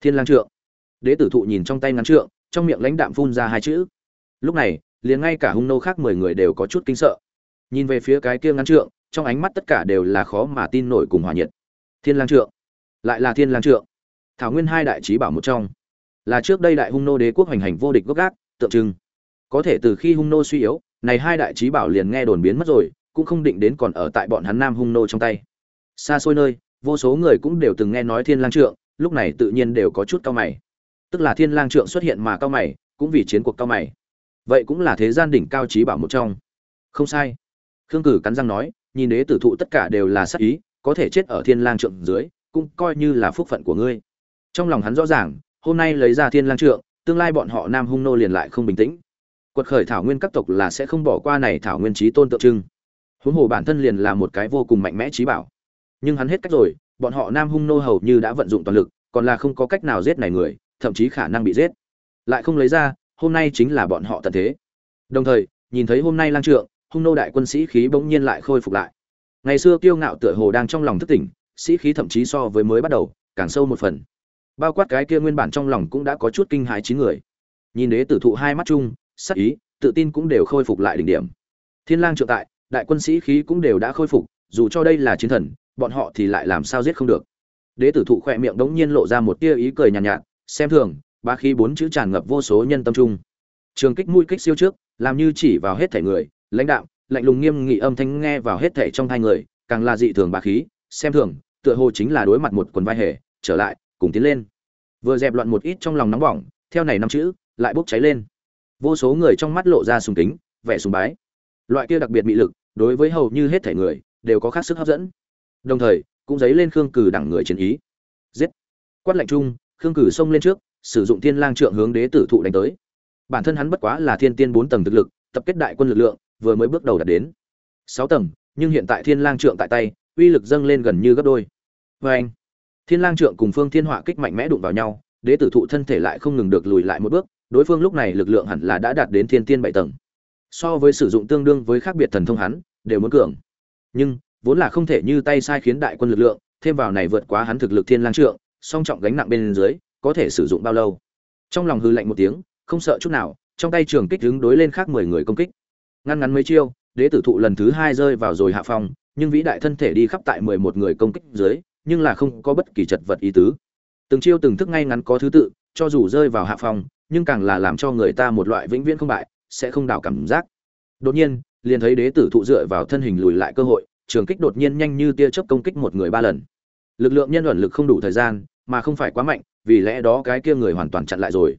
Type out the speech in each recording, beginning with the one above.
thiên lang trượng. Đế tử thụ nhìn trong tay ngắn trượng, trong miệng lãnh đạm phun ra hai chữ. Lúc này, liền ngay cả hung nô khác mười người đều có chút kinh sợ. Nhìn về phía cái kia ngắn trượng, trong ánh mắt tất cả đều là khó mà tin nổi cùng hòa nhiệt. Thiên lang trượng. Lại là thiên lang trượng. Thảo nguyên hai đại trí bảo một trong. Là trước đây đại hung nô đế quốc hoành hành vô địch gốc gác, tượng trưng. Có thể từ khi hung nô suy yếu, này hai đại trí bảo liền nghe đồn biến mất rồi, cũng không định đến còn ở tại bọn hắn nam hung nô trong tay. Xa xôi nơi, vô số người cũng đều từng nghe nói thiên lang trượng lúc này tự nhiên đều có chút cao mày. Tức là thiên lang trượng xuất hiện mà cao mày, cũng vì chiến cuộc cao mày. Vậy cũng là thế gian đỉnh cao trí bảo một trong. Không sai. Khương cử cắn răng nói, nhìn đế tử thụ tất cả đều là sát ý, có thể chết ở thiên lang trượng dưới, cũng coi như là phúc phận của ngươi. Trong lòng hắn rõ ràng, hôm nay lấy ra thiên lang trượng, tương lai bọn họ nam hung nô liền lại không bình tĩnh. Quật khởi thảo nguyên các tộc là sẽ không bỏ qua này thảo nguyên trí tôn tượng trưng. Huống hồ bản thân liền là một cái vô cùng mạnh mẽ trí bảo. Nhưng hắn hết cách rồi bọn họ nam hung nô hầu như đã vận dụng toàn lực, còn là không có cách nào giết này người, thậm chí khả năng bị giết. Lại không lấy ra, hôm nay chính là bọn họ tận thế. Đồng thời, nhìn thấy hôm nay lang trượng, hung nô đại quân sĩ khí bỗng nhiên lại khôi phục lại. Ngày xưa kiêu ngạo tựa hồ đang trong lòng thức tỉnh, sĩ khí thậm chí so với mới bắt đầu, càng sâu một phần. Bao quát cái kia nguyên bản trong lòng cũng đã có chút kinh hãi chín người. Nhìn đế tử thụ hai mắt chung, sắc ý, tự tin cũng đều khôi phục lại đỉnh điểm. Thiên lang trượng tại, đại quân sĩ khí cũng đều đã khôi phục, dù cho đây là chiến thần bọn họ thì lại làm sao giết không được. Đế tử thụ khỏe miệng đống nhiên lộ ra một tia ý cười nhàn nhạt, nhạt xem thường ba khí bốn chữ tràn ngập vô số nhân tâm trung. Trường kích mũi kích siêu trước làm như chỉ vào hết thể người lãnh đạo lạnh lùng nghiêm nghị âm thanh nghe vào hết thể trong hai người càng là dị thường ba khí xem thường tựa hồ chính là đối mặt một quần vai hề trở lại cùng tiến lên. Vừa dẹp loạn một ít trong lòng nóng bỏng theo này năm chữ lại bốc cháy lên. Vô số người trong mắt lộ ra sùng kính vẻ sùng bái. Loại kia đặc biệt mị lực đối với hầu như hết thể người đều có khác sức hấp dẫn đồng thời, cũng dấy lên khương cử đẳng người chiến ý. Giết! Quát lạnh chung, khương cử xông lên trước, sử dụng thiên lang trượng hướng đế tử thụ đánh tới. Bản thân hắn bất quá là thiên tiên bốn tầng thực lực, tập kết đại quân lực lượng, vừa mới bước đầu đạt đến. Sáu tầng, nhưng hiện tại thiên lang trượng tại tay, uy lực dâng lên gần như gấp đôi. Với anh, thiên lang trượng cùng phương thiên họa kích mạnh mẽ đụng vào nhau, đế tử thụ thân thể lại không ngừng được lùi lại một bước, đối phương lúc này lực lượng hẳn là đã đạt đến thiên tiên bảy tầng. So với sử dụng tương đương với khác biệt thần thông hắn, đều muốn cường. Nhưng vốn là không thể như tay sai khiến đại quân lực lượng, thêm vào này vượt quá hắn thực lực thiên lang trượng, song trọng gánh nặng bên dưới, có thể sử dụng bao lâu? Trong lòng hư lạnh một tiếng, không sợ chút nào, trong tay trường kích đứng đối lên khác mười người công kích. Ngăn ngắn mấy chiêu, đế tử thụ lần thứ hai rơi vào rồi hạ phong, nhưng vĩ đại thân thể đi khắp tại mười một người công kích dưới, nhưng là không có bất kỳ chật vật ý tứ. Từng chiêu từng thức ngay ngắn có thứ tự, cho dù rơi vào hạ phong, nhưng càng là làm cho người ta một loại vĩnh viễn không bại, sẽ không đảo cảm giác. Đột nhiên, liền thấy đế tử thụ dựa vào thân hình lùi lại cơ hội trường kích đột nhiên nhanh như tia chớp công kích một người ba lần. Lực lượng nhân luận lực không đủ thời gian, mà không phải quá mạnh, vì lẽ đó cái kia người hoàn toàn chặn lại rồi.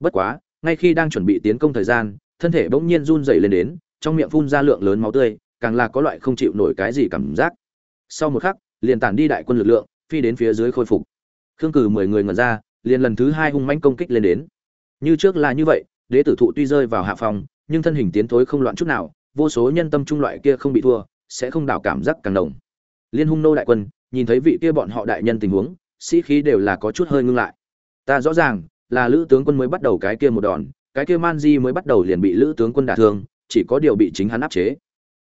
Bất quá, ngay khi đang chuẩn bị tiến công thời gian, thân thể bỗng nhiên run rẩy lên đến, trong miệng phun ra lượng lớn máu tươi, càng là có loại không chịu nổi cái gì cảm giác. Sau một khắc, liền tản đi đại quân lực lượng, phi đến phía dưới khôi phục. Khương cử mười người ngẩn ra, liền lần thứ hai hung mãnh công kích lên đến. Như trước là như vậy, đế tử thụ tuy rơi vào hạ phòng, nhưng thân hình tiến thối không loạn chút nào, vô số nhân tâm trung loại kia không bị thua sẽ không đảo cảm giác càng đồng liên hung nô đại quân nhìn thấy vị kia bọn họ đại nhân tình huống sĩ khí đều là có chút hơi ngưng lại. Ta rõ ràng là lữ tướng quân mới bắt đầu cái kia một đòn cái kia man di mới bắt đầu liền bị lữ tướng quân đả thương chỉ có điều bị chính hắn áp chế.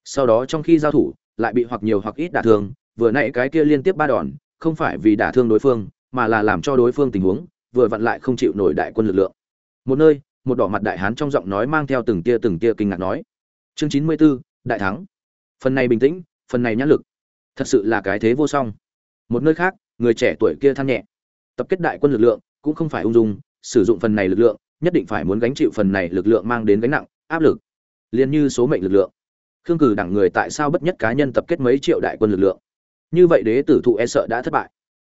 Sau đó trong khi giao thủ lại bị hoặc nhiều hoặc ít đả thương vừa nãy cái kia liên tiếp ba đòn không phải vì đả thương đối phương mà là làm cho đối phương tình huống vừa vặn lại không chịu nổi đại quân lực lượng. Một nơi một đỏ mặt đại hán trong giọng nói mang theo từng tia từng tia kinh ngạc nói. Chương chín mươi 94, đại thắng phần này bình tĩnh, phần này nhãn lực. Thật sự là cái thế vô song. Một nơi khác, người trẻ tuổi kia than nhẹ. Tập kết đại quân lực lượng, cũng không phải ung dung, sử dụng phần này lực lượng, nhất định phải muốn gánh chịu phần này lực lượng mang đến gánh nặng, áp lực. Liền như số mệnh lực lượng. Khương cử đẳng người tại sao bất nhất cá nhân tập kết mấy triệu đại quân lực lượng? Như vậy đế tử thụ e sợ đã thất bại.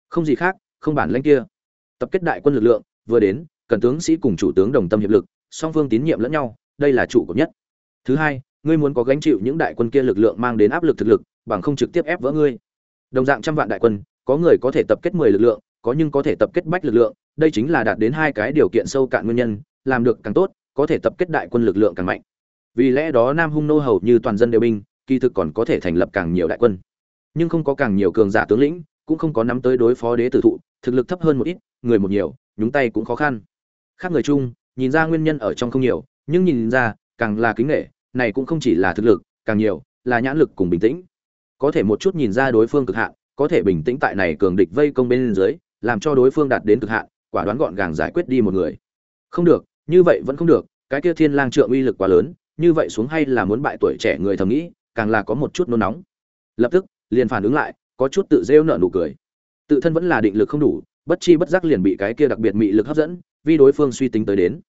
Không gì khác, không bản lãnh kia. Tập kết đại quân lực lượng, vừa đến, cần tướng sĩ cùng chủ tướng đồng tâm hiệp lực, song phương tín nhiệm lẫn nhau, đây là trụ cột nhất. Thứ hai ngươi muốn có gánh chịu những đại quân kia lực lượng mang đến áp lực thực lực, bằng không trực tiếp ép vỡ ngươi. Đồng dạng trăm vạn đại quân, có người có thể tập kết mười lực lượng, có nhưng có thể tập kết bách lực lượng, đây chính là đạt đến hai cái điều kiện sâu cạn nguyên nhân, làm được càng tốt, có thể tập kết đại quân lực lượng càng mạnh. Vì lẽ đó nam hung nô hầu như toàn dân đều binh, kỳ thực còn có thể thành lập càng nhiều đại quân. Nhưng không có càng nhiều cường giả tướng lĩnh, cũng không có nắm tới đối phó đế tử thụ, thực lực thấp hơn một ít, người một nhiều, nhúng tay cũng khó khăn. Khác người chung, nhìn ra nguyên nhân ở trong không nhiều, nhưng nhìn ra, càng là kính nghệ này cũng không chỉ là thực lực, càng nhiều, là nhãn lực cùng bình tĩnh. Có thể một chút nhìn ra đối phương cực hạn, có thể bình tĩnh tại này cường địch vây công bên dưới, làm cho đối phương đạt đến cực hạn, quả đoán gọn gàng giải quyết đi một người. Không được, như vậy vẫn không được, cái kia thiên lang trượng uy lực quá lớn, như vậy xuống hay là muốn bại tuổi trẻ người thầm nghĩ, càng là có một chút nôn nóng. Lập tức, liền phản ứng lại, có chút tự rêu nợ nụ cười. Tự thân vẫn là định lực không đủ, bất chi bất giác liền bị cái kia đặc biệt mị lực hấp dẫn, vì đối phương suy tính tới đến.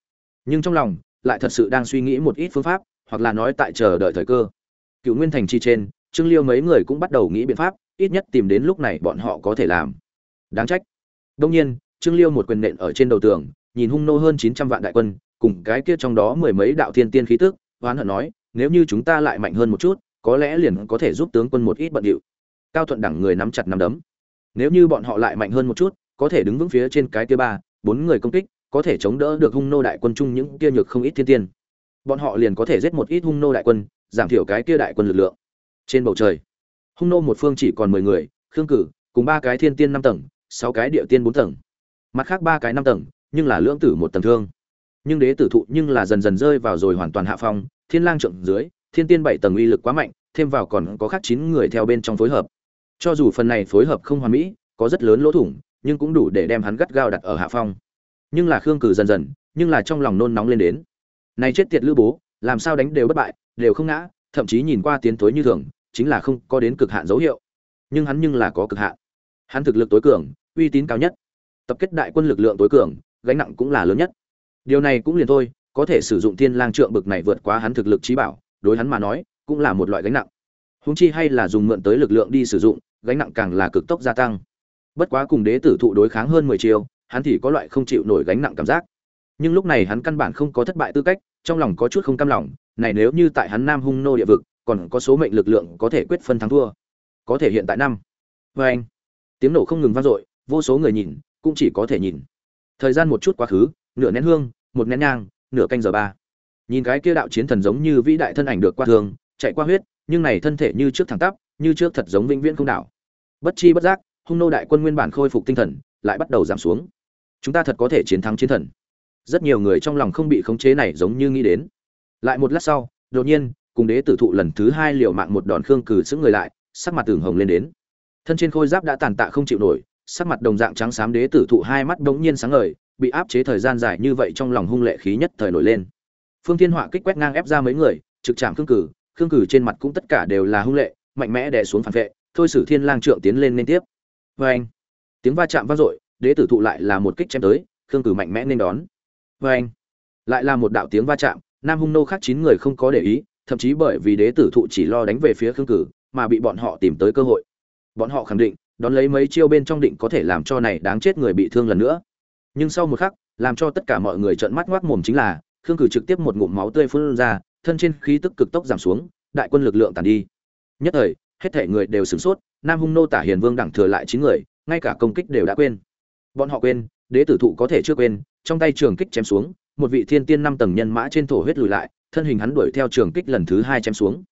Nhưng trong lòng, lại thật sự đang suy nghĩ một ít phương pháp hoặc là nói tại chờ đợi thời cơ. Cựu nguyên thành chi trên, trương liêu mấy người cũng bắt đầu nghĩ biện pháp, ít nhất tìm đến lúc này bọn họ có thể làm. Đáng trách. Đông nhiên, trương liêu một quyền nện ở trên đầu tường, nhìn hung nô hơn chín trăm vạn đại quân, cùng cái kia trong đó mười mấy đạo thiên tiên khí tức, oán hận nói, nếu như chúng ta lại mạnh hơn một chút, có lẽ liền có thể giúp tướng quân một ít bận điệu. Cao thuận đẳng người nắm chặt nắm đấm. Nếu như bọn họ lại mạnh hơn một chút, có thể đứng vững phía trên cái kia ba, bốn người công kích, có thể chống đỡ được hung nô đại quân chung những kia nhược không ít thiên tiên bọn họ liền có thể giết một ít hung nô đại quân, giảm thiểu cái kia đại quân lực lượng. Trên bầu trời, hung nô một phương chỉ còn mười người, khương cử, cùng ba cái thiên tiên năm tầng, sáu cái địa tiên bốn tầng. Mặt khác ba cái năm tầng, nhưng là lưỡng tử một tầng thương. Nhưng đế tử thụ nhưng là dần dần rơi vào rồi hoàn toàn hạ phong, thiên lang trượng dưới, thiên tiên bảy tầng uy lực quá mạnh, thêm vào còn có khác chín người theo bên trong phối hợp. Cho dù phần này phối hợp không hoàn mỹ, có rất lớn lỗ thủng, nhưng cũng đủ để đem hắn gắt gao đặt ở hạ phong. Nhưng là khương cử dần dần, nhưng là trong lòng nôn nóng lên đến này chết tiệt lữ bố, làm sao đánh đều bất bại, đều không ngã, thậm chí nhìn qua tiến tối như thường, chính là không có đến cực hạn dấu hiệu. Nhưng hắn nhưng là có cực hạn. Hắn thực lực tối cường, uy tín cao nhất. Tập kết đại quân lực lượng tối cường, gánh nặng cũng là lớn nhất. Điều này cũng liền thôi, có thể sử dụng thiên lang trượng bực này vượt quá hắn thực lực trí bảo, đối hắn mà nói, cũng là một loại gánh nặng. Húng chi hay là dùng mượn tới lực lượng đi sử dụng, gánh nặng càng là cực tốc gia tăng. Bất quá cùng đế tử thụ đối kháng hơn mười chiều hắn thì có loại không chịu nổi gánh nặng cảm giác. Nhưng lúc này hắn căn bản không có thất bại tư cách trong lòng có chút không cam lòng, này nếu như tại hắn nam hung nô địa vực, còn có số mệnh lực lượng có thể quyết phân thắng thua. Có thể hiện tại năm. Vê anh, tiếng nổ không ngừng vang dội, vô số người nhìn, cũng chỉ có thể nhìn. Thời gian một chút quá khứ, nửa nén hương, một nén nhang, nửa canh giờ ba. Nhìn cái kia đạo chiến thần giống như vĩ đại thân ảnh được qua thường, chạy qua huyết, nhưng này thân thể như trước thẳng tắp, như trước thật giống vĩnh viễn không đảo. Bất chi bất giác, hung nô đại quân nguyên bản khôi phục tinh thần, lại bắt đầu giảm xuống. Chúng ta thật có thể chiến thắng chiến thần rất nhiều người trong lòng không bị khống chế này giống như nghĩ đến. Lại một lát sau, đột nhiên, cùng đế tử thụ lần thứ hai liều mạng một đòn khương cử xứng người lại, sắc mặt tường hồng lên đến. Thân trên khôi giáp đã tàn tạ không chịu nổi, sắc mặt đồng dạng trắng xám đế tử thụ hai mắt bỗng nhiên sáng ngời, bị áp chế thời gian dài như vậy trong lòng hung lệ khí nhất thời nổi lên. Phương thiên họa kích quét ngang ép ra mấy người, trực chạm khương cử khương cử trên mặt cũng tất cả đều là hung lệ, mạnh mẽ đè xuống phản vệ, thôi sử thiên lang trượng tiến lên liên tiếp. Vê anh tiếng va chạm vang dội, đế tử thụ lại là một kích chém tới, khương cử mạnh mẽ nên đón vê anh. Lại là một đạo tiếng va chạm, nam hung nô khác chín người không có để ý, thậm chí bởi vì đế tử thụ chỉ lo đánh về phía khương cử, mà bị bọn họ tìm tới cơ hội. Bọn họ khẳng định, đón lấy mấy chiêu bên trong định có thể làm cho này đáng chết người bị thương lần nữa. Nhưng sau một khắc, làm cho tất cả mọi người trợn mắt ngoác mồm chính là, khương cử trực tiếp một ngụm máu tươi phun ra, thân trên khí tức cực tốc giảm xuống, đại quân lực lượng tàn đi. Nhất thời, hết thể người đều sửng sốt, nam hung nô tả hiền vương đẳng thừa lại chín người, ngay cả công kích đều đã quên. Bọn họ quên đế tử thụ có thể chưa quên, trong tay trường kích chém xuống, một vị thiên tiên năm tầng nhân mã trên thổ huyết lùi lại, thân hình hắn đuổi theo trường kích lần thứ hai chém xuống.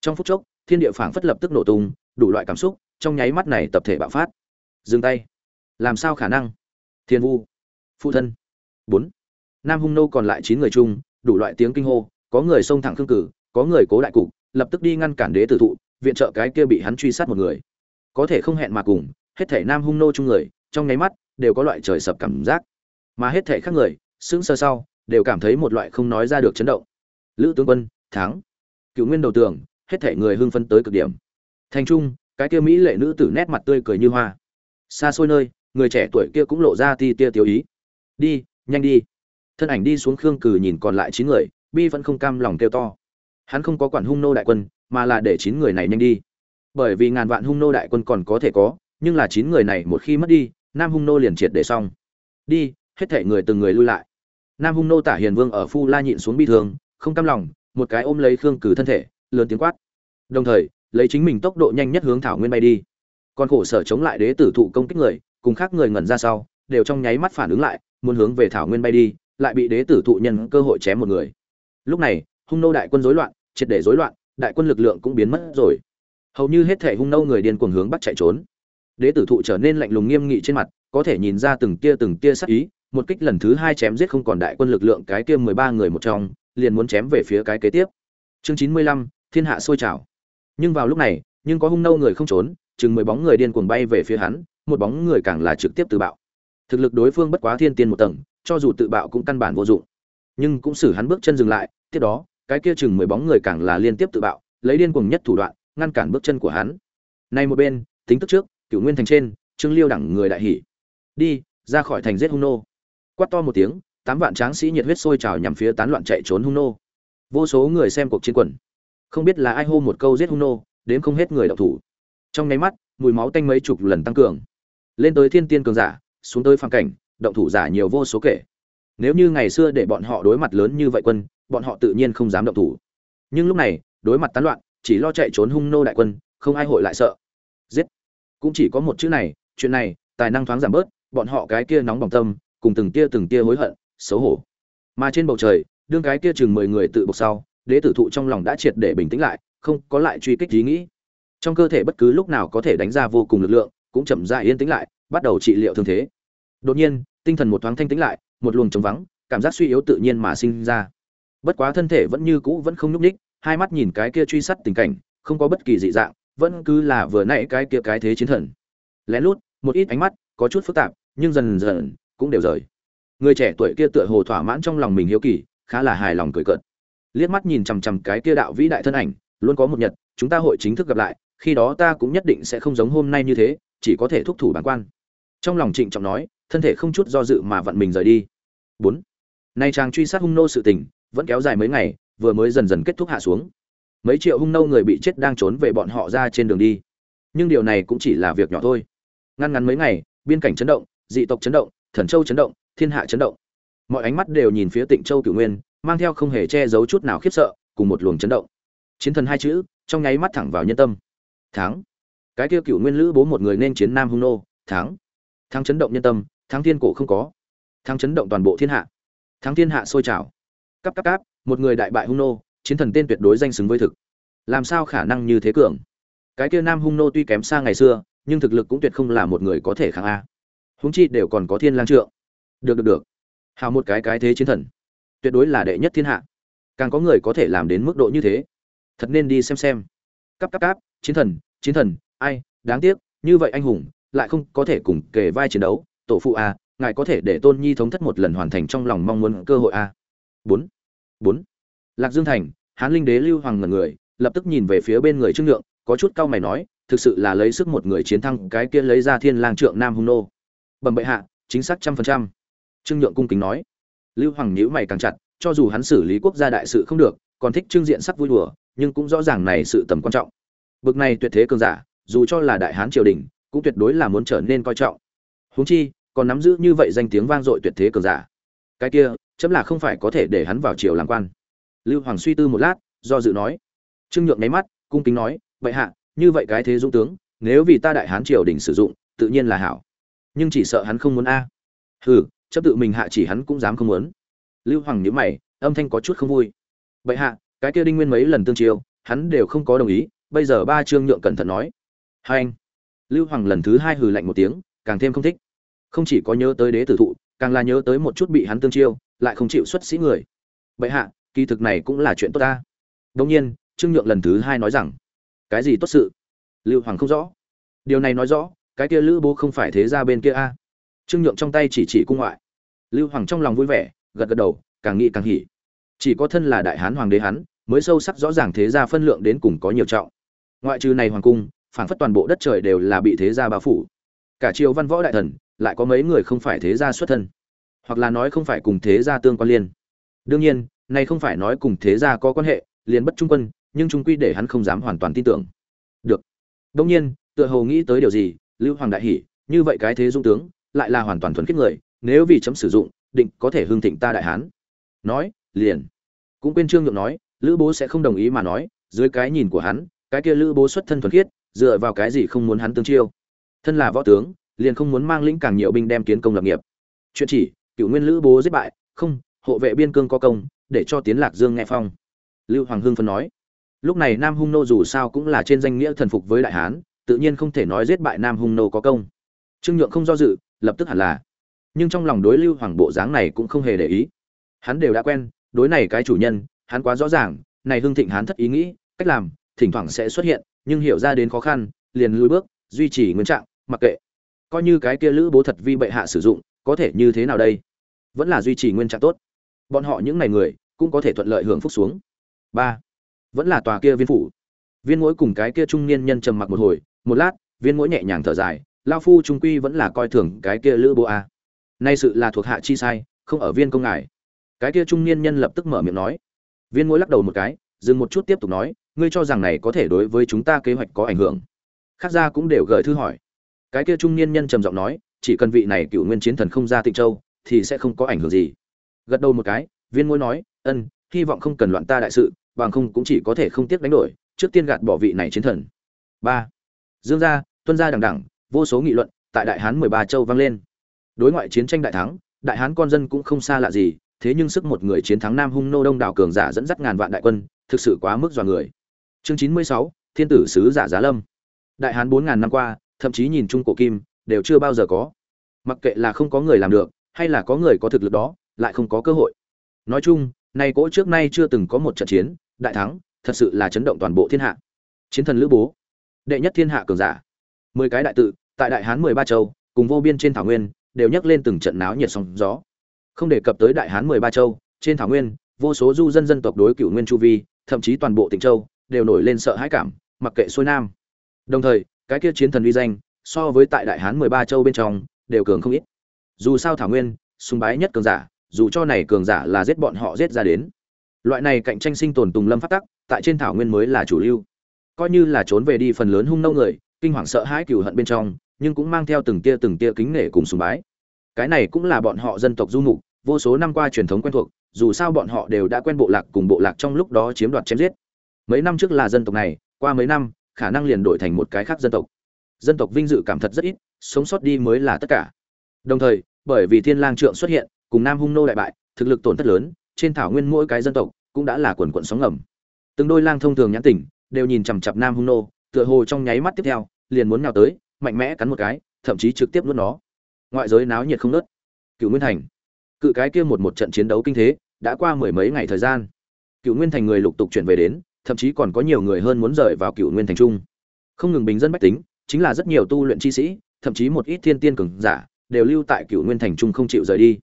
Trong phút chốc, thiên địa phảng phất lập tức nổ tung, đủ loại cảm xúc, trong nháy mắt này tập thể bạo phát. Dừng tay. Làm sao khả năng? Thiên vu. Phụ thân. Bốn. Nam hung nô còn lại chín người chung, đủ loại tiếng kinh hô, có người xông thẳng khương cử, có người cố đại cục, lập tức đi ngăn cản đế tử thụ, viện trợ cái kia bị hắn truy sát một người. Có thể không hẹn mà cùng, hết thể nam hung nô chung người, trong nháy mắt đều có loại trời sập cảm giác. Mà hết thể khác người, sững sơ sau, đều cảm thấy một loại không nói ra được chấn động. Lữ tướng quân, thắng. Cựu nguyên đầu tường, hết thể người hưng phân tới cực điểm. Thành trung, cái kia mỹ lệ nữ tử nét mặt tươi cười như hoa. Xa xôi nơi, người trẻ tuổi kia cũng lộ ra ti tia tiêu ý. Đi, nhanh đi. Thân ảnh đi xuống khương cử nhìn còn lại chín người, bi vẫn không cam lòng kêu to. Hắn không có quản hung nô đại quân, mà là để chín người này nhanh đi. Bởi vì ngàn vạn hung nô đại quân còn có thể có, nhưng là chín người này một khi mất đi nam hung nô liền triệt để xong. Đi, hết thể người từng người lui lại. Nam hung nô tả hiền vương ở phu la nhịn xuống bi thương, không cam lòng, một cái ôm lấy khương cử thân thể, lớn tiếng quát. Đồng thời, lấy chính mình tốc độ nhanh nhất hướng thảo nguyên bay đi. Còn khổ sở chống lại đế tử thụ công kích người, cùng khác người ngẩn ra sau, đều trong nháy mắt phản ứng lại, muốn hướng về thảo nguyên bay đi, lại bị đế tử thụ nhân cơ hội chém một người. Lúc này, hung nô đại quân rối loạn, triệt để rối loạn, đại quân lực lượng cũng biến mất rồi. Hầu như hết thể hung nô người điên cuồng hướng bắt chạy trốn đế tử thụ trở nên lạnh lùng nghiêm nghị trên mặt, có thể nhìn ra từng tia từng tia sắc ý, một kích lần thứ hai chém giết không còn đại quân lực lượng cái kia mười ba người một trong, liền muốn chém về phía cái kế tiếp. Chương chín mươi lăm, thiên hạ sôi trào. Nhưng vào lúc này, nhưng có hung nâu người không trốn, chừng mười bóng người điên cuồng bay về phía hắn, một bóng người càng là trực tiếp từ bạo. Thực lực đối phương bất quá thiên tiên một tầng, cho dù tự bạo cũng căn bản vô dụng. Nhưng cũng xử hắn bước chân dừng lại, tiếp đó, cái kia chừng mười bóng người càng là liên tiếp tự bạo, lấy điên cuồng nhất thủ đoạn, ngăn cản bước chân của hắn. Nay một bên, tính tức trước cựu nguyên thành trên, trương liêu đẳng người đại hỉ. Đi, ra khỏi thành giết hung nô. Quát to một tiếng, tám vạn tráng sĩ nhiệt huyết sôi trào nhằm phía tán loạn chạy trốn hung nô. Vô số người xem cuộc chiến quần. Không biết là ai hô một câu giết hung nô đến không hết người đậu thủ. Trong nháy mắt, mùi máu tanh mấy chục lần tăng cường. Lên tới thiên tiên cường giả, xuống tới phàm cảnh, động thủ giả nhiều vô số kể. Nếu như ngày xưa để bọn họ đối mặt lớn như vậy quân, bọn họ tự nhiên không dám động thủ. Nhưng lúc này, đối mặt tán loạn, chỉ lo chạy trốn hung nô đại quân, không ai hội lại sợ. Giết! Cũng chỉ có một chữ này, chuyện này, tài năng thoáng giảm bớt, bọn họ cái kia nóng bỏng tâm, cùng từng tia từng tia hối hận, xấu hổ. Mà trên bầu trời, đương cái kia chừng mười người tự buộc sau, đế tử thụ trong lòng đã triệt để bình tĩnh lại, không có lại truy kích ý nghĩ. Trong cơ thể bất cứ lúc nào có thể đánh ra vô cùng lực lượng, cũng chậm rãi yên tĩnh lại, bắt đầu trị liệu thương thế. Đột nhiên, tinh thần một thoáng thanh tĩnh lại, một luồng trống vắng, cảm giác suy yếu tự nhiên mà sinh ra. Bất quá thân thể vẫn như cũ vẫn không nhúc ních hai mắt nhìn cái kia truy sát tình cảnh, không có bất kỳ dị dạng vẫn cứ là vừa nãy cái kia cái thế chiến thần. Lén lút, một ít ánh mắt, có chút phức tạp, nhưng dần dần cũng đều rời. Người trẻ tuổi kia tựa hồ thỏa mãn trong lòng mình hiếu kỳ, khá là hài lòng cười cợt. Liếc mắt nhìn chằm chằm cái kia đạo vĩ đại thân ảnh, luôn có một nhật, chúng ta hội chính thức gặp lại, khi đó ta cũng nhất định sẽ không giống hôm nay như thế, chỉ có thể thúc thủ bản quan. Trong lòng trịnh trọng nói, thân thể không chút do dự mà vặn mình rời đi. Bốn. Nay chàng truy sát hung nô sự tình, vẫn kéo dài mấy ngày, vừa mới dần dần kết thúc hạ xuống mấy triệu hung nô người bị chết đang trốn về bọn họ ra trên đường đi. Nhưng điều này cũng chỉ là việc nhỏ thôi. Ngăn ngắn mấy ngày, biên cảnh chấn động, dị tộc chấn động, thần châu chấn động, thiên hạ chấn động. Mọi ánh mắt đều nhìn phía tịnh châu cửu nguyên, mang theo không hề che giấu chút nào khiếp sợ, cùng một luồng chấn động. Chiến thần hai chữ, trong nháy mắt thẳng vào nhân tâm. Thắng. Cái kia cửu nguyên lữ bố một người nên chiến nam hung nô. Thắng. Thắng chấn động nhân tâm, thắng thiên cổ không có. Thắng chấn động toàn bộ thiên hạ. Thắng thiên hạ sôi trào. Cắp cắp cáp, một người đại bại hung nô chiến thần tên tuyệt đối danh xứng với thực. Làm sao khả năng như thế cường? Cái kia nam hung nô tuy kém xa ngày xưa, nhưng thực lực cũng tuyệt không là một người có thể kháng a. Húng chi đều còn có thiên lang trượng. Được được được. Hào một cái cái thế chiến thần. Tuyệt đối là đệ nhất thiên hạ. Càng có người có thể làm đến mức độ như thế. Thật nên đi xem xem. Cắp cắp cáp, chiến thần chiến thần, ai, đáng tiếc, như vậy anh hùng, lại không có thể cùng kề vai chiến đấu. Tổ phụ a, ngài có thể để tôn nhi thống thất một lần hoàn thành trong lòng mong muốn cơ hội a. Bốn bốn lạc dương thành, hán linh đế lưu hoàng ngần người, lập tức nhìn về phía bên người trương nhượng, có chút cau mày nói, thực sự là lấy sức một người chiến thắng cái kia lấy ra thiên lang trượng nam hung nô. Bẩm bệ hạ, chính xác trăm phần trăm. Trương nhượng cung kính nói. Lưu hoàng nhíu mày càng chặt, cho dù hắn xử lý quốc gia đại sự không được, còn thích trương diện sắc vui đùa, nhưng cũng rõ ràng này sự tầm quan trọng. Bực này tuyệt thế cường giả, dù cho là đại hán triều đình, cũng tuyệt đối là muốn trở nên coi trọng. Huống chi, còn nắm giữ như vậy danh tiếng vang dội tuyệt thế cường giả. Cái kia, chấm là không phải có thể để hắn vào triều làm quan lưu hoàng suy tư một lát, do dự nói. Trương nhượng nháy mắt, cung kính nói vậy hạ, như vậy cái thế dũng tướng, nếu vì ta đại hán triều đình sử dụng, tự nhiên là hảo. Nhưng chỉ sợ hắn không muốn a. Hừ, chấp tự mình hạ chỉ hắn cũng dám không muốn. Lưu hoàng nhíu mày, âm thanh có chút không vui. Bệ hạ, cái kia đinh nguyên mấy lần tương chiêu hắn đều không có đồng ý, bây giờ ba trương nhượng cẩn thận nói. Hai anh. Lưu hoàng lần thứ hai hừ lạnh một tiếng, càng thêm không thích. Không chỉ có nhớ tới đế tử thụ, càng là nhớ tới một chút bị hắn tương chiêu lại không chịu xuất sĩ người. Bệ hạ kỳ thực này cũng là chuyện tốt ta. Đông nhiên, trương nhượng lần thứ hai nói rằng, cái gì tốt sự? Lưu hoàng không rõ. Điều này nói rõ, cái kia lữ bố không phải thế ra bên kia a? Trương nhượng trong tay chỉ chỉ cung ngoại. Lưu hoàng trong lòng vui vẻ, gật gật đầu, càng nghĩ càng hỉ. Chỉ có thân là đại hán hoàng đế hắn, mới sâu sắc rõ ràng thế gia phân lượng đến cùng có nhiều trọng. Ngoại trừ này hoàng cung phản phất toàn bộ đất trời đều là bị thế gia bao phủ. Cả triều văn võ đại thần, lại có mấy người không phải thế gia xuất thân. Hoặc là nói không phải cùng thế gia tương quan liên. Đương nhiên này không phải nói cùng thế gia có quan hệ, liền bất trung quân, nhưng trung quy để hắn không dám hoàn toàn tin tưởng. Được. Đông nhiên, tựa hồ nghĩ tới điều gì, lưu hoàng đại hỉ, như vậy cái thế dung tướng, lại là hoàn toàn thuần khiết người, nếu vì chấm sử dụng, định có thể hưng thịnh ta đại hán. Nói, liền. Cũng quên trương nhượng nói, lữ bố sẽ không đồng ý mà nói, dưới cái nhìn của hắn, cái kia lữ bố xuất thân thuần khiết, dựa vào cái gì không muốn hắn tương chiêu. Thân là võ tướng, liền không muốn mang lĩnh càng nhiều binh đem kiến công lập nghiệp. Chuyện chỉ, cựu nguyên lữ bố giết bại, không hộ vệ biên cương có công, để cho tiến lạc dương nghe phong. Lưu hoàng hưng phân nói, lúc này nam hung nô dù sao cũng là trên danh nghĩa thần phục với đại hán, tự nhiên không thể nói giết bại nam hung nô có công. Trương nhượng không do dự, lập tức hẳn là. Nhưng trong lòng đối lưu hoàng bộ dáng này cũng không hề để ý. Hắn đều đã quen, đối này cái chủ nhân, hắn quá rõ ràng, này hưng thịnh hắn thất ý nghĩ, cách làm, thỉnh thoảng sẽ xuất hiện, nhưng hiểu ra đến khó khăn, liền lùi bước, duy trì nguyên trạng, mặc kệ. Coi như cái kia lữ bố thật vi bệ hạ sử dụng, có thể như thế nào đây? Vẫn là duy trì nguyên trạng tốt bọn họ những ngày người cũng có thể thuận lợi hưởng phúc xuống. Ba, vẫn là tòa kia viên phủ. Viên mỗi cùng cái kia trung niên nhân trầm mặc một hồi, một lát, viên mỗi nhẹ nhàng thở dài, lao phu trung quy vẫn là coi thường cái kia lữ bố a. Nay sự là thuộc hạ chi sai, không ở viên công ngài. Cái kia trung niên nhân lập tức mở miệng nói. Viên mỗi lắc đầu một cái, dừng một chút tiếp tục nói, ngươi cho rằng này có thể đối với chúng ta kế hoạch có ảnh hưởng. Khác ra cũng đều gửi thư hỏi. Cái kia trung niên nhân trầm giọng nói, chỉ cần vị này cựu nguyên chiến thần không ra tịnh châu, thì sẽ không có ảnh hưởng gì gật đầu một cái, viên ngôi nói, ân, hy vọng không cần loạn ta đại sự, bằng không cũng chỉ có thể không tiếc đánh đổi, trước tiên gạt bỏ vị này chiến thần. Ba. Dương gia, tuân gia đằng đẳng vô số nghị luận tại đại hán mười ba châu vang lên. Đối ngoại chiến tranh đại thắng, đại hán con dân cũng không xa lạ gì, thế nhưng sức một người chiến thắng nam hung nô đông đảo cường giả dẫn dắt ngàn vạn đại quân, thực sự quá mức dọa người. Chương chín mươi sáu, thiên tử sứ giả giá lâm. Đại hán bốn ngàn năm qua, thậm chí nhìn trung cổ kim, đều chưa bao giờ có. Mặc kệ là không có người làm được, hay là có người có thực lực đó lại không có cơ hội. Nói chung, nay cỗ trước nay chưa từng có một trận chiến, đại thắng, thật sự là chấn động toàn bộ thiên hạ. Chiến thần lữ bố, đệ nhất thiên hạ cường giả. Mười cái đại tự, tại đại hán mười ba châu, cùng vô biên trên thảo nguyên, đều nhắc lên từng trận náo nhiệt sóng gió. Không đề cập tới đại hán mười ba châu, trên thảo nguyên, vô số du dân dân tộc đối cựu nguyên chu vi, thậm chí toàn bộ tỉnh châu, đều nổi lên sợ hãi cảm, mặc kệ xuôi nam. Đồng thời, cái kia chiến thần uy danh, so với tại đại hán mười ba châu bên trong, đều cường không ít. Dù sao thảo nguyên, sùng bái nhất cường giả dù cho này cường giả là giết bọn họ giết ra đến. Loại này cạnh tranh sinh tồn tùng lâm phát tắc, tại trên thảo nguyên mới là chủ lưu. Coi như là trốn về đi phần lớn hung nâu người, kinh hoàng sợ hãi cừu hận bên trong, nhưng cũng mang theo từng tia từng tia kính nể cùng sùng bái. Cái này cũng là bọn họ dân tộc du mục, vô số năm qua truyền thống quen thuộc, dù sao bọn họ đều đã quen bộ lạc cùng bộ lạc trong lúc đó chiếm đoạt chém giết. Mấy năm trước là dân tộc này, qua mấy năm, khả năng liền đổi thành một cái khác dân tộc. Dân tộc vinh dự cảm thật rất ít, sống sót đi mới là tất cả. Đồng thời, bởi vì thiên lang trượng xuất hiện cùng nam hung nô đại bại, thực lực tổn thất lớn, trên thảo nguyên mỗi cái dân tộc cũng đã là quần quận sóng ngầm. Từng đôi lang thông thường nhãn tỉnh đều nhìn chằm chằm nam hung nô, tựa hồ trong nháy mắt tiếp theo, liền muốn nhào tới, mạnh mẽ cắn một cái, thậm chí trực tiếp nuốt nó. Ngoại giới náo nhiệt không ngớt. cựu nguyên thành. Cự cái kia một một trận chiến đấu kinh thế, đã qua mười mấy ngày thời gian. Cựu nguyên thành người lục tục chuyển về đến, thậm chí còn có nhiều người hơn muốn rời vào cựu nguyên thành trung không ngừng bình dân bách tính, chính là rất nhiều tu luyện chi sĩ, thậm chí một ít thiên tiên cường giả, đều lưu tại cựu nguyên thành trung không chịu rời đi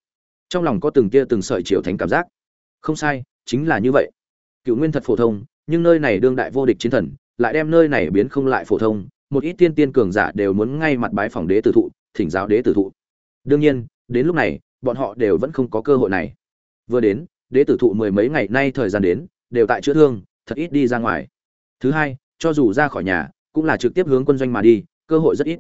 trong lòng có từng tia từng sợi triều thánh cảm giác. Không sai, chính là như vậy. Cựu nguyên thật phổ thông, nhưng nơi này đương đại vô địch chiến thần, lại đem nơi này biến không lại phổ thông, một ít tiên tiên cường giả đều muốn ngay mặt bái phòng đế tử thụ, thỉnh giáo đế tử thụ. Đương nhiên, đến lúc này, bọn họ đều vẫn không có cơ hội này. Vừa đến, đế tử thụ mười mấy ngày nay thời gian đến, đều tại chữa thương, thật ít đi ra ngoài. Thứ hai, cho dù ra khỏi nhà, cũng là trực tiếp hướng quân doanh mà đi, cơ hội rất ít.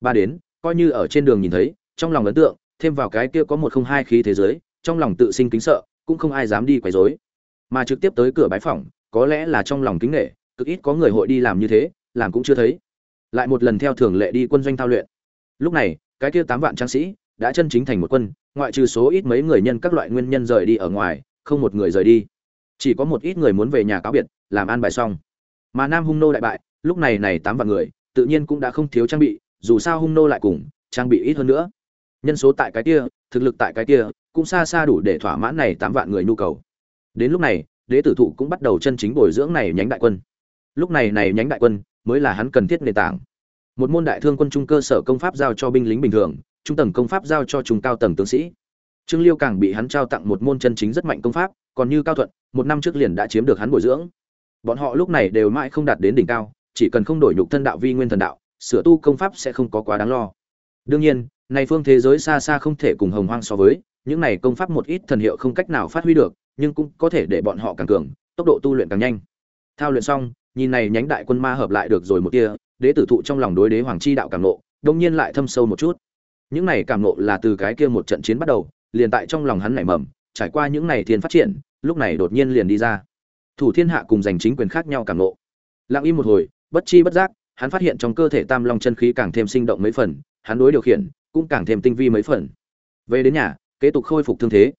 Ba đến, coi như ở trên đường nhìn thấy, trong lòng ấn tượng thêm vào cái kia có một không hai khí thế giới, trong lòng tự sinh kính sợ, cũng không ai dám đi quấy rối. Mà trực tiếp tới cửa bái phỏng, có lẽ là trong lòng kính nể, cực ít có người hội đi làm như thế, làm cũng chưa thấy. Lại một lần theo thường lệ đi quân doanh thao luyện. Lúc này, cái kia tám vạn tráng sĩ đã chân chính thành một quân, ngoại trừ số ít mấy người nhân các loại nguyên nhân rời đi ở ngoài, không một người rời đi. Chỉ có một ít người muốn về nhà cáo biệt, làm an bài xong. Mà nam hung nô đại bại, lúc này này tám vạn người, tự nhiên cũng đã không thiếu trang bị, dù sao hung nô lại cùng, trang bị ít hơn nữa nhân số tại cái kia, thực lực tại cái kia, cũng xa xa đủ để thỏa mãn này tám vạn người nhu cầu. Đến lúc này, đế tử thụ cũng bắt đầu chân chính bồi dưỡng này nhánh đại quân. Lúc này này nhánh đại quân mới là hắn cần thiết nền tảng. Một môn đại thương quân trung cơ sở công pháp giao cho binh lính bình thường, trung tầng công pháp giao cho trung cao tầng tướng sĩ. Trương liêu càng bị hắn trao tặng một môn chân chính rất mạnh công pháp, còn như cao thuận, một năm trước liền đã chiếm được hắn bồi dưỡng. Bọn họ lúc này đều mãi không đạt đến đỉnh cao, chỉ cần không đổi nhục thân đạo vi nguyên thần đạo, sửa tu công pháp sẽ không có quá đáng lo. Đương nhiên này phương thế giới xa xa không thể cùng hồng hoang so với, những này công pháp một ít thần hiệu không cách nào phát huy được, nhưng cũng có thể để bọn họ càng cường, tốc độ tu luyện càng nhanh. Thao luyện xong, nhìn này nhánh đại quân ma hợp lại được rồi một tia, đế tử thụ trong lòng đối đế hoàng chi đạo càng nộ đương nhiên lại thâm sâu một chút. Những này cảm nộ là từ cái kia một trận chiến bắt đầu, liền tại trong lòng hắn nảy mầm, trải qua những này thiên phát triển, lúc này đột nhiên liền đi ra. Thủ thiên hạ cùng giành chính quyền khác nhau cảm nộ lặng im một hồi, bất chi bất giác, hắn phát hiện trong cơ thể tam long chân khí càng thêm sinh động mấy phần, hắn đối điều khiển cũng càng thêm tinh vi mấy phần. Về đến nhà, kế tục khôi phục thương thế.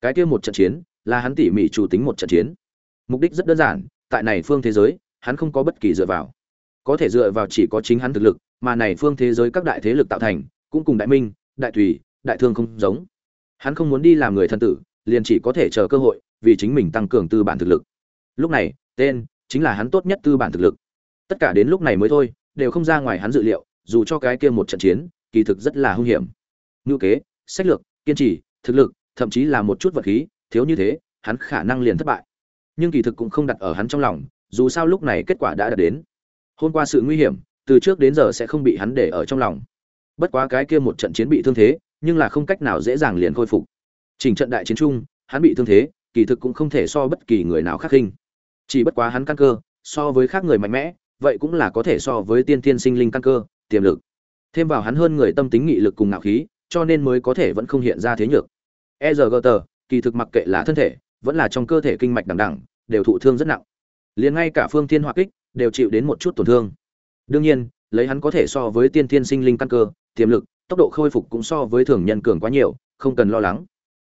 Cái kia một trận chiến, là hắn tỉ mỉ chủ tính một trận chiến. Mục đích rất đơn giản, tại này phương thế giới, hắn không có bất kỳ dựa vào. Có thể dựa vào chỉ có chính hắn thực lực, mà này phương thế giới các đại thế lực tạo thành, cũng cùng đại minh, đại thủy, đại thương không giống. Hắn không muốn đi làm người thân tử, liền chỉ có thể chờ cơ hội, vì chính mình tăng cường tư bản thực lực. Lúc này, tên, chính là hắn tốt nhất tư bản thực lực. Tất cả đến lúc này mới thôi, đều không ra ngoài hắn dự liệu, dù cho cái kia một trận chiến kỳ thực rất là hung hiểm. Ngữ kế, sách lược, kiên trì, thực lực, thậm chí là một chút vật khí, thiếu như thế, hắn khả năng liền thất bại. Nhưng kỳ thực cũng không đặt ở hắn trong lòng, dù sao lúc này kết quả đã đạt đến. Hôm qua sự nguy hiểm, từ trước đến giờ sẽ không bị hắn để ở trong lòng. Bất quá cái kia một trận chiến bị thương thế, nhưng là không cách nào dễ dàng liền khôi phục. Trình trận đại chiến chung, hắn bị thương thế, kỳ thực cũng không thể so bất kỳ người nào khác khinh. Chỉ bất quá hắn căn cơ, so với khác người mạnh mẽ, vậy cũng là có thể so với tiên thiên sinh linh căn cơ, tiềm lực thêm vào hắn hơn người tâm tính nghị lực cùng ngạo khí, cho nên mới có thể vẫn không hiện ra thế nhược. E rờ kỳ thực mặc kệ là thân thể, vẫn là trong cơ thể kinh mạch đằng đẳng đều thụ thương rất nặng. Liền ngay cả phương thiên Hoa kích, đều chịu đến một chút tổn thương. Đương nhiên, lấy hắn có thể so với tiên thiên sinh linh căn cơ, tiềm lực, tốc độ khôi phục cũng so với thường nhân cường quá nhiều, không cần lo lắng.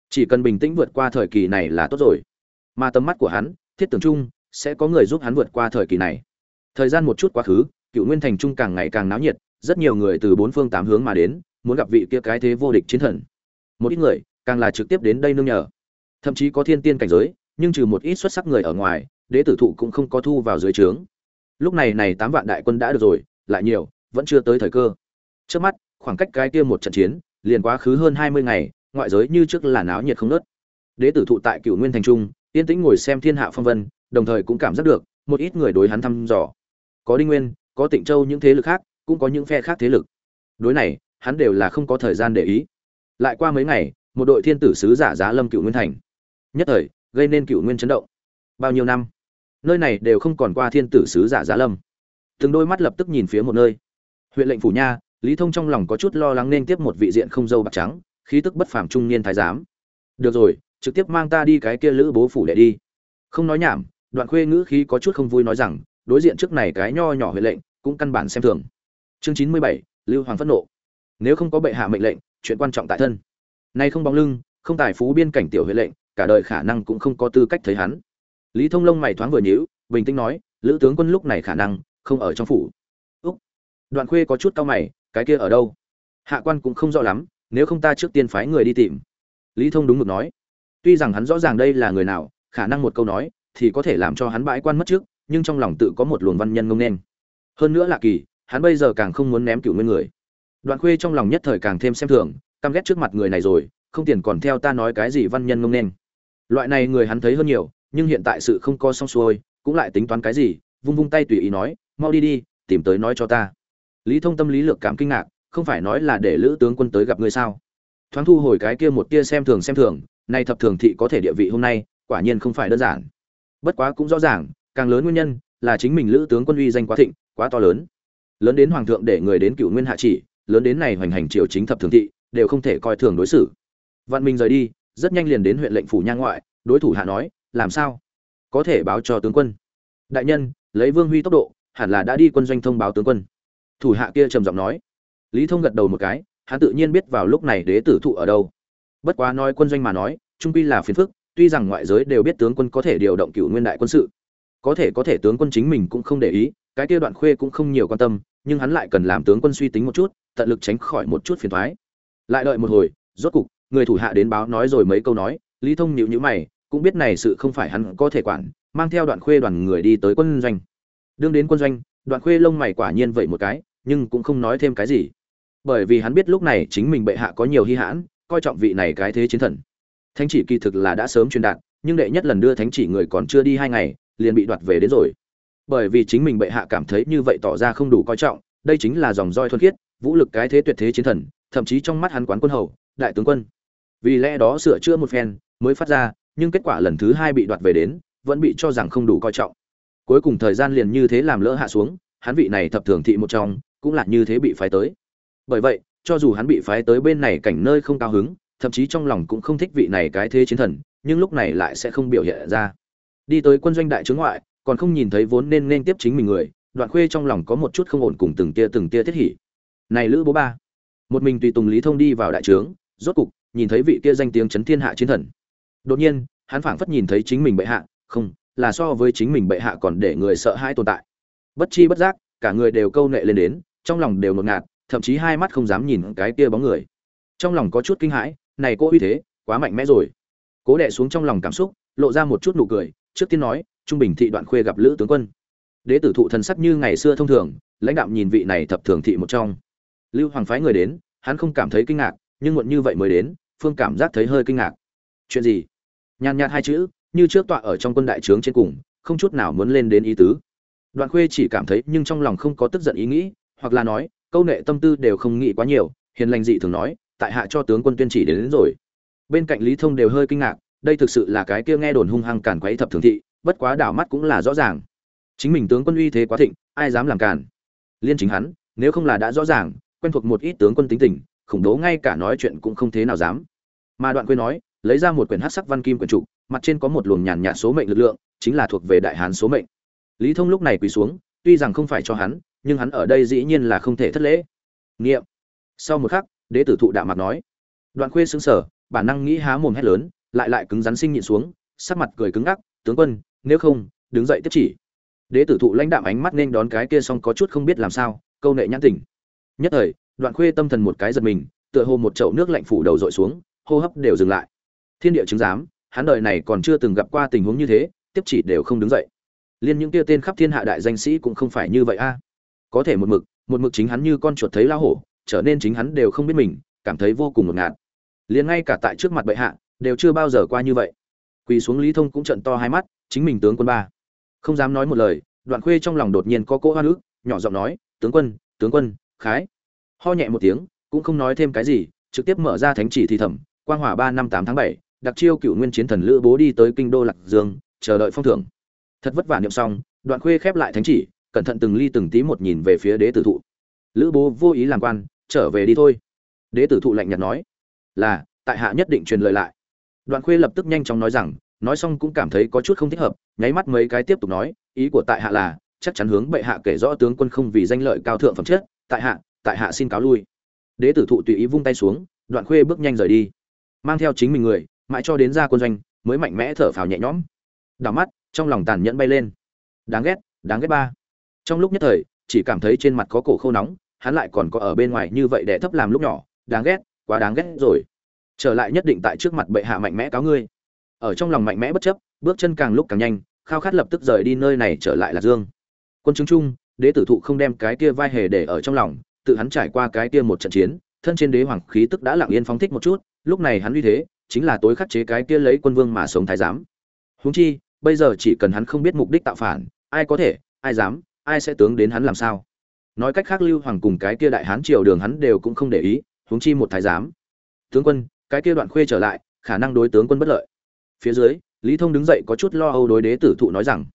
Chỉ cần bình tĩnh vượt qua thời kỳ này là tốt rồi. Mà tầm mắt của hắn, thiết tưởng chung, sẽ có người giúp hắn vượt qua thời kỳ này. Thời gian một chút quá khứ, cựu nguyên thành trung càng ngày càng náo nhiệt rất nhiều người từ bốn phương tám hướng mà đến, muốn gặp vị kia cái thế vô địch chiến thần. Một ít người, càng là trực tiếp đến đây nương nhờ. Thậm chí có thiên tiên cảnh giới, nhưng trừ một ít xuất sắc người ở ngoài, đế tử thụ cũng không có thu vào dưới trướng. Lúc này này tám vạn đại quân đã được rồi, lại nhiều, vẫn chưa tới thời cơ. Trước mắt, khoảng cách cái kia một trận chiến, liền quá khứ hơn hai mươi ngày, ngoại giới như trước là náo nhiệt không nớt đế tử thụ tại cựu nguyên thành trung, yên tĩnh ngồi xem thiên hạ phong vân, đồng thời cũng cảm giác được, một ít người đối hắn thăm dò. Có đinh nguyên, có tịnh châu những thế lực khác cũng có những phe khác thế lực. Đối này, hắn đều là không có thời gian để ý. Lại qua mấy ngày, một đội thiên tử sứ giả giá lâm cựu nguyên thành. Nhất thời, gây nên cựu nguyên chấn động. Bao nhiêu năm? Nơi này đều không còn qua thiên tử sứ giả giá lâm. Từng đôi mắt lập tức nhìn phía một nơi. Huyện lệnh phủ nha, lý thông trong lòng có chút lo lắng nên tiếp một vị diện không dâu bạc trắng, khí tức bất phàm trung niên thái giám. Được rồi, trực tiếp mang ta đi cái kia lữ bố phủ để đi. Không nói nhảm, đoạn khuê ngữ khí có chút không vui nói rằng, đối diện trước này cái nho nhỏ huyện lệnh, cũng căn bản xem thường chương chín mươi bảy, lưu hoàng phẫn nộ. Nếu không có bệ hạ mệnh lệnh, chuyện quan trọng tại thân. Nay không bóng lưng, không tài phú biên cảnh tiểu huệ lệnh, cả đời khả năng cũng không có tư cách thấy hắn. Lý thông lông mày thoáng vừa nhíu, bình tĩnh nói, lữ tướng quân lúc này khả năng không ở trong phủ. Úc. Đoạn khuê có chút cau mày, cái kia ở đâu? Hạ quan cũng không rõ lắm, nếu không ta trước tiên phái người đi tìm. Lý thông đúng mực nói, tuy rằng hắn rõ ràng đây là người nào, khả năng một câu nói thì có thể làm cho hắn bãi quan mất trước, nhưng trong lòng tự có một luồng văn nhân ngông nên. Hơn nữa là kỳ hắn bây giờ càng không muốn ném cựu nguyên người. Đoạn khuê trong lòng nhất thời càng thêm xem thường, căm ghét trước mặt người này rồi, không tiền còn theo ta nói cái gì văn nhân ngông nên. Loại này người hắn thấy hơn nhiều, nhưng hiện tại sự không co xong xuôi, cũng lại tính toán cái gì, vung vung tay tùy ý nói, mau đi đi, tìm tới nói cho ta. Lý thông tâm lý lược cảm kinh ngạc, không phải nói là để lữ tướng quân tới gặp ngươi sao? Thoáng thu hồi cái kia một tia xem thường xem thường, nay thập thường thị có thể địa vị hôm nay, quả nhiên không phải đơn giản. Bất quá cũng rõ ràng, càng lớn nguyên nhân là chính mình lữ tướng quân uy danh quá thịnh, quá to lớn lớn đến hoàng thượng để người đến cựu nguyên hạ chỉ, lớn đến này hoành hành triều chính thập thường thị, đều không thể coi thường đối xử. Vạn minh rời đi, rất nhanh liền đến huyện lệnh phủ nha ngoại, đối thủ hạ nói, làm sao? Có thể báo cho tướng quân. Đại nhân, lấy vương huy tốc độ, hẳn là đã đi quân doanh thông báo tướng quân. Thủ hạ kia trầm giọng nói. Lý thông gật đầu một cái, hắn tự nhiên biết vào lúc này đế tử thụ ở đâu. Bất quá nói quân doanh mà nói, trung quy là phiền phức, tuy rằng ngoại giới đều biết tướng quân có thể điều động cựu nguyên đại quân sự, có thể có thể tướng quân chính mình cũng không để ý cái kia đoạn khuê cũng không nhiều quan tâm, nhưng hắn lại cần làm tướng quân suy tính một chút, tận lực tránh khỏi một chút phiền thoái lại đợi một hồi, rốt cục, người thủ hạ đến báo nói rồi mấy câu nói, lý thông nhịu nhữ mày, cũng biết này sự không phải hắn có thể quản, mang theo đoạn khuê đoàn người đi tới quân doanh. Đương đến quân doanh, đoạn khuê lông mày quả nhiên vậy một cái, nhưng cũng không nói thêm cái gì. Bởi vì hắn biết lúc này chính mình bệ hạ có nhiều hy hãn, coi trọng vị này cái thế chiến thần. Thánh chỉ kỳ thực là đã sớm truyền đạt, nhưng đệ nhất lần đưa thánh chỉ người còn chưa đi hai ngày, liền bị đoạt về đến rồi bởi vì chính mình bệ hạ cảm thấy như vậy tỏ ra không đủ coi trọng, đây chính là dòng roi thuần khiết, vũ lực cái thế tuyệt thế chiến thần, thậm chí trong mắt hắn quán quân hầu, đại tướng quân. Vì lẽ đó sửa chữa một phen mới phát ra, nhưng kết quả lần thứ hai bị đoạt về đến, vẫn bị cho rằng không đủ coi trọng. Cuối cùng thời gian liền như thế làm lỡ hạ xuống, hắn vị này thập thường thị một trong, cũng là như thế bị phái tới. Bởi vậy, cho dù hắn bị phái tới bên này cảnh nơi không cao hứng, thậm chí trong lòng cũng không thích vị này cái thế chiến thần, nhưng lúc này lại sẽ không biểu hiện ra. Đi tới quân doanh đại trướng ngoại còn không nhìn thấy vốn nên nên tiếp chính mình người, đoạn khuê trong lòng có một chút không ổn cùng từng tia từng tia thiết hỉ. Này lữ bố ba, một mình tùy tùng lý thông đi vào đại trướng, rốt cục, nhìn thấy vị kia danh tiếng chấn thiên hạ chiến thần. Đột nhiên, hắn phảng phất nhìn thấy chính mình bệ hạ, không, là so với chính mình bệ hạ còn để người sợ hãi tồn tại. Bất chi bất giác, cả người đều câu nệ lên đến, trong lòng đều ngột ngạt, thậm chí hai mắt không dám nhìn cái kia bóng người. Trong lòng có chút kinh hãi, này cô uy thế, quá mạnh mẽ rồi. Cố đệ xuống trong lòng cảm xúc, lộ ra một chút nụ cười, trước tiên nói trung bình thị đoạn khuê gặp lữ tướng quân. Đế tử thụ thần sắc như ngày xưa thông thường lãnh đạo nhìn vị này thập thường thị một trong. Lưu hoàng phái người đến hắn không cảm thấy kinh ngạc nhưng muộn như vậy mới đến phương cảm giác thấy hơi kinh ngạc. Chuyện gì? Nhàn nhạt hai chữ như trước tọa ở trong quân đại trướng trên cùng không chút nào muốn lên đến ý tứ. Đoạn khuê chỉ cảm thấy nhưng trong lòng không có tức giận ý nghĩ hoặc là nói câu nệ tâm tư đều không nghĩ quá nhiều hiền lành dị thường nói tại hạ cho tướng quân tuyên chỉ đến, đến rồi. Bên cạnh lý thông đều hơi kinh ngạc đây thực sự là cái kia nghe đồn hung hăng càn quấy thập thường thị bất quá đảo mắt cũng là rõ ràng. Chính mình tướng quân uy thế quá thịnh, ai dám làm càn? Liên chính hắn, nếu không là đã rõ ràng, quen thuộc một ít tướng quân tính tình, khủng bố ngay cả nói chuyện cũng không thế nào dám. Mà đoạn quê nói, lấy ra một quyển hát sắc văn kim quyển trục, mặt trên có một luồng nhàn nhạt số mệnh lực lượng, chính là thuộc về đại hán số mệnh. Lý thông lúc này quỳ xuống, tuy rằng không phải cho hắn, nhưng hắn ở đây dĩ nhiên là không thể thất lễ. Nghiệm sau một khắc, đế tử thụ đạo mặt nói. Đoạn khuê xứng sở bản năng nghĩ há mồm hét lớn, lại lại cứng rắn sinh nhịn xuống, sắc mặt cười cứng ngắc, tướng quân nếu không, đứng dậy tiếp chỉ. Đế tử thụ lãnh đạm ánh mắt nên đón cái kia xong có chút không biết làm sao, câu nệ nhãn tỉnh nhất thời, đoạn khuê tâm thần một cái giật mình, tựa hồ một chậu nước lạnh phủ đầu dội xuống, hô hấp đều dừng lại. Thiên địa chứng giám, hắn đời này còn chưa từng gặp qua tình huống như thế, tiếp chỉ đều không đứng dậy. Liên những kia tên khắp thiên hạ đại danh sĩ cũng không phải như vậy a. Có thể một mực một mực chính hắn như con chuột thấy lao hổ, trở nên chính hắn đều không biết mình, cảm thấy vô cùng ngột ngạt. Liền ngay cả tại trước mặt bệ hạ, đều chưa bao giờ qua như vậy. Quỳ xuống lý thông cũng trận to hai mắt chính mình tướng quân ba. Không dám nói một lời, đoạn khuê trong lòng đột nhiên có cỗ hoa nước nhỏ giọng nói, tướng quân tướng quân, khái. Ho nhẹ một tiếng, cũng không nói thêm cái gì, trực tiếp mở ra thánh chỉ thì thẩm quang hỏa ba năm tám tháng bảy, đặc chiêu cựu nguyên chiến thần lữ bố đi tới kinh đô lạc dương, chờ đợi phong thưởng. Thật vất vả niệm xong, đoạn khuê khép lại thánh chỉ, cẩn thận từng ly từng tí một nhìn về phía đế tử thụ. Lữ bố vô ý làm quan, trở về đi thôi. Đế tử thụ lạnh nhạt nói, là, tại hạ nhất định truyền lời lại. Đoạn khuê lập tức nhanh chóng nói rằng nói xong cũng cảm thấy có chút không thích hợp, nháy mắt mấy cái tiếp tục nói, ý của tại hạ là, chắc chắn hướng bệ hạ kể rõ tướng quân không vì danh lợi cao thượng phẩm chất, tại hạ tại hạ xin cáo lui. Đế tử thụ tùy ý vung tay xuống, đoạn khuê bước nhanh rời đi. Mang theo chính mình người, mãi cho đến ra quân doanh, mới mạnh mẽ thở phào nhẹ nhõm. Đảo mắt, trong lòng tàn nhẫn bay lên. Đáng ghét đáng ghét ba. Trong lúc nhất thời, chỉ cảm thấy trên mặt có cổ khô nóng, hắn lại còn có ở bên ngoài như vậy để thấp làm lúc nhỏ. Đáng ghét, quá đáng ghét rồi. Trở lại nhất định tại trước mặt bệ hạ mạnh mẽ cáo ngươi ở trong lòng mạnh mẽ bất chấp, bước chân càng lúc càng nhanh, khao khát lập tức rời đi nơi này trở lại lạc dương. Quân chứng chung đế tử thụ không đem cái kia vai hề để ở trong lòng, tự hắn trải qua cái kia một trận chiến, thân trên đế hoàng khí tức đã lặng yên phóng thích một chút, lúc này hắn uy thế, chính là tối khắc chế cái kia lấy quân vương mà sống thái giám. Huống chi, bây giờ chỉ cần hắn không biết mục đích tạo phản, ai có thể, ai dám, ai sẽ tướng đến hắn làm sao? Nói cách khác lưu hoàng cùng cái kia đại hán triều đường hắn đều cũng không để ý, huống chi một thái giám. Tướng quân, cái kia đoạn khuê trở lại, khả năng đối tướng quân bất lợi phía dưới, lý thông đứng dậy có chút lo âu đối đế tử thụ nói rằng,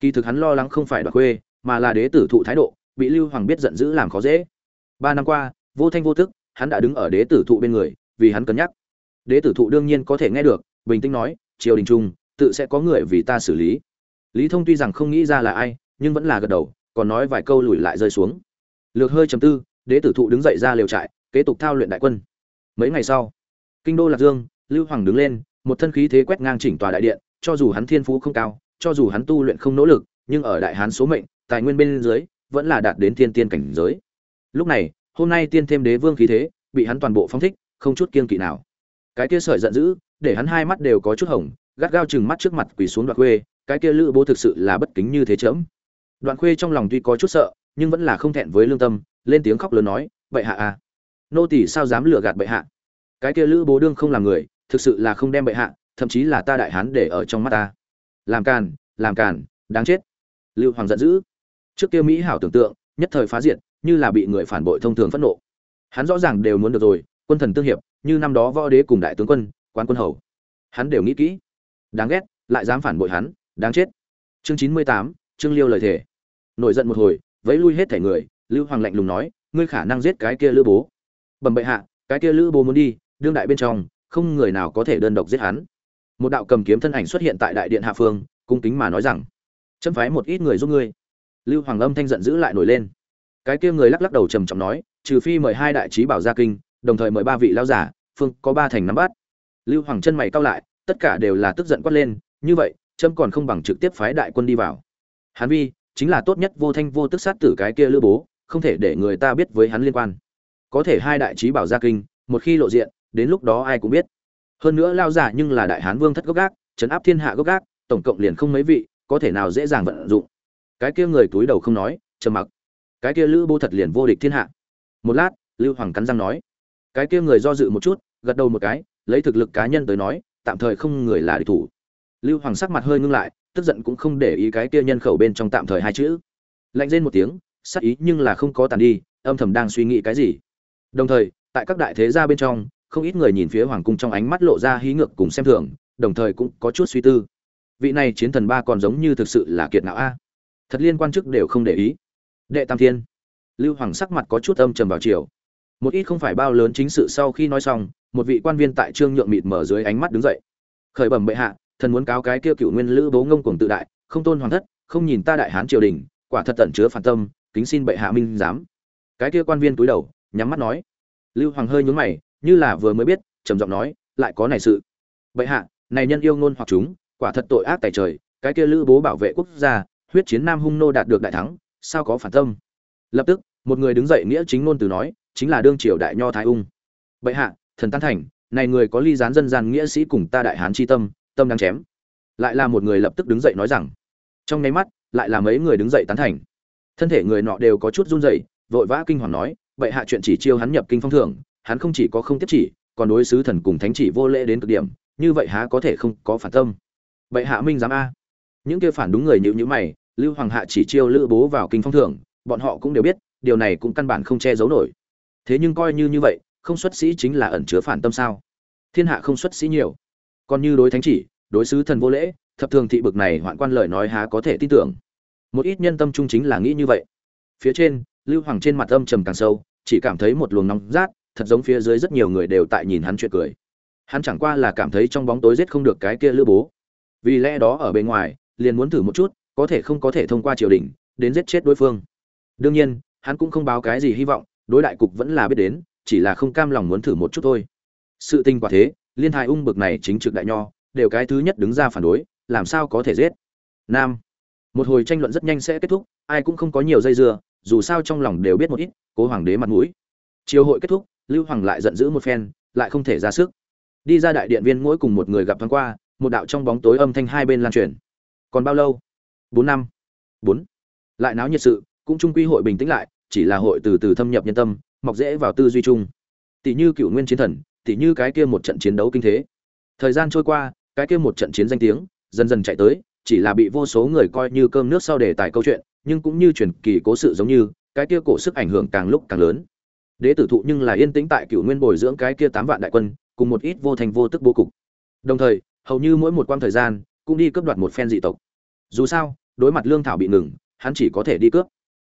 kỳ thực hắn lo lắng không phải đoạt khuê mà là đế tử thụ thái độ, bị lưu hoàng biết giận dữ làm khó dễ. Ba năm qua, vô thanh vô tức, hắn đã đứng ở đế tử thụ bên người, vì hắn cân nhắc. Đế tử thụ đương nhiên có thể nghe được, bình tĩnh nói, triều đình trung, tự sẽ có người vì ta xử lý. Lý thông tuy rằng không nghĩ ra là ai, nhưng vẫn là gật đầu, còn nói vài câu lùi lại rơi xuống. Lược hơi chầm tư, đế tử thụ đứng dậy ra liều trại, kế tục thao luyện đại quân. Mấy ngày sau, kinh đô lạc dương, lưu hoàng đứng lên một thân khí thế quét ngang chỉnh tòa đại điện, cho dù hắn thiên phú không cao, cho dù hắn tu luyện không nỗ lực, nhưng ở đại hán số mệnh, tài nguyên bên dưới, vẫn là đạt đến thiên tiên cảnh giới. Lúc này, hôm nay tiên thêm đế vương khí thế, bị hắn toàn bộ phong thích, không chút kiêng kỵ nào. Cái kia sợi giận dữ, để hắn hai mắt đều có chút hồng, gắt gao chừng mắt trước mặt quỳ xuống đoạn khuê, cái kia lữ bố thực sự là bất kính như thế chớm. Đoạn khuê trong lòng tuy có chút sợ, nhưng vẫn là không thẹn với lương tâm, lên tiếng khóc lớn nói, bệ hạ à nô tỳ sao dám lừa gạt bệ hạ? Cái kia lữ bố đương không làm người thực sự là không đem bệ hạ, thậm chí là ta đại hán để ở trong mắt ta. Làm càn làm càn, đáng chết. Lưu hoàng giận dữ. Trước kia mỹ hảo tưởng tượng, nhất thời phá diệt, như là bị người phản bội thông thường phẫn nộ. Hắn rõ ràng đều muốn được rồi, quân thần tương hiệp, như năm đó võ đế cùng đại tướng quân quan quân hầu. Hắn đều nghĩ kỹ. Đáng ghét, lại dám phản bội hắn, đáng chết. Chương chín mươi tám, trương liêu lời thề. Nổi giận một hồi, vẫy lui hết thảy người, lưu hoàng lạnh lùng nói, ngươi khả năng giết cái kia lữ bố. Bẩm bệ hạ, cái kia lữ bố muốn đi, đương đại bên trong không người nào có thể đơn độc giết hắn. Một đạo cầm kiếm thân ảnh xuất hiện tại đại điện hạ phương, cung kính mà nói rằng, chấm phái một ít người giúp ngươi. Lưu hoàng âm thanh giận dữ lại nổi lên. Cái kia người lắc lắc đầu trầm trọng nói, trừ phi mời hai đại trí bảo gia kinh, đồng thời mời ba vị lao giả, phương có ba thành nắm bắt. Lưu hoàng chân mày cao lại, tất cả đều là tức giận quát lên, như vậy trâm còn không bằng trực tiếp phái đại quân đi vào. Hắn vi, chính là tốt nhất vô thanh vô tức sát tử cái kia lữ bố, không thể để người ta biết với hắn liên quan. Có thể hai đại trí bảo gia kinh, một khi lộ diện đến lúc đó ai cũng biết. Hơn nữa lao giả nhưng là đại hán vương thất gốc gác chấn áp thiên hạ gốc gác, tổng cộng liền không mấy vị, có thể nào dễ dàng vận dụng. Cái kia người túi đầu không nói, trầm mặc. Cái kia lữ bố thật liền vô địch thiên hạ. Một lát, lưu hoàng cắn răng nói. Cái kia người do dự một chút, gật đầu một cái, lấy thực lực cá nhân tới nói, tạm thời không người là địch thủ. Lưu hoàng sắc mặt hơi ngưng lại, tức giận cũng không để ý cái kia nhân khẩu bên trong tạm thời hai chữ. Lạnh rên một tiếng, sắc ý nhưng là không có tàn đi, âm thầm đang suy nghĩ cái gì. Đồng thời, tại các đại thế gia bên trong không ít người nhìn phía hoàng cung trong ánh mắt lộ ra hí ngược cùng xem thường, đồng thời cũng có chút suy tư. Vị này chiến thần ba còn giống như thực sự là kiệt não a. Thật liên quan chức đều không để ý. Đệ tam thiên. Lưu hoàng sắc mặt có chút âm trầm vào chiều. Một ít không phải bao lớn chính sự sau khi nói xong, một vị quan viên tại trương nhượng mịt mở dưới ánh mắt đứng dậy. Khởi bẩm bệ hạ, thần muốn cáo cái kia cựu nguyên lữ bố ngông cuồng tự đại, không tôn hoàng thất, không nhìn ta đại hán triều đình, quả thật tận chứa phản tâm, kính xin bệ hạ minh giám. Cái kia quan viên túi đầu, nhắm mắt nói. Lưu hoàng hơi nhún mày như là vừa mới biết, trầm giọng nói, lại có này sự. Bệ hạ, này nhân yêu ngôn hoặc chúng, quả thật tội ác tại trời, cái kia lữ bố bảo vệ quốc gia, huyết chiến nam hung nô đạt được đại thắng, sao có phản tâm? Lập tức, một người đứng dậy nghĩa chính ngôn từ nói, chính là đương triều đại nho thái ung. Bệ hạ, thần tán thành, này người có ly gián dân gian nghĩa sĩ cùng ta đại hán chi tâm tâm đang chém. Lại là một người lập tức đứng dậy nói rằng, trong nháy mắt, lại là mấy người đứng dậy tán thành. Thân thể người nọ đều có chút run rẩy, vội vã kinh hoàng nói, bệ hạ chuyện chỉ chiêu hắn nhập kinh phong thưởng hắn không chỉ có không tiếp chỉ, còn đối sứ thần cùng thánh chỉ vô lễ đến cực điểm, như vậy há có thể không có phản tâm. Bệ hạ minh giám a. Những kia phản đúng người nhíu nhíu mày, lưu hoàng hạ chỉ chiêu lữ bố vào kinh phong thưởng, bọn họ cũng đều biết, điều này cũng căn bản không che giấu nổi. Thế nhưng coi như như vậy, không xuất sĩ chính là ẩn chứa phản tâm sao? Thiên hạ không xuất sĩ nhiều. Còn như đối thánh chỉ, đối sứ thần vô lễ, thập thường thị bực này hoạn quan lời nói há có thể tin tưởng. Một ít nhân tâm trung chính là nghĩ như vậy. Phía trên, lưu hoàng trên mặt âm trầm càng sâu, chỉ cảm thấy một luồng nóng rát thật giống phía dưới rất nhiều người đều tại nhìn hắn chuyện cười. Hắn chẳng qua là cảm thấy trong bóng tối giết không được cái kia lữ bố. Vì lẽ đó ở bên ngoài, liền muốn thử một chút, có thể không có thể thông qua triều đình, đến giết chết đối phương. Đương nhiên, hắn cũng không báo cái gì hy vọng, đối đại cục vẫn là biết đến, chỉ là không cam lòng muốn thử một chút thôi. Sự tình quả thế, liên thái ung bực này chính trực đại nho, đều cái thứ nhất đứng ra phản đối, làm sao có thể giết? Nam. Một hồi tranh luận rất nhanh sẽ kết thúc, ai cũng không có nhiều dây dưa, dù sao trong lòng đều biết một ít, cố hoàng đế mặt mũi chiều hội kết thúc, lưu hoàng lại giận dữ một phen, lại không thể ra sức. Đi ra đại điện viên mỗi cùng một người gặp thoáng qua, một đạo trong bóng tối âm thanh hai bên lan truyền. Còn bao lâu? Bốn năm. Bốn. Lại náo nhiệt sự, cũng trung quy hội bình tĩnh lại, chỉ là hội từ từ thâm nhập nhân tâm, mọc dễ vào tư duy chung. Tỷ như cựu nguyên chiến thần, tỷ như cái kia một trận chiến đấu kinh thế. Thời gian trôi qua, cái kia một trận chiến danh tiếng, dần dần chạy tới, chỉ là bị vô số người coi như cơm nước sau đề tài câu chuyện, nhưng cũng như truyền kỳ cố sự giống như, cái kia cổ sức ảnh hưởng càng lúc càng lớn đế tử thụ nhưng là yên tĩnh tại cựu nguyên bồi dưỡng cái kia tám vạn đại quân, cùng một ít vô thành vô tức bố cục. Đồng thời, hầu như mỗi một quãng thời gian, cũng đi cướp đoạt một phen dị tộc. Dù sao, đối mặt lương thảo bị ngừng, hắn chỉ có thể đi cướp.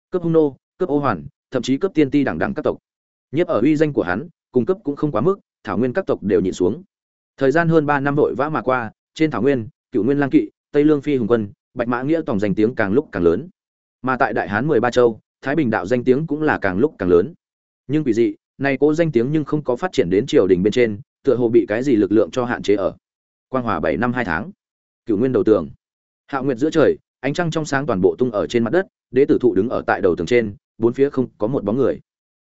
Cướp hung nô, cướp ô hoàn, thậm chí cướp tiên ti đẳng đẳng các tộc. Nhất ở uy danh của hắn cung cấp cũng không quá mức, thảo nguyên các tộc đều nhịn xuống. Thời gian hơn ba năm vội vã mà qua, trên thảo nguyên cựu nguyên lang kỵ, tây lương phi hùng quân, bạch mã nghĩa tổng danh tiếng càng lúc càng lớn. Mà tại đại hán mười ba châu, thái bình đạo danh tiếng cũng là càng lúc càng lớn nhưng vì dị, này cố danh tiếng nhưng không có phát triển đến triều đình bên trên, tựa hồ bị cái gì lực lượng cho hạn chế ở. Quang hòa bảy năm hai tháng. Cựu nguyên đầu tường. Hạo nguyệt giữa trời, ánh trăng trong sáng toàn bộ tung ở trên mặt đất, đế tử thụ đứng ở tại đầu tường trên, bốn phía không có một bóng người.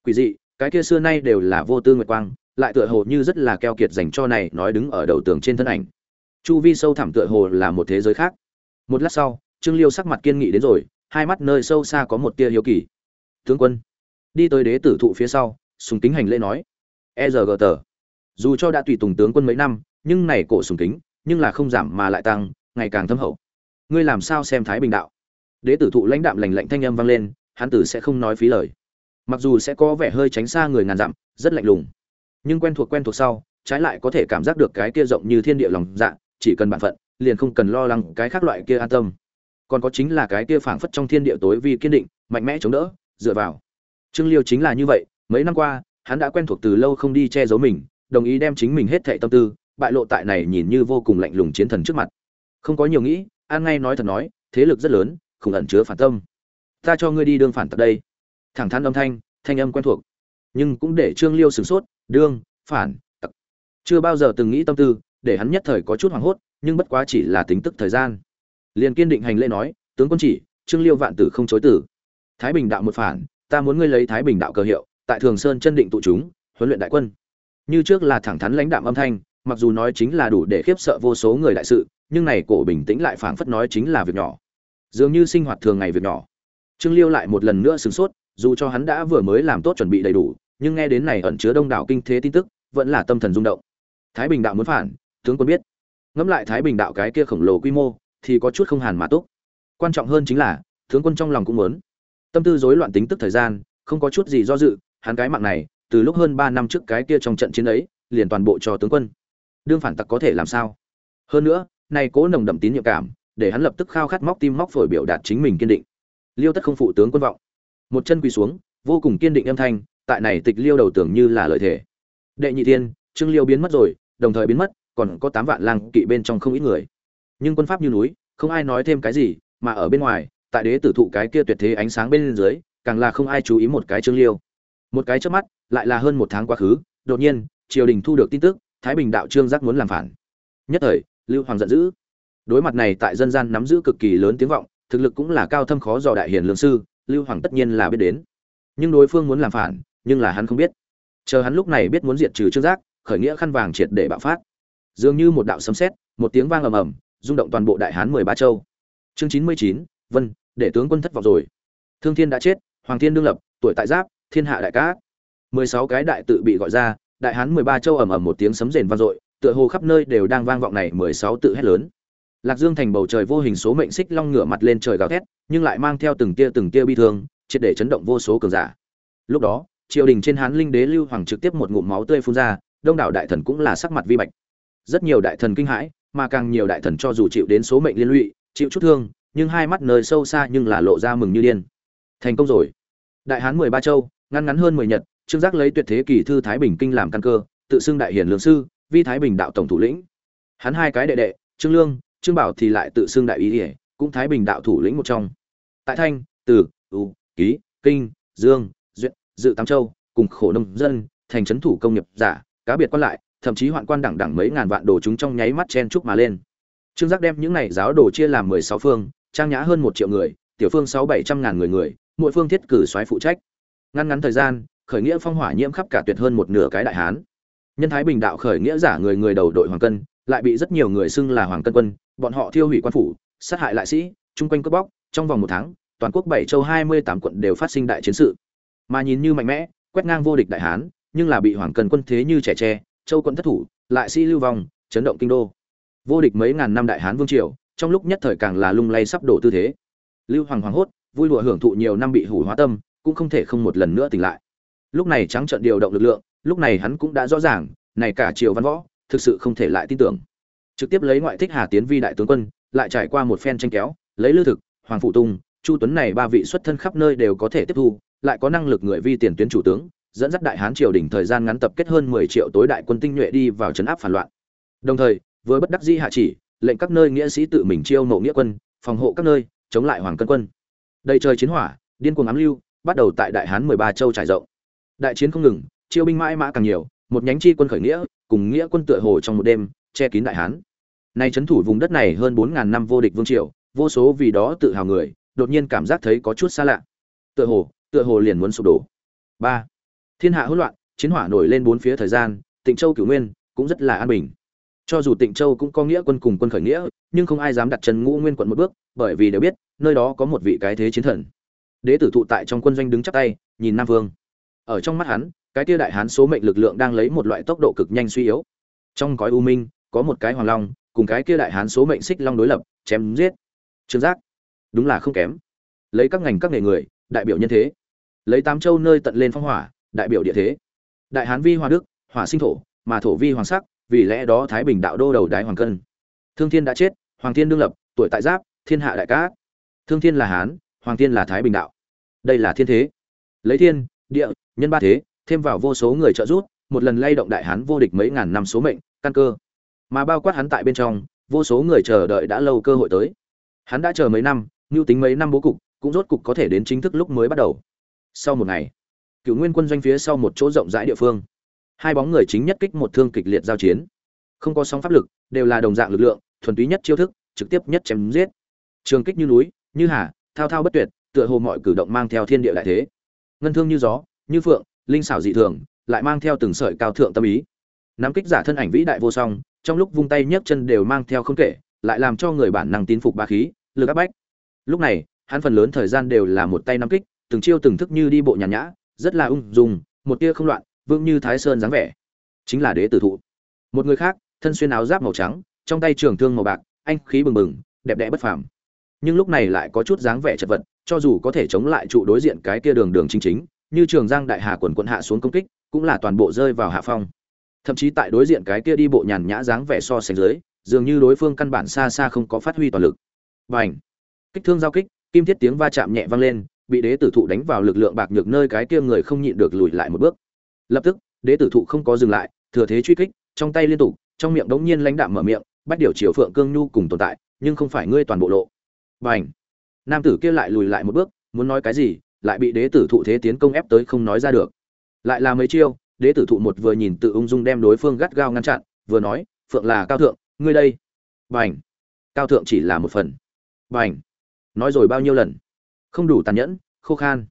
Quỷ dị, cái kia xưa nay đều là vô tư nguyệt quang, lại tựa hồ như rất là keo kiệt dành cho này nói đứng ở đầu tường trên thân ảnh. Chu vi sâu thẳm tựa hồ là một thế giới khác. Một lát sau, trương liêu sắc mặt kiên nghị đến rồi, hai mắt nơi sâu xa có một tia hiếu kỳ. Tướng quân đi tới đế tử thụ phía sau, sùng kính hành lễ nói e giờ gờ tờ, dù cho đã tùy tùng tướng quân mấy năm, nhưng này cổ sùng kính, nhưng là không giảm mà lại tăng, ngày càng thâm hậu. Ngươi làm sao xem thái bình đạo? Đế tử thụ lãnh đạm lành lạnh thanh âm vang lên, hắn tử sẽ không nói phí lời. Mặc dù sẽ có vẻ hơi tránh xa người ngàn dặm, rất lạnh lùng, nhưng quen thuộc quen thuộc sau, trái lại có thể cảm giác được cái kia rộng như thiên địa lòng dạ chỉ cần bản phận, liền không cần lo lắng cái khác loại kia an tâm. Còn có chính là cái kia phảng phất trong thiên địa tối vì kiên định, mạnh mẽ chống đỡ, dựa vào trương liêu chính là như vậy, mấy năm qua, hắn đã quen thuộc từ lâu không đi che giấu mình, đồng ý đem chính mình hết thảy tâm tư, bại lộ tại này nhìn như vô cùng lạnh lùng chiến thần trước mặt. Không có nhiều nghĩ, an ngay nói thật nói, thế lực rất lớn không ẩn chứa phản tâm. Ta cho ngươi đi đương phản tặc đây. Thẳng thắn âm thanh thanh âm quen thuộc. Nhưng cũng để trương liêu sửng sốt, đương, phản tặc chưa bao giờ từng nghĩ tâm tư, để hắn nhất thời có chút hoảng hốt, nhưng bất quá chỉ là tính tức thời gian. Liền kiên định hành lễ nói, tướng quân chỉ, trương liêu vạn tử không chối tử thái bình đạo một phản ta muốn ngươi lấy thái bình đạo cơ hiệu, tại thường sơn chân định tụ chúng, huấn luyện đại quân. Như trước là thẳng thắn lãnh đạm âm thanh, mặc dù nói chính là đủ để khiếp sợ vô số người đại sự, nhưng này cổ bình tĩnh lại phảng phất nói chính là việc nhỏ. Dường như sinh hoạt thường ngày việc nhỏ. Trương liêu lại một lần nữa sửng sốt, dù cho hắn đã vừa mới làm tốt chuẩn bị đầy đủ, nhưng nghe đến này ẩn chứa đông đảo kinh thế tin tức, vẫn là tâm thần rung động. Thái bình đạo muốn phản, tướng quân biết. Ngẫm lại thái bình đạo cái kia khổng lồ quy mô, thì có chút không hàn mà tốt quan trọng hơn chính là, tướng quân trong lòng cũng muốn tâm tư rối loạn tính tức thời gian, không có chút gì do dự, hắn cái mạng này, từ lúc hơn ba năm trước cái kia trong trận chiến ấy, liền toàn bộ cho tướng quân. Đương phản tặc có thể làm sao? Hơn nữa nay cố nồng đậm tín nhiệm cảm, để hắn lập tức khao khát móc tim móc phổi biểu đạt chính mình kiên định. Liêu tất không phụ tướng quân vọng. Một chân quỳ xuống, vô cùng kiên định âm thanh, tại này tịch liêu đầu tưởng như là lợi thể đệ nhị thiên, trương liêu biến mất rồi, đồng thời biến mất, còn có tám vạn lang kỵ bên trong không ít người. Nhưng quân pháp như núi, không ai nói thêm cái gì, mà ở bên ngoài tại đế tử thụ cái kia tuyệt thế ánh sáng bên dưới, càng là không ai chú ý một cái trương liêu. Một cái trước mắt, lại là hơn một tháng quá khứ, đột nhiên, triều đình thu được tin tức, thái bình đạo trương giác muốn làm phản. Nhất thời, lưu hoàng giận dữ. Đối mặt này tại dân gian nắm giữ cực kỳ lớn tiếng vọng, thực lực cũng là cao thâm khó dò đại hiền lương sư, lưu hoàng tất nhiên là biết đến. Nhưng đối phương muốn làm phản, nhưng là hắn không biết. Chờ hắn lúc này biết muốn diệt trừ trương giác, khởi nghĩa khăn vàng triệt để bạo phát. Dường như một đạo sấm sét, một tiếng vang ầm ầm, rung động toàn bộ đại hán mười ba châu. Chương chín mươi chín, vân để tướng quân thất vọng rồi. Thương thiên đã chết, hoàng thiên đương lập, tuổi tại giáp, thiên hạ đại cát. Mười sáu cái đại tự bị gọi ra, đại hán mười ba châu ầm ầm một tiếng sấm rền vang dội, tựa hồ khắp nơi đều đang vang vọng này mười sáu tự hét lớn. Lạc dương thành bầu trời vô hình số mệnh xích long ngửa mặt lên trời gào thét, nhưng lại mang theo từng tia từng tia bi thương, triệt để chấn động vô số cường giả. Lúc đó, triều đình trên hán linh đế lưu hoàng trực tiếp một ngụm máu tươi phun ra, đông đảo đại thần cũng là sắc mặt vi bạch. Rất nhiều đại thần kinh hãi, mà càng nhiều đại thần cho dù chịu đến số mệnh liên lụy, chịu chút thương nhưng hai mắt nơi sâu xa nhưng là lộ ra mừng như điên. Thành công rồi. Đại hán mười ba châu ngăn ngắn hơn mười nhật, trương giác lấy tuyệt thế kỳ thư thái bình kinh làm căn cơ, tự xưng đại hiển lương sư, vi thái bình đạo tổng thủ lĩnh. Hắn hai cái đệ đệ, trương lương, trương bảo thì lại tự xưng đại ý ỉa, cũng thái bình đạo thủ lĩnh một trong. Tại thanh, từ, u, ký, kinh, dương, duyện, dự tam châu, cùng khổ nông dân, thành trấn thủ công nghiệp giả, cá biệt quan lại, thậm chí hoạn quan đẳng đẳng mấy ngàn vạn đồ chúng trong nháy mắt chen chúc mà lên. Trương giác đem những này giáo đồ chia làm mười sáu phương trang nhã hơn một triệu người, tiểu phương sáu bảy trăm ngàn người người, mỗi phương thiết cử xoáy phụ trách. Ngăn ngắn thời gian, khởi nghĩa phong hỏa nhiễm khắp cả tuyệt hơn một nửa cái đại hán. Nhân thái bình đạo khởi nghĩa giả người người đầu đội hoàng cân lại bị rất nhiều người xưng là hoàng cân quân, bọn họ thiêu hủy quan phủ, sát hại lại sĩ, chung quanh cướp bóc, trong vòng một tháng, toàn quốc bảy châu hai mươi tám quận đều phát sinh đại chiến sự. Mà nhìn như mạnh mẽ, quét ngang vô địch đại hán, nhưng là bị hoàng cân quân thế như trẻ tre, châu quận thất thủ, lại sĩ lưu vong, chấn động kinh đô. Vô địch mấy ngàn năm đại hán vương triều trong lúc nhất thời càng là lung lay sắp đổ tư thế. Lưu hoàng hoàng hốt, vui lụa hưởng thụ nhiều năm bị hủ hóa tâm, cũng không thể không một lần nữa tỉnh lại. Lúc này trắng trận điều động lực lượng, lúc này hắn cũng đã rõ ràng, này cả triều văn võ, thực sự không thể lại tin tưởng. Trực tiếp lấy ngoại thích hà tiến vi đại tướng quân, lại trải qua một phen tranh kéo, lấy Lưu thực, hoàng phụ tung chu tuấn này ba vị xuất thân khắp nơi đều có thể tiếp thu, lại có năng lực người vi tiền tuyến chủ tướng, dẫn dắt đại hán triều đình thời gian ngắn tập kết hơn 10 triệu tối đại quân tinh nhuệ đi vào trấn áp phản loạn. Đồng thời với bất đắc dĩ hạ chỉ lệnh các nơi nghĩa sĩ tự mình chiêu mộ nghĩa quân, phòng hộ các nơi, chống lại hoàng cân quân. Đầy trời chiến hỏa, điên cuồng ám lưu, bắt đầu tại đại hán 13 châu trải rộng. Đại chiến không ngừng, chiêu binh mãi mã càng nhiều, một nhánh chi quân khởi nghĩa, cùng nghĩa quân tựa hồ trong một đêm, che kín đại hán. Nay trấn thủ vùng đất này hơn bốn ngàn năm vô địch vương triều, vô số vì đó tự hào người, đột nhiên cảm giác thấy có chút xa lạ. Tựa hồ tựa hồ liền muốn sụp đổ. Ba. Thiên hạ hỗn loạn, chiến hỏa nổi lên bốn phía thời gian, tịnh châu cửu nguyên cũng rất là an bình cho dù tịnh châu cũng có nghĩa quân cùng quân khởi nghĩa, nhưng không ai dám đặt chân ngũ nguyên quận một bước, bởi vì đều biết, nơi đó có một vị cái thế chiến thần. Đế tử thụ tại trong quân doanh đứng chắp tay, nhìn nam vương. Ở trong mắt hắn, cái tia đại hán số mệnh lực lượng đang lấy một loại tốc độ cực nhanh suy yếu. Trong cõi u minh, có một cái hoàng long, cùng cái kia đại hán số mệnh xích long đối lập, chém giết. Trương giác. Đúng là không kém. Lấy các ngành các nghề người, đại biểu nhân thế. Lấy tám châu nơi tận lên phong hỏa, đại biểu địa thế. Đại hán vi hoa đức, hỏa sinh thổ, mà thổ vi hoàng sắc vì lẽ đó thái bình đạo đô đầu đái hoàng cân. Thương thiên đã chết, hoàng thiên đương lập, tuổi tại giáp, thiên hạ đại cát. Thương thiên là hán, hoàng thiên là thái bình đạo. Đây là thiên thế. Lấy thiên, địa, nhân ba thế, thêm vào vô số người trợ giúp, một lần lay động đại hán vô địch mấy ngàn năm số mệnh, căn cơ. Mà bao quát hắn tại bên trong, vô số người chờ đợi đã lâu cơ hội tới. Hắn đã chờ mấy năm, mưu tính mấy năm bố cục, cũng rốt cục có thể đến chính thức lúc mới bắt đầu. Sau một ngày, cựu nguyên quân doanh phía sau một chỗ rộng rãi địa phương hai bóng người chính nhất kích một thương kịch liệt giao chiến. Không có sóng pháp lực, đều là đồng dạng lực lượng, thuần túy nhất chiêu thức, trực tiếp nhất chém giết. Trường kích như núi, như hà, thao thao bất tuyệt, tựa hồ mọi cử động mang theo thiên địa đại thế. Ngân thương như gió, như phượng, linh xảo dị thường, lại mang theo từng sợi cao thượng tâm ý. Nắm kích giả thân ảnh vĩ đại vô song, trong lúc vung tay nhấc chân đều mang theo không kể, lại làm cho người bản năng tín phục ba khí, lực áp bách. Lúc này, hắn phần lớn thời gian đều là một tay nắm kích, từng chiêu từng thức như đi bộ nhàn nhã, rất là ung dung, một tia không loạn vương như thái sơn dáng vẻ. Chính là đế tử thụ. Một người khác, thân xuyên áo giáp màu trắng, trong tay trường thương màu bạc, anh khí bừng bừng, đẹp đẽ bất phàm. Nhưng lúc này lại có chút dáng vẻ chật vật, cho dù có thể chống lại trụ đối diện cái kia đường đường chính chính, như trường giang đại hà quần quận hạ xuống công kích, cũng là toàn bộ rơi vào hạ phong. Thậm chí tại đối diện cái kia đi bộ nhàn nhã dáng vẻ so sánh dưới, dường như đối phương căn bản xa xa không có phát huy toàn lực. Và ảnh kích thương giao kích, kim thiết tiếng va chạm nhẹ vang lên, bị đế tử thụ đánh vào lực lượng bạc nhược nơi cái kia người không nhịn được lùi lại một bước lập tức, đế tử thụ không có dừng lại, thừa thế truy kích, trong tay liên tục, trong miệng đống nhiên lãnh đạm mở miệng bắt điều chiều phượng cương nhu cùng tồn tại, nhưng không phải ngươi toàn bộ lộ. Bành! Nam tử kia lại lùi lại một bước, muốn nói cái gì, lại bị đế tử thụ thế tiến công ép tới không nói ra được. Lại là mấy chiêu, đế tử thụ một vừa nhìn tự ung dung đem đối phương gắt gao ngăn chặn, vừa nói, phượng là cao thượng, ngươi đây. Bành! Cao thượng chỉ là một phần. Bành! Nói rồi bao nhiêu lần? Không đủ tàn nhẫn, khô khan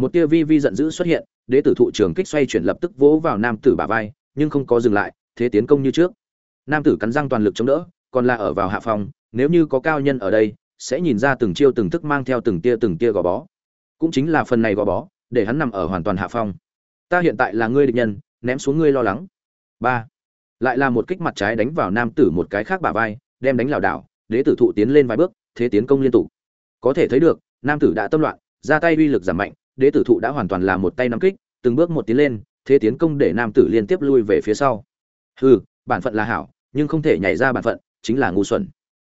một tia vi vi giận dữ xuất hiện, đế tử thụ trường kích xoay chuyển lập tức vỗ vào nam tử bả vai, nhưng không có dừng lại, thế tiến công như trước. Nam tử cắn răng toàn lực chống đỡ, còn là ở vào hạ phòng, nếu như có cao nhân ở đây, sẽ nhìn ra từng chiêu từng thức mang theo từng tia từng tia gò bó. Cũng chính là phần này gò bó, để hắn nằm ở hoàn toàn hạ phong ta hiện tại là ngươi địch nhân, ném xuống ngươi lo lắng. Ba. Lại là một kích mặt trái đánh vào nam tử một cái khác bả vai, đem đánh lảo đảo, đế tử thụ tiến lên vài bước, thế tiến công liên tục. Có thể thấy được, nam tử đã tâm loạn, ra tay uy lực giảm mạnh đế tử thụ đã hoàn toàn là một tay nắm kích, từng bước một tiến lên, thế tiến công để nam tử liên tiếp lui về phía sau. Hừ, bản phận là hảo, nhưng không thể nhảy ra bản phận, chính là ngu xuẩn.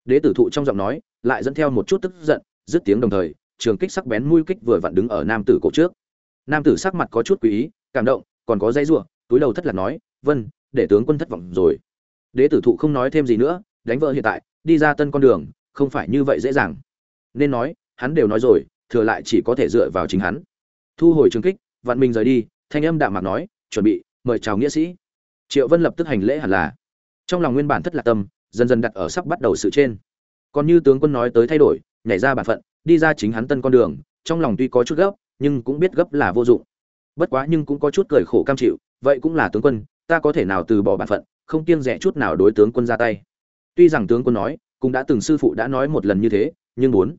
Đế tử thụ trong giọng nói lại dẫn theo một chút tức giận, dứt tiếng đồng thời, trường kích sắc bén mũi kích vừa vặn đứng ở nam tử cổ trước. Nam tử sắc mặt có chút quý ý, cảm động, còn có dây ruộng túi đầu thất lạc nói, vân, để tướng quân thất vọng rồi. Đế tử thụ không nói thêm gì nữa, đánh vợ hiện tại, đi ra tân con đường, không phải như vậy dễ dàng. Nên nói, hắn đều nói rồi, thừa lại chỉ có thể dựa vào chính hắn thu hồi trường kích vạn minh rời đi, thanh âm đạm mạc nói, chuẩn bị, mời chào nghĩa sĩ. Triệu vân lập tức hành lễ hẳn là. Trong lòng nguyên bản thất lạc tâm, dần dần đặt ở sắp bắt đầu sự trên. Còn như tướng quân nói tới thay đổi, nhảy ra bản phận, đi ra chính hắn tân con đường, trong lòng tuy có chút gấp, nhưng cũng biết gấp là vô dụng. Bất quá nhưng cũng có chút cười khổ cam chịu, vậy cũng là tướng quân, ta có thể nào từ bỏ bản phận, không kiêng rẻ chút nào đối tướng quân ra tay. Tuy rằng tướng quân nói, cũng đã từng sư phụ đã nói một lần như thế, nhưng muốn,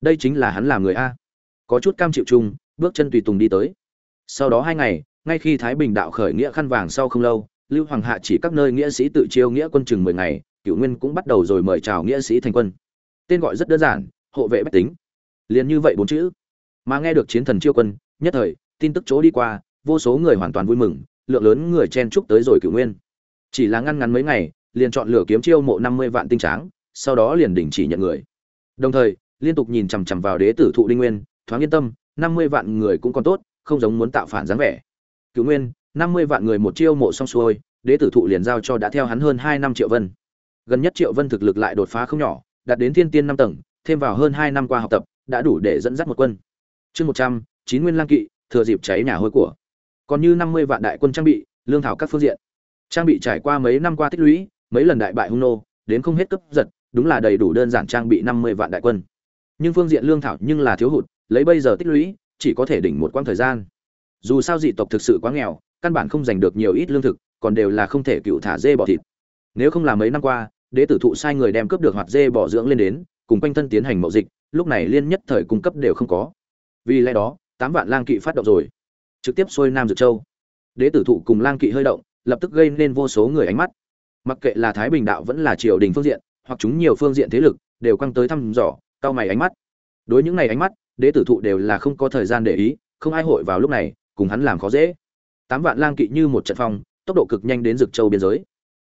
đây chính là hắn làm người a. Có chút cam chịu chung bước chân tùy tùng đi tới. Sau đó hai ngày, ngay khi thái bình đạo khởi nghĩa khăn vàng sau không lâu, lưu hoàng hạ chỉ các nơi nghĩa sĩ tự chiêu nghĩa quân chừng mười ngày cựu nguyên cũng bắt đầu rồi mời chào nghĩa sĩ thành quân. Tên gọi rất đơn giản, hộ vệ bách tính. Liền như vậy bốn chữ. Mà nghe được chiến thần chiêu quân, nhất thời, tin tức chỗ đi qua, vô số người hoàn toàn vui mừng, lượng lớn người chen chúc tới rồi cựu nguyên. Chỉ là ngăn ngắn mấy ngày, liền chọn lửa kiếm chiêu mộ năm mươi vạn tinh tráng, sau đó liền đình chỉ nhận người. Đồng thời, liên tục nhìn chằm chằm vào đế tử thụ đinh nguyên, thoáng yên tâm năm mươi vạn người cũng còn tốt, không giống muốn tạo phản dáng vẻ. Cựu nguyên, năm mươi vạn người một chiêu mộ xong xuôi, đế tử thụ liền giao cho đã theo hắn hơn hai năm triệu vân. Gần nhất triệu vân thực lực lại đột phá không nhỏ, đạt đến thiên tiên năm tầng, thêm vào hơn hai năm qua học tập, đã đủ để dẫn dắt một quân. Chương một trăm, chín nguyên lang kỵ, thừa dịp cháy nhà hôi của. Còn như năm mươi vạn đại quân trang bị, lương thảo các phương diện. Trang bị trải qua mấy năm qua tích lũy, mấy lần đại bại hung nô, đến không hết cấp giật, đúng là đầy đủ đơn giản trang bị năm mươi vạn đại quân. Nhưng phương diện lương thảo nhưng là thiếu hụt lấy bây giờ tích lũy, chỉ có thể đỉnh một quãng thời gian. Dù sao dị tộc thực sự quá nghèo, căn bản không giành được nhiều ít lương thực, còn đều là không thể cựu thả dê bỏ thịt. Nếu không là mấy năm qua, đế tử thụ sai người đem cướp được hoạt dê bỏ dưỡng lên đến, cùng quanh thân tiến hành mậu dịch, lúc này liên nhất thời cung cấp đều không có. Vì lẽ đó, tám vạn lang kỵ phát động rồi. Trực tiếp xuôi nam dược châu. Đế tử thụ cùng lang kỵ hơi động, lập tức gây nên vô số người ánh mắt. Mặc kệ là thái bình đạo vẫn là triều đình phương diện, hoặc chúng nhiều phương diện thế lực, đều căng tới thăm dò cao mày ánh mắt. Đối những này ánh mắt đế tử thụ đều là không có thời gian để ý, không ai hội vào lúc này, cùng hắn làm khó dễ. Tám vạn lang kỵ như một trận phong, tốc độ cực nhanh đến dực châu biên giới.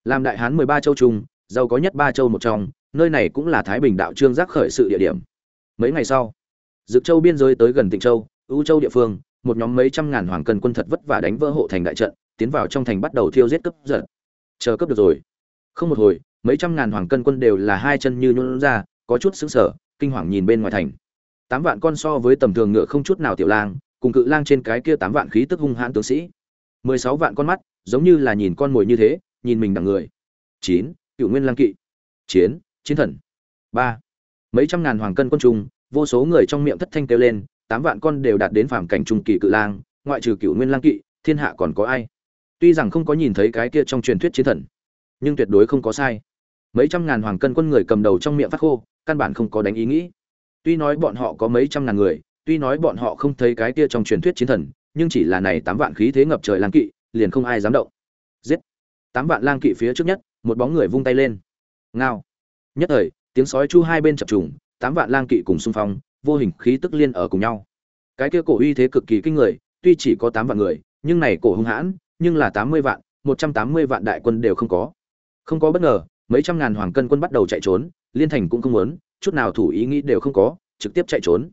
Làm đại hán mười ba châu trung, giàu có nhất ba châu một trong, nơi này cũng là thái bình đạo trương giác khởi sự địa điểm. Mấy ngày sau dực châu biên giới tới gần tịnh châu ưu châu địa phương, một nhóm mấy trăm ngàn hoàng cần quân thật vất vả đánh vỡ hộ thành đại trận, tiến vào trong thành bắt đầu thiêu giết cấp giật. Chờ cấp được rồi. Không một hồi, mấy trăm ngàn hoàng cân quân đều là hai chân như nhún ra, có chút sững sờ, kinh hoàng nhìn bên ngoài thành tám vạn con so với tầm thường ngựa không chút nào tiểu lang, cùng cự lang trên cái kia tám vạn khí tức hung hãn tướng sĩ. Mười sáu vạn con mắt, giống như là nhìn con mồi như thế, nhìn mình đằng người. Chín, cựu nguyên lang kỵ. Chiến chiến thần. Ba, mấy trăm ngàn hoàng cân quân trung, vô số người trong miệng thất thanh kêu lên, tám vạn con đều đạt đến phàm cảnh trung kỳ cự lang, ngoại trừ cựu nguyên lang kỵ, thiên hạ còn có ai? Tuy rằng không có nhìn thấy cái kia trong truyền thuyết chiến thần, nhưng tuyệt đối không có sai. Mấy trăm ngàn hoàng cân quân người cầm đầu trong miệng phát khô, căn bản không có đánh ý nghĩ tuy nói bọn họ có mấy trăm ngàn người, tuy nói bọn họ không thấy cái kia trong truyền thuyết chiến thần, nhưng chỉ là này tám vạn khí thế ngập trời lang kỵ, liền không ai dám động. Giết! Tám vạn lang kỵ phía trước nhất, một bóng người vung tay lên. Ngao! Nhất thời, tiếng sói chu hai bên chập trùng, tám vạn lang kỵ cùng xung phong, vô hình khí tức liên ở cùng nhau. Cái kia cổ uy thế cực kỳ kinh người, tuy chỉ có tám vạn người, nhưng này cổ hung hãn, nhưng là tám mươi vạn, một trăm tám mươi vạn đại quân đều không có. Không có bất ngờ, mấy trăm ngàn hoàng cân quân bắt đầu chạy trốn, liên thành cũng không muốn chút nào thủ ý nghĩ đều không có, trực tiếp chạy trốn.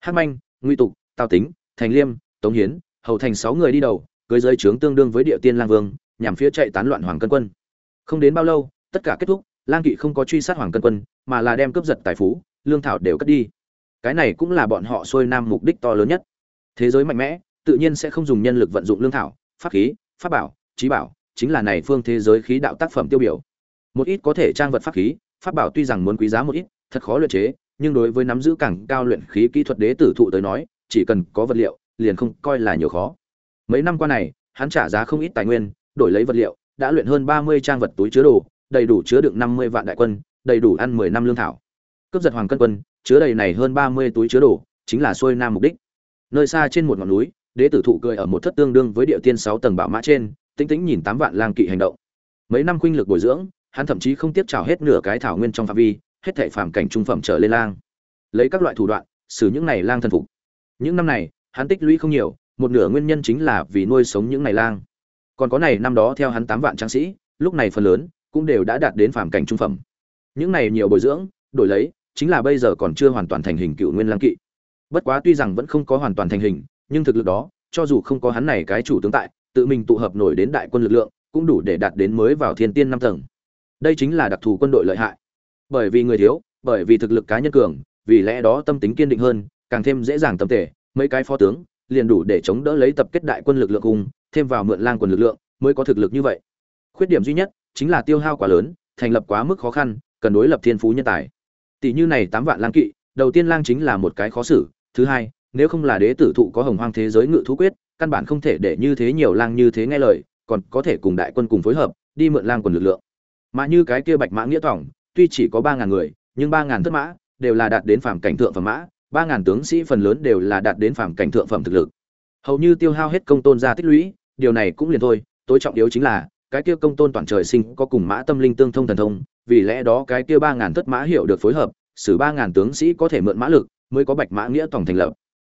Hắc manh nguy tục, tào tính, thành liêm, tống hiến, hầu thành sáu người đi đầu, cưới dưới trướng tương đương với địa tiên lang vương, nhằm phía chạy tán loạn hoàng cân quân. Không đến bao lâu, tất cả kết thúc, lang kỵ không có truy sát hoàng cân quân, mà là đem cướp giật tài phú, lương thảo đều cất đi. Cái này cũng là bọn họ xuôi nam mục đích to lớn nhất. Thế giới mạnh mẽ, tự nhiên sẽ không dùng nhân lực vận dụng lương thảo, pháp khí, pháp bảo, trí bảo, chính là này phương thế giới khí đạo tác phẩm tiêu biểu. Một ít có thể trang vật pháp khí, pháp bảo tuy rằng muốn quý giá một ít thật khó luyện chế, nhưng đối với nắm giữ càng cao luyện khí kỹ thuật đế tử thụ tới nói, chỉ cần có vật liệu, liền không coi là nhiều khó. Mấy năm qua này, hắn trả giá không ít tài nguyên, đổi lấy vật liệu, đã luyện hơn ba mươi trang vật túi chứa đồ, đầy đủ chứa đựng năm mươi vạn đại quân, đầy đủ ăn mười năm lương thảo. Cướp giật hoàng cân quân, chứa đầy này hơn ba mươi túi chứa đồ, chính là xuôi nam mục đích. Nơi xa trên một ngọn núi, đế tử thụ cười ở một thất tương đương với địa tiên sáu tầng bạo mã trên, tĩnh tĩnh nhìn tám vạn lang kỵ hành động. Mấy năm khuynh lực bồi dưỡng, hắn thậm chí không tiếp trào hết nửa cái thảo nguyên trong phạm vi hết thảy phàm cảnh trung phẩm trở lên lang. Lấy các loại thủ đoạn, xử những này lang thần phục. Những năm này, hắn tích lũy không nhiều, một nửa nguyên nhân chính là vì nuôi sống những này lang. Còn có này, năm đó theo hắn tám vạn trang sĩ, lúc này phần lớn cũng đều đã đạt đến phàm cảnh trung phẩm. Những này nhiều bồi dưỡng, đổi lấy, chính là bây giờ còn chưa hoàn toàn thành hình cựu nguyên lang kỵ. Bất quá tuy rằng vẫn không có hoàn toàn thành hình, nhưng thực lực đó, cho dù không có hắn này cái chủ tướng tại, tự mình tụ hợp nổi đến đại quân lực lượng, cũng đủ để đạt đến mới vào thiên tiên năm tầng. Đây chính là đặc thù quân đội lợi hại bởi vì người thiếu, bởi vì thực lực cá nhân cường, vì lẽ đó tâm tính kiên định hơn, càng thêm dễ dàng tâm thể mấy cái phó tướng liền đủ để chống đỡ lấy tập kết đại quân lực lượng cùng, thêm vào mượn lang quần lực lượng mới có thực lực như vậy. Khuyết điểm duy nhất chính là tiêu hao quá lớn, thành lập quá mức khó khăn, cần đối lập thiên phú nhân tài. Tỷ như này tám vạn lang kỵ, đầu tiên lang chính là một cái khó xử, thứ hai, nếu không là đế tử thụ có hồng hoang thế giới ngự thú quyết, căn bản không thể để như thế nhiều lang như thế nghe lời, còn có thể cùng đại quân cùng phối hợp, đi mượn lang quần lực lượng. Mà như cái kia bạch mã nghĩa tổng tuy chỉ có ba ngàn người, nhưng ba ngàn thất mã đều là đạt đến phàm cảnh thượng phẩm mã, ba ngàn tướng sĩ phần lớn đều là đạt đến phàm cảnh thượng phẩm thực lực. Hầu như tiêu hao hết công tôn gia tích lũy, điều này cũng liền thôi, tối trọng yếu chính là, cái kia công tôn toàn trời sinh có cùng mã tâm linh tương thông thần thông, vì lẽ đó cái kia ba ngàn thất mã hiểu được phối hợp, xử ba ngàn tướng sĩ có thể mượn mã lực, mới có bạch mã nghĩa tổng thành lập.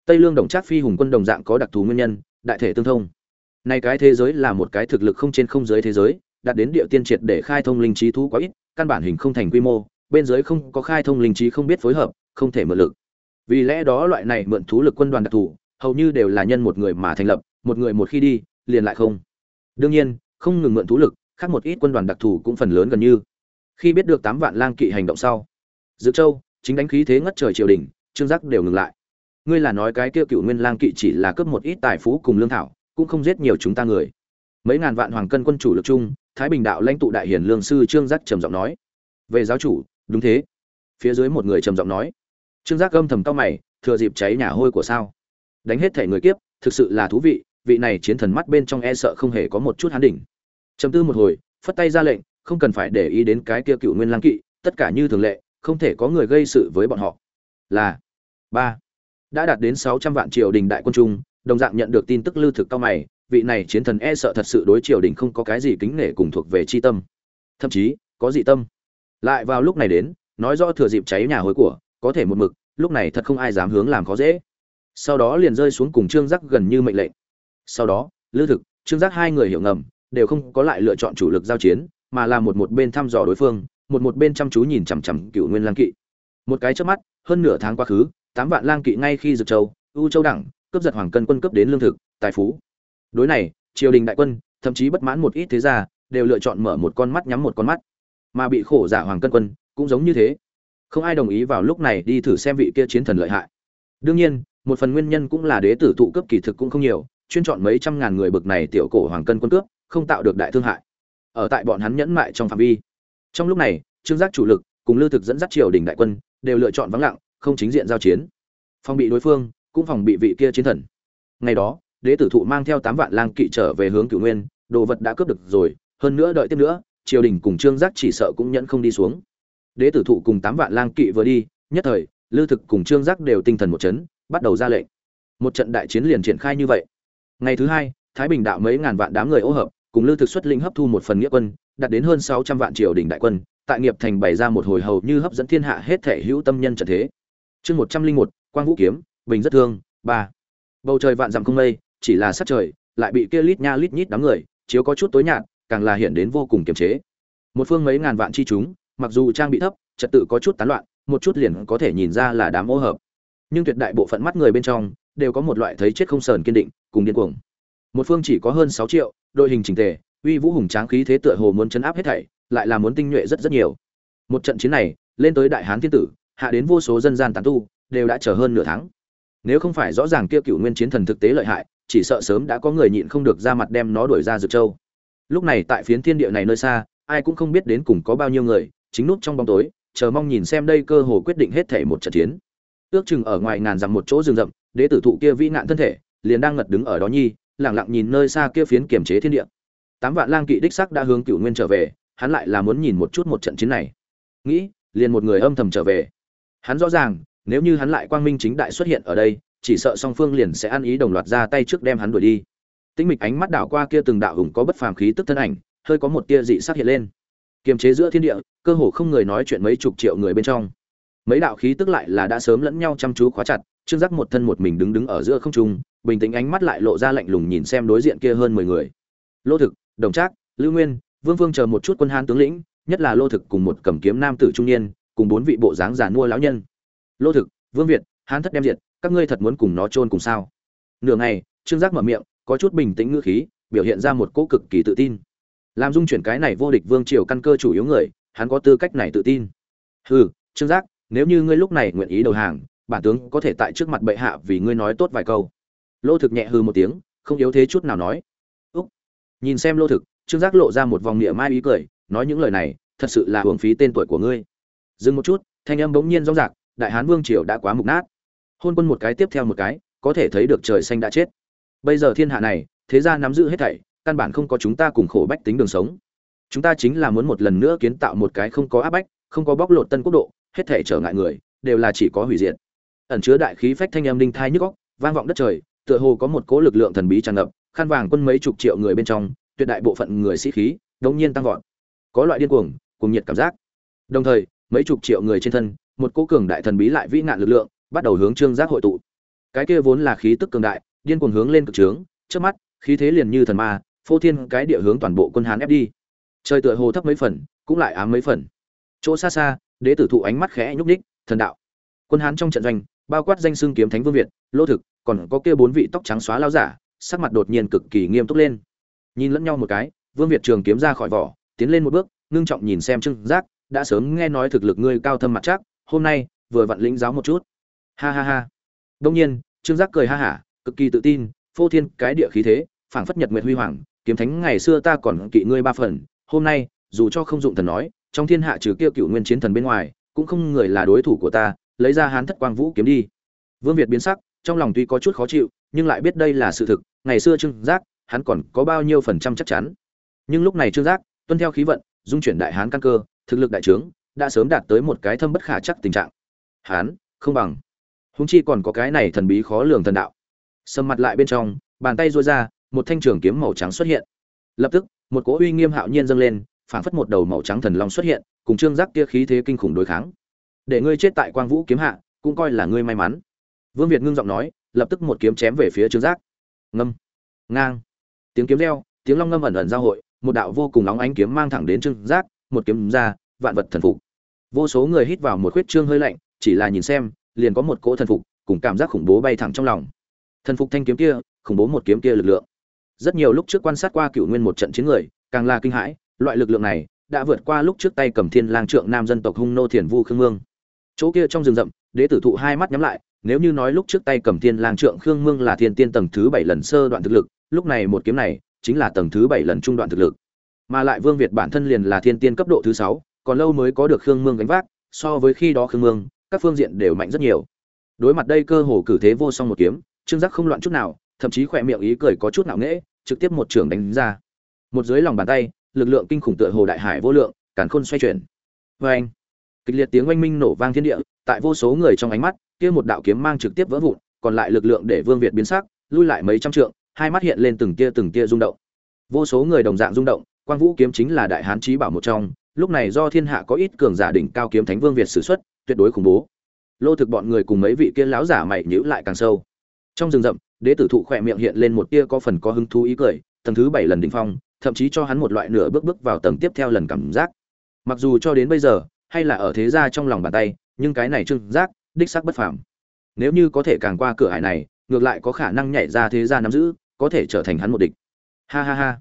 Tây lương đồng trác phi hùng quân đồng dạng có đặc thù nguyên nhân, đại thể tương thông. Nay cái thế giới là một cái thực lực không trên không dưới thế giới đạt đến địa tiên triệt để khai thông linh trí thú quá ít, căn bản hình không thành quy mô, bên dưới không có khai thông linh trí không biết phối hợp, không thể mượn lực. Vì lẽ đó loại này mượn thú lực quân đoàn đặc thù, hầu như đều là nhân một người mà thành lập, một người một khi đi, liền lại không. Đương nhiên, không ngừng mượn thú lực, khác một ít quân đoàn đặc thù cũng phần lớn gần như. Khi biết được tám vạn lang kỵ hành động sau dự châu, chính đánh khí thế ngất trời triều đình, trương giác đều ngừng lại. Ngươi là nói cái kia cựu nguyên lang kỵ chỉ là cướp một ít tài phú cùng lương thảo, cũng không giết nhiều chúng ta người. Mấy ngàn vạn hoàng cân quân chủ lực chung thái bình đạo lãnh tụ đại Hiền lương sư trương giác trầm giọng nói. Về giáo chủ, đúng thế. Phía dưới một người trầm giọng nói. Trương giác âm thầm cao mày, thừa dịp cháy nhà hôi của sao. Đánh hết thể người kiếp, thực sự là thú vị vị này chiến thần mắt bên trong e sợ không hề có một chút hán đỉnh. Trầm tư một hồi, phất tay ra lệnh, không cần phải để ý đến cái kia cựu nguyên lang kỵ, tất cả như thường lệ, không thể có người gây sự với bọn họ. Là ba. Đã đạt đến sáu trăm vạn triều đình đại quân trung, đồng dạng nhận được tin tức lưu thực cao mày vị này chiến thần e sợ thật sự đối triều đình không có cái gì kính nể cùng thuộc về chi tâm. Thậm chí, có dị tâm. Lại vào lúc này đến, nói rõ thừa dịp cháy nhà hối của, có thể một mực, lúc này thật không ai dám hướng làm khó dễ. Sau đó liền rơi xuống cùng trương giác gần như mệnh lệnh. Sau đó, lư thực, trương giác hai người hiểu ngầm, đều không có lại lựa chọn chủ lực giao chiến, mà là một một bên thăm dò đối phương, một một bên chăm chú nhìn chằm chằm cựu nguyên lang kỵ. Một cái trước mắt, hơn nửa tháng quá khứ, tám vạn lang kỵ ngay khi dược châu, u châu đẳng, cướp giật hoàng cân quân cấp đến lương thực, tài phú đối này, triều đình đại quân, thậm chí bất mãn một ít thế gia, đều lựa chọn mở một con mắt nhắm một con mắt. Mà bị khổ giả hoàng cân quân, cũng giống như thế. Không ai đồng ý vào lúc này đi thử xem vị kia chiến thần lợi hại. Đương nhiên, một phần nguyên nhân cũng là đế tử thụ cấp kỳ thực cũng không nhiều, chuyên chọn mấy trăm ngàn người bực này tiểu cổ hoàng cân quân cướp, không tạo được đại thương hại. Ở tại bọn hắn nhẫn mại trong phạm vi. Trong lúc này, trương giác chủ lực cùng lưu thực dẫn dắt triều đình đại quân, đều lựa chọn vắng lặng, không chính diện giao chiến. Phòng bị đối phương, cũng phòng bị vị kia chiến thần. Ngày đó đế tử thụ mang theo tám vạn lang kỵ trở về hướng cửu nguyên, đồ vật đã cướp được rồi, hơn nữa đợi tiếp nữa, triều đình cùng trương giác chỉ sợ cũng nhẫn không đi xuống. Đế tử thụ cùng tám vạn lang kỵ vừa đi, nhất thời, lư thực cùng trương giác đều tinh thần một chấn, bắt đầu ra lệnh. Một trận đại chiến liền triển khai như vậy. Ngày thứ hai, thái bình đạo mấy ngàn vạn đám người ô hợp, cùng lư thực xuất linh hấp thu một phần nghĩa quân, đạt đến hơn sáu trăm vạn triều đình đại quân, tại nghiệp thành bày ra một hồi hầu như hấp dẫn thiên hạ hết thể hữu tâm nhân trận thế. Chương một trăm linh một, quang vũ kiếm, bình rất thương, ba. Bầu trời vạn dặm không mây chỉ là sát trời, lại bị kia lít nha lít nhít đám người, chiếu có chút tối nhạt, càng là hiện đến vô cùng kiềm chế. Một phương mấy ngàn vạn chi chúng, mặc dù trang bị thấp, trật tự có chút tán loạn, một chút liền có thể nhìn ra là đám ô hợp. Nhưng tuyệt đại bộ phận mắt người bên trong, đều có một loại thấy chết không sờn kiên định, cùng điên cuồng. Một phương chỉ có hơn sáu triệu, đội hình chỉnh tề, uy vũ hùng tráng khí thế tựa hồ muốn chấn áp hết thảy, lại là muốn tinh nhuệ rất rất nhiều. Một trận chiến này, lên tới đại hán thiên tử, hạ đến vô số dân gian tán tu, đều đã chờ hơn nửa tháng. Nếu không phải rõ ràng kia cựu nguyên chiến thần thực tế lợi hại chỉ sợ sớm đã có người nhịn không được ra mặt đem nó đuổi ra dược châu. Lúc này tại phiến thiên địa này nơi xa, ai cũng không biết đến cùng có bao nhiêu người, chính nút trong bóng tối, chờ mong nhìn xem đây cơ hồ quyết định hết thể một trận chiến. Ước chừng ở ngoài ngàn dặm một chỗ rừng rậm, đế tử thụ kia vĩ nạn thân thể, liền đang ngật đứng ở đó nhi lẳng lặng nhìn nơi xa kia phiến kiềm chế thiên địa. Tám vạn lang kỵ đích sắc đã hướng cựu nguyên trở về, hắn lại là muốn nhìn một chút một trận chiến này. Nghĩ, liền một người âm thầm trở về. Hắn rõ ràng, nếu như hắn lại quang minh chính đại xuất hiện ở đây chỉ sợ song phương liền sẽ ăn ý đồng loạt ra tay trước đem hắn đuổi đi. Tĩnh mịch ánh mắt đảo qua kia từng đạo hùng có bất phàm khí tức thân ảnh, hơi có một tia dị sắc hiện lên. Kiềm chế giữa thiên địa, cơ hồ không người nói chuyện mấy chục triệu người bên trong. Mấy đạo khí tức lại là đã sớm lẫn nhau chăm chú khóa chặt, trương giác một thân một mình đứng đứng ở giữa không trung, bình tĩnh ánh mắt lại lộ ra lạnh lùng nhìn xem đối diện kia hơn mười người. Lô thực, đồng trác, lưu nguyên, vương vương chờ một chút quân hán tướng lĩnh, nhất là lô thực cùng một cầm kiếm nam tử trung niên, cùng bốn vị bộ dáng giả mua lão nhân. Lô thực, vương việt, hán thất đem diệt các ngươi thật muốn cùng nó chôn cùng sao? Nửa ngày, trương giác mở miệng, có chút bình tĩnh ngữ khí, biểu hiện ra một cỗ cực kỳ tự tin. Làm dung chuyển cái này vô địch vương triều căn cơ chủ yếu người, hắn có tư cách này tự tin. Hừ, trương giác, nếu như ngươi lúc này nguyện ý đầu hàng, bản tướng có thể tại trước mặt bệ hạ vì ngươi nói tốt vài câu. Lô thực nhẹ hư một tiếng, không yếu thế chút nào nói. Úc. Nhìn xem lô thực, trương giác lộ ra một vòng niệm mai ý cười, nói những lời này, thật sự là hưởng phí tên tuổi của ngươi. Dừng một chút, thanh âm bỗng nhiên rõ rạc, đại hán vương triều đã quá mục nát hôn quân một cái tiếp theo một cái, có thể thấy được trời xanh đã chết. Bây giờ thiên hạ này, thế gia nắm giữ hết thảy, căn bản không có chúng ta cùng khổ bách tính đường sống. Chúng ta chính là muốn một lần nữa kiến tạo một cái không có áp bách, không có bóc lột tân quốc độ, hết thảy trở ngại người, đều là chỉ có hủy diệt. Ẩn chứa đại khí phách thanh em đinh thai nhức góc vang vọng đất trời, tựa hồ có một cỗ lực lượng thần bí tràn ngập khăn vàng quân mấy chục triệu người bên trong, tuyệt đại bộ phận người sĩ khí, đống nhiên tăng vọt. Có loại điên cuồng cùng nhiệt cảm giác. Đồng thời, mấy chục triệu người trên thân, một cỗ cường đại thần bí lại vĩ nạn lực lượng bắt đầu hướng trương giác hội tụ. Cái kia vốn là khí tức cường đại, điên cuồng hướng lên cực trướng trước mắt, khí thế liền như thần ma, phô thiên cái địa hướng toàn bộ quân hán ép đi. Trời tựa hồ thấp mấy phần, cũng lại ám mấy phần. Chỗ xa xa, đế tử thụ ánh mắt khẽ nhúc ních thần đạo. Quân hán trong trận doanh, bao quát danh xương kiếm thánh vương việt, lô thực, còn có kia bốn vị tóc trắng xóa lao giả, sắc mặt đột nhiên cực kỳ nghiêm túc lên. Nhìn lẫn nhau một cái, vương việt trường kiếm ra khỏi vỏ, tiến lên một bước, ngưng trọng nhìn xem trương giác, đã sớm nghe nói thực lực ngươi cao thâm mặt chắc, hôm nay, vừa vặn lĩnh giáo một chút ha ha ha. Đông nhiên, trương giác cười ha hả, cực kỳ tự tin, phô thiên cái địa khí thế, phảng phất nhật nguyệt huy hoàng, kiếm thánh ngày xưa ta còn kỵ ngươi ba phần, hôm nay, dù cho không dụng thần nói, trong thiên hạ trừ kia cựu nguyên chiến thần bên ngoài, cũng không người là đối thủ của ta, lấy ra hán thất quang vũ kiếm đi. Vương việt biến sắc, trong lòng tuy có chút khó chịu, nhưng lại biết đây là sự thực, ngày xưa trương giác, hắn còn có bao nhiêu phần trăm chắc chắn. Nhưng lúc này trương giác, tuân theo khí vận, dung chuyển đại hán căn cơ, thực lực đại trướng, đã sớm đạt tới một cái thâm bất khả chắc tình trạng. Hán, không bằng húng chi còn có cái này thần bí khó lường thần đạo. Sầm mặt lại bên trong, bàn tay duỗi ra, một thanh trường kiếm màu trắng xuất hiện. Lập tức, một cỗ uy nghiêm hạo nhiên dâng lên, phảng phất một đầu màu trắng thần long xuất hiện, cùng trương giác kia khí thế kinh khủng đối kháng. Để ngươi chết tại quang vũ kiếm hạ, cũng coi là ngươi may mắn. Vương việt ngưng giọng nói, lập tức một kiếm chém về phía trương giác. Ngâm. Ngang. Tiếng kiếm reo, tiếng long ngâm ẩn ẩn giao hội, một đạo vô cùng nóng ánh kiếm mang thẳng đến trương giác, một kiếm ra, vạn vật thần phục. Vô số người hít vào một khuyết trương hơi lạnh, chỉ là nhìn xem liền có một cỗ thần phục, cùng cảm giác khủng bố bay thẳng trong lòng. Thần phục thanh kiếm kia, khủng bố một kiếm kia lực lượng. Rất nhiều lúc trước quan sát qua cựu nguyên một trận chiến người, càng là kinh hãi, loại lực lượng này đã vượt qua lúc trước tay cầm thiên lang trượng nam dân tộc hung nô thiền vu khương mương. Chỗ kia trong rừng rậm, đế tử thụ hai mắt nhắm lại, nếu như nói lúc trước tay cầm thiên lang trượng khương mương là thiên tiên tầng thứ bảy lần sơ đoạn thực lực, lúc này một kiếm này chính là tầng thứ bảy lần trung đoạn thực lực. Mà lại vương việt bản thân liền là thiên tiên cấp độ thứ sáu, còn lâu mới có được khương mương gánh vác, so với khi đó khương mương các phương diện đều mạnh rất nhiều. Đối mặt đây cơ hồ cử thế vô song một kiếm, trương giác không loạn chút nào, thậm chí khỏe miệng ý cười có chút nạo nghễ, trực tiếp một trường đánh ra. Một dưới lòng bàn tay, lực lượng kinh khủng tựa hồ đại hải vô lượng, càn khôn xoay chuyển. Vê anh, kịch liệt tiếng oanh minh nổ vang thiên địa, tại vô số người trong ánh mắt, kia một đạo kiếm mang trực tiếp vỡ vụn, còn lại lực lượng để vương việt biến sắc, lui lại mấy trăm trượng, hai mắt hiện lên từng tia từng tia rung động. Vô số người đồng dạng rung động, quang vũ kiếm chính là đại hán chí bảo một trong, lúc này do thiên hạ có ít cường giả đỉnh cao kiếm thánh vương việt sử xuất tuyệt đối khủng bố. Lô thực bọn người cùng mấy vị kia láo giả mày nhữ lại càng sâu. Trong rừng rậm, đế tử thụ khỏe miệng hiện lên một tia có phần có hứng thú ý cười, tầng thứ bảy lần đỉnh phong, thậm chí cho hắn một loại nửa bước bước vào tầng tiếp theo lần cảm giác. Mặc dù cho đến bây giờ, hay là ở thế gia trong lòng bàn tay, nhưng cái này trưng giác, đích sắc bất phàm. Nếu như có thể càng qua cửa hải này, ngược lại có khả năng nhảy ra thế gia nắm giữ, có thể trở thành hắn một địch. Ha ha ha.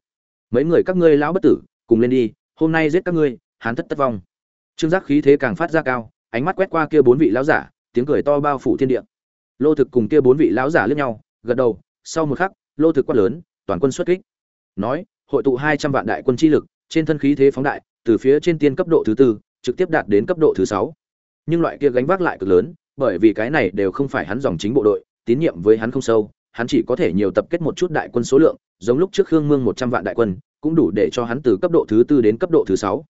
Mấy người các ngươi lão bất tử, cùng lên đi, hôm nay giết các ngươi hắn tất tất vong. Trương giác khí thế càng phát ra cao ánh mắt quét qua kia bốn vị lão giả, tiếng cười to bao phủ thiên địa. Lô thực cùng kia bốn vị lão giả liếc nhau, gật đầu, sau một khắc, lô thực quát lớn, toàn quân xuất kích. Nói, hội tụ hai trăm vạn đại quân chi lực, trên thân khí thế phóng đại, từ phía trên tiên cấp độ thứ tư, trực tiếp đạt đến cấp độ thứ sáu. Nhưng loại kia gánh vác lại cực lớn, bởi vì cái này đều không phải hắn dòng chính bộ đội, tín nhiệm với hắn không sâu, hắn chỉ có thể nhiều tập kết một chút đại quân số lượng, giống lúc trước khương mương một trăm vạn đại quân, cũng đủ để cho hắn từ cấp độ thứ tư đến cấp độ thứ sáu.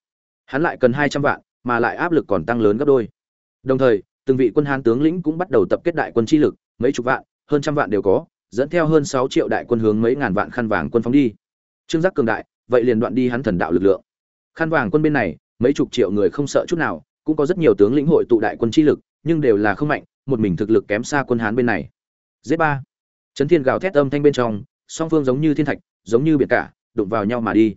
Hắn lại cần hai trăm vạn, mà lại áp lực còn tăng lớn gấp đôi đồng thời, từng vị quân hán tướng lĩnh cũng bắt đầu tập kết đại quân chi lực, mấy chục vạn, hơn trăm vạn đều có, dẫn theo hơn sáu triệu đại quân hướng mấy ngàn vạn khăn vàng quân phóng đi. Trương giác cường đại, vậy liền đoạn đi hắn thần đạo lực lượng. Khăn vàng quân bên này, mấy chục triệu người không sợ chút nào, cũng có rất nhiều tướng lĩnh hội tụ đại quân chi lực, nhưng đều là không mạnh, một mình thực lực kém xa quân hán bên này. Z ba. Chấn thiên gào thét âm thanh bên trong, song phương giống như thiên thạch, giống như biển cả, đụng vào nhau mà đi.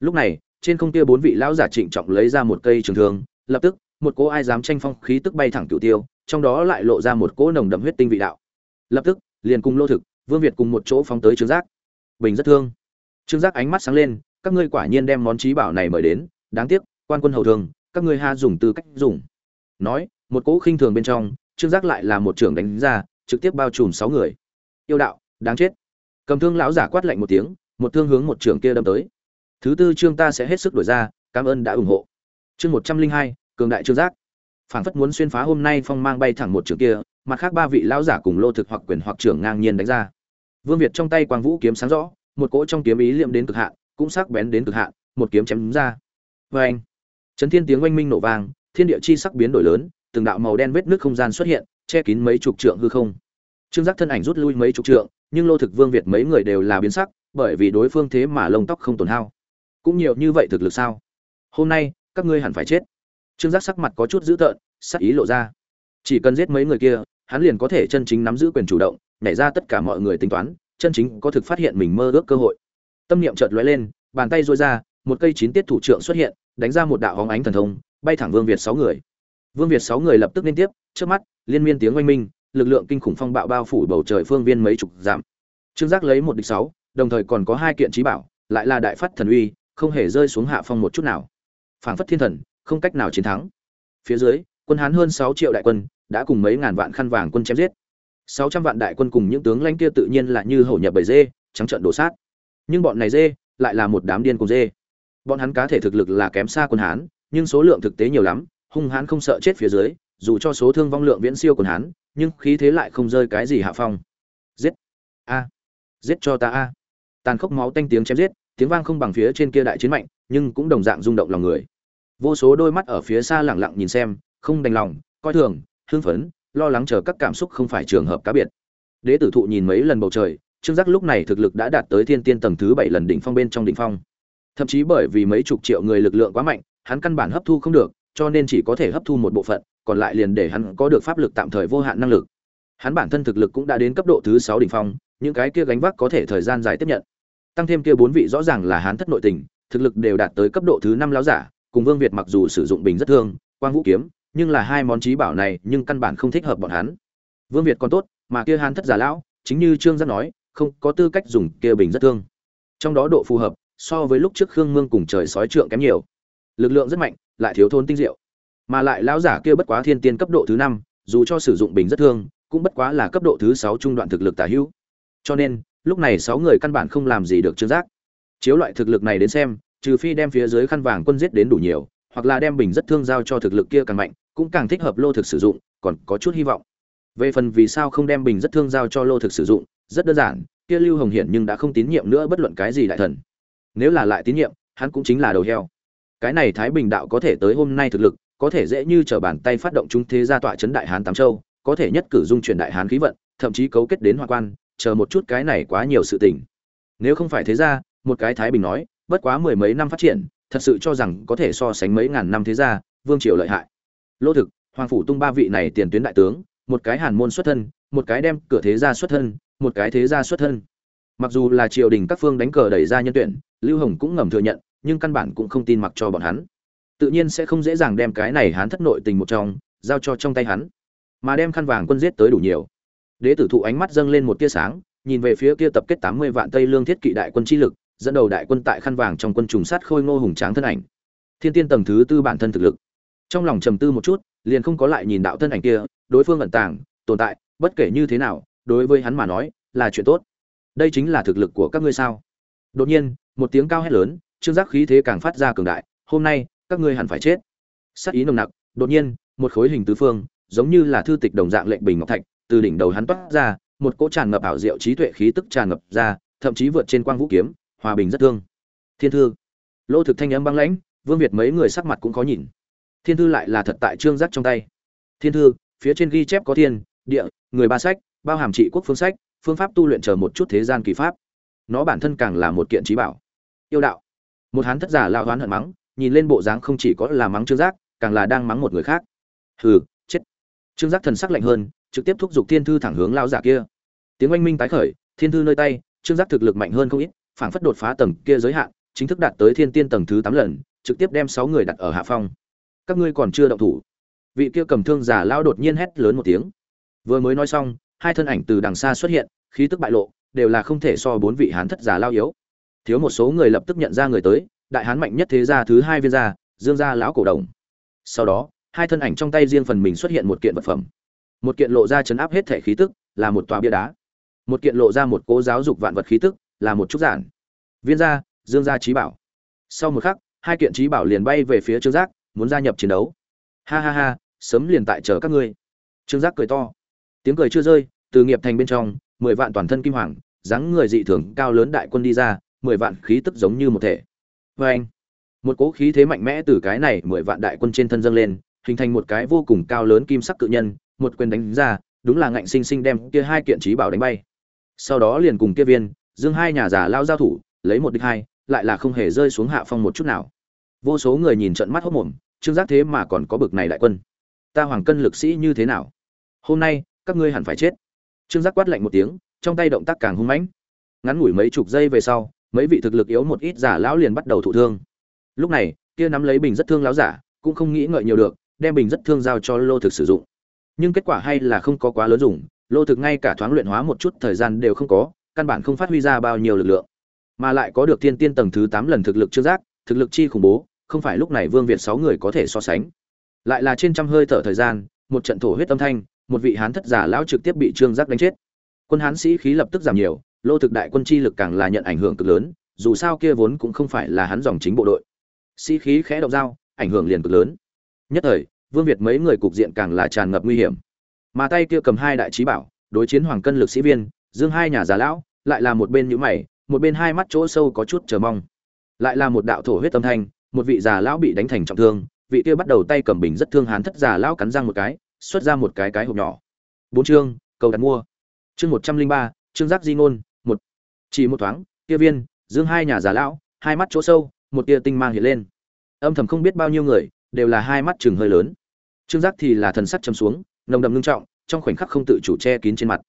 Lúc này, trên không kia bốn vị lão giả trịnh trọng lấy ra một cây trường thương, lập tức một cỗ ai dám tranh phong khí tức bay thẳng cửu tiêu, trong đó lại lộ ra một cỗ nồng đậm huyết tinh vị đạo. Lập tức, liền cùng lô thực, vương việt cùng một chỗ phóng tới trương giác. Bình rất thương. Trương giác ánh mắt sáng lên, các ngươi quả nhiên đem món trí bảo này mời đến, đáng tiếc, quan quân hầu thường, các ngươi ha dùng tư cách dùng. Nói, một cỗ khinh thường bên trong, trương giác lại là một trưởng đánh ra, trực tiếp bao trùm sáu người. Yêu đạo, đáng chết. Cầm thương lão giả quát lạnh một tiếng, một thương hướng một trưởng kia đâm tới. Thứ tư trương ta sẽ hết sức đổi ra, cảm ơn đã ủng hộ. Chương một trăm linh hai cường đại trương giác. Phảng phất muốn xuyên phá hôm nay phong mang bay thẳng một trường kia, mặt khác ba vị lão giả cùng lô thực hoặc quyền hoặc trưởng ngang nhiên đánh ra. Vương việt trong tay quang vũ kiếm sáng rõ, một cỗ trong kiếm ý liệm đến cực hạn, cũng sắc bén đến cực hạn, một kiếm chém ra. Vê anh chấn thiên tiếng oanh minh nổ vang, thiên địa chi sắc biến đổi lớn, từng đạo màu đen vết nước không gian xuất hiện, che kín mấy chục trượng hư không. Trương giác thân ảnh rút lui mấy chục trượng, nhưng lô thực, vương việt mấy người đều là biến sắc, bởi vì đối phương thế mà lông tóc không tổn hao. Cũng nhiều như vậy thực lực sao? Hôm nay, các ngươi hẳn phải chết trương giác sắc mặt có chút dữ tợn, sắc ý lộ ra. Chỉ cần giết mấy người kia, hắn liền có thể chân chính nắm giữ quyền chủ động, nhảy ra tất cả mọi người tính toán, chân chính có thực phát hiện mình mơ ước cơ hội. Tâm niệm chợt lóe lên, bàn tay duỗi ra, một cây chín tiết thủ trưởng xuất hiện, đánh ra một đạo hóng ánh thần thông, bay thẳng vương việt sáu người. Vương việt sáu người lập tức liên tiếp trước mắt, liên miên tiếng oanh minh, lực lượng kinh khủng phong bạo bao phủ bầu trời phương viên mấy chục giảm. trương giác lấy một địch sáu, đồng thời còn có hai kiện trí bảo, lại là đại phát thần uy, không hề rơi xuống hạ phong một chút nào. Phảng phất thiên thần không cách nào chiến thắng. Phía dưới, quân hán hơn sáu triệu đại quân đã cùng mấy ngàn vạn khăn vàng quân chém giết. Sáu trăm vạn đại quân cùng những tướng lãnh kia tự nhiên là như hổ nhập bầy dê, trắng trợn đổ sát. Nhưng bọn này dê lại là một đám điên cùng dê. Bọn hắn cá thể thực lực là kém xa quân hán, nhưng số lượng thực tế nhiều lắm, hung hán không sợ chết phía dưới, dù cho số thương vong lượng viễn siêu quân hán, nhưng khí thế lại không rơi cái gì hạ phong. Giết! A! Giết cho ta a! Tàn khốc máu tanh tiếng chém giết, tiếng vang không bằng phía trên kia đại chiến mạnh, nhưng cũng đồng dạng rung động lòng người vô số đôi mắt ở phía xa lẳng lặng nhìn xem, không đành lòng, coi thường, hưng phấn, lo lắng chờ các cảm xúc không phải trường hợp cá biệt. Đế tử thụ nhìn mấy lần bầu trời, trương giác lúc này thực lực đã đạt tới thiên tiên tầng thứ bảy lần đỉnh phong bên trong đỉnh phong. Thậm chí bởi vì mấy chục triệu người lực lượng quá mạnh, hắn căn bản hấp thu không được, cho nên chỉ có thể hấp thu một bộ phận, còn lại liền để hắn có được pháp lực tạm thời vô hạn năng lực. Hắn bản thân thực lực cũng đã đến cấp độ thứ sáu đỉnh phong, những cái kia gánh vác có thể thời gian dài tiếp nhận. Tăng thêm kia bốn vị rõ ràng là hắn thất nội tình, thực lực đều đạt tới cấp độ thứ năm láo giả cùng vương việt mặc dù sử dụng bình rất thương, quang vũ kiếm, nhưng là hai món trí bảo này nhưng căn bản không thích hợp bọn hắn. Vương việt còn tốt, mà kia hắn thất giả lão, chính như trương giác nói, không có tư cách dùng kia bình rất thương. Trong đó độ phù hợp, so với lúc trước khương mương cùng trời sói trượng kém nhiều. Lực lượng rất mạnh, lại thiếu thốn tinh diệu. Mà lại lão giả kia bất quá thiên tiên cấp độ thứ năm, dù cho sử dụng bình rất thương, cũng bất quá là cấp độ thứ sáu trung đoạn thực lực tả hữu. Cho nên, lúc này sáu người căn bản không làm gì được trương giác. Chiếu loại thực lực này đến xem trừ phi đem phía dưới khăn vàng quân giết đến đủ nhiều, hoặc là đem bình rất thương giao cho thực lực kia càng mạnh, cũng càng thích hợp lô thực sử dụng, còn có chút hy vọng. Về phần vì sao không đem bình rất thương giao cho lô thực sử dụng, rất đơn giản, kia lưu hồng hiển nhưng đã không tín nhiệm nữa bất luận cái gì đại thần. Nếu là lại tín nhiệm, hắn cũng chính là đầu heo. Cái này thái bình đạo có thể tới hôm nay thực lực, có thể dễ như trở bàn tay phát động chúng thế gia tọa chấn đại hán tám châu, có thể nhất cử dung chuyển đại hán khí vận, thậm chí cấu kết đến hoa quan, chờ một chút cái này quá nhiều sự tình. Nếu không phải thế ra, một cái thái bình nói bất quá mười mấy năm phát triển, thật sự cho rằng có thể so sánh mấy ngàn năm thế gia, vương triều lợi hại. Lỗ thực, hoàng phủ tung ba vị này tiền tuyến đại tướng, một cái hàn môn xuất thân, một cái đem cửa thế gia xuất thân, một cái thế gia xuất thân. Mặc dù là triều đình các phương đánh cờ đẩy ra nhân tuyển, lưu hồng cũng ngầm thừa nhận, nhưng căn bản cũng không tin mặc cho bọn hắn. Tự nhiên sẽ không dễ dàng đem cái này hắn thất nội tình một trong, giao cho trong tay hắn. Mà đem khăn vàng quân giết tới đủ nhiều. Đế tử thụ ánh mắt dâng lên một tia sáng, nhìn về phía kia tập kết tám mươi vạn tây lương thiết kỵ đại quân chi lực dẫn đầu đại quân tại khăn vàng trong quân trùng sát khôi ngô hùng tráng thân ảnh. Thiên tiên tầng thứ tư bản thân thực lực. Trong lòng trầm tư một chút, liền không có lại nhìn đạo thân ảnh kia, đối phương ẩn tàng, tồn tại, bất kể như thế nào, đối với hắn mà nói, là chuyện tốt. Đây chính là thực lực của các ngươi sao? Đột nhiên, một tiếng cao hét lớn, trương giác khí thế càng phát ra cường đại, hôm nay, các ngươi hẳn phải chết. Sát ý nồng nặc, đột nhiên, một khối hình tứ phương, giống như là thư tịch đồng dạng lệnh bình ngọc thạch, từ đỉnh đầu hắn toát ra, một cỗ tràn ngập ảo diệu trí tuệ khí tức tràn ngập ra, thậm chí vượt trên quang vũ kiếm hòa bình rất thương. Thiên thư. Lô thực thanh âm băng lãnh, vương việt mấy người sắc mặt cũng khó nhìn. Thiên thư lại là thật tại trương giác trong tay. Thiên thư, phía trên ghi chép có thiên, địa, người ba sách, bao hàm trị quốc phương sách, phương pháp tu luyện chờ một chút thế gian kỳ pháp. Nó bản thân càng là một kiện trí bảo. Yêu đạo. Một hán thất giả lao hoán hận mắng, nhìn lên bộ dáng không chỉ có là mắng trương giác, càng là đang mắng một người khác. Hừ, chết. Trương giác thần sắc lạnh hơn, trực tiếp thúc giục thiên thư thẳng hướng lao giả kia. Tiếng oanh minh tái khởi, thiên thư nơi tay, trương giác thực lực mạnh hơn không ít phảng phất đột phá tầng kia giới hạn, chính thức đạt tới thiên tiên tầng thứ tám lần, trực tiếp đem sáu người đặt ở hạ phong. Các ngươi còn chưa động thủ. Vị kia cầm thương giả lao đột nhiên hét lớn một tiếng. Vừa mới nói xong, hai thân ảnh từ đằng xa xuất hiện, khí tức bại lộ, đều là không thể so bốn vị hán thất giả lao yếu. Thiếu một số người lập tức nhận ra người tới, đại hán mạnh nhất thế gia thứ hai viên gia, dương gia lão cổ đồng. Sau đó, hai thân ảnh trong tay riêng phần mình xuất hiện một kiện vật phẩm. Một kiện lộ ra chấn áp hết thể khí tức, là một tòa bia đá. Một kiện lộ ra một cố giáo dục vạn vật khí tức là một chút giản. Viên gia, dương gia trí bảo. Sau một khắc, hai kiện trí bảo liền bay về phía trương giác, muốn gia nhập chiến đấu. Ha ha ha, sớm liền tại chờ các ngươi. Trương giác cười to. Tiếng cười chưa rơi, từ nghiệp thành bên trong, mười vạn toàn thân kim hoàng, dáng người dị thường cao lớn đại quân đi ra, mười vạn khí tức giống như một thể. Vê anh, một cỗ khí thế mạnh mẽ từ cái này mười vạn đại quân trên thân dâng lên, hình thành một cái vô cùng cao lớn kim sắc cự nhân, một quyền đánh ra, đúng là ngạnh sinh sinh đem kia hai kiện trí bảo đánh bay. Sau đó liền cùng kia viên dương hai nhà già lao giao thủ, lấy một địch hai, lại là không hề rơi xuống hạ phong một chút nào. Vô số người nhìn trận mắt hốc mồm, trương giác thế mà còn có bực này đại quân. Ta hoàng cân lực sĩ như thế nào? Hôm nay, các ngươi hẳn phải chết. Trương giác quát lạnh một tiếng, trong tay động tác càng hung mãnh. Ngắn ngủi mấy chục giây về sau, mấy vị thực lực yếu một ít giả lão liền bắt đầu thụ thương. Lúc này, kia nắm lấy bình rất thương lão giả, cũng không nghĩ ngợi nhiều được, đem bình rất thương giao cho lô thực sử dụng. Nhưng kết quả hay là không có quá lớn dùng, lô thực ngay cả thoáng luyện hóa một chút thời gian đều không có căn bản không phát huy ra bao nhiêu lực lượng, mà lại có được thiên tiên tầng thứ tám lần thực lực chưa giác, thực lực chi khủng bố, không phải lúc này vương việt sáu người có thể so sánh. Lại là trên trăm hơi thở thời gian, một trận thổ huyết âm thanh, một vị hán thất giả lão trực tiếp bị trương giác đánh chết. Quân hán sĩ khí lập tức giảm nhiều, lô thực đại quân chi lực càng là nhận ảnh hưởng cực lớn, dù sao kia vốn cũng không phải là hắn dòng chính bộ đội. Sĩ khí khẽ động dao, ảnh hưởng liền cực lớn. Nhất thời, vương việt mấy người cục diện càng là tràn ngập nguy hiểm. Mà tay kia cầm hai đại trí bảo, đối chiến hoàng cân lực sĩ viên dương hai nhà già lão, lại là một bên nhũ mày, một bên hai mắt chỗ sâu có chút chờ mong. Lại là một đạo thổ huyết tâm thanh, một vị già lão bị đánh thành trọng thương, vị kia bắt đầu tay cầm bình rất thương hán thất già lão cắn răng một cái, xuất ra một cái cái hộp nhỏ. Bốn chương, cầu đặt mua. Chương một trăm linh ba, chương giác di ngôn, một. Chỉ một thoáng, kia viên, dương hai nhà già lão, hai mắt chỗ sâu, một tia tinh mang hiện lên. Âm thầm không biết bao nhiêu người, đều là hai mắt chừng hơi lớn. Trương giác thì là thần sắc chấm xuống, nồng đầm ngưng trọng, trong khoảnh khắc không tự chủ che kín trên mặt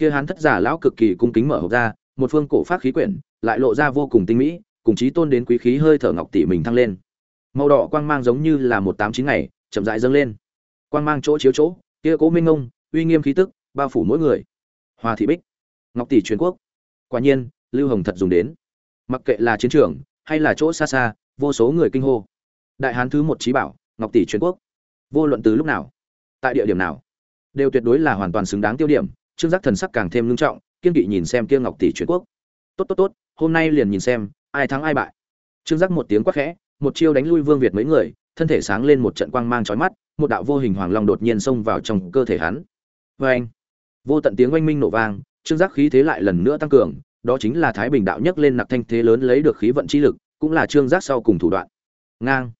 kia hán thất giả lão cực kỳ cung kính mở hộp ra, một phương cổ phát khí quyển, lại lộ ra vô cùng tinh mỹ, cùng chí tôn đến quý khí hơi thở ngọc tỷ mình thăng lên. Màu đỏ quang mang giống như là một tám chín ngày, chậm rãi dâng lên. Quang mang chỗ chiếu chỗ, kia cố minh ngông, uy nghiêm khí tức, bao phủ mỗi người. Hòa thị bích. Ngọc tỷ truyền quốc. Quả nhiên, lưu hồng thật dùng đến. Mặc kệ là chiến trường, hay là chỗ xa xa, vô số người kinh hô. Đại hán thứ một trí bảo, ngọc tỷ truyền quốc. Vô luận từ lúc nào, tại địa điểm nào, đều tuyệt đối là hoàn toàn xứng đáng tiêu điểm trương giác thần sắc càng thêm ngưng trọng, kiên kỵ nhìn xem kia ngọc tỷ truyền quốc. Tốt tốt tốt, hôm nay liền nhìn xem, ai thắng ai bại. Trương giác một tiếng quát khẽ, một chiêu đánh lui vương việt mấy người, thân thể sáng lên một trận quang mang chói mắt, một đạo vô hình hoàng long đột nhiên xông vào trong cơ thể hắn. Vê anh vô tận tiếng oanh minh nổ vang, trương giác khí thế lại lần nữa tăng cường, đó chính là thái bình đạo nhấc lên nặc thanh thế lớn lấy được khí vận chi lực, cũng là trương giác sau cùng thủ đoạn. Ngang!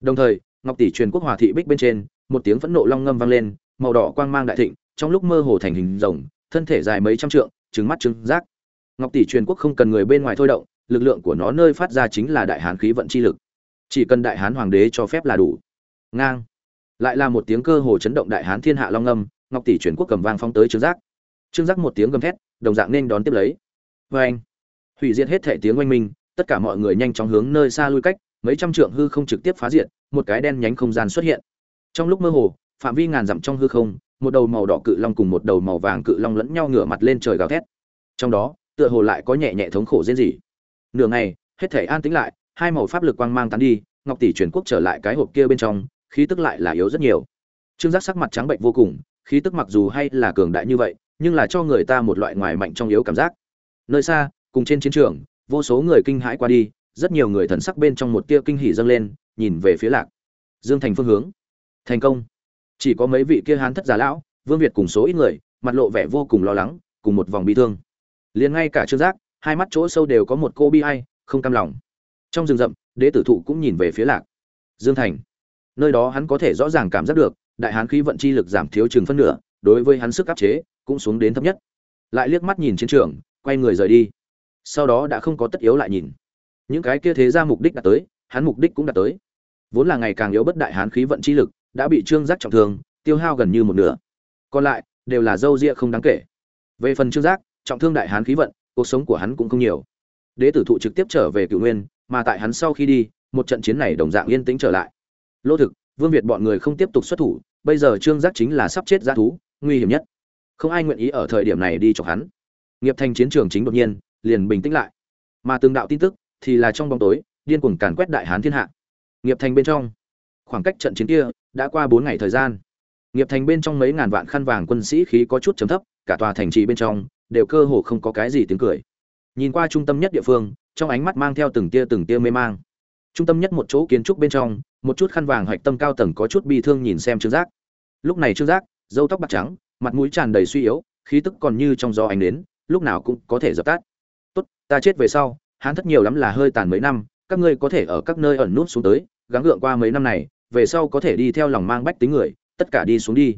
Đồng thời, ngọc tỷ truyền quốc hòa thị bích bên trên, một tiếng phẫn nộ long ngâm vang lên, màu đỏ quang mang đại thịnh trong lúc mơ hồ thành hình rồng, thân thể dài mấy trăm trượng trứng mắt trứng giác. Ngọc tỷ truyền quốc không cần người bên ngoài thôi động, lực lượng của nó nơi phát ra chính là đại hán khí vận chi lực. Chỉ cần đại hán hoàng đế cho phép là đủ. Ngang. Lại là một tiếng cơ hồ chấn động đại hán thiên hạ long âm, ngọc tỷ truyền quốc cầm vang phong tới trương giác. Trương giác một tiếng gầm thét, đồng dạng nên đón tiếp lấy. Oeng. hủy diệt hết thể tiếng oanh minh, tất cả mọi người nhanh chóng hướng nơi xa lui cách, mấy trăm trượng hư không trực tiếp phá diện một cái đen nhánh không gian xuất hiện. Trong lúc mơ hồ, phạm vi ngàn dặm trong hư không một đầu màu đỏ cự long cùng một đầu màu vàng cự long lẫn nhau ngửa mặt lên trời gào thét. Trong đó, tựa hồ lại có nhẹ nhẹ thống khổ diễn gì nửa ngày, hết thể an tĩnh lại, hai màu pháp lực quang mang tán đi, ngọc tỷ chuyển quốc trở lại cái hộp kia bên trong, khí tức lại là yếu rất nhiều. Trương giác sắc mặt trắng bệnh vô cùng, khí tức mặc dù hay là cường đại như vậy, nhưng là cho người ta một loại ngoài mạnh trong yếu cảm giác. Nơi xa, cùng trên chiến trường, vô số người kinh hãi qua đi, rất nhiều người thần sắc bên trong một tia kinh hỉ dâng lên, nhìn về phía lạc dương thành phương hướng. Thành công chỉ có mấy vị kia hán thất già lão, vương việt cùng số ít người, mặt lộ vẻ vô cùng lo lắng, cùng một vòng bi thương. Liền ngay cả trương giác, hai mắt chỗ sâu đều có một cô bi ai, không cam lòng. Trong rừng rậm, đế tử thụ cũng nhìn về phía lạc dương thành. Nơi đó hắn có thể rõ ràng cảm giác được, đại hán khí vận chi lực giảm thiếu chừng phân nửa, đối với hắn sức áp chế, cũng xuống đến thấp nhất. Lại liếc mắt nhìn chiến trường, quay người rời đi. Sau đó đã không có tất yếu lại nhìn. Những cái kia thế ra mục đích đã tới, hắn mục đích cũng đã tới. Vốn là ngày càng yếu bất đại hán khí vận chi lực đã bị trương giác trọng thương, tiêu hao gần như một nửa. Còn lại, đều là dâu ria không đáng kể. Về phần trương giác, trọng thương đại hán khí vận, cuộc sống của hắn cũng không nhiều. Đế tử thụ trực tiếp trở về cựu nguyên, mà tại hắn sau khi đi, một trận chiến này đồng dạng yên tĩnh trở lại. Lô thực, vương việt bọn người không tiếp tục xuất thủ, bây giờ trương giác chính là sắp chết g thú, nguy hiểm nhất. Không ai nguyện ý ở thời điểm này đi chọc hắn. Nghiệp thành chiến trường chính đột nhiên, liền bình tĩnh lại. Mà từng đạo tin tức, thì là trong bóng tối, điên cuồng càn quét đại hán thiên hạ. Nghiệp thành bên trong khoảng cách trận chiến kia đã qua bốn ngày thời gian. Nghiệp thành bên trong mấy ngàn vạn khăn vàng quân sĩ khí có chút chấm thấp, cả tòa thành trì bên trong đều cơ hồ không có cái gì tiếng cười. Nhìn qua trung tâm nhất địa phương, trong ánh mắt mang theo từng tia từng tia mê mang. Trung tâm nhất một chỗ kiến trúc bên trong, một chút khăn vàng hoạch tâm cao tầng có chút bi thương nhìn xem trương giác. Lúc này trương giác dâu tóc bạc trắng, mặt mũi tràn đầy suy yếu, khí tức còn như trong gió ánh đến, lúc nào cũng có thể dập tắt. Tốt, ta chết về sau, hắn thất nhiều lắm là hơi tàn mấy năm, các ngươi có thể ở các nơi ẩn nút xuống tới, gắng gượng qua mấy năm này về sau có thể đi theo lòng mang bách tính người, tất cả đi xuống đi.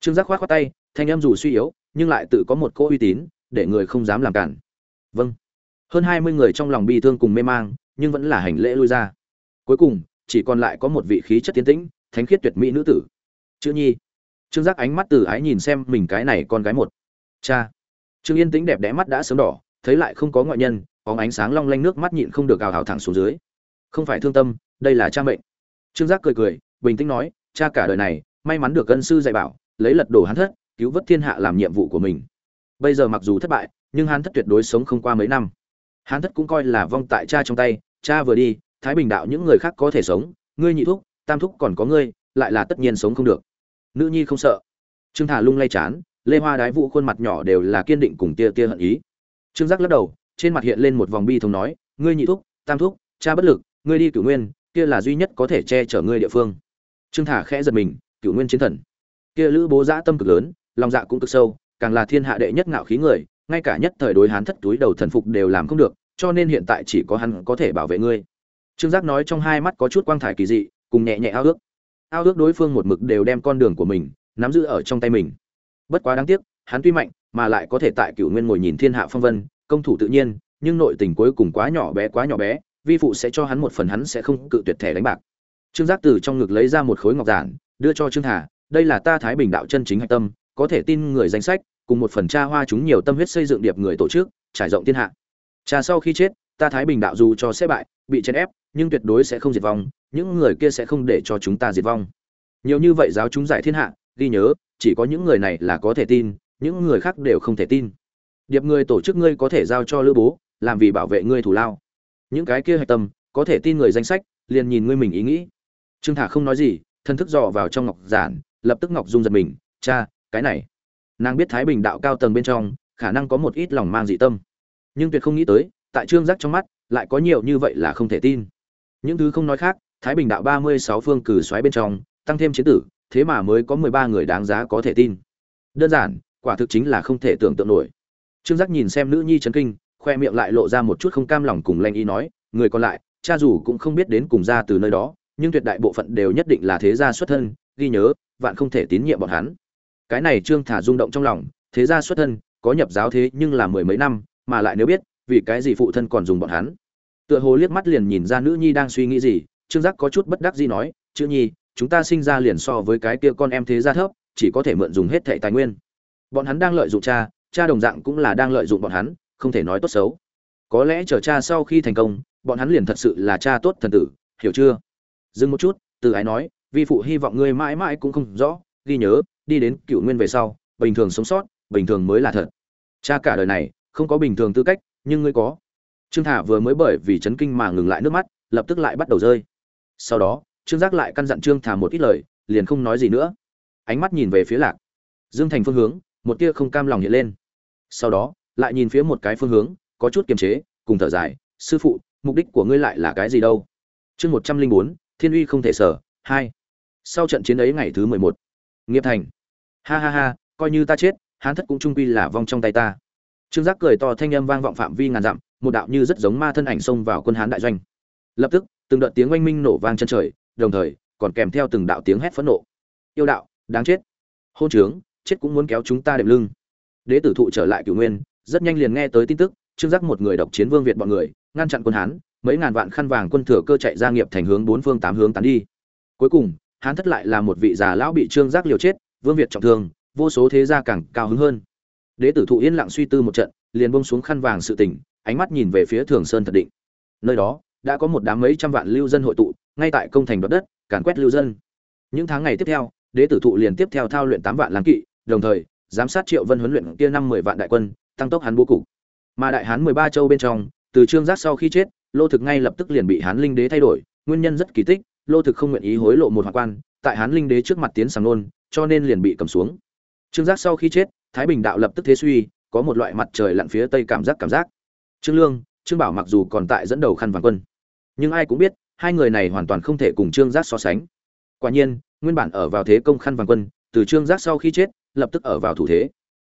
Trương giác khoát khoát tay, thanh em dù suy yếu, nhưng lại tự có một cỗ uy tín, để người không dám làm cản. Vâng. Hơn hai mươi người trong lòng bi thương cùng mê mang, nhưng vẫn là hành lễ lui ra. Cuối cùng, chỉ còn lại có một vị khí chất tiến tĩnh, thánh khiết tuyệt mỹ nữ tử. Chữ nhi. Trương giác ánh mắt từ ái nhìn xem mình cái này con gái một. Cha. Trương yên tĩnh đẹp đẽ mắt đã sớm đỏ, thấy lại không có ngoại nhân có ánh sáng long lanh nước mắt nhịn không được ào ào thẳng xuống dưới. Không phải thương tâm, đây là cha mệnh trương giác cười cười, bình tĩnh nói, cha cả đời này, may mắn được cân sư dạy bảo, lấy lật đổ hắn thất, cứu vớt thiên hạ làm nhiệm vụ của mình. Bây giờ mặc dù thất bại, nhưng hắn thất tuyệt đối sống không qua mấy năm. Hắn thất cũng coi là vong tại cha trong tay, cha vừa đi, thái bình đạo những người khác có thể sống, ngươi nhị thúc, tam thúc còn có ngươi, lại là tất nhiên sống không được. Nữ nhi không sợ. Trương thả lung lay chán, lê hoa đái vụ khuôn mặt nhỏ đều là kiên định cùng tia tia hận ý. Trương giác lắc đầu, trên mặt hiện lên một vòng bi thống nói, ngươi nhị thúc, tam thúc, cha bất lực, ngươi đi cửu nguyên kia là duy nhất có thể che chở ngươi địa phương. Trương thả khẽ giật mình, cửu nguyên chiến thần. Kia lữ bố dã tâm cực lớn, lòng dạ cũng cực sâu, càng là thiên hạ đệ nhất ngạo khí người, ngay cả nhất thời đối hán thất túi đầu thần phục đều làm không được, cho nên hiện tại chỉ có hắn có thể bảo vệ ngươi. Trương giác nói trong hai mắt có chút quang thải kỳ dị, cùng nhẹ nhẹ ao ước. Ao ước đối phương một mực đều đem con đường của mình, nắm giữ ở trong tay mình. Bất quá đáng tiếc, hắn tuy mạnh, mà lại có thể tại cửu nguyên ngồi nhìn thiên hạ phong vân, công thủ tự nhiên, nhưng nội tình cuối cùng quá nhỏ bé, quá nhỏ bé vi phụ sẽ cho hắn một phần hắn sẽ không cự tuyệt thẻ đánh bạc. Trương giác từ trong ngực lấy ra một khối ngọc giản, đưa cho trương thả đây là ta thái bình đạo chân chính hạch tâm, có thể tin người danh sách, cùng một phần cha hoa chúng nhiều tâm huyết xây dựng điệp người tổ chức, trải rộng thiên hạ. Cha sau khi chết, ta thái bình đạo dù cho sẽ bại, bị chèn ép, nhưng tuyệt đối sẽ không diệt vong, những người kia sẽ không để cho chúng ta diệt vong. Nhiều như vậy giáo chúng giải thiên hạ, ghi nhớ, chỉ có những người này là có thể tin, những người khác đều không thể tin. Điệp người tổ chức ngươi có thể giao cho lữ bố, làm vì bảo vệ ngươi thủ lao những cái kia hạch tâm, có thể tin người danh sách, liền nhìn ngươi mình ý nghĩ. Trương thả không nói gì, thân thức dò vào trong ngọc giản, lập tức ngọc dung giật mình, cha, cái này. Nàng biết thái bình đạo cao tầng bên trong, khả năng có một ít lòng mang dị tâm. Nhưng tuyệt không nghĩ tới, tại trương giác trong mắt, lại có nhiều như vậy là không thể tin. Những thứ không nói khác, thái bình đạo ba mươi sáu phương cử xoáy bên trong, tăng thêm chiến tử, thế mà mới có mười ba người đáng giá có thể tin. Đơn giản, quả thực chính là không thể tưởng tượng nổi. Trương giác nhìn xem nữ nhi trấn kinh khoe miệng lại lộ ra một chút không cam lòng cùng lanh y nói, người còn lại, cha dù cũng không biết đến cùng ra từ nơi đó, nhưng tuyệt đại bộ phận đều nhất định là thế gia xuất thân, ghi nhớ, vạn không thể tín nhiệm bọn hắn. Cái này trương thả rung động trong lòng, thế gia xuất thân, có nhập giáo thế nhưng là mười mấy năm, mà lại nếu biết, vì cái gì phụ thân còn dùng bọn hắn? Tựa hồ liếc mắt liền nhìn ra nữ nhi đang suy nghĩ gì, trương giác có chút bất đắc dĩ nói, chữ nhi, chúng ta sinh ra liền so với cái kia con em thế gia thấp, chỉ có thể mượn dùng hết thẻ tài nguyên. Bọn hắn đang lợi dụng cha cha đồng dạng cũng là đang lợi dụng bọn hắn không thể nói tốt xấu. Có lẽ chờ cha sau khi thành công, bọn hắn liền thật sự là cha tốt thần tử, hiểu chưa? Dừng một chút, từ ái nói, vi phụ hy vọng ngươi mãi mãi cũng không rõ, ghi nhớ, đi đến cựu nguyên về sau, bình thường sống sót, bình thường mới là thật. Cha cả đời này, không có bình thường tư cách, nhưng ngươi có. Trương thả vừa mới bởi vì chấn kinh mà ngừng lại nước mắt, lập tức lại bắt đầu rơi. Sau đó, trương giác lại căn dặn trương thả một ít lời, liền không nói gì nữa. Ánh mắt nhìn về phía lạc. Dương thành phương hướng, một tia không cam lòng hiện lên. Sau đó lại nhìn phía một cái phương hướng, có chút kiềm chế, cùng thở dài, sư phụ, mục đích của ngươi lại là cái gì đâu? Chương một trăm linh bốn, thiên uy không thể sở, hai. Sau trận chiến ấy ngày thứ mười một, nghiệp thành. Ha ha ha, coi như ta chết, hán thất cũng trung quy là vong trong tay ta. Trương giác cười to thanh âm vang vọng phạm vi ngàn dặm, một đạo như rất giống ma thân ảnh xông vào quân hán đại doanh. Lập tức, từng đợt tiếng oanh minh nổ vang chân trời, đồng thời, còn kèm theo từng đạo tiếng hét phẫn nộ. Yêu đạo, đáng chết. Hôn trướng, chết cũng muốn kéo chúng ta đệm lưng. Đế tử thụ trở lại cửu nguyên rất nhanh liền nghe tới tin tức, trương giác một người độc chiến vương việt bọn người, ngăn chặn quân hán, mấy ngàn vạn khăn vàng quân thừa cơ chạy ra nghiệp thành hướng bốn phương tám hướng tán đi. Cuối cùng, hán thất lại là một vị già lão bị trương giác liều chết, vương việt trọng thương, vô số thế gia càng cao hứng hơn. Đế tử thụ yên lặng suy tư một trận, liền bông xuống khăn vàng sự tình, ánh mắt nhìn về phía thường sơn thật định. Nơi đó, đã có một đám mấy trăm vạn lưu dân hội tụ, ngay tại công thành đoạt đất, càn quét lưu dân. Những tháng ngày tiếp theo, đế tử thụ liền tiếp theo thao luyện tám vạn lang kỵ, đồng thời, giám sát triệu vân huấn luyện kia năm mười vạn đại quân tăng tốc hắn bố cục. Mà đại hán mười ba châu bên trong, từ trương giác sau khi chết, lô thực ngay lập tức liền bị hán linh đế thay đổi, nguyên nhân rất kỳ tích, lô thực không nguyện ý hối lộ một hoàng quan, tại hán linh đế trước mặt tiến sàng luôn cho nên liền bị cầm xuống. Trương giác sau khi chết, thái bình đạo lập tức thế suy, có một loại mặt trời lặn phía tây cảm giác cảm giác. Trương lương, trương bảo mặc dù còn tại dẫn đầu khăn vàng quân, nhưng ai cũng biết, hai người này hoàn toàn không thể cùng trương giác so sánh. Quả nhiên, nguyên bản ở vào thế công khăn vàng quân, từ trương giác sau khi chết, lập tức ở vào thủ thế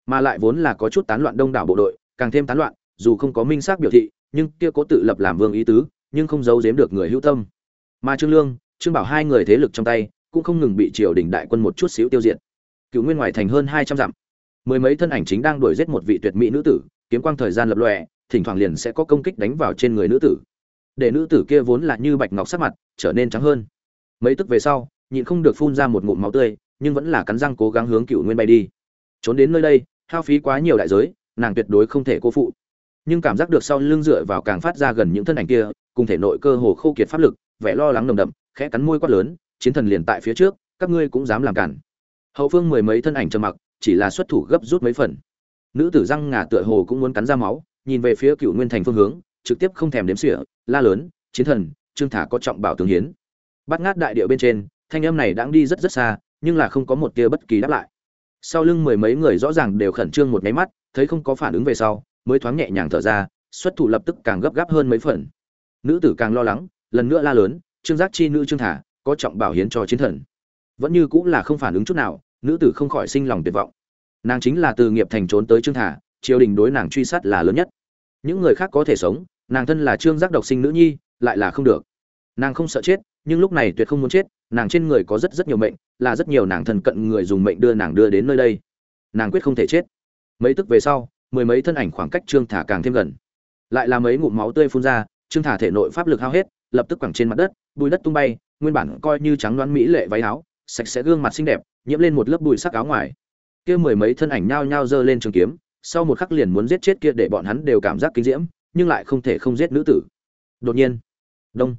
mà lại vốn là có chút tán loạn đông đảo bộ đội, càng thêm tán loạn, dù không có minh xác biểu thị, nhưng kia cố tự lập làm vương ý tứ, nhưng không giấu giếm được người hữu tâm. Mà trương lương, trương bảo hai người thế lực trong tay, cũng không ngừng bị triều đình đại quân một chút xíu tiêu diệt. Cựu nguyên ngoài thành hơn hai trăm dặm, mười mấy thân ảnh chính đang đuổi giết một vị tuyệt mỹ nữ tử, kiếm quang thời gian lập lòe, thỉnh thoảng liền sẽ có công kích đánh vào trên người nữ tử. Để nữ tử kia vốn là như bạch ngọc sắc mặt, trở nên trắng hơn. Mấy tức về sau, nhịn không được phun ra một ngụm máu tươi, nhưng vẫn là cắn răng cố gắng hướng cựu nguyên bay đi. Trốn đến nơi đây hao phí quá nhiều đại giới, nàng tuyệt đối không thể cô phụ. Nhưng cảm giác được sau lưng dựa vào càng phát ra gần những thân ảnh kia, cùng thể nội cơ hồ khô kiệt pháp lực, vẻ lo lắng nồng đậm, khẽ cắn môi quát lớn, chiến thần liền tại phía trước, các ngươi cũng dám làm cản. Hậu phương mười mấy thân ảnh trầm mặc, chỉ là xuất thủ gấp rút mấy phần. Nữ tử răng ngà tựa hồ cũng muốn cắn ra máu, nhìn về phía cựu nguyên thành phương hướng, trực tiếp không thèm đếm xỉa, la lớn, chiến thần, trương thả có trọng bảo tướng hiến. Bắt ngát đại điệu bên trên, thanh âm này đang đi rất rất xa, nhưng là không có một tia bất kỳ đáp lại sau lưng mười mấy người rõ ràng đều khẩn trương một nháy mắt, thấy không có phản ứng về sau, mới thoáng nhẹ nhàng thở ra, xuất thủ lập tức càng gấp gáp hơn mấy phần. Nữ tử càng lo lắng, lần nữa la lớn, trương giác chi, nữ trương thả, có trọng bảo hiến cho chiến thần. Vẫn như cũng là không phản ứng chút nào, nữ tử không khỏi sinh lòng tuyệt vọng. Nàng chính là từ nghiệp thành trốn tới trương thả, triều đình đối nàng truy sát là lớn nhất. Những người khác có thể sống, nàng thân là trương giác độc sinh nữ nhi, lại là không được. Nàng không sợ chết nhưng lúc này tuyệt không muốn chết, nàng trên người có rất rất nhiều mệnh, là rất nhiều nàng thần cận người dùng mệnh đưa nàng đưa đến nơi đây. Nàng quyết không thể chết. Mấy tức về sau, mười mấy thân ảnh khoảng cách trương thả càng thêm gần. Lại là mấy ngụm máu tươi phun ra, trương thả thể nội pháp lực hao hết, lập tức quẳng trên mặt đất, bùi đất tung bay, nguyên bản coi như trắng đoán mỹ lệ váy áo, sạch sẽ gương mặt xinh đẹp, nhiễm lên một lớp bụi sắc áo ngoài. Kia mười mấy thân ảnh nhao nhao giơ lên trường kiếm, sau một khắc liền muốn giết chết kia để bọn hắn đều cảm giác kinh diễm, nhưng lại không thể không giết nữ tử. Đột nhiên, đông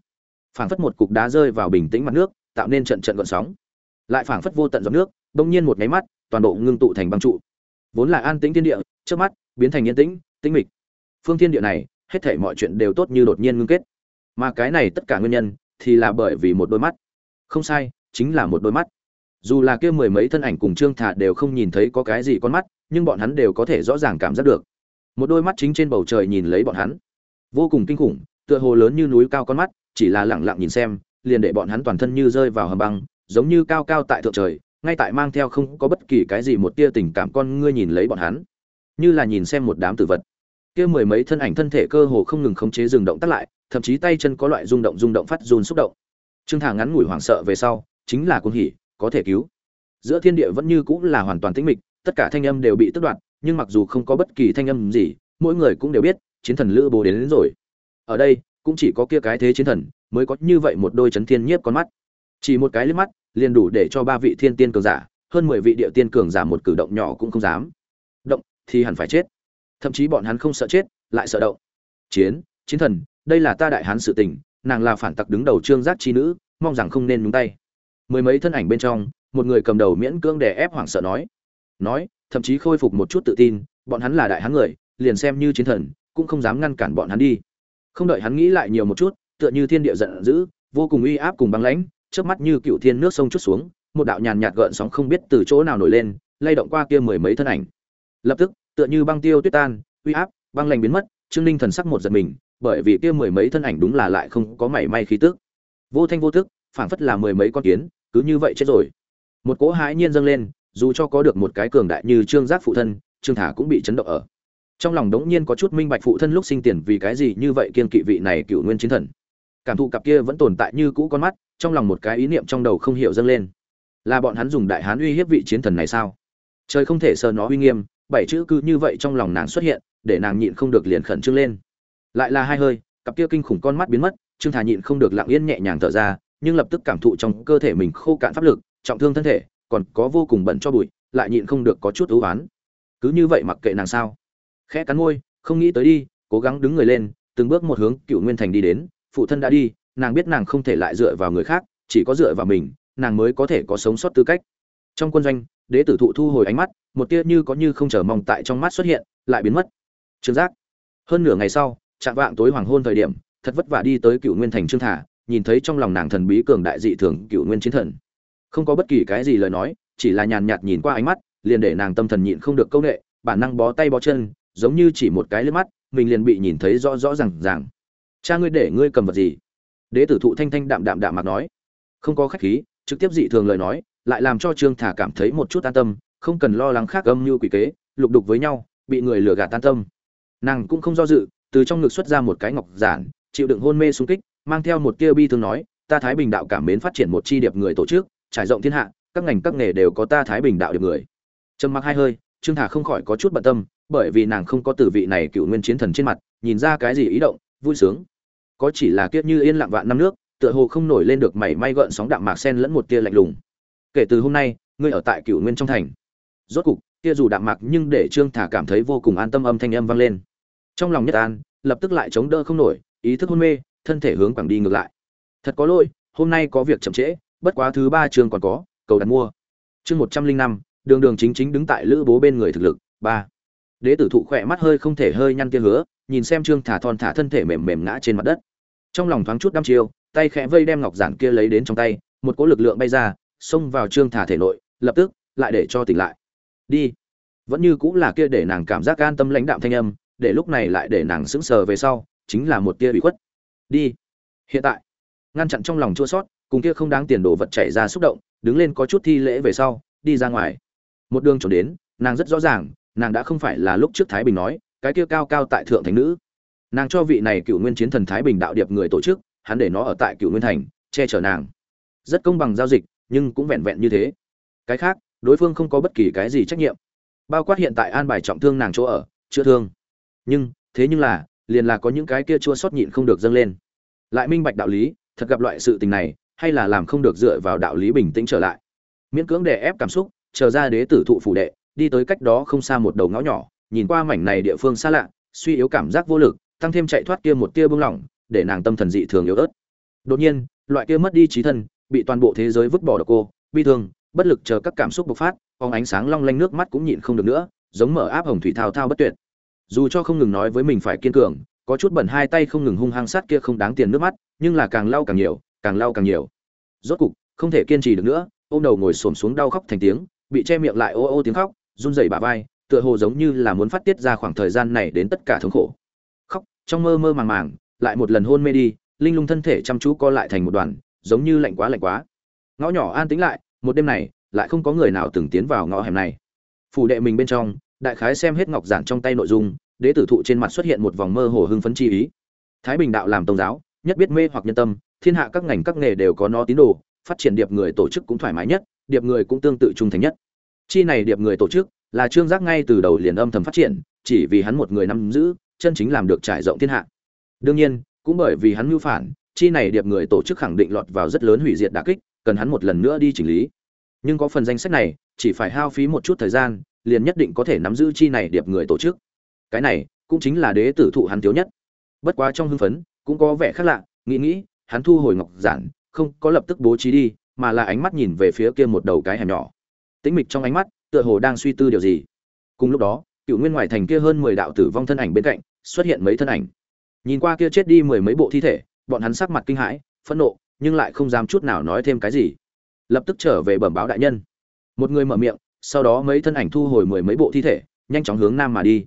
phảng phất một cục đá rơi vào bình tĩnh mặt nước, tạo nên trận trận gợn sóng. Lại phảng phất vô tận giọt nước, đông nhiên một nháy mắt, toàn bộ ngưng tụ thành băng trụ. Vốn là an tĩnh thiên địa, trước mắt, biến thành yên tĩnh tĩnh mịch. Phương thiên địa này, hết thảy mọi chuyện đều tốt như đột nhiên ngưng kết. Mà cái này tất cả nguyên nhân, thì là bởi vì một đôi mắt. Không sai, chính là một đôi mắt. Dù là kia mười mấy thân ảnh cùng trương thả đều không nhìn thấy có cái gì con mắt, nhưng bọn hắn đều có thể rõ ràng cảm giác được. Một đôi mắt chính trên bầu trời nhìn lấy bọn hắn. Vô cùng kinh khủng, tựa hồ lớn như núi cao con mắt chỉ là lẳng lặng nhìn xem liền để bọn hắn toàn thân như rơi vào hầm băng giống như cao cao tại thượng trời ngay tại mang theo không có bất kỳ cái gì một tia tình cảm con ngươi nhìn lấy bọn hắn. Như là nhìn xem một đám tử vật. Kia mười mấy thân ảnh thân thể cơ hồ không ngừng khống chế dừng động tắt lại thậm chí tay chân có loại rung động rung động phát run xúc động. Trương thả ngắn ngủi hoảng sợ về sau chính là cuồng hỉ có thể cứu. Giữa thiên địa vẫn như cũng là hoàn toàn tĩnh mịch tất cả thanh âm đều bị tước đoạt nhưng mặc dù không có bất kỳ thanh âm gì mỗi người cũng đều biết chiến thần lữ bố đến, đến rồi. Ở đây cũng chỉ có kia cái thế chiến thần, mới có như vậy một đôi chấn thiên nhiếp con mắt. Chỉ một cái liếc mắt, liền đủ để cho ba vị thiên tiên cường giả, hơn mười vị địa tiên cường giả một cử động nhỏ cũng không dám. Động, thì hẳn phải chết. Thậm chí bọn hắn không sợ chết, lại sợ động. Chiến chiến thần, đây là ta đại hán sự tình, nàng là phản tặc đứng đầu trương giác chi nữ, mong rằng không nên nhúng tay. Mười mấy thân ảnh bên trong, một người cầm đầu miễn cưỡng đè ép hoảng sợ nói. Nói, thậm chí khôi phục một chút tự tin, bọn hắn là đại hán người, liền xem như chiến thần, cũng không dám ngăn cản bọn hắn đi không đợi hắn nghĩ lại nhiều một chút, tựa như thiên địa giận dữ, vô cùng uy áp cùng băng lãnh trước mắt như cựu thiên nước sông chút xuống, một đạo nhàn nhạt gợn sóng không biết từ chỗ nào nổi lên, lay động qua kia mười mấy thân ảnh. Lập tức, tựa như băng tiêu tuyết tan, uy áp, băng lành biến mất, trương ninh thần sắc một giật mình, bởi vì kia mười mấy thân ảnh đúng là lại không có mảy may khí tức. Vô thanh vô tức, phảng phất là mười mấy con kiến, cứ như vậy chết rồi. Một cỗ hãi nhiên dâng lên, dù cho có được một cái cường đại như trương giác phụ thân, trương thả cũng bị chấn động ở trong lòng đống nhiên có chút minh bạch phụ thân lúc sinh tiền vì cái gì như vậy kiên kỵ vị này cựu nguyên chiến thần. Cảm thụ cặp kia vẫn tồn tại như cũ con mắt, trong lòng một cái ý niệm trong đầu không hiểu dâng lên. Là bọn hắn dùng đại hán uy hiếp vị chiến thần này sao? Trời không thể sờ nó uy nghiêm, bảy chữ cứ như vậy trong lòng nàng xuất hiện, để nàng nhịn không được liền khẩn trương lên. Lại là hai hơi, cặp kia kinh khủng con mắt biến mất, trương thà nhịn không được lặng yên nhẹ nhàng thở ra, nhưng lập tức cảm thụ trong cơ thể mình khô cạn pháp lực, trọng thương thân thể, còn có vô cùng bẩn cho bụi, lại nhịn không được có chút ưu oán. Cứ như vậy mặc kệ nàng sao? Khẽ cắn môi, không nghĩ tới đi, cố gắng đứng người lên, từng bước một hướng cựu nguyên thành đi đến, phụ thân đã đi, nàng biết nàng không thể lại dựa vào người khác, chỉ có dựa vào mình, nàng mới có thể có sống sót tư cách. Trong quân doanh, đế tử thụ thu hồi ánh mắt, một tia như có như không chờ mong tại trong mắt xuất hiện, lại biến mất. Trương giác. Hơn nửa ngày sau chạm vạng tối hoàng hôn thời điểm, thật vất vả đi tới cựu nguyên thành trương thả, nhìn thấy trong lòng nàng thần bí cường đại dị thường cựu nguyên chiến thần. Không có bất kỳ cái gì lời nói, chỉ là nhàn nhạt nhìn qua ánh mắt, liền để nàng tâm thần nhịn không được câu nệ, bản năng bó tay bó chân giống như chỉ một cái lướt mắt, mình liền bị nhìn thấy rõ rõ r à n g ràng. Cha ngươi để ngươi cầm vật gì? Đế tử thụ thanh thanh đạm đạm đạm mặt nói. Không có khách khí, trực tiếp dị thường lời nói, lại làm cho trương thả cảm thấy một chút an tâm, không cần lo lắng khác âm như quỷ kế, lục đục với nhau, bị người lừa gạt tan tâm. Nàng cũng không do dự, từ trong ngực xuất ra một cái ngọc giản, chịu đựng hôn mê xung kích, mang theo một tia bi thương nói, ta thái bình đạo cảm mến phát triển một chi điệp người tổ chức, trải rộng thiên hạ, các ngành các nghề đều có ta thái bình đạo điệp người. Trầm mặc hai hơi, trương thả không khỏi có chút bận tâm bởi vì nàng không có tử vị này cựu nguyên chiến thần trên mặt, nhìn ra cái gì ý động, vui sướng. Có chỉ là kiếp như yên lặng vạn năm nước, tựa hồ không nổi lên được mảy may gợn sóng đạm mạc sen lẫn một tia lạnh lùng. Kể từ hôm nay, ngươi ở tại cựu nguyên trong thành. Rốt cục, tia dù đạm mạc nhưng để trương thả cảm thấy vô cùng an tâm âm thanh âm vang lên. Trong lòng nhất an, lập tức lại chống đỡ không nổi, ý thức hôn mê, thân thể hướng quảng đi ngược lại. Thật có lỗi, hôm nay có việc chậm trễ, bất quá thứ ba trường còn có, cầu đặt mua. Chương một trăm linh năm, đường đường chính chính đứng tại lữ bố bên người thực lực, ba đế tử thụ khỏe mắt hơi không thể hơi nhăn kia hứa, nhìn xem trương thả thon thả thân thể mềm mềm ngã trên mặt đất. Trong lòng thoáng chút đăm chiêu, tay khẽ vây đem ngọc giản kia lấy đến trong tay, một cỗ lực lượng bay ra, xông vào trương thả thể nội, lập tức, lại để cho tỉnh lại. Đi. Vẫn như cũng là kia để nàng cảm giác an tâm lãnh đạm thanh âm, để lúc này lại để nàng sững sờ về sau, chính là một tia bị khuất. Đi. Hiện tại. Ngăn chặn trong lòng chua sót, cùng kia không đáng tiền đồ vật chảy ra xúc động, đứng lên có chút thi lễ về sau, đi ra ngoài. Một đường trốn đến, nàng rất rõ ràng nàng đã không phải là lúc trước thái bình nói, cái kia cao cao tại thượng thành nữ. Nàng cho vị này cựu nguyên chiến thần thái bình đạo điệp người tổ chức, hắn để nó ở tại cựu nguyên thành, che chở nàng. Rất công bằng giao dịch, nhưng cũng vẹn vẹn như thế. Cái khác, đối phương không có bất kỳ cái gì trách nhiệm. Bao quát hiện tại an bài trọng thương nàng chỗ ở, chữa thương. Nhưng, thế nhưng là, liền là có những cái kia chua sót nhịn không được dâng lên. Lại minh bạch đạo lý, thật gặp loại sự tình này, hay là làm không được dựa vào đạo lý bình tĩnh trở lại. Miễn cưỡng đè ép cảm xúc, chờ ra đế tử thụ phủ đệ đi tới cách đó không xa một đầu ngõ nhỏ, nhìn qua mảnh này địa phương xa lạ, suy yếu cảm giác vô lực, tăng thêm chạy thoát kia một tia bưng lỏng, để nàng tâm thần dị thường yếu ớt. Đột nhiên, loại kia mất đi trí thân, bị toàn bộ thế giới vứt bỏ được cô, bi thương, bất lực chờ các cảm xúc bộc phát, phóng ánh sáng long lanh nước mắt cũng nhịn không được nữa, giống mở áp hồng thủy thao thao bất tuyệt. Dù cho không ngừng nói với mình phải kiên cường, có chút bẩn hai tay không ngừng hung hăng sát kia không đáng tiền nước mắt, nhưng là càng lau càng nhiều, càng lau càng nhiều. Rốt cục, không thể kiên trì được nữa, ôm đầu ngồi xổm xuống đau khóc thành tiếng, bị che miệng lại ô ô tiếng khóc run rẩy bả vai, tựa hồ giống như là muốn phát tiết ra khoảng thời gian này đến tất cả thống khổ. Khóc, trong mơ mơ màng màng, lại một lần hôn mê đi, linh lung thân thể chăm chú co lại thành một đoàn, giống như lạnh quá lạnh quá. Ngõ nhỏ an tĩnh lại, một đêm này, lại không có người nào từng tiến vào ngõ hẻm này. Phủ đệ mình bên trong, đại khái xem hết ngọc giản trong tay nội dung, đế tử thụ trên mặt xuất hiện một vòng mơ hồ hưng phấn chi ý. Thái bình đạo làm tôn giáo, nhất biết mê hoặc nhân tâm, thiên hạ các ngành các nghề đều có nó tín đồ, phát triển điệp người tổ chức cũng thoải mái nhất, điệp người cũng tương tự trung thành nhất chi này điệp người tổ chức là trương giác ngay từ đầu liền âm thầm phát triển, chỉ vì hắn một người nắm giữ, chân chính làm được trải rộng thiên hạ. Đương nhiên, cũng bởi vì hắn mưu phản, chi này điệp người tổ chức khẳng định lọt vào rất lớn hủy diệt đả kích, cần hắn một lần nữa đi chỉnh lý. Nhưng có phần danh sách này, chỉ phải hao phí một chút thời gian, liền nhất định có thể nắm giữ chi này điệp người tổ chức. Cái này, cũng chính là đế tử thụ hắn thiếu nhất. Bất quá trong hưng phấn, cũng có vẻ khác lạ, nghĩ nghĩ, hắn thu hồi ngọc giản, không có lập tức bố trí đi, mà là ánh mắt nhìn về phía kia một đầu cái hẻm nhỏ tĩnh mịch trong ánh mắt, tựa hồ đang suy tư điều gì. Cùng lúc đó, cựu nguyên ngoài thành kia hơn mười đạo tử vong thân ảnh bên cạnh, xuất hiện mấy thân ảnh. Nhìn qua kia chết đi mười mấy bộ thi thể, bọn hắn sắc mặt kinh hãi, phẫn nộ, nhưng lại không dám chút nào nói thêm cái gì. Lập tức trở về bẩm báo đại nhân. Một người mở miệng, sau đó mấy thân ảnh thu hồi mười mấy bộ thi thể, nhanh chóng hướng nam mà đi.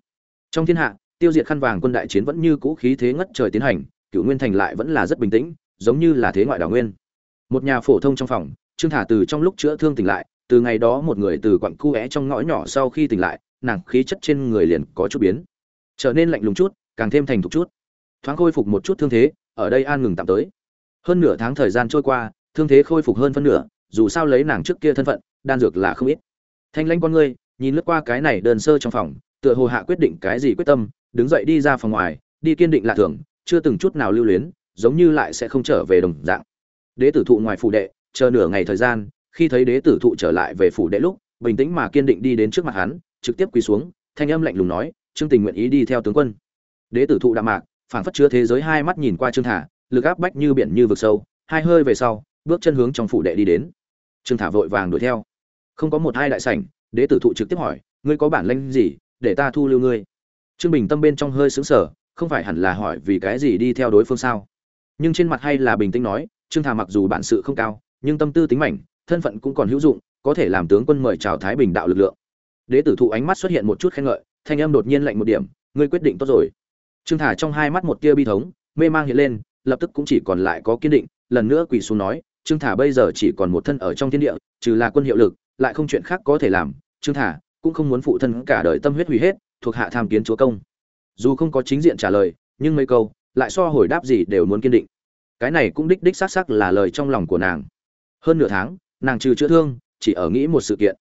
Trong thiên hạ, tiêu diệt khăn vàng quân đại chiến vẫn như cũ khí thế ngất trời tiến hành, cựu nguyên thành lại vẫn là rất bình tĩnh, giống như là thế ngoại đảo nguyên. Một nhà phổ thông trong phòng, trương thả từ trong lúc chữa thương tỉnh lại từ ngày đó một người từ quặng cu é trong ngõ nhỏ sau khi tỉnh lại, nàng khí chất trên người liền có chút biến. Trở nên lạnh lùng chút, càng thêm thành thục chút. Thoáng khôi phục một chút thương thế, ở đây an ngừng tạm tới. Hơn nửa tháng thời gian trôi qua, thương thế khôi phục hơn phân nửa, dù sao lấy nàng trước kia thân phận, đan dược là không ít. Thanh lãnh con ngươi, nhìn lướt qua cái này đơn sơ trong phòng, tựa hồ hạ quyết định cái gì quyết tâm, đứng dậy đi ra phòng ngoài, đi kiên định lạ thường, chưa từng chút nào lưu luyến, giống như lại sẽ không trở về đồng dạng. Đế tử thụ ngoài phủ đệ, chờ nửa ngày thời gian khi thấy đế tử thụ trở lại về phủ đệ lúc, bình tĩnh mà kiên định đi đến trước mặt hắn, trực tiếp quỳ xuống, thanh âm lạnh lùng nói, trương tình nguyện ý đi theo tướng quân. Đế tử thụ đạm mạc phản phất chứa thế giới hai mắt nhìn qua trương thả, lực áp bách như biển như vực sâu, hai hơi về sau, bước chân hướng trong phủ đệ đi đến. Trương thả vội vàng đuổi theo. Không có một hai đại sảnh, đế tử thụ trực tiếp hỏi, ngươi có bản lĩnh gì để ta thu lưu ngươi? Trương bình tâm bên trong hơi sững sờ, không phải hẳn là hỏi vì cái gì đi theo đối phương sao? Nhưng trên mặt hay là bình tĩnh nói, trương Thả mặc dù bản sự không cao, nhưng tâm tư tính mảnh thân phận cũng còn hữu dụng, có thể làm tướng quân mời chào thái bình đạo lực lượng. Đế tử thụ ánh mắt xuất hiện một chút khen ngợi, thanh âm đột nhiên lạnh một điểm, ngươi quyết định tốt rồi. Trương Thả trong hai mắt một tia bi thống, mê mang hiện lên, lập tức cũng chỉ còn lại có kiên định, lần nữa quỳ xuống nói, trương Thả bây giờ chỉ còn một thân ở trong thiên địa, trừ là quân hiệu lực, lại không chuyện khác có thể làm. Trương Thả cũng không muốn phụ thân cả đời tâm huyết hủy hết, thuộc hạ tham kiến chúa công. Dù không có chính diện trả lời, nhưng mấy câu, lại so hồi đáp gì đều muốn kiên định. Cái này cũng đích đích xác xác là lời trong lòng của nàng. Hơn nửa tháng nàng trừ chữa thương, chỉ ở nghĩ một sự kiện.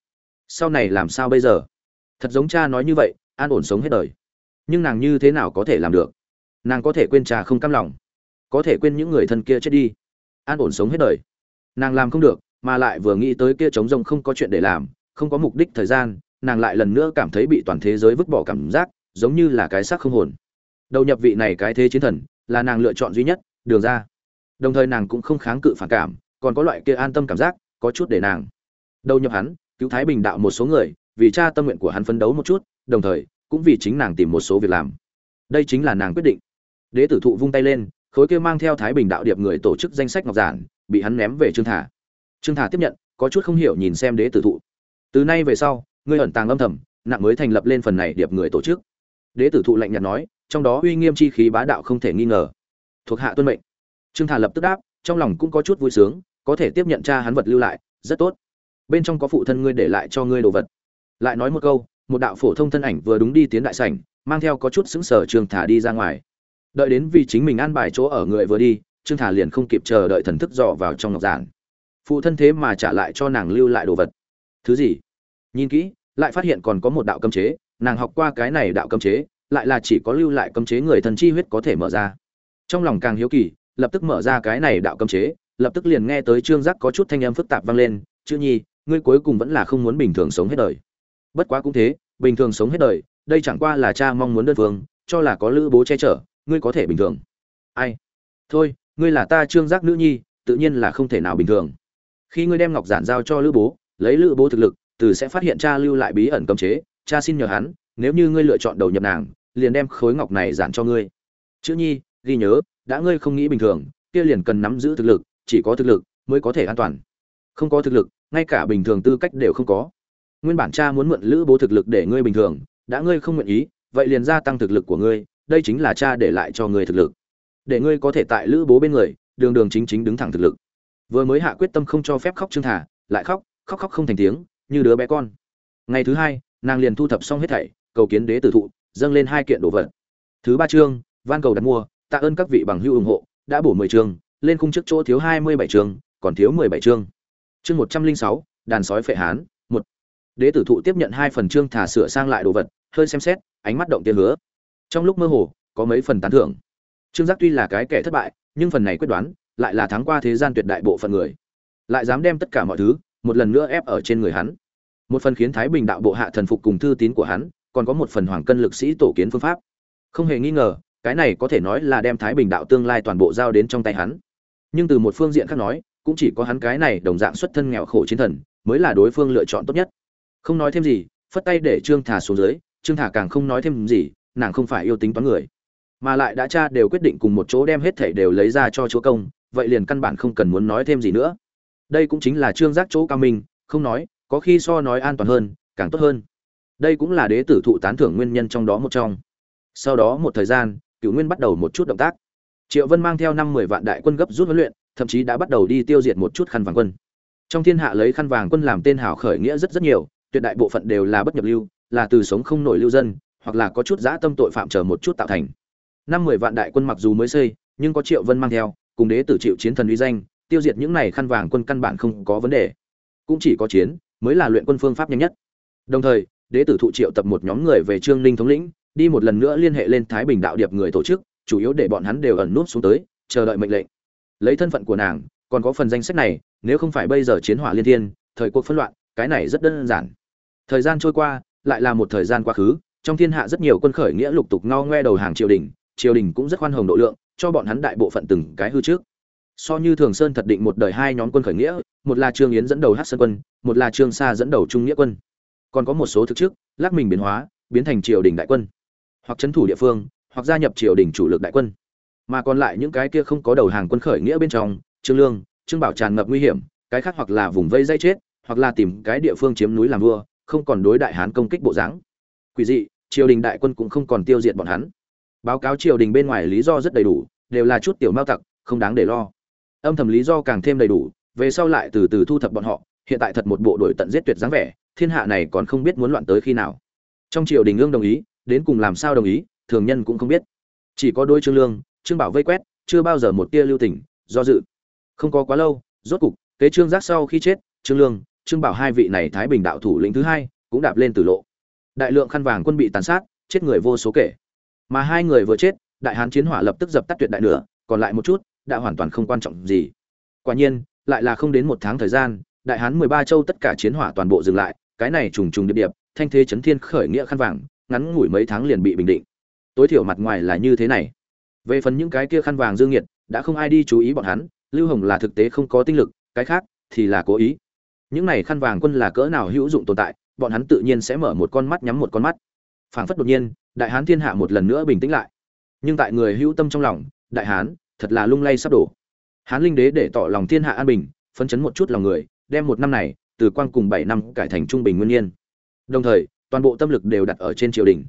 Sau này làm sao bây giờ? Thật giống cha nói như vậy, an ổn sống hết đời. Nhưng nàng như thế nào có thể làm được? Nàng có thể quên cha không cam lòng. Có thể quên những người thân kia chết đi. An ổn sống hết đời. Nàng làm không được, mà lại vừa nghĩ tới kia trống rông không có chuyện để làm, không có mục đích thời gian, nàng lại lần nữa cảm thấy bị toàn thế giới vứt bỏ cảm giác, giống như là cái xác không hồn. Đầu nhập vị này cái thế chiến thần, là nàng lựa chọn duy nhất, đường ra. Đồng thời nàng cũng không kháng cự phản cảm, còn có loại kia an tâm cảm giác có chút để nàng. Đầu nhập hắn, cứu thái bình đạo một số người, vì cha tâm nguyện của hắn phấn đấu một chút, đồng thời, cũng vì chính nàng tìm một số việc làm. Đây chính là nàng quyết định. Đế tử thụ vung tay lên, khối kia mang theo thái bình đạo điệp người tổ chức danh sách ngọc giản, bị hắn ném về trương thả. Trương thả tiếp nhận, có chút không hiểu nhìn xem đế tử thụ. Từ nay về sau, ngươi ẩn tàng âm thầm, nặng mới thành lập lên phần này điệp người tổ chức. Đế tử thụ lạnh nhạt nói, trong đó uy nghiêm chi khí bá đạo không thể nghi ngờ. Thuộc hạ tuân mệnh. Trương thà lập tức đáp, trong lòng cũng có chút vui sướng có thể tiếp nhận cha hắn vật lưu lại, rất tốt. Bên trong có phụ thân ngươi để lại cho ngươi đồ vật. Lại nói một câu, một đạo phổ thông thân ảnh vừa đúng đi tiến đại sảnh, mang theo có chút xứng sở trương thả đi ra ngoài. Đợi đến vì chính mình an bài chỗ ở người vừa đi, trương thả liền không kịp chờ đợi thần thức dò vào trong ngọc giản. Phụ thân thế mà trả lại cho nàng lưu lại đồ vật. Thứ gì? Nhìn kỹ, lại phát hiện còn có một đạo cấm chế, nàng học qua cái này đạo cấm chế, lại là chỉ có lưu lại cấm chế người thần chi huyết có thể mở ra. Trong lòng càng hiếu kỳ, lập tức mở ra cái này đạo cấm chế lập tức liền nghe tới trương giác có chút thanh âm phức tạp vang lên, chữ nhi, ngươi cuối cùng vẫn là không muốn bình thường sống hết đời. Bất quá cũng thế, bình thường sống hết đời, đây chẳng qua là cha mong muốn đơn phương, cho là có lữ bố che chở, ngươi có thể bình thường. Ai? Thôi, ngươi là ta trương giác nữ nhi, tự nhiên là không thể nào bình thường. Khi ngươi đem ngọc giản giao cho lữ bố, lấy lữ bố thực lực, từ sẽ phát hiện cha lưu lại bí ẩn cấm chế, cha xin nhờ hắn, nếu như ngươi lựa chọn đầu nhập nàng, liền đem khối ngọc này giản cho ngươi. Chữ nhi, ghi nhớ, đã ngươi không nghĩ bình thường, kia liền cần nắm giữ thực lực chỉ có thực lực mới có thể an toàn. Không có thực lực, ngay cả bình thường tư cách đều không có. Nguyên bản cha muốn mượn lữ bố thực lực để ngươi bình thường, đã ngươi không nguyện ý, vậy liền gia tăng thực lực của ngươi, đây chính là cha để lại cho ngươi thực lực. Để ngươi có thể tại lữ bố bên người, đường đường chính chính đứng thẳng thực lực. Vừa mới hạ quyết tâm không cho phép khóc trương thả lại khóc khóc khóc không thành tiếng, như đứa bé con. Ngày thứ hai, nàng liền thu thập xong hết thảy, cầu kiến đế tử thụ, dâng lên hai kiện đồ vật. Thứ ba chương, van cầu đặt mua, tạ ơn các vị bằng hữu ủng hộ, đã bổ mười chương lên khung trước chỗ thiếu hai mươi bảy chương còn thiếu mười bảy chương chương một trăm linh sáu, đàn sói phệ hán, một. Đế tử thụ tiếp nhận hai phần trương thả sửa sang lại đồ vật, hơi xem xét, ánh mắt động tiên hứa. Trong lúc mơ hồ, có mấy phần tán thưởng. Trương giác tuy là cái kẻ thất bại, nhưng phần này quyết đoán, lại là thắng qua thế gian tuyệt đại bộ phận người. Lại dám đem tất cả mọi thứ, một lần nữa ép ở trên người hắn. Một phần khiến thái bình đạo bộ hạ thần phục cùng thư tín của hắn, còn có một phần hoàng cân lực sĩ tổ kiến phương pháp. Không hề nghi ngờ, cái này có thể nói là đem thái bình đạo tương lai toàn bộ giao đến trong tay hắn nhưng từ một phương diện khác nói, cũng chỉ có hắn cái này đồng dạng xuất thân nghèo khổ chiến thần, mới là đối phương lựa chọn tốt nhất. Không nói thêm gì, phất tay để trương thả xuống dưới, trương thả càng không nói thêm gì, nàng không phải yêu tính toán người, mà lại đã cha đều quyết định cùng một chỗ đem hết thảy đều lấy ra cho chúa công, vậy liền căn bản không cần muốn nói thêm gì nữa. Đây cũng chính là trương giác chỗ cao minh, không nói, có khi so nói an toàn hơn, càng tốt hơn. Đây cũng là đế tử thụ tán thưởng nguyên nhân trong đó một trong. Sau đó một thời gian, cựu nguyên bắt đầu một chút động tác triệu vân mang theo năm mười vạn đại quân gấp rút huấn luyện, thậm chí đã bắt đầu đi tiêu diệt một chút khăn vàng quân. Trong thiên hạ lấy khăn vàng quân làm tên hào khởi nghĩa rất rất nhiều, tuyệt đại bộ phận đều là bất nhập lưu, là từ sống không nổi lưu dân, hoặc là có chút dã tâm tội phạm chờ một chút tạo thành. Năm mười vạn đại quân mặc dù mới xây, nhưng có triệu vân mang theo, cùng đế tử chịu chiến thần uy danh, tiêu diệt những này khăn vàng quân căn bản không có vấn đề. Cũng chỉ có chiến, mới là luyện quân phương pháp nhanh nhất. Đồng thời, đế tử thụ triệu tập một nhóm người về trương ninh thống lĩnh, đi một lần nữa liên hệ lên thái bình đạo điệp người tổ chức chủ yếu để bọn hắn đều ẩn nút xuống tới, chờ đợi mệnh lệnh. Lấy thân phận của nàng, còn có phần danh sách này, nếu không phải bây giờ chiến hỏa liên thiên, thời cuộc phân loạn, cái này rất đơn giản. Thời gian trôi qua, lại là một thời gian quá khứ, trong thiên hạ rất nhiều quân khởi nghĩa lục tục ngao ngoe đầu hàng triều đình triều đình cũng rất khoan hồng độ lượng, cho bọn hắn đại bộ phận từng cái hư trước. So như thường sơn thật định một đời hai nhóm quân khởi nghĩa, một là trương yến dẫn đầu hát sơn quân, một là trương sa dẫn đầu trung nghĩa quân. Còn có một số thực chức lắc mình biến hóa, biến thành triều đình đại quân. Hoặc trấn thủ địa phương hoặc gia nhập triều đình chủ lực đại quân. Mà còn lại những cái kia không có đầu hàng quân khởi nghĩa bên trong, trương lương, trương bảo tràn ngập nguy hiểm, cái khác hoặc là vùng vây dây chết, hoặc là tìm cái địa phương chiếm núi làm vua, không còn đối đại hán công kích bộ dáng. Quỷ dị, triều đình đại quân cũng không còn tiêu diệt bọn hắn. Báo cáo triều đình bên ngoài lý do rất đầy đủ, đều là chút tiểu mao tặc, không đáng để lo. Âm thầm lý do càng thêm đầy đủ, về sau lại từ từ thu thập bọn họ, hiện tại thật một bộ đội tận giết tuyệt dáng vẻ, thiên hạ này còn không biết muốn loạn tới khi nào. Trong triều đình ương đồng ý, đến cùng làm sao đồng ý thường nhân cũng không biết. Chỉ có đôi trương lương, trương bảo vây quét, chưa bao giờ một tia lưu tình, do dự. Không có quá lâu, rốt cục, kế trương giác sau khi chết, trương lương, trương bảo hai vị này thái bình đạo thủ lĩnh thứ hai, cũng đạp lên tử lộ. Đại lượng khăn vàng quân bị tàn sát, chết người vô số kể. Mà hai người vừa chết, đại hán chiến hỏa lập tức dập tắt tuyệt đại nửa, còn lại một chút, đã hoàn toàn không quan trọng gì. Quả nhiên, lại là không đến một tháng thời gian, đại hán mười ba châu tất cả chiến hỏa toàn bộ dừng lại, cái này trùng trùng điệp điệp, thanh thế chấn thiên khởi nghĩa khăn vàng, ngắn ngủi mấy tháng liền bị bình định tối thiểu mặt ngoài là như thế này. Về phần những cái kia khăn vàng dương nhiệt đã không ai đi chú ý bọn hắn, lưu hồng là thực tế không có tinh lực, cái khác thì là cố ý. Những này khăn vàng quân là cỡ nào hữu dụng tồn tại, bọn hắn tự nhiên sẽ mở một con mắt nhắm một con mắt. Phảng phất đột nhiên, đại hán thiên hạ một lần nữa bình tĩnh lại. Nhưng tại người hữu tâm trong lòng, đại hán, thật là lung lay sắp đổ. Hán linh đế để tỏ lòng thiên hạ an bình, phấn chấn một chút lòng người, đem một năm này, từ quang cùng bảy năm cải thành trung bình nguyên nhiên. Đồng thời, toàn bộ tâm lực đều đặt ở trên triều đình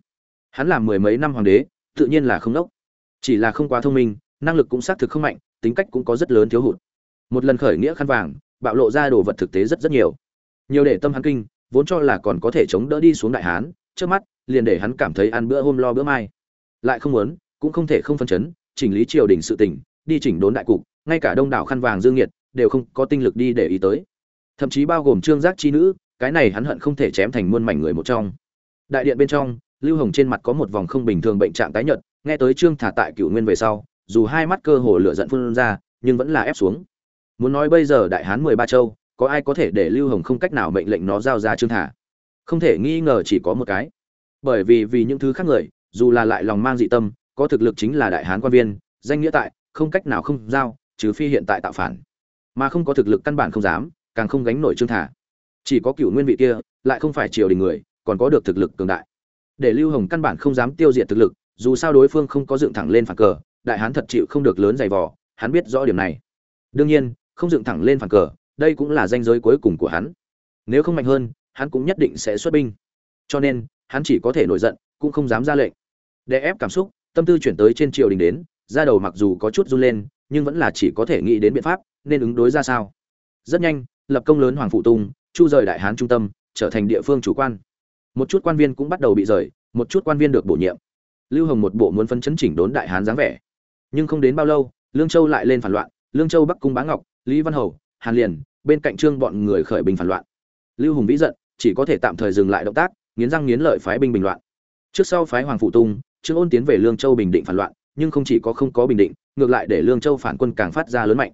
hắn làm mười mấy năm hoàng đế, tự nhiên là không đốc. Chỉ là không quá thông minh, năng lực cũng xác thực không mạnh, tính cách cũng có rất lớn thiếu hụt. Một lần khởi nghĩa khăn vàng, bạo lộ ra đồ vật thực tế rất rất nhiều. Nhiều để tâm hắn kinh, vốn cho là còn có thể chống đỡ đi xuống đại hán, trước mắt, liền để hắn cảm thấy ăn bữa hôm lo bữa mai. Lại không muốn, cũng không thể không phân chấn, chỉnh lý triều đình sự tỉnh đi chỉnh đốn đại cục, ngay cả đông đảo khăn vàng dương nhiệt, đều không có tinh lực đi để ý tới. Thậm chí bao gồm trương giác chi nữ, cái này hắn hận không thể chém thành muôn mảnh người một trong. Đại điện bên trong lưu hồng trên mặt có một vòng không bình thường bệnh trạng tái nhợt, nghe tới trương thả tại cựu nguyên về sau, dù hai mắt cơ hồ lửa giận phun ra, nhưng vẫn là ép xuống. Muốn nói bây giờ đại hán mười ba châu, có ai có thể để lưu hồng không cách nào mệnh lệnh nó giao ra trương thả? Không thể nghi ngờ chỉ có một cái. Bởi vì vì những thứ khác người, dù là lại lòng mang dị tâm, có thực lực chính là đại hán quan viên, danh nghĩa tại, không cách nào không giao, trừ phi hiện tại tạo phản. Mà không có thực lực căn bản không dám, càng không gánh nổi trương thả. Chỉ có cựu nguyên vị kia, lại không phải triều đình người, còn có được thực lực cường đại để lưu hồng căn bản không dám tiêu diệt thực lực, dù sao đối phương không có dựng thẳng lên phản cờ, đại hán thật chịu không được lớn dày vò, hắn biết rõ điểm này. Đương nhiên, không dựng thẳng lên phản cờ, đây cũng là danh giới cuối cùng của hắn. Nếu không mạnh hơn, hắn cũng nhất định sẽ xuất binh. Cho nên, hắn chỉ có thể nổi giận, cũng không dám ra lệnh. Để ép cảm xúc, tâm tư chuyển tới trên triều đình đến ra đầu mặc dù có chút run lên, nhưng vẫn là chỉ có thể nghĩ đến biện pháp, nên ứng đối ra sao. Rất nhanh, lập công lớn hoàng phụ tung chu rời đại hán trung tâm, trở thành địa phương chủ quan một chút quan viên cũng bắt đầu bị rời, một chút quan viên được bổ nhiệm. Lưu hồng một bộ muốn phân chấn chỉnh đốn đại hán dáng vẻ. Nhưng không đến bao lâu, lương châu lại lên phản loạn, lương châu bắc cung bá ngọc, lý văn hầu, hàn liền, bên cạnh trương bọn người khởi bình phản loạn. Lưu hùng vĩ giận, chỉ có thể tạm thời dừng lại động tác, nghiến răng nghiến lợi phái binh bình loạn. Trước sau phái hoàng phụ tung, trương ôn tiến về lương châu bình định phản loạn, nhưng không chỉ có không có bình định, ngược lại để lương châu phản quân càng phát ra lớn mạnh.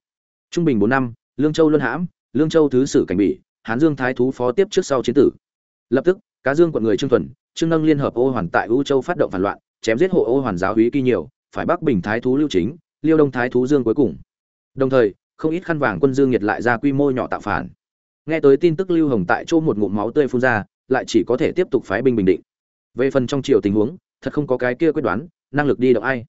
Trung bình bốn năm, lương châu luân hãm, lương châu thứ sử cảnh bị hán dương thái thú phó tiếp trước sau chiến tử. Lập tức cá dương quận người trương thuần, trương nâng liên hợp ô hoàn tại ưu châu phát động phản loạn, chém giết hộ ô hoàn giáo úy kỳ nhiều, phải bắc bình thái thú lưu chính, liêu đông thái thú dương cuối cùng. Đồng thời, không ít khăn vàng quân dương nhiệt lại ra quy mô nhỏ tạo phản. Nghe tới tin tức lưu hồng tại chỗ một ngụm máu tươi phun ra, lại chỉ có thể tiếp tục phái binh bình định. Về phần trong triều tình huống, thật không có cái kia quyết đoán, năng lực đi động ai.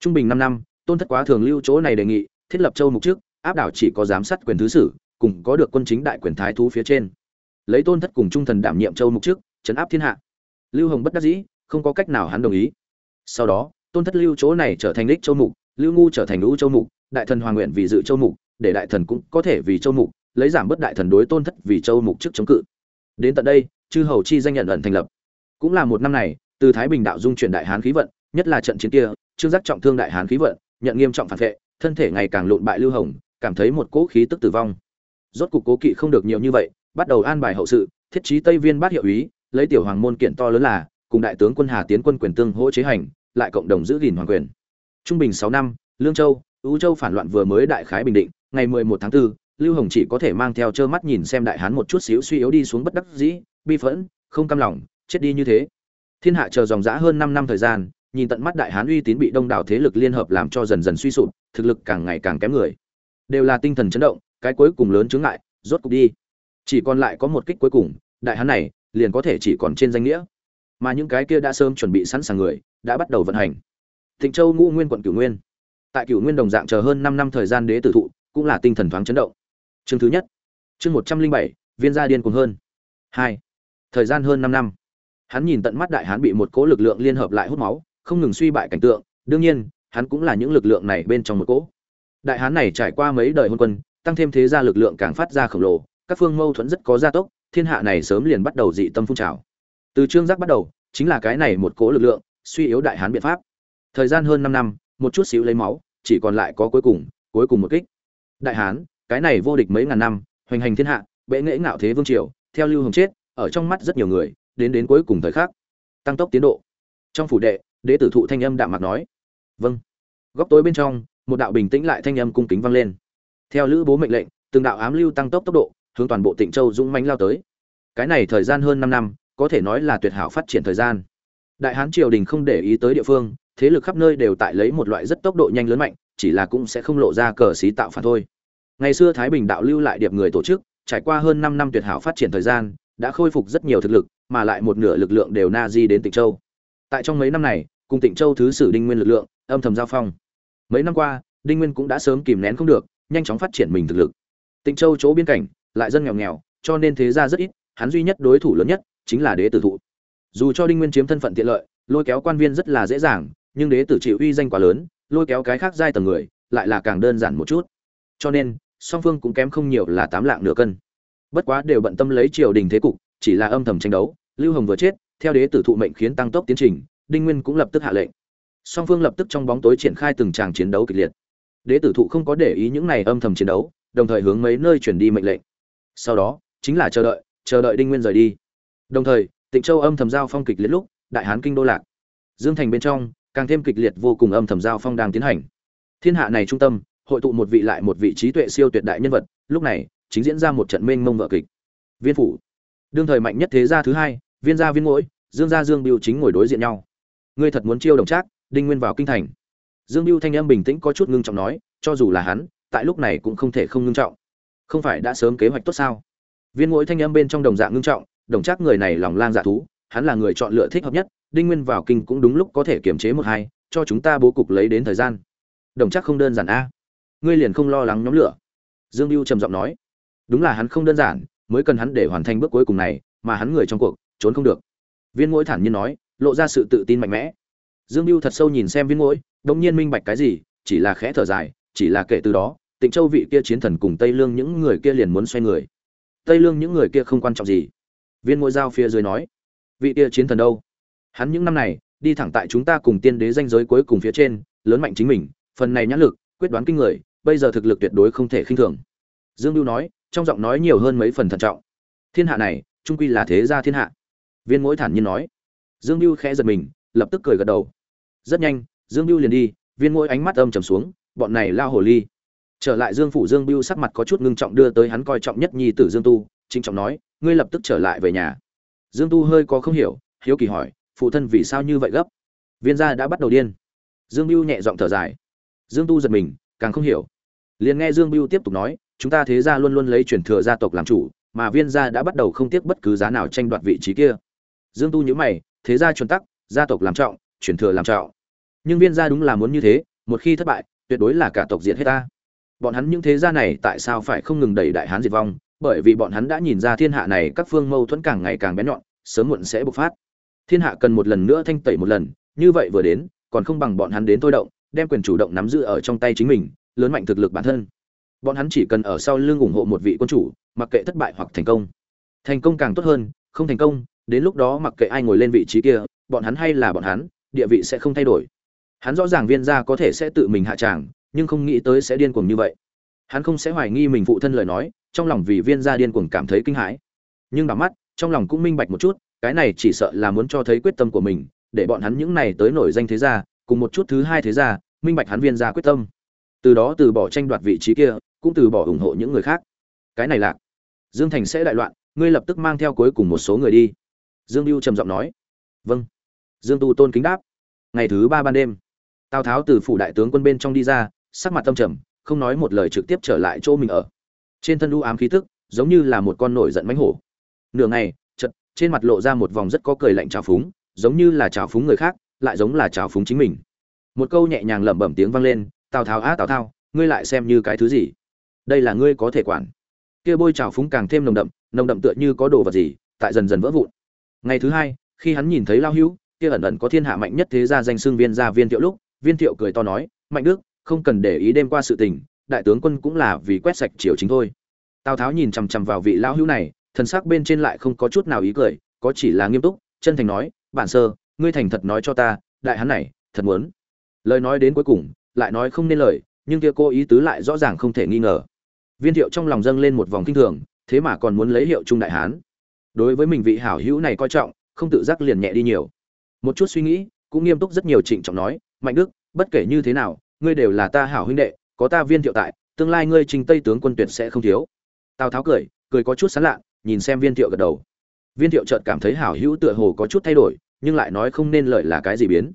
Trung bình năm năm, tôn thất quá thường lưu chỗ này đề nghị, thiết lập châu mục trước, áp đảo chỉ có giám sát quyền thứ sử, cùng có được quân chính đại quyền thái thú phía trên. Lấy tôn thất cùng trung thần đảm nhiệm châu mục trước chấn áp thiên hạ. Lưu hồng bất đắc dĩ, không có cách nào hắn đồng ý. Sau đó, tôn thất lưu chỗ này trở thành đích châu mục, lưu ngu trở thành lũ châu mục, đại thần hoàng nguyện vì dự châu mục, để đại thần cũng có thể vì châu mục, lấy giảm bớt đại thần đối tôn thất vì châu mục trước chống cự. Đến tận đây, chư hầu chi danh nhận ẩn thành lập. Cũng là một năm này, từ thái bình đạo dung chuyển đại hán khí vận, nhất là trận chiến kia, trương giác trọng thương đại hán khí vận, nhận nghiêm trọng phản vệ, thân thể ngày càng lộn bại lưu hồng, cảm thấy một cỗ khí tức tử vong. Rốt cục cố kỵ không được nhiều như vậy, bắt đầu an bài hậu sự, thiết trí tây viên bát hiệu úy lấy tiểu hoàng môn kiện to lớn là cùng đại tướng quân hà tiến quân quyền tương hỗ chế hành lại cộng đồng giữ gìn hoàng quyền. Trung bình sáu năm lương châu ưu châu phản loạn vừa mới đại khái bình định ngày mười một tháng 4, lưu hồng chỉ có thể mang theo trơ mắt nhìn xem đại hán một chút xíu suy yếu đi xuống bất đắc dĩ bi phẫn không cam lòng chết đi như thế. Thiên hạ chờ dòng dã hơn năm năm thời gian nhìn tận mắt đại hán uy tín bị đông đảo thế lực liên hợp làm cho dần dần suy sụp thực lực càng ngày càng kém người. Đều là tinh thần chấn động cái cuối cùng lớn chướng ngại rốt cục đi. Chỉ còn lại có một kích cuối cùng đại hán này liền có thể chỉ còn trên danh nghĩa. Mà những cái kia đã sớm chuẩn bị sẵn sàng người, đã bắt đầu vận hành. Thịnh châu ngũ nguyên quận cửu nguyên. Tại cửu nguyên đồng dạng chờ hơn năm năm thời gian đế tử thụ, cũng là tinh thần thoáng chấn động. Chương thứ nhất. Chương một trăm linh bảy, viên gia điên cuồng hơn. Hai. Thời gian hơn năm năm. Hắn nhìn tận mắt đại hán bị một cỗ lực lượng liên hợp lại hút máu, không ngừng suy bại cảnh tượng. Đương nhiên, hắn cũng là những lực lượng này bên trong một cỗ. Đại hán này trải qua mấy đời hôn quân, tăng thêm thế gia lực lượng càng phát ra khổng lồ, các phương mâu thuẫn rất có gia tốc thiên hạ này sớm liền bắt đầu dị tâm phun trào. Từ trương giác bắt đầu, chính là cái này một cỗ lực lượng, suy yếu đại hán biện pháp. Thời gian hơn năm năm, một chút xíu lấy máu, chỉ còn lại có cuối cùng cuối cùng một kích. Đại hán, cái này vô địch mấy ngàn năm, hoành hành thiên hạ, bệ nghệ ngạo thế vương triều, theo lưu hồng chết, ở trong mắt rất nhiều người, đến đến cuối cùng thời khắc. Tăng tốc tiến độ. Trong phủ đệ, đế tử thụ thanh âm đạm mạc nói. Vâng. Góc tối bên trong, một đạo bình tĩnh lại thanh âm cung kính vang lên. Theo lữ bố mệnh lệnh, từng đạo ám lưu tăng tốc tốc độ hướng toàn bộ tịnh châu dũng mãnh lao tới. Cái này thời gian hơn năm năm, có thể nói là tuyệt hảo phát triển thời gian. Đại hán triều đình không để ý tới địa phương, thế lực khắp nơi đều tại lấy một loại rất tốc độ nhanh lớn mạnh, chỉ là cũng sẽ không lộ ra cờ xí tạo phản thôi. Ngày xưa thái bình đạo lưu lại điệp người tổ chức, trải qua hơn năm năm tuyệt hảo phát triển thời gian, đã khôi phục rất nhiều thực lực, mà lại một nửa lực lượng đều na di đến tịnh châu. Tại trong mấy năm này, cùng tịnh châu thứ sử đinh nguyên lực lượng, âm thầm giao phong. Mấy năm qua, đinh nguyên cũng đã sớm kìm nén không được, nhanh chóng phát triển mình thực lực. Tịnh châu chỗ biên cảnh lại dân nghèo nghèo, cho nên thế ra rất ít, hắn duy nhất đối thủ lớn nhất chính là đế tử thụ. Dù cho đinh nguyên chiếm thân phận tiện lợi, lôi kéo quan viên rất là dễ dàng, nhưng đế tử chịu uy danh quá lớn, lôi kéo cái khác giai tầng người lại là càng đơn giản một chút. Cho nên, song phương cũng kém không nhiều là tám lạng nửa cân. Bất quá đều bận tâm lấy triều đình thế cục, chỉ là âm thầm tranh đấu, lưu hồng vừa chết, theo đế tử thụ mệnh khiến tăng tốc tiến trình, đinh nguyên cũng lập tức hạ lệnh. Song phương lập tức trong bóng tối triển khai từng tràng chiến đấu kịch liệt. Đế tử thụ không có để ý những này âm thầm chiến đấu, đồng thời hướng mấy nơi chuyển đi mệnh lệnh sau đó, chính là chờ đợi chờ đợi đinh nguyên rời đi. Đồng thời, tịnh châu âm thầm giao phong kịch liệt lúc, đại hán kinh đô lạc. Dương thành bên trong, càng thêm kịch liệt vô cùng âm thầm giao phong đang tiến hành. Thiên hạ này trung tâm, hội tụ một vị lại một vị trí tuệ siêu tuyệt đại nhân vật, lúc này, chính diễn ra một trận mênh mông vợ kịch. Viên phủ. Đương thời mạnh nhất thế gia thứ hai, viên gia viên mỗi dương gia dương biêu chính ngồi đối diện nhau. Ngươi thật muốn chiêu đồng trác, đinh nguyên vào kinh thành. Dương biêu thanh âm bình tĩnh có chút ngưng trọng nói, cho dù là hắn, tại lúc này cũng không thể không ngưng trọng không phải đã sớm kế hoạch tốt sao? Viên mỗi thanh âm bên trong đồng dạng ngưng trọng, đồng chắc người này lòng lang dạ thú, hắn là người chọn lựa thích hợp nhất, đinh nguyên vào kinh cũng đúng lúc có thể kiềm chế một hai, cho chúng ta bố cục lấy đến thời gian. Đồng chắc không đơn giản a. Ngươi liền không lo lắng nhóm lửa. Dương biêu trầm giọng nói. Đúng là hắn không đơn giản, mới cần hắn để hoàn thành bước cuối cùng này, mà hắn người trong cuộc, trốn không được. Viên mỗi thản nhiên nói, lộ ra sự tự tin mạnh mẽ. Dương mưu thật sâu nhìn xem viên mỗi g nhiên minh bạch cái gì, chỉ là khẽ thở dài, chỉ là kể từ đó tịnh châu vị kia chiến thần cùng tây lương những người kia liền muốn xoay người. Tây lương những người kia không quan trọng gì. Viên ngôi giao phía dưới nói, vị kia chiến thần đâu? Hắn những năm này, đi thẳng tại chúng ta cùng tiên đế danh giới cuối cùng phía trên, lớn mạnh chính mình, phần này nhãn lực, quyết đoán kinh người, bây giờ thực lực tuyệt đối không thể khinh thường. Dương lưu nói, trong giọng nói nhiều hơn mấy phần thận trọng. Thiên hạ này, trung quy là thế gia thiên hạ. Viên mỗi thản nhiên nói. Dương biêu khẽ giật mình, lập tức cười gật đầu. Rất nhanh, dương biêu liền đi, viên mỗi ánh mắt âm trầm xuống, bọn này lao hồ ly trở lại dương phủ dương biêu sắc mặt có chút ngưng trọng đưa tới hắn coi trọng nhất nhi tử dương tu chính trọng nói, ngươi lập tức trở lại về nhà. Dương tu hơi có không hiểu, hiếu kỳ hỏi, phụ thân vì sao như vậy gấp? Viên gia đã bắt đầu điên. Dương biêu nhẹ giọng thở dài. Dương tu giật mình, càng không hiểu. Liền nghe dương biêu tiếp tục nói, chúng ta thế gia luôn luôn lấy truyền thừa gia tộc làm chủ, mà viên gia đã bắt đầu không tiếc bất cứ giá nào tranh đoạt vị trí kia. Dương tu nhữ mày, thế gia chuẩn tắc, gia tộc làm trọng, truyền thừa làm trọng. Nhưng viên gia đúng là muốn như thế, một khi thất bại, tuyệt đối là cả tộc diệt hết ta bọn hắn những thế gia này tại sao phải không ngừng đẩy đại hán diệt vong? Bởi vì bọn hắn đã nhìn ra thiên hạ này các phương mâu thuẫn càng ngày càng bén nhọn, sớm muộn sẽ bộc phát. Thiên hạ cần một lần nữa thanh tẩy một lần, như vậy vừa đến, còn không bằng bọn hắn đến tôi động, đem quyền chủ động nắm giữ ở trong tay chính mình, lớn mạnh thực lực bản thân. Bọn hắn chỉ cần ở sau lưng ủng hộ một vị quân chủ, mặc kệ thất bại hoặc thành công. Thành công càng tốt hơn, không thành công, đến lúc đó mặc kệ ai ngồi lên vị trí kia, bọn hắn hay là bọn hắn, địa vị sẽ không thay đổi. Hắn rõ ràng viên gia có thể sẽ tự mình hạ tràng nhưng không nghĩ tới sẽ điên cuồng như vậy. Hắn không sẽ hoài nghi mình phụ thân lời nói, trong lòng vì viên gia điên cuồng cảm thấy kinh hãi. Nhưng đỏ mắt, trong lòng cũng minh bạch một chút, cái này chỉ sợ là muốn cho thấy quyết tâm của mình, để bọn hắn những này tới nổi danh thế gia, cùng một chút thứ hai thế gia, minh bạch hắn viên gia quyết tâm. Từ đó từ bỏ tranh đoạt vị trí kia, cũng từ bỏ ủng hộ những người khác. Cái này lạc dương thành sẽ đại loạn, ngươi lập tức mang theo cuối cùng một số người đi. Dương lưu trầm giọng nói. Vâng. Dương tu tôn kính đáp. Ngày thứ ba ban đêm, tào tháo từ phủ đại tướng quân bên trong đi ra sắc mặt tâm trầm, không nói một lời trực tiếp trở lại chỗ mình ở. Trên thân u ám khí tức, giống như là một con nổi giận mánh hổ. Nửa ngày chật trên mặt lộ ra một vòng rất có cười lạnh trào phúng, giống như là trào phúng người khác, lại giống là trào phúng chính mình. Một câu nhẹ nhàng lẩm bẩm tiếng vang lên, tào tháo á, tào thao, ngươi lại xem như cái thứ gì? Đây là ngươi có thể quản. Kia bôi trào phúng càng thêm nồng đậm nồng đậm tựa như có đồ vật gì, tại dần dần vỡ vụn. Ngày thứ hai, khi hắn nhìn thấy lao hữu, kia ẩn ẩn có thiên hạ mạnh nhất thế gia danh xưng viên gia viên thiệu lúc, viên thiệu cười to nói, mạnh đức không cần để ý đêm qua sự tình, đại tướng quân cũng là vì quét sạch triều chính thôi. Tào tháo nhìn chằm chằm vào vị lão hữu này, thần sắc bên trên lại không có chút nào ý cười, có chỉ là nghiêm túc, chân thành nói, bản sơ, ngươi thành thật nói cho ta, đại hắn này, thật muốn. Lời nói đến cuối cùng, lại nói không nên lời, nhưng kia cô ý tứ lại rõ ràng không thể nghi ngờ. Viên thiệu trong lòng dâng lên một vòng kinh thường, thế mà còn muốn lấy hiệu trung đại hán. Đối với mình vị hảo hữu này coi trọng, không tự giác liền nhẹ đi nhiều. Một chút suy nghĩ, cũng nghiêm túc rất nhiều trịnh trọng nói, mạnh đức, bất kể như thế nào ngươi đều là ta hảo huynh đệ, có ta viên thiệu tại, tương lai ngươi trình tây tướng quân tuyệt sẽ không thiếu. Tào tháo cười cười có chút sán lạ, nhìn xem viên thiệu gật đầu. Viên thiệu chợt cảm thấy hảo hữu tựa hồ có chút thay đổi, nhưng lại nói không nên lợi là cái gì biến.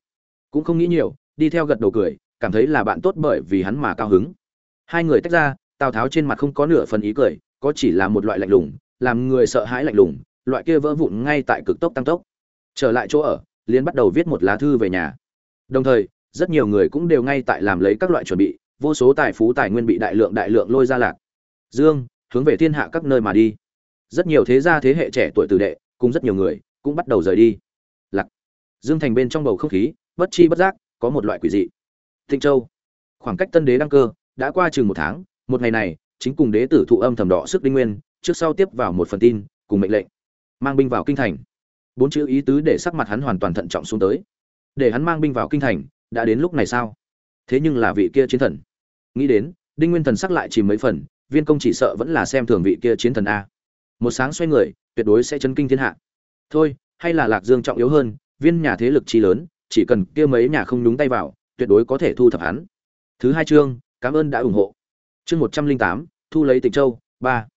Cũng không nghĩ nhiều, đi theo gật đầu cười, cảm thấy là bạn tốt bởi vì hắn mà cao hứng. Hai người tách ra, tào tháo trên mặt không có nửa phần ý cười, có chỉ là một loại lạnh lùng, làm người sợ hãi lạnh lùng, loại kia vỡ vụn ngay tại cực tốc tăng tốc. Trở lại chỗ ở liên bắt đầu viết một lá thư về nhà. Đồng thời rất nhiều người cũng đều ngay tại làm lấy các loại chuẩn bị, vô số tài phú tài nguyên bị đại lượng đại lượng lôi ra lạc. Dương, hướng về thiên hạ các nơi mà đi. Rất nhiều thế gia thế hệ trẻ tuổi tử đệ, cùng rất nhiều người, cũng bắt đầu rời đi. Lạc. Dương thành bên trong bầu không khí, bất chi bất giác, có một loại quỷ dị. Thịnh châu. Khoảng cách tân đế đăng cơ, đã qua chừng một tháng, một ngày này, chính cùng đế tử thụ âm thầm đỏ sức đinh nguyên, trước sau tiếp vào một phần tin, cùng mệnh lệnh. Mang binh vào kinh thành. Bốn chữ ý tứ để sắc mặt hắn hoàn toàn thận trọng xuống tới. Để hắn mang binh vào kinh thành đã đến lúc này sao? Thế nhưng là vị kia chiến thần. Nghĩ đến, đinh nguyên thần sắc lại chìm mấy phần, viên công chỉ sợ vẫn là xem thường vị kia chiến thần a. Một sáng xoay người, tuyệt đối sẽ chấn kinh thiên hạ. Thôi, hay là lạc dương trọng yếu hơn, viên nhà thế lực chi lớn, chỉ cần kia mấy nhà không nhúng tay vào, tuyệt đối có thể thu thập hắn. Thứ hai chương, cảm ơn đã ủng hộ. Chương một trăm linh tám, thu lấy tịch châu, ba.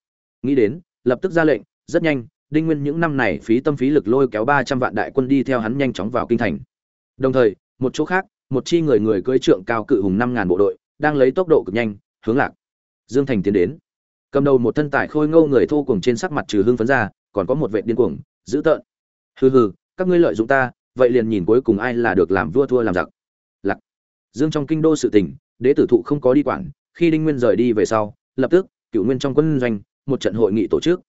Nghĩ đến, lập tức ra lệnh, rất nhanh, đinh nguyên những năm này phí tâm phí lực lôi kéo ba trăm vạn đại quân đi theo hắn nhanh chóng vào kinh thành. Đồng thời, một chỗ khác một chi người người cưỡi trượng cao cự hùng năm ngàn bộ đội, đang lấy tốc độ cực nhanh, hướng lạc. Dương thành tiến đến. Cầm đầu một thân tải khôi ngâu người thô cùng trên sắc mặt trừ hưng phấn ra, còn có một vệ điên cuồng, dữ tợn. Hừ hừ, các ngươi lợi dụng ta, vậy liền nhìn cuối cùng ai là được làm vua thua làm giặc. Lạc. Dương trong kinh đô sự tình, đế tử thụ không có đi quản, khi đinh nguyên rời đi về sau, lập tức, cựu nguyên trong quân doanh, một trận hội nghị tổ chức.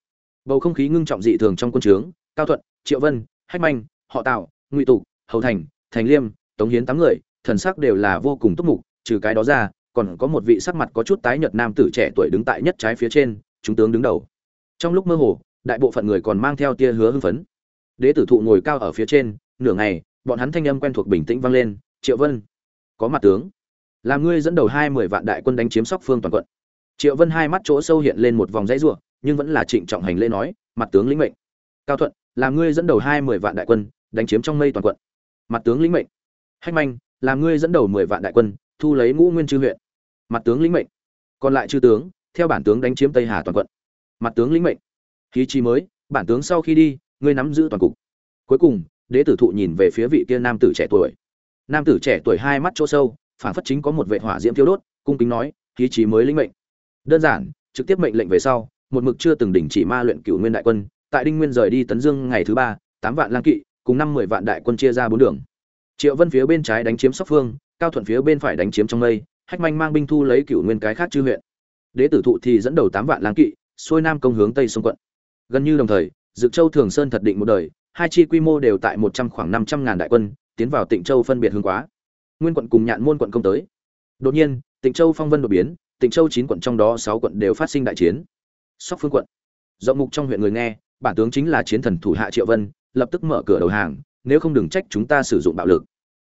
Bầu không khí ngưng trọng dị thường trong quân trướng, cao thuận, triệu vân, hách manh, họ tạo ngụy tục, hầu thành thành liêm, tống hiến tám người thần sắc đều là vô cùng túc mục, trừ cái đó ra, còn có một vị sắc mặt có chút tái nhợt nam tử trẻ tuổi đứng tại nhất trái phía trên, chúng tướng đứng đầu. Trong lúc mơ hồ, đại bộ phận người còn mang theo tia hứa hưng phấn. Đế tử thụ ngồi cao ở phía trên, nửa ngày, bọn hắn thanh âm quen thuộc bình tĩnh vang lên, triệu vân, có mặt tướng. Làm ngươi dẫn đầu hai mười vạn đại quân đánh chiếm sóc phương toàn quận. Triệu vân hai mắt chỗ sâu hiện lên một vòng dãy ruộng nhưng vẫn là trịnh trọng hành lễ nói, mặt tướng lĩnh mệnh. Cao thuận, làm ngươi dẫn đầu hai mười vạn đại quân, đánh chiếm trong mây toàn quận. Mặt tướng lĩnh mệnh. Hách manh làm ngươi dẫn đầu mười vạn đại quân, thu lấy ngũ nguyên chư huyện. Mặt tướng lĩnh mệnh. Còn lại chư tướng, theo bản tướng đánh chiếm tây hà toàn quận. Mặt tướng lĩnh mệnh. Khí chi mới, bản tướng sau khi đi, ngươi nắm giữ toàn cục. Cuối cùng, đế tử thụ nhìn về phía vị kia nam tử trẻ tuổi. Nam tử trẻ tuổi hai mắt chỗ sâu phản phất chính có một vệ hỏa diễm thiêu đốt, cung kính nói khí chí mới lĩnh mệnh. Đơn giản, trực tiếp mệnh lệnh về sau, một mực chưa từng đỉnh chỉ ma luyện cửu nguyên đại quân, tại đinh nguyên rời đi tấn dương ngày thứ ba, tám vạn lang kỵ, cùng năm mười vạn đại quân chia ra bốn đường triệu vân phía bên trái đánh chiếm sóc phương, cao thuận phía bên phải đánh chiếm trong mây, hách manh mang binh thu lấy cửu nguyên cái khác chư huyện. Đế tử thụ thì dẫn đầu tám vạn lang kỵ, xuôi nam công hướng tây sông quận. Gần như đồng thời dự châu thường sơn thật định một đời, hai chi quy mô đều tại một trăm khoảng năm trăm ngàn đại quân, tiến vào tịnh châu phân biệt hướng quá. Nguyên quận cùng nhạn môn quận công tới. Đột nhiên, tịnh châu phong vân đột biến, tịnh châu chín quận trong đó sáu quận đều phát sinh đại chiến. Sóc phương quận. Rộng mục trong huyện người nghe, bản tướng chính là chiến thần thủ hạ triệu vân, lập tức mở cửa đầu hàng nếu không đừng trách chúng ta sử dụng bạo lực.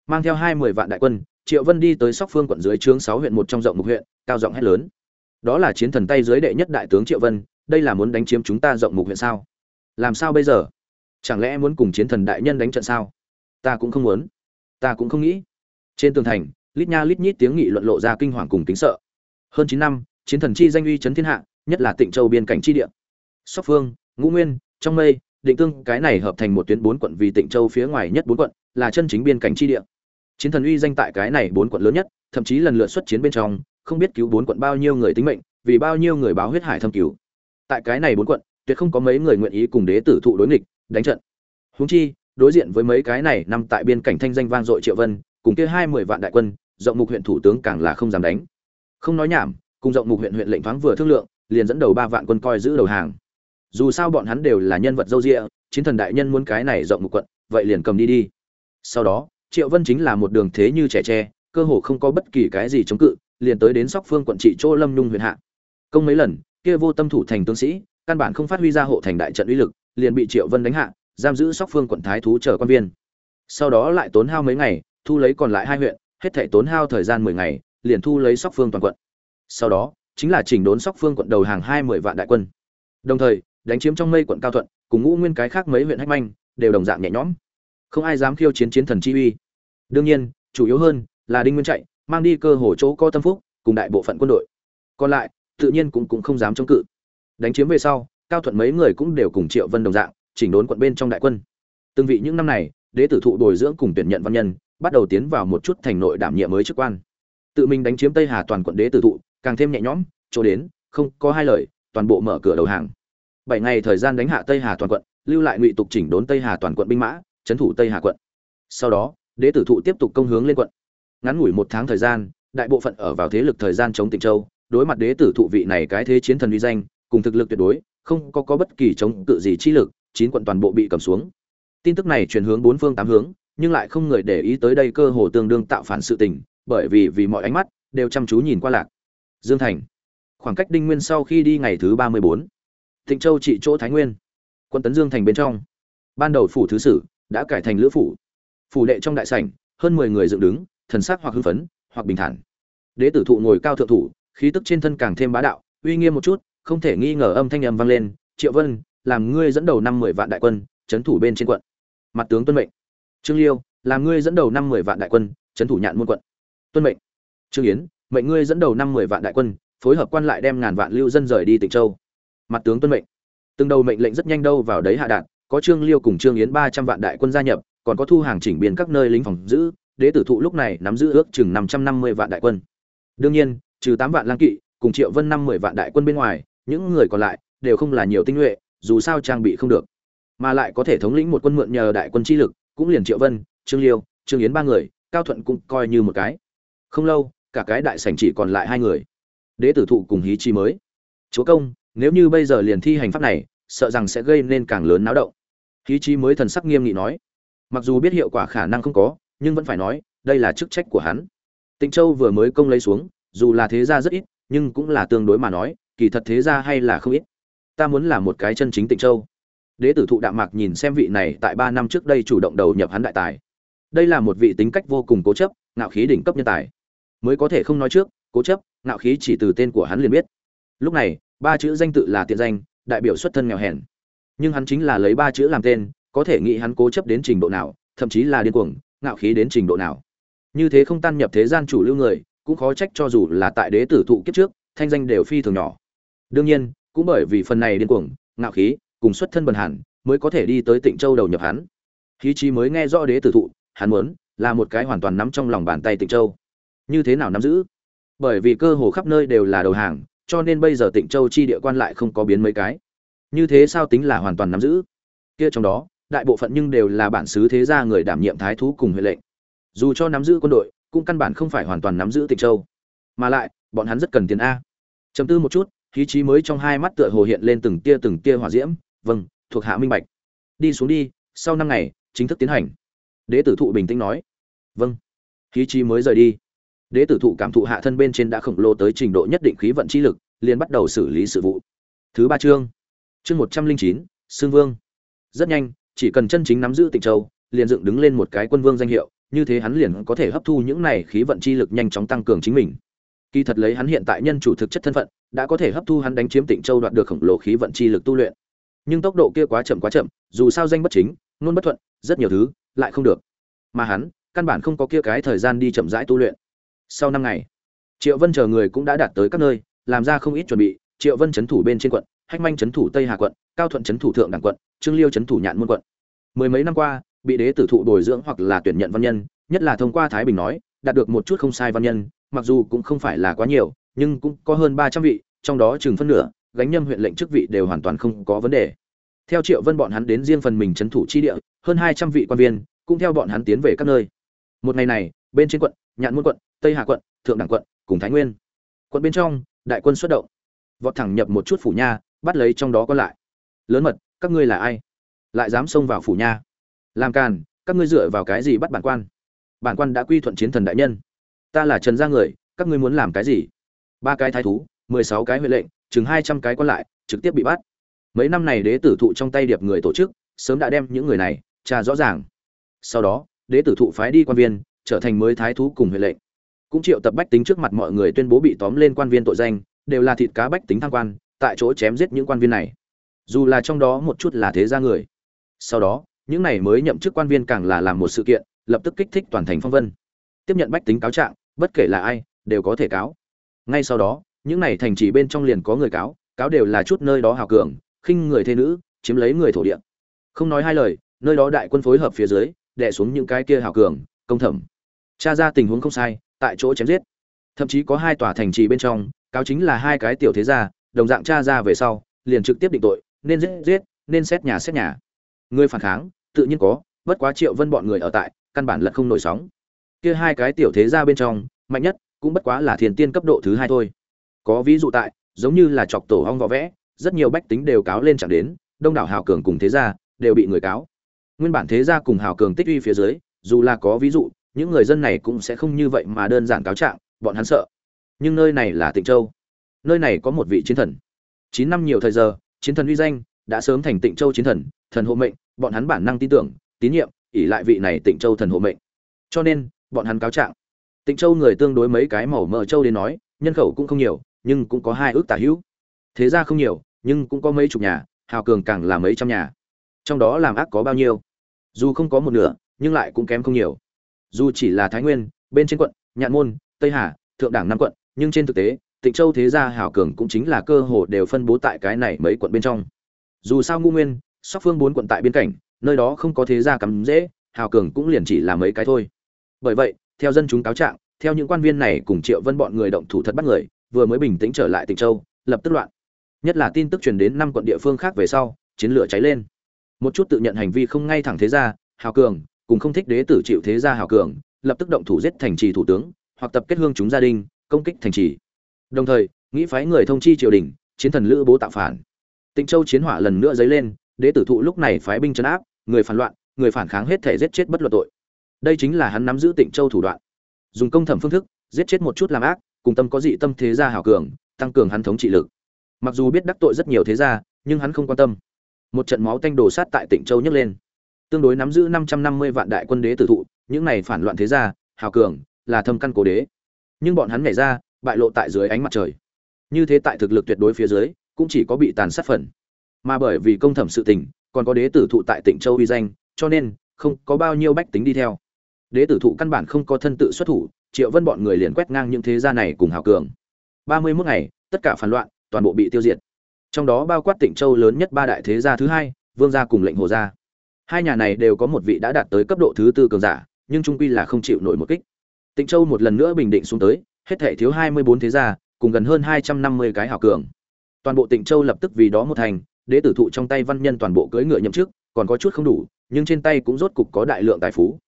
Mang theo hai mươi vạn đại quân, triệu vân đi tới sóc phương quận dưới trướng sáu huyện một trong rộng mục huyện, cao giọng hét lớn. Đó là chiến thần tay dưới đệ nhất đại tướng triệu vân, đây là muốn đánh chiếm chúng ta rộng mục huyện sao? Làm sao bây giờ? Chẳng lẽ muốn cùng chiến thần đại nhân đánh trận sao? Ta cũng không muốn. Ta cũng không nghĩ. Trên tường thành, lít nha lít nhít tiếng nghị luận lộ ra kinh hoàng cùng kính sợ. Hơn chín năm, chiến thần chi danh uy chấn thiên hạ, nhất là tịnh châu biên cảnh chi địa. Sóc phương, ngũ nguyên, trong mây định tương cái này hợp thành một tuyến bốn quận vì tịnh châu phía ngoài nhất bốn quận, là chân chính biên cảnh chi địa. Chiến thần uy danh tại cái này bốn quận lớn nhất, thậm chí lần lượt xuất chiến bên trong, không biết cứu bốn quận bao nhiêu người tính mệnh, vì bao nhiêu người báo huyết hải thâm cứu. Tại cái này bốn quận, tuyệt không có mấy người nguyện ý cùng đế tử thụ đối nghịch, đánh trận. Huống chi, đối diện với mấy cái này nằm tại biên cảnh thanh danh vang dội triệu vân, cùng kia hai mươi vạn đại quân, rộng mục huyện thủ tướng càng là không dám đánh. Không nói nhảm, cùng rộng mục huyện huyện lệnh thoáng vừa thương lượng, liền dẫn đầu ba vạn quân coi giữ đầu hàng dù sao bọn hắn đều là nhân vật dâu rịa chiến thần đại nhân muốn cái này rộng một quận, vậy liền cầm đi đi. Sau đó, triệu vân chính là một đường thế như trẻ tre, cơ hồ không có bất kỳ cái gì chống cự, liền tới đến sóc phương quận trị chỗ lâm nhung huyện hạ. Công mấy lần, kia vô tâm thủ thành tướng sĩ, căn bản không phát huy ra hộ thành đại trận uy lực, liền bị triệu vân đánh hạ, giam giữ sóc phương quận thái thú chờ quan viên. Sau đó lại tốn hao mấy ngày, thu lấy còn lại hai huyện, hết thể tốn hao thời gian mười ngày, liền thu lấy sóc phương toàn quận. Sau đó, chính là chỉnh đốn sóc phương quận đầu hàng hai mươi vạn đại quân. Đồng thời đánh chiếm trong mây quận cao thuận, cùng ngũ nguyên cái khác mấy huyện hách manh, đều đồng dạng nhẹ nhõm. Không ai dám khiêu chiến chiến thần chi uy. Đương nhiên, chủ yếu hơn là đinh nguyên chạy, mang đi cơ hồ chỗ có tâm phúc, cùng đại bộ phận quân đội. Còn lại, tự nhiên cũng cũng không dám chống cự. Đánh chiếm về sau, cao thuận mấy người cũng đều cùng triệu vân đồng dạng, chỉnh đốn quận bên trong đại quân. Từng vị những năm này, đế tử thụ bồi dưỡng cùng tuyển nhận văn nhân, bắt đầu tiến vào một chút thành nội đảm nhiệm mới chức quan. Tự mình đánh chiếm tây hà toàn quận đế tử thụ, càng thêm nhẹ nhõm, chỗ đến, không có hai lời, toàn bộ mở cửa đầu hàng bảy ngày thời gian đánh hạ tây hà toàn quận, lưu lại ngụy tục chỉnh đốn tây hà toàn quận binh mã trấn thủ tây hà quận. Sau đó, đế tử thụ tiếp tục công hướng lên quận. Ngắn ngủi một tháng thời gian, đại bộ phận ở vào thế lực thời gian chống tịnh châu, đối mặt đế tử thụ vị này cái thế chiến thần uy danh, cùng thực lực tuyệt đối, không có có bất kỳ chống cự gì chi lực, chín quận toàn bộ bị cầm xuống. Tin tức này truyền hướng bốn phương tám hướng, nhưng lại không người để ý tới đây cơ hồ tương đương tạo phản sự tình, bởi vì vì mọi ánh mắt đều chăm chú nhìn qua lạc. Dương thành. Khoảng cách đinh nguyên sau khi đi ngày thứ ba mươi bốn tịnh châu trị chỗ thái nguyên. Quân tấn dương thành bên trong. Ban đầu phủ thứ sử đã cải thành lữ phủ. Phủ đệ trong đại sảnh, hơn mười người dựng đứng, thần sắc hoặc hưng phấn, hoặc bình thản. Đế tử thụ ngồi cao thượng thủ, khí tức trên thân càng thêm bá đạo, uy nghiêm một chút, không thể nghi ngờ âm thanh ầm vang lên, triệu vân, làm ngươi dẫn đầu năm mười vạn đại quân, trấn thủ bên trên quận. Mặt tướng tuân mệnh. Trương liêu, làm ngươi dẫn đầu năm mười vạn đại quân, trấn thủ nhạn môn quận. Tuân mệnh. Trương yến, mệnh ngươi dẫn đầu năm mười vạn đại quân, phối hợp quan lại đem ngàn vạn lưu dân rời đi tịnh châu mặt tướng tuân mệnh. Từng đầu mệnh lệnh rất nhanh đâu vào đấy hạ đạn có trương liêu cùng trương yến ba trăm vạn đại quân gia nhập, còn có thu hàng chỉnh biến các nơi lính phòng giữ, đế tử thụ lúc này nắm giữ ước chừng năm trăm năm mươi vạn đại quân. Đương nhiên, trừ tám vạn lang kỵ, cùng triệu vân năm mười vạn đại quân bên ngoài, những người còn lại đều không là nhiều tinh nhuệ, dù sao trang bị không được. Mà lại có thể thống lĩnh một quân mượn nhờ đại quân chi lực, cũng liền triệu vân, trương liêu, trương yến ba người, cao thuận cũng coi như một cái. Không lâu, cả cái đại sảnh chỉ còn lại hai người. Đế tử thụ cùng hí chi mới. Chúa công nếu như bây giờ liền thi hành pháp này, sợ rằng sẽ gây nên càng lớn náo động. Khí trí mới thần sắc nghiêm nghị nói. Mặc dù biết hiệu quả khả năng không có, nhưng vẫn phải nói, đây là chức trách của hắn. Tịnh châu vừa mới công lấy xuống, dù là thế gia rất ít, nhưng cũng là tương đối mà nói, kỳ thật thế gia hay là không ít. Ta muốn là một cái chân chính tịnh châu. Đế tử thụ đạm mạc nhìn xem vị này tại ba năm trước đây chủ động đầu nhập hắn đại tài. Đây là một vị tính cách vô cùng cố chấp, ngạo khí đỉnh cấp nhân tài. Mới có thể không nói trước, cố chấp, ngạo khí chỉ từ tên của hắn liền biết. Lúc này ba chữ danh tự là tiện danh, đại biểu xuất thân nghèo hèn. Nhưng hắn chính là lấy ba chữ làm tên, có thể nghĩ hắn cố chấp đến trình độ nào, thậm chí là điên cuồng, ngạo khí đến trình độ nào. Như thế không tan nhập thế gian chủ lưu người, cũng khó trách cho dù là tại đế tử thụ kiếp trước, thanh danh đều phi thường nhỏ. Đương nhiên, cũng bởi vì phần này điên cuồng, ngạo khí, cùng xuất thân bần hàn, mới có thể đi tới tịnh châu đầu nhập hắn. Khí trí mới nghe rõ đế tử thụ, hắn muốn, là một cái hoàn toàn nắm trong lòng bàn tay tịnh châu. Như thế nào nắm giữ? Bởi vì cơ hồ khắp nơi đều là đầu hàng cho nên bây giờ tịnh châu chi địa quan lại không có biến mấy cái. Như thế sao tính là hoàn toàn nắm giữ. Kia trong đó, đại bộ phận nhưng đều là bản xứ thế gia người đảm nhiệm thái thú cùng huệ lệnh. Dù cho nắm giữ quân đội, cũng căn bản không phải hoàn toàn nắm giữ tịnh châu. Mà lại, bọn hắn rất cần tiền a. Chầm tư một chút khí trí mới trong hai mắt tựa hồ hiện lên từng tia từng tia hỏa diễm. Vâng thuộc hạ minh bạch. Đi xuống đi, sau năm ngày, chính thức tiến hành. Đế tử thụ bình tĩnh nói. Vâng. Khí trí mới rời đi đế tử thụ cảm thụ hạ thân bên trên đã khổng lồ tới trình độ nhất định khí vận chi lực, liền bắt đầu xử lý sự vụ. Thứ ba chương. Chương một trăm linh chín xương vương. Rất nhanh, chỉ cần chân chính nắm giữ tịnh châu, liền dựng đứng lên một cái quân vương danh hiệu, như thế hắn liền có thể hấp thu những này khí vận chi lực nhanh chóng tăng cường chính mình. Kỳ thật lấy hắn hiện tại nhân chủ thực chất thân phận, đã có thể hấp thu hắn đánh chiếm tịnh châu đoạt được khổng lồ khí vận chi lực tu luyện. Nhưng tốc độ kia quá chậm quá chậm, dù sao danh bất chính luôn bất thuận, rất nhiều thứ lại không được. Mà hắn, căn bản không có kia cái thời gian đi chậm rãi tu luyện sau năm ngày, triệu vân chờ người cũng đã đạt tới các nơi, làm ra không ít chuẩn bị. Triệu vân chấn thủ bên trên quận, hách manh chấn thủ tây hà quận, cao thuận chấn thủ thượng đẳng quận, trương liêu chấn thủ nhạn môn quận. Mười mấy năm qua, bị đế tử thụ bồi dưỡng hoặc là tuyển nhận văn nhân, nhất là thông qua thái bình nói, đạt được một chút không sai văn nhân, mặc dù cũng không phải là quá nhiều, nhưng cũng có hơn ba trăm vị, trong đó chừng phân nửa, gánh nhâm huyện lệnh chức vị đều hoàn toàn không có vấn đề. Theo triệu vân bọn hắn đến riêng phần mình trấn thủ chi địa, hơn hai trăm vị quan viên cũng theo bọn hắn tiến về các nơi. Một ngày này, bên trên quận, nhạn môn quận tây hà quận, thượng đẳng quận, cùng thái nguyên. Quận bên trong, đại quân xuất động. Vọt thẳng nhập một chút phủ nha, bắt lấy trong đó còn lại. Lớn mật, các ngươi là ai? Lại dám xông vào phủ nha. Làm càn, các ngươi dựa vào cái gì bắt bản quan? Bản quan đã quy thuận chiến thần đại nhân. Ta là trần gia người, các ngươi muốn làm cái gì? Ba cái thái thú, mười sáu cái huệ lệnh, chừng hai trăm cái còn lại, trực tiếp bị bắt. Mấy năm này đế tử thụ trong tay điệp người tổ chức, sớm đã đem những người này tra rõ ràng. Sau đó, đế tử thụ phái đi quan viên, trở thành mới thái thú cùng huệ lệnh cũng triệu tập bách tính trước mặt mọi người tuyên bố bị tóm lên quan viên tội danh, đều là thịt cá bách tính tham quan, tại chỗ chém giết những quan viên này. Dù là trong đó một chút là thế gia người. Sau đó, những này mới nhậm chức quan viên càng là làm một sự kiện, lập tức kích thích toàn thành phong vân. Tiếp nhận bách tính cáo trạng, bất kể là ai, đều có thể cáo. Ngay sau đó, những này thành trì bên trong liền có người cáo cáo đều là chút nơi đó hào cường, khinh người thế nữ, chiếm lấy người thổ địa. Không nói hai lời, nơi đó đại quân phối hợp phía dưới, đè xuống những cái kia hào cường, công thẩm. Tra ra tình huống không sai tại chỗ chém giết. Thậm chí có hai tòa thành trì bên trong, cáo chính là hai cái tiểu thế gia, đồng dạng tra ra về sau, liền trực tiếp định tội, nên giết giết, nên xét nhà xét nhà. Người phản kháng, tự nhiên có, bất quá triệu vân bọn người ở tại, căn bản lật không nổi sóng. Kia hai cái tiểu thế gia bên trong, mạnh nhất cũng bất quá là thiền tiên cấp độ thứ hai thôi. Có ví dụ tại, giống như là chọc tổ hong võ vẽ, rất nhiều bách tính đều cáo lên chẳng đến, đông đảo hào cường cùng thế gia đều bị người cáo. Nguyên bản thế gia cùng hào cường tích uy phía dưới, dù là có ví dụ những người dân này cũng sẽ không như vậy mà đơn giản cáo trạng, bọn hắn sợ. Nhưng nơi này là tịnh châu. Nơi này có một vị chiến thần. Chín năm nhiều thời giờ, chiến thần uy danh đã sớm thành tịnh châu chiến thần thần hộ mệnh, bọn hắn bản năng tin tưởng, tín nhiệm, ỷ lại vị này tịnh châu thần hộ mệnh. Cho nên, bọn hắn cáo trạng. Tịnh châu người tương đối mấy cái màu mỡ châu đến nói, nhân khẩu cũng không nhiều, nhưng cũng có hai ước tả hữu. Thế ra không nhiều, nhưng cũng có mấy chục nhà, hào cường càng là mấy trăm nhà. Trong đó làm ác có bao nhiêu? Dù không có một nửa, nhưng lại cũng kém không nhiều dù chỉ là thái nguyên, bên trên quận, nhạn môn, tây hà, thượng đảng năm quận, nhưng trên thực tế, tịnh châu thế gia Hảo cường cũng chính là cơ hồ đều phân bố tại cái này mấy quận bên trong. Dù sao ngu nguyên, sóc phương bốn quận tại biên cảnh nơi đó không có thế gia cắm dễ hào cường cũng liền chỉ là mấy cái thôi. Bởi vậy, theo dân chúng cáo trạng, theo những quan viên này cùng triệu vân bọn người động thủ thật bắt người, vừa mới bình tĩnh trở lại tịnh châu, lập tức loạn. Nhất là tin tức truyền đến năm quận địa phương khác về sau, chiến lửa cháy lên. Một chút tự nhận hành vi không ngay thẳng thế gia hào cường cùng không thích đế tử chịu thế gia hào cường, lập tức động thủ giết thành trì thủ tướng, hoặc tập kết hương chúng gia đình, công kích thành trì. Đồng thời, nghĩ phái người thông chi triều đình, chiến thần lữ bố tạo phản. Tịnh châu chiến hỏa lần nữa dấy lên, đế tử thụ lúc này phái binh chấn áp, người phản loạn, người phản kháng hết thể giết chết bất luận tội. Đây chính là hắn nắm giữ tịnh châu thủ đoạn. Dùng công thẩm phương thức, giết chết một chút làm ác, cùng tâm có dị tâm thế gia hảo cường, tăng cường hắn thống trị lực. Mặc dù biết đắc tội rất nhiều thế gia, nhưng hắn không quan tâm. Một trận máu tanh đổ sát tại tịnh châu nhấc lên tương đối nắm giữ năm trăm năm mươi vạn đại quân đế tử thụ, những này phản loạn thế gia, hào cường, là thâm căn cố đế. Nhưng bọn hắn nhảy ra, bại lộ tại dưới ánh mặt trời. Như thế tại thực lực tuyệt đối phía dưới, cũng chỉ có bị tàn sát phần. Mà bởi vì công thẩm sự tình, còn có đế tử thụ tại tỉnh châu uy danh, cho nên, không có bao nhiêu bách tính đi theo. Đế tử thụ căn bản không có thân tự xuất thủ, triệu vân bọn người liền quét ngang những thế gia này cùng hào cường. ba mươi mốt ngày, tất cả phản loạn, toàn bộ bị tiêu diệt. Trong đó bao quát tỉnh châu lớn nhất ba đại thế gia thứ hai, vương gia cùng lệnh hồ gia hai nhà này đều có một vị đã đạt tới cấp độ thứ tư cường giả, nhưng trung quy là không chịu nổi một kích. Tịnh châu một lần nữa bình định xuống tới, hết thể thiếu hai mươi bốn thế gia, cùng gần hơn hai trăm năm mươi cái hảo cường. Toàn bộ tịnh châu lập tức vì đó một thành, đế tử thụ trong tay văn nhân toàn bộ cưỡi ngựa nhậm chức, còn có chút không đủ, nhưng trên tay cũng rốt cục có đại lượng tài phú.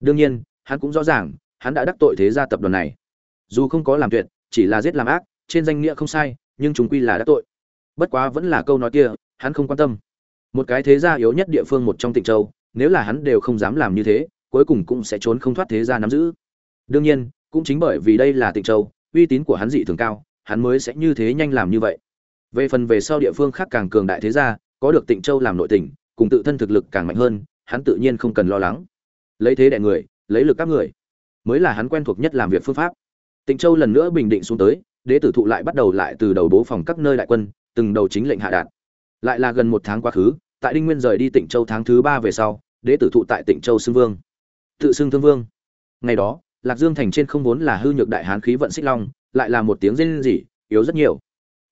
Đương nhiên, hắn cũng rõ ràng, hắn đã đắc tội thế gia tập đoàn này. Dù không có làm tuyệt, chỉ là giết làm ác, trên danh nghĩa không sai, nhưng chúng quy là đắc tội. Bất quá vẫn là câu nói kia, hắn không quan tâm một cái thế gia yếu nhất địa phương một trong tịnh châu, nếu là hắn đều không dám làm như thế, cuối cùng cũng sẽ trốn không thoát thế gia nắm giữ. Đương nhiên, cũng chính bởi vì đây là tịnh châu, uy tín của hắn dị thường cao, hắn mới sẽ như thế nhanh làm như vậy. Về phần về sau địa phương khác càng cường đại thế gia, có được tịnh châu làm nội tỉnh, cùng tự thân thực lực càng mạnh hơn, hắn tự nhiên không cần lo lắng. Lấy thế đẻ người, lấy lực các người. Mới là hắn quen thuộc nhất làm việc phương pháp. Tịnh châu lần nữa bình định xuống tới, đế tử thụ lại bắt đầu lại từ đầu bố phòng các nơi đại quân, từng đầu chính lệnh hạ đạt lại là gần một tháng quá khứ, tại đinh nguyên rời đi tịnh châu tháng thứ ba về sau, đế tử thụ tại tịnh châu xưng vương. Tự xưng thương vương. Ngày đó, lạc dương thành trên không vốn là hư nhược đại hán khí vận xích long, lại là một tiếng rên rỉ, yếu rất nhiều.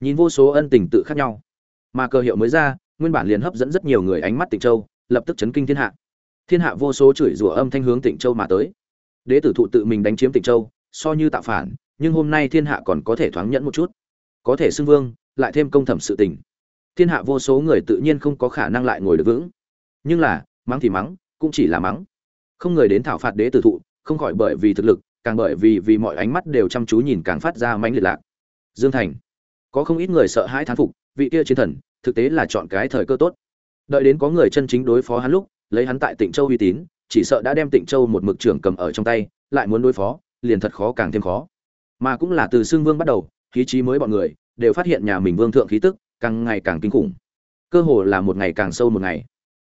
Nhìn vô số ân tình tự khác nhau. Mà cơ hiệu mới ra, nguyên bản liền hấp dẫn rất nhiều người ánh mắt tịnh châu, lập tức chấn kinh thiên hạ. Thiên hạ vô số chửi rủa âm thanh hướng tịnh châu mà tới. Đế tử thụ tự mình đánh chiếm tịnh châu, so như tạo phản, nhưng hôm nay thiên hạ còn có thể thoáng nhẫn một chút. Có thể xưng vương, lại thêm công thẩm sự tình thiên hạ vô số người tự nhiên không có khả năng lại ngồi được vững. Nhưng là, mắng thì mắng, cũng chỉ là mắng. Không người đến thảo phạt đế tử thụ, không khỏi bởi vì thực lực, càng bởi vì vì mọi ánh mắt đều chăm chú nhìn càng phát ra mãnh liệt lạc. Dương thành. Có không ít người sợ hãi thán phục, vị kia chiến thần, thực tế là chọn cái thời cơ tốt. Đợi đến có người chân chính đối phó hắn lúc, lấy hắn tại tịnh châu uy tín, chỉ sợ đã đem tịnh châu một mực trưởng cầm ở trong tay, lại muốn đối phó, liền thật khó càng thêm khó. Mà cũng là từ xương vương bắt đầu, khí trí mới bọn người, đều phát hiện nhà mình vương thượng khí tức càng ngày càng kinh khủng. Cơ hồ là một ngày càng sâu một ngày.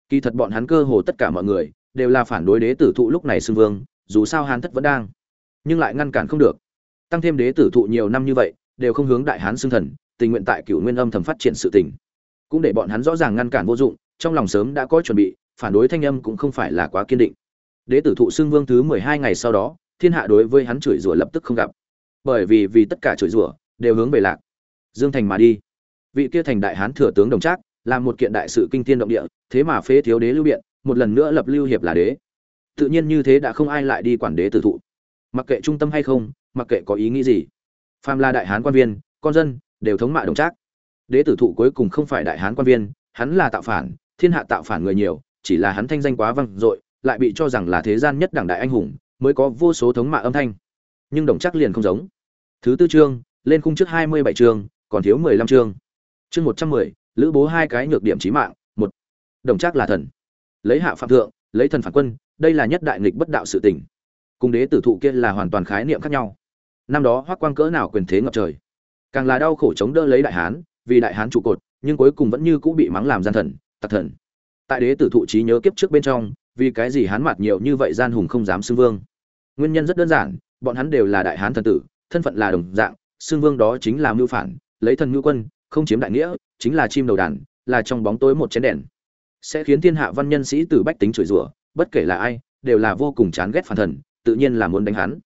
Kỳ thật bọn hắn cơ hồ tất cả mọi người đều là phản đối đế tử thụ lúc này xưng vương, dù sao hán thất vẫn đang, nhưng lại ngăn cản không được. Tăng thêm đế tử thụ nhiều năm như vậy, đều không hướng đại hán xưng thần, tình nguyện tại cựu nguyên âm thầm phát triển sự tình. Cũng để bọn hắn rõ ràng ngăn cản vô dụng, trong lòng sớm đã có chuẩn bị, phản đối thanh âm cũng không phải là quá kiên định. Đế tử thụ xưng vương thứ mười hai ngày sau đó, thiên hạ đối với hắn chửi rủa lập tức không gặp. Bởi vì vì tất cả chửi rủa đều hướng về lạc. Dương thành mà đi vị kia thành đại hán thừa tướng đồng trác làm một kiện đại sự kinh thiên động địa, thế mà phế thiếu đế lưu biện, một lần nữa lập lưu hiệp là đế. Tự nhiên như thế đã không ai lại đi quản đế tử thụ. Mặc kệ trung tâm hay không, mặc kệ có ý nghĩ gì. Phàm là đại hán quan viên, con dân, đều thống mạ đồng trác. Đế tử thụ cuối cùng không phải đại hán quan viên, hắn là tạo phản, thiên hạ tạo phản người nhiều, chỉ là hắn thanh danh quá vang dội, lại bị cho rằng là thế gian nhất đảng đại anh hùng, mới có vô số thống mạ âm thanh. Nhưng đồng trác liền không giống. Thứ tư chương, lên khung trước hai mươi bảy chương, còn thiếu mười lăm chương chương một trăm mười, lữ bố hai cái nhược điểm chí mạng, một. Đồng trác là thần. Lấy hạ phạm thượng, lấy thần phản quân, đây là nhất đại nghịch bất đạo sự tình. Cùng đế tử thụ kia là hoàn toàn khái niệm khác nhau. Năm đó hoác quang cỡ nào quyền thế ngập trời. Càng là đau khổ chống đỡ lấy đại hán, vì đại hán trụ cột, nhưng cuối cùng vẫn như cũ bị mắng làm gian thần, tặc thần. Tại đế tử thụ trí nhớ kiếp trước bên trong, vì cái gì hán mặt nhiều như vậy gian hùng không dám xưng vương? Nguyên nhân rất đơn giản, bọn hắn đều là đại hán thần tử, thân phận là đồng dạng, xưng vương đó chính là mưu phản, lấy thần mưu quân không chiếm đại nghĩa, chính là chim đầu đàn, là trong bóng tối một chén đèn. Sẽ khiến thiên hạ văn nhân sĩ tử bách tính chửi rủa, bất kể là ai, đều là vô cùng chán ghét phản thần, tự nhiên là muốn đánh hắn.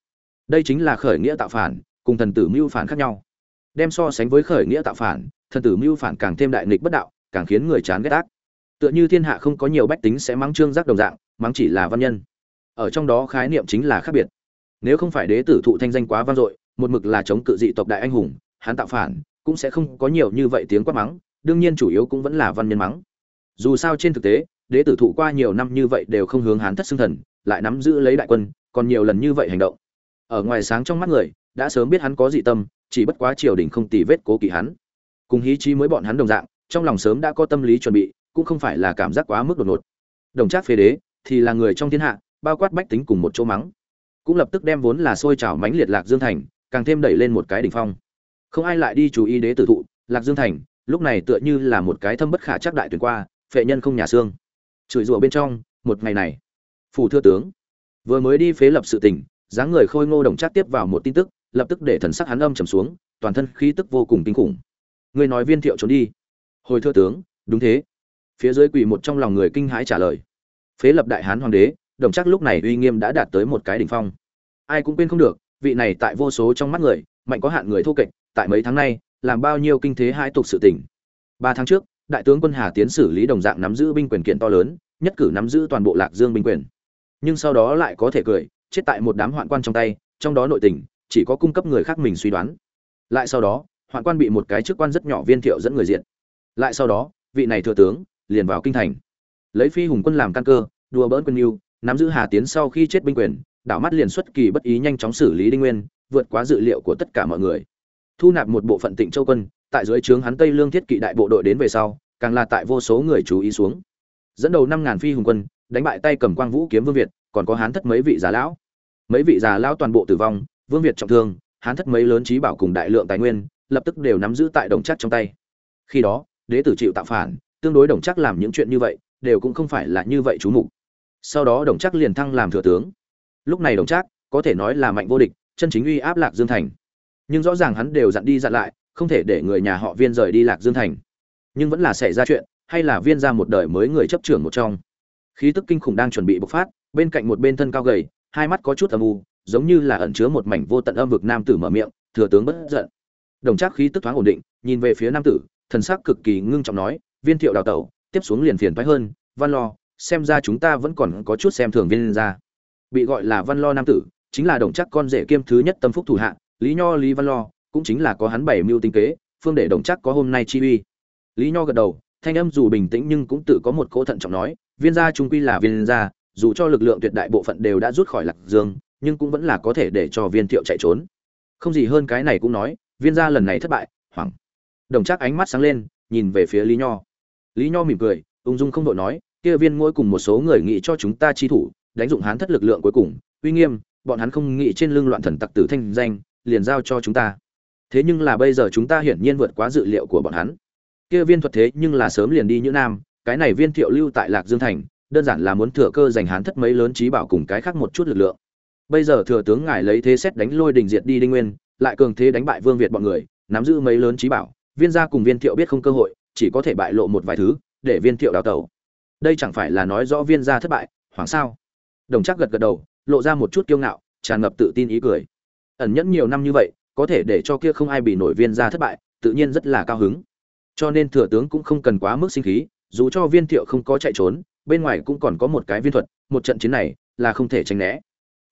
Đây chính là khởi nghĩa tạo phản, cùng thần tử mưu phản khác nhau. Đem so sánh với khởi nghĩa tạo phản, thần tử mưu phản càng thêm đại nghịch bất đạo, càng khiến người chán ghét ác. Tựa như thiên hạ không có nhiều bách tính sẽ mắng trương giác đồng dạng, mắng chỉ là văn nhân. Ở trong đó khái niệm chính là khác biệt. Nếu không phải đế tử thụ thanh danh quá vang dội, một mực là chống cự dị tộc đại anh hùng, hắn tạo phản cũng sẽ không có nhiều như vậy tiếng quát mắng, đương nhiên chủ yếu cũng vẫn là văn nhân mắng. Dù sao trên thực tế, đế tử thụ qua nhiều năm như vậy đều không hướng hán thất xưng thần, lại nắm giữ lấy đại quân, còn nhiều lần như vậy hành động. Ở ngoài sáng trong mắt người, đã sớm biết hắn có dị tâm, chỉ bất quá triều đình không tì vết cố kỵ hắn. Cùng hí chí mới bọn hắn đồng dạng, trong lòng sớm đã có tâm lý chuẩn bị, cũng không phải là cảm giác quá mức đột ngột. Đồng trác phế đế, thì là người trong thiên hạ, bao quát bách tính cùng một chỗ mắng. Cũng lập tức đem vốn là sôi trào mãnh liệt lạc dương thành, càng thêm đẩy lên một cái đỉnh phong không ai lại đi chú ý đế tử thụ, lạc dương thành, lúc này tựa như là một cái thâm bất khả chắc đại tuyển qua, phệ nhân không nhà xương. Chửi rủa bên trong, một ngày này, phủ thưa tướng. Vừa mới đi phế lập sự tình, dáng người khôi ngô đồng trác tiếp vào một tin tức, lập tức để thần sắc hắn âm trầm xuống, toàn thân khí tức vô cùng kinh khủng. Người nói viên thiệu trốn đi. Hồi thưa tướng, đúng thế. Phía dưới quỳ một trong lòng người kinh hãi trả lời. Phế lập đại hán hoàng đế, đồng chắc lúc này uy nghiêm đã đạt tới một cái đỉnh phong. Ai cũng quên không được, vị này tại vô số trong mắt người, mạnh có hạn người thô kệch tại mấy tháng nay, làm bao nhiêu kinh thế hãi tục sự tỉnh ba tháng trước, đại tướng quân hà tiến xử lý đồng dạng nắm giữ binh quyền kiện to lớn, nhất cử nắm giữ toàn bộ lạc dương binh quyền. Nhưng sau đó lại có thể cười, chết tại một đám hoạn quan trong tay, trong đó nội tình, chỉ có cung cấp người khác mình suy đoán. Lại sau đó, hoạn quan bị một cái chức quan rất nhỏ viên thiệu dẫn người diện lại sau đó, vị này thừa tướng liền vào kinh thành. Lấy phi hùng quân làm căn cơ, đùa bỡn quân yêu, nắm giữ hà tiến sau khi chết binh quyền, đảo mắt liền xuất kỳ bất ý nhanh chóng xử lý đinh nguyên, vượt quá dự liệu của tất cả mọi người thu nạp một bộ phận tịnh châu quân, tại dưới trướng hắn tây lương thiết kỵ đại bộ đội đến về sau, càng là tại vô số người chú ý xuống. Dẫn đầu năm ngàn phi hùng quân, đánh bại tay cầm quang vũ kiếm vương việt, còn có hán thất mấy vị già lão. Mấy vị già lão toàn bộ tử vong, vương việt trọng thương, hán thất mấy lớn trí bảo cùng đại lượng tài nguyên, lập tức đều nắm giữ tại đồng chắc trong tay. Khi đó, đế tử chịu tạo phản, tương đối đồng chắc làm những chuyện như vậy, đều cũng không phải là như vậy chú mục. Sau đó đồng chắc liền thăng làm thừa tướng. Lúc này đồng chắc, có thể nói là mạnh vô địch, chân chính uy áp lạc dương thành nhưng rõ ràng hắn đều dặn đi dặn lại, không thể để người nhà họ viên rời đi lạc dương thành. Nhưng vẫn là xảy ra chuyện, hay là viên ra một đời mới người chấp trưởng một trong. Khí tức kinh khủng đang chuẩn bị bộc phát, bên cạnh một bên thân cao gầy, hai mắt có chút âm u, giống như là ẩn chứa một mảnh vô tận âm vực nam tử mở miệng, thừa tướng bất giận. Đồng trác khí tức thoáng ổn định, nhìn về phía nam tử, thần sắc cực kỳ ngưng trọng nói, viên thiệu đào tẩu, tiếp xuống liền phiền thoái hơn, văn lo, xem ra chúng ta vẫn còn có chút xem thường viên ra bị gọi là văn lo nam tử, chính là đồng trác con rể kiêm thứ nhất tâm phúc thủ hạ lý nho, lý văn lo cũng chính là có hắn bảy mưu tinh kế, phương để đồng chắc có hôm nay chi uy. Lý nho gật đầu, thanh âm dù bình tĩnh nhưng cũng tự có một cỗ thận trọng nói, viên gia trung quy là viên gia, dù cho lực lượng tuyệt đại bộ phận đều đã rút khỏi lạc dương, nhưng cũng vẫn là có thể để cho viên thiệu chạy trốn. Không gì hơn cái này cũng nói, viên gia lần này thất bại, hoảng. Đồng chắc ánh mắt sáng lên, nhìn về phía lý nho. Lý nho mỉm cười, ung dung không đội nói, kia viên mỗi cùng một số người nghĩ cho chúng ta chi thủ, đánh dụng hán thất lực lượng cuối cùng, uy nghiêm, bọn hắn không nghĩ trên lưng loạn thần tặc tử thanh danh liền giao cho chúng ta. Thế nhưng là bây giờ chúng ta hiển nhiên vượt quá dự liệu của bọn hắn. Kia viên thuật thế nhưng là sớm liền đi như nam, cái này viên thiệu lưu tại lạc dương thành, đơn giản là muốn thừa cơ giành hán thất mấy lớn trí bảo cùng cái khác một chút lực lượng. Bây giờ thừa tướng ngài lấy thế xét đánh lôi đình diệt đi đinh nguyên, lại cường thế đánh bại vương việt bọn người, nắm giữ mấy lớn trí bảo, viên gia cùng viên thiệu biết không cơ hội, chỉ có thể bại lộ một vài thứ, để viên thiệu đào tẩu. Đây chẳng phải là nói rõ viên gia thất bại, hoảng sao? Đồng chắc gật gật đầu, lộ ra một chút kiêu ngạo, tràn ngập tự tin ý cười ẩn nhẫn nhiều năm như vậy, có thể để cho kia không ai bị nổi viên ra thất bại, tự nhiên rất là cao hứng. Cho nên thừa tướng cũng không cần quá mức sinh khí, dù cho viên thiệu không có chạy trốn, bên ngoài cũng còn có một cái viên thuật, một trận chiến này là không thể tránh né.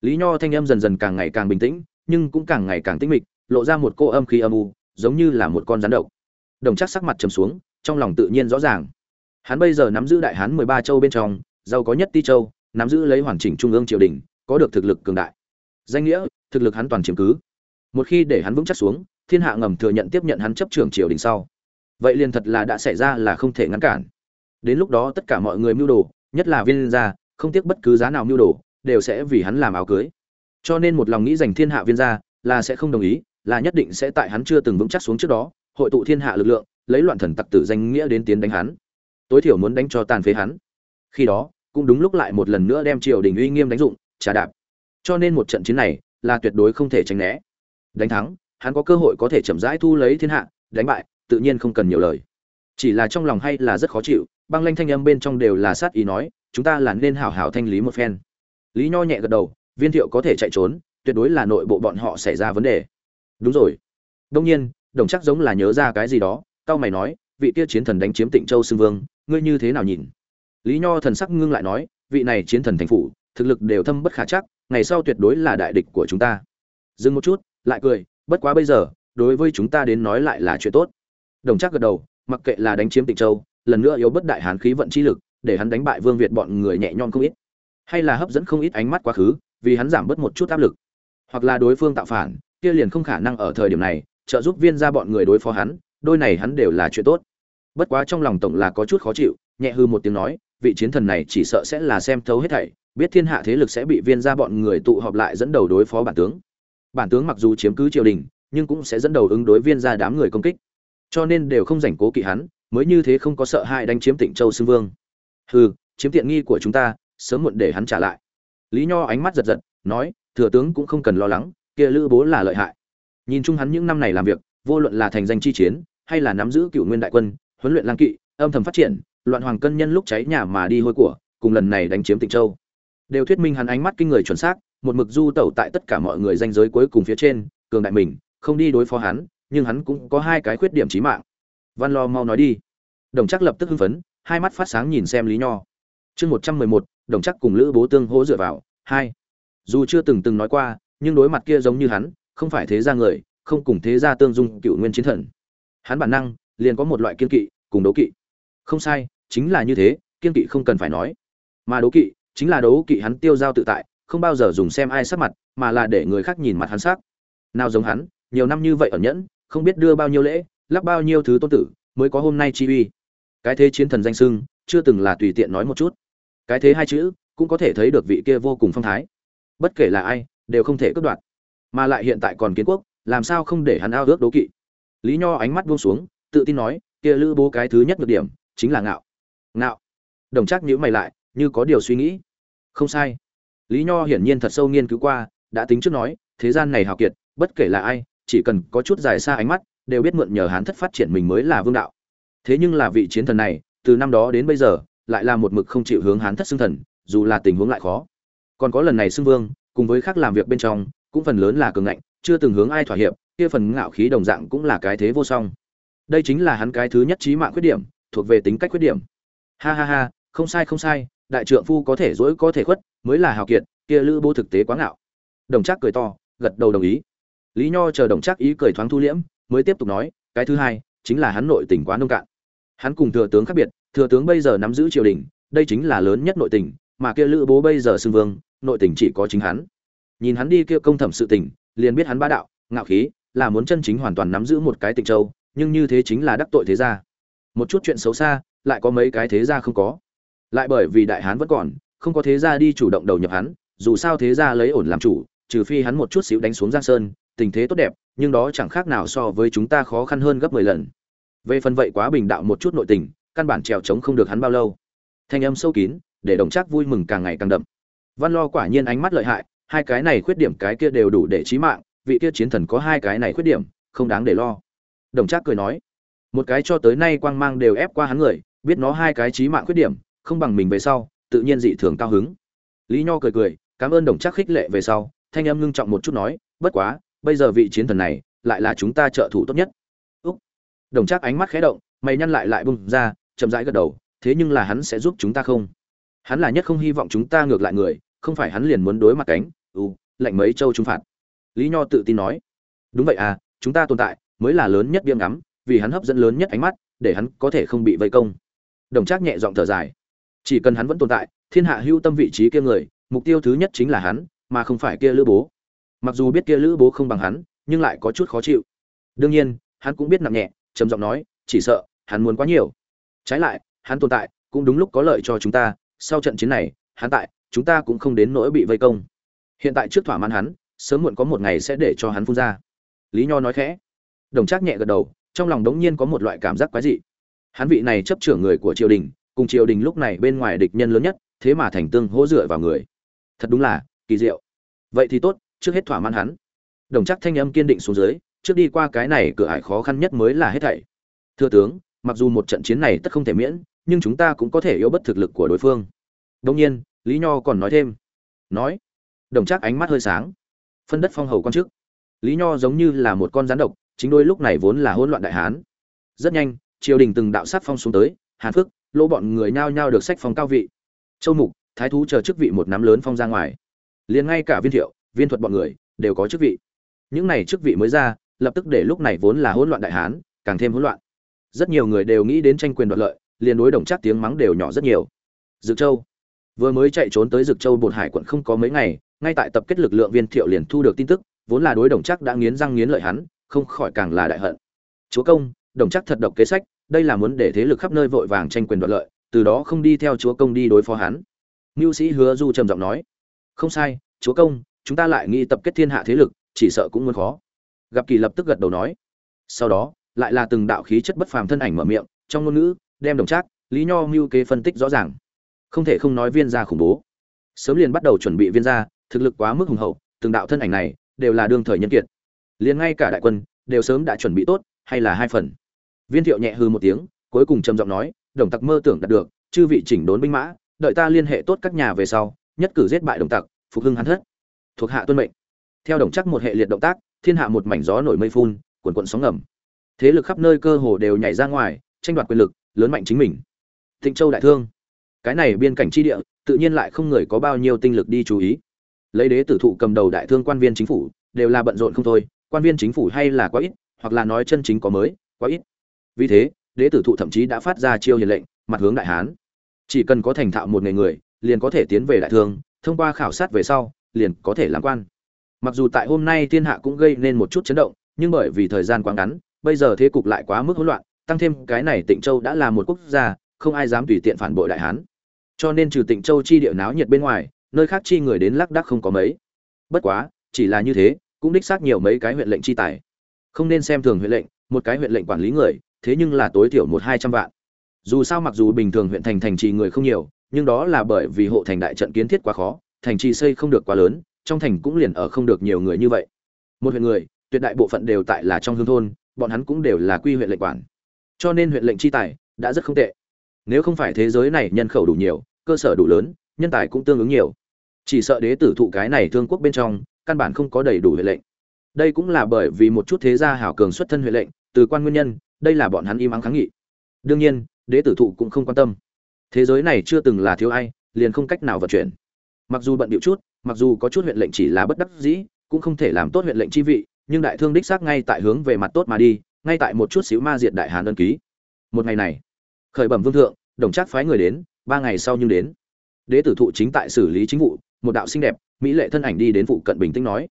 Lý nho thanh âm dần dần càng ngày càng bình tĩnh, nhưng cũng càng ngày càng tĩnh mịch, lộ ra một cô âm khí âm u, giống như là một con rắn độc. Đồng chắc sắc mặt trầm xuống, trong lòng tự nhiên rõ ràng. Hắn bây giờ nắm giữ đại hán mười ba châu bên trong, giàu có nhất ti châu, nắm giữ lấy hoàn chỉnh trung ương triều đình, có được thực lực cường đại. Danh nghĩa thực lực hắn toàn chiếm cứ. Một khi để hắn vững chắc xuống, thiên hạ ngầm thừa nhận tiếp nhận hắn chấp trưởng triều đình sau. Vậy liền thật là đã xảy ra là không thể ngăn cản. Đến lúc đó tất cả mọi người mưu đồ, nhất là viên gia, không tiếc bất cứ giá nào mưu đồ, đều sẽ vì hắn làm áo cưới. Cho nên một lòng nghĩ giành thiên hạ viên gia là sẽ không đồng ý, là nhất định sẽ tại hắn chưa từng vững chắc xuống trước đó, hội tụ thiên hạ lực lượng, lấy loạn thần tặc tử danh nghĩa đến tiến đánh hắn. Tối thiểu muốn đánh cho tàn phế hắn. Khi đó, cũng đúng lúc lại một lần nữa đem triều đình uy nghiêm đánh dụng trả đạp. Cho nên một trận chiến này là tuyệt đối không thể tránh né. Đánh thắng, hắn có cơ hội có thể chậm rãi thu lấy thiên hạ, đánh bại, tự nhiên không cần nhiều lời. Chỉ là trong lòng hay là rất khó chịu, băng lanh thanh âm bên trong đều là sát ý nói, chúng ta là nên hảo hảo thanh lý một phen. Lý nho nhẹ gật đầu, viên thiệu có thể chạy trốn, tuyệt đối là nội bộ bọn họ xảy ra vấn đề. Đúng rồi. Đông nhiên, đồng chắc giống là nhớ ra cái gì đó cao mày nói, vị kia chiến thần đánh chiếm tịnh châu xưng vương, ngươi như thế nào nhìn? Lý nho thần sắc ngưng lại nói, vị này chiến thần thành phủ thực lực đều thâm bất khả chắc, ngày sau tuyệt đối là đại địch của chúng ta. Dừng một chút, lại cười, bất quá bây giờ, đối với chúng ta đến nói lại là chuyện tốt. Đồng chắc gật đầu, mặc kệ là đánh chiếm tịnh châu, lần nữa yếu bất đại hán khí vận chi lực, để hắn đánh bại vương việt bọn người nhẹ nhõm không ít. Hay là hấp dẫn không ít ánh mắt quá khứ, vì hắn giảm bớt một chút áp lực. Hoặc là đối phương tạo phản, kia liền không khả năng ở thời điểm này, trợ giúp viên ra bọn người đối phó hắn, đôi này hắn đều là chuyện tốt. Bất quá trong lòng tổng là có chút khó chịu, nhẹ hư một tiếng nói, vị chiến thần này chỉ sợ sẽ là xem thấu hết thảy biết thiên hạ thế lực sẽ bị viên ra bọn người tụ họp lại dẫn đầu đối phó bản tướng bản tướng mặc dù chiếm cứ triều đình nhưng cũng sẽ dẫn đầu ứng đối viên ra đám người công kích cho nên đều không rảnh cố kỵ hắn mới như thế không có sợ hãi đánh chiếm Tịnh Châu Xưng Vương. Hừ, chiếm tiện nghi của chúng ta, sớm muộn để hắn trả lại. Lý Nho ánh mắt giật giật, nói, thừa tướng cũng không cần lo lắng, kia Lữ Bố là lợi hại. Nhìn chung hắn những năm này làm việc, vô luận là thành danh chi chiến, hay là nắm giữ cựu nguyên đại quân, huấn luyện lang kỵ, âm thầm phát triển loạn hoàng cân nhân lúc cháy nhà mà đi hôi của cùng lần này đánh chiếm tịnh châu đều thuyết minh hắn ánh mắt kinh người chuẩn xác, một mực du tẩu tại tất cả mọi người danh giới cuối cùng phía trên, cường đại mình, không đi đối phó hắn, nhưng hắn cũng có hai cái khuyết điểm chí mạng. Văn lo mau nói đi. Đồng chắc lập tức hưng phấn, hai mắt phát sáng nhìn xem lý nho. Chương một trăm mười một, đồng chắc cùng lữ bố tương hỗ dựa vào, hai. Dù chưa từng từng nói qua, nhưng đối mặt kia giống như hắn, không phải thế gia người, không cùng thế gia tương dung cựu nguyên chiến thần. Hắn bản năng, liền có một loại kiên kỵ, cùng đấu kỵ. Không sai, chính là như thế, kiên kỵ không cần phải nói. Mà đấu kỵ chính là đấu kỵ hắn tiêu giao tự tại, không bao giờ dùng xem ai sắc mặt, mà là để người khác nhìn mặt hắn sắc. Nào giống hắn, nhiều năm như vậy ở nhẫn, không biết đưa bao nhiêu lễ, lắp bao nhiêu thứ tôn tử, mới có hôm nay chi uy. Cái thế chiến thần danh sưng, chưa từng là tùy tiện nói một chút. Cái thế hai chữ, cũng có thể thấy được vị kia vô cùng phong thái. Bất kể là ai, đều không thể cướp đoạt. Mà lại hiện tại còn kiến quốc, làm sao không để hắn ao ước đố kỵ? Lý nho ánh mắt buông xuống, tự tin nói, kia lữ bố cái thứ nhất được điểm, chính là ngạo. Ngạo. Đồng chắc nhíu mày lại, như có điều suy nghĩ không sai. Lý nho hiển nhiên thật sâu nghiên cứu qua, đã tính trước nói, thế gian này hào kiệt, bất kể là ai, chỉ cần có chút dài xa ánh mắt, đều biết mượn nhờ hán thất phát triển mình mới là vương đạo. Thế nhưng là vị chiến thần này, từ năm đó đến bây giờ, lại là một mực không chịu hướng hán thất xưng thần, dù là tình huống lại khó. Còn có lần này xưng vương, cùng với khác làm việc bên trong, cũng phần lớn là cường ngạnh, chưa từng hướng ai thỏa hiệp, kia phần ngạo khí đồng dạng cũng là cái thế vô song. Đây chính là hắn cái thứ nhất trí mạng khuyết điểm, thuộc về tính cách khuyết điểm. Ha ha ha, không sai không sai đại trượng phu có thể dỗi có thể khuất, mới là hào kiệt, kia lữ bố thực tế quá ngạo. Đồng trác cười to, gật đầu đồng ý. Lý nho chờ đồng trác ý cười thoáng thu liễm, mới tiếp tục nói, cái thứ hai, chính là hắn nội tình quá nông cạn. Hắn cùng thừa tướng khác biệt, thừa tướng bây giờ nắm giữ triều đình, đây chính là lớn nhất nội tình, mà kia lữ bố bây giờ xưng vương, nội tình chỉ có chính hắn. Nhìn hắn đi kia công thẩm sự tình, liền biết hắn bá đạo, ngạo khí, là muốn chân chính hoàn toàn nắm giữ một cái tịnh châu, nhưng như thế chính là đắc tội thế gia. Một chút chuyện xấu xa, lại có mấy cái thế gia không có lại bởi vì đại hán vẫn còn, không có thế gia đi chủ động đầu nhập hắn, dù sao thế gia lấy ổn làm chủ, trừ phi hắn một chút xíu đánh xuống giang sơn, tình thế tốt đẹp, nhưng đó chẳng khác nào so với chúng ta khó khăn hơn gấp mười lần. Về phần vậy quá bình đạo một chút nội tình, căn bản trèo trống không được hắn bao lâu. Thanh âm sâu kín, để đồng trác vui mừng càng ngày càng đậm. Văn lo quả nhiên ánh mắt lợi hại, hai cái này khuyết điểm cái kia đều đủ để chí mạng, vị kia chiến thần có hai cái này khuyết điểm, không đáng để lo. Đồng trác cười nói, một cái cho tới nay quang mang đều ép qua hắn người, biết nó hai cái chí mạng khuyết điểm không bằng mình về sau tự nhiên dị thường cao hứng. Lý nho cười cười cảm ơn đồng trác khích lệ về sau. Thanh em ngưng trọng một chút nói bất quá bây giờ vị chiến thần này lại là chúng ta trợ thủ tốt nhất. Úc. Đồng trác ánh mắt khé động mày nhăn lại lại bung ra chậm rãi gật đầu thế nhưng là hắn sẽ giúp chúng ta không? Hắn là nhất không hy vọng chúng ta ngược lại người không phải hắn liền muốn đối mặt cánh. U ừ, lạnh mấy châu trung phạt. Lý nho tự tin nói. Đúng vậy à chúng ta tồn tại mới là lớn nhất biếng ngắm vì hắn hấp dẫn lớn nhất ánh mắt để hắn có thể không bị vây công. Đồng trác nhẹ giọng thở dài chỉ cần hắn vẫn tồn tại, thiên hạ hưu tâm vị trí kia người, mục tiêu thứ nhất chính là hắn, mà không phải kia lữ bố. Mặc dù biết kia lữ bố không bằng hắn, nhưng lại có chút khó chịu. Đương nhiên, hắn cũng biết nặng nhẹ, trầm giọng nói, chỉ sợ, hắn muốn quá nhiều. Trái lại, hắn tồn tại, cũng đúng lúc có lợi cho chúng ta, sau trận chiến này, hắn tại, chúng ta cũng không đến nỗi bị vây công. Hiện tại trước thỏa mãn hắn, sớm muộn có một ngày sẽ để cho hắn phun ra. Lý nho nói khẽ. Đồng trác nhẹ gật đầu, trong lòng đống nhiên có một loại cảm giác quái dị. Hắn vị này chấp trưởng người của triều đình cùng triều đình lúc này bên ngoài địch nhân lớn nhất, thế mà thành tương hỗ dựa vào người. Thật đúng là, kỳ diệu. Vậy thì tốt, trước hết thỏa mãn hắn. Đồng chắc thanh âm kiên định xuống dưới, trước đi qua cái này cửa ải khó khăn nhất mới là hết thảy. Thưa tướng, mặc dù một trận chiến này tất không thể miễn, nhưng chúng ta cũng có thể yếu bất thực lực của đối phương. Đông nhiên, lý nho còn nói thêm. Nói. Đồng chắc ánh mắt hơi sáng. Phân đất phong hầu quan chức. Lý nho giống như là một con rắn độc, chính đôi lúc này vốn là hỗn loạn đại hán. Rất nhanh, triều đình từng đạo sát phong xuống tới, hàn phước lỗ bọn người nhao nhao được sách phong cao vị. Châu mục, thái thú chờ chức vị một nắm lớn phong ra ngoài. Liền ngay cả viên thiệu, viên thuật bọn người đều có chức vị. Những này chức vị mới ra, lập tức để lúc này vốn là hỗn loạn đại hán, càng thêm hỗn loạn. Rất nhiều người đều nghĩ đến tranh quyền đoạt lợi, liền đối đồng chắc tiếng mắng đều nhỏ rất nhiều. Dực châu, vừa mới chạy trốn tới dực châu bột hải quận không có mấy ngày, ngay tại tập kết lực lượng viên thiệu liền thu được tin tức, vốn là đối đồng chắc đã nghiến răng nghiến lợi hắn, không khỏi càng là đại hận. Chúa công, đồng chắc thật độc kế sách đây là muốn để thế lực khắp nơi vội vàng tranh quyền đoạt lợi, từ đó không đi theo chúa công đi đối phó hắn. Mưu sĩ hứa du trầm giọng nói. Không sai, chúa công, chúng ta lại nghĩ tập kết thiên hạ thế lực, chỉ sợ cũng muốn khó. Gặp kỳ lập tức gật đầu nói. Sau đó, lại là từng đạo khí chất bất phàm thân ảnh mở miệng, trong ngôn ngữ, đem đồng trác, lý nho mưu kế phân tích rõ ràng. Không thể không nói viên gia khủng bố. Sớm liền bắt đầu chuẩn bị viên gia, thực lực quá mức hùng hậu, từng đạo thân ảnh này, đều là đương thời nhân kiệt. Liền ngay cả đại quân, đều sớm đã chuẩn bị tốt, hay là hai phần viên thiệu nhẹ hừ một tiếng, cuối cùng trầm giọng nói, đồng tặc mơ tưởng đạt được, chư vị chỉnh đốn binh mã, đợi ta liên hệ tốt các nhà về sau, nhất cử giết bại đồng tặc, phục hưng hắn thất. Thuộc hạ tuân mệnh. Theo đồng chắc một hệ liệt động tác, thiên hạ một mảnh gió nổi mây phun, cuồn cuộn sóng ngầm. Thế lực khắp nơi cơ hồ đều nhảy ra ngoài, tranh đoạt quyền lực, lớn mạnh chính mình. Thịnh châu đại thương. Cái này biên cảnh chi địa, tự nhiên lại không người có bao nhiêu tinh lực đi chú ý. Lấy đế tử thụ cầm đầu đại thương quan viên chính phủ, đều là bận rộn không thôi, quan viên chính phủ hay là quá ít, hoặc là nói chân chính có mới, quá ít vì thế đế tử thụ thậm chí đã phát ra chiêu hiền lệnh, mặt hướng đại hán. Chỉ cần có thành thạo một nghề người, liền có thể tiến về đại thương, thông qua khảo sát về sau, liền có thể làm quan. Mặc dù tại hôm nay thiên hạ cũng gây nên một chút chấn động, nhưng bởi vì thời gian quá ngắn, bây giờ thế cục lại quá mức hỗn loạn, tăng thêm cái này tịnh châu đã là một quốc gia, không ai dám tùy tiện phản bội đại hán. Cho nên trừ tịnh châu chi địa náo nhiệt bên ngoài, nơi khác chi người đến lác đác không có mấy. Bất quá, chỉ là như thế, cũng đích xác nhiều mấy cái huyện lệnh chi tài. Không nên xem thường huyện lệnh, một cái huyện lệnh quản lý người thế nhưng là tối thiểu một hai trăm vạn. Dù sao mặc dù bình thường huyện thành thành trì người không nhiều, nhưng đó là bởi vì hộ thành đại trận kiến thiết quá khó, thành trì xây không được quá lớn, trong thành cũng liền ở không được nhiều người như vậy. Một huyện người, tuyệt đại bộ phận đều tại là trong hương thôn, bọn hắn cũng đều là quy huyện lệnh quản. Cho nên huyện lệnh chi tài đã rất không tệ. Nếu không phải thế giới này nhân khẩu đủ nhiều, cơ sở đủ lớn, nhân tài cũng tương ứng nhiều. Chỉ sợ đế tử thụ cái này thương quốc bên trong, căn bản không có đầy đủ huyện lệnh. Đây cũng là bởi vì một chút thế gia hảo cường xuất thân huyện lệnh, từ quan nguyên nhân đây là bọn hắn im ắng kháng nghị. Đương nhiên, đế tử thụ cũng không quan tâm. Thế giới này chưa từng là thiếu ai, liền không cách nào vận chuyển. Mặc dù bận điệu chút, mặc dù có chút huyện lệnh chỉ là bất đắc dĩ, cũng không thể làm tốt huyện lệnh chi vị, nhưng đại thương đích xác ngay tại hướng về mặt tốt mà đi, ngay tại một chút xíu ma diệt đại hàn đơn ký. Một ngày này, khởi bẩm vương thượng, đồng trác phái người đến, ba ngày sau nhưng đến. Đế tử thụ chính tại xử lý chính vụ, một đạo xinh đẹp, mỹ lệ thân ảnh đi đến phụ cận bình tĩnh nói.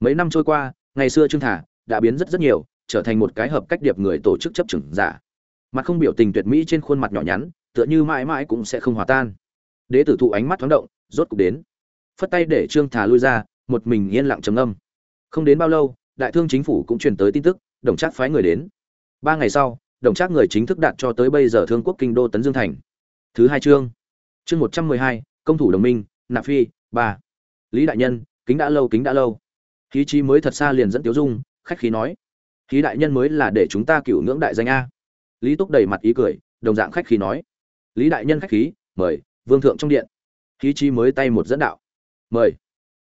Mấy năm trôi qua, ngày xưa trương thả, đã biến rất rất nhiều trở thành một cái hợp cách điệp người tổ chức chấp chừng giả. Mặt không biểu tình tuyệt mỹ trên khuôn mặt nhỏ nhắn, tựa như mãi mãi cũng sẽ không hòa tan. Đế tử thụ ánh mắt thoáng động, rốt cục đến. Phất tay để trương thả lui ra, một mình yên lặng trầm âm không đến bao lâu, đại thương chính phủ cũng truyền tới tin tức, đồng trác phái người đến. Ba ngày sau, đồng trác người chính thức đạt cho tới bây giờ thương quốc kinh đô tấn dương thành. Thứ hai chương. Chương một trăm mười hai, công thủ đồng minh, nạp phi, ba. Lý đại nhân, kính đã lâu, kính đã lâu. Khí trí mới thật xa liền dẫn tiếu dung, khách khí nói khí đại nhân mới là để chúng ta cửu ngưỡng đại danh a. Lý túc đầy mặt ý cười, đồng dạng khách khí nói. Lý đại nhân khách khí, mời, vương thượng trong điện. Khí trí mới tay một dẫn đạo. Mời.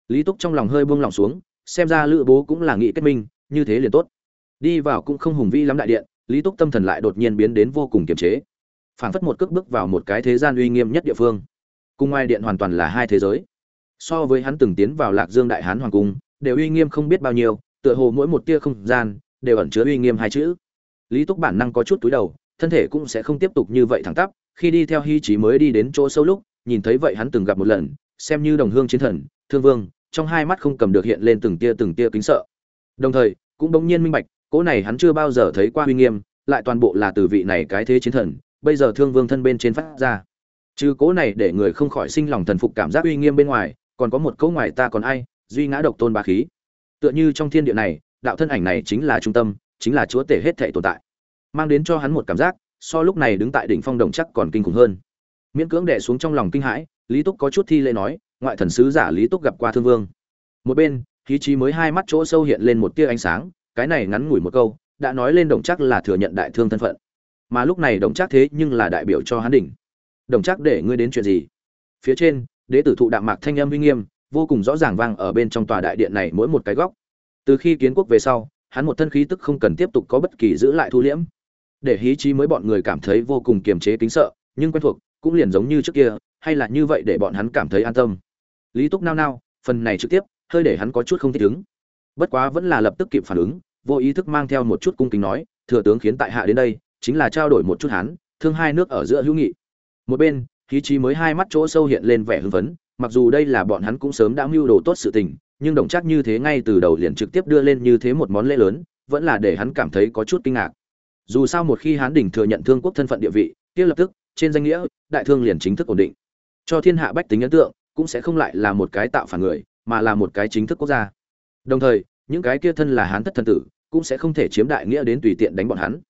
Lý túc trong lòng hơi buông lòng xuống, xem ra lữ bố cũng là nghị kết minh, như thế liền tốt. Đi vào cũng không hùng vĩ lắm đại điện, lý túc tâm thần lại đột nhiên biến đến vô cùng kiềm chế. Phảng phất một cước bước vào một cái thế gian uy nghiêm nhất địa phương. Cung ngoài điện hoàn toàn là hai thế giới. So với hắn từng tiến vào lạc dương đại hán hoàng cung, đều uy nghiêm không biết bao nhiêu, tựa hồ mỗi một tia không gian đều ẩn chứa uy nghiêm hai chữ. Lý túc bản năng có chút túi đầu, thân thể cũng sẽ không tiếp tục như vậy thẳng tắp, khi đi theo hy trí mới đi đến chỗ sâu lúc, nhìn thấy vậy hắn từng gặp một lần, xem như đồng hương chiến thần, thương vương, trong hai mắt không cầm được hiện lên từng tia từng tia kính sợ. Đồng thời, cũng bỗng nhiên minh bạch, cỗ này hắn chưa bao giờ thấy qua uy nghiêm, lại toàn bộ là từ vị này cái thế chiến thần, bây giờ thương vương thân bên trên phát ra. Trừ cỗ này để người không khỏi sinh lòng thần phục cảm giác uy nghiêm bên ngoài, còn có một cỗ ngoài ta còn ai, duy ngã độc tôn bá khí. Tựa như trong thiên địa này đạo thân ảnh này chính là trung tâm, chính là chúa tể hết thể tồn tại. Mang đến cho hắn một cảm giác, so lúc này đứng tại đỉnh phong đồng chắc còn kinh khủng hơn. Miễn cưỡng đè xuống trong lòng kinh hãi, lý túc có chút thi lễ nói, ngoại thần sứ giả lý túc gặp qua thương vương. Một bên, khí trí mới hai mắt chỗ sâu hiện lên một tia ánh sáng, cái này ngắn ngủi một câu, đã nói lên đồng chắc là thừa nhận đại thương thân phận. Mà lúc này đồng chắc thế nhưng là đại biểu cho hắn đỉnh. Đồng chắc để ngươi đến chuyện gì? Phía trên, đế tử thụ đạm mạc thanh âm uy nghiêm, vô cùng rõ ràng vang ở bên trong tòa đại điện này mỗi một cái góc từ khi kiến quốc về sau, hắn một thân khí tức không cần tiếp tục có bất kỳ giữ lại thu liễm. Để hí trí mới bọn người cảm thấy vô cùng kiềm chế kính sợ, nhưng quen thuộc, cũng liền giống như trước kia, hay là như vậy để bọn hắn cảm thấy an tâm. Lý túc nao nao, phần này trực tiếp, hơi để hắn có chút không thích ứng. Bất quá vẫn là lập tức kịp phản ứng, vô ý thức mang theo một chút cung kính nói, thừa tướng khiến tại hạ đến đây, chính là trao đổi một chút hắn, thương hai nước ở giữa hữu nghị. Một bên khí trí mới hai mắt chỗ sâu hiện lên vẻ hưng phấn, mặc dù đây là bọn hắn cũng sớm đã mưu đồ tốt sự tình nhưng đồng chắc như thế ngay từ đầu liền trực tiếp đưa lên như thế một món lễ lớn, vẫn là để hắn cảm thấy có chút kinh ngạc. Dù sao một khi hán đỉnh thừa nhận thương quốc thân phận địa vị, kia lập tức, trên danh nghĩa, đại thương liền chính thức ổn định. Cho thiên hạ bách tính ấn tượng, cũng sẽ không lại là một cái tạo phản người, mà là một cái chính thức quốc gia. Đồng thời, những cái kia thân là hán thất thân tử, cũng sẽ không thể chiếm đại nghĩa đến tùy tiện đánh bọn hắn.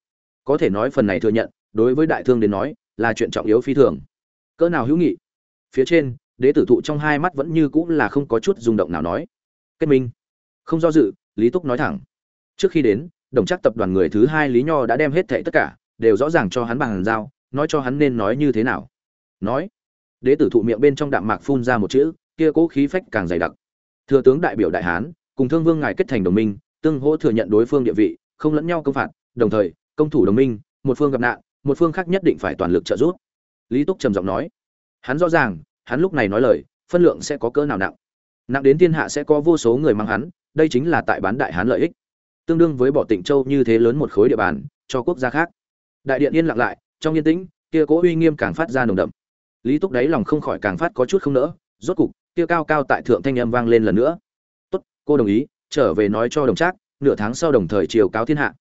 Có thể nói phần này thừa nhận, đối với đại thương đến nói, là chuyện trọng yếu phi thường. Cỡ nào hữu nghị? Phía trên, đế tử thụ trong hai mắt vẫn như cũng là không có chút rung động nào nói kết minh. Không do dự, lý túc nói thẳng. Trước khi đến, đồng chắc tập đoàn người thứ hai lý nho đã đem hết thệ tất cả, đều rõ ràng cho hắn bằng giao, nói cho hắn nên nói như thế nào. Nói, đế tử thụ miệng bên trong đạm mạc phun ra một chữ, kia cố khí phách càng dày đặc. Thừa tướng đại biểu đại hán, cùng thương vương ngài kết thành đồng minh, tương hỗ thừa nhận đối phương địa vị, không lẫn nhau công phạt, đồng thời, công thủ đồng minh, một phương gặp nạn, một phương khác nhất định phải toàn lực trợ giúp. Lý túc trầm giọng nói, hắn rõ ràng, hắn lúc này nói lời, phân lượng sẽ có cỡ nào nặng nặng đến thiên hạ sẽ có vô số người mang hắn, đây chính là tại bán đại hán lợi ích. Tương đương với bỏ tịnh châu như thế lớn một khối địa bàn, cho quốc gia khác. Đại điện yên lặng lại, trong yên tĩnh, kia cố uy nghiêm càng phát ra nồng đậm. Lý túc đáy lòng không khỏi càng phát có chút không nỡ, rốt cục, kia cao cao tại thượng thanh âm vang lên lần nữa. Tốt, cô đồng ý, trở về nói cho đồng trác, nửa tháng sau đồng thời chiều cáo thiên hạ.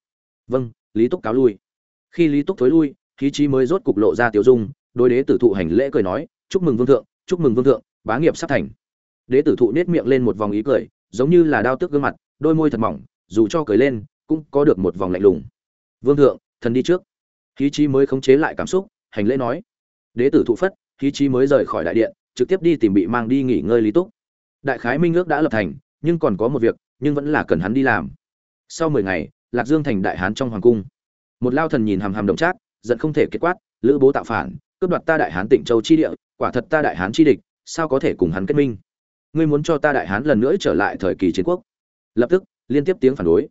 Vâng lý túc cáo lui. Khi lý túc thối lui, khí trí mới rốt cục lộ ra tiểu dung, đối đế tử thụ hành lễ cười nói, chúc mừng vương thượng, chúc mừng vương thượng, bá nghiệp sắp thành đế tử thụ nết miệng lên một vòng ý cười, giống như là đao tước gương mặt, đôi môi thật mỏng, dù cho cười lên, cũng có được một vòng lạnh lùng. Vương thượng, thần đi trước. Khí trí mới khống chế lại cảm xúc, hành lễ nói. Đế tử thụ phất, khí trí mới rời khỏi đại điện, trực tiếp đi tìm bị mang đi nghỉ ngơi lý túc. Đại khái minh ước đã lập thành, nhưng còn có một việc, nhưng vẫn là cần hắn đi làm. Sau mười ngày, lạc dương thành đại hán trong hoàng cung. Một lao thần nhìn hàm hàm động trác, giận không thể kết quát, lữ bố tạo phản, cướp đoạt ta đại hán tỉnh châu chi địa, quả thật ta đại hán chi địch, sao có thể cùng hắn kết minh? Ngươi muốn cho ta đại hán lần nữa trở lại thời kỳ chiến quốc. Lập tức, liên tiếp tiếng phản đối.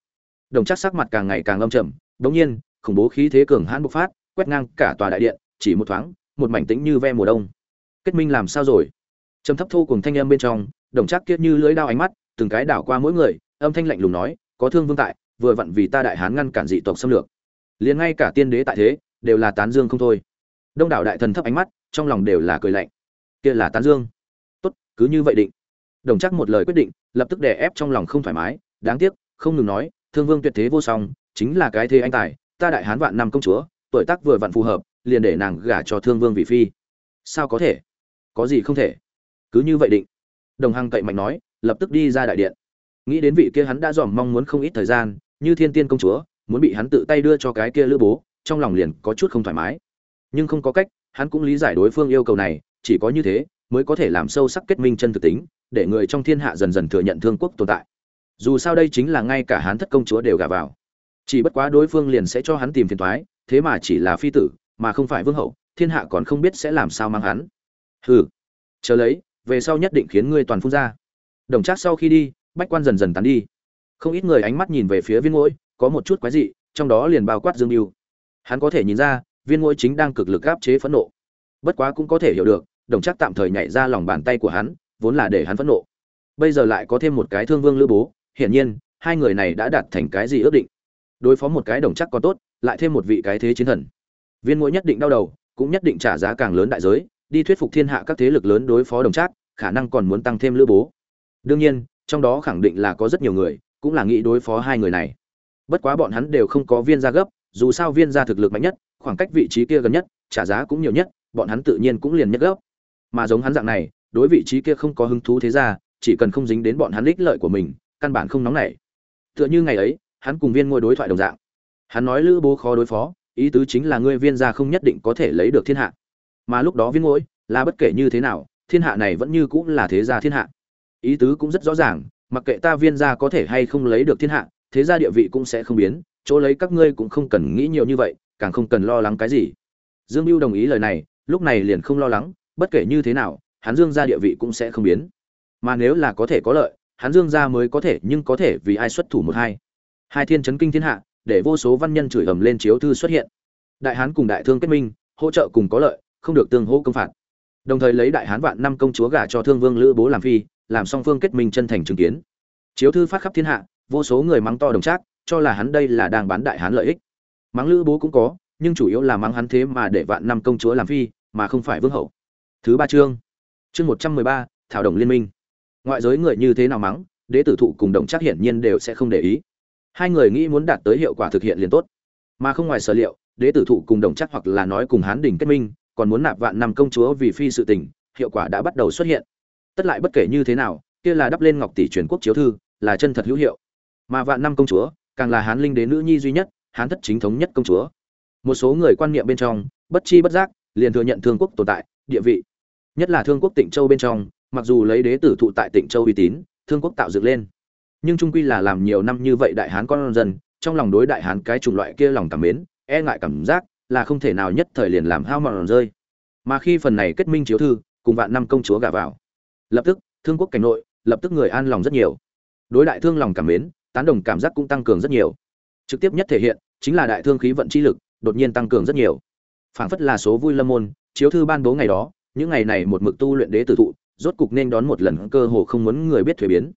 Đồng chắc sắc mặt càng ngày càng âm trầm đống nhiên, khủng bố khí thế cường hãn bộc phát, quét ngang cả tòa đại điện, chỉ một thoáng, một mảnh tĩnh như ve mùa đông. Kết minh làm sao rồi? Trầm thấp thu cùng thanh âm bên trong, đồng chắc kiết như lưỡi đao ánh mắt, từng cái đảo qua mỗi người, âm thanh lạnh lùng nói, có thương vương tại, vừa vặn vì ta đại hán ngăn cản dị tộc xâm lược. Liền ngay cả tiên đế tại thế, đều là tán dương không thôi. Đông đảo đại thần thấp ánh mắt, trong lòng đều là cười lạnh. Kia là tán dương. Tốt, cứ như vậy định đồng chắc một lời quyết định, lập tức đè ép trong lòng không thoải mái. Đáng tiếc, không ngừng nói, thương vương tuyệt thế vô song, chính là cái thế anh tài, ta đại hán vạn năm công chúa, tuổi tác vừa vặn phù hợp, liền để nàng gả cho thương vương vị phi. Sao có thể? Có gì không thể? Cứ như vậy định. Đồng hằng cậy mạnh nói, lập tức đi ra đại điện. Nghĩ đến vị kia hắn đã dòm mong muốn không ít thời gian, như thiên tiên công chúa, muốn bị hắn tự tay đưa cho cái kia lữ bố, trong lòng liền có chút không thoải mái. Nhưng không có cách, hắn cũng lý giải đối phương yêu cầu này, chỉ có như thế, mới có thể làm sâu sắc kết minh chân thực tính để người trong thiên hạ dần dần thừa nhận thương quốc tồn tại. Dù sao đây chính là ngay cả hán thất công chúa đều gả vào. Chỉ bất quá đối phương liền sẽ cho hắn tìm phiền thoái thế mà chỉ là phi tử, mà không phải vương hậu, thiên hạ còn không biết sẽ làm sao mang hắn. Hừ. Chờ lấy, về sau nhất định khiến ngươi toàn phun ra. Đồng trác sau khi đi, bách quan dần dần tán đi. Không ít người ánh mắt nhìn về phía viên ngỗi có một chút quái dị, trong đó liền bao quát dương mưu hắn có thể nhìn ra, viên ngỗi chính đang cực lực áp chế phẫn nộ. Bất quá cũng có thể hiểu được, đồng trác tạm thời nhảy ra lòng bàn tay của hắn vốn là để hắn phẫn nộ. Bây giờ lại có thêm một cái thương vương lữ bố, hiển nhiên, hai người này đã đạt thành cái gì ước định. Đối phó một cái đồng chắc còn tốt, lại thêm một vị cái thế chiến thần. Viên mỗi nhất định đau đầu, cũng nhất định trả giá càng lớn đại giới, đi thuyết phục thiên hạ các thế lực lớn đối phó đồng trác khả năng còn muốn tăng thêm lữ bố. Đương nhiên, trong đó khẳng định là có rất nhiều người, cũng là nghĩ đối phó hai người này. Bất quá bọn hắn đều không có viên gia gấp, dù sao viên gia thực lực mạnh nhất, khoảng cách vị trí kia gần nhất, trả giá cũng nhiều nhất, bọn hắn tự nhiên cũng liền nhất gấp. Mà giống hắn dạng này đối vị trí kia không có hứng thú thế ra, chỉ cần không dính đến bọn hắn ích lợi của mình, căn bản không nóng nảy. Tựa như ngày ấy, hắn cùng viên ngôi đối thoại đồng dạng. Hắn nói lữ bố khó đối phó, ý tứ chính là ngươi viên gia không nhất định có thể lấy được thiên hạ. Mà lúc đó viên ngôi, là bất kể như thế nào, thiên hạ này vẫn như cũng là thế gia thiên hạ. Ý tứ cũng rất rõ ràng, mặc kệ ta viên gia có thể hay không lấy được thiên hạ, thế gia địa vị cũng sẽ không biến, chỗ lấy các ngươi cũng không cần nghĩ nhiều như vậy, càng không cần lo lắng cái gì. Dương mưu đồng ý lời này, lúc này liền không lo lắng, bất kể như thế nào hắn dương gia địa vị cũng sẽ không biến. Mà nếu là có thể có lợi, hắn dương gia mới có thể, nhưng có thể vì ai xuất thủ một hai. Hai thiên chấn kinh thiên hạ, để vô số văn nhân chửi ầm lên chiếu thư xuất hiện. Đại hán cùng đại thương kết minh, hỗ trợ cùng có lợi, không được tương hỗ công phạt. Đồng thời lấy đại hán vạn năm công chúa gả cho thương vương lữ bố làm phi, làm song phương kết minh chân thành chứng kiến. Chiếu thư phát khắp thiên hạ, vô số người mắng to đồng trác, cho là hắn đây là đang bán đại hán lợi ích. Mắng lữ bố cũng có, nhưng chủ yếu là mắng hắn thế mà để vạn năm công chúa làm phi, mà không phải vương hậu. Thứ ba chương chương một trăm mười ba, thảo đồng liên minh. Ngoại giới người như thế nào mắng, đế tử thụ cùng đồng chắc hiển nhiên đều sẽ không để ý. Hai người nghĩ muốn đạt tới hiệu quả thực hiện liền tốt. Mà không ngoài sở liệu, đế tử thụ cùng đồng chắc hoặc là nói cùng hán đình kết minh, còn muốn nạp vạn năm công chúa vì phi sự tình, hiệu quả đã bắt đầu xuất hiện. Tất lại bất kể như thế nào, kia là đắp lên ngọc tỷ truyền quốc chiếu thư, là chân thật hữu hiệu. Mà vạn năm công chúa, càng là hán linh đế nữ nhi duy nhất, hán thất chính thống nhất công chúa. Một số người quan niệm bên trong, bất chi bất giác, liền thừa nhận thương quốc tồn tại, địa vị nhất là thương quốc tịnh châu bên trong, mặc dù lấy đế tử thụ tại tịnh châu uy tín, thương quốc tạo dựng lên. Nhưng trung quy là làm nhiều năm như vậy đại hán con dân, trong lòng đối đại hán cái chủng loại kia lòng cảm mến e ngại cảm giác là không thể nào nhất thời liền làm hao mòn rơi. Mà khi phần này kết minh chiếu thư, cùng vạn năm công chúa gả vào, lập tức, thương quốc cảnh nội, lập tức người an lòng rất nhiều. Đối đại thương lòng cảm mến, tán đồng cảm giác cũng tăng cường rất nhiều. Trực tiếp nhất thể hiện, chính là đại thương khí vận chi lực, đột nhiên tăng cường rất nhiều. Phảng phất là số vui lâm môn, chiếu thư ban bố ngày đó những ngày này một mực tu luyện đế tử thụ, rốt cục nên đón một lần cơ hồ không muốn người biết thuế biến.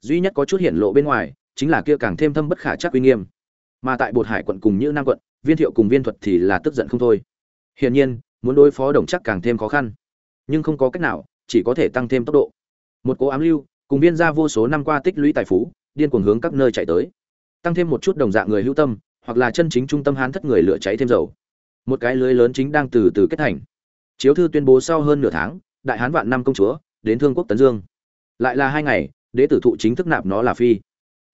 Duy nhất có chút hiện lộ bên ngoài, chính là kia càng thêm thâm bất khả chắc uy nghiêm. Mà tại bột hải quận cùng như nam quận, viên thiệu cùng viên thuật thì là tức giận không thôi. Hiển nhiên, muốn đối phó đồng chắc càng thêm khó khăn. Nhưng không có cách nào, chỉ có thể tăng thêm tốc độ. Một cố ám lưu, cùng viên ra vô số năm qua tích lũy tài phú, điên cuồng hướng các nơi chạy tới. Tăng thêm một chút đồng dạng người hữu tâm, hoặc là chân chính trung tâm hán thất người lửa cháy thêm dầu. Một cái lưới lớn chính đang từ từ kết thành chiếu thư tuyên bố sau hơn nửa tháng, đại hán vạn năm công chúa, đến thương quốc tấn dương. Lại là hai ngày, đế tử thụ chính thức nạp nó là phi.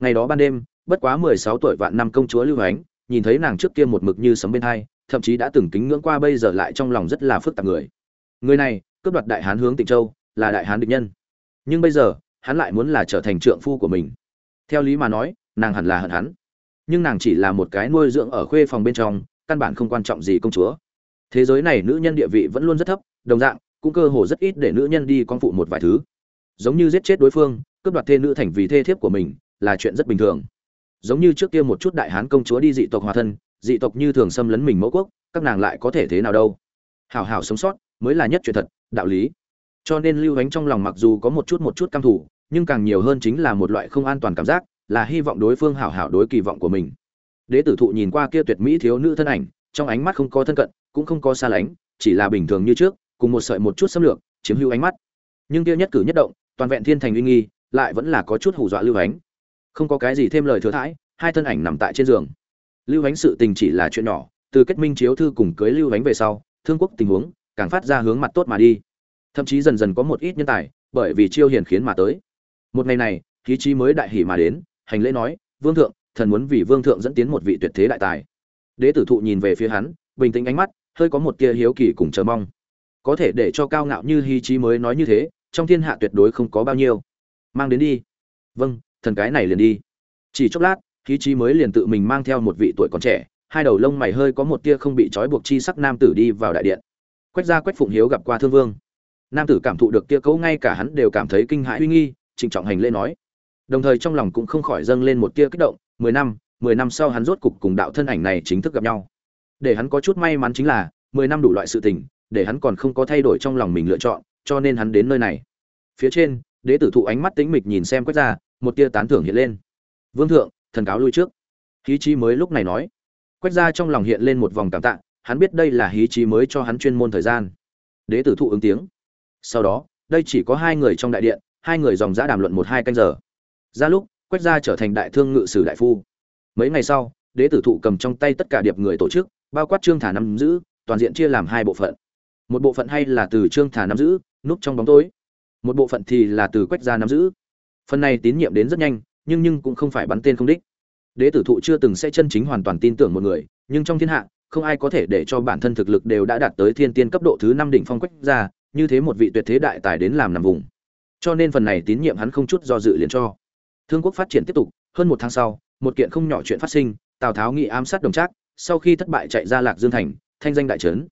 Ngày đó ban đêm, bất quá mười sáu tuổi vạn năm công chúa lưu ánh, nhìn thấy nàng trước kia một mực như sấm bên hai, thậm chí đã từng kính ngưỡng qua bây giờ lại trong lòng rất là phức tạp người. Người này, cướp đoạt đại hán hướng tịnh châu, là đại hán địch nhân. Nhưng bây giờ, hắn lại muốn là trở thành trượng phu của mình. Theo lý mà nói, nàng hẳn là hận hắn. Nhưng nàng chỉ là một cái nuôi dưỡng ở khuê phòng bên trong, căn bản không quan trọng gì công chúa thế giới này nữ nhân địa vị vẫn luôn rất thấp, đồng dạng, cũng cơ hồ rất ít để nữ nhân đi con phụ một vài thứ. Giống như giết chết đối phương, cướp đoạt thê nữ thành vì thê thiếp của mình, là chuyện rất bình thường. Giống như trước kia một chút đại hán công chúa đi dị tộc hòa thân, dị tộc như thường xâm lấn mình mẫu quốc, các nàng lại có thể thế nào đâu. Hảo hảo sống sót, mới là nhất chuyện thật, đạo lý. Cho nên lưu ánh trong lòng mặc dù có một chút một chút căm thủ nhưng càng nhiều hơn chính là một loại không an toàn cảm giác, là hy vọng đối phương hảo hảo đối kỳ vọng của mình. Đế tử thụ nhìn qua kia tuyệt mỹ thiếu nữ thân ảnh, trong ánh mắt không có thân cận cũng không có xa lánh, chỉ là bình thường như trước, cùng một sợi một chút xâm lược, chiếm hữu ánh mắt. Nhưng kia nhất cử nhất động, toàn vẹn thiên thành uy nghi, lại vẫn là có chút hù dọa lưu ánh. Không có cái gì thêm lời thừa thãi, hai thân ảnh nằm tại trên giường. Lưu ánh sự tình chỉ là chuyện nhỏ, từ kết minh chiếu thư cùng cưới lưu ánh về sau, thương quốc tình huống, càng phát ra hướng mặt tốt mà đi. Thậm chí dần dần có một ít nhân tài, bởi vì chiêu hiền khiến mà tới. Một ngày này, khí trí mới đại hỉ mà đến, hành lễ nói, vương thượng, thần muốn vì vương thượng dẫn tiến một vị tuyệt thế đại tài. Đế tử thụ nhìn về phía hắn, bình tĩnh ánh mắt hơi có một tia hiếu kỳ cùng chờ mong. Có thể để cho cao ngạo như hy trí mới nói như thế, trong thiên hạ tuyệt đối không có bao nhiêu. Mang đến đi. Vâng thần cái này liền đi. Chỉ chốc lát khí trí mới liền tự mình mang theo một vị tuổi còn trẻ, hai đầu lông mày hơi có một tia không bị trói buộc chi sắc nam tử đi vào đại điện. Quách ra quách phụng hiếu gặp qua thương vương. Nam tử cảm thụ được kia cấu ngay cả hắn đều cảm thấy kinh hãi uy nghi, trịnh trọng hành lễ nói. Đồng thời trong lòng cũng không khỏi dâng lên một tia kích động, mười năm mười năm sau hắn rốt cục cùng đạo thân ảnh này chính thức gặp nhau để hắn có chút may mắn chính là, mười năm đủ loại sự tình, để hắn còn không có thay đổi trong lòng mình lựa chọn, cho nên hắn đến nơi này. Phía trên, đế tử thụ ánh mắt tĩnh mịch nhìn xem quách gia một tia tán thưởng hiện lên. Vương thượng, thần cáo lui trước. Hí trí mới lúc này nói. Quách gia trong lòng hiện lên một vòng cảm tạ, hắn biết đây là hí trí mới cho hắn chuyên môn thời gian. Đế tử thụ ứng tiếng. Sau đó, đây chỉ có hai người trong đại điện, hai người dòng dã đàm luận một hai canh giờ. Ra lúc quách gia trở thành đại thương ngự sử đại phu. Mấy ngày sau, đế tử thụ cầm trong tay tất cả điệp người tổ chức bao quát trương thả nắm giữ, toàn diện chia làm hai bộ phận. Một bộ phận hay là từ trương thả nắm giữ, núp trong bóng tối. Một bộ phận thì là từ quách gia nắm giữ. Phần này tín nhiệm đến rất nhanh, nhưng nhưng cũng không phải bắn tên không đích. Đế tử thụ chưa từng sẽ chân chính hoàn toàn tin tưởng một người, nhưng trong thiên hạ, không ai có thể để cho bản thân thực lực đều đã đạt tới thiên tiên cấp độ thứ năm đỉnh phong quách gia, như thế một vị tuyệt thế đại tài đến làm nằm vùng. Cho nên phần này tín nhiệm hắn không chút do dự liền cho. Thương quốc phát triển tiếp tục, hơn một tháng sau, một kiện không nhỏ chuyện phát sinh, tào tháo nghị ám sát đồng trác sau khi thất bại chạy ra lạc dương thành, thanh danh đại trấn.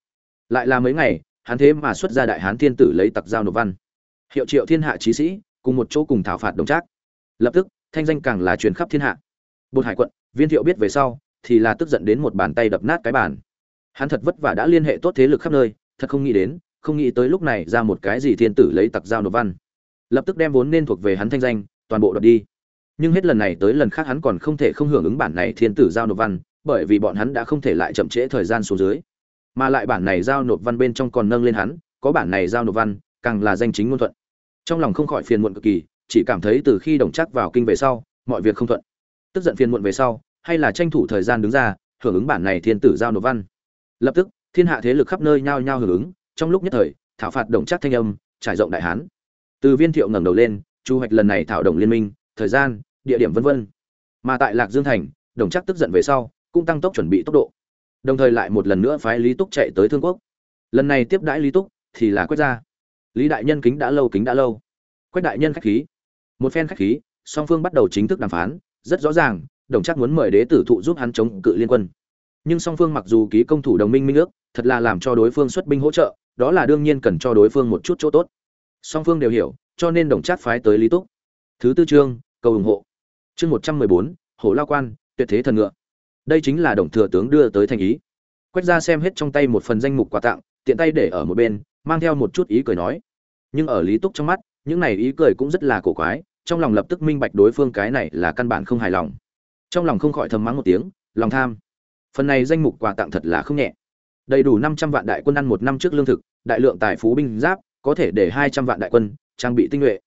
Lại là mấy ngày, hắn thế mà xuất ra đại hán thiên tử lấy tặc giao nộp văn. Hiệu triệu thiên hạ trí sĩ, cùng một chỗ cùng thảo phạt đồng trác. Lập tức, thanh danh càng là truyền khắp thiên hạ. Bột hải quận, viên thiệu biết về sau, thì là tức giận đến một bàn tay đập nát cái bàn. Hắn thật vất vả đã liên hệ tốt thế lực khắp nơi, thật không nghĩ đến, không nghĩ tới lúc này ra một cái gì thiên tử lấy tặc giao nộp văn. Lập tức đem vốn nên thuộc về hắn thanh danh, toàn bộ đoạt đi. Nhưng hết lần này tới lần khác hắn còn không thể không hưởng ứng bản này thiên tử giao nộp văn bởi vì bọn hắn đã không thể lại chậm trễ thời gian xuống dưới. Mà lại bản này giao nộp văn bên trong còn nâng lên hắn, có bản này giao nộp văn, càng là danh chính ngôn thuận. Trong lòng không khỏi phiền muộn cực kỳ, chỉ cảm thấy từ khi đồng chắc vào kinh về sau, mọi việc không thuận. Tức giận phiền muộn về sau, hay là tranh thủ thời gian đứng ra, hưởng ứng bản này thiên tử giao nộp văn. Lập tức, thiên hạ thế lực khắp nơi nhao nhao hưởng ứng, trong lúc nhất thời, thảo phạt đồng chắc thanh âm, trải rộng đại hán. Từ viên thiệu ngẩng đầu lên, chu hoạch lần này thảo đồng liên minh, thời gian, địa điểm vân vân. Mà tại lạc dương thành, đồng chắc tức giận về sau cũng tăng tốc chuẩn bị tốc độ. Đồng thời lại một lần nữa phái lý túc chạy tới thương quốc. Lần này tiếp đãi lý túc thì là quét ra lý đại nhân kính đã lâu, kính đã lâu. Quách đại nhân khách khí. Một phen khách khí, song phương bắt đầu chính thức đàm phán, rất rõ ràng, đồng chắc muốn mời đế tử thụ giúp hắn chống cự liên quân. Nhưng song phương mặc dù ký công thủ đồng minh minh ước, thật là làm cho đối phương xuất binh hỗ trợ, đó là đương nhiên cần cho đối phương một chút chỗ tốt. Song phương đều hiểu, cho nên đồng trác phái tới lý túc. Thứ tư chương, cầu ủng hộ. Chương một trăm mười bốn hổ lao quan, tuyệt thế thần ngựa đây chính là đồng thừa tướng đưa tới thành ý. Quét ra xem hết trong tay một phần danh mục quà tặng, tiện tay để ở một bên, mang theo một chút ý cười nói. Nhưng ở lý túc trong mắt, những này ý cười cũng rất là cổ quái, trong lòng lập tức minh bạch đối phương cái này là căn bản không hài lòng. Trong lòng không khỏi thầm mắng một tiếng, lòng tham. Phần này danh mục quà tặng thật là không nhẹ. Đầy đủ năm trăm vạn đại quân ăn một năm trước lương thực, đại lượng tài phú binh giáp, có thể để hai trăm vạn đại quân trang bị tinh nhuệ.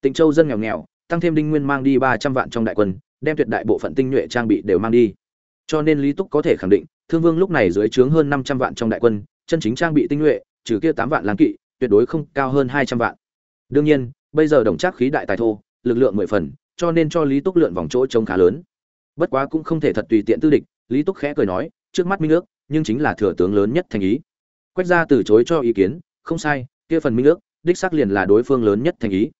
Tịnh châu dân nghèo nghèo, tăng thêm đinh nguyên mang đi ba trăm vạn trong đại quân, đem tuyệt đại bộ phận tinh nhuệ trang bị đều mang đi cho nên lý túc có thể khẳng định, thương vương lúc này dưới trướng hơn năm trăm vạn trong đại quân, chân chính trang bị tinh nhuệ, trừ kia tám vạn lang kỵ, tuyệt đối không cao hơn hai trăm vạn. Đương nhiên, bây giờ đồng trác khí đại tài thô, lực lượng mười phần, cho nên cho lý túc lượn vòng chỗ trống khá lớn. Bất quá cũng không thể thật tùy tiện tư địch, lý túc khẽ cười nói, trước mắt minh ước, nhưng chính là thừa tướng lớn nhất thành ý. Quách gia từ chối cho ý kiến, không sai, kia phần minh ước, đích xác liền là đối phương lớn nhất thành ý.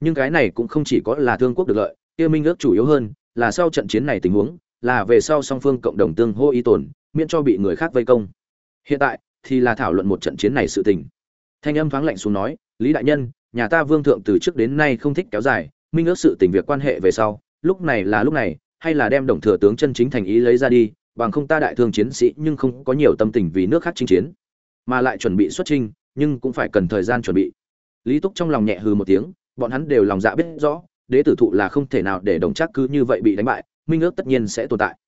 Nhưng cái này cũng không chỉ có là thương quốc được lợi, kia minh ước chủ yếu hơn là sau trận chiến này tình huống là về sau song phương cộng đồng tương hô y tổn miễn cho bị người khác vây công. Hiện tại, thì là thảo luận một trận chiến này sự tình. Thanh âm thoáng lạnh xuống nói, lý đại nhân, nhà ta vương thượng từ trước đến nay không thích kéo dài, minh ước sự tình việc quan hệ về sau, lúc này là lúc này, hay là đem đồng thừa tướng chân chính thành ý lấy ra đi, bằng không ta đại thương chiến sĩ nhưng không có nhiều tâm tình vì nước khác chinh chiến. Mà lại chuẩn bị xuất chinh, nhưng cũng phải cần thời gian chuẩn bị. Lý túc trong lòng nhẹ hừ một tiếng, bọn hắn đều lòng dạ biết rõ, đế tử thụ là không thể nào để đồng chắc cứ như vậy bị đánh bại minh ước tất nhiên sẽ tồn tại.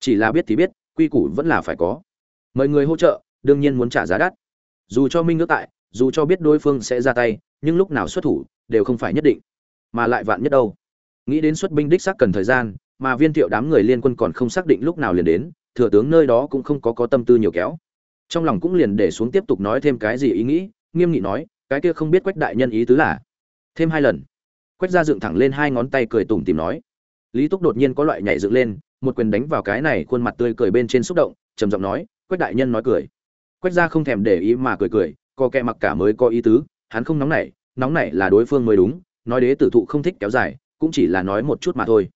Chỉ là biết thì biết, quy củ vẫn là phải có. Mời người hỗ trợ, đương nhiên muốn trả giá đắt. Dù cho minh ước tại, dù cho biết đối phương sẽ ra tay, nhưng lúc nào xuất thủ, đều không phải nhất định. Mà lại vạn nhất đâu. Nghĩ đến xuất binh đích xác cần thời gian, mà viên thiệu đám người liên quân còn không xác định lúc nào liền đến, thừa tướng nơi đó cũng không có có tâm tư nhiều kéo. Trong lòng cũng liền để xuống tiếp tục nói thêm cái gì ý nghĩ, nghiêm nghị nói, cái kia không biết quách đại nhân ý tứ là. Thêm hai lần. Quách ra dựng thẳng lên hai ngón tay cười tủm tìm nói lý túc đột nhiên có loại nhảy dựng lên, một quyền đánh vào cái này khuôn mặt tươi cười bên trên xúc động, trầm giọng nói, quách đại nhân nói cười. Quách ra không thèm để ý mà cười cười, co kẹ mặc cả mới có ý tứ, hắn không nóng nảy nóng nảy là đối phương mới đúng, nói đế tử thụ không thích kéo dài, cũng chỉ là nói một chút mà thôi.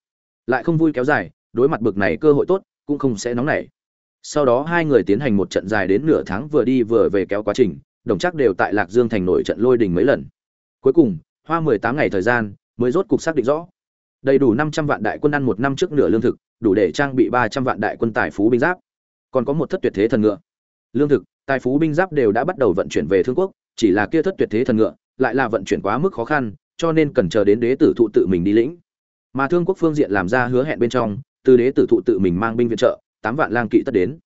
Lại không vui kéo dài, đối mặt bực này cơ hội tốt, cũng không sẽ nóng nảy. Sau đó hai người tiến hành một trận dài đến nửa tháng vừa đi vừa về kéo quá trình, đồng chắc đều tại lạc dương thành nổi trận lôi đình mấy lần. Cuối cùng, hoa mười tám ngày thời gian, mới rốt cục xác định rõ đầy đủ năm trăm vạn đại quân ăn một năm trước nửa lương thực, đủ để trang bị ba trăm vạn đại quân tài phú binh giáp. Còn có một thất tuyệt thế thần ngựa. Lương thực, tài phú binh giáp đều đã bắt đầu vận chuyển về thương quốc, chỉ là kia thất tuyệt thế thần ngựa lại là vận chuyển quá mức khó khăn, cho nên cần chờ đến đế tử thụ tự mình đi lĩnh. Mà thương quốc phương diện làm ra hứa hẹn bên trong, từ đế tử thụ tự mình mang binh viện trợ, tám vạn lang kỵ tất đến.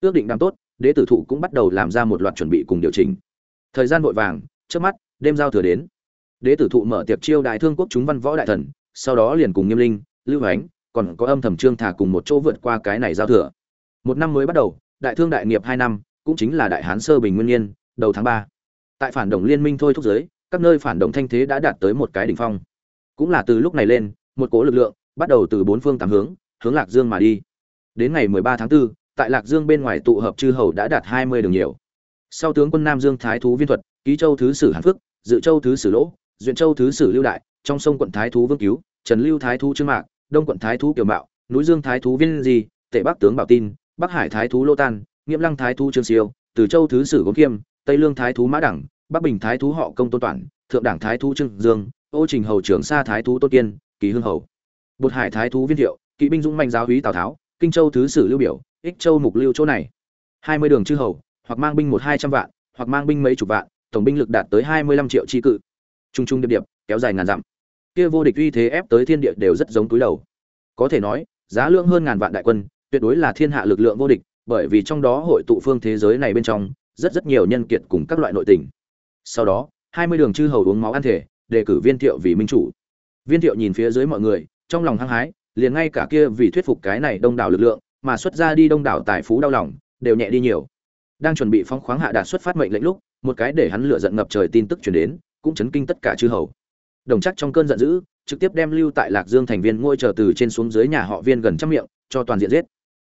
Ước định đang tốt, đế tử thụ cũng bắt đầu làm ra một loạt chuẩn bị cùng điều chỉnh. Thời gian vội vàng trước mắt, đêm giao thừa đến. Đế tử thụ mở tiệc chiêu đại thương quốc chúng văn võ đại thần sau đó liền cùng nghiêm linh lưu ánh còn có âm thầm trương thả cùng một chỗ vượt qua cái này giao thừa. Một năm mới bắt đầu đại thương đại nghiệp hai năm cũng chính là đại hán sơ bình nguyên nhiên đầu tháng ba. Tại phản động liên minh thôi thúc giới các nơi phản động thanh thế đã đạt tới một cái đỉnh phong. Cũng là từ lúc này lên một cố lực lượng bắt đầu từ bốn phương tám hướng hướng lạc dương mà đi. Đến ngày 13 tháng 4, tại lạc dương bên ngoài tụ hợp chư hầu đã đạt 20 đường nhiều. Sau tướng quân nam dương thái thú viên thuật ký châu thứ sử hàn phước dự châu thứ sử lỗ duyện châu thứ sử lưu đại trong sông quận thái thú vương cứu trần lưu thái thú trương mạc đông quận thái thú kiều mạo núi dương thái thú viên di tể bắc tướng bảo tin bắc hải thái thú lô tan nghiễm lăng thái thú trương siêu từ châu thứ sử gốm kiêm tây lương thái thú mã đẳng bắc bình thái thú họ công tôn toản thượng đảng thái thú trương dương ô trình hầu trưởng sa thái thú tôn kiên kỳ hương hầu bột hải thái thú viên thiệu kỵ binh dũng mạnh giáo húy tào tháo kinh châu thứ sử lưu biểu ích châu mục lưu chỗ này hai mươi đường chư hầu hoặc mang binh một hai trăm vạn hoặc mang binh mấy chục vạn tổng binh lực đạt tới hai mươi lăm triệu tri cự trung trung điệp điệp kéo dài ngàn dặm kia vô địch uy thế ép tới thiên địa đều rất giống túi đầu. Có thể nói, giá lượng hơn ngàn vạn đại quân, tuyệt đối là thiên hạ lực lượng vô địch, bởi vì trong đó hội tụ phương thế giới này bên trong, rất rất nhiều nhân kiệt cùng các loại nội tình. Sau đó, hai mươi đường chư hầu uống máu ăn thể, đề cử viên thiệu vì minh chủ. Viên thiệu nhìn phía dưới mọi người, trong lòng hăng hái, liền ngay cả kia vì thuyết phục cái này đông đảo lực lượng, mà xuất ra đi đông đảo tài phú đau lòng, đều nhẹ đi nhiều. Đang chuẩn bị phong khoáng hạ đạt xuất phát mệnh lệnh lúc, một cái để hắn lửa giận ngập trời tin tức truyền đến, cũng chấn kinh tất cả chư hầu đồng chắc trong cơn giận dữ, trực tiếp đem lưu tại lạc dương thành viên ngôi chờ từ trên xuống dưới nhà họ viên gần trăm miệng, cho toàn diện giết.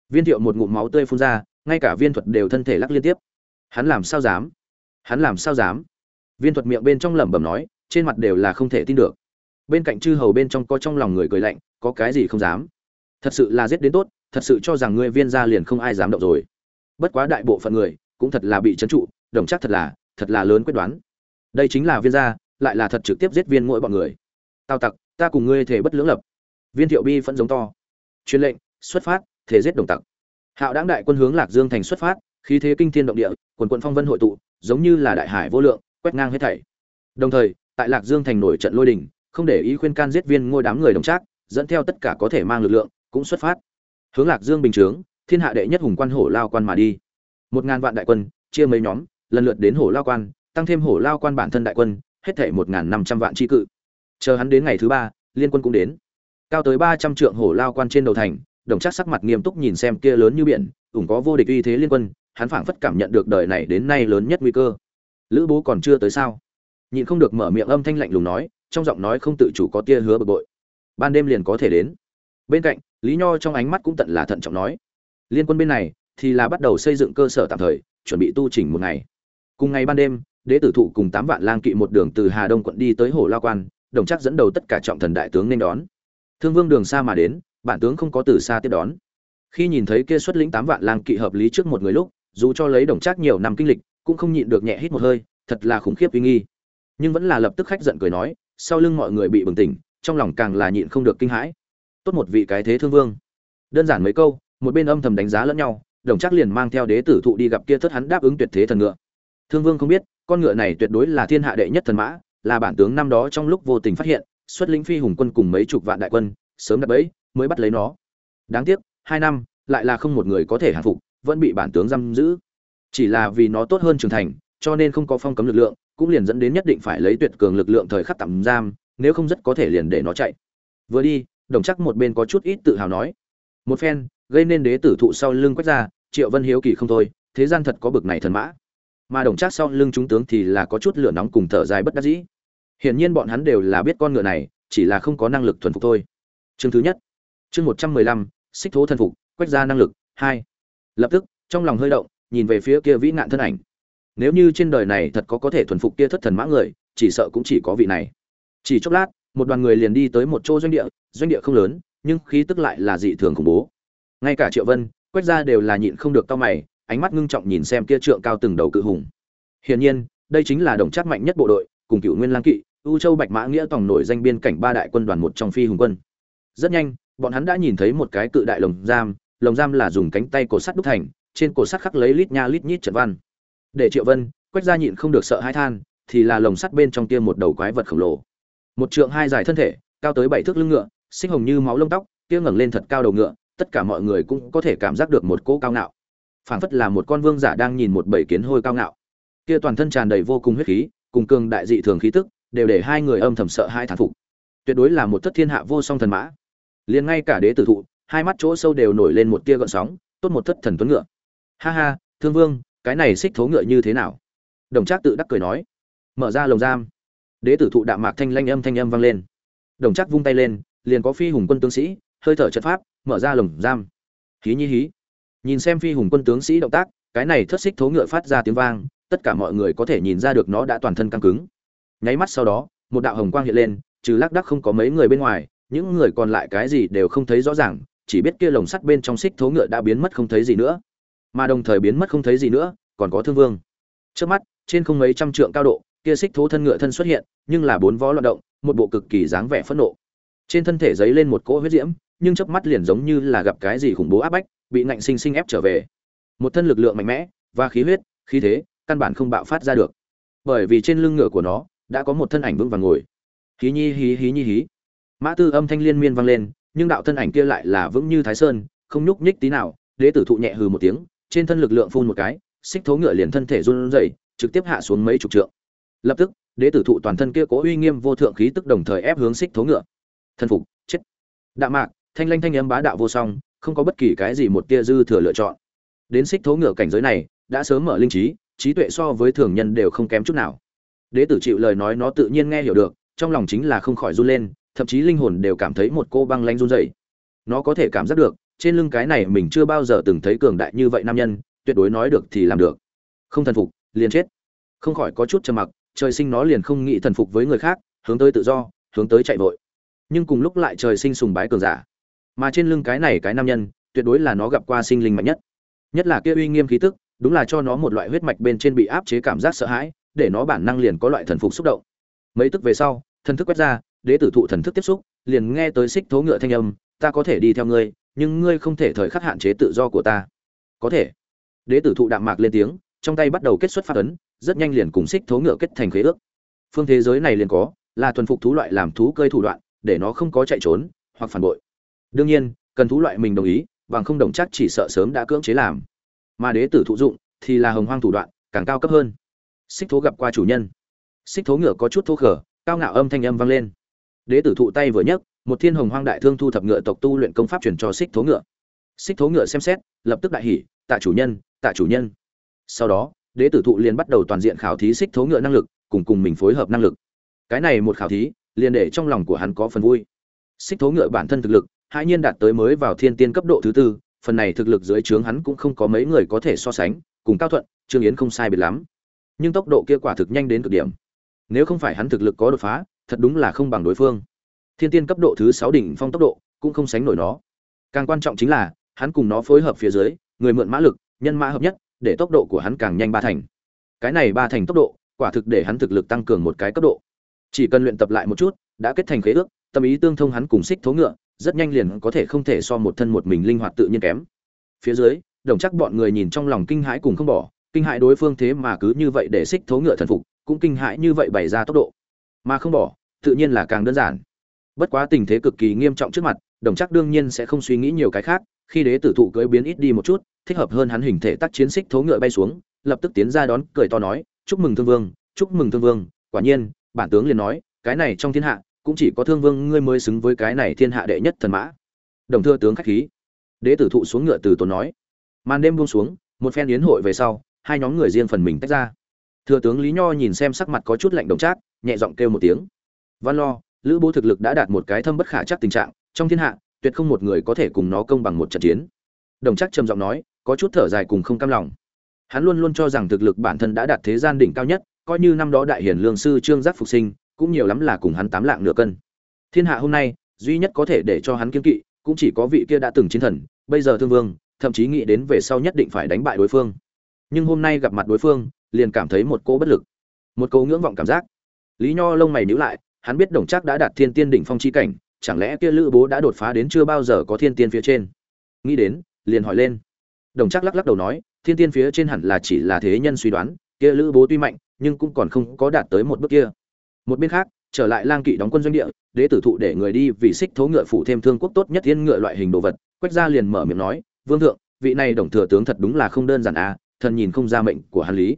Viên thiệu một ngụm máu tươi phun ra, ngay cả viên thuật đều thân thể lắc liên tiếp. Hắn làm sao dám? Hắn làm sao dám? Viên thuật miệng bên trong lẩm bẩm nói, trên mặt đều là không thể tin được. Bên cạnh chư hầu bên trong có trong lòng người cười lạnh, có cái gì không dám? Thật sự là giết đến tốt, thật sự cho rằng ngươi viên gia liền không ai dám động rồi. Bất quá đại bộ phận người, cũng thật là bị trấn trụ, đồng chắc thật là thật là lớn quyết đoán. Đây chính là viên gia lại là thật trực tiếp giết viên mỗi bọn người. Tào tặc, ta cùng ngươi thể bất lưỡng lập. Viên thiệu bi phẫn giống to. Truyền lệnh, xuất phát, thể giết đồng tặc. Hạo đáng đại quân hướng lạc dương thành xuất phát, khí thế kinh thiên động địa, quần quận phong vân hội tụ, giống như là đại hải vô lượng, quét ngang hết thảy. Đồng thời, tại lạc dương thành nổi trận lôi đình, không để ý khuyên can giết viên ngôi đám người đồng trác, dẫn theo tất cả có thể mang lực lượng, cũng xuất phát. Hướng lạc dương bình chướng, thiên hạ đệ nhất hùng quan hổ lao quan mà đi. Một ngàn vạn đại quân, chia mấy nhóm, lần lượt đến hổ lao quan, tăng thêm hổ lao quan bản thân đại quân hết thể một ngàn năm trăm vạn chi cự. Chờ hắn đến ngày thứ ba, liên quân cũng đến. Cao tới ba trăm trượng hổ lao quan trên đầu thành, đồng chắc sắc mặt nghiêm túc nhìn xem kia lớn như biển, ủng có vô địch uy thế liên quân, hắn phảng phất cảm nhận được đời này đến nay lớn nhất nguy cơ. Lữ bố còn chưa tới sao? Nhịn không được mở miệng âm thanh lạnh lùng nói, trong giọng nói không tự chủ có tia hứa bực bội. Ban đêm liền có thể đến. Bên cạnh, lý nho trong ánh mắt cũng tận là thận trọng nói, liên quân bên này thì là bắt đầu xây dựng cơ sở tạm thời, chuẩn bị tu chỉnh một ngày. Cùng ngày ban đêm đế tử thụ cùng tám vạn lang kỵ một đường từ hà đông quận đi tới hồ lao quan, đồng chắc dẫn đầu tất cả trọng thần đại tướng nên đón. Thương vương đường xa mà đến, bản tướng không có từ xa tiếp đón. Khi nhìn thấy kia xuất lĩnh tám vạn lang kỵ hợp lý trước một người lúc, dù cho lấy đồng chắc nhiều năm kinh lịch, cũng không nhịn được nhẹ hít một hơi, thật là khủng khiếp uy nghi. Nhưng vẫn là lập tức khách giận cười nói, sau lưng mọi người bị bừng tỉnh, trong lòng càng là nhịn không được kinh hãi. Tốt một vị cái thế thương vương. Đơn giản mấy câu, một bên âm thầm đánh giá lẫn nhau, đồng chắc liền mang theo đế tử thụ đi gặp kia thất hắn đáp ứng tuyệt thế thần ngựa. Thương vương không biết con ngựa này tuyệt đối là thiên hạ đệ nhất thần mã, là bản tướng năm đó trong lúc vô tình phát hiện, xuất lĩnh phi hùng quân cùng mấy chục vạn đại quân, sớm đặt bẫy, mới bắt lấy nó. Đáng tiếc, hai năm, lại là không một người có thể hạ phục, vẫn bị bản tướng giam giữ. Chỉ là vì nó tốt hơn trưởng thành, cho nên không có phong cấm lực lượng, cũng liền dẫn đến nhất định phải lấy tuyệt cường lực lượng thời khắc tạm giam, nếu không rất có thể liền để nó chạy. Vừa đi, đồng chắc một bên có chút ít tự hào nói. Một phen, gây nên đế tử thụ sau lưng quách ra, triệu vân hiếu kỳ không thôi, thế gian thật có bực này thần mã mà đồng trác sau lưng chúng tướng thì là có chút lửa nóng cùng thở dài bất đắc dĩ. Hiển nhiên bọn hắn đều là biết con ngựa này, chỉ là không có năng lực thuần phục thôi. Chương thứ nhất. Chương một trăm mười lăm, xích thố thần phục, quét ra năng lực, hai. Lập tức, trong lòng hơi động, nhìn về phía kia vĩ nạn thân ảnh. Nếu như trên đời này thật có có thể thuần phục kia thất thần mã người, chỉ sợ cũng chỉ có vị này. Chỉ chốc lát, một đoàn người liền đi tới một chỗ doanh địa doanh địa không lớn, nhưng khí tức lại là dị thường khủng bố. Ngay cả triệu vân, quét ra đều là nhịn không được to mày ánh mắt ngưng trọng nhìn xem kia trượng cao từng đầu cự hùng. Hiển nhiên, đây chính là đồng chắc mạnh nhất bộ đội, cùng cựu nguyên lang kỵ, u châu bạch mã nghĩa tổng nổi danh biên cảnh ba đại quân đoàn một trong phi hùng quân. Rất nhanh, bọn hắn đã nhìn thấy một cái cự đại lồng giam lồng giam là dùng cánh tay cổ sắt đúc thành, trên cổ sắt khắc lấy lít nha lít nhít trận văn. Để triệu vân quét ra nhịn không được sợ hai than, thì là lồng sắt bên trong kia một đầu quái vật khổng lồ. Một trượng hai dài thân thể, cao tới bảy thước lưng ngựa, xích hồng như máu lông tóc, kia ngẩng lên thật cao đầu ngựa, tất cả mọi người cũng có thể cảm giác được một cỗ cao ngạo phảng phất là một con vương giả đang nhìn một bầy kiến hôi cao ngạo. Kia toàn thân tràn đầy vô cùng huyết khí, cùng cường đại dị thường khí tức, đều để hai người âm thầm sợ hai thản phục. Tuyệt đối là một thất thiên hạ vô song thần mã. Liền ngay cả đế tử thụ, hai mắt chỗ sâu đều nổi lên một tia gợn sóng, tốt một thất thần tuấn ngựa. Ha ha, thương vương, cái này xích thố ngựa như thế nào? Đồng trác tự đắc cười nói. Mở ra lồng giam. Đế tử thụ đạm mạc thanh lanh âm thanh âm vang lên. Đồng trác vung tay lên, liền có phi hùng quân tướng sĩ, hơi thở trận pháp, mở ra lồng giam. Hí nhi hí nhìn xem phi hùng quân tướng sĩ động tác, cái này thất xích thố ngựa phát ra tiếng vang, tất cả mọi người có thể nhìn ra được nó đã toàn thân căng cứng. Nháy mắt sau đó, một đạo hồng quang hiện lên, trừ lác đắc không có mấy người bên ngoài, những người còn lại cái gì đều không thấy rõ ràng, chỉ biết kia lồng sắt bên trong xích thố ngựa đã biến mất không thấy gì nữa. Mà đồng thời biến mất không thấy gì nữa, còn có thương vương. Trước mắt, trên không mấy trăm trượng cao độ, kia xích thố thân ngựa thân xuất hiện, nhưng là bốn vó loạn động, một bộ cực kỳ dáng vẻ phẫn nộ. Trên thân thể giấy lên một cỗ huyết diễm, nhưng chớp mắt liền giống như là gặp cái gì khủng bố áp bách bị ngạnh sinh sinh ép trở về. Một thân lực lượng mạnh mẽ, và khí huyết, khí thế, căn bản không bạo phát ra được. Bởi vì trên lưng ngựa của nó, đã có một thân ảnh vững vàng ngồi. Hí nhi hí hí nhi hí. Mã tư âm thanh liên miên vang lên, nhưng đạo thân ảnh kia lại là vững như thái sơn, không nhúc nhích tí nào, đế tử thụ nhẹ hừ một tiếng, trên thân lực lượng phun một cái, xích thố ngựa liền thân thể run rẩy, trực tiếp hạ xuống mấy chục trượng. Lập tức, đế tử thụ toàn thân kia cố uy nghiêm vô thượng khí tức đồng thời ép hướng xích thố ngựa. Thân phục, chết. Đạm mạc, thanh lanh thanh âm bá đạo vô song không có bất kỳ cái gì một tia dư thừa lựa chọn. Đến xích thố ngựa cảnh giới này, đã sớm mở linh trí trí tuệ so với thường nhân đều không kém chút nào. Đế tử chịu lời nói nó tự nhiên nghe hiểu được, trong lòng chính là không khỏi run lên, thậm chí linh hồn đều cảm thấy một cô băng lanh run rẩy. Nó có thể cảm giác được, trên lưng cái này mình chưa bao giờ từng thấy cường đại như vậy nam nhân, tuyệt đối nói được thì làm được. Không thần phục, liền chết. Không khỏi có chút trầm mặc, trời sinh nó liền không nghĩ thần phục với người khác, hướng tới tự do, hướng tới chạy vội. Nhưng cùng lúc lại trời sinh sùng bái cường giả mà trên lưng cái này cái nam nhân, tuyệt đối là nó gặp qua sinh linh mạnh nhất. Nhất là kia uy nghiêm khí tức, đúng là cho nó một loại huyết mạch bên trên bị áp chế cảm giác sợ hãi, để nó bản năng liền có loại thần phục xúc động. Mấy tức về sau, thần thức quét ra, đế tử thụ thần thức tiếp xúc, liền nghe tới xích thố ngựa thanh âm, ta có thể đi theo ngươi, nhưng ngươi không thể thời khắc hạn chế tự do của ta. Có thể. Đế tử thụ đạm mạc lên tiếng, trong tay bắt đầu kết xuất phát ấn, rất nhanh liền cùng xích thố ngựa kết thành khế ước. Phương thế giới này liền có, là thuần phục thú loại làm thú cơi thủ đoạn, để nó không có chạy trốn hoặc phản bội đương nhiên, cần thú loại mình đồng ý, bằng không đồng chắc chỉ sợ sớm đã cưỡng chế làm. Mà đế tử thụ dụng thì là hồng hoang thủ đoạn, càng cao cấp hơn. Xích thố gặp qua chủ nhân. Xích thố ngựa có chút thô khở cao ngạo âm thanh âm vang lên. Đế tử thụ tay vừa nhấc, một thiên hồng hoang đại thương thu thập ngựa tộc tu luyện công pháp truyền cho xích thố ngựa. Xích thố ngựa xem xét, lập tức đại hỉ, tạ chủ nhân, tạ chủ nhân. Sau đó, đế tử thụ liền bắt đầu toàn diện khảo thí xích thố ngựa năng lực, cùng cùng mình phối hợp năng lực. Cái này một khảo thí, liền để trong lòng của hắn có phần vui. Xích thố ngựa bản thân thực lực Hai nhiên đạt tới mới vào thiên tiên cấp độ thứ tư, phần này thực lực dưới trướng hắn cũng không có mấy người có thể so sánh, cùng cao thuận, trương yến không sai biệt lắm. Nhưng tốc độ kia quả thực nhanh đến cực điểm. Nếu không phải hắn thực lực có đột phá, thật đúng là không bằng đối phương. Thiên tiên cấp độ thứ sáu đỉnh phong tốc độ cũng không sánh nổi nó. Càng quan trọng chính là, hắn cùng nó phối hợp phía dưới, người mượn mã lực, nhân mã hợp nhất, để tốc độ của hắn càng nhanh ba thành. Cái này ba thành tốc độ, quả thực để hắn thực lực tăng cường một cái cấp độ. Chỉ cần luyện tập lại một chút, đã kết thành khế ước, tâm ý tương thông hắn cùng xích thố ngựa rất nhanh liền có thể không thể so một thân một mình linh hoạt tự nhiên kém. Phía dưới, đồng chắc bọn người nhìn trong lòng kinh hãi cùng không bỏ, kinh hãi đối phương thế mà cứ như vậy để xích thấu ngựa thần phục, cũng kinh hãi như vậy bày ra tốc độ. Mà không bỏ, tự nhiên là càng đơn giản. Bất quá tình thế cực kỳ nghiêm trọng trước mặt, đồng chắc đương nhiên sẽ không suy nghĩ nhiều cái khác, khi đế tử thụ cưỡi biến ít đi một chút, thích hợp hơn hắn hình thể tác chiến xích thấu ngựa bay xuống, lập tức tiến ra đón, cười to nói, chúc mừng thương vương, chúc mừng thương vương. Quả nhiên, bản tướng liền nói, cái này trong thiên hạ cũng chỉ có thương vương ngươi mới xứng với cái này thiên hạ đệ nhất thần mã. Đồng thưa tướng khách khí. Đế tử thụ xuống ngựa từ tốn nói. Màn đêm buông xuống, một phen yến hội về sau, hai nhóm người riêng phần mình tách ra. Thừa tướng lý nho nhìn xem sắc mặt có chút lạnh đồng trác, nhẹ giọng kêu một tiếng. Văn lo, lữ bố thực lực đã đạt một cái thâm bất khả chắc tình trạng, trong thiên hạ, tuyệt không một người có thể cùng nó công bằng một trận chiến. Đồng trác trầm giọng nói, có chút thở dài cùng không cam lòng. Hắn luôn luôn cho rằng thực lực bản thân đã đạt thế gian đỉnh cao nhất, coi như năm đó đại hiển lương sư trương giác phục sinh cũng nhiều lắm là cùng hắn tám lạng nửa cân. Thiên hạ hôm nay, duy nhất có thể để cho hắn kiên kỵ, cũng chỉ có vị kia đã từng chiến thần, bây giờ thương vương, thậm chí nghĩ đến về sau nhất định phải đánh bại đối phương. Nhưng hôm nay gặp mặt đối phương, liền cảm thấy một cỗ bất lực, một cỗ ngưỡng vọng cảm giác. Lý nho lông mày nhíu lại, hắn biết đồng chắc đã đạt thiên tiên đỉnh phong chi cảnh, chẳng lẽ kia lữ bố đã đột phá đến chưa bao giờ có thiên tiên phía trên? Nghĩ đến, liền hỏi lên. Đồng chắc lắc lắc đầu nói, thiên tiên phía trên hẳn là chỉ là thế nhân suy đoán, kia lữ bố tuy mạnh, nhưng cũng còn không có đạt tới một bước kia một bên khác, trở lại lang kỵ đóng quân doanh địa, đế tử thụ để người đi vì xích thố ngựa phủ thêm thương quốc tốt nhất thiên ngựa loại hình đồ vật, quách gia liền mở miệng nói, vương thượng, vị này đồng thừa tướng thật đúng là không đơn giản à thần nhìn không ra mệnh của hắn lý.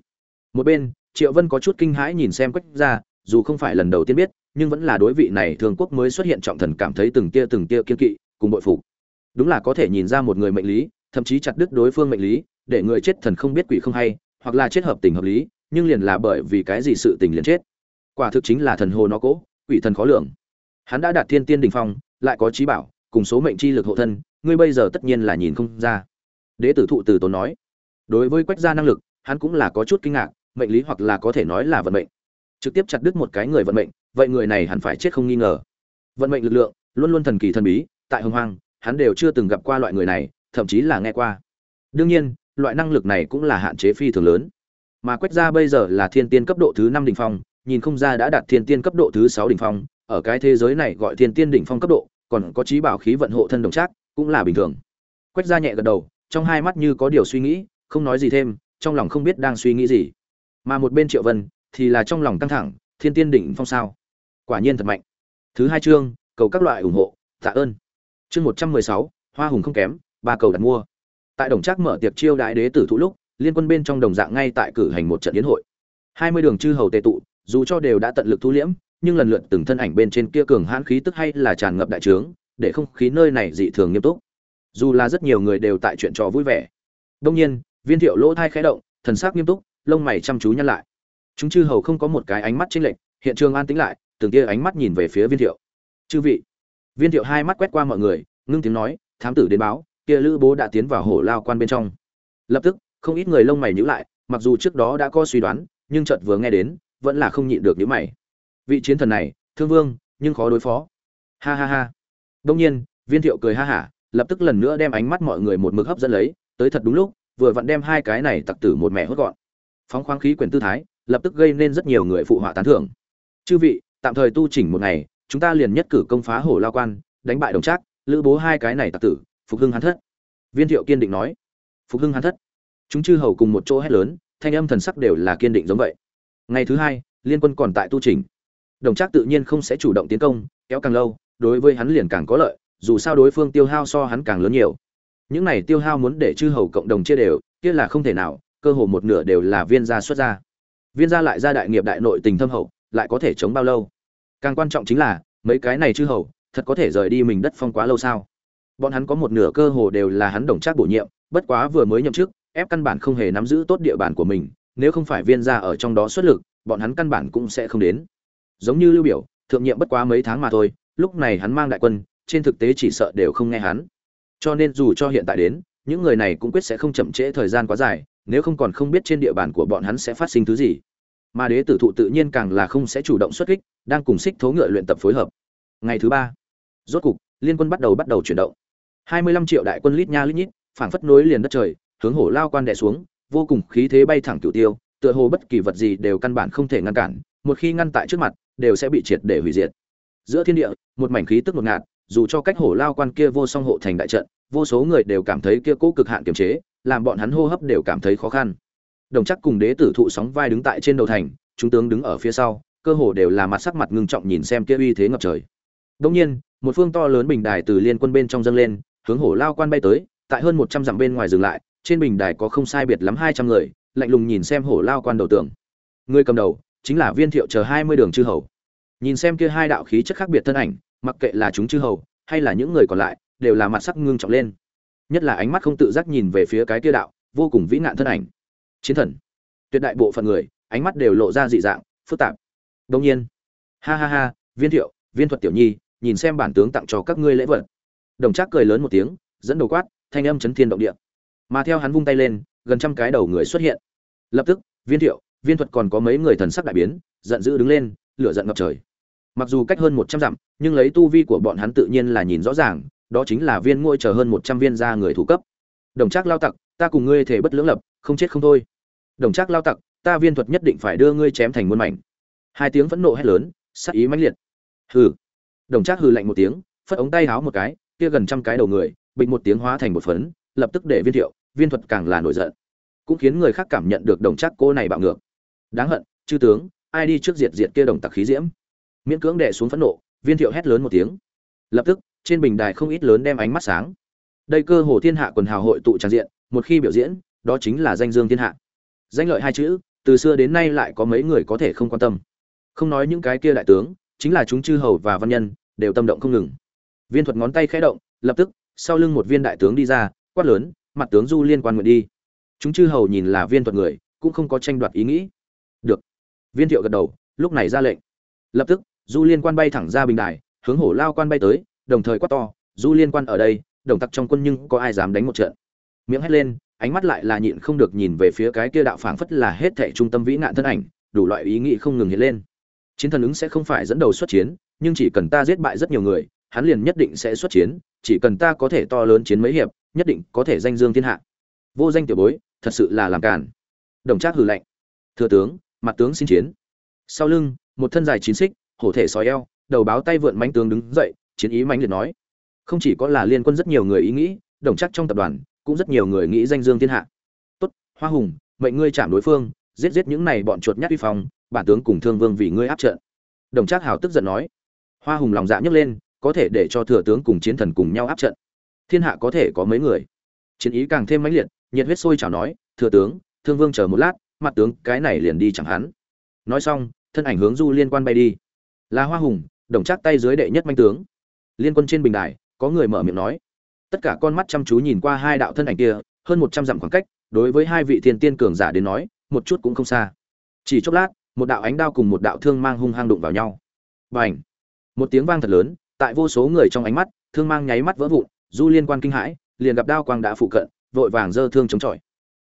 Một bên, triệu vân có chút kinh hãi nhìn xem quách gia, dù không phải lần đầu tiên biết, nhưng vẫn là đối vị này Thương quốc mới xuất hiện trọng thần cảm thấy từng tia từng tia kiên kỵ, cùng bội phục. Đúng là có thể nhìn ra một người mệnh lý, thậm chí chặt đứt đối phương mệnh lý, để người chết thần không biết quỷ không hay, hoặc là chết hợp tình hợp lý, nhưng liền là bởi vì cái gì sự tình liền chết quả thực chính là thần hồ nó cỗ, quỷ thần khó lường. Hắn đã đạt thiên tiên đình phong, lại có trí bảo, cùng số mệnh chi lực hộ thân, ngươi bây giờ tất nhiên là nhìn không ra. Đế tử thụ từ tốn nói. Đối với quách gia năng lực, hắn cũng là có chút kinh ngạc, mệnh lý hoặc là có thể nói là vận mệnh. Trực tiếp chặt đứt một cái người vận mệnh, vậy người này hẳn phải chết không nghi ngờ. Vận mệnh lực lượng, luôn luôn thần kỳ thần bí, tại hồng hoang, hắn đều chưa từng gặp qua loại người này, thậm chí là nghe qua. Đương nhiên, loại năng lực này cũng là hạn chế phi thường lớn. Mà quách gia bây giờ là thiên tiên cấp độ thứ năm đỉnh phong nhìn không ra đã đạt thiên tiên cấp độ thứ sáu đỉnh phong, ở cái thế giới này gọi thiên tiên đỉnh phong cấp độ, còn có trí bảo khí vận hộ thân đồng trác, cũng là bình thường. Quách gia nhẹ gật đầu, trong hai mắt như có điều suy nghĩ, không nói gì thêm, trong lòng không biết đang suy nghĩ gì. Mà một bên triệu vân, thì là trong lòng căng thẳng, thiên tiên đỉnh phong sao? Quả nhiên thật mạnh. Thứ hai chương, cầu các loại ủng hộ, tạ ơn. Chương một trăm mười sáu, hoa hùng không kém, ba cầu đặt mua. Tại đồng trác mở tiệc chiêu đại đế tử thụ lúc, liên quân bên trong đồng dạng ngay tại cử hành một trận yến hội. Hai mươi đường chư hầu tề tụ dù cho đều đã tận lực thu liễm, nhưng lần lượt từng thân ảnh bên trên kia cường hãn khí tức hay là tràn ngập đại trướng, để không khí nơi này dị thường nghiêm túc. Dù là rất nhiều người đều tại chuyện trò vui vẻ. Đông nhiên, viên thiệu lỗ thai khẽ động, thần sắc nghiêm túc, lông mày chăm chú nhăn lại. Chúng chư hầu không có một cái ánh mắt chênh lệch, hiện trường an tĩnh lại, từng kia ánh mắt nhìn về phía viên thiệu. Chư vị. Viên thiệu hai mắt quét qua mọi người, ngưng tiếng nói, thám tử đến báo, kia lữ bố đã tiến vào hổ lao quan bên trong. Lập tức, không ít người lông mày nhíu lại, mặc dù trước đó đã có suy đoán, nhưng chợt vừa nghe đến vẫn là không nhịn được những mày. Vị chiến thần này, thương vương, nhưng khó đối phó. Ha ha ha. Đông nhiên, viên thiệu cười ha hả, lập tức lần nữa đem ánh mắt mọi người một mực hấp dẫn lấy, tới thật đúng lúc, vừa vặn đem hai cái này tặc tử một mẹ hốt gọn. Phóng khoáng khí quyền tư thái, lập tức gây nên rất nhiều người phụ họa tán thưởng. Chư vị, tạm thời tu chỉnh một ngày, chúng ta liền nhất cử công phá hổ lao quan, đánh bại đồng trác, lữ bố hai cái này tặc tử, phục hưng hắn thất. Viên thiệu kiên định nói. Phục hưng hắn thất. Chúng chư hầu cùng một chỗ hét lớn, thanh âm thần sắc đều là kiên định giống vậy ngày thứ hai, liên quân còn tại tu chỉnh. Đồng trác tự nhiên không sẽ chủ động tiến công, kéo càng lâu, đối với hắn liền càng có lợi, dù sao đối phương tiêu hao so hắn càng lớn nhiều. Những này tiêu hao muốn để chư hầu cộng đồng chia đều, kia là không thể nào, cơ hồ một nửa đều là viên gia xuất gia. Viên gia lại ra đại nghiệp đại nội tình thâm hậu, lại có thể chống bao lâu? Càng quan trọng chính là, mấy cái này chư hầu, thật có thể rời đi mình đất phong quá lâu sao? Bọn hắn có một nửa cơ hồ đều là hắn đồng trác bổ nhiệm, bất quá vừa mới nhậm chức, ép căn bản không hề nắm giữ tốt địa bàn của mình nếu không phải viên gia ở trong đó xuất lực, bọn hắn căn bản cũng sẽ không đến. Giống như lưu biểu, thượng nhiệm bất quá mấy tháng mà thôi, lúc này hắn mang đại quân, trên thực tế chỉ sợ đều không nghe hắn. Cho nên dù cho hiện tại đến, những người này cũng quyết sẽ không chậm trễ thời gian quá dài, nếu không còn không biết trên địa bàn của bọn hắn sẽ phát sinh thứ gì. Mà đế tử thụ tự nhiên càng là không sẽ chủ động xuất kích, đang cùng xích thố ngựa luyện tập phối hợp. Ngày thứ ba, rốt cục, liên quân bắt đầu bắt đầu chuyển động. Hai mươi lăm triệu đại quân lít nha lít nhít, phảng phất nối liền đất trời, hướng hổ lao quan đè xuống vô cùng khí thế bay thẳng cửu tiêu, tựa hồ bất kỳ vật gì đều căn bản không thể ngăn cản, một khi ngăn tại trước mặt, đều sẽ bị triệt để hủy diệt. Giữa thiên địa, một mảnh khí tức ngột ngạt, dù cho cách hổ lao quan kia vô song hộ thành đại trận, vô số người đều cảm thấy kia cố cực hạn kiềm chế, làm bọn hắn hô hấp đều cảm thấy khó khăn. Đồng chắc cùng đế tử thụ sóng vai đứng tại trên đầu thành, chúng tướng đứng ở phía sau, cơ hồ đều là mặt sắc mặt ngưng trọng nhìn xem kia uy thế ngập trời. Đông nhiên, một phương to lớn bình đài từ liên quân bên trong dâng lên, hướng hổ lao quan bay tới, tại hơn một trăm dặm bên ngoài dừng lại trên bình đài có không sai biệt lắm hai trăm người, lạnh lùng nhìn xem hổ lao quan đầu tường. Người cầm đầu chính là viên thiệu chờ hai mươi đường chư hầu. Nhìn xem kia hai đạo khí chất khác biệt thân ảnh, mặc kệ là chúng chư hầu hay là những người còn lại, đều là mặt sắc ngưng trọng lên. Nhất là ánh mắt không tự giác nhìn về phía cái kia đạo, vô cùng vĩ nạn thân ảnh. Chiến thần. Tuyệt đại bộ phận người, ánh mắt đều lộ ra dị dạng, phức tạp. Đông nhiên. Ha ha ha, viên thiệu, viên thuật tiểu nhi, nhìn xem bản tướng tặng cho các ngươi lễ vật. Đồng trác cười lớn một tiếng, dẫn đầu quát, thanh âm chấn thiên động địa mà theo hắn vung tay lên, gần trăm cái đầu người xuất hiện. Lập tức, viên thiệu, viên thuật còn có mấy người thần sắc đại biến, giận dữ đứng lên, lửa giận ngập trời. Mặc dù cách hơn một trăm dặm, nhưng lấy tu vi của bọn hắn tự nhiên là nhìn rõ ràng, đó chính là viên ngôi chờ hơn một trăm viên ra người thủ cấp. Đồng trác lao tặc, ta cùng ngươi thể bất lưỡng lập, không chết không thôi. Đồng trác lao tặc, ta viên thuật nhất định phải đưa ngươi chém thành muôn mảnh. Hai tiếng phẫn nộ hét lớn sắc ý mãnh liệt. Hừ. Đồng trác hừ lạnh một tiếng, phất ống tay háo một cái, kia gần trăm cái đầu người bịch một tiếng hóa thành một phấn lập tức để viên thiệu, viên thuật càng là nổi giận. Cũng khiến người khác cảm nhận được đồng chắc cô này bạo ngược. Đáng hận, chư tướng, ai đi trước diệt diệt kia đồng tặc khí diễm? Miễn cưỡng đè xuống phẫn nộ, viên thiệu hét lớn một tiếng. Lập tức, trên bình đài không ít lớn đem ánh mắt sáng. Đây cơ hồ thiên hạ quần hào hội tụ tràn diện, một khi biểu diễn, đó chính là danh dương thiên hạ. Danh lợi hai chữ, từ xưa đến nay lại có mấy người có thể không quan tâm. Không nói những cái kia đại tướng, chính là chúng chư hầu và văn nhân, đều tâm động không ngừng. Viên thuật ngón tay khẽ động, lập tức, sau lưng một viên đại tướng đi ra quát lớn, mặt tướng du liên quan nguyện đi. Chúng chư hầu nhìn là viên thuật người, cũng không có tranh đoạt ý nghĩ. Được. Viên thiệu gật đầu, lúc này ra lệnh. Lập tức, du liên quan bay thẳng ra bình đài, hướng hổ lao quan bay tới, đồng thời quát to, du liên quan ở đây, đồng tặc trong quân nhưng có ai dám đánh một trận? Miệng hét lên, ánh mắt lại là nhịn không được nhìn về phía cái kia đạo phảng phất là hết thảy trung tâm vĩ nạn thân ảnh, đủ loại ý nghĩ không ngừng hiện lên. Chiến thần ứng sẽ không phải dẫn đầu xuất chiến, nhưng chỉ cần ta giết bại rất nhiều người, hắn liền nhất định sẽ xuất chiến, chỉ cần ta có thể to lớn chiến mấy hiệp nhất định có thể danh dương thiên hạ. Vô danh tiểu bối, thật sự là làm cản đồng trác hừ lạnh. Thừa tướng, mặt tướng xin chiến. Sau lưng, một thân dài chín xích, hổ thể sói eo, đầu báo tay vượn mãnh tướng đứng dậy, chiến ý mãnh liệt nói. Không chỉ có là liên quân rất nhiều người ý nghĩ, đồng chắc trong tập đoàn cũng rất nhiều người nghĩ danh dương thiên hạ. Tốt, hoa hùng, mệnh ngươi chạm đối phương, giết giết những này bọn chuột nhát uy phong, bản tướng cùng thương vương vì ngươi áp trận. Đồng trác hào tức giận nói. Hoa hùng lòng dạ nhấc lên, có thể để cho thừa tướng cùng chiến thần cùng nhau áp trận thiên hạ có thể có mấy người? Chiến ý càng thêm mãnh liệt, nhiệt huyết sôi chảo nói, thừa tướng, thương vương chờ một lát, mặt tướng, cái này liền đi chẳng hắn. Nói xong, thân ảnh hướng du liên quan bay đi. Là hoa hùng, đồng chắc tay dưới đệ nhất manh tướng. Liên quân trên bình đài, có người mở miệng nói. Tất cả con mắt chăm chú nhìn qua hai đạo thân ảnh kia, hơn một trăm dặm khoảng cách, đối với hai vị thiên tiên cường giả đến nói, một chút cũng không xa. Chỉ chốc lát, một đạo ánh đao cùng một đạo thương mang hung hăng đụng vào nhau. B à n h một tiếng vang thật lớn, tại vô số người trong ánh mắt, thương mang nháy mắt vỡ vụn du liên quan kinh hãi, liền gặp đao quang đã phụ cận, vội vàng giơ thương chống chọi.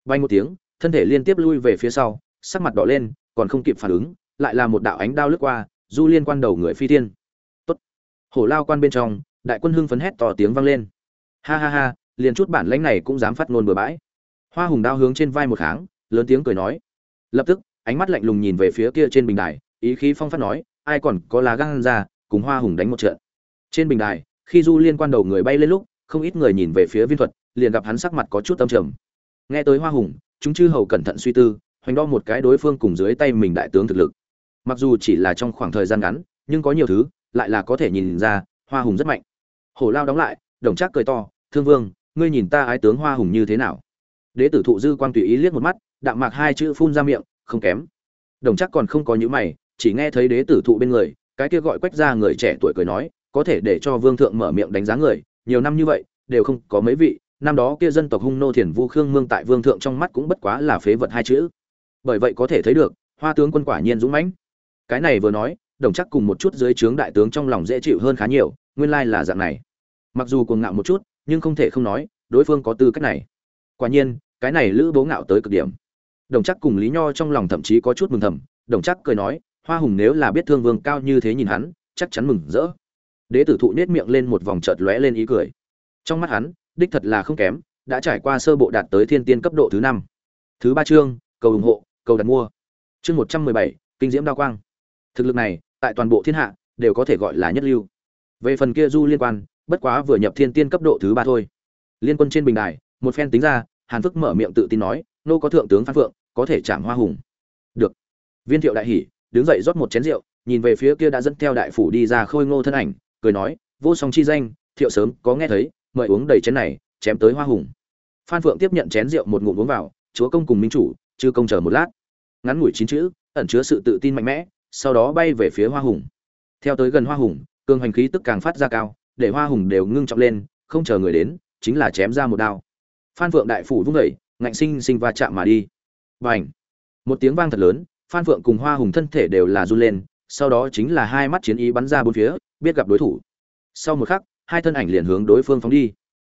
Bay một tiếng, thân thể liên tiếp lui về phía sau, sắc mặt đỏ lên, còn không kịp phản ứng, lại là một đạo ánh đao lướt qua, du liên quan đầu người phi tiên tốt. Hổ lao quan bên trong, đại quân hưng phấn hét to tiếng vang lên. Ha ha ha, liền chút bản lãnh này cũng dám phát ngôn bừa bãi. Hoa hùng đao hướng trên vai một kháng, lớn tiếng cười nói. Lập tức, ánh mắt lạnh lùng nhìn về phía kia trên bình đài, ý khí phong phát nói, ai còn có lá gan ra, cùng hoa hùng đánh một trận. Trên bình đài, khi du liên quan đầu người bay lên lúc không ít người nhìn về phía viên thuật, liền gặp hắn sắc mặt có chút tâm trầm. Nghe tới hoa hùng, chúng chư hầu cẩn thận suy tư, hoành đo một cái đối phương cùng dưới tay mình đại tướng thực lực. Mặc dù chỉ là trong khoảng thời gian ngắn, nhưng có nhiều thứ, lại là có thể nhìn ra, hoa hùng rất mạnh. Hổ lao đóng lại, đồng trác cười to, thương vương, ngươi nhìn ta ái tướng hoa hùng như thế nào? Đế tử thụ dư quang tùy ý liếc một mắt, đạm mạc hai chữ phun ra miệng, không kém. Đồng Trác còn không có những mày, chỉ nghe thấy đế tử thụ bên người, cái kia gọi quách ra người trẻ tuổi cười nói, có thể để cho vương thượng mở miệng đánh giá người nhiều năm như vậy, đều không có mấy vị, năm đó kia dân tộc hung nô thiền vu khương mương tại vương thượng trong mắt cũng bất quá là phế vật hai chữ. Bởi vậy có thể thấy được, hoa tướng quân quả nhiên dũng mãnh. Cái này vừa nói, đồng chắc cùng một chút dưới trướng đại tướng trong lòng dễ chịu hơn khá nhiều, nguyên lai là dạng này. Mặc dù cuồng ngạo một chút, nhưng không thể không nói, đối phương có tư cách này. Quả nhiên, cái này lữ bố ngạo tới cực điểm. Đồng chắc cùng lý nho trong lòng thậm chí có chút mừng thầm, đồng chắc cười nói, hoa hùng nếu là biết thương vương cao như thế nhìn hắn, chắc chắn mừng rỡ đế tử thụ nết miệng lên một vòng chợt lóe lên ý cười. Trong mắt hắn, đích thật là không kém, đã trải qua sơ bộ đạt tới thiên tiên cấp độ thứ năm. Thứ ba chương, cầu ủng hộ, cầu đặt mua. Chương một trăm mười bảy, kinh diễm đao quang. Thực lực này, tại toàn bộ thiên hạ, đều có thể gọi là nhất lưu. Về phần kia du liên quan, bất quá vừa nhập thiên tiên cấp độ thứ ba thôi. Liên quân trên bình đài, một phen tính ra, hàn phức mở miệng tự tin nói, nô có thượng tướng phan phượng, có thể chạm hoa hùng. Được. Viên thiệu đại hỉ, đứng dậy rót một chén rượu, nhìn về phía kia đã dẫn theo đại phủ đi ra khôi ngô thân ảnh cười nói vô song chi danh thiệu sớm có nghe thấy mời uống đầy chén này chém tới hoa hùng. Phan phượng tiếp nhận chén rượu một ngụm uống vào chúa công cùng minh chủ chư công chờ một lát. Ngắn ngủi chín chữ ẩn chứa sự tự tin mạnh mẽ sau đó bay về phía hoa hùng. Theo tới gần hoa hùng cường hành khí tức càng phát ra cao để hoa hùng đều ngưng trọng lên không chờ người đến chính là chém ra một đao. Phan phượng đại phủ vung đẩy, ngạnh sinh sinh va chạm mà đi. Bành. một tiếng vang thật lớn phan phượng cùng hoa hùng thân thể đều là run lên sau đó chính là hai mắt chiến ý bắn ra bốn phía, biết gặp đối thủ. Sau một khắc, hai thân ảnh liền hướng đối phương phóng đi.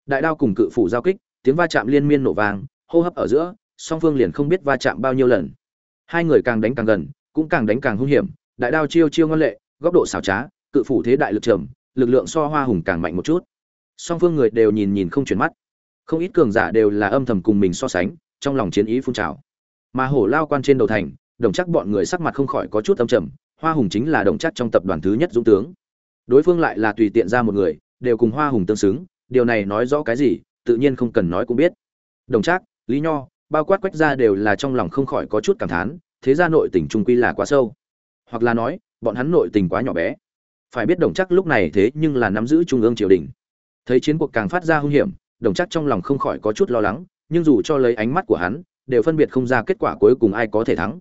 Đại đao cùng cự phủ giao kích, tiếng va chạm liên miên nổ vang, hô hấp ở giữa, song phương liền không biết va chạm bao nhiêu lần. Hai người càng đánh càng gần, cũng càng đánh càng hung hiểm, đại đao chiêu chiêu ngon lệ, góc độ xảo trá, cự phủ thế đại lực trầm, lực lượng so hoa hùng càng mạnh một chút. Song phương người đều nhìn nhìn không chuyển mắt. Không ít cường giả đều là âm thầm cùng mình so sánh, trong lòng chiến ý phun trào. Mà hổ lao quan trên đầu thành, đồng chắc bọn người sắc mặt không khỏi có chút âm trầm hoa hùng chính là đồng chắc trong tập đoàn thứ nhất dũng tướng. Đối phương lại là tùy tiện ra một người, đều cùng hoa hùng tương xứng, điều này nói rõ cái gì, tự nhiên không cần nói cũng biết. Đồng chắc, lý nho, bao quát quách ra đều là trong lòng không khỏi có chút cảm thán, thế ra nội tình trung quy là quá sâu. Hoặc là nói, bọn hắn nội tình quá nhỏ bé. Phải biết đồng chắc lúc này thế nhưng là nắm giữ trung ương triều đình. Thấy chiến cuộc càng phát ra hung hiểm, đồng chắc trong lòng không khỏi có chút lo lắng, nhưng dù cho lấy ánh mắt của hắn, đều phân biệt không ra kết quả cuối cùng ai có thể thắng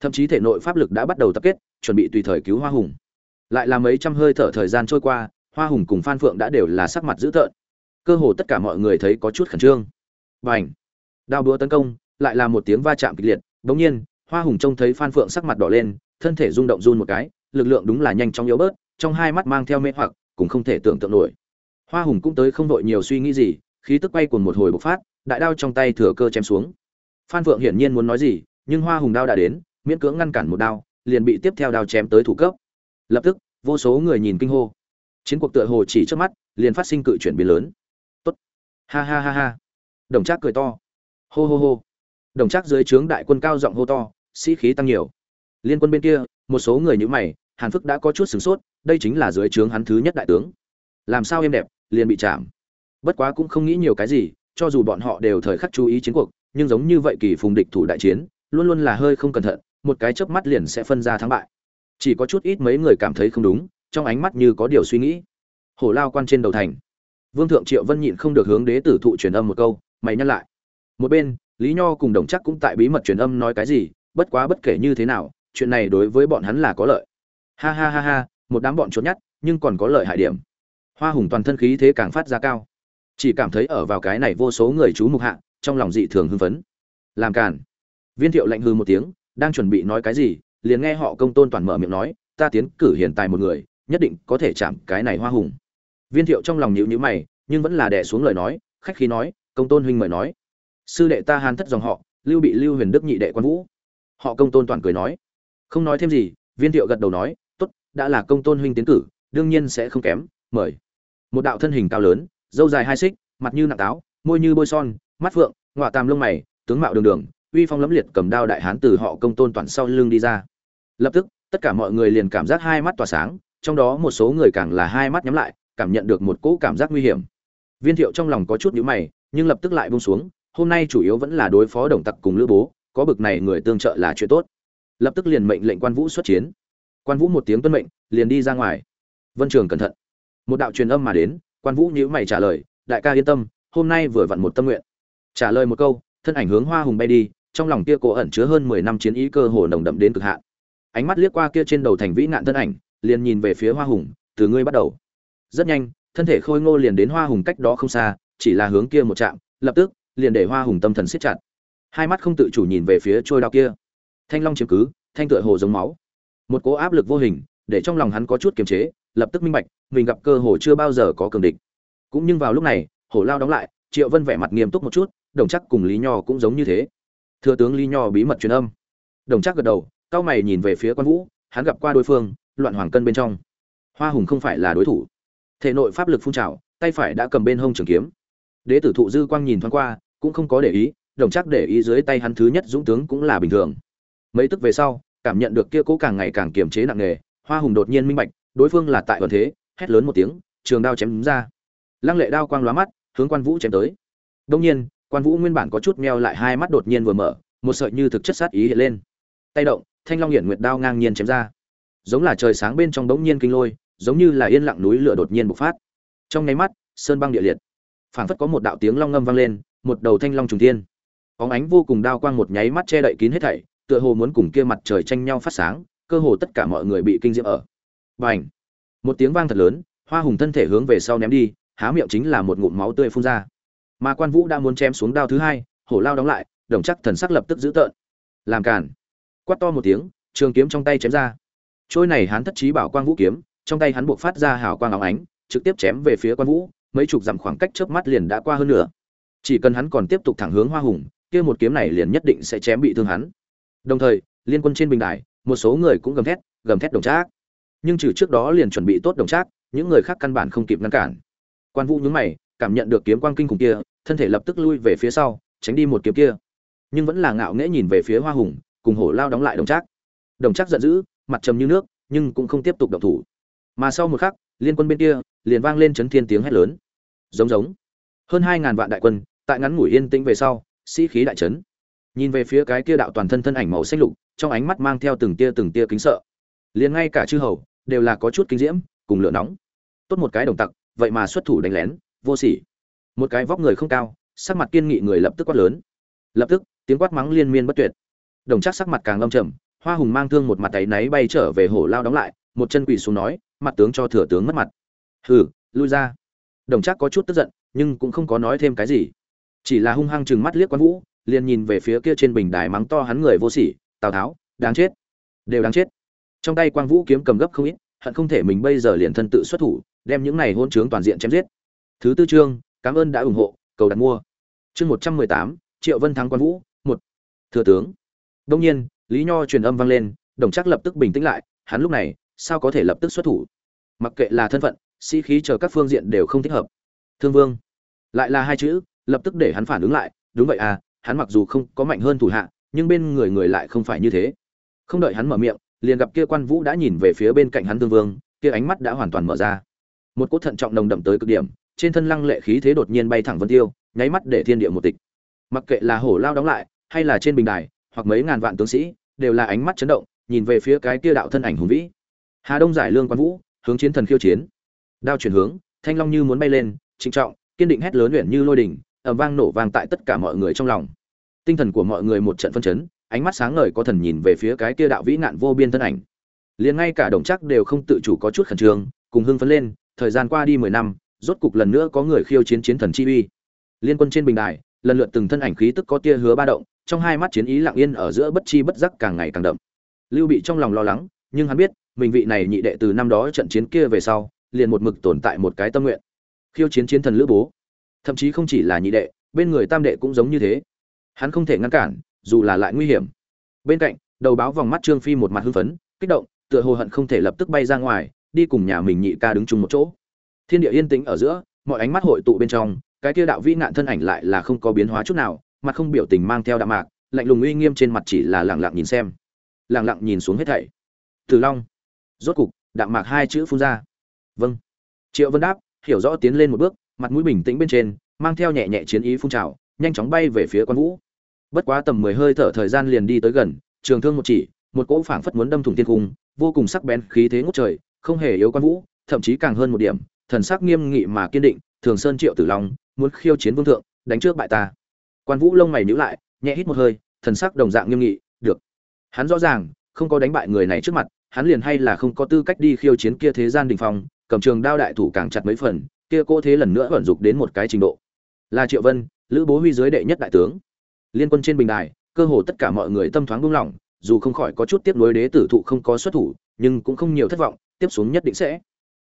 thậm chí thể nội pháp lực đã bắt đầu tập kết, chuẩn bị tùy thời cứu hoa hùng. Lại là mấy trăm hơi thở thời gian trôi qua, hoa hùng cùng phan phượng đã đều là sắc mặt dữ tợn. Cơ hồ tất cả mọi người thấy có chút khẩn trương. Và ảnh đao búa tấn công, lại là một tiếng va chạm kịch liệt. Bỗng nhiên, hoa hùng trông thấy phan phượng sắc mặt đỏ lên, thân thể rung động run một cái, lực lượng đúng là nhanh chóng yếu bớt, trong hai mắt mang theo mê hoặc, cũng không thể tưởng tượng nổi. Hoa hùng cũng tới không đội nhiều suy nghĩ gì, khí tức bay cuồng một hồi bộc phát, đại đao trong tay thừa cơ chém xuống. Phan phượng hiển nhiên muốn nói gì, nhưng hoa hùng đao đã đến miễn cưỡng ngăn cản một đao, liền bị tiếp theo đao chém tới thủ cấp. Lập tức, vô số người nhìn kinh hô. Chiến cuộc tựa hồ chỉ trước mắt, liền phát sinh cự chuyển biến lớn. Tốt. Ha ha ha ha. Đồng trác cười to. Hô hô hô. Đồng trác dưới trướng đại quân cao giọng hô to, sĩ khí tăng nhiều. Liên quân bên kia, một số người như mày, hàn phức đã có chút sửng sốt, đây chính là dưới trướng hắn thứ nhất đại tướng. Làm sao em đẹp, liền bị chạm. Bất quá cũng không nghĩ nhiều cái gì, cho dù bọn họ đều thời khắc chú ý chiến cuộc, nhưng giống như vậy kỳ phùng địch thủ đại chiến, luôn luôn là hơi không cẩn thận một cái chớp mắt liền sẽ phân ra thắng bại. Chỉ có chút ít mấy người cảm thấy không đúng, trong ánh mắt như có điều suy nghĩ. Hổ lao quan trên đầu thành. Vương thượng triệu vân nhịn không được hướng đế tử thụ truyền âm một câu, mày nhắc lại. Một bên, lý nho cùng đồng chắc cũng tại bí mật truyền âm nói cái gì, bất quá bất kể như thế nào, chuyện này đối với bọn hắn là có lợi. Ha ha ha ha, một đám bọn trốn nhát, nhưng còn có lợi hại điểm. Hoa hùng toàn thân khí thế càng phát ra cao. Chỉ cảm thấy ở vào cái này vô số người chú mục hạ, trong lòng dị thường hưng phấn. Làm càn. Viên thiệu lạnh hư một tiếng đang chuẩn bị nói cái gì, liền nghe họ công tôn toàn mở miệng nói, ta tiến cử hiện tại một người, nhất định có thể chạm cái này hoa hùng. Viên thiệu trong lòng nhịu nhữ mày, nhưng vẫn là đẻ xuống lời nói, khách khí nói, công tôn huynh mời nói. Sư đệ ta hàn thất dòng họ, lưu bị lưu huyền đức nhị đệ quan vũ. Họ công tôn toàn cười nói. Không nói thêm gì, viên thiệu gật đầu nói, tốt, đã là công tôn huynh tiến cử, đương nhiên sẽ không kém, mời. Một đạo thân hình cao lớn dâu dài hai xích, mặt như nặng táo, môi như bôi son, mắt phượng, ngọa tam lông mày, tướng mạo đường đường uy phong lẫm liệt cầm đao đại hán từ họ công tôn toàn sau lưng đi ra. Lập tức, tất cả mọi người liền cảm giác hai mắt tỏa sáng, trong đó một số người càng là hai mắt nhắm lại, cảm nhận được một cỗ cảm giác nguy hiểm. Viên thiệu trong lòng có chút nhíu mày, nhưng lập tức lại buông xuống, hôm nay chủ yếu vẫn là đối phó đồng tặc cùng lữ bố, có bực này người tương trợ là chuyện tốt. Lập tức liền mệnh lệnh quan vũ xuất chiến. Quan vũ một tiếng tuân mệnh, liền đi ra ngoài. Vân trường cẩn thận. Một đạo truyền âm mà đến, quan vũ nhíu mày trả lời, đại ca yên tâm, hôm nay vừa vặn một tâm nguyện. Trả lời một câu, thân ảnh hướng hoa hùng bay đi trong lòng kia cổ ẩn chứa hơn mười năm chiến ý cơ hồ nồng đậm đến cực hạn. Ánh mắt liếc qua kia trên đầu thành vĩ nạn thân ảnh, liền nhìn về phía hoa hùng, từ ngươi bắt đầu. Rất nhanh, thân thể khôi ngô liền đến hoa hùng cách đó không xa, chỉ là hướng kia một chạm lập tức, liền để hoa hùng tâm thần siết chặt. Hai mắt không tự chủ nhìn về phía trôi đao kia. Thanh long chiếm cứ, thanh tựa hồ giống máu. Một cố áp lực vô hình, để trong lòng hắn có chút kiềm chế, lập tức minh bạch, mình gặp cơ hồ chưa bao giờ có cường địch. Cũng nhưng vào lúc này, hổ lao đóng lại, triệu vân vẻ mặt nghiêm túc một chút, đồng chắc cùng lý nho cũng giống như thế thừa tướng lý nho bí mật truyền âm. Đồng chắc gật đầu cao mày nhìn về phía quan vũ, hắn gặp qua đối phương, loạn hoàng cân bên trong. Hoa hùng không phải là đối thủ. Thể nội pháp lực phun trào, tay phải đã cầm bên hông trường kiếm. Đế tử thụ dư quang nhìn thoáng qua, cũng không có để ý, đồng chắc để ý dưới tay hắn thứ nhất dũng tướng cũng là bình thường. Mấy tức về sau, cảm nhận được kia cố càng ngày càng kiềm chế nặng nề, hoa hùng đột nhiên minh bạch, đối phương là tại vận thế, hét lớn một tiếng, trường đao chém ra. Lăng lệ đao quang lóa mắt, hướng quan vũ chém tới. Đông nhiên quan vũ nguyên bản có chút meo lại hai mắt đột nhiên vừa mở, một sợi như thực chất sát ý hiện lên. Tay động, thanh long hiển nguyệt đao ngang nhiên chém ra. Giống là trời sáng bên trong bỗng nhiên kinh lôi, giống như là yên lặng núi lửa đột nhiên bộc phát. Trong nháy mắt, sơn băng địa liệt. Phảng phất có một đạo tiếng long ngâm vang lên, một đầu thanh long trùng thiên. Óng ánh vô cùng đao quang một nháy mắt che đậy kín hết thảy, tựa hồ muốn cùng kia mặt trời tranh nhau phát sáng, cơ hồ tất cả mọi người bị kinh diễm ở. Bành! Một tiếng vang thật lớn, hoa hùng thân thể hướng về sau ném đi, há miệng chính là một ngụm máu tươi phun ra mà quan vũ đã muốn chém xuống đao thứ hai, hổ lao đóng lại, đồng chắc thần sắc lập tức giữ tợn. Làm cản quát to một tiếng, trường kiếm trong tay chém ra. Trôi này hắn thất trí bảo quang vũ kiếm, trong tay hắn buộc phát ra hào quang óng ánh, trực tiếp chém về phía quan vũ, mấy chục dặm khoảng cách chớp mắt liền đã qua hơn nửa. Chỉ cần hắn còn tiếp tục thẳng hướng hoa hùng, kia một kiếm này liền nhất định sẽ chém bị thương hắn. Đồng thời, liên quân trên bình đài, một số người cũng gầm thét gầm thét đồng trác. Nhưng trừ trước đó liền chuẩn bị tốt đồng trác, những người khác căn bản không kịp ngăn cản. Quan vũ nhướng mày cảm nhận được kiếm quang kinh khủng kia, thân thể lập tức lui về phía sau, tránh đi một kiếm kia. Nhưng vẫn là ngạo nghễ nhìn về phía hoa hùng, cùng hổ lao đóng lại đồng trác. Đồng trác giận dữ, mặt trầm như nước, nhưng cũng không tiếp tục động thủ. Mà sau một khắc, liên quân bên kia, liền vang lên chấn thiên tiếng hét lớn. Giống giống. Hơn hai ngàn vạn đại quân, tại ngắn ngủi yên tĩnh về sau, sĩ khí đại trấn nhìn về phía cái kia đạo toàn thân thân ảnh màu xanh lục, trong ánh mắt mang theo từng tia từng tia kính sợ. Liền ngay cả chư hầu, đều là có chút kinh diễm, cùng lửa nóng. Tốt một cái đồng tặc, vậy mà xuất thủ đánh lén vô sỉ. Một cái vóc người không cao, sắc mặt kiên nghị người lập tức quát lớn. Lập tức, tiếng quát mắng liên miên bất tuyệt. Đồng chắc sắc mặt càng lâm trầm, hoa hùng mang thương một mặt tay náy bay trở về hổ lao đóng lại, một chân quỳ xuống nói, mặt tướng cho thừa tướng mất mặt. Hừ, lui ra. Đồng chắc có chút tức giận, nhưng cũng không có nói thêm cái gì. Chỉ là hung hăng chừng mắt liếc quan vũ, liền nhìn về phía kia trên bình đài mắng to hắn người vô sỉ, tào tháo, đáng chết. Đều đáng chết. Trong tay quang vũ kiếm cầm gấp không ít, hận không thể mình bây giờ liền thân tự xuất thủ, đem những này hôn chướng toàn diện chém giết thứ tư chương, cảm ơn đã ủng hộ, cầu đặt mua. Chương một trăm mười tám, triệu vân thắng quan vũ, một. Thừa tướng. Đông nhiên, lý nho truyền âm vang lên, đồng chắc lập tức bình tĩnh lại, hắn lúc này, sao có thể lập tức xuất thủ? Mặc kệ là thân phận, sĩ khí chờ các phương diện đều không thích hợp. Thương vương. Lại là hai chữ, lập tức để hắn phản ứng lại, đúng vậy à hắn mặc dù không có mạnh hơn thủ hạ, nhưng bên người người lại không phải như thế. Không đợi hắn mở miệng, liền gặp kia quan vũ đã nhìn về phía bên cạnh hắn thương vương, kia ánh mắt đã hoàn toàn mở ra. Một cốt thận trọng nồng đậm tới cực điểm trên thân lăng lệ khí thế đột nhiên bay thẳng vân tiêu, nháy mắt để thiên địa một tịch. Mặc kệ là hổ lao đóng lại, hay là trên bình đài, hoặc mấy ngàn vạn tướng sĩ, đều là ánh mắt chấn động, nhìn về phía cái kia đạo thân ảnh hùng vĩ. Hà đông giải lương quan vũ, hướng chiến thần khiêu chiến. Đao chuyển hướng, thanh long như muốn bay lên, trịnh trọng, kiên định hét lớn luyện như lôi đình ầm vang nổ vang tại tất cả mọi người trong lòng. Tinh thần của mọi người một trận phân chấn, ánh mắt sáng ngời có thần nhìn về phía cái kia đạo vĩ nạn vô biên thân ảnh. Liền ngay cả đồng chắc đều không tự chủ có chút khẩn trương, cùng hưng phấn lên, thời gian qua đi mười năm rốt cục lần nữa có người khiêu chiến chiến thần chi uy. Liên quân trên bình đài, lần lượt từng thân ảnh khí tức có tia hứa ba động, trong hai mắt chiến ý lặng yên ở giữa bất chi bất giác càng ngày càng đậm. Lưu bị trong lòng lo lắng, nhưng hắn biết, mình vị này nhị đệ từ năm đó trận chiến kia về sau, liền một mực tồn tại một cái tâm nguyện. Khiêu chiến chiến thần lữ bố. Thậm chí không chỉ là nhị đệ, bên người tam đệ cũng giống như thế. Hắn không thể ngăn cản, dù là lại nguy hiểm. Bên cạnh, đầu báo vòng mắt trương phi một mặt hưng phấn, kích động, tựa hồ hận không thể lập tức bay ra ngoài, đi cùng nhà mình nhị ca đứng chung một chỗ thiên địa yên tĩnh ở giữa, mọi ánh mắt hội tụ bên trong, cái kia đạo vĩ nạn thân ảnh lại là không có biến hóa chút nào, mặt không biểu tình mang theo đạm mạc, lạnh lùng uy nghiêm trên mặt chỉ là lẳng lặng nhìn xem. Lẳng lặng nhìn xuống hết thảy. Tử long. Rốt cục, đạm mạc hai chữ phun ra. Vâng. Triệu vân đáp, hiểu rõ tiến lên một bước, mặt mũi bình tĩnh bên trên, mang theo nhẹ nhẹ chiến ý phun trào, nhanh chóng bay về phía quan vũ. Bất quá tầm mười hơi thở thời gian liền đi tới gần, trường thương một chỉ, một cỗ phảng phất muốn đâm thủng thiên cung, vô cùng sắc bén khí thế ngút trời, không hề yếu quan vũ, thậm chí càng hơn một điểm thần sắc nghiêm nghị mà kiên định, thường sơn triệu tử long, muốn khiêu chiến vương thượng, đánh trước bại ta. Quan vũ lông mày nhíu lại, nhẹ hít một hơi, thần sắc đồng dạng nghiêm nghị, được. Hắn rõ ràng, không có đánh bại người này trước mặt, hắn liền hay là không có tư cách đi khiêu chiến kia thế gian đình phong, cầm trường đao đại thủ càng chặt mấy phần, kia cô thế lần nữa vận dục đến một cái trình độ. Là triệu vân, lữ bố huy dưới đệ nhất đại tướng. Liên quân trên bình đài, cơ hồ tất cả mọi người tâm thoáng buông lỏng, dù không khỏi có chút tiếp nối đế tử thụ không có xuất thủ, nhưng cũng không nhiều thất vọng, tiếp xuống nhất định sẽ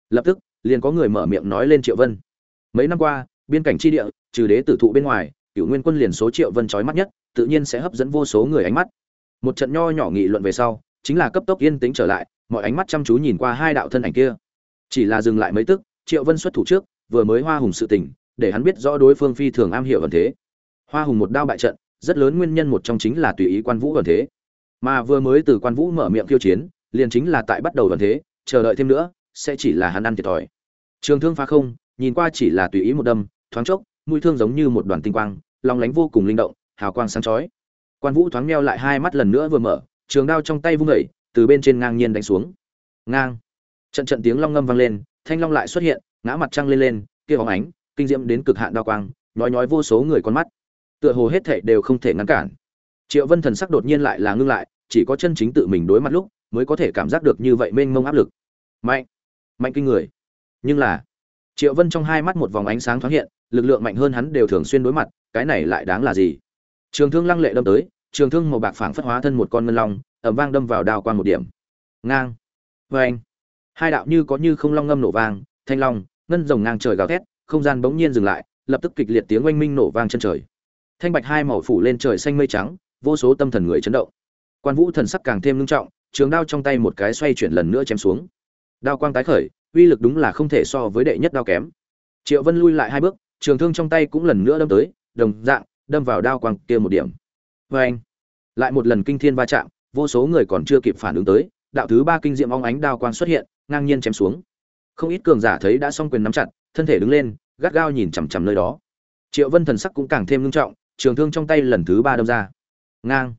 lập tức, liền có người mở miệng nói lên triệu vân. Mấy năm qua, biên cảnh tri địa, trừ đế tử thụ bên ngoài cựu nguyên quân liền số triệu vân trói mắt nhất, tự nhiên sẽ hấp dẫn vô số người ánh mắt. Một trận nho nhỏ nghị luận về sau, chính là cấp tốc yên tĩnh trở lại, mọi ánh mắt chăm chú nhìn qua hai đạo thân ảnh kia. Chỉ là dừng lại mấy tức, triệu vân xuất thủ trước, vừa mới hoa hùng sự tình, để hắn biết rõ đối phương phi thường am hiểu ẩn thế. Hoa hùng một đao bại trận, rất lớn nguyên nhân một trong chính là tùy ý quan vũ ẩn thế. Mà vừa mới từ quan vũ mở miệng khiêu chiến, liền chính là tại bắt đầu ẩn thế, chờ đợi thêm nữa sẽ chỉ là hắn ăn thiệt thòi. Trường thương phá không, nhìn qua chỉ là tùy ý một đâm, thoáng chốc, mũi thương giống như một đoàn tinh quang long lánh vô cùng linh động, hào quang sáng chói. Quan vũ thoáng meo lại hai mắt lần nữa vừa mở, trường đao trong tay vung đẩy từ bên trên ngang nhiên đánh xuống. Ngang. Trận trận tiếng long ngâm vang lên, thanh long lại xuất hiện, ngã mặt trăng lên lên, kia bóng ánh, kinh diễm đến cực hạn đao quang, nói nói vô số người con mắt. Tựa hồ hết thảy đều không thể ngăn cản. Triệu vân thần sắc đột nhiên lại là ngưng lại, chỉ có chân chính tự mình đối mặt lúc, mới có thể cảm giác được như vậy mênh mông áp lực. Mạnh mạnh kinh người. Nhưng là, triệu vân trong hai mắt một vòng ánh sáng thoáng hiện, lực lượng mạnh hơn hắn đều thường xuyên đối mặt, cái này lại đáng là gì? Trường thương lăng lệ đâm tới, trường thương màu bạc phảng phất hóa thân một con ngân long ẩm vang đâm vào đao quan một điểm. Ngang. Vê anh hai đạo như có như không long ngâm nổ vang, thanh long, ngân rồng ngang trời gào thét, không gian bỗng nhiên dừng lại, lập tức kịch liệt tiếng oanh minh nổ vang chân trời. Thanh bạch hai màu phủ lên trời xanh mây trắng, vô số tâm thần người chấn động. Quan vũ thần sắc càng thêm nghiêm trọng, trường đao trong tay một cái xoay chuyển lần nữa chém xuống đao quang tái khởi, uy lực đúng là không thể so với đệ nhất đao kém. Triệu vân lui lại hai bước, trường thương trong tay cũng lần nữa đâm tới, đồng dạng, đâm vào đao quang kia một điểm. Vê anh, lại một lần kinh thiên va chạm, vô số người còn chưa kịp phản ứng tới, đạo thứ ba kinh diệm óng ánh đao quang xuất hiện, ngang nhiên chém xuống. Không ít cường giả thấy đã xong quyền nắm chặt, thân thể đứng lên, gắt gao nhìn chằm chằm nơi đó. Triệu vân thần sắc cũng càng thêm ngưng trọng, trường thương trong tay lần thứ ba đâm ra. Ngang.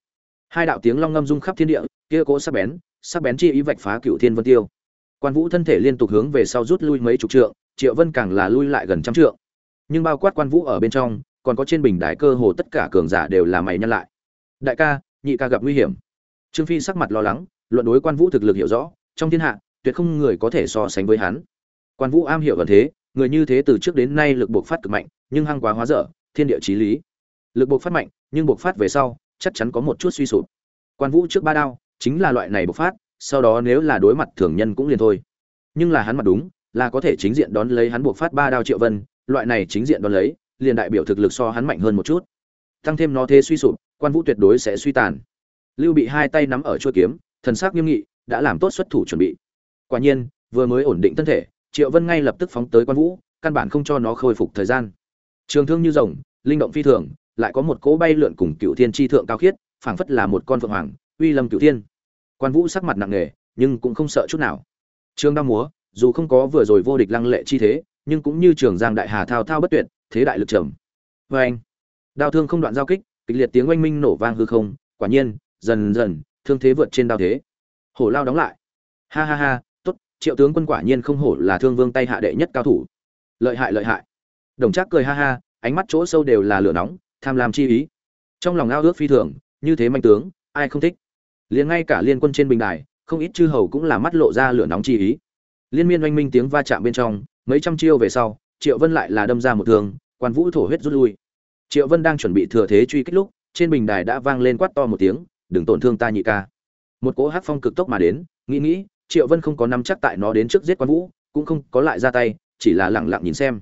Hai đạo tiếng long ngâm rung khắp thiên địa, kia cỗ sắc bén sắc bén chi ý vạch phá cựu thiên vân tiêu quan vũ thân thể liên tục hướng về sau rút lui mấy chục trượng, triệu vân càng là lui lại gần trăm trượng. Nhưng bao quát quan vũ ở bên trong, còn có trên bình đài cơ hồ tất cả cường giả đều là mày nhăn lại. Đại ca, nhị ca gặp nguy hiểm. Trương phi sắc mặt lo lắng, luận đối quan vũ thực lực hiểu rõ, trong thiên hạ, tuyệt không người có thể so sánh với hắn. Quan vũ am hiểu gần thế, người như thế từ trước đến nay lực buộc phát cực mạnh, nhưng hăng quá hóa dở, thiên địa chí lý. Lực buộc phát mạnh, nhưng buộc phát về sau, chắc chắn có một chút suy sụp. Quan vũ trước ba đao, chính là loại này bộc phát sau đó nếu là đối mặt thường nhân cũng liền thôi. Nhưng là hắn mặt đúng, là có thể chính diện đón lấy hắn buộc phát ba đao triệu vân, loại này chính diện đón lấy, liền đại biểu thực lực so hắn mạnh hơn một chút. Tăng thêm nó thế suy sụp, quan vũ tuyệt đối sẽ suy tàn. Lưu bị hai tay nắm ở chuôi kiếm, thần sắc nghiêm nghị, đã làm tốt xuất thủ chuẩn bị. Quả nhiên, vừa mới ổn định thân thể, triệu vân ngay lập tức phóng tới quan vũ, căn bản không cho nó khôi phục thời gian. Trường thương như rồng, linh động phi thường, lại có một cỗ bay lượn cùng cựu thiên tri thượng cao khiết, phảng phất là một con phượng hoàng, uy lâm cựu thiên quan vũ sắc mặt nặng nề, nhưng cũng không sợ chút nào. Trường đao múa, dù không có vừa rồi vô địch lăng lệ chi thế, nhưng cũng như trường giang đại hà thao thao bất tuyệt, thế đại lực trầm. Vê anh, đao thương không đoạn giao kích, kịch liệt tiếng oanh minh nổ vang hư không, quả nhiên, dần dần, thương thế vượt trên đao thế. Hổ lao đóng lại. Ha ha ha, tốt, triệu tướng quân quả nhiên không hổ là thương vương tay hạ đệ nhất cao thủ. Lợi hại lợi hại. Đồng trác cười ha ha, ánh mắt chỗ sâu đều là lửa nóng, tham lam chi ý. Trong lòng ao ước phi thường, như thế manh tướng, ai không thích? Liền ngay cả liên quân trên bình đài, không ít chư hầu cũng là mắt lộ ra lửa nóng chi ý. Liên miên oanh minh tiếng va chạm bên trong, mấy trăm chiêu về sau, triệu vân lại là đâm ra một thương, quan vũ thổ huyết rút lui. Triệu vân đang chuẩn bị thừa thế truy kích lúc, trên bình đài đã vang lên quát to một tiếng, đừng tổn thương ta nhị ca. Một cỗ hát phong cực tốc mà đến, nghĩ nghĩ, triệu vân không có nắm chắc tại nó đến trước giết quan vũ, cũng không có lại ra tay, chỉ là lẳng lặng nhìn xem.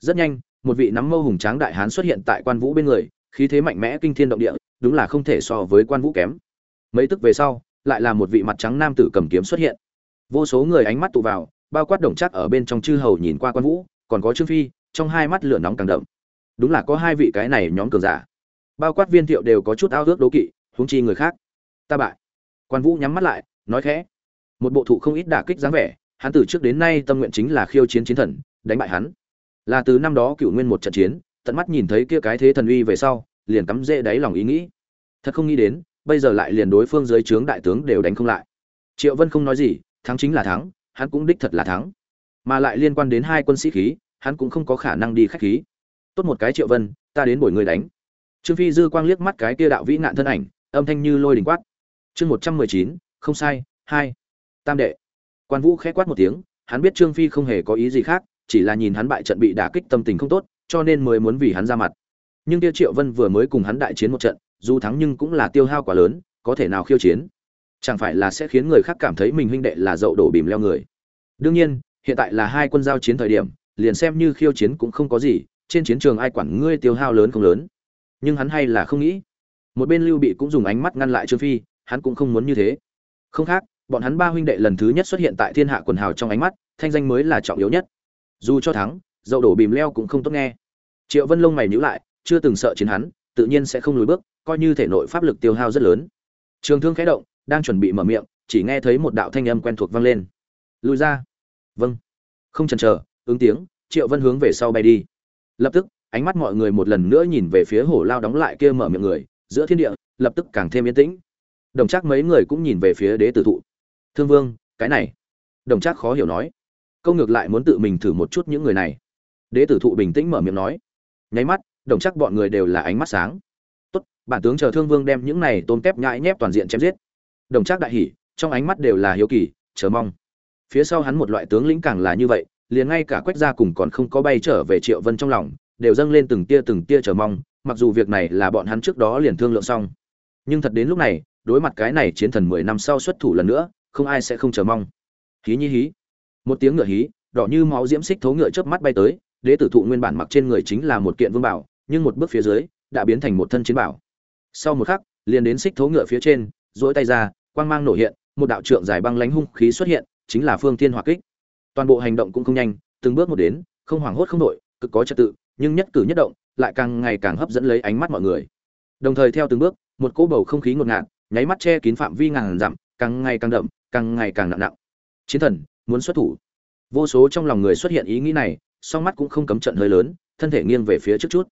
Rất nhanh, một vị nắm mâu hùng tráng đại hán xuất hiện tại quan vũ bên người, khí thế mạnh mẽ kinh thiên động địa, đúng là không thể so với quan vũ kém mấy tức về sau, lại là một vị mặt trắng nam tử cầm kiếm xuất hiện. Vô số người ánh mắt tụ vào, bao quát đồng chắc ở bên trong chư hầu nhìn qua quan vũ, còn có trương phi, trong hai mắt lửa nóng càng đậm. Đúng là có hai vị cái này nhóm cường giả. Bao quát viên thiệu đều có chút ao ước đố kỵ, huống chi người khác. Ta bại. Quan vũ nhắm mắt lại, nói khẽ. Một bộ thụ không ít đả kích dáng vẻ, hắn từ trước đến nay tâm nguyện chính là khiêu chiến chiến thần, đánh bại hắn. Là từ năm đó cựu nguyên một trận chiến, tận mắt nhìn thấy kia cái thế thần uy về sau, liền cắm rễ đáy lòng ý nghĩ. Thật không nghĩ đến bây giờ lại liền đối phương dưới trướng đại tướng đều đánh không lại. Triệu vân không nói gì, thắng chính là thắng, hắn cũng đích thật là thắng. Mà lại liên quan đến hai quân sĩ khí, hắn cũng không có khả năng đi khách khí. Tốt một cái triệu vân, ta đến bồi người đánh. Trương phi dư quang liếc mắt cái kia đạo vĩ nạn thân ảnh, âm thanh như lôi đình quát. Chương một trăm mười chín, không sai, hai. Tam đệ. Quan vũ khẽ quát một tiếng, hắn biết trương phi không hề có ý gì khác, chỉ là nhìn hắn bại trận bị đả kích tâm tình không tốt, cho nên mới muốn vì hắn ra mặt. Nhưng tiêu triệu vân vừa mới cùng hắn đại chiến một trận dù thắng nhưng cũng là tiêu hao quá lớn, có thể nào khiêu chiến? Chẳng phải là sẽ khiến người khác cảm thấy mình huynh đệ là dậu đổ bìm leo người? Đương nhiên, hiện tại là hai quân giao chiến thời điểm, liền xem như khiêu chiến cũng không có gì, trên chiến trường ai quản ngươi tiêu hao lớn không lớn. Nhưng hắn hay là không nghĩ. Một bên lưu bị cũng dùng ánh mắt ngăn lại trương phi, hắn cũng không muốn như thế. Không khác, bọn hắn ba huynh đệ lần thứ nhất xuất hiện tại thiên hạ quần hào trong ánh mắt, thanh danh mới là trọng yếu nhất. Dù cho thắng, dậu đổ bìm leo cũng không tốt nghe. Triệu vân lông mày nhíu lại, chưa từng sợ chiến hắn, tự nhiên sẽ không lùi bước coi như thể nội pháp lực tiêu hao rất lớn. Trường thương khẽ động, đang chuẩn bị mở miệng, chỉ nghe thấy một đạo thanh âm quen thuộc vang lên. Lùi ra. Vâng. Không chần chờ, ứng tiếng, triệu vân hướng về sau bay đi. Lập tức, ánh mắt mọi người một lần nữa nhìn về phía hổ lao đóng lại kia mở miệng người, giữa thiên địa, lập tức càng thêm yên tĩnh. Đồng trác mấy người cũng nhìn về phía đế tử thụ. Thương vương, cái này. Đồng trác khó hiểu nói. Câu ngược lại muốn tự mình thử một chút những người này. Đế tử thụ bình tĩnh mở miệng nói. Nháy mắt, đồng chắc bọn người đều là ánh mắt sáng bản tướng chờ thương vương đem những này tôm tép nhãi nhép toàn diện chém giết. Đồng trác đại hỉ, trong ánh mắt đều là hiếu kỳ, chờ mong. Phía sau hắn một loại tướng lĩnh càng là như vậy, liền ngay cả quách gia cùng còn không có bay trở về triệu vân trong lòng, đều dâng lên từng tia từng tia chờ mong, mặc dù việc này là bọn hắn trước đó liền thương lượng xong. Nhưng thật đến lúc này, đối mặt cái này chiến thần mười năm sau xuất thủ lần nữa, không ai sẽ không chờ mong. Hí nhi hí. Một tiếng ngựa hí, đỏ như máu diễm xích thấu ngựa chớp mắt bay tới, đế tử thụ nguyên bản mặc trên người chính là một kiện vương bảo, nhưng một bước phía dưới, đã biến thành một thân chiến bảo sau một khắc, liền đến xích thố ngựa phía trên dỗi tay ra, quang mang nổ hiện, một đạo trượng dài băng lánh hung khí xuất hiện, chính là phương thiên hỏa kích. Toàn bộ hành động cũng không nhanh, từng bước một đến, không hoảng hốt không đội, cực có trật tự, nhưng nhất cử nhất động, lại càng ngày càng hấp dẫn lấy ánh mắt mọi người. Đồng thời theo từng bước, một cỗ bầu không khí ngột ngạt, nháy mắt che kín phạm vi ngàn dặm, càng ngày càng đậm, càng ngày càng nặng nặng. Chiến thần, muốn xuất thủ. Vô số trong lòng người xuất hiện ý nghĩ này, song mắt cũng không cấm trận hơi lớn, thân thể nghiêng về phía trước chút.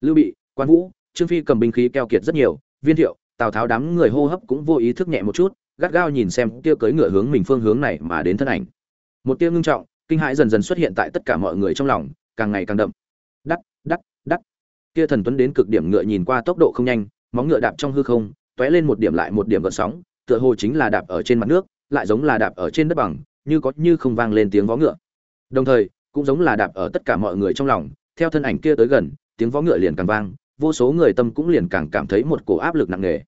Lưu bị, quan vũ trương phi cầm binh khí keo kiệt rất nhiều, viên thiệu, tào tháo đám người hô hấp cũng vô ý thức nhẹ một chút, gắt gao nhìn xem kia cưỡi ngựa hướng mình phương hướng này mà đến thân ảnh. Một tia ngưng trọng, kinh hãi dần dần xuất hiện tại tất cả mọi người trong lòng, càng ngày càng đậm. Đắc đắc đắc. Kia thần tuấn đến cực điểm ngựa nhìn qua tốc độ không nhanh, móng ngựa đạp trong hư không, tóe lên một điểm lại một điểm gợn sóng, tựa hồ chính là đạp ở trên mặt nước, lại giống là đạp ở trên đất bằng, như có như không vang lên tiếng vó ngựa. Đồng thời, cũng giống là đạp ở tất cả mọi người trong lòng, theo thân ảnh kia tới gần, tiếng vó ngựa liền càng vang vô số người tâm cũng liền càng cảm thấy một cổ áp lực nặng nề.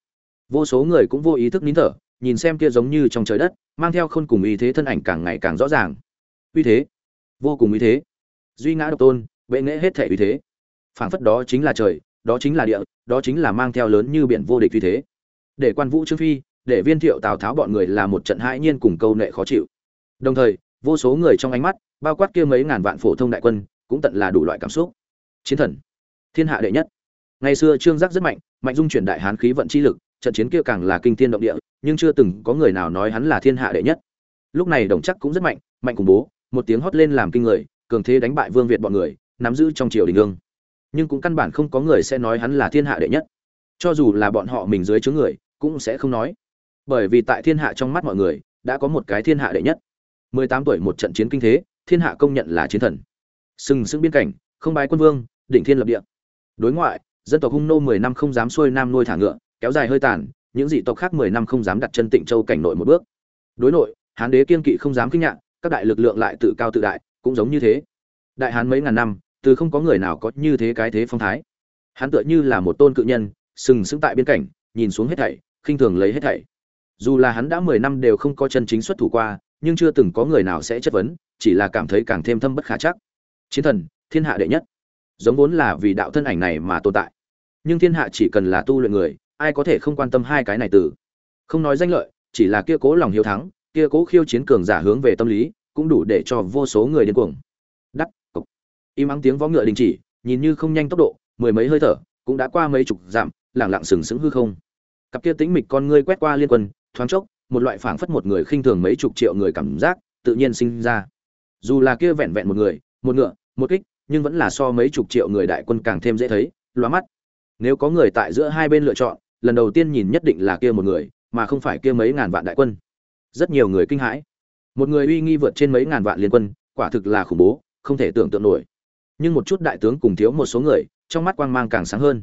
Vô số người cũng vô ý thức nín thở, nhìn xem kia giống như trong trời đất, mang theo khôn cùng uy thế thân ảnh càng ngày càng rõ ràng. Uy thế. Vô cùng uy thế. Duy ngã độc tôn, bệ nghệ hết thể uy thế. Phảng phất đó chính là trời, đó chính là địa, đó chính là mang theo lớn như biển vô địch uy thế. Để quan vũ trương phi, để viên thiệu tào tháo bọn người là một trận hãi nhiên cùng câu nệ khó chịu. Đồng thời, vô số người trong ánh mắt, bao quát kia mấy ngàn vạn phổ thông đại quân, cũng tận là đủ loại cảm xúc. Chiến thần. Thiên hạ đệ nhất ngày xưa trương giác rất mạnh mạnh dung chuyển đại hán khí vận chi lực, trận chiến kia càng là kinh thiên động địa, nhưng chưa từng có người nào nói hắn là thiên hạ đệ nhất. Lúc này đồng chắc cũng rất mạnh mạnh cùng bố, một tiếng hót lên làm kinh người, cường thế đánh bại vương việt bọn người, nắm giữ trong triều đình ương nhưng cũng căn bản không có người sẽ nói hắn là thiên hạ đệ nhất. Cho dù là bọn họ mình dưới chướng người, cũng sẽ không nói. Bởi vì tại thiên hạ trong mắt mọi người, đã có một cái thiên hạ đệ nhất. Mười tám tuổi một trận chiến kinh thế, thiên hạ công nhận là chiến thần. Sừng sững biên cảnh, không bái quân vương, đỉnh thiên lập địa. Đối ngoại dân tộc hung nô mười năm không dám xuôi nam nuôi thả ngựa, kéo dài hơi tàn, những dị tộc khác mười năm không dám đặt chân tịnh châu cảnh nội một bước. Đối nội, hán đế kiên kỵ không dám kinh nhạn các đại lực lượng lại tự cao tự đại, cũng giống như thế. Đại hán mấy ngàn năm, từ không có người nào có như thế cái thế phong thái. Hắn tựa như là một tôn cự nhân, sừng sững tại biên cảnh nhìn xuống hết thảy, khinh thường lấy hết thảy. Dù là hắn đã mười năm đều không có chân chính xuất thủ qua, nhưng chưa từng có người nào sẽ chất vấn, chỉ là cảm thấy càng thêm thâm bất khả chắc. Chiến thần, thiên hạ đệ nhất. Giống vốn là vì đạo thân ảnh này mà tồn tại nhưng thiên hạ chỉ cần là tu luyện người, ai có thể không quan tâm hai cái này từ. Không nói danh lợi, chỉ là kia cố lòng hiếu thắng, kia cố khiêu chiến cường giả hướng về tâm lý, cũng đủ để cho vô số người điên cuồng. Đắt cục. Im ắng tiếng vó ngựa đình chỉ, nhìn như không nhanh tốc độ, mười mấy hơi thở, cũng đã qua mấy chục dặm lẳng lặng sừng sững hư không. Cặp kia tĩnh mịch con ngươi quét qua liên quân, thoáng chốc, một loại phảng phất một người khinh thường mấy chục triệu người cảm giác, tự nhiên sinh ra. Dù là kia vẹn vẹn một người, một ngựa, một kích, nhưng vẫn là so mấy chục triệu người đại quân càng thêm dễ thấy loa mắt nếu có người tại giữa hai bên lựa chọn, lần đầu tiên nhìn nhất định là kia một người, mà không phải kia mấy ngàn vạn đại quân. Rất nhiều người kinh hãi. Một người uy nghi vượt trên mấy ngàn vạn liên quân, quả thực là khủng bố, không thể tưởng tượng nổi. Nhưng một chút đại tướng cùng thiếu một số người, trong mắt quang mang càng sáng hơn.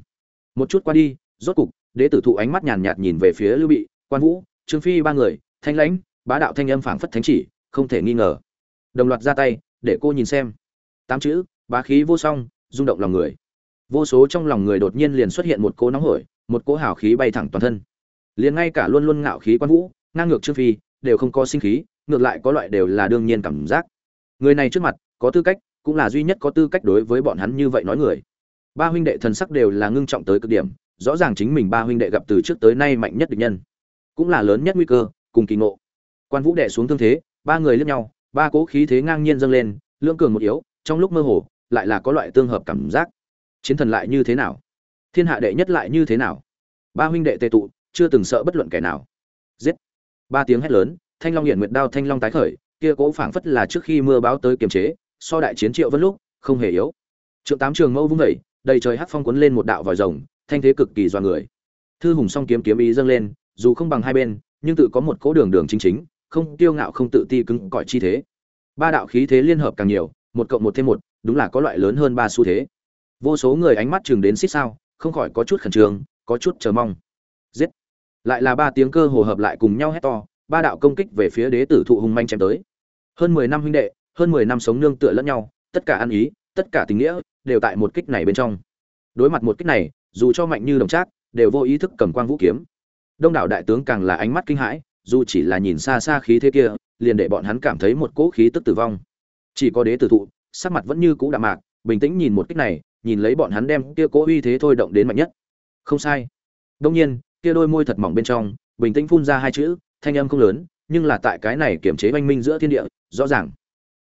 Một chút qua đi, rốt cục, đế tử thụ ánh mắt nhàn nhạt nhìn về phía lưu bị, quan vũ, trương phi ba người, thanh lãnh, bá đạo thanh âm phảng phất thánh chỉ, không thể nghi ngờ. Đồng loạt ra tay, để cô nhìn xem. Tám chữ, bá khí vô song, rung động lòng người vô số trong lòng người đột nhiên liền xuất hiện một cỗ nóng hổi, một cỗ hào khí bay thẳng toàn thân. Liền ngay cả luôn luôn ngạo khí quan vũ, ngang ngược trương phi, đều không có sinh khí, ngược lại có loại đều là đương nhiên cảm giác. Người này trước mặt, có tư cách, cũng là duy nhất có tư cách đối với bọn hắn như vậy nói người. Ba huynh đệ thần sắc đều là ngưng trọng tới cực điểm, rõ ràng chính mình ba huynh đệ gặp từ trước tới nay mạnh nhất địch nhân, cũng là lớn nhất nguy cơ, cùng kỳ ngộ. Quan vũ đệ xuống thương thế, ba người lướt nhau, ba cố khí thế ngang nhiên dâng lên, lưỡng cường một yếu, trong lúc mơ hồ, lại là có loại tương hợp cảm giác chiến thần lại như thế nào? Thiên hạ đệ nhất lại như thế nào? Ba huynh đệ tề tụ, chưa từng sợ bất luận kẻ nào. Giết! Ba tiếng hét lớn, thanh long hiện nguyện đao thanh long tái khởi, kia cố phảng phất là trước khi mưa báo tới kiềm chế, so đại chiến triệu vân lúc, không hề yếu. Trượng tám trường mâu vung vẩy đầy trời hắc phong cuốn lên một đạo vòi rồng, thanh thế cực kỳ doa người. Thư hùng song kiếm kiếm ý dâng lên, dù không bằng hai bên, nhưng tự có một cố đường đường chính chính, không tiêu ngạo không tự ti cứng cỏi chi thế. Ba đạo khí thế liên hợp càng nhiều, một cộng một thêm một, đúng là có loại lớn hơn ba xu thế vô số người ánh mắt chừng đến xích sao, không khỏi có chút khẩn trương, có chút chờ mong. Giết! Lại là ba tiếng cơ hồ hợp lại cùng nhau hét to, ba đạo công kích về phía đế tử thụ hùng manh chém tới. Hơn mười năm huynh đệ, hơn mười năm sống nương tựa lẫn nhau, tất cả ăn ý, tất cả tình nghĩa, đều tại một kích này bên trong. Đối mặt một kích này, dù cho mạnh như đồng trác, đều vô ý thức cầm quang vũ kiếm. Đông đảo đại tướng càng là ánh mắt kinh hãi, dù chỉ là nhìn xa xa khí thế kia, liền để bọn hắn cảm thấy một cỗ khí tức tử vong. Chỉ có đế tử thụ, sắc mặt vẫn như cũ đạm mạc, bình tĩnh nhìn một kích này nhìn lấy bọn hắn đem kia cố uy thế thôi động đến mạnh nhất. Không sai. Đông nhiên, kia đôi môi thật mỏng bên trong, bình tĩnh phun ra hai chữ, thanh âm không lớn, nhưng là tại cái này kiểm chế oanh minh giữa thiên địa, rõ ràng.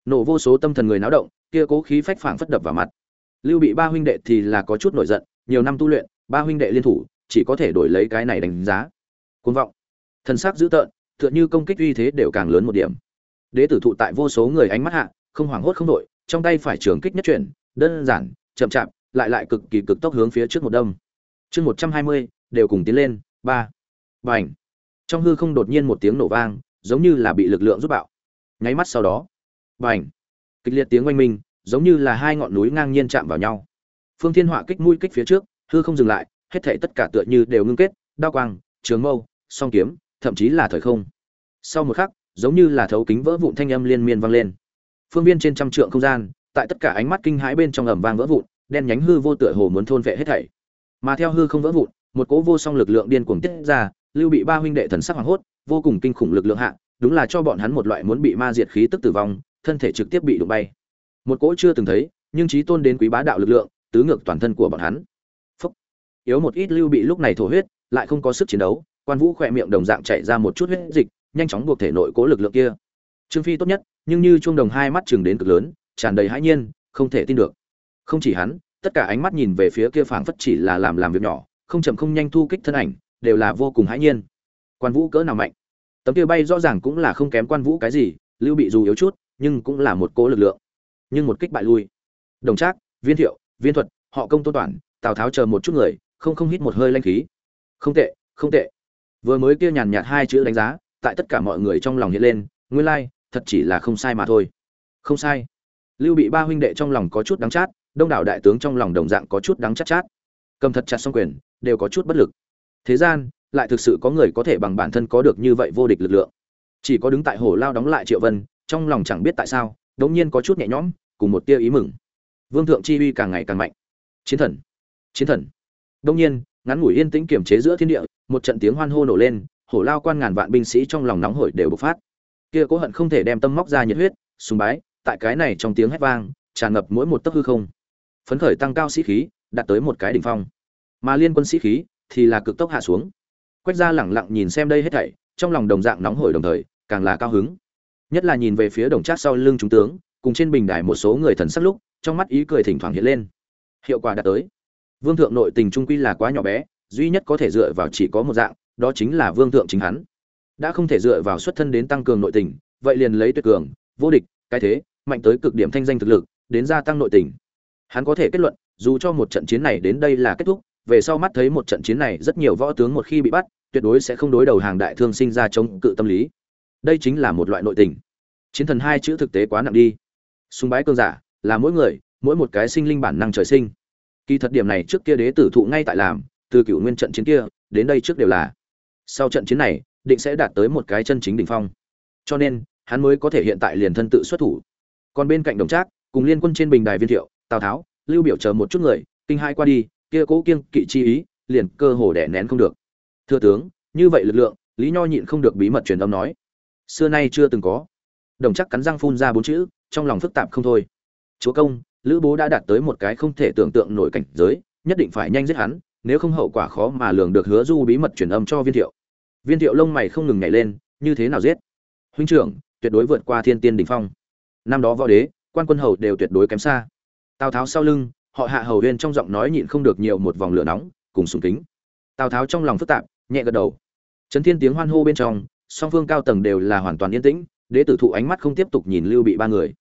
Nổ vô số tâm thần người náo động, kia cố khí phách phảng phất đập vào mặt. Lưu bị ba huynh đệ thì là có chút nổi giận, nhiều năm tu luyện, ba huynh đệ liên thủ, chỉ có thể đổi lấy cái này đánh giá. Côn vọng. Thần sắc dữ tợn, tựa như công kích uy thế đều càng lớn một điểm. Đế tử thụ tại vô số người ánh mắt hạ, không hoảng hốt không đội trong tay phải trường kích nhất chuyển, đơn giản chậm chạp, lại lại cực kỳ cực tốc hướng phía trước một đâm. chương một trăm hai mươi, đều cùng tiến lên, ba Bành. trong hư không đột nhiên một tiếng nổ vang, giống như là bị lực lượng giúp bạo nháy mắt sau đó, bành. kịch liệt tiếng oanh minh, giống như là hai ngọn núi ngang nhiên chạm vào nhau phương thiên họa kích mũi kích phía trước, hư không dừng lại, hết thảy tất cả tựa như đều ngưng kết, đao quang, trường mâu, song kiếm, thậm chí là thời không sau một khắc, giống như là thấu kính vỡ vụn thanh âm liên miên vang lên phương viên trên trăm trượng không gian tại tất cả ánh mắt kinh hãi bên trong ầm vang vỡ vụn, đen nhánh hư vô tựa hồ muốn thôn vệ hết thảy. Mà theo hư không vỡ vụn, một cỗ vô song lực lượng điên cuồng tiết ra, lưu bị ba huynh đệ thần sắc hoàng hốt, vô cùng kinh khủng lực lượng hạ, đúng là cho bọn hắn một loại muốn bị ma diệt khí tức tử vong, thân thể trực tiếp bị đụng bay. Một cỗ chưa từng thấy, nhưng trí tôn đến quý bá đạo lực lượng, tứ ngược toàn thân của bọn hắn. Phúc. yếu một ít lưu bị lúc này thổ huyết, lại không có sức chiến đấu, quan vũ khỏe miệng đồng dạng chạy ra một chút huyết dịch, nhanh chóng buộc thể nội cố lực lượng kia. Trương phi tốt nhất, nhưng như chuông đồng hai mắt chừng đến cực lớn tràn đầy hãi nhiên, không thể tin được. Không chỉ hắn, tất cả ánh mắt nhìn về phía kia phảng phất chỉ là làm làm việc nhỏ, không chậm không nhanh thu kích thân ảnh, đều là vô cùng hãi nhiên. Quan vũ cỡ nào mạnh? Tấm kia bay rõ ràng cũng là không kém quan vũ cái gì, lưu bị dù yếu chút, nhưng cũng là một cố lực lượng. Nhưng một kích bại lui. Đồng trác, viên thiệu, viên thuật, họ công tôn toàn tào tháo chờ một chút người, không không hít một hơi lanh khí. Không tệ không tệ. Vừa mới kia nhàn nhạt hai chữ đánh giá, tại tất cả mọi người trong lòng hiện lên, nguyên lai, thật chỉ là không sai mà thôi. Không sai lưu bị ba huynh đệ trong lòng có chút đắng chát, đông đảo đại tướng trong lòng đồng dạng có chút đắng chát chát. Cầm thật chặt xong quyền, đều có chút bất lực. Thế gian, lại thực sự có người có thể bằng bản thân có được như vậy vô địch lực lượng. Chỉ có đứng tại hồ lao đóng lại triệu vân, trong lòng chẳng biết tại sao, đống nhiên có chút nhẹ nhõm, cùng một tia ý mừng. Vương thượng chi uy càng ngày càng mạnh. Chiến thần chiến thần. Đống nhiên, ngắn ngủi yên tĩnh kiểm chế giữa thiên địa, một trận tiếng hoan hô nổ lên, hổ lao quan ngàn vạn binh sĩ trong lòng nóng hổi đều bộc phát. Kia cố hận không thể đem tâm móc ra nhiệt huyết, sùng bái tại cái này trong tiếng hét vang, tràn ngập mỗi một tấc hư không. Phấn khởi tăng cao sĩ khí, đạt tới một cái đỉnh phong. Mà liên quân sĩ khí thì là cực tốc hạ xuống. Quách gia lẳng lặng nhìn xem đây hết thảy, trong lòng đồng dạng nóng hổi đồng thời, càng là cao hứng. Nhất là nhìn về phía đồng trác sau lưng trung tướng, cùng trên bình đài một số người thần sắc lúc, trong mắt ý cười thỉnh thoảng hiện lên. Hiệu quả đạt tới. Vương thượng nội tình trung quy là quá nhỏ bé, duy nhất có thể dựa vào chỉ có một dạng, đó chính là vương thượng chính hắn. Đã không thể dựa vào xuất thân đến tăng cường nội tình, vậy liền lấy tuyệt cường, vô địch, cái thế mạnh tới cực điểm thanh danh thực lực, đến gia tăng nội tình. Hắn có thể kết luận, dù cho một trận chiến này đến đây là kết thúc, về sau mắt thấy một trận chiến này rất nhiều võ tướng một khi bị bắt, tuyệt đối sẽ không đối đầu hàng đại thương sinh ra chống cự tâm lý. Đây chính là một loại nội tình. Chiến thần hai chữ thực tế quá nặng đi. Sùng bái cương giả, là mỗi người, mỗi một cái sinh linh bản năng trời sinh. Kỳ thật điểm này trước kia đế tử thụ ngay tại làm, từ cựu nguyên trận chiến kia, đến đây trước đều là. Sau trận chiến này, định sẽ đạt tới một cái chân chính đỉnh phong. Cho nên, hắn mới có thể hiện tại liền thân tự xuất thủ còn bên cạnh đồng trác, cùng liên quân trên bình đài viên thiệu, tào tháo, lưu biểu chờ một chút người, kinh hai qua đi, kia cố kiêng kỵ chi ý, liền cơ hồ đẻ nén không được. Thưa tướng, như vậy lực lượng, lý nho nhịn không được bí mật truyền âm nói. Xưa nay chưa từng có. Đồng chắc cắn răng phun ra bốn chữ, trong lòng phức tạp không thôi. Chúa công, lữ bố đã đạt tới một cái không thể tưởng tượng nổi cảnh giới, nhất định phải nhanh giết hắn, nếu không hậu quả khó mà lường được hứa du bí mật truyền âm cho viên thiệu. Viên thiệu lông mày không ngừng nhảy lên, như thế nào giết? Huynh trưởng, tuyệt đối vượt qua thiên tiên đỉnh phong năm đó võ đế, quan quân hầu đều tuyệt đối kém xa. Tào tháo sau lưng, họ hạ hầu huyên trong giọng nói nhịn không được nhiều một vòng lửa nóng, cùng sùng kính. Tào tháo trong lòng phức tạp, nhẹ gật đầu. Trấn thiên tiếng hoan hô bên trong, song phương cao tầng đều là hoàn toàn yên tĩnh, đế tử thụ ánh mắt không tiếp tục nhìn lưu bị ba người.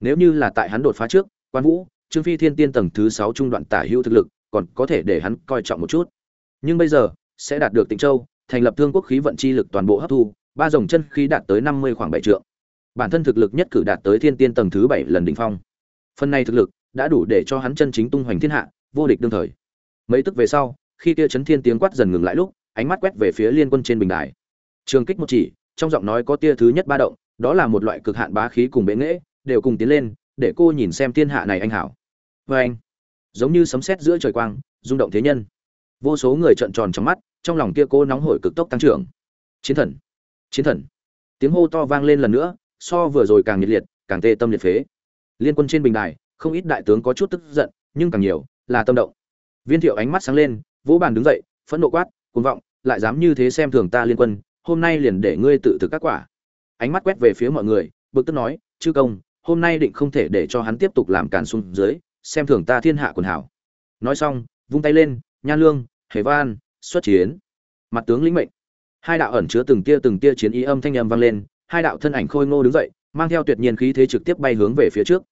Nếu như là tại hắn đột phá trước, quan vũ, trương phi thiên tiên tầng thứ sáu trung đoạn tả hữu thực lực, còn có thể để hắn coi trọng một chút. Nhưng bây giờ, sẽ đạt được tịnh châu, thành lập thương quốc khí vận chi lực toàn bộ hấp thu, ba dòng chân khí đạt tới năm mươi khoảng bảy trượng bản thân thực lực nhất cử đạt tới thiên tiên tầng thứ bảy lần đỉnh phong. Phần này thực lực đã đủ để cho hắn chân chính tung hoành thiên hạ, vô địch đương thời. Mấy tức về sau, khi kia chấn thiên tiếng quát dần ngừng lại lúc, ánh mắt quét về phía liên quân trên bình đài. Trường kích một chỉ, trong giọng nói có tia thứ nhất ba động, đó là một loại cực hạn bá khí cùng bệ nghễ, đều cùng tiến lên, để cô nhìn xem thiên hạ này anh hảo. Vê anh, giống như sấm sét giữa trời quang, rung động thế nhân. Vô số người trợn tròn trong mắt, trong lòng kia cô nóng hổi cực tốc tăng trưởng. Chiến thần chiến thần. Tiếng hô to vang lên lần nữa so vừa rồi càng nhiệt liệt, càng tê tâm liệt phế. Liên quân trên bình đài, không ít đại tướng có chút tức giận, nhưng càng nhiều là tâm động. Viên thiệu ánh mắt sáng lên, vỗ bàn đứng dậy, phẫn nộ quát, cuồng vọng, lại dám như thế xem thường ta liên quân, hôm nay liền để ngươi tự thực các quả. Ánh mắt quét về phía mọi người, bực tức nói, chư công, hôm nay định không thể để cho hắn tiếp tục làm càn xuống dưới, xem thường ta thiên hạ quần hảo. Nói xong, vung tay lên, nhan lương, hề van, xuất chiến. Mặt tướng lĩnh mệnh. Hai đạo ẩn chứa từng tia từng tia chiến ý âm thanh âm vang lên hai đạo thân ảnh khôi ngô đứng dậy, mang theo tuyệt nhiên khí thế trực tiếp bay hướng về phía trước.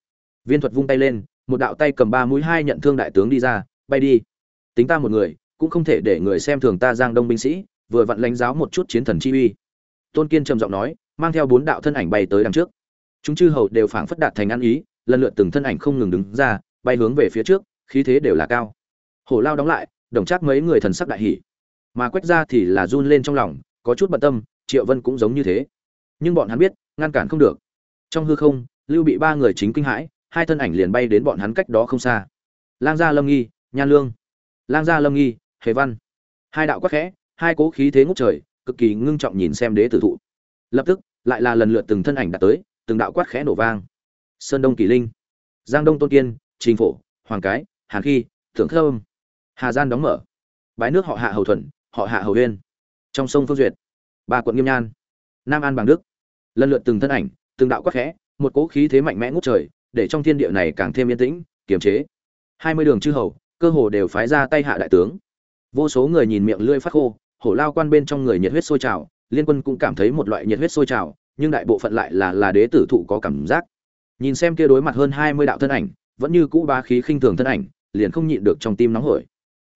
Viên thuật vung tay lên, một đạo tay cầm ba mũi hai nhận thương đại tướng đi ra, bay đi. Tính ta một người, cũng không thể để người xem thường ta giang đông binh sĩ, vừa vặn lãnh giáo một chút chiến thần chi uy. Tôn kiên trầm giọng nói, mang theo bốn đạo thân ảnh bay tới đằng trước. Chúng chư hầu đều phảng phất đạt thành ăn ý, lần lượt từng thân ảnh không ngừng đứng ra, bay hướng về phía trước, khí thế đều là cao. Hổ lao đóng lại, đồng chắc mấy người thần sắc đại hỉ. Mà quét ra thì là run lên trong lòng, có chút bận tâm, triệu vân cũng giống như thế nhưng bọn hắn biết, ngăn cản không được. Trong hư không, lưu bị ba người chính kinh hãi, hai thân ảnh liền bay đến bọn hắn cách đó không xa. Lang gia lâm nghi, nhan lương. Lang gia lâm nghi, hề văn. Hai đạo quắc khẽ, hai cố khí thế ngút trời, cực kỳ ngưng trọng nhìn xem đế tử thụ. Lập tức, lại là lần lượt từng thân ảnh đạt tới, từng đạo quát khẽ nổ vang. Sơn đông kỳ linh, giang đông tôn kiên, trình phổ, hoàng cái, hàn khi, thượng thơm hà gian đóng mở. Bái nước họ hạ hầu thuận, họ hạ hầu huyên. Trong sông phương duyệt, ba quận nghiêm nhan. Nam an bằng đức lần lượt từng thân ảnh, từng đạo quắc khẽ, một cỗ khí thế mạnh mẽ ngút trời, để trong thiên địa này càng thêm yên tĩnh, kiềm chế. Hai mươi đường chư hầu, cơ hồ đều phái ra tay hạ đại tướng. Vô số người nhìn miệng lưỡi phát khô, hổ lao quan bên trong người nhiệt huyết sôi trào, liên quân cũng cảm thấy một loại nhiệt huyết sôi trào, nhưng đại bộ phận lại là là đế tử thụ có cảm giác. Nhìn xem kia đối mặt hơn hai mươi đạo thân ảnh, vẫn như cũ ba khí khinh thường thân ảnh, liền không nhịn được trong tim nóng hổi.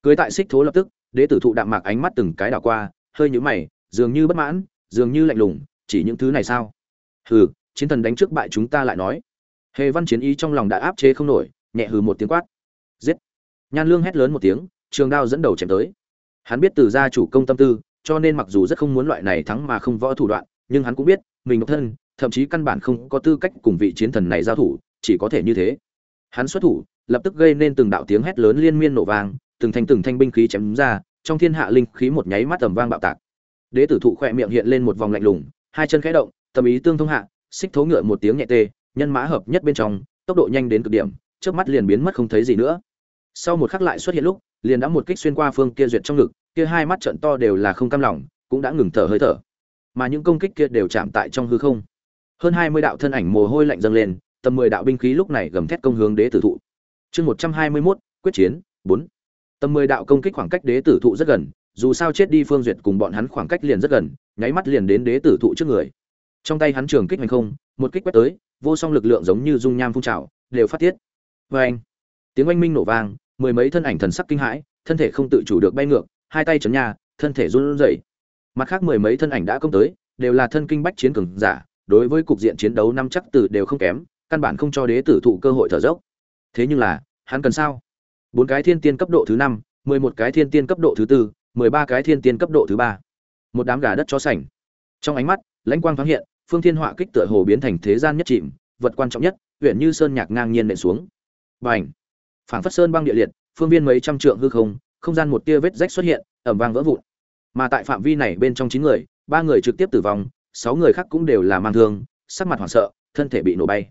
Cưới tại xích thố lập tức, đế tử thụ đạm mạc ánh mắt từng cái đảo qua, hơi nhũ mày, dường như bất mãn, dường như lạnh lùng chỉ những thứ này sao? Hừ, chiến thần đánh trước bại chúng ta lại nói. Hề văn chiến ý trong lòng đã áp chế không nổi, nhẹ hừ một tiếng quát. Giết. Nhan lương hét lớn một tiếng, trường đao dẫn đầu chém tới. Hắn biết từ gia chủ công tâm tư, cho nên mặc dù rất không muốn loại này thắng mà không võ thủ đoạn, nhưng hắn cũng biết, mình độc thân, thậm chí căn bản không có tư cách cùng vị chiến thần này giao thủ, chỉ có thể như thế. Hắn xuất thủ, lập tức gây nên từng đạo tiếng hét lớn liên miên nổ vang, từng thanh từng thanh binh khí chém ra, trong thiên hạ linh khí một nháy mắt tầm vang bạo tạc. Đế tử thụ khỏe miệng hiện lên một vòng lạnh lùng hai chân khẽ động, tâm ý tương thông hạ, xích thố ngựa một tiếng nhẹ tê, nhân mã hợp nhất bên trong, tốc độ nhanh đến cực điểm trước mắt liền biến mất không thấy gì nữa. Sau một khắc lại xuất hiện lúc, liền đã một kích xuyên qua phương kia duyệt trong ngực, kia hai mắt trận to đều là không cam lòng, cũng đã ngừng thở hơi thở. Mà những công kích kia đều chạm tại trong hư không. Hơn hai mươi đạo thân ảnh mồ hôi lạnh dâng lên, tầm mười đạo binh khí lúc này gầm thét công hướng đế tử thụ. Chương một trăm hai mươi mốt, quyết chiến, bốn. Tầm mười đạo công kích khoảng cách đế tử thụ rất gần dù sao chết đi phương duyệt cùng bọn hắn khoảng cách liền rất gần, nháy mắt liền đến đế tử thụ trước người. Trong tay hắn trường kích hành không, một kích quét tới, vô song lực lượng giống như dung nham phun trào, đều phát tiết. Vê anh, tiếng oanh minh nổ vang, mười mấy thân ảnh thần sắc kinh hãi, thân thể không tự chủ được bay ngược, hai tay chấn nhà thân thể run rẩy. Mặt khác mười mấy thân ảnh đã công tới, đều là thân kinh bách chiến cường giả, đối với cục diện chiến đấu năm chắc từ đều không kém, căn bản không cho đế tử thụ cơ hội thở dốc. Thế nhưng là, hắn cần sao? Bốn cái thiên tiên cấp độ thứ năm, mười một cái thiên tiên cấp độ thứ tư mười ba cái thiên tiên cấp độ thứ ba. Một đám gà đất chó sành. Trong ánh mắt, lãnh quang thoáng hiện, phương thiên họa kích tựa hồ biến thành thế gian nhất chìm, vật quan trọng nhất huyện như sơn nhạc ngang nhiên nện xuống. B à n h phảng phất sơn băng địa liệt, phương viên mấy trăm trượng hư không không gian một tia vết rách xuất hiện ẩm vang vỡ vụn. Mà tại phạm vi này bên trong chín người, ba người trực tiếp tử vong, sáu người khác cũng đều là mang thương, sắc mặt hoảng sợ, thân thể bị nổ bay.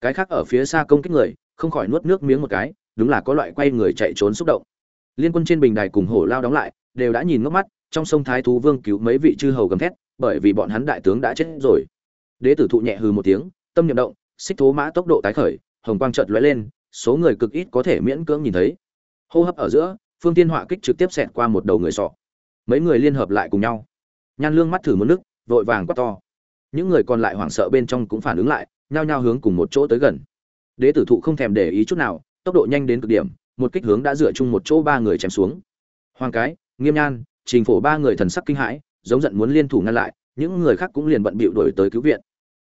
Cái khác ở phía xa công kích người, không khỏi nuốt nước miếng một cái, đúng là có loại quay người chạy trốn xúc động. Liên quân trên bình đài cùng hổ lao đóng lại đều đã nhìn ngốc mắt, trong sông thái thú vương cứu mấy vị chư hầu gầm thét, bởi vì bọn hắn đại tướng đã chết rồi. Đế tử thụ nhẹ hừ một tiếng, tâm niệm động, xích thố mã tốc độ tái khởi, hồng quang chợt lóe lên, số người cực ít có thể miễn cưỡng nhìn thấy. Hô hấp ở giữa, phương tiên họa kích trực tiếp xẹt qua một đầu người sọ. Mấy người liên hợp lại cùng nhau. Nhan lương mắt thử một nước, vội vàng quát to. Những người còn lại hoảng sợ bên trong cũng phản ứng lại, nhao nhao hướng cùng một chỗ tới gần. Đế tử thụ không thèm để ý chút nào, tốc độ nhanh đến cực điểm, một kích hướng đã dựa chung một chỗ ba người chém xuống. Hoàng cái nghiêm nhan trình phổ ba người thần sắc kinh hãi giống giận muốn liên thủ ngăn lại những người khác cũng liền bận bịu đổi tới cứu viện.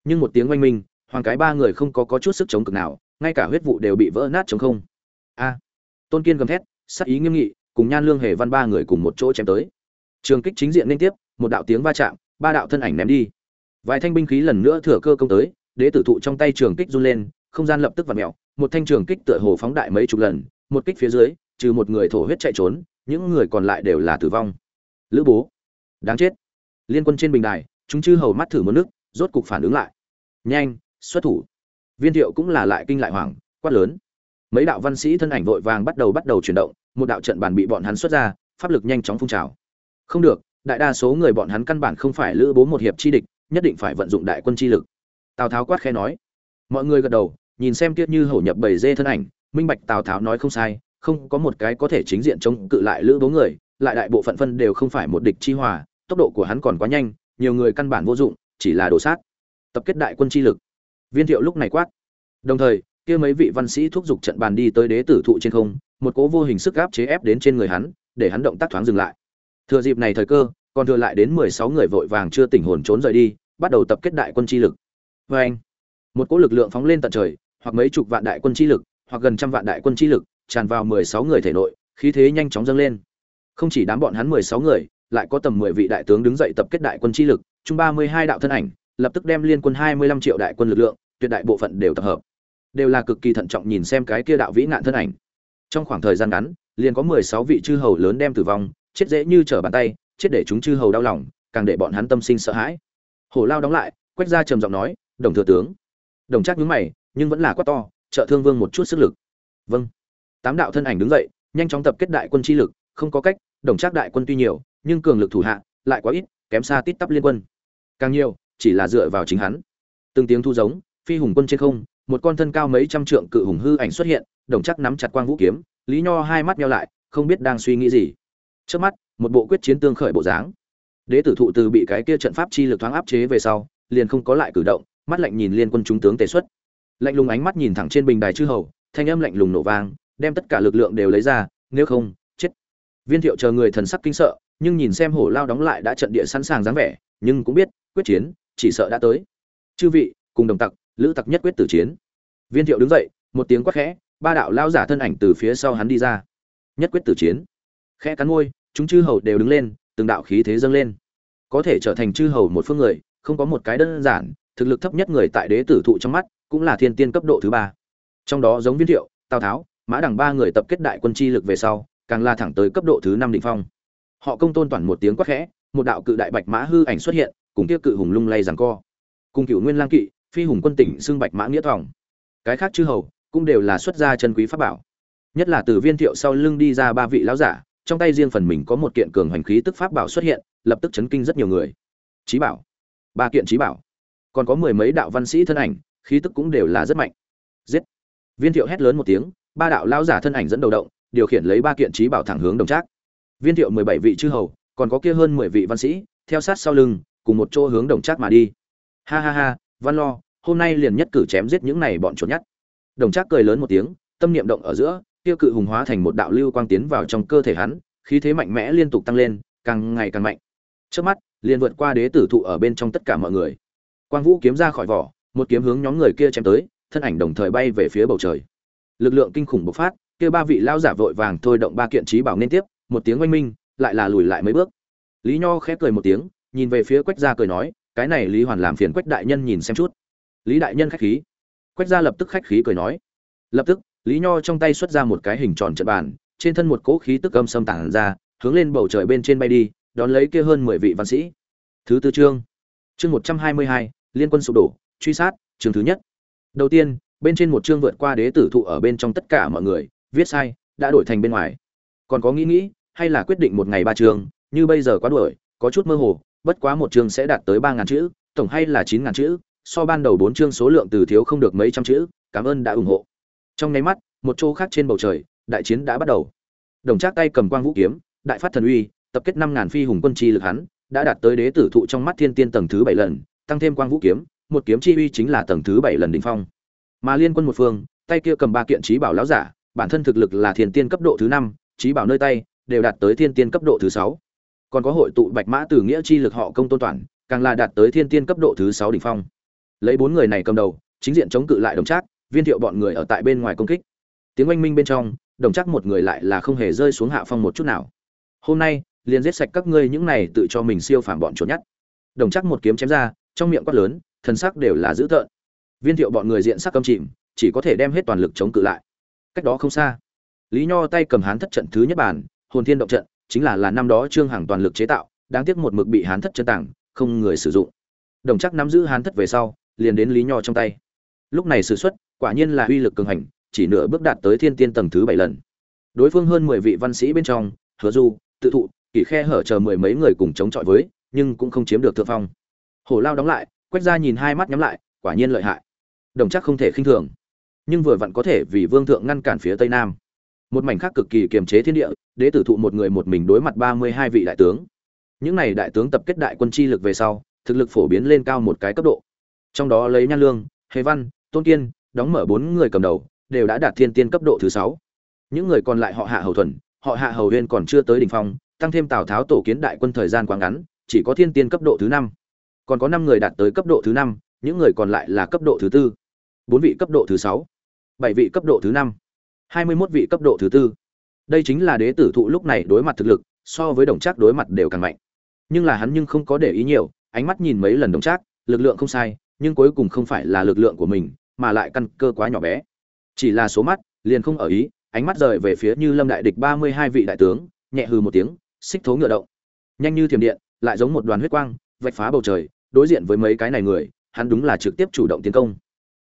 Nhưng một tiếng oanh minh hoàng cái ba người không có, có chút sức chống cực nào ngay cả huyết vụ đều bị vỡ nát chống không. A! Tôn kiên gầm thét sắc ý nghiêm nghị cùng nhan lương hề văn ba người cùng một chỗ chém tới. Trường kích chính diện liên tiếp một đạo tiếng va chạm ba đạo thân ảnh ném đi. Vài thanh binh khí lần nữa thừa cơ công tới đế tử thụ trong tay trường kích run lên không gian lập tức vặn mèo một thanh trường kích tựa hồ phóng đại mấy chục lần một kích phía dưới trừ một người thổ huyết chạy trốn những người còn lại đều là tử vong. Lữ bố. Đáng chết. Liên quân trên bình đài, chúng chư hầu mắt thử một nước, rốt cục phản ứng lại. Nhanh, xuất thủ. Viên thiệu cũng là lại kinh lại hoảng, quát lớn. Mấy đạo văn sĩ thân ảnh vội vàng bắt đầu bắt đầu chuyển động, một đạo trận bàn bị bọn hắn xuất ra, pháp lực nhanh chóng phun trào. Không được, đại đa số người bọn hắn căn bản không phải lữ bố một hiệp chi địch, nhất định phải vận dụng đại quân chi lực. Tào tháo quát khe nói. Mọi người gật đầu, nhìn xem tiết như hổ nhập bầy dê thân ảnh, minh bạch tào tháo nói không sai không có một cái có thể chính diện chống cự lại lữ bố người, lại đại bộ phận phân đều không phải một địch chi hòa, tốc độ của hắn còn quá nhanh, nhiều người căn bản vô dụng, chỉ là đổ sát. Tập kết đại quân chi lực. Viên thiệu lúc này quát. Đồng thời, kia mấy vị văn sĩ thúc giục trận bàn đi tới đế tử thụ trên không, một cố vô hình sức gáp chế ép đến trên người hắn, để hắn động tác thoáng dừng lại. Thừa dịp này thời cơ, còn thừa lại đến mười sáu người vội vàng chưa tỉnh hồn trốn rời đi, bắt đầu tập kết đại quân chi lực. Vê anh một cỗ lực lượng phóng lên tận trời, hoặc mấy chục vạn đại quân chi lực, hoặc gần trăm vạn đại quân chi lực tràn vào mười sáu người thể nội, khí thế nhanh chóng dâng lên. Không chỉ đám bọn hắn mười sáu người, lại có tầm mười vị đại tướng đứng dậy tập kết đại quân chi lực, chung ba mươi hai đạo thân ảnh, lập tức đem liên quân hai mươi lăm triệu đại quân lực lượng, tuyệt đại bộ phận đều tập hợp. Đều là cực kỳ thận trọng nhìn xem cái kia đạo vĩ nạn thân ảnh. Trong khoảng thời gian ngắn, liền có mười sáu vị chư hầu lớn đem tử vong, chết dễ như trở bàn tay, chết để chúng chư hầu đau lòng, càng để bọn hắn tâm sinh sợ hãi. Hổ lao đóng lại, quét ra trầm giọng nói, đồng thừa tướng. Đồng Trác nhướng mày, nhưng vẫn là quá to, trợ thương vương một chút sức lực. Vâng tám đạo thân ảnh đứng dậy, nhanh chóng tập kết đại quân chi lực, không có cách, đồng chắc đại quân tuy nhiều, nhưng cường lực thủ hạ lại quá ít, kém xa tít tắp liên quân. Càng nhiều, chỉ là dựa vào chính hắn. Từng tiếng thu giống, phi hùng quân trên không, một con thân cao mấy trăm trượng cự hùng hư ảnh xuất hiện, đồng chắc nắm chặt quang vũ kiếm, lý nho hai mắt nhau lại, không biết đang suy nghĩ gì. Trước mắt, một bộ quyết chiến tương khởi bộ dáng. Đế tử thụ từ bị cái kia trận pháp chi lực thoáng áp chế về sau, liền không có lại cử động, mắt lạnh nhìn liên quân chúng tướng tề xuất. Lạnh lùng ánh mắt nhìn thẳng trên bình đài chư hầu, thanh âm lạnh lùng nổ vang đem tất cả lực lượng đều lấy ra, nếu không, chết. Viên thiệu chờ người thần sắc kinh sợ, nhưng nhìn xem hổ lao đóng lại đã trận địa sẵn sàng dáng vẻ, nhưng cũng biết, quyết chiến, chỉ sợ đã tới. Chư vị, cùng đồng tặc, lữ tặc nhất quyết tử chiến. Viên thiệu đứng dậy, một tiếng quát khẽ, ba đạo lao giả thân ảnh từ phía sau hắn đi ra. Nhất quyết tử chiến. Khẽ cắn môi, chúng chư hầu đều đứng lên, từng đạo khí thế dâng lên. Có thể trở thành chư hầu một phương người, không có một cái đơn giản, thực lực thấp nhất người tại đế tử thụ trong mắt, cũng là thiên tiên cấp độ thứ ba. Trong đó giống viên thiệu, tào tháo mã đằng ba người tập kết đại quân chi lực về sau, càng la thẳng tới cấp độ thứ năm định phong. Họ công tôn toàn một tiếng quát khẽ, một đạo cự đại bạch mã hư ảnh xuất hiện, cùng kia cự hùng lung lay giằng co. Cùng cựu nguyên lang kỵ, phi hùng quân tỉnh xưng bạch mã nghĩa thòng cái khác chư hầu cũng đều là xuất gia chân quý pháp bảo. Nhất là từ viên thiệu sau lưng đi ra ba vị lão giả, trong tay riêng phần mình có một kiện cường hành khí tức pháp bảo xuất hiện, lập tức chấn kinh rất nhiều người. Trí bảo, ba kiện trí bảo. Còn có mười mấy đạo văn sĩ thân ảnh, khí tức cũng đều là rất mạnh. Giết. Viên thiệu hét lớn một tiếng ba đạo lão giả thân ảnh dẫn đầu động, điều khiển lấy ba kiện trí bảo thẳng hướng đồng trác. Viên thiệu mười bảy vị chư hầu, còn có kia hơn mười vị văn sĩ, theo sát sau lưng, cùng một chỗ hướng đồng trác mà đi. Ha ha ha, văn lo, hôm nay liền nhất cử chém giết những này bọn chuột nhắt đồng trác cười lớn một tiếng, tâm niệm động ở giữa, kia cự hùng hóa thành một đạo lưu quang tiến vào trong cơ thể hắn, khí thế mạnh mẽ liên tục tăng lên, càng ngày càng mạnh. Trước mắt, liền vượt qua đế tử thụ ở bên trong tất cả mọi người. Quang vũ kiếm ra khỏi vỏ, một kiếm hướng nhóm người kia chém tới, thân ảnh đồng thời bay về phía bầu trời lực lượng kinh khủng bộc phát, kia ba vị lao giả vội vàng thôi động ba kiện trí bảo nên tiếp, một tiếng oanh minh, lại là lùi lại mấy bước. Lý nho khép cười một tiếng, nhìn về phía quách gia cười nói, cái này lý hoàn làm phiền quách đại nhân nhìn xem chút. Lý đại nhân khách khí. Quách gia lập tức khách khí cười nói. Lập tức, lý nho trong tay xuất ra một cái hình tròn trận bàn, trên thân một cỗ khí tức âm xâm tản ra, hướng lên bầu trời bên trên bay đi, đón lấy kia hơn mười vị văn sĩ. Thứ tư chương. Chương một trăm hai mươi hai, liên quân sụp đổ, truy sát chương thứ nhất. Đầu tiên bên trên một chương vượt qua đế tử thụ ở bên trong tất cả mọi người, viết sai, đã đổi thành bên ngoài. Còn có nghĩ nghĩ, hay là quyết định một ngày ba chương, như bây giờ quá đuổi, có chút mơ hồ, bất quá một chương sẽ đạt tới ba ngàn chữ, tổng hay là chín ngàn chữ, so ban đầu bốn chương số lượng từ thiếu không được mấy trăm chữ, cảm ơn đã ủng hộ. Trong nháy mắt, một chỗ khác trên bầu trời, đại chiến đã bắt đầu. Đồng trác tay cầm quang vũ kiếm, đại phát thần uy, tập kết năm ngàn phi hùng quân chi lực hắn, đã đạt tới đế tử thụ trong mắt thiên tiên tầng thứ bảy lần, tăng thêm quang vũ kiếm, một kiếm chi uy chính là tầng thứ bảy lần đỉnh phong mà liên quân một phương, tay kia cầm ba kiện trí bảo lão giả, bản thân thực lực là thiên tiên cấp độ thứ năm, trí bảo nơi tay đều đạt tới thiên tiên cấp độ thứ sáu. Còn có hội tụ bạch mã từ nghĩa chi lực họ công tôn toàn, càng là đạt tới thiên tiên cấp độ thứ sáu đỉnh phong. Lấy bốn người này cầm đầu, chính diện chống cự lại đồng trác, viên thiệu bọn người ở tại bên ngoài công kích. Tiếng oanh minh bên trong, đồng trác một người lại là không hề rơi xuống hạ phong một chút nào. Hôm nay, liền giết sạch các ngươi những này tự cho mình siêu phàm bọn trốn nhất. Đồng trác một kiếm chém ra, trong miệng quát lớn, thần sắc đều là dữ tợn viên thiệu bọn người diện sắc căm chìm, chỉ có thể đem hết toàn lực chống cự lại. Cách đó không xa, lý nho tay cầm hán thất trận thứ nhất bản hồn thiên động trận, chính là là năm đó trương hằng toàn lực chế tạo, đáng tiếc một mực bị hán thất chân tảng không người sử dụng. Đồng chắc nắm giữ hán thất về sau, liền đến lý nho trong tay. Lúc này sử xuất, quả nhiên là uy lực cường hành, chỉ nửa bước đạt tới thiên tiên tầng thứ bảy lần. Đối phương hơn mười vị văn sĩ bên trong, hứa du, tự thụ, kỷ khe hở chờ mười mấy người cùng chống chọi với, nhưng cũng không chiếm được thượng phong. Hổ lao đóng lại quét ra nhìn hai mắt nhắm lại, quả nhiên lợi hại đồng chắc không thể khinh thường. Nhưng vừa vặn có thể vì vương thượng ngăn cản phía tây nam. Một mảnh khác cực kỳ kiềm chế thiên địa, đế tử thụ một người một mình đối mặt ba mươi hai vị đại tướng. Những này đại tướng tập kết đại quân chi lực về sau, thực lực phổ biến lên cao một cái cấp độ. Trong đó lấy nhan lương, hề văn, tôn kiên, đóng mở bốn người cầm đầu, đều đã đạt thiên tiên cấp độ thứ sáu. Những người còn lại họ hạ hầu thuần, họ hạ hầu huyên còn chưa tới đỉnh phong, tăng thêm tào tháo tổ kiến đại quân thời gian quá ngắn, chỉ có thiên tiên cấp độ thứ năm. Còn có năm người đạt tới cấp độ thứ năm, những người còn lại là cấp độ thứ tư bốn vị cấp độ thứ sáu, bảy vị cấp độ thứ năm, hai mươi mốt vị cấp độ thứ tư. Đây chính là đế tử thụ lúc này đối mặt thực lực, so với đồng trác đối mặt đều càng mạnh. Nhưng là hắn nhưng không có để ý nhiều, ánh mắt nhìn mấy lần đồng trác, lực lượng không sai, nhưng cuối cùng không phải là lực lượng của mình, mà lại căn cơ quá nhỏ bé. Chỉ là số mắt, liền không ở ý, ánh mắt rời về phía như lâm đại địch ba mươi hai vị đại tướng, nhẹ hừ một tiếng, xích thố ngựa động. Nhanh như thiểm điện, lại giống một đoàn huyết quang, vạch phá bầu trời, đối diện với mấy cái này người, hắn đúng là trực tiếp chủ động tiến công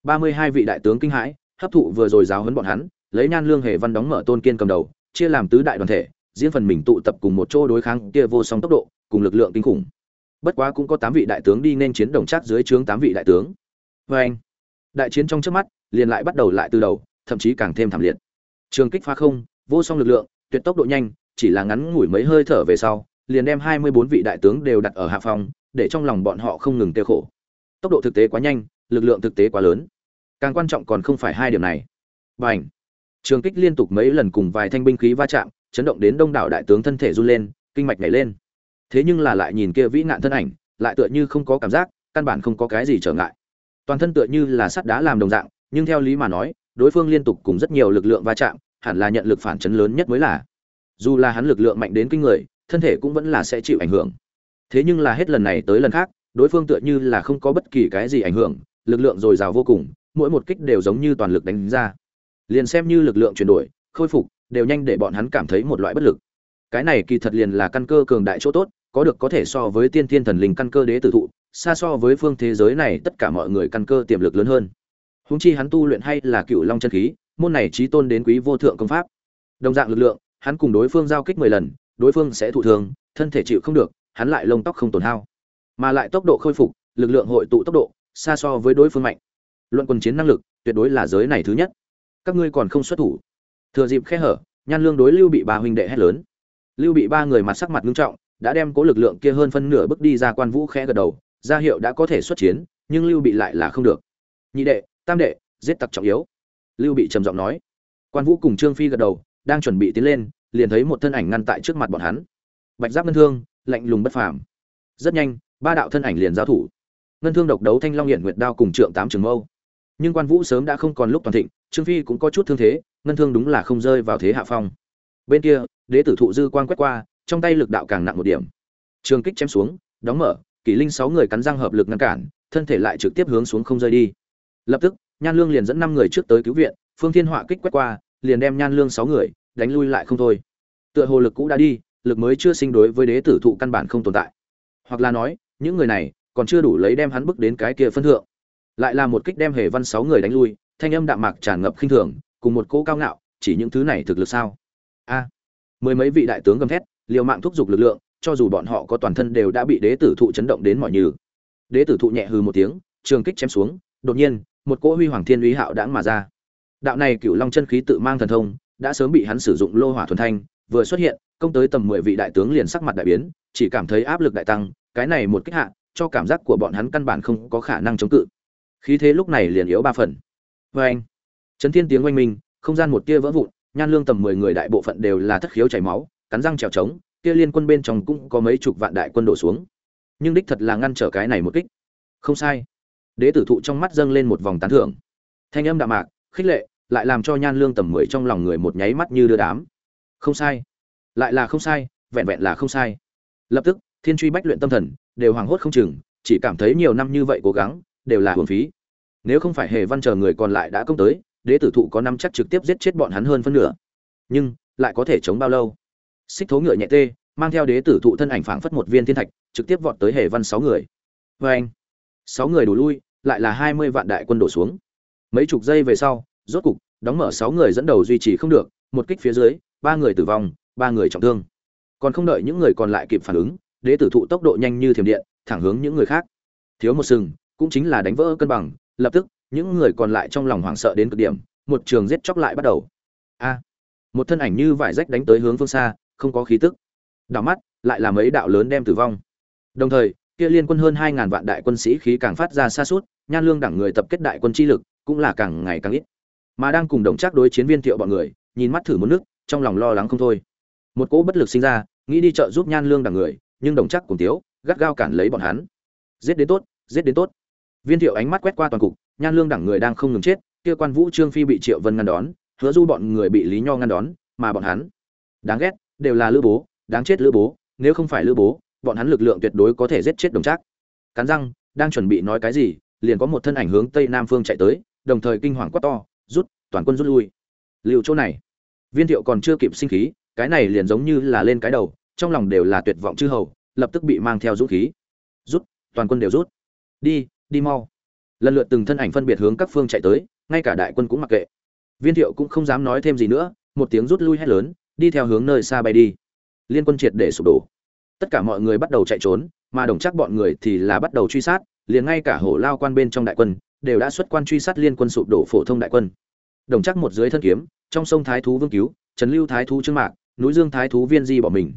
ba mươi hai vị đại tướng kinh hãi, hấp thụ vừa rồi giáo huấn bọn hắn, lấy nhan lương hề văn đóng mở tôn kiên cầm đầu, chia làm tứ đại đoàn thể riêng phần mình tụ tập cùng một chỗ đối kháng kia vô song tốc độ, cùng lực lượng kinh khủng. Bất quá cũng có tám vị đại tướng đi nên chiến đồng chắc dưới trướng tám vị đại tướng. Vê anh, đại chiến trong trước mắt, liền lại bắt đầu lại từ đầu, thậm chí càng thêm thảm liệt. Trường kích phá không, vô song lực lượng, tuyệt tốc độ nhanh, chỉ là ngắn ngủi mấy hơi thở về sau, liền đem hai mươi bốn vị đại tướng đều đặt ở hạ phòng để trong lòng bọn họ không ngừng tiêu khổ. Tốc độ thực tế quá nhanh, lực lượng thực tế quá lớn càng quan trọng còn không phải hai điểm này. Và ảnh trường kích liên tục mấy lần cùng vài thanh binh khí va chạm, chấn động đến đông đảo đại tướng thân thể run lên, kinh mạch nhảy lên. Thế nhưng là lại nhìn kia vĩ nạn thân ảnh, lại tựa như không có cảm giác, căn bản không có cái gì trở ngại. Toàn thân tựa như là sắt đá làm đồng dạng, nhưng theo lý mà nói, đối phương liên tục cùng rất nhiều lực lượng va chạm, hẳn là nhận lực phản chấn lớn nhất mới là. Dù là hắn lực lượng mạnh đến kinh người, thân thể cũng vẫn là sẽ chịu ảnh hưởng. Thế nhưng là hết lần này tới lần khác, đối phương tựa như là không có bất kỳ cái gì ảnh hưởng, lực lượng dồi dào vô cùng mỗi một kích đều giống như toàn lực đánh ra. Liền xem như lực lượng chuyển đổi, khôi phục, đều nhanh để bọn hắn cảm thấy một loại bất lực. Cái này kỳ thật liền là căn cơ cường đại chỗ tốt, có được có thể so với tiên thiên thần linh căn cơ đế tử thụ, xa so với phương thế giới này tất cả mọi người căn cơ tiềm lực lớn hơn. Húng chi hắn tu luyện hay là cựu long chân khí, môn này trí tôn đến quý vô thượng công pháp. Đồng dạng lực lượng, hắn cùng đối phương giao kích mười lần, đối phương sẽ thụ thường thân thể chịu không được, hắn lại lông tóc không tổn hao. Mà lại tốc độ khôi phục, lực lượng hội tụ tốc độ, xa so với đối phương mạnh luận quân chiến năng lực, tuyệt đối là giới này thứ nhất. Các ngươi còn không xuất thủ. Thừa dịp khe hở, nhan lương đối lưu bị ba huynh đệ hét lớn. Lưu bị ba người mặt sắc mặt nghiêm trọng, đã đem cố lực lượng kia hơn phân nửa bước đi ra quan vũ khẽ gật đầu, ra hiệu đã có thể xuất chiến, nhưng lưu bị lại là không được. Nhị đệ, tam đệ, giết tặc trọng yếu. Lưu bị trầm giọng nói. Quan vũ cùng trương phi gật đầu, đang chuẩn bị tiến lên, liền thấy một thân ảnh ngăn tại trước mặt bọn hắn. Bạch giáp ngân thương, lạnh lùng bất phàm. Rất nhanh, ba đạo thân ảnh liền giao thủ. Ngân thương độc đấu thanh long hiển nguyệt đao cùng trượng tám trường mâu nhưng quan vũ sớm đã không còn lúc toàn thịnh, trương phi cũng có chút thương thế, ngân thương đúng là không rơi vào thế hạ phong. Bên kia, đế tử thụ dư quan quét qua, trong tay lực đạo càng nặng một điểm. Trường kích chém xuống, đóng mở, kỷ linh sáu người cắn răng hợp lực ngăn cản, thân thể lại trực tiếp hướng xuống không rơi đi. Lập tức, nhan lương liền dẫn năm người trước tới cứu viện, phương thiên họa kích quét qua, liền đem nhan lương sáu người đánh lui lại không thôi. Tựa hồ lực cũ đã đi, lực mới chưa sinh đối với đế tử thụ căn bản không tồn tại. Hoặc là nói, những người này còn chưa đủ lấy đem hắn bước đến cái kia phân thượng lại là một kích đem hề văn sáu người đánh lui, thanh âm đạm mạc tràn ngập khinh thường, cùng một cỗ cao ngạo, chỉ những thứ này thực lực sao? A, mười mấy vị đại tướng gầm thét, liều mạng thúc giục lực lượng, cho dù bọn họ có toàn thân đều đã bị đế tử thụ chấn động đến mọi nhừ. Đế tử thụ nhẹ hư một tiếng, trường kích chém xuống, đột nhiên, một cỗ huy hoàng thiên uy hạo đãng mà ra. Đạo này cựu long chân khí tự mang thần thông, đã sớm bị hắn sử dụng lô hỏa thuần thanh, vừa xuất hiện, công tới tầm mười vị đại tướng liền sắc mặt đại biến, chỉ cảm thấy áp lực đại tăng, cái này một kích hạ, cho cảm giác của bọn hắn căn bản không có khả năng chống cự khí thế lúc này liền yếu ba phần. Vê anh, chấn thiên tiếng oanh minh, không gian một tia vỡ vụn, nhan lương tầm mười người đại bộ phận đều là thất khiếu chảy máu, cắn răng trèo trống, kia liên quân bên trong cũng có mấy chục vạn đại quân đổ xuống. Nhưng đích thật là ngăn trở cái này một kích. Không sai. Đế tử thụ trong mắt dâng lên một vòng tán thưởng. Thanh âm đạm mạc, khích lệ, lại làm cho nhan lương tầm mười trong lòng người một nháy mắt như đưa đám. Không sai. Lại là không sai, vẹn vẹn là không sai. Lập tức, thiên truy bách luyện tâm thần, đều hoảng hốt không chừng, chỉ cảm thấy nhiều năm như vậy cố gắng, đều là hưởng phí nếu không phải hề văn chờ người còn lại đã công tới, đế tử thụ có năm chắc trực tiếp giết chết bọn hắn hơn phân nửa. Nhưng, lại có thể chống bao lâu? Xích thố ngựa nhẹ tê, mang theo đế tử thụ thân ảnh phảng phất một viên thiên thạch, trực tiếp vọt tới hề văn sáu người. Vê anh, sáu người đủ lui, lại là hai mươi vạn đại quân đổ xuống. Mấy chục giây về sau, rốt cục, đóng mở sáu người dẫn đầu duy trì không được, một kích phía dưới, ba người tử vong, ba người trọng thương. Còn không đợi những người còn lại kịp phản ứng, đế tử thụ tốc độ nhanh như thiểm điện, thẳng hướng những người khác. Thiếu một sừng, cũng chính là đánh vỡ cân bằng lập tức, những người còn lại trong lòng hoảng sợ đến cực điểm, một trường giết chóc lại bắt đầu. A, một thân ảnh như vải rách đánh tới hướng phương xa, không có khí tức. Đảo mắt, lại là mấy đạo lớn đem tử vong. Đồng thời, kia liên quân hơn hai ngàn vạn đại quân sĩ khí càng phát ra xa suốt, nhan lương đẳng người tập kết đại quân chi lực cũng là càng ngày càng ít. Mà đang cùng đồng chắc đối chiến viên thiệu bọn người, nhìn mắt thử một nước, trong lòng lo lắng không thôi. Một cỗ bất lực sinh ra, nghĩ đi chợ giúp nhan lương đẳng người, nhưng đồng chắc cùng tiếu, gắt gao cản lấy bọn hắn. Giết đến tốt, giết đến tốt viên thiệu ánh mắt quét qua toàn cục, nhan lương đẳng người đang không ngừng chết, kia quan vũ trương phi bị triệu vân ngăn đón, hứa du bọn người bị lý nho ngăn đón, mà bọn hắn, đáng ghét, đều là lữ bố, đáng chết lữ bố, nếu không phải lữ bố, bọn hắn lực lượng tuyệt đối có thể giết chết đồng trác. Cắn răng, đang chuẩn bị nói cái gì, liền có một thân ảnh hướng tây nam phương chạy tới, đồng thời kinh hoàng quát to, rút, toàn quân rút lui. Liệu chỗ này. Viên thiệu còn chưa kịp sinh khí, cái này liền giống như là lên cái đầu, trong lòng đều là tuyệt vọng chư hầu, lập tức bị mang theo dũng khí. Rút, toàn quân đều rút. Đi đi mau. Lần lượt từng thân ảnh phân biệt hướng các phương chạy tới, ngay cả đại quân cũng mặc kệ. Viên thiệu cũng không dám nói thêm gì nữa, một tiếng rút lui hét lớn, đi theo hướng nơi xa bay đi. Liên quân triệt để sụp đổ. Tất cả mọi người bắt đầu chạy trốn, mà đồng chắc bọn người thì là bắt đầu truy sát, liền ngay cả hổ lao quan bên trong đại quân, đều đã xuất quan truy sát liên quân sụp đổ phổ thông đại quân. Đồng chắc một dưới thân kiếm, trong sông thái thú vương cứu, trần lưu thái thú trương mạc, núi dương thái thú viên di bỏ mình.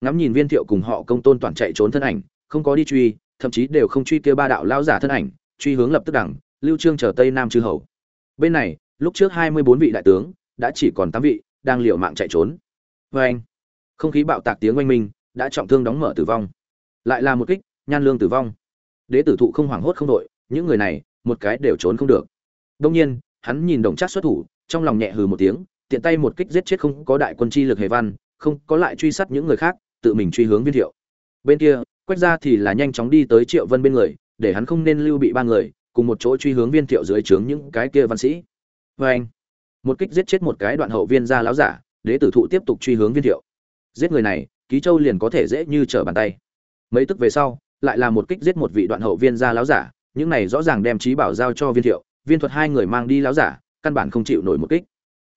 Ngắm nhìn viên thiệu cùng họ công tôn toàn chạy trốn thân ảnh, không có đi truy thậm chí đều không truy kêu ba đạo lão giả thân ảnh, truy hướng lập tức đẳng lưu trương chờ tây nam chư hầu. Bên này, lúc trước hai mươi bốn vị đại tướng, đã chỉ còn tám vị, đang liều mạng chạy trốn. Vê anh, không khí bạo tạc tiếng oanh minh, đã trọng thương đóng mở tử vong. Lại là một kích, nhan lương tử vong. Đế tử thụ không hoảng hốt không đội, những người này, một cái đều trốn không được. Đương nhiên, hắn nhìn đồng chắc xuất thủ, trong lòng nhẹ hừ một tiếng, tiện tay một kích giết chết không có đại quân chi lực hề văn, không có lại truy sát những người khác, tự mình truy hướng viên thiệu. Bên kia quách ra thì là nhanh chóng đi tới triệu vân bên người, để hắn không nên lưu bị ba người, cùng một chỗ truy hướng viên thiệu dưới trướng những cái kia văn sĩ. Vê anh, một kích giết chết một cái đoạn hậu viên gia láo giả, đế tử thụ tiếp tục truy hướng viên thiệu. Giết người này, ký châu liền có thể dễ như trở bàn tay. Mấy tức về sau, lại là một kích giết một vị đoạn hậu viên gia láo giả, những này rõ ràng đem trí bảo giao cho viên thiệu, viên thuật hai người mang đi láo giả, căn bản không chịu nổi một kích.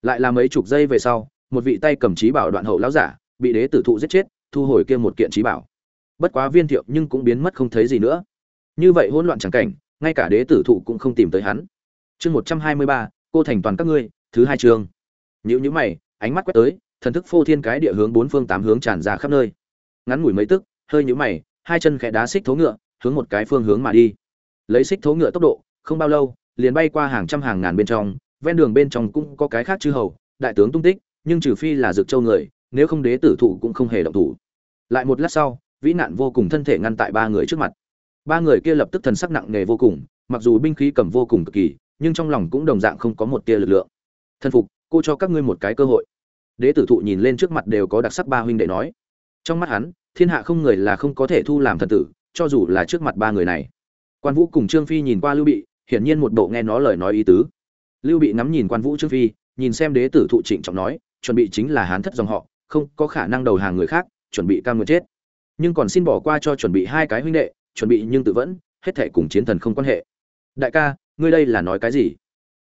Lại là mấy chục giây về sau, một vị tay cầm trí bảo đoạn hậu láo giả, bị đế tử thụ giết chết, thu hồi kia một kiện trí bảo bất quá viên thiệu nhưng cũng biến mất không thấy gì nữa. Như vậy hỗn loạn chẳng cảnh, ngay cả đế tử thụ cũng không tìm tới hắn. Chương một trăm hai mươi ba, cô thành toàn các ngươi, thứ hai chương. Nhữ nhữ mày, ánh mắt quét tới, thần thức phô thiên cái địa hướng bốn phương tám hướng tràn ra khắp nơi. Ngắn ngủi mấy tức, hơi nhũ mày, hai chân khẽ đá xích thố ngựa, hướng một cái phương hướng mà đi. Lấy xích thố ngựa tốc độ, không bao lâu, liền bay qua hàng trăm hàng ngàn bên trong, ven đường bên trong cũng có cái khác chư hầu, đại tướng tung tích, nhưng trừ phi là dược châu người, nếu không đế tử thụ cũng không hề động thủ. Lại một lát sau vĩ nạn vô cùng thân thể ngăn tại ba người trước mặt. Ba người kia lập tức thần sắc nặng nề vô cùng, mặc dù binh khí cầm vô cùng cực kỳ, nhưng trong lòng cũng đồng dạng không có một tia lực lượng. Thân phục, cô cho các ngươi một cái cơ hội. Đế tử thụ nhìn lên trước mặt đều có đặc sắc ba huynh đệ nói. Trong mắt hắn, thiên hạ không người là không có thể thu làm thần tử, cho dù là trước mặt ba người này. Quan vũ cùng trương phi nhìn qua lưu bị, hiển nhiên một bộ nghe nó lời nói ý tứ. Lưu bị ngắm nhìn quan vũ, trương phi, nhìn xem đế tử thụ trịnh trọng nói, chuẩn bị chính là hán thất dòng họ, không có khả năng đầu hàng người khác, chuẩn bị cam nguyện chết nhưng còn xin bỏ qua cho chuẩn bị hai cái huynh đệ, chuẩn bị nhưng tự vẫn, hết thể cùng chiến thần không quan hệ. Đại ca, ngươi đây là nói cái gì?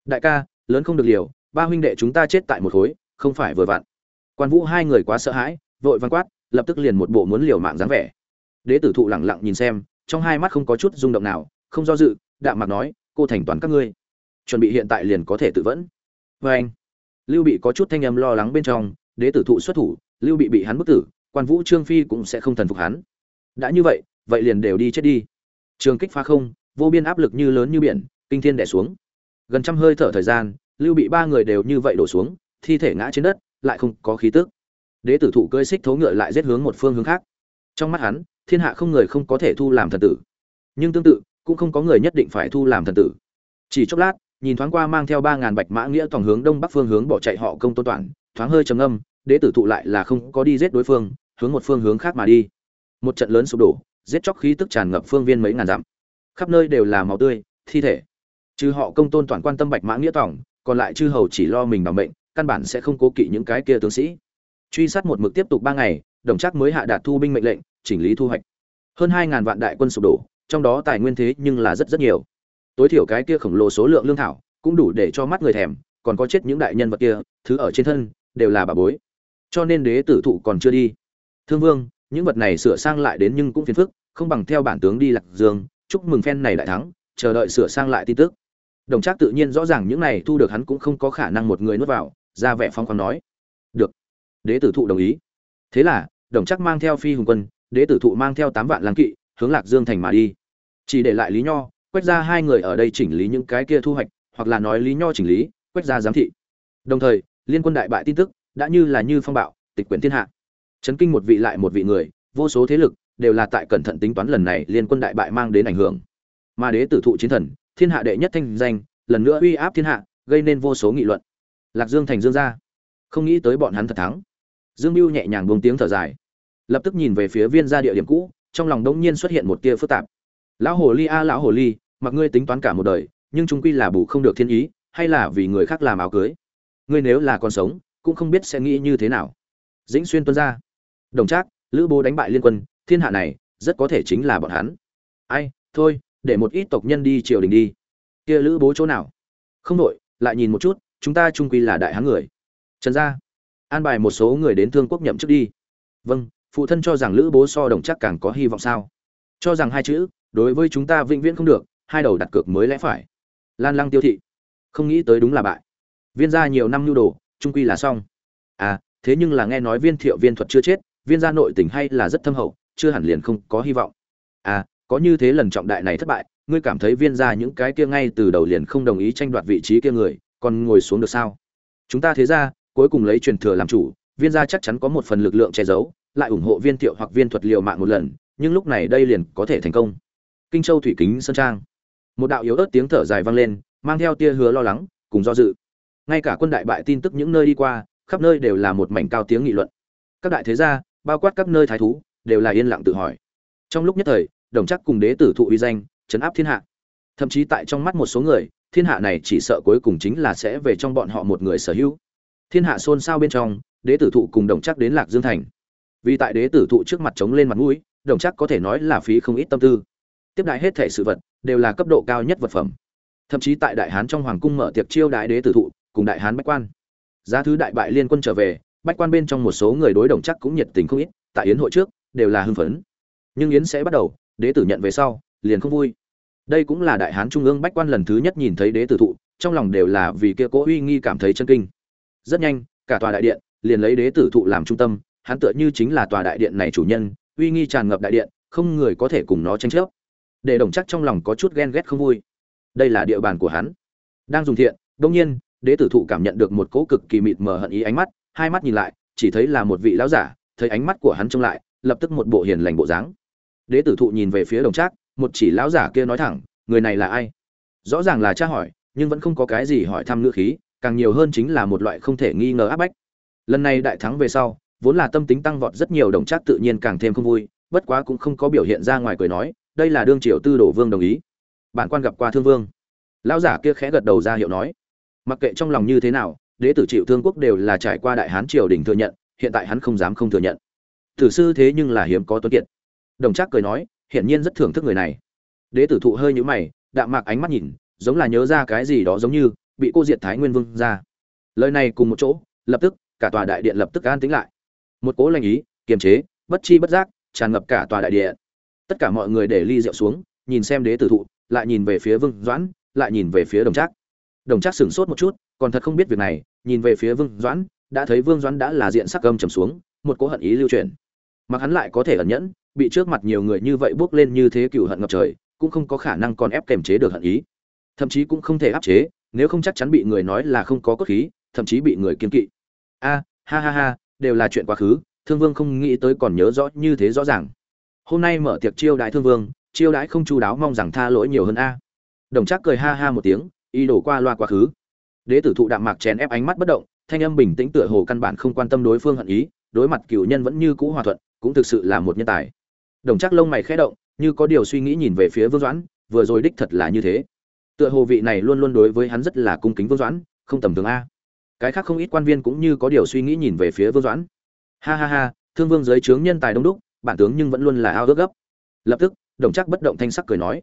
Đại ca, lớn không được liều, ba huynh đệ chúng ta chết tại một khối, không phải vừa vặn. Quan vũ hai người quá sợ hãi, vội văn quát, lập tức liền một bộ muốn liều mạng dáng vẻ. Đế tử thụ lẳng lặng nhìn xem, trong hai mắt không có chút rung động nào, không do dự, đạm mặt nói, cô thành toàn các ngươi, chuẩn bị hiện tại liền có thể tự vẫn. Vê anh lưu bị có chút thanh âm lo lắng bên trong, đế tử thụ xuất thủ, lưu bị bị hắn bức tử quan vũ trương phi cũng sẽ không thần phục hắn. Đã như vậy vậy liền đều đi chết đi. Trường kích phá không, vô biên áp lực như lớn như biển, kinh thiên đẻ xuống. Gần trăm hơi thở thời gian, lưu bị ba người đều như vậy đổ xuống, thi thể ngã trên đất, lại không có khí tức. Đế tử thụ cơi xích thố ngựa lại giết hướng một phương hướng khác. Trong mắt hắn, thiên hạ không người không có thể thu làm thần tử. Nhưng tương tự, cũng không có người nhất định phải thu làm thần tử. Chỉ chốc lát, nhìn thoáng qua mang theo ba ngàn bạch mã nghĩa toàn hướng đông bắc phương hướng bỏ chạy họ công tôn toàn, thoáng hơi trầm âm đế tử thụ lại là không có đi giết đối phương hướng một phương hướng khác mà đi. Một trận lớn sụp đổ, giết chóc khí tức tràn ngập phương viên mấy ngàn dặm. Khắp nơi đều là máu tươi, thi thể. Trừ họ công tôn toàn quan tâm bạch mã nghĩa tổng, còn lại chư hầu chỉ lo mình bằng mệnh, căn bản sẽ không cố kỵ những cái kia tướng sĩ. Truy sát một mực tiếp tục ba ngày, đồng chắc mới hạ đạt thu binh mệnh lệnh, chỉnh lý thu hoạch. Hơn hai ngàn vạn đại quân sụp đổ, trong đó tài nguyên thế nhưng là rất rất nhiều. Tối thiểu cái kia khổng lồ số lượng lương thảo, cũng đủ để cho mắt người thèm, còn có chết những đại nhân vật kia, thứ ở trên thân, đều là bà bối. Cho nên đế tử thụ còn chưa đi thương vương, những vật này sửa sang lại đến nhưng cũng phiền phức, không bằng theo bản tướng đi lạc dương, chúc mừng phen này đại thắng, chờ đợi sửa sang lại tin tức. Đồng trác tự nhiên rõ ràng những này thu được hắn cũng không có khả năng một người nuốt vào, ra vẻ phong khoáng nói. Được. Đế tử thụ đồng ý. Thế là, đồng trác mang theo phi hùng quân, đế tử thụ mang theo tám vạn lang kỵ, hướng lạc dương thành mà đi. Chỉ để lại lý nho, quét ra hai người ở đây chỉnh lý những cái kia thu hoạch, hoặc là nói lý nho chỉnh lý, quét ra giám thị. Đồng thời, liên quân đại bại tin tức, đã như là như phong bạo, tịch quyển thiên hạ chấn kinh một vị lại một vị người, vô số thế lực đều là tại cẩn thận tính toán lần này liên quân đại bại mang đến ảnh hưởng. Mà đế tử thụ chiến thần, thiên hạ đệ nhất thanh danh, lần nữa uy áp thiên hạ, gây nên vô số nghị luận. Lạc dương thành dương gia, không nghĩ tới bọn hắn thật thắng. Dương mưu nhẹ nhàng buông tiếng thở dài, lập tức nhìn về phía viên gia địa điểm cũ, trong lòng đông nhiên xuất hiện một tia phức tạp. Lão hồ ly a, lão hồ ly, mặc ngươi tính toán cả một đời, nhưng chúng quy là bù không được thiên ý, hay là vì người khác làm áo cưới? Ngươi nếu là còn sống, cũng không biết sẽ nghĩ như thế nào. Dĩnh xuyên tuân ra đồng trác, lữ bố đánh bại liên quân, thiên hạ này, rất có thể chính là bọn hắn. Ai, thôi, để một ít tộc nhân đi triều đình đi. Kia lữ bố chỗ nào? Không đội lại nhìn một chút, chúng ta trung quy là đại hán người. Trần gia, an bài một số người đến thương quốc nhậm chức đi. Vâng phụ thân cho rằng lữ bố so đồng chắc càng có hy vọng sao? Cho rằng hai chữ, đối với chúng ta vĩnh viễn không được, hai đầu đặt cược mới lẽ phải. Lan lăng tiêu thị, không nghĩ tới đúng là bại. Viên gia nhiều năm nhu đồ, trung quy là xong. À thế nhưng là nghe nói viên thiệu viên thuật chưa chết viên gia nội tình hay là rất thâm hậu, chưa hẳn liền không có hy vọng. À có như thế lần trọng đại này thất bại, ngươi cảm thấy viên gia những cái kia ngay từ đầu liền không đồng ý tranh đoạt vị trí kia người, còn ngồi xuống được sao? Chúng ta thế ra, cuối cùng lấy truyền thừa làm chủ, viên gia chắc chắn có một phần lực lượng che giấu, lại ủng hộ viên thiệu hoặc viên thuật liều mạng một lần, nhưng lúc này đây liền có thể thành công. Kinh châu thủy kính sơn trang. Một đạo yếu ớt tiếng thở dài vang lên, mang theo tia hứa lo lắng, cùng do dự. Ngay cả quân đại bại tin tức những nơi đi qua, khắp nơi đều là một mảnh cao tiếng nghị luận. Các đại thế gia bao quát các nơi thái thú, đều là yên lặng tự hỏi. Trong lúc nhất thời, đồng chắc cùng đế tử thụ uy danh, chấn áp thiên hạ. Thậm chí tại trong mắt một số người, thiên hạ này chỉ sợ cuối cùng chính là sẽ về trong bọn họ một người sở hữu. Thiên hạ xôn xao bên trong, đế tử thụ cùng đồng chắc đến lạc dương thành. Vì tại đế tử thụ trước mặt chống lên mặt mũi, đồng chắc có thể nói là phí không ít tâm tư. Tiếp đại hết thể sự vật, đều là cấp độ cao nhất vật phẩm. Thậm chí tại đại hán trong hoàng cung mở tiệc chiêu đại đế tử thụ, cùng đại hán bách quan. Giá thứ đại bại liên quân trở về bách quan bên trong một số người đối đồng chắc cũng nhiệt tình không ít, tại yến hội trước, đều là hưng phấn. Nhưng yến sẽ bắt đầu, đế tử nhận về sau, liền không vui. Đây cũng là đại hán trung ương bách quan lần thứ nhất nhìn thấy đế tử thụ, trong lòng đều là vì kia cố uy nghi cảm thấy chân kinh. Rất nhanh, cả tòa đại điện liền lấy đế tử thụ làm trung tâm, hắn tựa như chính là tòa đại điện này chủ nhân, uy nghi tràn ngập đại điện, không người có thể cùng nó tranh chấp. Để đồng chắc trong lòng có chút ghen ghét không vui. Đây là địa bàn của hắn. Đang dùng thiện đông nhiên, đế tử thụ cảm nhận được một cỗ cực kỳ mịt mờ hận ý ánh mắt hai mắt nhìn lại, chỉ thấy là một vị lão giả, thấy ánh mắt của hắn trông lại, lập tức một bộ hiền lành bộ dáng. Đế tử thụ nhìn về phía đồng trác, một chỉ lão giả kia nói thẳng, người này là ai? Rõ ràng là tra hỏi, nhưng vẫn không có cái gì hỏi thăm ngữ khí, càng nhiều hơn chính là một loại không thể nghi ngờ áp bách. Lần này đại thắng về sau, vốn là tâm tính tăng vọt rất nhiều, đồng trác tự nhiên càng thêm không vui, bất quá cũng không có biểu hiện ra ngoài cười nói, đây là đương triều tư đổ vương đồng ý. Bản quan gặp qua thương vương. Lão giả kia khẽ gật đầu ra hiệu nói, mặc kệ trong lòng như thế nào đế tử chịu thương quốc đều là trải qua đại hán triều đình thừa nhận, hiện tại hắn không dám không thừa nhận. Tử sư thế nhưng là hiếm có tuấn kiệt. Đồng trác cười nói, hiển nhiên rất thưởng thức người này. Đế tử thụ hơi nhũ mày, đạm mạc ánh mắt nhìn, giống là nhớ ra cái gì đó giống như, bị cô diệt thái nguyên vương ra. Lời này cùng một chỗ, lập tức, cả tòa đại điện lập tức an tĩnh lại. Một cố lành ý, kiềm chế, bất chi bất giác, tràn ngập cả tòa đại điện. Tất cả mọi người để ly rượu xuống, nhìn xem đế tử thụ, lại nhìn về phía vương doãn, lại nhìn về phía đồng trác. Đồng trác sửng sốt một chút còn thật không biết việc này, nhìn về phía vương doãn, đã thấy vương doãn đã là diện sắc gâm trầm xuống, một cố hận ý lưu truyền. Mặc hắn lại có thể ẩn nhẫn, bị trước mặt nhiều người như vậy bước lên như thế cựu hận ngập trời, cũng không có khả năng còn ép kềm chế được hận ý. Thậm chí cũng không thể áp chế, nếu không chắc chắn bị người nói là không có cốt khí, thậm chí bị người kiên kỵ. A, ha ha ha, đều là chuyện quá khứ, thương vương không nghĩ tới còn nhớ rõ như thế rõ ràng. Hôm nay mở tiệc chiêu đãi thương vương, chiêu đãi không chu đáo mong rằng tha lỗi nhiều hơn a. Đồng trác cười ha ha một tiếng y đổ qua loa quá khứ đế tử thụ đạm mạc chèn ép ánh mắt bất động, thanh âm bình tĩnh tựa hồ căn bản không quan tâm đối phương hận ý, đối mặt cựu nhân vẫn như cũ hòa thuận, cũng thực sự là một nhân tài. Đồng chắc lông mày khẽ động, như có điều suy nghĩ nhìn về phía vương doãn, vừa rồi đích thật là như thế. Tựa hồ vị này luôn luôn đối với hắn rất là cung kính vương doãn, không tầm thường a. Cái khác không ít quan viên cũng như có điều suy nghĩ nhìn về phía vương doãn. Ha ha ha, thương vương giới trướng nhân tài đông đúc, bản tướng nhưng vẫn luôn là ao ước gấp. Lập tức, đồng chắc bất động thanh sắc cười nói.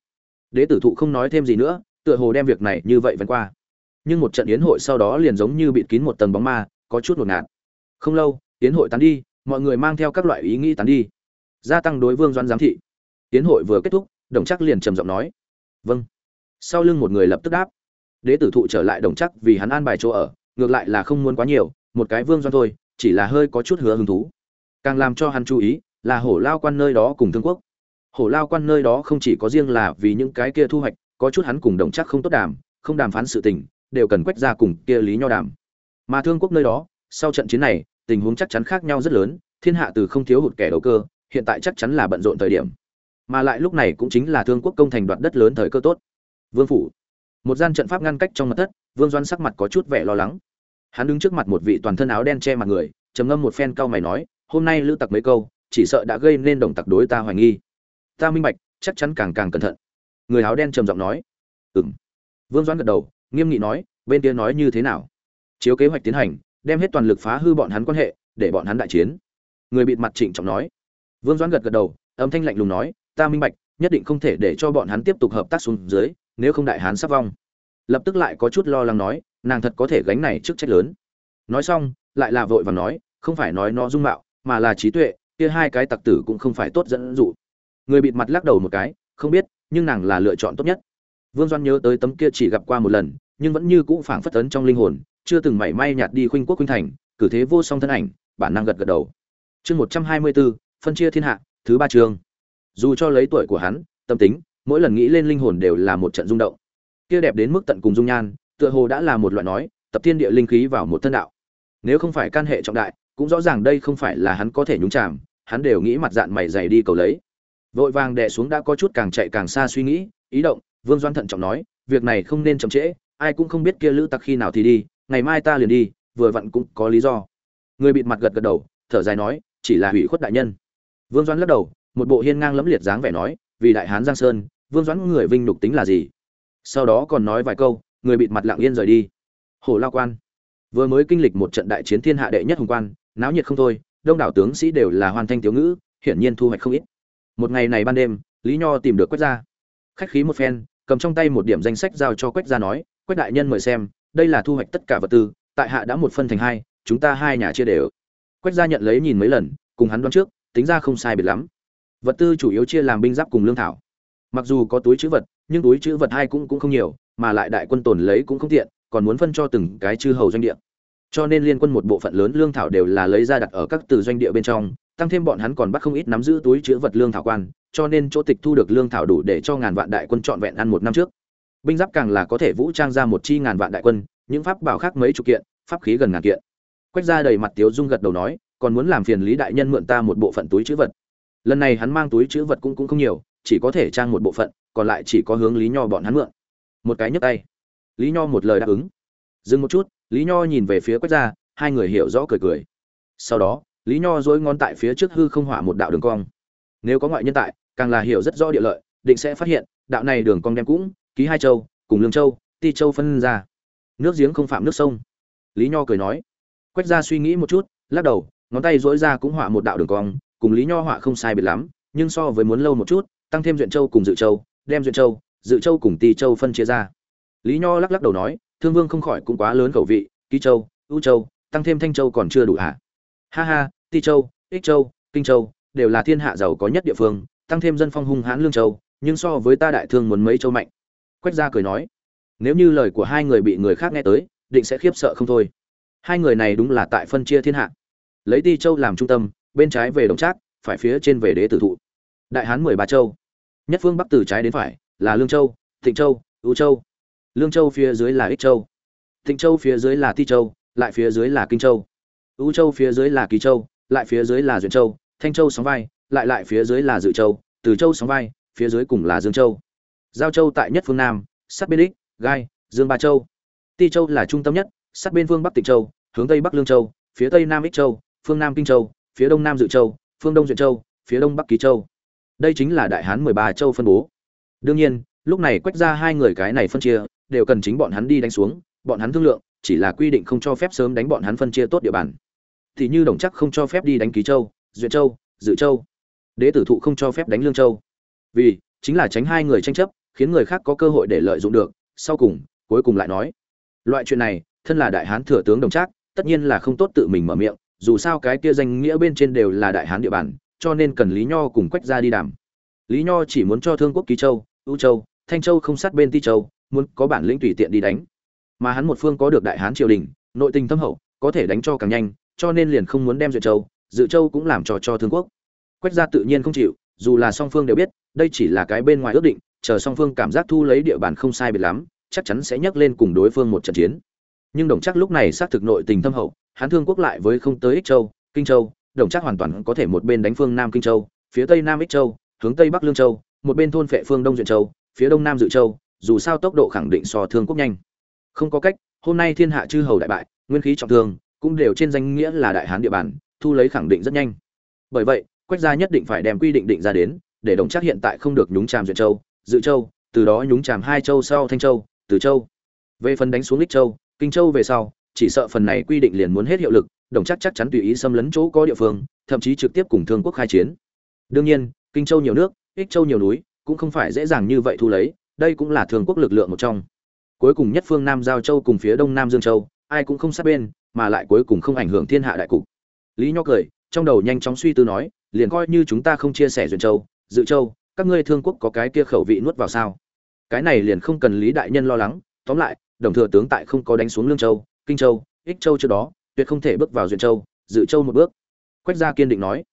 Đế tử thụ không nói thêm gì nữa, tựa hồ đem việc này như vậy vẫn qua nhưng một trận yến hội sau đó liền giống như bịt kín một tầng bóng ma, có chút ngột ngạt. Không lâu, yến hội tán đi, mọi người mang theo các loại ý nghĩ tán đi. Gia tăng đối vương doãn giám thị. Yến hội vừa kết thúc, đồng chắc liền trầm giọng nói vâng. Sau lưng một người lập tức đáp, đế tử thụ trở lại đồng chắc vì hắn an bài chỗ ở, ngược lại là không muốn quá nhiều, một cái vương doan thôi, chỉ là hơi có chút hứa hứng thú. Càng làm cho hắn chú ý, là hổ lao quan nơi đó cùng thương quốc. Hổ lao quan nơi đó không chỉ có riêng là vì những cái kia thu hoạch, có chút hắn cùng đồng chắc không tốt đàm, không đàm phán sự tình đều cần quách ra cùng kia lý nho đàm. Mà thương quốc nơi đó, sau trận chiến này, tình huống chắc chắn khác nhau rất lớn, thiên hạ từ không thiếu hụt kẻ đầu cơ, hiện tại chắc chắn là bận rộn thời điểm. Mà lại lúc này cũng chính là thương quốc công thành đoạt đất lớn thời cơ tốt. Vương phủ, một gian trận pháp ngăn cách trong mặt thất, vương doan sắc mặt có chút vẻ lo lắng. Hắn đứng trước mặt một vị toàn thân áo đen che mặt người, trầm ngâm một phen cau mày nói, hôm nay lữ tặc mấy câu, chỉ sợ đã gây nên đồng tặc đối ta hoài nghi. Ta minh bạch, chắc chắn càng càng cẩn thận. Người áo đen trầm giọng nói. Ừm. vương Doan gật đầu nghiêm nghị nói, bên kia nói như thế nào? Chiếu kế hoạch tiến hành, đem hết toàn lực phá hư bọn hắn quan hệ, để bọn hắn đại chiến. Người bịt mặt trịnh trọng nói. Vương doãn gật gật đầu, âm thanh lạnh lùng nói, ta minh bạch, nhất định không thể để cho bọn hắn tiếp tục hợp tác xuống dưới, nếu không đại hán sắp vong. Lập tức lại có chút lo lắng nói, nàng thật có thể gánh này trước trách lớn. Nói xong, lại là vội vàng nói, không phải nói nó dung mạo, mà là trí tuệ, kia hai cái tặc tử cũng không phải tốt dẫn dụ. Người bịt mặt lắc đầu một cái, không biết, nhưng nàng là lựa chọn tốt nhất vương doan nhớ tới tấm kia chỉ gặp qua một lần, nhưng vẫn như cũ phảng phất ấn trong linh hồn, chưa từng mảy may nhạt đi khuynh quốc khuynh thành, cử thế vô song thân ảnh, bản năng gật gật đầu. Chương một trăm hai mươi bốn, phân chia thiên hạ, thứ ba chương. Dù cho lấy tuổi của hắn, tâm tính, mỗi lần nghĩ lên linh hồn đều là một trận rung động. Kia đẹp đến mức tận cùng dung nhan, tựa hồ đã là một loại nói, tập thiên địa linh khí vào một thân đạo. Nếu không phải can hệ trọng đại, cũng rõ ràng đây không phải là hắn có thể nhúng chàm, hắn đều nghĩ mặt dạng mày dày đi cầu lấy. Vội vàng đè xuống đã có chút càng chạy càng xa suy nghĩ, ý động vương doan thận trọng nói, việc này không nên chậm trễ, ai cũng không biết kia lữ tặc khi nào thì đi, ngày mai ta liền đi, vừa vặn cũng có lý do. Người bịt mặt gật gật đầu, thở dài nói, chỉ là hủy khuất đại nhân. Vương doan lắc đầu, một bộ hiên ngang lẫm liệt dáng vẻ nói, vì đại hán giang sơn, vương doãn người vinh nhục tính là gì? Sau đó còn nói vài câu, người bịt mặt lặng yên rời đi. Hồ lao quan. Vừa mới kinh lịch một trận đại chiến thiên hạ đệ nhất hùng quan, náo nhiệt không thôi, đông đảo tướng sĩ đều là hoàn thanh thiếu ngữ, hiển nhiên thu hoạch không ít. Một ngày này ban đêm, lý nho tìm được quét gia. Khách khí một phen cầm trong tay một điểm danh sách giao cho quách gia nói, quách đại nhân mời xem, đây là thu hoạch tất cả vật tư, tại hạ đã một phân thành hai, chúng ta hai nhà chia đều. Quách gia nhận lấy nhìn mấy lần, cùng hắn đoán trước, tính ra không sai biệt lắm. Vật tư chủ yếu chia làm binh giáp cùng lương thảo. Mặc dù có túi chữ vật, nhưng túi chữ vật hai cũng cũng không nhiều, mà lại đại quân tồn lấy cũng không tiện, còn muốn phân cho từng cái chư hầu doanh địa. Cho nên liên quân một bộ phận lớn lương thảo đều là lấy ra đặt ở các từ doanh địa bên trong tăng thêm bọn hắn còn bắt không ít nắm giữ túi chứa vật lương thảo quan cho nên chỗ tịch thu được lương thảo đủ để cho ngàn vạn đại quân trọn vẹn ăn một năm trước. Binh giáp càng là có thể vũ trang ra một chi ngàn vạn đại quân những pháp bảo khác mấy chục kiện pháp khí gần ngàn kiện. Quách ra đầy mặt tiếu dung gật đầu nói còn muốn làm phiền lý đại nhân mượn ta một bộ phận túi chứa vật. Lần này hắn mang túi chứa vật cũng cũng không nhiều chỉ có thể trang một bộ phận còn lại chỉ có hướng lý nho bọn hắn mượn. Một cái nhấc tay. Lý nho một lời đáp ứng. Dừng một chút lý nho nhìn về phía quách gia, hai người hiểu rõ cười cười. Sau đó lý nho dối ngón tại phía trước hư không hỏa một đạo đường cong. Nếu có ngoại nhân tại, càng là hiểu rất rõ địa lợi, định sẽ phát hiện, đạo này đường cong đem cũng, ký hai châu, cùng lương châu, ti châu phân ra. Nước giếng không phạm nước sông. Lý nho cười nói. Quách ra suy nghĩ một chút, lắc đầu, ngón tay dỗi ra cũng họa một đạo đường cong, cùng lý nho họa không sai biệt lắm, nhưng so với muốn lâu một chút, tăng thêm duyện châu cùng dự châu, đem duyện châu, dự châu cùng ti châu phân chia ra. Lý nho lắc lắc đầu nói, thương vương không khỏi cũng quá lớn khẩu vị, ký châu, ưu châu, tăng thêm thanh châu còn chưa đủ hả? Ha ha, ti châu, ích châu, kinh châu đều là thiên hạ giàu có nhất địa phương, tăng thêm dân phong hung hãn lương châu, nhưng so với ta đại thương muốn mấy châu mạnh. Quách gia cười nói, nếu như lời của hai người bị người khác nghe tới, định sẽ khiếp sợ không thôi. Hai người này đúng là tại phân chia thiên hạ. Lấy ti châu làm trung tâm, bên trái về đồng trác, phải phía trên về đế tử thụ. Đại hán mười ba châu. Nhất phương bắc từ trái đến phải là lương châu, thịnh châu ưu châu. Lương châu phía dưới là ích châu. Thịnh châu phía dưới là ti châu, lại phía dưới là kinh châu ưu châu phía dưới là kỳ châu, lại phía dưới là duyện châu, thanh châu sóng vai, lại lại phía dưới là dự châu, từ châu sóng vai, phía dưới cùng là dương châu. Giao châu tại nhất phương nam, sát bên ích, gai, dương ba châu. Ti châu là trung tâm nhất, sát bên phương bắc tịnh châu, hướng tây bắc lương châu, phía tây nam ích châu, phương nam kinh châu, phía đông nam dự châu, phương đông duyện châu, phía đông bắc ký châu. Đây chính là đại hán mười ba châu phân bố. Đương nhiên, lúc này quách ra hai người cái này phân chia, đều cần chính bọn hắn đi đánh xuống bọn hắn thương lượng, chỉ là quy định không cho phép sớm đánh bọn hắn phân chia tốt địa bàn. Thì như đồng chắc không cho phép đi đánh ký châu, duyện châu, dự châu. Đế tử thụ không cho phép đánh lương châu. Vì, chính là tránh hai người tranh chấp, khiến người khác có cơ hội để lợi dụng được. Sau cùng, cuối cùng lại nói, loại chuyện này, thân là đại hán thừa tướng đồng trác tất nhiên là không tốt tự mình mở miệng, dù sao cái kia danh nghĩa bên trên đều là đại hán địa bàn, cho nên cần lý nho cùng quách ra đi đàm. Lý nho chỉ muốn cho thương quốc ký châu ưu châu, thanh châu không sát bên ti châu, muốn có bản lĩnh tùy tiện đi đánh mà hắn một phương có được đại hán triều đình, nội tình thâm hậu, có thể đánh cho càng nhanh, cho nên liền không muốn đem duyệt châu, dự châu cũng làm cho cho thương quốc. Quách gia tự nhiên không chịu, dù là song phương đều biết, đây chỉ là cái bên ngoài ước định, chờ song phương cảm giác thu lấy địa bàn không sai biệt lắm, chắc chắn sẽ nhắc lên cùng đối phương một trận chiến. Nhưng đồng chắc lúc này xác thực nội tình thâm hậu hán thương quốc lại với không tới ích châu, kinh châu, đồng chắc hoàn toàn có thể một bên đánh phương nam kinh châu, phía tây nam ích châu, hướng tây bắc lương châu, một bên thôn phệ phương đông duyện châu, phía đông nam dự châu, dù sao tốc độ khẳng định so thương quốc nhanh không có cách, hôm nay thiên hạ chư hầu đại bại, nguyên khí trọng thương, cũng đều trên danh nghĩa là đại hán địa bàn, thu lấy khẳng định rất nhanh. Bởi vậy, quách gia nhất định phải đem quy định định ra đến, để đồng chắc hiện tại không được nhúng tràm duyệt châu, dự châu, từ đó nhúng tràm hai châu sau thanh châu, từ châu. Về phần đánh xuống lích châu, kinh châu về sau, chỉ sợ phần này quy định liền muốn hết hiệu lực, đồng chắc chắc chắn tùy ý xâm lấn chỗ có địa phương, thậm chí trực tiếp cùng thương quốc khai chiến. Đương nhiên, kinh châu nhiều nước, ích châu nhiều núi, cũng không phải dễ dàng như vậy thu lấy, đây cũng là thương quốc lực lượng một trong cuối cùng nhất phương nam giao châu cùng phía đông nam dương châu, ai cũng không sát bên, mà lại cuối cùng không ảnh hưởng thiên hạ đại cục. Lý nho cười, trong đầu nhanh chóng suy tư nói, liền coi như chúng ta không chia sẻ duyên châu, dự châu, các ngươi thương quốc có cái kia khẩu vị nuốt vào sao? Cái này liền không cần lý đại nhân lo lắng, tóm lại, đồng thừa tướng tại không có đánh xuống lương châu, kinh châu, ích châu trước đó, tuyệt không thể bước vào duyên châu, dự châu một bước. Quách gia kiên định nói,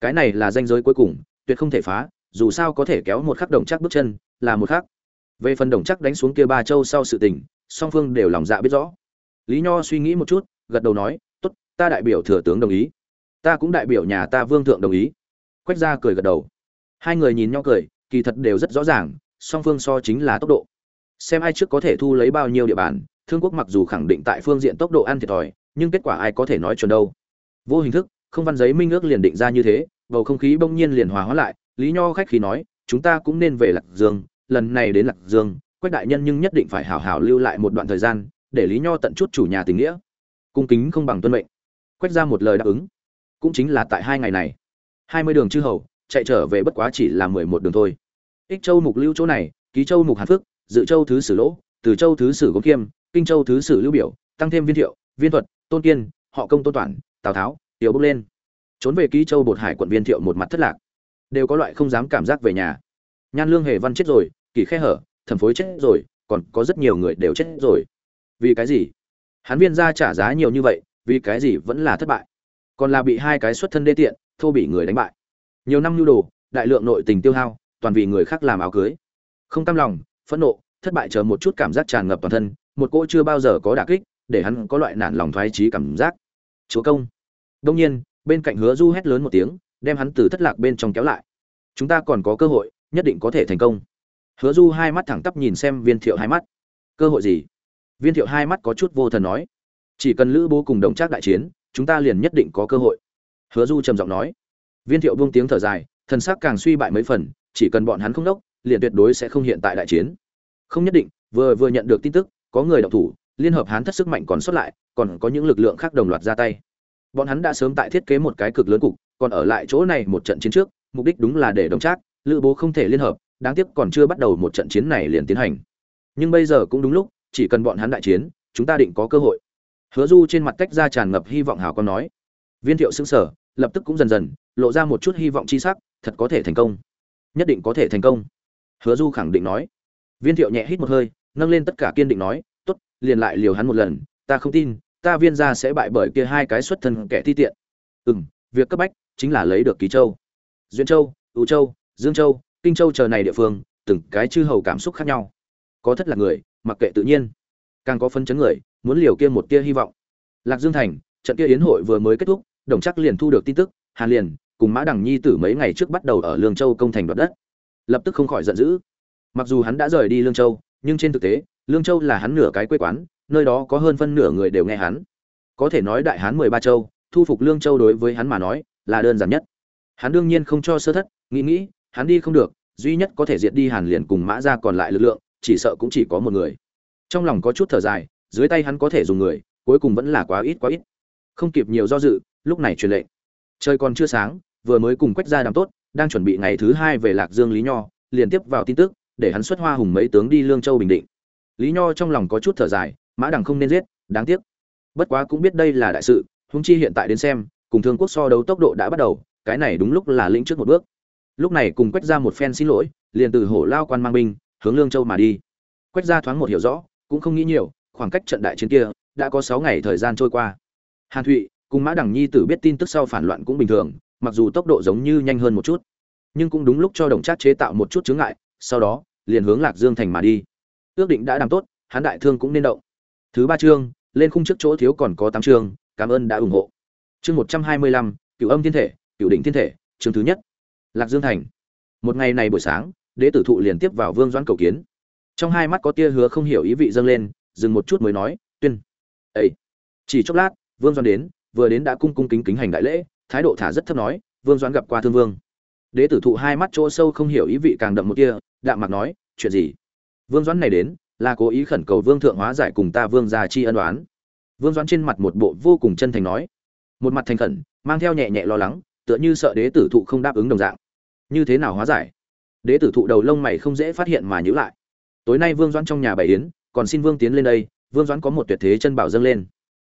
cái này là danh giới cuối cùng, tuyệt không thể phá, dù sao có thể kéo một khắc đồng chắc bước chân, là một khắc về phần đồng chắc đánh xuống kia ba châu sau sự tình, song phương đều lòng dạ biết rõ. Lý nho suy nghĩ một chút, gật đầu nói, tốt, ta đại biểu thừa tướng đồng ý. Ta cũng đại biểu nhà ta vương thượng đồng ý. Quách gia cười gật đầu. Hai người nhìn nhau cười, kỳ thật đều rất rõ ràng, song phương so chính là tốc độ. Xem ai trước có thể thu lấy bao nhiêu địa bàn, thương quốc mặc dù khẳng định tại phương diện tốc độ ăn thiệt thòi, nhưng kết quả ai có thể nói chuẩn đâu. Vô hình thức, không văn giấy minh ước liền định ra như thế, bầu không khí bỗng nhiên liền hòa hóa lại, lý nho khách khí nói, chúng ta cũng nên về lạc dương lần này đến lạc dương, quách đại nhân nhưng nhất định phải hảo hảo lưu lại một đoạn thời gian, để lý nho tận chút chủ nhà tình nghĩa. Cung kính không bằng tuân mệnh. Quách ra một lời đáp ứng. Cũng chính là tại hai ngày này. Hai mươi đường chư hầu, chạy trở về bất quá chỉ là mười một đường thôi. Ích châu mục lưu chỗ này, ký châu mục hàn phước, dự châu thứ sử lỗ, từ châu thứ sử gốm kiêm kinh châu thứ sử lưu biểu, tăng thêm viên thiệu, viên thuật, tôn kiên, họ công tôn toản, tào tháo, tiểu bốc lên. Trốn về ký châu bột hải quận viên thiệu một mặt thất lạc. Đều có loại không dám cảm giác về nhà nhan lương hề văn chết rồi, kỳ khe hở, thẩm phối chết rồi, còn có rất nhiều người đều chết rồi. Vì cái gì? Hắn viên ra trả giá nhiều như vậy, vì cái gì vẫn là thất bại? Còn là bị hai cái xuất thân đê tiện, thô bị người đánh bại. Nhiều năm nhu đồ, đại lượng nội tình tiêu hao, toàn vì người khác làm áo cưới. Không cam lòng, phẫn nộ, thất bại chờ một chút cảm giác tràn ngập toàn thân, một cô chưa bao giờ có đả kích, để hắn có loại nản lòng thoái trí cảm giác. Chúa công. Đông nhiên, bên cạnh hứa du hét lớn một tiếng, đem hắn từ thất lạc bên trong kéo lại. Chúng ta còn có cơ hội nhất định có thể thành công. Hứa du hai mắt thẳng tắp nhìn xem viên thiệu hai mắt. Cơ hội gì? Viên thiệu hai mắt có chút vô thần nói. Chỉ cần lữ bố cùng đồng trác đại chiến, chúng ta liền nhất định có cơ hội. Hứa du trầm giọng nói. Viên thiệu buông tiếng thở dài, thần sắc càng suy bại mấy phần, chỉ cần bọn hắn không đốc, liền tuyệt đối sẽ không hiện tại đại chiến. Không nhất định, vừa vừa nhận được tin tức, có người động thủ, liên hợp hán thất sức mạnh còn xuất lại, còn có những lực lượng khác đồng loạt ra tay. Bọn hắn đã sớm tại thiết kế một cái cực lớn cục, còn ở lại chỗ này một trận chiến trước, mục đích đúng là để đồng trác lữ bố không thể liên hợp, đáng tiếc còn chưa bắt đầu một trận chiến này liền tiến hành. Nhưng bây giờ cũng đúng lúc, chỉ cần bọn hắn đại chiến, chúng ta định có cơ hội. Hứa du trên mặt tách ra tràn ngập hy vọng hào con nói. Viên thiệu xứng sở lập tức cũng dần dần, lộ ra một chút hy vọng chi sắc, thật có thể thành công. Nhất định có thể thành công. Hứa du khẳng định nói. Viên thiệu nhẹ hít một hơi, nâng lên tất cả kiên định nói, tốt, liền lại liều hắn một lần, ta không tin, ta viên gia sẽ bại bởi kia hai cái xuất thân kẻ thi tiện. Ừ việc cấp bách chính là lấy được ký châu. Duyên châu ưu châu dương châu, kinh châu chờ này địa phương, từng cái chư hầu cảm xúc khác nhau. Có thất là người, mặc kệ tự nhiên. Càng có phân chấn người, muốn liều kia một tia hy vọng. Lạc dương thành, trận kia yến hội vừa mới kết thúc, đồng chắc liền thu được tin tức, hàn liền cùng mã đằng nhi tử mấy ngày trước bắt đầu ở lương châu công thành đoạt đất. Lập tức không khỏi giận dữ. Mặc dù hắn đã rời đi lương châu, nhưng trên thực tế, lương châu là hắn nửa cái quê quán, nơi đó có hơn phân nửa người đều nghe hắn. Có thể nói đại hán mười ba châu, thu phục lương châu đối với hắn mà nói, là đơn giản nhất. Hắn đương nhiên không cho sơ thất, nghĩ nghĩ hắn đi không được, duy nhất có thể diệt đi hàn liền cùng mã ra còn lại lực lượng, chỉ sợ cũng chỉ có một người. Trong lòng có chút thở dài, dưới tay hắn có thể dùng người, cuối cùng vẫn là quá ít quá ít. Không kịp nhiều do dự, lúc này truyền lệnh. Trời còn chưa sáng, vừa mới cùng quách gia đàm tốt, đang chuẩn bị ngày thứ hai về lạc dương lý nho, liền tiếp vào tin tức, để hắn xuất hoa hùng mấy tướng đi lương châu bình định. Lý nho trong lòng có chút thở dài, mã đằng không nên giết, đáng tiếc. Bất quá cũng biết đây là đại sự húng chi hiện tại đến xem, cùng thương quốc so đấu tốc độ đã bắt đầu, cái này đúng lúc là lĩnh trước một bước lúc này cùng quách ra một phen xin lỗi, liền từ hổ lao quan mang binh, hướng lương châu mà đi. Quách ra thoáng một hiểu rõ, cũng không nghĩ nhiều, khoảng cách trận đại chiến kia đã có sáu ngày thời gian trôi qua. Hàn thụy cùng mã đằng nhi tử biết tin tức sau phản loạn cũng bình thường, mặc dù tốc độ giống như nhanh hơn một chút, nhưng cũng đúng lúc cho đồng trác chế tạo một chút chướng ngại, sau đó liền hướng lạc dương thành mà đi. Ước định đã làm tốt hán đại thương cũng nên động. Thứ ba chương, lên khung trước chỗ thiếu còn có tám chương, cảm ơn đã ủng hộ. Chương một trăm hai mươi lăm cựu âm thiên thể cựu đỉnh thiên thể, chương thứ nhất lạc dương thành. Một ngày này buổi sáng đế tử thụ liền tiếp vào vương doãn cầu kiến. Trong hai mắt có tia hứa không hiểu ý vị dâng lên, dừng một chút mới nói, tuyên. Ấy chỉ chốc lát, vương doãn đến, vừa đến đã cung cung kính kính hành đại lễ, thái độ thả rất thấp nói, vương doãn gặp qua thương vương. Đế tử thụ hai mắt chỗ sâu không hiểu ý vị càng đậm một tia, đạm mặt nói, chuyện gì? Vương doãn này đến, là cố ý khẩn cầu vương thượng hóa giải cùng ta vương gia chi ân đoán vương doãn trên mặt một bộ vô cùng chân thành nói. Một mặt thành khẩn, mang theo nhẹ nhẹ lo lắng, tựa như sợ đế tử thụ không đáp ứng đồng dạng như thế nào hóa giải? Đế tử thụ đầu lông mày không dễ phát hiện mà nhữ lại. Tối nay vương doãn trong nhà bày yến, còn xin vương tiến lên đây, vương doãn có một tuyệt thế chân bảo dâng lên.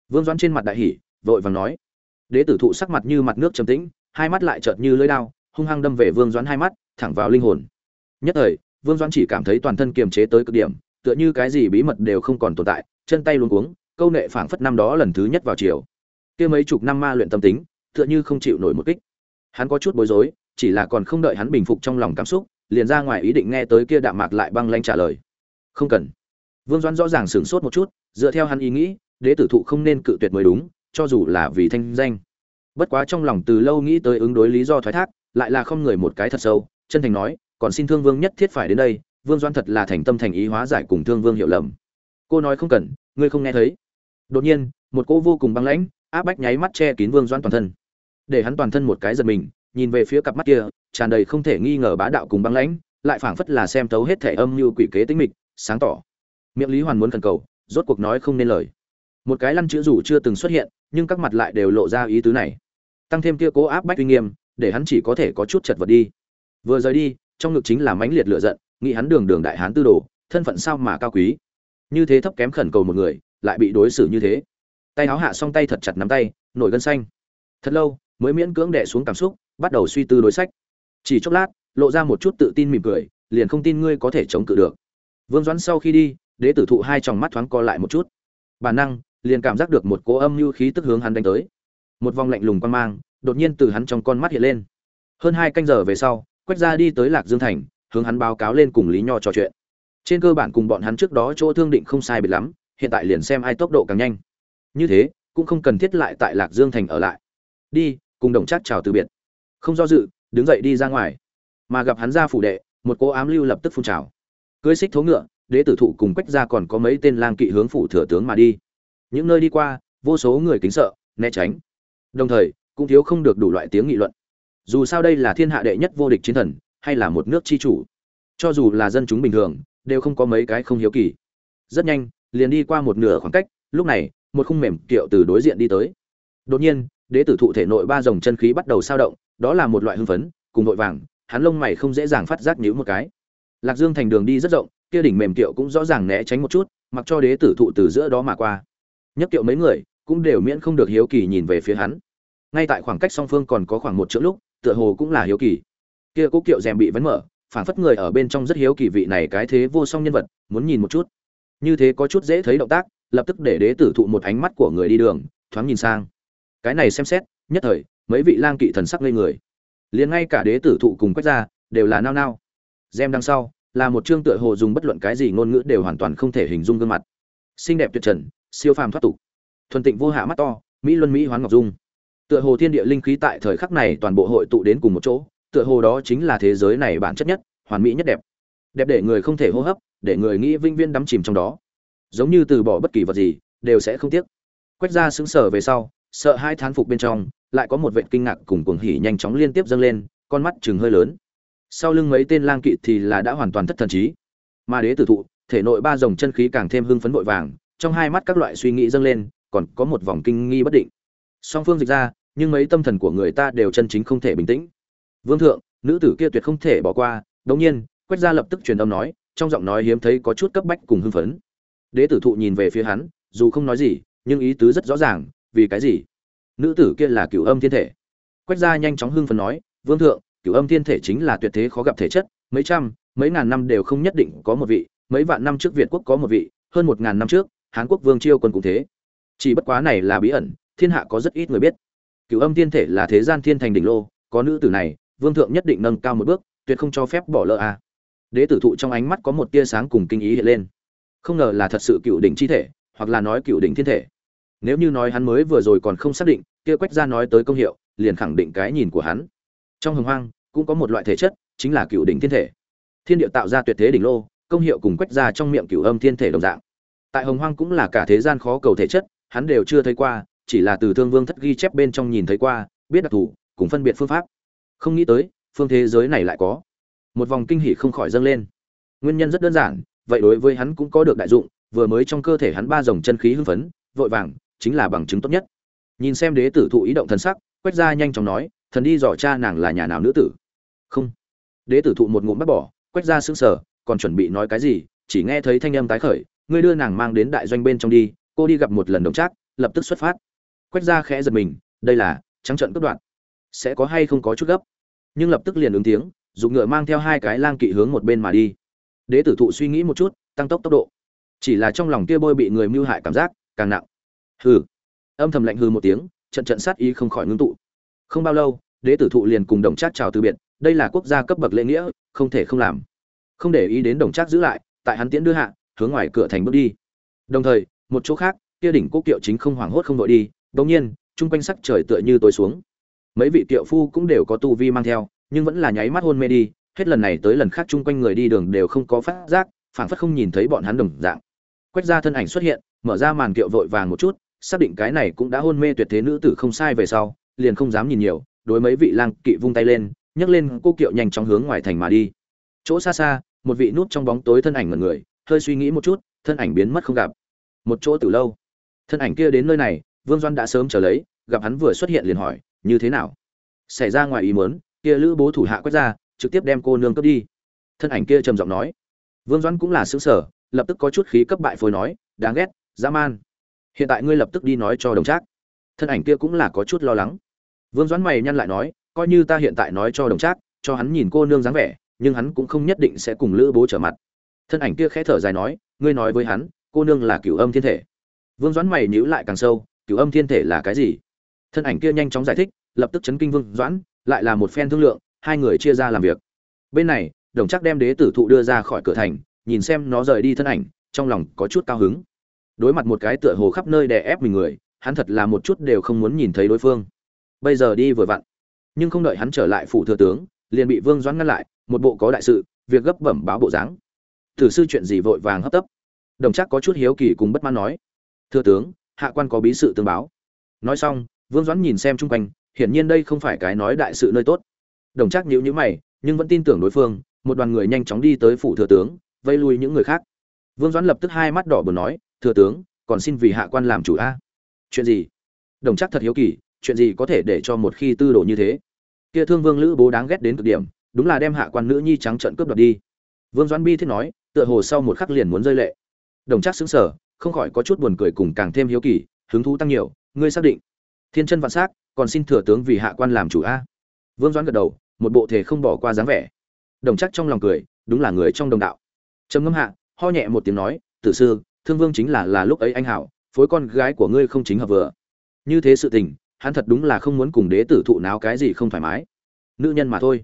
Vương doãn trên mặt đại hỉ, vội vàng nói. Đế tử thụ sắc mặt như mặt nước trầm tĩnh, hai mắt lại chợt như lưỡi đao, hung hăng đâm về vương doãn hai mắt, thẳng vào linh hồn. Nhất thời, vương doãn chỉ cảm thấy toàn thân kiềm chế tới cực điểm, tựa như cái gì bí mật đều không còn tồn tại, chân tay luống cuống, câu nệ phảng phất năm đó lần thứ nhất vào chiều. Kia mấy chục năm ma luyện tâm tính, tựa như không chịu nổi một kích. Hắn có chút bối rối chỉ là còn không đợi hắn bình phục trong lòng cảm xúc, liền ra ngoài ý định nghe tới kia đạm mạc lại băng lanh trả lời. Không cần. Vương doãn rõ ràng sửng sốt một chút, dựa theo hắn ý nghĩ, đế tử thụ không nên cự tuyệt mới đúng, cho dù là vì thanh danh. Bất quá trong lòng từ lâu nghĩ tới ứng đối lý do thoái thác, lại là không người một cái thật sâu, chân thành nói, còn xin thương vương nhất thiết phải đến đây, vương doãn thật là thành tâm thành ý hóa giải cùng thương vương hiểu lầm. Cô nói không cần, ngươi không nghe thấy. Đột nhiên, một cô vô cùng băng lãnh, áp bách nháy mắt che kín vương doãn toàn thân. Để hắn toàn thân một cái giật mình nhìn về phía cặp mắt kia, tràn đầy không thể nghi ngờ bá đạo cùng băng lãnh, lại phảng phất là xem tấu hết thể âm như quỷ kế tính mịch, sáng tỏ. Miệng lý hoàn muốn khẩn cầu, rốt cuộc nói không nên lời. Một cái lăn chữ rủ chưa từng xuất hiện, nhưng các mặt lại đều lộ ra ý tứ này. Tăng thêm kia cố áp bách uy nghiêm, để hắn chỉ có thể có chút chật vật đi. Vừa rời đi, trong ngực chính là mãnh liệt lửa giận, nghĩ hắn đường đường đại hán tư đồ, thân phận sao mà cao quý. Như thế thấp kém khẩn cầu một người, lại bị đối xử như thế. Tay áo hạ xong tay thật chặt nắm tay, nổi gân xanh. Thật lâu mới miễn cưỡng đè xuống cảm xúc, bắt đầu suy tư đối sách. Chỉ chốc lát, lộ ra một chút tự tin mỉm cười, liền không tin ngươi có thể chống cự được. Vương doãn sau khi đi, đế tử thụ hai tròng mắt thoáng co lại một chút. Bản năng, liền cảm giác được một cỗ âm mưu khí tức hướng hắn đánh tới. Một vòng lạnh lùng quan mang, đột nhiên từ hắn trong con mắt hiện lên. Hơn hai canh giờ về sau quách ra đi tới lạc dương thành, hướng hắn báo cáo lên cùng lý nho trò chuyện. Trên cơ bản cùng bọn hắn trước đó chỗ thương định không sai biệt lắm, hiện tại liền xem ai tốc độ càng nhanh. Như thế, cũng không cần thiết lại tại lạc dương thành ở lại. Đi cùng đồng trác chào từ biệt. Không do dự, đứng dậy đi ra ngoài. Mà gặp hắn ra phủ đệ, một cô ám lưu lập tức phun trào. Cưới xích thố ngựa, đế tử thụ cùng quách ra còn có mấy tên lang kỵ hướng phủ thừa tướng mà đi. Những nơi đi qua, vô số người kính sợ, né tránh. Đồng thời, cũng thiếu không được đủ loại tiếng nghị luận. Dù sao đây là thiên hạ đệ nhất vô địch chiến thần, hay là một nước chi chủ. Cho dù là dân chúng bình thường, đều không có mấy cái không hiếu kỳ. Rất nhanh, liền đi qua một nửa khoảng cách, lúc này, một khung mềm kiệu từ đối diện đi tới. Đột nhiên đế tử thụ thể nội ba dòng chân khí bắt đầu sao động, đó là một loại hưng phấn, cùng vội vàng, hắn lông mày không dễ dàng phát giác nhíu một cái. Lạc dương thành đường đi rất rộng, kia đỉnh mềm kiệu cũng rõ ràng né tránh một chút, mặc cho đế tử thụ từ giữa đó mà qua. Nhất kiệu mấy người, cũng đều miễn không được hiếu kỳ nhìn về phía hắn. Ngay tại khoảng cách song phương còn có khoảng một chỗ lúc, tựa hồ cũng là hiếu kỳ. Kia cố kiệu rèm bị vấn mở phản phất người ở bên trong rất hiếu kỳ vị này cái thế vô song nhân vật, muốn nhìn một chút. Như thế có chút dễ thấy động tác, lập tức để đế tử thụ một ánh mắt của người đi đường, thoáng nhìn sang cái này xem xét, nhất thời, mấy vị lang kỵ thần sắc lên người. Liền ngay cả đế tử thụ cùng quách ra đều là nao nao. Gem đằng sau, là một chương tựa hồ dùng bất luận cái gì ngôn ngữ đều hoàn toàn không thể hình dung gương mặt. Xinh đẹp tuyệt trần, siêu phàm thoát tục. Thuần tịnh vô hạ mắt to, mỹ luân mỹ hoán ngọc dung. Tựa hồ thiên địa linh khí tại thời khắc này toàn bộ hội tụ đến cùng một chỗ, tựa hồ đó chính là thế giới này bản chất nhất, hoàn mỹ nhất đẹp. Đẹp để người không thể hô hấp, để người nghĩ vinh viên đắm chìm trong đó. Giống như từ bỏ bất kỳ vật gì, đều sẽ không tiếc. Quét ra xứng sở về sau sợ hai thán phục bên trong, lại có một vệ kinh ngạc cùng cuồng hỉ nhanh chóng liên tiếp dâng lên, con mắt chừng hơi lớn. Sau lưng mấy tên lang kỵ thì là đã hoàn toàn thất thần trí. Mà đế tử thụ, thể nội ba dòng chân khí càng thêm hưng phấn vội vàng, trong hai mắt các loại suy nghĩ dâng lên, còn có một vòng kinh nghi bất định. Song phương dịch ra, nhưng mấy tâm thần của người ta đều chân chính không thể bình tĩnh. Vương thượng, nữ tử kia tuyệt không thể bỏ qua, đống nhiên, quách gia lập tức truyền âm nói, trong giọng nói hiếm thấy có chút cấp bách cùng hưng phấn. Đế tử thụ nhìn về phía hắn, dù không nói gì, nhưng ý tứ rất rõ ràng vì cái gì? Nữ tử kia là cửu âm thiên thể. Quách gia nhanh chóng hưng phấn nói, vương thượng, cửu âm thiên thể chính là tuyệt thế khó gặp thể chất, mấy trăm, mấy ngàn năm đều không nhất định có một vị, mấy vạn năm trước việt quốc có một vị, hơn một ngàn năm trước, hán quốc vương chiêu quân cũng thế. Chỉ bất quá này là bí ẩn, thiên hạ có rất ít người biết. Cửu âm thiên thể là thế gian thiên thành đỉnh lô, có nữ tử này, vương thượng nhất định nâng cao một bước, tuyệt không cho phép bỏ lỡ a à. đế tử thụ trong ánh mắt có một tia sáng cùng kinh ý hiện lên. Không ngờ là thật sự cựu đỉnh chi thể, hoặc là nói cựu đỉnh thiên thể nếu như nói hắn mới vừa rồi còn không xác định, kia quách ra nói tới công hiệu, liền khẳng định cái nhìn của hắn. Trong hồng hoang, cũng có một loại thể chất, chính là cựu đỉnh thiên thể. Thiên địa tạo ra tuyệt thế đỉnh lô, công hiệu cùng quách ra trong miệng cựu âm thiên thể đồng dạng. Tại hồng hoang cũng là cả thế gian khó cầu thể chất, hắn đều chưa thấy qua, chỉ là từ thương vương thất ghi chép bên trong nhìn thấy qua, biết đặc thù, cùng phân biệt phương pháp. Không nghĩ tới, phương thế giới này lại có. Một vòng kinh hỉ không khỏi dâng lên. Nguyên nhân rất đơn giản, vậy đối với hắn cũng có được đại dụng, vừa mới trong cơ thể hắn ba dòng chân khí hưng phấn, vội vàng chính là bằng chứng tốt nhất. Nhìn xem đế tử thụ ý động thần sắc quét ra nhanh chóng nói, thần đi dò cha nàng là nhà nào nữ tử? Không. Đế tử thụ một ngụm bắt bỏ quét ra sững sờ, còn chuẩn bị nói cái gì? Chỉ nghe thấy thanh âm tái khởi, ngươi đưa nàng mang đến đại doanh bên trong đi, cô đi gặp một lần đồng trác, lập tức xuất phát. Quét ra khẽ giật mình, đây là, trắng trận cướp đoạn sẽ có hay không có chút gấp? Nhưng lập tức liền ứng tiếng dùng ngựa mang theo hai cái lang kỵ hướng một bên mà đi. Đế tử thụ suy nghĩ một chút, tăng tốc tốc độ. Chỉ là trong lòng kia bôi bị người mưu hại cảm giác càng nặng hừ. Âm thầm lạnh hừ một tiếng, trận trận sát ý không khỏi ngưng tụ. Không bao lâu, đế tử thụ liền cùng đồng trác chào từ biệt, đây là quốc gia cấp bậc lễ nghĩa, không thể không làm. Không để ý đến đồng trác giữ lại, tại hắn tiễn đưa hạ, hướng ngoài cửa thành bước đi. Đồng thời, một chỗ khác, kia đỉnh quốc kiệu chính không hoảng hốt không đội đi đột nhiên, chung quanh sắc trời tựa như tối xuống. Mấy vị kiệu phu cũng đều có tu vi mang theo, nhưng vẫn là nháy mắt hôn mê đi, hết lần này tới lần khác chung quanh người đi đường đều không có phát giác, phảng phất không nhìn thấy bọn hắn đồng dạng. Quét ra thân ảnh xuất hiện, mở ra màn kiệu vội vàng một chút xác định cái này cũng đã hôn mê tuyệt thế nữ tử không sai về sau, liền không dám nhìn nhiều, đối mấy vị lang kỵ vung tay lên, nhấc lên cô kiệu nhanh chóng hướng ngoài thành mà đi. Chỗ xa xa, một vị nút trong bóng tối thân ảnh ngẩn người, hơi suy nghĩ một chút, thân ảnh biến mất không gặp. Một chỗ từ lâu. Thân ảnh kia đến nơi này, vương doan đã sớm trở lấy, gặp hắn vừa xuất hiện liền hỏi, như thế nào? Xảy ra ngoài ý muốn, kia lữ bố thủ hạ quét ra, trực tiếp đem cô nương cướp đi. Thân ảnh kia trầm giọng nói. Vương doãn cũng là xứ sở lập tức có chút khí cấp bại phôi nói, đáng ghét, dã man hiện tại ngươi lập tức đi nói cho đồng trác. Thân ảnh kia cũng là có chút lo lắng. Vương doãn mày nhăn lại nói, coi như ta hiện tại nói cho đồng trác, cho hắn nhìn cô nương dáng vẻ, nhưng hắn cũng không nhất định sẽ cùng lữ bố trở mặt. Thân ảnh kia khẽ thở dài nói, ngươi nói với hắn, cô nương là cửu âm thiên thể. Vương doãn mày nhíu lại càng sâu, cửu âm thiên thể là cái gì? Thân ảnh kia nhanh chóng giải thích, lập tức chấn kinh vương doãn, lại là một phen thương lượng, hai người chia ra làm việc. Bên này, đồng trác đem đế tử thụ đưa ra khỏi cửa thành, nhìn xem nó rời đi thân ảnh, trong lòng có chút cao hứng đối mặt một cái tựa hồ khắp nơi đè ép mình người, hắn thật là một chút đều không muốn nhìn thấy đối phương. Bây giờ đi vừa vặn. Nhưng không đợi hắn trở lại phủ thừa tướng, liền bị vương doãn ngăn lại, một bộ có đại sự, việc gấp bẩm báo bộ dáng. Thử sư chuyện gì vội vàng hấp tấp. Đồng chắc có chút hiếu kỳ cùng bất mãn nói. Thưa tướng, hạ quan có bí sự tương báo. Nói xong, vương doãn nhìn xem chung quanh, hiển nhiên đây không phải cái nói đại sự nơi tốt. Đồng chắc nhíu nhíu mày, nhưng vẫn tin tưởng đối phương, một đoàn người nhanh chóng đi tới phủ thừa tướng, vây lui những người khác. Vương doãn lập tức hai mắt đỏ bừng nói thừa tướng, còn xin vì hạ quan làm chủ a. Chuyện gì? Đồng chắc thật hiếu kỳ, chuyện gì có thể để cho một khi tư đồ như thế? Kia thương vương lữ bố đáng ghét đến cực điểm, đúng là đem hạ quan nữ nhi trắng trợn cướp đoạt đi. Vương doãn bi thiết nói, tựa hồ sau một khắc liền muốn rơi lệ. Đồng chắc xứng sở không khỏi có chút buồn cười cùng càng thêm hiếu kỳ, hứng thú tăng nhiều, ngươi xác định. Thiên chân vạn s á c còn xin thừa tướng vì hạ quan làm chủ a. Vương doãn gật đầu, một bộ thể không bỏ qua dáng vẻ. Đồng chắc trong lòng cười, đúng là người trong đồng đạo. Trầm ngâm hạ, ho nhẹ một tiếng nói, tử sư thương vương chính là là lúc ấy anh hảo, phối con gái của ngươi không chính hợp vừa. Như thế sự tình, hắn thật đúng là không muốn cùng đế tử thụ náo cái gì không thoải mái. Nữ nhân mà thôi.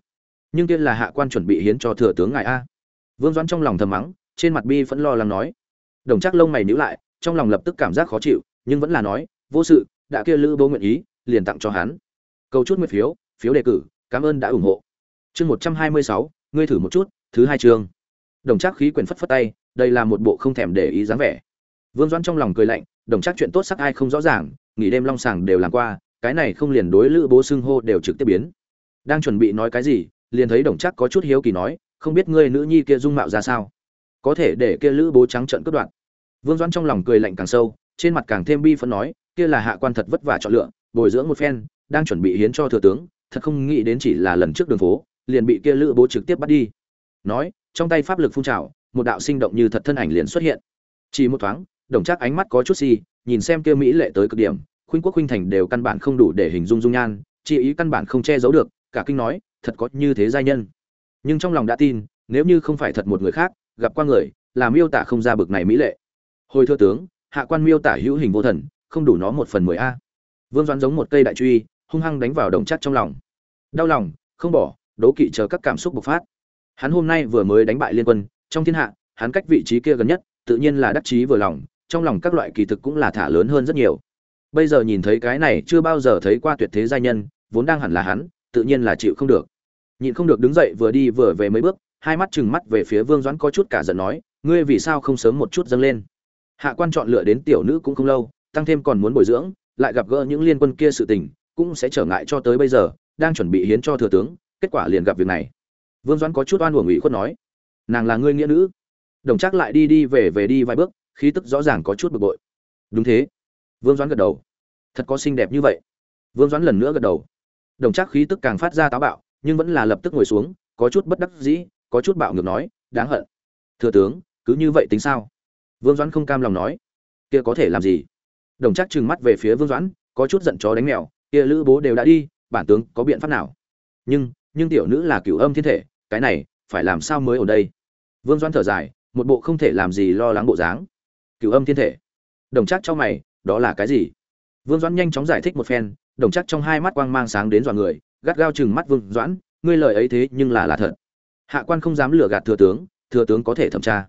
Nhưng tiên là hạ quan chuẩn bị hiến cho thừa tướng ngài a. Vương doãn trong lòng thầm mắng, trên mặt bi vẫn lo lắng nói. Đồng chắc lông mày nhíu lại, trong lòng lập tức cảm giác khó chịu, nhưng vẫn là nói, vô sự, đã kia lữ bố nguyện ý, liền tặng cho hắn. Câu chút nguyện phiếu phiếu đề cử, cảm ơn đã ủng hộ. Chương một trăm hai mươi sáu, ngươi thử một chút, thứ hai chương. Đồng chắc khí quyển phất phất tay đây là một bộ không thèm để ý dáng vẻ. Vương doãn trong lòng cười lạnh, đồng chắc chuyện tốt sắc ai không rõ ràng, nghỉ đêm long sàng đều làm qua, cái này không liền đối lữ bố xưng hô đều trực tiếp biến. Đang chuẩn bị nói cái gì, liền thấy đồng chắc có chút hiếu kỳ nói, không biết ngươi nữ nhi kia dung mạo ra sao? Có thể để kia lữ bố trắng trợn cướp đoạn vương doãn trong lòng cười lạnh càng sâu, trên mặt càng thêm bi phẫn nói, kia là hạ quan thật vất vả chọn lựa, bồi dưỡng một phen, đang chuẩn bị hiến cho thừa tướng, thật không nghĩ đến chỉ là lần trước đường phố, liền bị kia lữ bố trực tiếp bắt đi. Nói, trong tay pháp lực phun trào một đạo sinh động như thật thân ảnh liền xuất hiện. Chỉ một thoáng, đồng chắc ánh mắt có chút si, nhìn xem kia mỹ lệ tới cực điểm, khuynh quốc khuynh thành đều căn bản không đủ để hình dung dung nhan, chi ý căn bản không che giấu được, cả kinh nói, thật có như thế giai nhân. Nhưng trong lòng đã tin, nếu như không phải thật một người khác, gặp qua người là miêu tả không ra bực này mỹ lệ. Hồi thưa tướng, hạ quan miêu tả hữu hình vô thần, không đủ nó một phần mười a. Vương doãn giống một cây đại truy, hung hăng đánh vào đồng chắc trong lòng. Đau lòng, không bỏ, đố kỵ chờ các cảm xúc bộc phát. Hắn hôm nay vừa mới đánh bại liên quân trong thiên hạ, hắn cách vị trí kia gần nhất, tự nhiên là đắc chí vừa lòng, trong lòng các loại kỳ thực cũng là thả lớn hơn rất nhiều. Bây giờ nhìn thấy cái này chưa bao giờ thấy qua tuyệt thế giai nhân, vốn đang hẳn là hắn, tự nhiên là chịu không được. Nhịn không được đứng dậy vừa đi vừa về mấy bước, hai mắt chừng mắt về phía vương doãn có chút cả giận nói, ngươi vì sao không sớm một chút dâng lên? Hạ quan chọn lựa đến tiểu nữ cũng không lâu, tăng thêm còn muốn bồi dưỡng, lại gặp gỡ những liên quân kia sự tình, cũng sẽ trở ngại cho tới bây giờ, đang chuẩn bị hiến cho thừa tướng, kết quả liền gặp việc này. Vương doãn có chút oan uổng ủy khuất nói nàng là ngươi nghĩa nữ. Đồng trác lại đi đi về về đi vài bước, khí tức rõ ràng có chút bực bội. Đúng thế. Vương doãn gật đầu. Thật có xinh đẹp như vậy. Vương doãn lần nữa gật đầu. Đồng trác khí tức càng phát ra táo bạo, nhưng vẫn là lập tức ngồi xuống, có chút bất đắc dĩ, có chút bạo ngược nói, đáng hận. Thừa tướng, cứ như vậy tính sao? Vương doãn không cam lòng nói, kia có thể làm gì? Đồng trác trừng mắt về phía vương doãn, có chút giận chó đánh mèo, kia lữ bố đều đã đi, bản tướng có biện pháp nào? Nhưng nhưng tiểu nữ là cửu âm thiên thể, cái này, phải làm sao mới ở đây? Vương doãn thở dài, một bộ không thể làm gì lo lắng bộ dáng. Cựu âm thiên thể. Đồng chắc cho mày, đó là cái gì? Vương doãn nhanh chóng giải thích một phen, đồng chắc trong hai mắt quang mang sáng đến dọa người, gắt gao chừng mắt vương doãn, ngươi lời ấy thế nhưng là là thật. Hạ quan không dám lừa gạt thừa tướng thừa tướng có thể thẩm tra.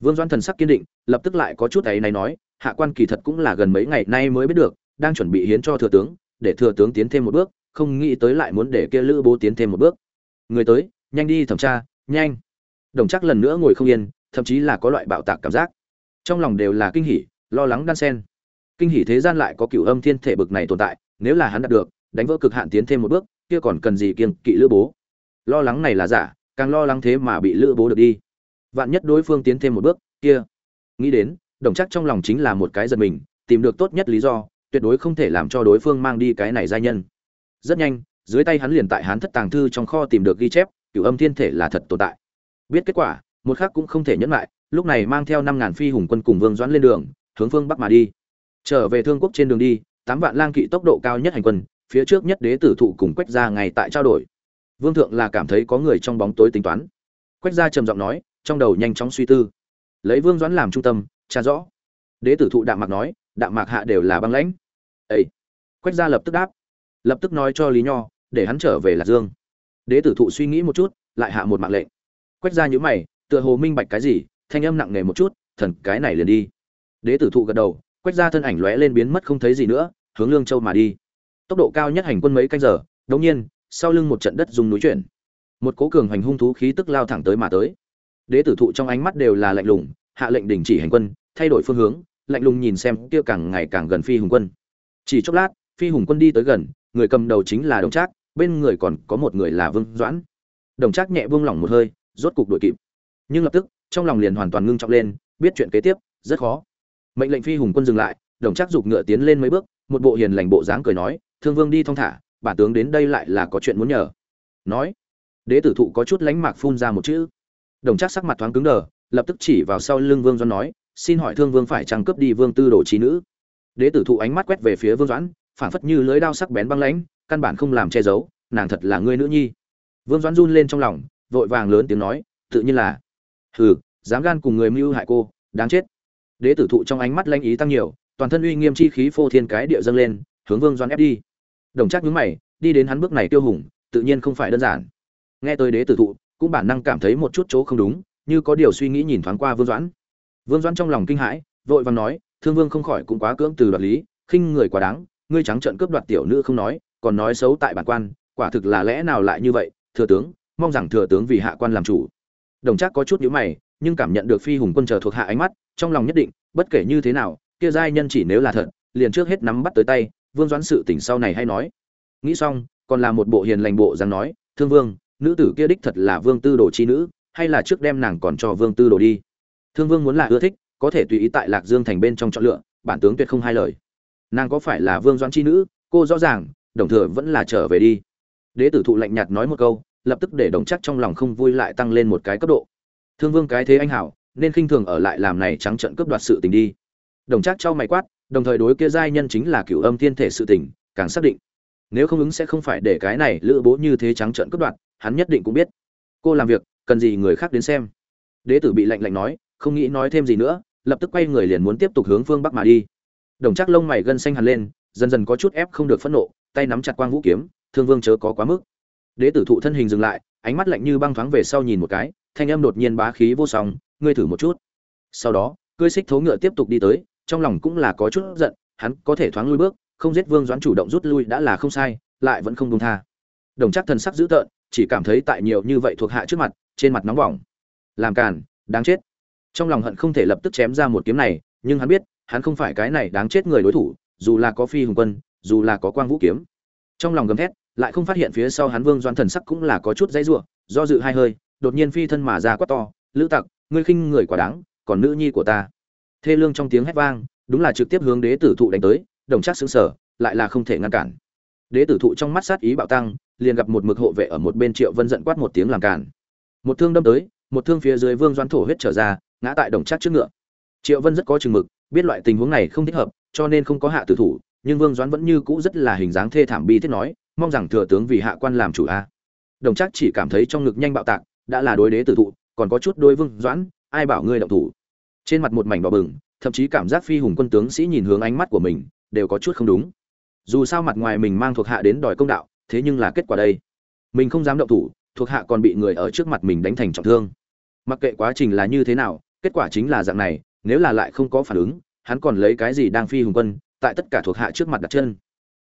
Vương doãn thần sắc kiên định, lập tức lại có chút ấy này nói, hạ quan kỳ thật cũng là gần mấy ngày nay mới biết được, đang chuẩn bị hiến cho thừa tướng, để thừa tướng tiến thêm một bước, không nghĩ tới lại muốn để kia lữ bố tiến thêm một bước. Người tới, nhanh đi thẩm tra, nhanh đồng chắc lần nữa ngồi không yên, thậm chí là có loại bạo tạc cảm giác. Trong lòng đều là kinh hỉ, lo lắng đan sen. Kinh hỉ thế gian lại có cửu âm thiên thể bực này tồn tại, nếu là hắn đạt được, đánh vỡ cực hạn tiến thêm một bước, kia còn cần gì kiên kỵ lữ bố? Lo lắng này là giả, càng lo lắng thế mà bị lữ bố được đi. Vạn nhất đối phương tiến thêm một bước, kia. Nghĩ đến, đồng chắc trong lòng chính là một cái giật mình, tìm được tốt nhất lý do, tuyệt đối không thể làm cho đối phương mang đi cái này giai nhân. Rất nhanh, dưới tay hắn liền tại hắn thất tàng thư trong kho tìm được ghi chép, cửu âm thiên thể là thật tồn tại biết kết quả, một khác cũng không thể nhẫn lại, lúc này mang theo năm ngàn phi hùng quân cùng vương doãn lên đường, hướng phương bắc mà đi. Trở về thương quốc trên đường đi, tám vạn lang kỵ tốc độ cao nhất hành quân, phía trước nhất đế tử thụ cùng quách gia ngày tại trao đổi. Vương thượng là cảm thấy có người trong bóng tối tính toán. Quách gia trầm giọng nói, trong đầu nhanh chóng suy tư. Lấy vương doãn làm trung tâm, tra rõ. Đế tử thụ đạm mặt nói, đạm mạc hạ đều là băng lãnh. Ấy quách gia lập tức đáp. Lập tức nói cho lý nho, để hắn trở về lạc dương. Đế tử thụ suy nghĩ một chút, lại hạ một mạng lệnh. Quét ra nhữ mày, tựa hồ minh bạch cái gì, thanh âm nặng nề một chút, thần, cái này liền đi. Đế tử thụ gật đầu, quét ra thân ảnh lóe lên biến mất không thấy gì nữa, hướng lương châu mà đi. Tốc độ cao nhất hành quân mấy canh giờ, đống nhiên, sau lưng một trận đất dùng núi chuyển. Một cố cường hành hung thú khí tức lao thẳng tới mà tới. Đế tử thụ trong ánh mắt đều là lạnh lùng, hạ lệnh đình chỉ hành quân, thay đổi phương hướng, lạnh lùng nhìn xem kia càng ngày càng gần phi hùng quân. Chỉ chốc lát, phi hùng quân đi tới gần, người cầm đầu chính là đồng trác, bên người còn có một người là vương doãn. Đồng trác nhẹ buông lỏng một hơi rốt cục đuổi kịp. Nhưng lập tức, trong lòng liền hoàn toàn ngưng trọng lên, biết chuyện kế tiếp, rất khó. Mệnh lệnh phi hùng quân dừng lại, đồng trác giục ngựa tiến lên mấy bước, một bộ hiền lành bộ dáng cười nói, thương vương đi thong thả, bản tướng đến đây lại là có chuyện muốn nhờ. Nói, đế tử thụ có chút lánh mạc phun ra một chữ. Đồng trác sắc mặt thoáng cứng đờ, lập tức chỉ vào sau lưng vương doãn nói, xin hỏi thương vương phải trang cướp đi vương tư đồ trí nữ. Đế tử thụ ánh mắt quét về phía vương doãn, phảng phất như lưới đao sắc bén băng lãnh, căn bản không làm che giấu, nàng thật là ngươi nữ nhi. Vương doãn run lên trong lòng vội vàng lớn tiếng nói, tự nhiên là. Hừ, dám gan cùng người mưu hại cô, đáng chết. Đế tử thụ trong ánh mắt lanh ý tăng nhiều, toàn thân uy nghiêm chi khí phô thiên cái địa dâng lên, hướng vương doan ép đi. Đồng trác nhướng mày, đi đến hắn bước này tiêu hùng, tự nhiên không phải đơn giản. Nghe tới đế tử thụ, cũng bản năng cảm thấy một chút chỗ không đúng, như có điều suy nghĩ nhìn thoáng qua vương doãn. Vương doãn trong lòng kinh hãi, vội vàng nói, thương vương không khỏi cũng quá cưỡng từ đoạt lý, khinh người quá đáng, ngươi trắng trợn cướp đoạt tiểu nữ không nói, còn nói xấu tại bản quan, quả thực là lẽ nào lại như vậy, thừa tướng mong rằng thừa tướng vì hạ quan làm chủ. Đồng chắc có chút nhíu mày, nhưng cảm nhận được phi hùng quân chờ thuộc hạ ánh mắt, trong lòng nhất định, bất kể như thế nào, kia giai nhân chỉ nếu là thật, liền trước hết nắm bắt tới tay, vương doãn sự tỉnh sau này hay nói. Nghĩ xong, còn là một bộ hiền lành bộ dáng nói, thương vương, nữ tử kia đích thật là vương tư đồ chi nữ, hay là trước đem nàng còn cho vương tư đồ đi? Thương vương muốn là ưa thích, có thể tùy ý tại lạc dương thành bên trong chọn lựa, bản tướng tuyệt không hai lời. Nàng có phải là vương doãn chi nữ? Cô rõ ràng, đồng thừa vẫn là trở về đi. Đế tử thụ lạnh nhạt nói một câu lập tức để đồng chắc trong lòng không vui lại tăng lên một cái cấp độ. Thương vương cái thế anh hảo, nên khinh thường ở lại làm này trắng trận cướp đoạt sự tình đi. Đồng chắc cho mày quát, đồng thời đối kia giai nhân chính là cửu âm thiên thể sự tình, càng xác định. Nếu không ứng sẽ không phải để cái này lữ bố như thế trắng trợn cướp đoạt, hắn nhất định cũng biết. Cô làm việc, cần gì người khác đến xem. Đế tử bị lạnh lạnh nói, không nghĩ nói thêm gì nữa, lập tức quay người liền muốn tiếp tục hướng phương bắc mà đi. Đồng chắc lông mày gân xanh hẳn lên, dần dần có chút ép không được phẫn nộ, tay nắm chặt quang vũ kiếm, thương vương chớ có quá mức đế tử thụ thân hình dừng lại, ánh mắt lạnh như băng thoáng về sau nhìn một cái, thanh âm đột nhiên bá khí vô song, ngươi thử một chút. Sau đó cưới xích thố ngựa tiếp tục đi tới, trong lòng cũng là có chút giận, hắn có thể thoáng lui bước, không giết vương doãn chủ động rút lui đã là không sai, lại vẫn không buông tha. Đồng chắc thần sắc dữ tợn, chỉ cảm thấy tại nhiều như vậy thuộc hạ trước mặt, trên mặt nóng bỏng. Làm càn, đáng chết. Trong lòng hận không thể lập tức chém ra một kiếm này, nhưng hắn biết, hắn không phải cái này đáng chết người đối thủ, dù là có phi hùng quân, dù là có quang vũ kiếm. Trong lòng gầm thét lại không phát hiện phía sau hắn vương doan thần sắc cũng là có chút dãy ruộng do dự hai hơi, đột nhiên phi thân mà ra quát to, lữ tặc, ngươi khinh người quả đáng, còn nữ nhi của ta. Thê lương trong tiếng hét vang, đúng là trực tiếp hướng đế tử thụ đánh tới, đồng chắc xứng sở lại là không thể ngăn cản. Đế tử thụ trong mắt sát ý bạo tăng, liền gặp một mực hộ vệ ở một bên triệu vân giận quát một tiếng làm cản một thương đâm tới, một thương phía dưới vương doan thổ huyết trở ra, ngã tại đồng chắc trước ngựa. Triệu vân rất có chừng mực, biết loại tình huống này không thích hợp, cho nên không có hạ tử thủ, nhưng vương doãn vẫn như cũ rất là hình dáng thê thảm bi thiết nói mong rằng thừa tướng vì hạ quan làm chủ a. Đồng chắc chỉ cảm thấy trong ngực nhanh bạo tạc, đã là đối đế tử thụ, còn có chút đôi vương doãn, ai bảo ngươi động thủ. Trên mặt một mảnh đỏ bừng, thậm chí cảm giác phi hùng quân tướng sĩ nhìn hướng ánh mắt của mình, đều có chút không đúng. Dù sao mặt ngoài mình mang thuộc hạ đến đòi công đạo, thế nhưng là kết quả đây. Mình không dám động thủ, thuộc hạ còn bị người ở trước mặt mình đánh thành trọng thương. Mặc kệ quá trình là như thế nào, kết quả chính là dạng này, nếu là lại không có phản ứng, hắn còn lấy cái gì đang phi hùng quân, tại tất cả thuộc hạ trước mặt đặt chân.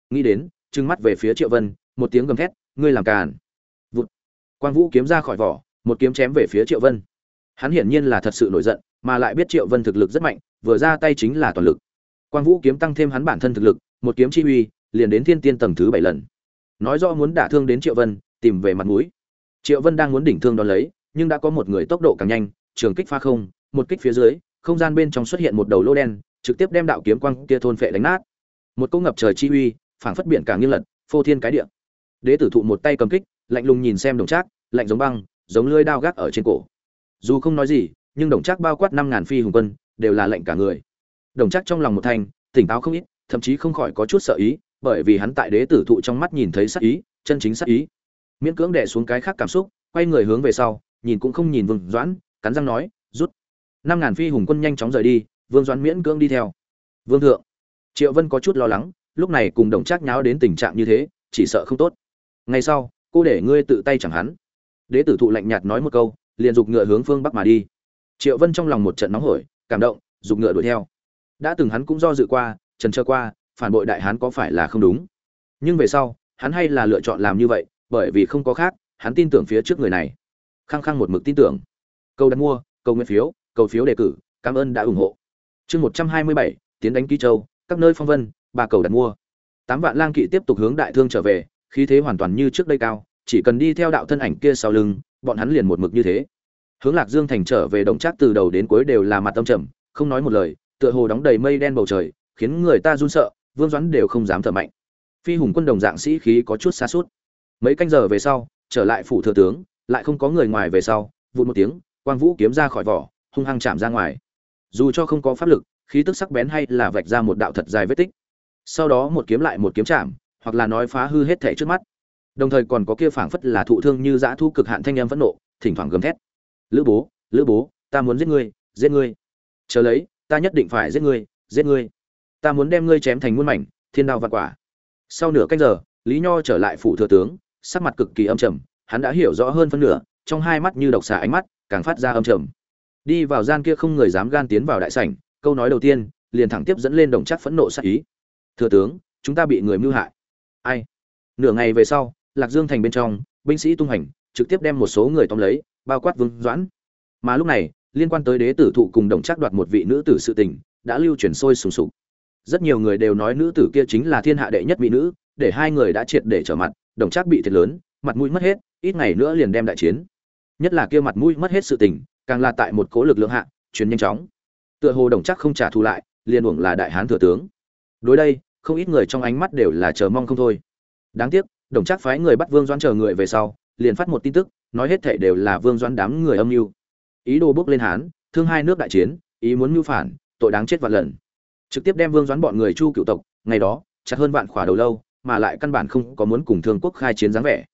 Nghĩ đến trừng mắt về phía triệu vân, một tiếng gầm thét, ngươi làm càn. Vụt. Quang vũ kiếm ra khỏi vỏ, một kiếm chém về phía triệu vân. Hắn hiển nhiên là thật sự nổi giận, mà lại biết triệu vân thực lực rất mạnh, vừa ra tay chính là toàn lực. Quang vũ kiếm tăng thêm hắn bản thân thực lực, một kiếm chi uy, liền đến thiên tiên tầng thứ bảy lần. Nói rõ muốn đả thương đến triệu vân, tìm về mặt mũi. Triệu vân đang muốn đỉnh thương đó lấy, nhưng đã có một người tốc độ càng nhanh, trường kích pha không, một kích phía dưới, không gian bên trong xuất hiện một đầu lô đen, trực tiếp đem đạo kiếm quang kia thôn phệ đánh nát. Một cỗ ngập trời chi uy phảng phất biển cả nghiêng lật, phô thiên cái địa. Đế tử thụ một tay cầm kích, lạnh lùng nhìn xem đồng trác, lạnh giống băng, giống lưỡi đao gác ở trên cổ. Dù không nói gì, nhưng đồng trác bao quát năm ngàn phi hùng quân, đều là lạnh cả người. Đồng trác trong lòng một thanh, tỉnh táo không ít, thậm chí không khỏi có chút sợ ý, bởi vì hắn tại đế tử thụ trong mắt nhìn thấy sát ý, chân chính sát ý. Miễn cưỡng đè xuống cái khác cảm xúc, quay người hướng về sau, nhìn cũng không nhìn vương doãn, cắn răng nói, rút. Năm ngàn phi hùng quân nhanh chóng rời đi, vương doãn miễn cưỡng đi theo. Vương thượng. Triệu vân có chút lo lắng lúc này cùng đồng trác nháo đến tình trạng như thế, chỉ sợ không tốt. Ngay sau, cô để ngươi tự tay chẳng hắn. Đế tử thụ lạnh nhạt nói một câu, liền giục ngựa hướng phương bắc mà đi. Triệu vân trong lòng một trận nóng hổi, cảm động giục ngựa đuổi theo. Đã từng hắn cũng do dự qua, trần trơ qua, phản bội đại hán có phải là không đúng? Nhưng về sau, hắn hay là lựa chọn làm như vậy, bởi vì không có khác, hắn tin tưởng phía trước người này. Khăng khăng một mực tin tưởng. Câu đặt mua, câu nguyên phiếu, câu phiếu đề cử, cảm ơn đã ủng hộ. Chương một trăm hai mươi bảy, tiến đánh ký châu, các nơi phong vân ba cầu đặt mua. Tám vạn lang kỵ tiếp tục hướng đại thương trở về, khí thế hoàn toàn như trước đây cao, chỉ cần đi theo đạo thân ảnh kia sau lưng, bọn hắn liền một mực như thế. Hướng lạc dương thành trở về động trác từ đầu đến cuối đều là mặt tâm trầm, không nói một lời, tựa hồ đóng đầy mây đen bầu trời, khiến người ta run sợ, vương doãn đều không dám thở mạnh. Phi hùng quân đồng dạng sĩ khí có chút xa suốt. Mấy canh giờ về sau, trở lại phủ thừa tướng, lại không có người ngoài về sau, vụt một tiếng, quang vũ kiếm ra khỏi vỏ, hung hăng chạm ra ngoài. Dù cho không có pháp lực, khí tức sắc bén hay là vạch ra một đạo thật dài vết tích sau đó một kiếm lại một kiếm chạm, hoặc là nói phá hư hết thể trước mắt. Đồng thời còn có kia phảng phất là thụ thương như dã thu cực hạn thanh em phẫn nộ, thỉnh thoảng gầm thét. Lữ bố lữ bố, ta muốn giết ngươi giết ngươi. Chờ lấy, ta nhất định phải giết ngươi giết ngươi. Ta muốn đem ngươi chém thành muôn mảnh, thiên đao vạn quả. Sau nửa canh giờ, lý nho trở lại phủ thừa tướng, sắc mặt cực kỳ âm trầm, hắn đã hiểu rõ hơn phân nửa, trong hai mắt như độc xà ánh mắt, càng phát ra âm trầm. Đi vào gian kia không người dám gan tiến vào đại sảnh, câu nói đầu tiên, liền thẳng tiếp dẫn lên đồng chắc phẫn nộ sát ý thừa tướng, chúng ta bị người mưu hại. Ai? Nửa ngày về sau, lạc dương thành bên trong, binh sĩ tung hành, trực tiếp đem một số người tóm lấy, bao quát vương doãn. Mà lúc này, liên quan tới đế tử thụ cùng đồng chắc đoạt một vị nữ tử sự tình, đã lưu truyền sôi sùng sục. Rất nhiều người đều nói nữ tử kia chính là thiên hạ đệ nhất mỹ nữ, để hai người đã triệt để trở mặt, đồng chắc bị thiệt lớn, mặt mũi mất hết, ít ngày nữa liền đem đại chiến. Nhất là kia mặt mũi mất hết sự tình, càng là tại một cố lực lượng hạ truyền nhanh chóng. Tựa hồ đồng chắc không trả thù lại, liền uổng là đại hán thừa tướng. Đối đây không ít người trong ánh mắt đều là chờ mong không thôi. Đáng tiếc, đồng chắc phái người bắt vương doãn chờ người về sau, liền phát một tin tức, nói hết thảy đều là vương doãn đám người âm mưu. Ý đồ bước lên hán, thương hai nước đại chiến, ý muốn mưu phản, tội đáng chết vạn lần. Trực tiếp đem vương doãn bọn người chu cựu tộc, ngày đó, chặt hơn vạn khỏa đầu lâu, mà lại căn bản không có muốn cùng thương quốc khai chiến dáng vẻ.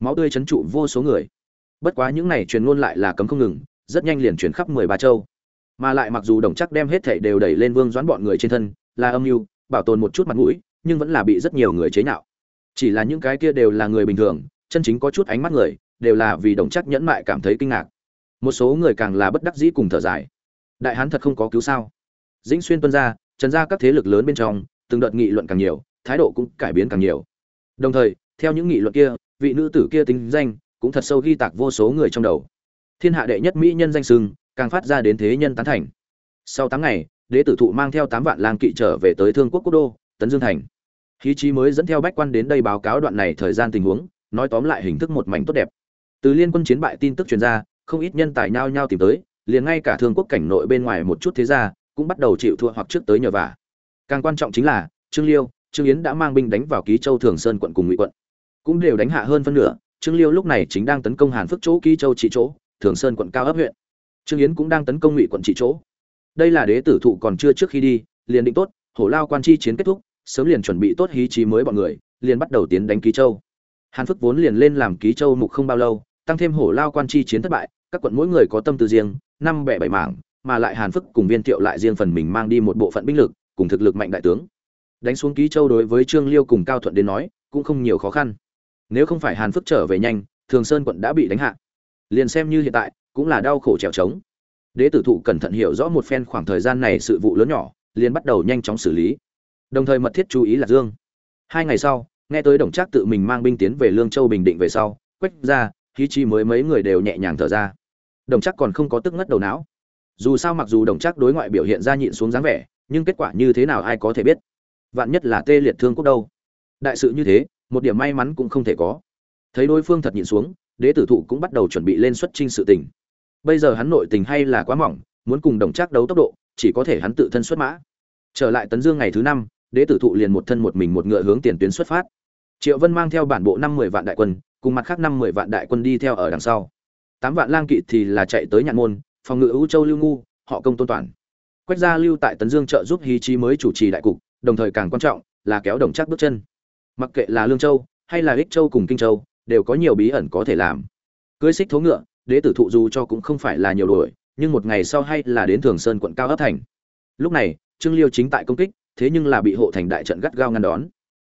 Máu tươi chấn trụ vô số người. Bất quá những này truyền ngôn lại là cấm không ngừng, rất nhanh liền truyền khắp mười ba châu. Mà lại mặc dù đồng chắc đem hết thảy đều đẩy lên vương doãn bọn người trên thân, là âm mưu bảo tồn một chút mặt mũi, nhưng vẫn là bị rất nhiều người chế nhạo. Chỉ là những cái kia đều là người bình thường, chân chính có chút ánh mắt người, đều là vì đồng chắc nhẫn mại cảm thấy kinh ngạc. Một số người càng là bất đắc dĩ cùng thở dài. Đại hán thật không có cứu sao? Dĩnh xuyên tuân ra trần ra các thế lực lớn bên trong, từng đợt nghị luận càng nhiều, thái độ cũng cải biến càng nhiều. Đồng thời, theo những nghị luận kia, vị nữ tử kia tính danh cũng thật sâu ghi tạc vô số người trong đầu. Thiên hạ đệ nhất mỹ nhân danh sưng, càng phát ra đến thế nhân tán thành. Sau tám ngày đế tử thụ mang theo tám vạn lang kỵ trở về tới thương quốc quốc đô, tấn dương thành. Khí trí mới dẫn theo bách quan đến đây báo cáo đoạn này thời gian tình huống, nói tóm lại hình thức một mảnh tốt đẹp. Từ liên quân chiến bại tin tức truyền ra, không ít nhân tài nhao nhao tìm tới, liền ngay cả thương quốc cảnh nội bên ngoài một chút thế gia cũng bắt đầu chịu thua hoặc trước tới nhờ vả. Càng quan trọng chính là, trương liêu, trương yến đã mang binh đánh vào ký châu thường sơn quận cùng ngụy quận. Cũng đều đánh hạ hơn phân nửa, trương liêu lúc này chính đang tấn công hàn phước chỗ ký châu trị chỗ, thường sơn quận cao ấp huyện. Trương yến cũng đang tấn công ngụy quận trị chỗ đây là đế tử thụ còn chưa trước khi đi, liền định tốt, hổ lao quan chi chiến kết thúc, sớm liền chuẩn bị tốt hí trí mới bọn người, liền bắt đầu tiến đánh ký châu. Hàn phước vốn liền lên làm ký châu mục không bao lâu, tăng thêm hổ lao quan chi chiến thất bại, các quận mỗi người có tâm tư riêng, năm bẻ bảy mảng, mà lại hàn phước cùng viên thiệu lại riêng phần mình mang đi một bộ phận binh lực, cùng thực lực mạnh đại tướng. Đánh xuống ký châu đối với trương liêu cùng cao thuận đến nói, cũng không nhiều khó khăn. Nếu không phải hàn phước trở về nhanh, thường sơn quận đã bị đánh hạ. Liền xem như hiện tại, cũng là đau khổ trèo trống đế tử thụ cẩn thận hiểu rõ một phen khoảng thời gian này sự vụ lớn nhỏ, liền bắt đầu nhanh chóng xử lý. Đồng thời mật thiết chú ý lạc dương. Hai ngày sau, nghe tới đồng trác tự mình mang binh tiến về lương châu bình định về sau, quách ra khí chi mới mấy người đều nhẹ nhàng thở ra. Đồng trác còn không có tức ngất đầu não. Dù sao mặc dù đồng trác đối ngoại biểu hiện ra nhịn xuống dáng vẻ, nhưng kết quả như thế nào ai có thể biết. Vạn nhất là tê liệt thương quốc đâu. Đại sự như thế, một điểm may mắn cũng không thể có. Thấy đối phương thật nhịn xuống, đế tử thụ cũng bắt đầu chuẩn bị lên xuất trinh sự tình bây giờ hắn nội tình hay là quá mỏng, muốn cùng đồng trác đấu tốc độ, chỉ có thể hắn tự thân xuất mã. Trở lại tấn dương ngày thứ năm, đế tử thụ liền một thân một mình một ngựa hướng tiền tuyến xuất phát. Triệu vân mang theo bản bộ năm mười vạn đại quân, cùng mặt khác năm mười vạn đại quân đi theo ở đằng sau. Tám vạn lang kỵ thì là chạy tới nhạn môn, phòng ngự ưu châu lưu ngu, họ công tôn toàn. Quách gia lưu tại tấn dương trợ giúp hí trí mới chủ trì đại cục, đồng thời càng quan trọng là kéo đồng chắc bước chân. Mặc kệ là lương châu hay là ích châu cùng kinh châu, đều có nhiều bí ẩn có thể làm. Cưới xích thố ngựa đế tử thụ dù cho cũng không phải là nhiều đuổi, nhưng một ngày sau hay là đến thường sơn quận cao ấp thành. Lúc này, trương liêu chính tại công kích, thế nhưng là bị hộ thành đại trận gắt gao ngăn đón.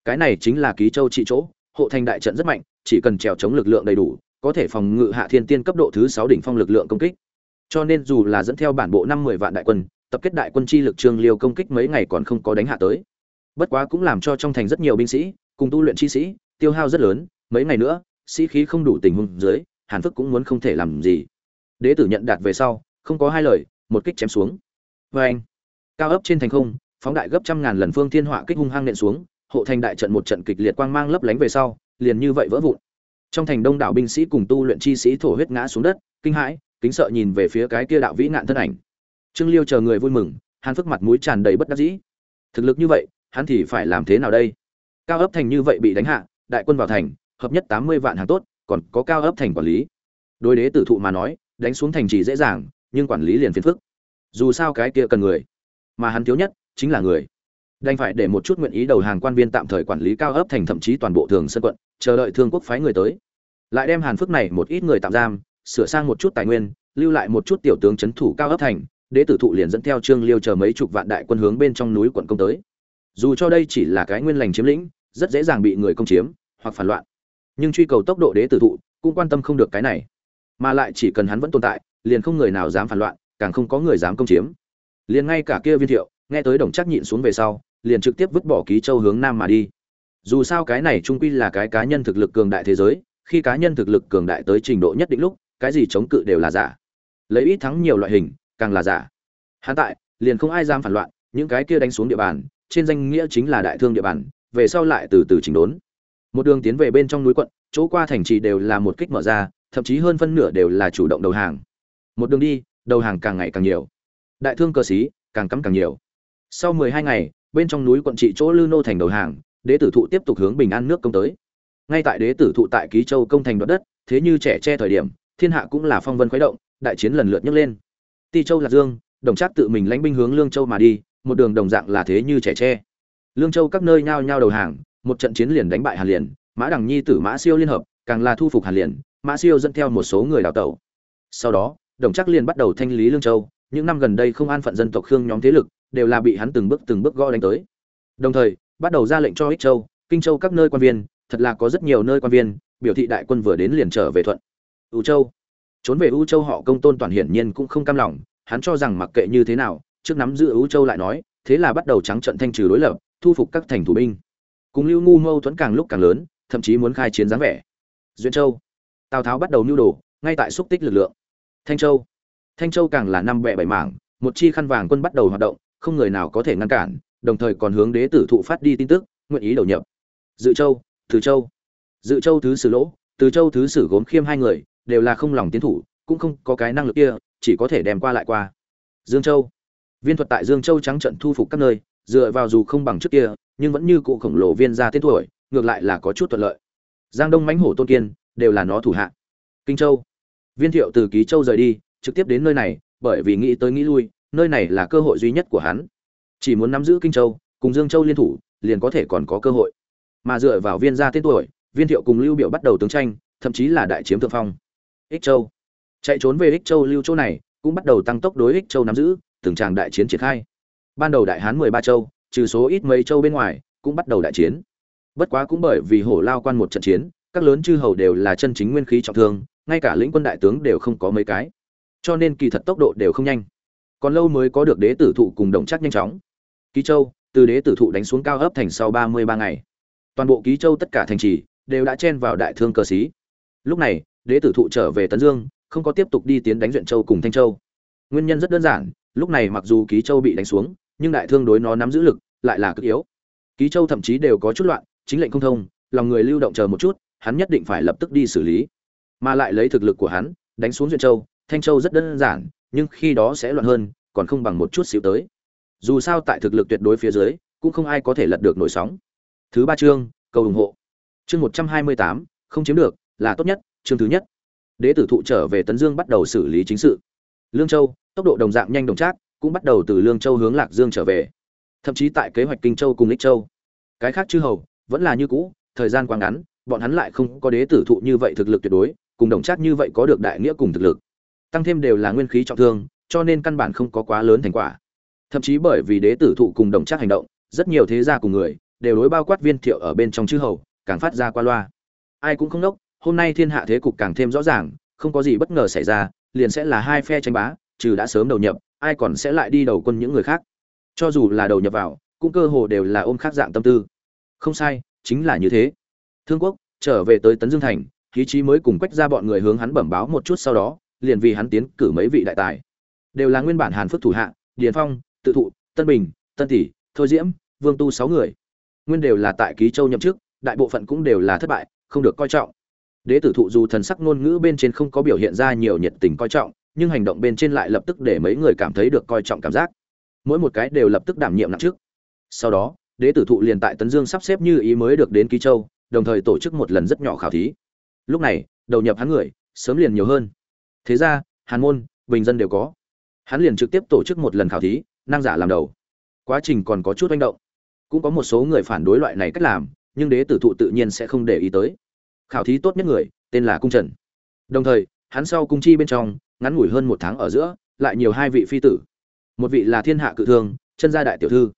Cái này chính là ký châu trị chỗ, hộ thành đại trận rất mạnh, chỉ cần trèo chống lực lượng đầy đủ, có thể phòng ngự hạ thiên tiên cấp độ thứ sáu đỉnh phong lực lượng công kích. Cho nên dù là dẫn theo bản bộ năm mười vạn đại quân, tập kết đại quân chi lực trương liêu công kích mấy ngày còn không có đánh hạ tới. Bất quá cũng làm cho trong thành rất nhiều binh sĩ, cùng tu luyện chi sĩ, tiêu hao rất lớn, mấy ngày nữa, sĩ khí không đủ tình huống dưới hàn phức cũng muốn không thể làm gì. Đế tử nhận đạt về sau, không có hai lời, một kích chém xuống. Vê anh, cao ấp trên thành không, phóng đại gấp trăm ngàn lần phương thiên họa kích hung hăng nện xuống, hộ thành đại trận một trận kịch liệt quang mang lấp lánh về sau, liền như vậy vỡ vụn. Trong thành đông đảo binh sĩ cùng tu luyện chi sĩ thổ huyết ngã xuống đất, kinh hãi, kính sợ nhìn về phía cái kia đạo vĩ ngạn thân ảnh. Trương liêu chờ người vui mừng, hàn phức mặt mũi tràn đầy bất đắc dĩ. Thực lực như vậy, hắn thì phải làm thế nào đây? Cao ấp thành như vậy bị đánh hạ, đại quân vào thành, hợp nhất tám mươi vạn hàng tốt còn có cao ấp thành quản lý. Đối đế tử thụ mà nói, đánh xuống thành chỉ dễ dàng, nhưng quản lý liền phiền phức. Dù sao cái kia cần người, mà hắn thiếu nhất chính là người. Đành phải để một chút nguyện ý đầu hàng quan viên tạm thời quản lý cao ấp thành thậm chí toàn bộ thường sân quận, chờ đợi thương quốc phái người tới. Lại đem hàn phước này một ít người tạm giam, sửa sang một chút tài nguyên, lưu lại một chút tiểu tướng c h ấ n thủ cao ấp thành, đế tử thụ liền dẫn theo trương liêu chờ mấy chục vạn đại quân hướng bên trong núi quận công tới. Dù cho đây chỉ là cái nguyên lành chiếm lĩnh, rất dễ dàng bị người công chiếm, hoặc phản loạn nhưng truy cầu tốc độ đế tử thụ cũng quan tâm không được cái này. Mà lại chỉ cần hắn vẫn tồn tại, liền không người nào dám phản loạn, càng không có người dám công chiếm. Liền ngay cả kia viên thiệu, nghe tới đồng chắc nhịn xuống về sau, liền trực tiếp vứt bỏ ký châu hướng nam mà đi. Dù sao cái này trung quy là cái cá nhân thực lực cường đại thế giới, khi cá nhân thực lực cường đại tới trình độ nhất định lúc, cái gì chống cự đều là giả. Lấy ít thắng nhiều loại hình, càng là giả. Hắn tại, liền không ai dám phản loạn, những cái kia đánh xuống địa bàn, trên danh nghĩa chính là đại thương địa bàn, về sau lại từ từ chỉnh đốn một đường tiến về bên trong núi quận, chỗ qua thành trì đều là một kích mở ra, thậm chí hơn phân nửa đều là chủ động đầu hàng. Một đường đi, đầu hàng càng ngày càng nhiều. Đại thương cơ sĩ càng cắm càng nhiều. Sau mười hai ngày, bên trong núi quận trị chỗ lư nô thành đầu hàng, đế tử thụ tiếp tục hướng bình an nước công tới. Ngay tại đế tử thụ tại ký châu công thành đoạt đất, thế như trẻ che thời điểm, thiên hạ cũng là phong vân khuấy động, đại chiến lần lượt nhấc lên. Ti châu lạc dương, đồng trác tự mình lãnh binh hướng lương châu mà đi, một đường đồng dạng là thế như trẻ tre lương châu các nơi nhao nhao đầu hàng một trận chiến liền đánh bại hàn liền, mã đằng nhi tử mã siêu liên hợp, càng là thu phục hàn liền, mã siêu dẫn theo một số người đào tẩu. Sau đó, đồng trác liền bắt đầu thanh lý lương châu, những năm gần đây không an phận dân tộc khương nhóm thế lực đều là bị hắn từng bước từng bước gõ đánh tới. Đồng thời, bắt đầu ra lệnh cho ích châu, kinh châu các nơi quan viên, thật là có rất nhiều nơi quan viên, biểu thị đại quân vừa đến liền trở về thuận. Ưu châu. Trốn về ưu châu họ công tôn toàn hiển nhiên cũng không cam lòng, hắn cho rằng mặc kệ như thế nào, trước nắm giữ ưu châu lại nói, thế là bắt đầu trắng trận thanh trừ đối lập, thu phục các thành thủ binh cùng lưu ngu mâu thuẫn càng lúc càng lớn, thậm chí muốn khai chiến dáng vẻ. Duyên châu. Tào tháo bắt đầu mưu đồ, ngay tại xúc tích lực lượng. Thanh châu. Thanh châu càng là năm bẹ bảy mảng, một chi khăn vàng quân bắt đầu hoạt động, không người nào có thể ngăn cản, đồng thời còn hướng đế tử thụ phát đi tin tức, nguyện ý đầu nhập. Dự châu, từ châu. Dự châu thứ sử lỗ, từ châu thứ sử gốm khiêm hai người, đều là không lòng tiến thủ, cũng không có cái năng lực kia, chỉ có thể đem qua lại qua. Dương châu. Viên thuật tại dương châu trắng trận thu phục các nơi dựa vào dù không bằng trước kia, nhưng vẫn như cụ khổng lồ viên ra tên tuổi, ngược lại là có chút thuận lợi. Giang đông mãnh hổ tôn kiên, đều là nó thủ hạ. Kinh châu. Viên thiệu từ ký châu rời đi, trực tiếp đến nơi này, bởi vì nghĩ tới nghĩ lui, nơi này là cơ hội duy nhất của hắn. Chỉ muốn nắm giữ kinh châu, cùng dương châu liên thủ, liền có thể còn có cơ hội. Mà dựa vào viên gia tên tuổi, viên thiệu cùng lưu biểu bắt đầu tướng tranh, thậm chí là đại chiếm thượng phong. Ích châu. Chạy trốn về ích châu lưu châu này, cũng bắt đầu tăng tốc đối ích châu nắm giữ, từng tràng đại chiến triển khai ban đầu đại hán mười ba châu, trừ số ít mấy châu bên ngoài, cũng bắt đầu đại chiến. Bất quá cũng bởi vì hổ lao quan một trận chiến, các lớn chư hầu đều là chân chính nguyên khí trọng thương, ngay cả lĩnh quân đại tướng đều không có mấy cái. Cho nên kỳ thật tốc độ đều không nhanh. Còn lâu mới có được đế tử thụ cùng đồng chắc nhanh chóng. Ký châu, từ đế tử thụ đánh xuống cao ấp thành sau ba mươi ba ngày. Toàn bộ ký châu tất cả thành trì đều đã chen vào đại thương cờ xí. Lúc này, đế tử thụ trở về tấn dương, không có tiếp tục đi tiến đánh duyện châu cùng thanh châu. Nguyên nhân rất đơn giản, lúc này mặc dù ký châu bị đánh xuống nhưng đại thương đối nó nắm giữ lực lại là cực yếu. Ký châu thậm chí đều có chút loạn, chính lệnh không thông, lòng người lưu động chờ một chút, hắn nhất định phải lập tức đi xử lý. Mà lại lấy thực lực của hắn, đánh xuống duyện châu, thanh châu rất đơn giản, nhưng khi đó sẽ loạn hơn, còn không bằng một chút xíu tới. Dù sao tại thực lực tuyệt đối phía dưới, cũng không ai có thể lật được nổi sóng. Thứ ba chương, cầu ủng hộ. Chương một trăm hai mươi tám, không chiếm được, là tốt nhất, chương thứ nhất. Đế tử thụ trở về tấn dương bắt đầu xử lý chính sự. Lương châu, tốc độ đồng dạng nhanh đồng trác cũng bắt đầu từ lương châu hướng lạc dương trở về, thậm chí tại kế hoạch kinh châu cùng lích châu. Cái khác chư hầu vẫn là như cũ, thời gian quá ngắn, bọn hắn lại không có đế tử thụ như vậy thực lực tuyệt đối, cùng đồng trác như vậy có được đại nghĩa cùng thực lực. Tăng thêm đều là nguyên khí trọng thương, cho nên căn bản không có quá lớn thành quả. Thậm chí bởi vì đế tử thụ cùng đồng trác hành động, rất nhiều thế gia cùng người đều đối bao quát viên thiệu ở bên trong chư hầu, càng phát ra qua loa. Ai cũng không nốc, hôm nay thiên hạ thế cục càng thêm rõ ràng, không có gì bất ngờ xảy ra, liền sẽ là hai phe tranh bá trừ đã sớm đầu nhập, ai còn sẽ lại đi đầu quân những người khác. Cho dù là đầu nhập vào, cũng cơ hồ đều là ôm khác dạng tâm tư. Không sai, chính là như thế. Thương quốc trở về tới tấn dương thành khí trí mới cùng quách ra bọn người hướng hắn bẩm báo một chút sau đó, liền vì hắn tiến cử mấy vị đại tài. Đều là nguyên bản hàn phước thủ hạ, điền phong, tự thụ, tân bình, tân tỷ, thôi diễm, vương tu sáu người. Nguyên đều là tại ký châu nhậm chức, đại bộ phận cũng đều là thất bại, không được coi trọng. Đế tử thụ dù thần sắc ngôn ngữ bên trên không có biểu hiện ra nhiều nhiệt tình coi trọng nhưng hành động bên trên lại lập tức để mấy người cảm thấy được coi trọng cảm giác. Mỗi một cái đều lập tức đảm nhiệm nặng trước. Sau đó, đế tử thụ liền tại tấn dương sắp xếp như ý mới được đến ký châu, đồng thời tổ chức một lần rất nhỏ khảo thí. Lúc này, đầu nhập hắn người, sớm liền nhiều hơn. Thế ra, hàn môn, bình dân đều có. Hắn liền trực tiếp tổ chức một lần khảo thí, năng giả làm đầu. Quá trình còn có chút manh động. Cũng có một số người phản đối loại này cách làm, nhưng đế tử thụ tự nhiên sẽ không để ý tới. Khảo thí tốt nhất người, tên là cung trần. Đồng thời, hắn sau cung chi bên trong ngắn ngủi hơn một tháng ở giữa, lại nhiều hai vị phi tử. Một vị là thiên hạ cự thương, chân gia đại tiểu thư.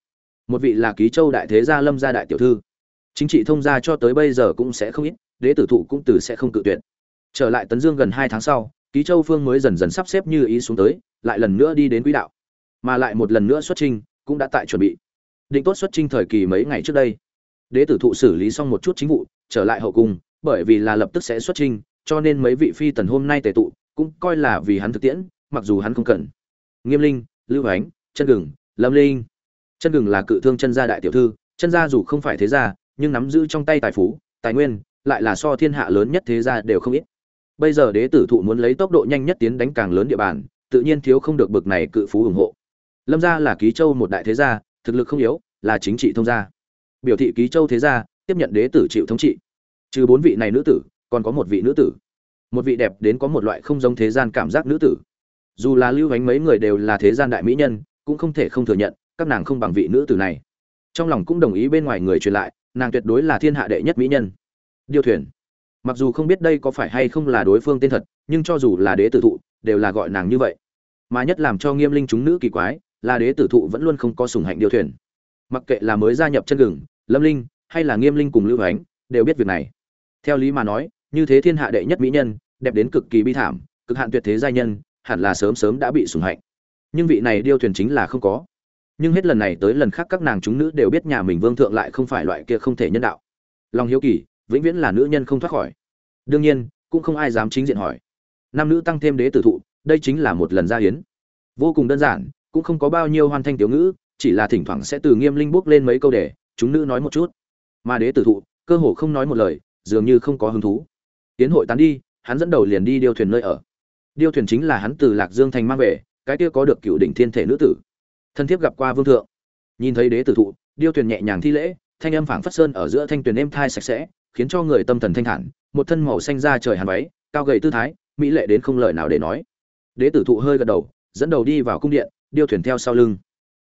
Một vị là ký châu đại thế gia lâm gia đại tiểu thư. Chính trị thông gia cho tới bây giờ cũng sẽ không ít, đế tử thụ cũng từ sẽ không cự tuyệt. Trở lại tấn dương gần hai tháng sau, ký châu phương mới dần dần sắp xếp như ý xuống tới, lại lần nữa đi đến quỹ đạo. Mà lại một lần nữa xuất trình cũng đã tại chuẩn bị. Định tốt xuất trình thời kỳ mấy ngày trước đây. Đế tử thụ xử lý xong một chút chính vụ, trở lại hậu cung, bởi vì là lập tức sẽ xuất trình cho nên mấy vị phi tần hôm nay tề tụ cũng coi là vì hắn thực tiễn, mặc dù hắn không cần. Nghiêm linh, lưu ánh, chân gừng, lâm linh. Chân gừng là cự thương chân gia đại tiểu thư, chân gia dù không phải thế gia, nhưng nắm giữ trong tay tài phú, tài nguyên, lại là so thiên hạ lớn nhất thế gia đều không ít. Bây giờ đế tử thụ muốn lấy tốc độ nhanh nhất tiến đánh càng lớn địa bàn, tự nhiên thiếu không được bực này cự phú ủng hộ. Lâm gia là ký châu một đại thế gia, thực lực không yếu, là chính trị thông gia. Biểu thị ký châu thế gia, tiếp nhận đế tử chịu thống trị. Trừ bốn vị này nữ tử, còn có một vị nữ tử một vị đẹp đến có một loại không giống thế gian cảm giác nữ tử. Dù là lưu ánh mấy người đều là thế gian đại mỹ nhân, cũng không thể không thừa nhận, các nàng không bằng vị nữ tử này. Trong lòng cũng đồng ý bên ngoài người truyền lại, nàng tuyệt đối là thiên hạ đệ nhất mỹ nhân. Điêu thuyền. Mặc dù không biết đây có phải hay không là đối phương tên thật, nhưng cho dù là đế tử thụ, đều là gọi nàng như vậy. Mà nhất làm cho nghiêm linh chúng nữ kỳ quái, là đế tử thụ vẫn luôn không có sùng hạnh điêu thuyền. Mặc kệ là mới gia nhập chân gừng, lâm linh, hay là nghiêm linh cùng lưu ánh đều biết việc này. Theo lý mà nói như thế thiên hạ đệ nhất mỹ nhân, đẹp đến cực kỳ bi thảm, cực hạn tuyệt thế giai nhân, hẳn là sớm sớm đã bị sùng hạnh. Nhưng vị này điêu thuyền chính là không có. Nhưng hết lần này tới lần khác các nàng chúng nữ đều biết nhà mình vương thượng lại không phải loại kia không thể nhân đạo. Lòng hiếu kỳ, vĩnh viễn là nữ nhân không thoát khỏi. Đương nhiên, cũng không ai dám chính diện hỏi. Nam nữ tăng thêm đế tử thụ, đây chính là một lần gia hiến. Vô cùng đơn giản, cũng không có bao nhiêu hoàn thanh tiểu ngữ, chỉ là thỉnh thoảng sẽ từ nghiêm linh bước lên mấy câu để, chúng nữ nói một chút. Mà đế tử thụ, cơ hồ không nói một lời, dường như không có hứng thú tiến hội tán đi, hắn dẫn đầu liền đi điêu thuyền nơi ở. Điêu thuyền chính là hắn từ lạc dương thành mang về, cái kia có được cựu đỉnh thiên thể nữ tử. Thân thiết gặp qua vương thượng. Nhìn thấy đế tử thụ, điêu thuyền nhẹ nhàng thi lễ, thanh âm phảng phất sơn ở giữa thanh tuyền êm thai sạch sẽ, khiến cho người tâm thần thanh thản, một thân màu xanh da trời hàn váy, cao gầy tư thái, mỹ lệ đến không lời nào để nói. Đế tử thụ hơi gật đầu, dẫn đầu đi vào cung điện, điêu thuyền theo sau lưng.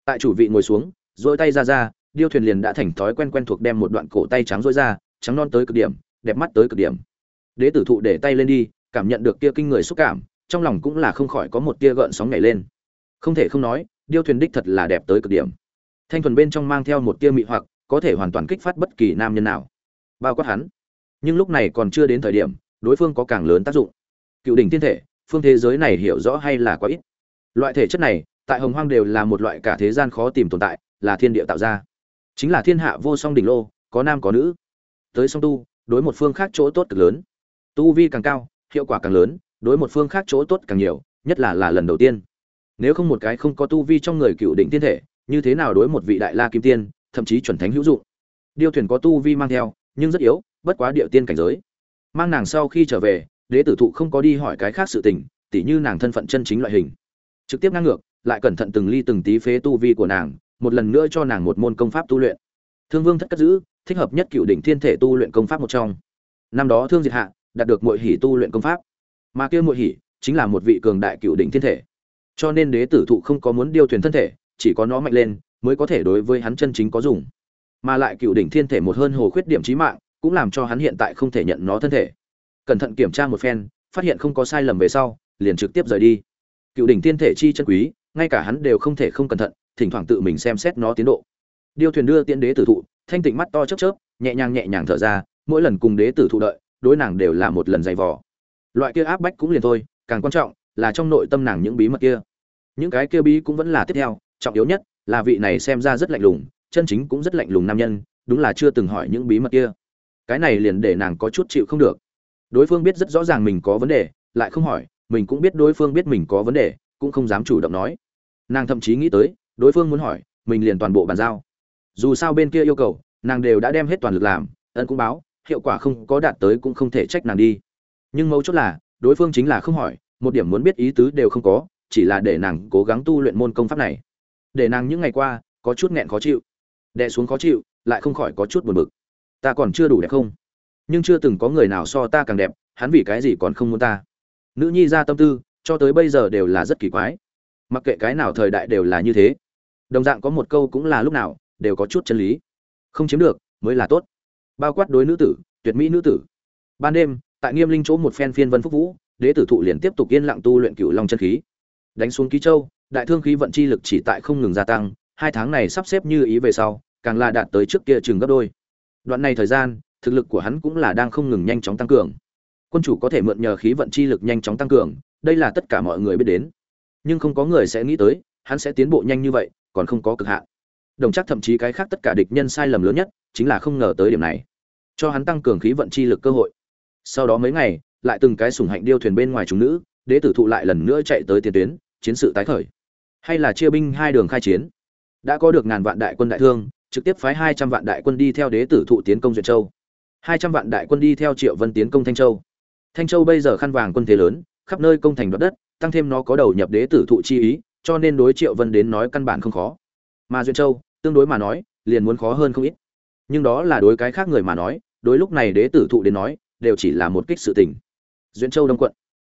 Tại chủ vị ngồi xuống dỗi tay ra ra, điêu thuyền liền đã thành thói quen quen thuộc đem một đoạn cổ tay trắng dỗi ra, trắng non tới cực điểm, đẹp mắt tới cực điểm đế tử thụ để tay lên đi, cảm nhận được kia kinh người xúc cảm, trong lòng cũng là không khỏi có một tia gợn sóng nhảy lên. Không thể không nói, điêu thuyền đích thật là đẹp tới cực điểm. Thanh thuần bên trong mang theo một tia mị hoặc, có thể hoàn toàn kích phát bất kỳ nam nhân nào. Bao quát hắn. Nhưng lúc này còn chưa đến thời điểm, đối phương có càng lớn tác dụng. Cựu đỉnh thiên thể, phương thế giới này hiểu rõ hay là quá ít? Loại thể chất này, tại hồng hoang đều là một loại cả thế gian khó tìm tồn tại, là thiên địa tạo ra. Chính là thiên hạ vô song đỉnh lô, có nam có nữ. Tới song tu, đối một phương khác chỗ tốt cực lớn tu vi càng cao, hiệu quả càng lớn, đối một phương khác chỗ tốt càng nhiều, nhất là là lần đầu tiên. Nếu không một cái không có tu vi trong người cựu định thiên thể, như thế nào đối một vị đại la kim tiên, thậm chí chuẩn thánh hữu dụng? Điêu thuyền có tu vi mang theo, nhưng rất yếu, bất quá địa tiên cảnh giới. Mang nàng sau khi trở về, đế tử thụ không có đi hỏi cái khác sự tình, tỉ như nàng thân phận chân chính loại hình. Trực tiếp ngang ngược, lại cẩn thận từng ly từng tí phế tu vi của nàng, một lần nữa cho nàng một môn công pháp tu luyện. Thương vương thất cất giữ, thích hợp nhất cựu đỉnh thiên thể tu luyện công pháp một trong. Năm đó thương diệt hạ đạt được muội hỷ tu luyện công pháp. Mà kia muội hỷ chính là một vị cường đại cựu đỉnh thiên thể. Cho nên đế tử thụ không có muốn điêu thuyền thân thể, chỉ có nó mạnh lên mới có thể đối với hắn chân chính có dùng. Mà lại cựu đỉnh thiên thể một hơn hồ khuyết điểm chí mạng cũng làm cho hắn hiện tại không thể nhận nó thân thể. Cẩn thận kiểm tra một phen, phát hiện không có sai lầm về sau, liền trực tiếp rời đi. Cựu đỉnh thiên thể chi chân quý, ngay cả hắn đều không thể không cẩn thận, thỉnh thoảng tự mình xem xét nó tiến độ. Điêu thuyền đưa tiễn đế tử thụ, thanh tịnh mắt to chớp chớp, nhẹ nhàng nhẹ nhàng thở ra, mỗi lần cùng đế tử thụ đợi đối nàng đều là một lần dày vò. Loại kia áp bách cũng liền thôi, càng quan trọng là trong nội tâm nàng những bí mật kia. Những cái kia bí cũng vẫn là tiếp theo, trọng yếu nhất là vị này xem ra rất lạnh lùng, chân chính cũng rất lạnh lùng nam nhân, đúng là chưa từng hỏi những bí mật kia. Cái này liền để nàng có chút chịu không được. Đối phương biết rất rõ ràng mình có vấn đề, lại không hỏi, mình cũng biết đối phương biết mình có vấn đề, cũng không dám chủ động nói. Nàng thậm chí nghĩ tới, đối phương muốn hỏi, mình liền toàn bộ bàn giao. Dù sao bên kia yêu cầu, nàng đều đã đem hết toàn lực làm, ân cũng báo hiệu quả không có đạt tới cũng không thể trách nàng đi. Nhưng mấu chốt là, đối phương chính là không hỏi, một điểm muốn biết ý tứ đều không có, chỉ là để nàng cố gắng tu luyện môn công pháp này. Để nàng những ngày qua, có chút nghẹn khó chịu. Đè xuống khó chịu, lại không khỏi có chút buồn bực. Ta còn chưa đủ đẹp không? Nhưng chưa từng có người nào so ta càng đẹp, hắn vì cái gì còn không muốn ta? Nữ nhi ra tâm tư, cho tới bây giờ đều là rất kỳ quái. Mặc kệ cái nào thời đại đều là như thế. Đồng dạng có một câu cũng là lúc nào, đều có chút chân lý. Không chiếm được, mới là tốt bao quát đối nữ tử, tuyệt mỹ nữ tử. Ban đêm, tại nghiêm linh chỗ một phen phiên vân phúc vũ, đế tử thụ liền tiếp tục yên lặng tu luyện cựu long chân khí. Đánh xuống ký châu, đại thương khí vận chi lực chỉ tại không ngừng gia tăng, hai tháng này sắp xếp như ý về sau, càng là đạt tới trước kia chừng gấp đôi. Đoạn này thời gian, thực lực của hắn cũng là đang không ngừng nhanh chóng tăng cường. Quân chủ có thể mượn nhờ khí vận chi lực nhanh chóng tăng cường, đây là tất cả mọi người biết đến. Nhưng không có người sẽ nghĩ tới, hắn sẽ tiến bộ nhanh như vậy, còn không có cực hạn đồng chắc thậm chí cái khác tất cả địch nhân sai lầm lớn nhất chính là không ngờ tới điểm này. Cho hắn tăng cường khí vận chi lực cơ hội. Sau đó mấy ngày, lại từng cái sủng hạnh điêu thuyền bên ngoài chúng nữ, đế tử thụ lại lần nữa chạy tới tiền tuyến, chiến sự tái khởi. Hay là chia binh hai đường khai chiến. Đã có được ngàn vạn đại quân đại thương, trực tiếp phái hai trăm vạn đại quân đi theo đế tử thụ tiến công duyệt châu. Hai trăm vạn đại quân đi theo triệu vân tiến công thanh châu. Thanh châu bây giờ khăn vàng quân thế lớn, khắp nơi công thành đoạt đất, tăng thêm nó có đầu nhập đế tử thụ chi ý, cho nên đối triệu vân đến nói căn bản không khó. Mà duyệt châu tương đối mà nói, liền muốn khó hơn không ít. Nhưng đó là đối cái khác người mà nói, đối lúc này đế tử thụ đến nói, đều chỉ là một kích sự tình. Duyện châu đông quận.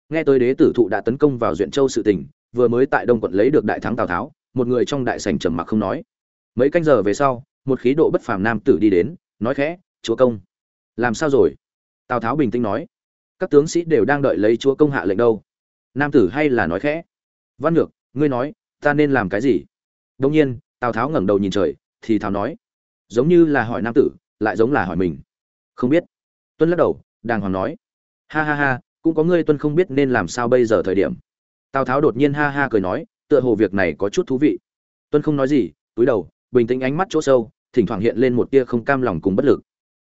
Nghe tới đế tử thụ đã tấn công vào duyện châu sự tình, vừa mới tại đông quận lấy được đại thắng tào tháo, một người trong đại sảnh trầm mặc không nói. Mấy canh giờ về sau, một khí độ bất phàm nam tử đi đến, nói khẽ, chúa công, làm sao rồi? Tào tháo bình tĩnh nói, các tướng sĩ đều đang đợi lấy chúa công hạ lệnh đâu. Nam tử hay là nói khẽ, văn ngược, ngươi nói, ta nên làm cái gì? Đông nhiên tào tháo ngẩng đầu nhìn trời, thì thào nói, giống như là hỏi nam tử, lại giống là hỏi mình. Không biết. Tuân lắc đầu, đàng hoàng nói, ha ha ha, cũng có ngươi tuân không biết nên làm sao bây giờ thời điểm. Tào tháo đột nhiên ha ha cười nói, tựa hồ việc này có chút thú vị. Tuân không nói gì, túi đầu, bình tĩnh ánh mắt chỗ sâu, thỉnh thoảng hiện lên một tia không cam lòng cùng bất lực.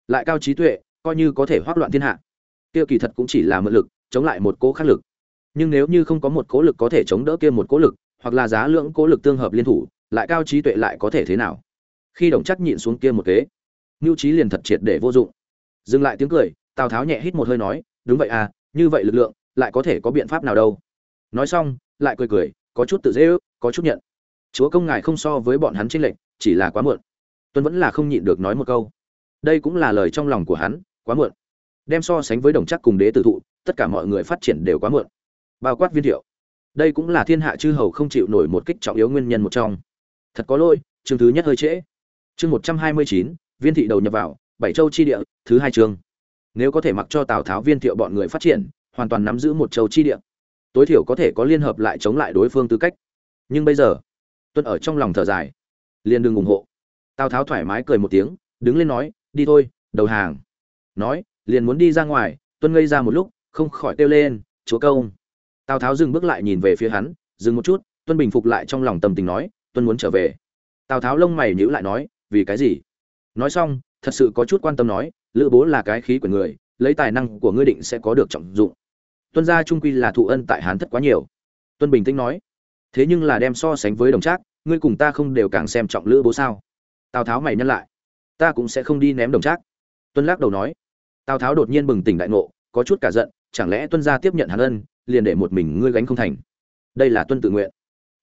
Lại cao trí tuệ, coi như có thể hoác loạn thiên hạ. Kia kỳ thật cũng chỉ là mượn lực, chống lại một cố khắc lực. Nhưng nếu như không có một cố lực có thể chống đỡ kia một cố lực, hoặc là giá lượng cố lực tương hợp liên thủ lại cao trí tuệ lại có thể thế nào? Khi đồng chắc nhịn xuống kia một kế mưu trí liền thật triệt để vô dụng. Dừng lại tiếng cười, tào tháo nhẹ hít một hơi nói, đúng vậy à như vậy lực lượng, lại có thể có biện pháp nào đâu? Nói xong, lại cười cười, có chút tự dễ ước, có chút nhận. Chúa công ngài không so với bọn hắn tranh lệch, chỉ là quá muộn. Tuân vẫn là không nhịn được nói một câu. Đây cũng là lời trong lòng của hắn, quá muộn. Đem so sánh với đồng chắc cùng đế tử thụ, tất cả mọi người phát triển đều quá muộn. Bao quát viên thiệu. Đây cũng là thiên hạ chư hầu không chịu nổi một kích trọng yếu nguyên nhân một trong thật có lỗi, chương thứ nhất hơi trễ. Chương một trăm hai mươi chín, viên thị đầu nhập vào, bảy châu chi địa, thứ hai chương. Nếu có thể mặc cho tào tháo, viên thiệu bọn người phát triển, hoàn toàn nắm giữ một châu chi địa. Tối thiểu có thể có liên hợp lại chống lại đối phương tư cách. Nhưng bây giờ tuân ở trong lòng thở dài. Liền đừng ủng hộ. Tào tháo thoải mái cười một tiếng, đứng lên nói, đi thôi, đầu hàng. Nói, liền muốn đi ra ngoài tuân ngây ra một lúc, không khỏi kêu lên, chúa công. Tào tháo dừng bước lại nhìn về phía hắn, dừng một chút tuân bình phục lại trong lòng tâm tình nói tuân muốn trở về. Tào tháo lông mày nhíu lại nói, vì cái gì? Nói xong, thật sự có chút quan tâm nói, lữ bố là cái khí của người, lấy tài năng của ngươi định sẽ có được trọng dụng. Tuân gia trung quy là thụ ân tại hán thất quá nhiều. Tuân bình tĩnh nói, thế nhưng là đem so sánh với đồng trác, ngươi cùng ta không đều càng xem trọng lữ bố sao? Tào tháo mày nhắc lại, ta cũng sẽ không đi ném đồng trác. Tuân lắc đầu nói, tào tháo đột nhiên bừng tỉnh đại ngộ, có chút cả giận, chẳng lẽ tuân gia tiếp nhận hàn ân, liền để một mình ngươi gánh không thành? Đây là tuân tự nguyện.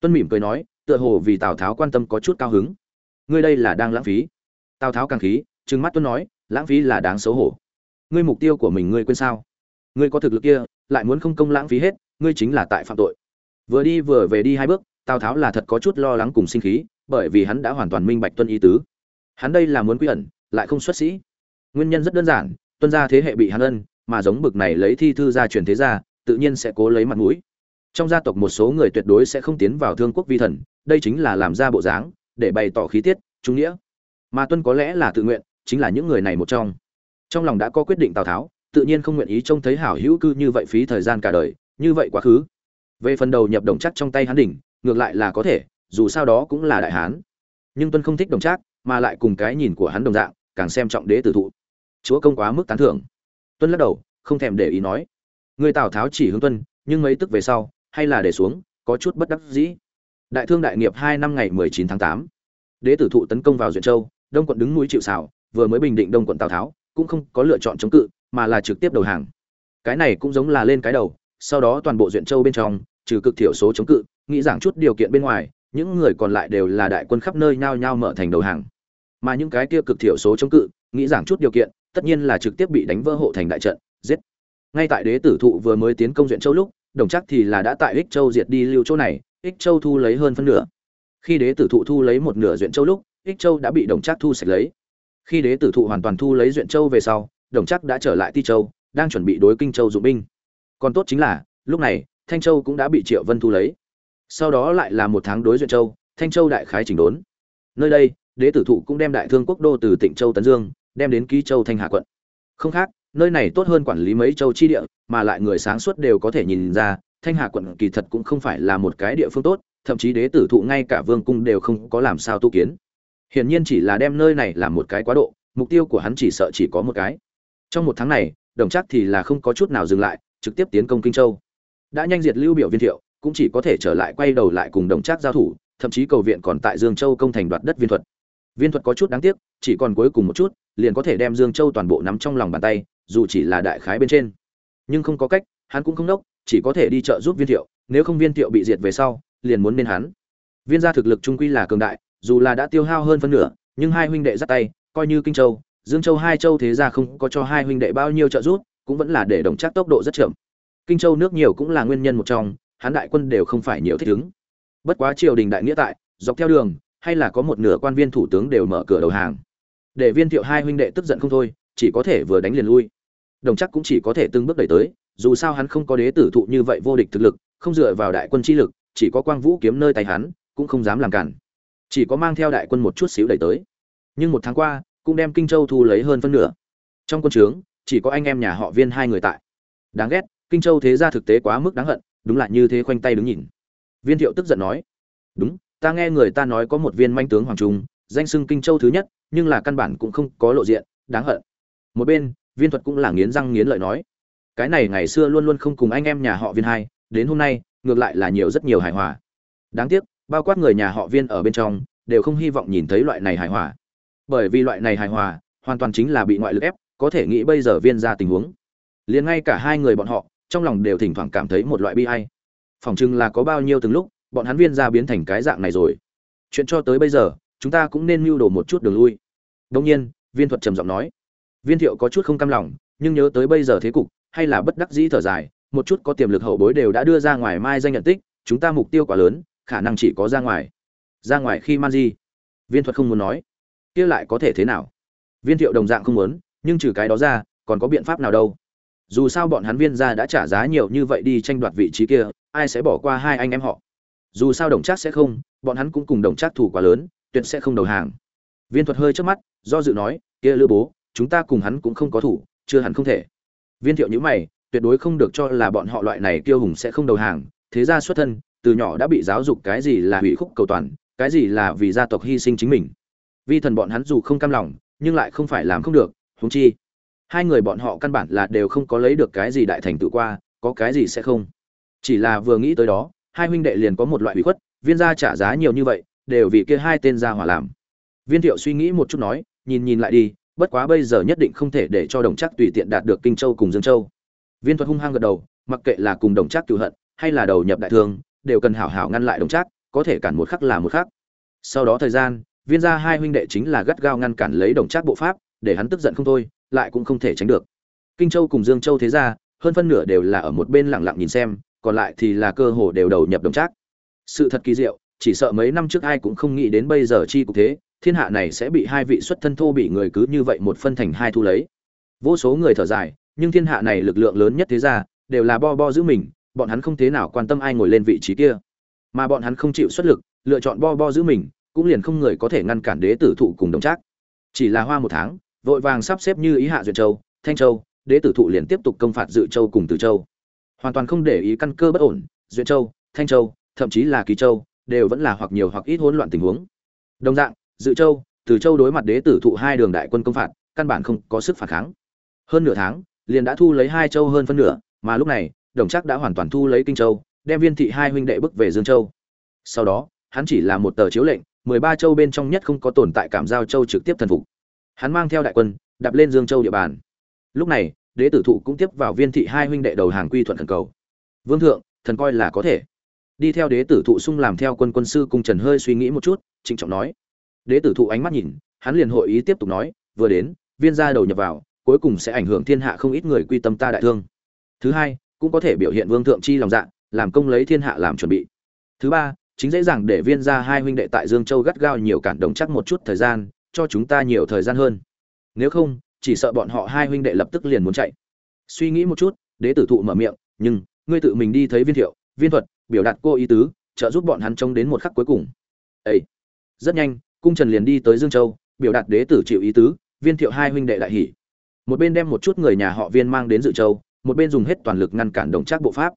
Tuân mỉm cười nói tựa hồ vì tào tháo quan tâm có chút cao hứng. Ngươi đây là đang lãng phí. Tào tháo càng khí, trừng mắt tuấn nói, lãng phí là đáng xấu hổ. Ngươi mục tiêu của mình ngươi quên sao? Ngươi có thực lực kia, lại muốn không công lãng phí hết, ngươi chính là tại phạm tội. Vừa đi vừa về đi hai bước, tào tháo là thật có chút lo lắng cùng sinh khí, bởi vì hắn đã hoàn toàn minh bạch tuân ý tứ. Hắn đây là muốn quy ẩn, lại không xuất sĩ. Nguyên nhân rất đơn giản, tuân gia thế hệ bị hắn ân, mà giống bực này lấy thi thư ra truyền thế ra tự nhiên sẽ cố lấy mặt mũi. Trong gia tộc một số người tuyệt đối sẽ không tiến vào thương quốc vi thần đây chính là làm ra bộ dáng, để bày tỏ khí tiết, trung nghĩa. Mà tuân có lẽ là tự nguyện, chính là những người này một trong. Trong lòng đã có quyết định tào tháo, tự nhiên không nguyện ý trông thấy hảo hữu cư như vậy phí thời gian cả đời, như vậy quá khứ. Về phần đầu nhập đồng chắc trong tay hán đỉnh, ngược lại là có thể, dù sao đó cũng là đại hán. Nhưng tuân không thích đồng trác mà lại cùng cái nhìn của hắn đồng dạng, càng xem trọng đế tử thụ. Chúa công quá mức tán thưởng. Tuân lắc đầu, không thèm để ý nói. Người tào tháo chỉ hướng tuân, nhưng mấy tức về sau, hay là để xuống, có chút bất đắc dĩ đại thương đại nghiệp hai năm ngày mười chín tháng tám. Đế tử thụ tấn công vào duyện châu, đông quận đứng núi chịu xảo vừa mới bình định đông quận tào tháo, cũng không có lựa chọn chống cự, mà là trực tiếp đầu hàng. Cái này cũng giống là lên cái đầu, sau đó toàn bộ duyện châu bên trong, trừ cực thiểu số chống cự, nghĩ giảng chút điều kiện bên ngoài, những người còn lại đều là đại quân khắp nơi nhao nhao mở thành đầu hàng. Mà những cái kia cực thiểu số chống cự, nghĩ giảng chút điều kiện, tất nhiên là trực tiếp bị đánh vỡ hộ thành đại trận, giết. Ngay tại đế tử thụ vừa mới tiến công duyện châu lúc, đồng chắc thì là đã tại ích châu diệt đi lưu châu này ích châu thu lấy hơn phân nửa. Khi đế tử thụ thu lấy một nửa duyện châu lúc, ích châu đã bị đồng chắc thu sạch lấy. Khi đế tử thụ hoàn toàn thu lấy duyện châu về sau, đồng chắc đã trở lại ti châu, đang chuẩn bị đối kinh châu dụng binh. Còn tốt chính là, lúc này, thanh châu cũng đã bị triệu vân thu lấy. Sau đó lại là một tháng đối duyện châu, thanh châu đại khái chỉnh đốn. Nơi đây, đế tử thụ cũng đem đại thương quốc đô từ tịnh châu tấn dương, đem đến ký châu thanh hà quận. Không khác, nơi này tốt hơn quản lý mấy châu chi địa, mà lại người sáng suốt đều có thể nhìn ra thanh hà quận kỳ thật cũng không phải là một cái địa phương tốt, thậm chí đế tử thụ ngay cả vương cung đều không có làm sao tu kiến. Hiển nhiên chỉ là đem nơi này làm một cái quá độ, mục tiêu của hắn chỉ sợ chỉ có một cái. Trong một tháng này, đồng chắc thì là không có chút nào dừng lại, trực tiếp tiến công kinh châu. Đã nhanh diệt lưu biểu viên thiệu, cũng chỉ có thể trở lại quay đầu lại cùng đồng trác giao thủ, thậm chí cầu viện còn tại dương châu công thành đoạt đất viên thuật. Viên thuật có chút đáng tiếc, chỉ còn cuối cùng một chút, liền có thể đem dương châu toàn bộ nắm trong lòng bàn tay, dù chỉ là đại khái bên trên. Nhưng không có cách, hắn cũng không đốc chỉ có thể đi chợ giúp viên thiệu, nếu không viên thiệu bị diệt về sau, liền muốn nên hắn. Viên gia thực lực trung quy là cường đại, dù là đã tiêu hao hơn phân nửa, nhưng hai huynh đệ dắt tay, coi như kinh châu, dương châu hai châu thế ra không có cho hai huynh đệ bao nhiêu trợ giúp, cũng vẫn là để đồng chắc tốc độ rất chậm. Kinh châu nước nhiều cũng là nguyên nhân một trong, hắn đại quân đều không phải nhiều thích ứng. Bất quá triều đình đại nghĩa tại, dọc theo đường, hay là có một nửa quan viên thủ tướng đều mở cửa đầu hàng. Để viên thiệu hai huynh đệ tức giận không thôi, chỉ có thể vừa đánh liền lui. Đồng chắc cũng chỉ có thể từng bước đẩy tới dù sao hắn không có đế tử thụ như vậy vô địch thực lực, không dựa vào đại quân chi lực, chỉ có quang vũ kiếm nơi tay hắn, cũng không dám làm cản. Chỉ có mang theo đại quân một chút xíu đẩy tới. Nhưng một tháng qua, cũng đem kinh châu thu lấy hơn phân nửa. Trong quân trướng, chỉ có anh em nhà họ viên hai người tại. Đáng ghét, kinh châu thế ra thực tế quá mức đáng hận, đúng là như thế khoanh tay đứng nhìn. Viên thiệu tức giận nói, đúng, ta nghe người ta nói có một viên manh tướng hoàng trung, danh xưng kinh châu thứ nhất, nhưng là căn bản cũng không có lộ diện, đáng hận. Một bên, viên thuật cũng là nghiến răng nghiến lợi nói cái này ngày xưa luôn luôn không cùng anh em nhà họ viên hai, đến hôm nay, ngược lại là nhiều rất nhiều hài hòa. Đáng tiếc, bao quát người nhà họ viên ở bên trong, đều không hy vọng nhìn thấy loại này hài hòa. Bởi vì loại này hài hòa, hoàn toàn chính là bị ngoại lực ép, có thể nghĩ bây giờ viên ra tình huống. Liền ngay cả hai người bọn họ, trong lòng đều thỉnh thoảng cảm thấy một loại bi ai. Phỏng chừng là có bao nhiêu từng lúc, bọn hắn viên ra biến thành cái dạng này rồi. Chuyện cho tới bây giờ, chúng ta cũng nên mưu đồ một chút đường lui. Đông nhiên, viên thuật trầm giọng nói. Viên thiệu có chút không cam lòng, nhưng nhớ tới bây giờ thế cục hay là bất đắc dĩ thở dài, một chút có tiềm lực hậu bối đều đã đưa ra ngoài mai danh nhận tích, chúng ta mục tiêu quá lớn, khả năng chỉ có ra ngoài. Ra ngoài khi man di. Viên thuật không muốn nói. Kia lại có thể thế nào? Viên thiệu đồng dạng không muốn, nhưng trừ cái đó ra, còn có biện pháp nào đâu? Dù sao bọn hắn viên gia đã trả giá nhiều như vậy đi tranh đoạt vị trí kia, ai sẽ bỏ qua hai anh em họ? Dù sao đồng trác sẽ không, bọn hắn cũng cùng đồng trác thủ quá lớn, tuyệt sẽ không đầu hàng. Viên thuật hơi trước mắt, do dự nói, kia lữ bố, chúng ta cùng hắn cũng không có thủ, chưa hẳn không thể viên thiệu nhíu mày, tuyệt đối không được cho là bọn họ loại này kiêu hùng sẽ không đầu hàng. Thế gia xuất thân, từ nhỏ đã bị giáo dục cái gì là hủy khúc cầu toàn, cái gì là vì gia tộc hy sinh chính mình. Vi thần bọn hắn dù không cam lòng, nhưng lại không phải làm không được, huống chi, hai người bọn họ căn bản là đều không có lấy được cái gì đại thành tựu qua, có cái gì sẽ không. Chỉ là vừa nghĩ tới đó, hai huynh đệ liền có một loại ủy khuất, viên gia trả giá nhiều như vậy, đều vì kia hai tên gia hỏa làm. Viên thiệu suy nghĩ một chút nói, nhìn nhìn lại đi bất quá bây giờ nhất định không thể để cho đồng chắc tùy tiện đạt được kinh châu cùng dương châu. Viên thuật hung hăng gật đầu, mặc kệ là cùng đồng chắc cựu hận, hay là đầu nhập đại thương, đều cần hảo hảo ngăn lại đồng chắc có thể cản một khắc là một khắc. Sau đó thời gian, viên gia hai huynh đệ chính là gắt gao ngăn cản lấy đồng chắc bộ pháp, để hắn tức giận không thôi, lại cũng không thể tránh được. Kinh châu cùng dương châu thế ra hơn phân nửa đều là ở một bên lặng lặng nhìn xem, còn lại thì là cơ hồ đều đầu nhập đồng trác. Sự thật kỳ diệu, chỉ sợ mấy năm trước ai cũng không nghĩ đến bây giờ chi cục thế thiên hạ này sẽ bị hai vị xuất thân thô bị người cứ như vậy một phân thành hai thu lấy. Vô số người thở dài, nhưng thiên hạ này lực lượng lớn nhất thế ra đều là bo bo giữ mình, bọn hắn không thế nào quan tâm ai ngồi lên vị trí kia. Mà bọn hắn không chịu xuất lực, lựa chọn bo bo giữ mình, cũng liền không người có thể ngăn cản đế tử thụ cùng đồng trác. Chỉ là hoa một tháng, vội vàng sắp xếp như ý hạ duyệt châu, thanh châu, đế tử thụ liền tiếp tục công phạt dự châu cùng từ châu. Hoàn toàn không để ý căn cơ bất ổn, duyệt châu, thanh châu, thậm chí là ký châu, đều vẫn là hoặc nhiều hoặc ít hỗn loạn tình huống. Đồng dạng dự châu, từ châu đối mặt đế tử thụ hai đường đại quân công phạt, căn bản không có sức phản kháng. Hơn nửa tháng, liền đã thu lấy hai châu hơn phân nửa, mà lúc này, đồng chắc đã hoàn toàn thu lấy kinh châu, đem viên thị hai huynh đệ bức về dương châu. Sau đó, hắn chỉ là một tờ chiếu lệnh, mười ba châu bên trong nhất không có tồn tại cảm giao châu trực tiếp thần phục. Hắn mang theo đại quân, đạp lên dương châu địa bàn. Lúc này, đế tử thụ cũng tiếp vào viên thị hai huynh đệ đầu hàng quy thuận thần cầu. Vương thượng, thần coi là có thể. Đi theo đế tử thụ sung làm theo quân quân sư cung trần hơi suy nghĩ một chút, trịnh trọng nói đế tử thụ ánh mắt nhìn, hắn liền hội ý tiếp tục nói, vừa đến, viên gia đầu nhập vào, cuối cùng sẽ ảnh hưởng thiên hạ không ít người quy tâm ta đại thương. Thứ hai, cũng có thể biểu hiện vương thượng chi lòng dạ làm công lấy thiên hạ làm chuẩn bị. Thứ ba, chính dễ dàng để viên gia hai huynh đệ tại dương châu gắt gao nhiều cản đồng chắc một chút thời gian, cho chúng ta nhiều thời gian hơn. Nếu không, chỉ sợ bọn họ hai huynh đệ lập tức liền muốn chạy. Suy nghĩ một chút, đế tử thụ mở miệng, nhưng, ngươi tự mình đi thấy viên thiệu, viên thuật, biểu đạt cô ý tứ, trợ giúp bọn hắn trông đến một khắc cuối cùng. Ấy rất nhanh cung trần liền đi tới dương châu, biểu đạt đế tử chịu ý tứ, viên thiệu hai huynh đệ đại hỷ một bên đem một chút người nhà họ viên mang đến dự châu, một bên dùng hết toàn lực ngăn cản đồng trác bộ pháp.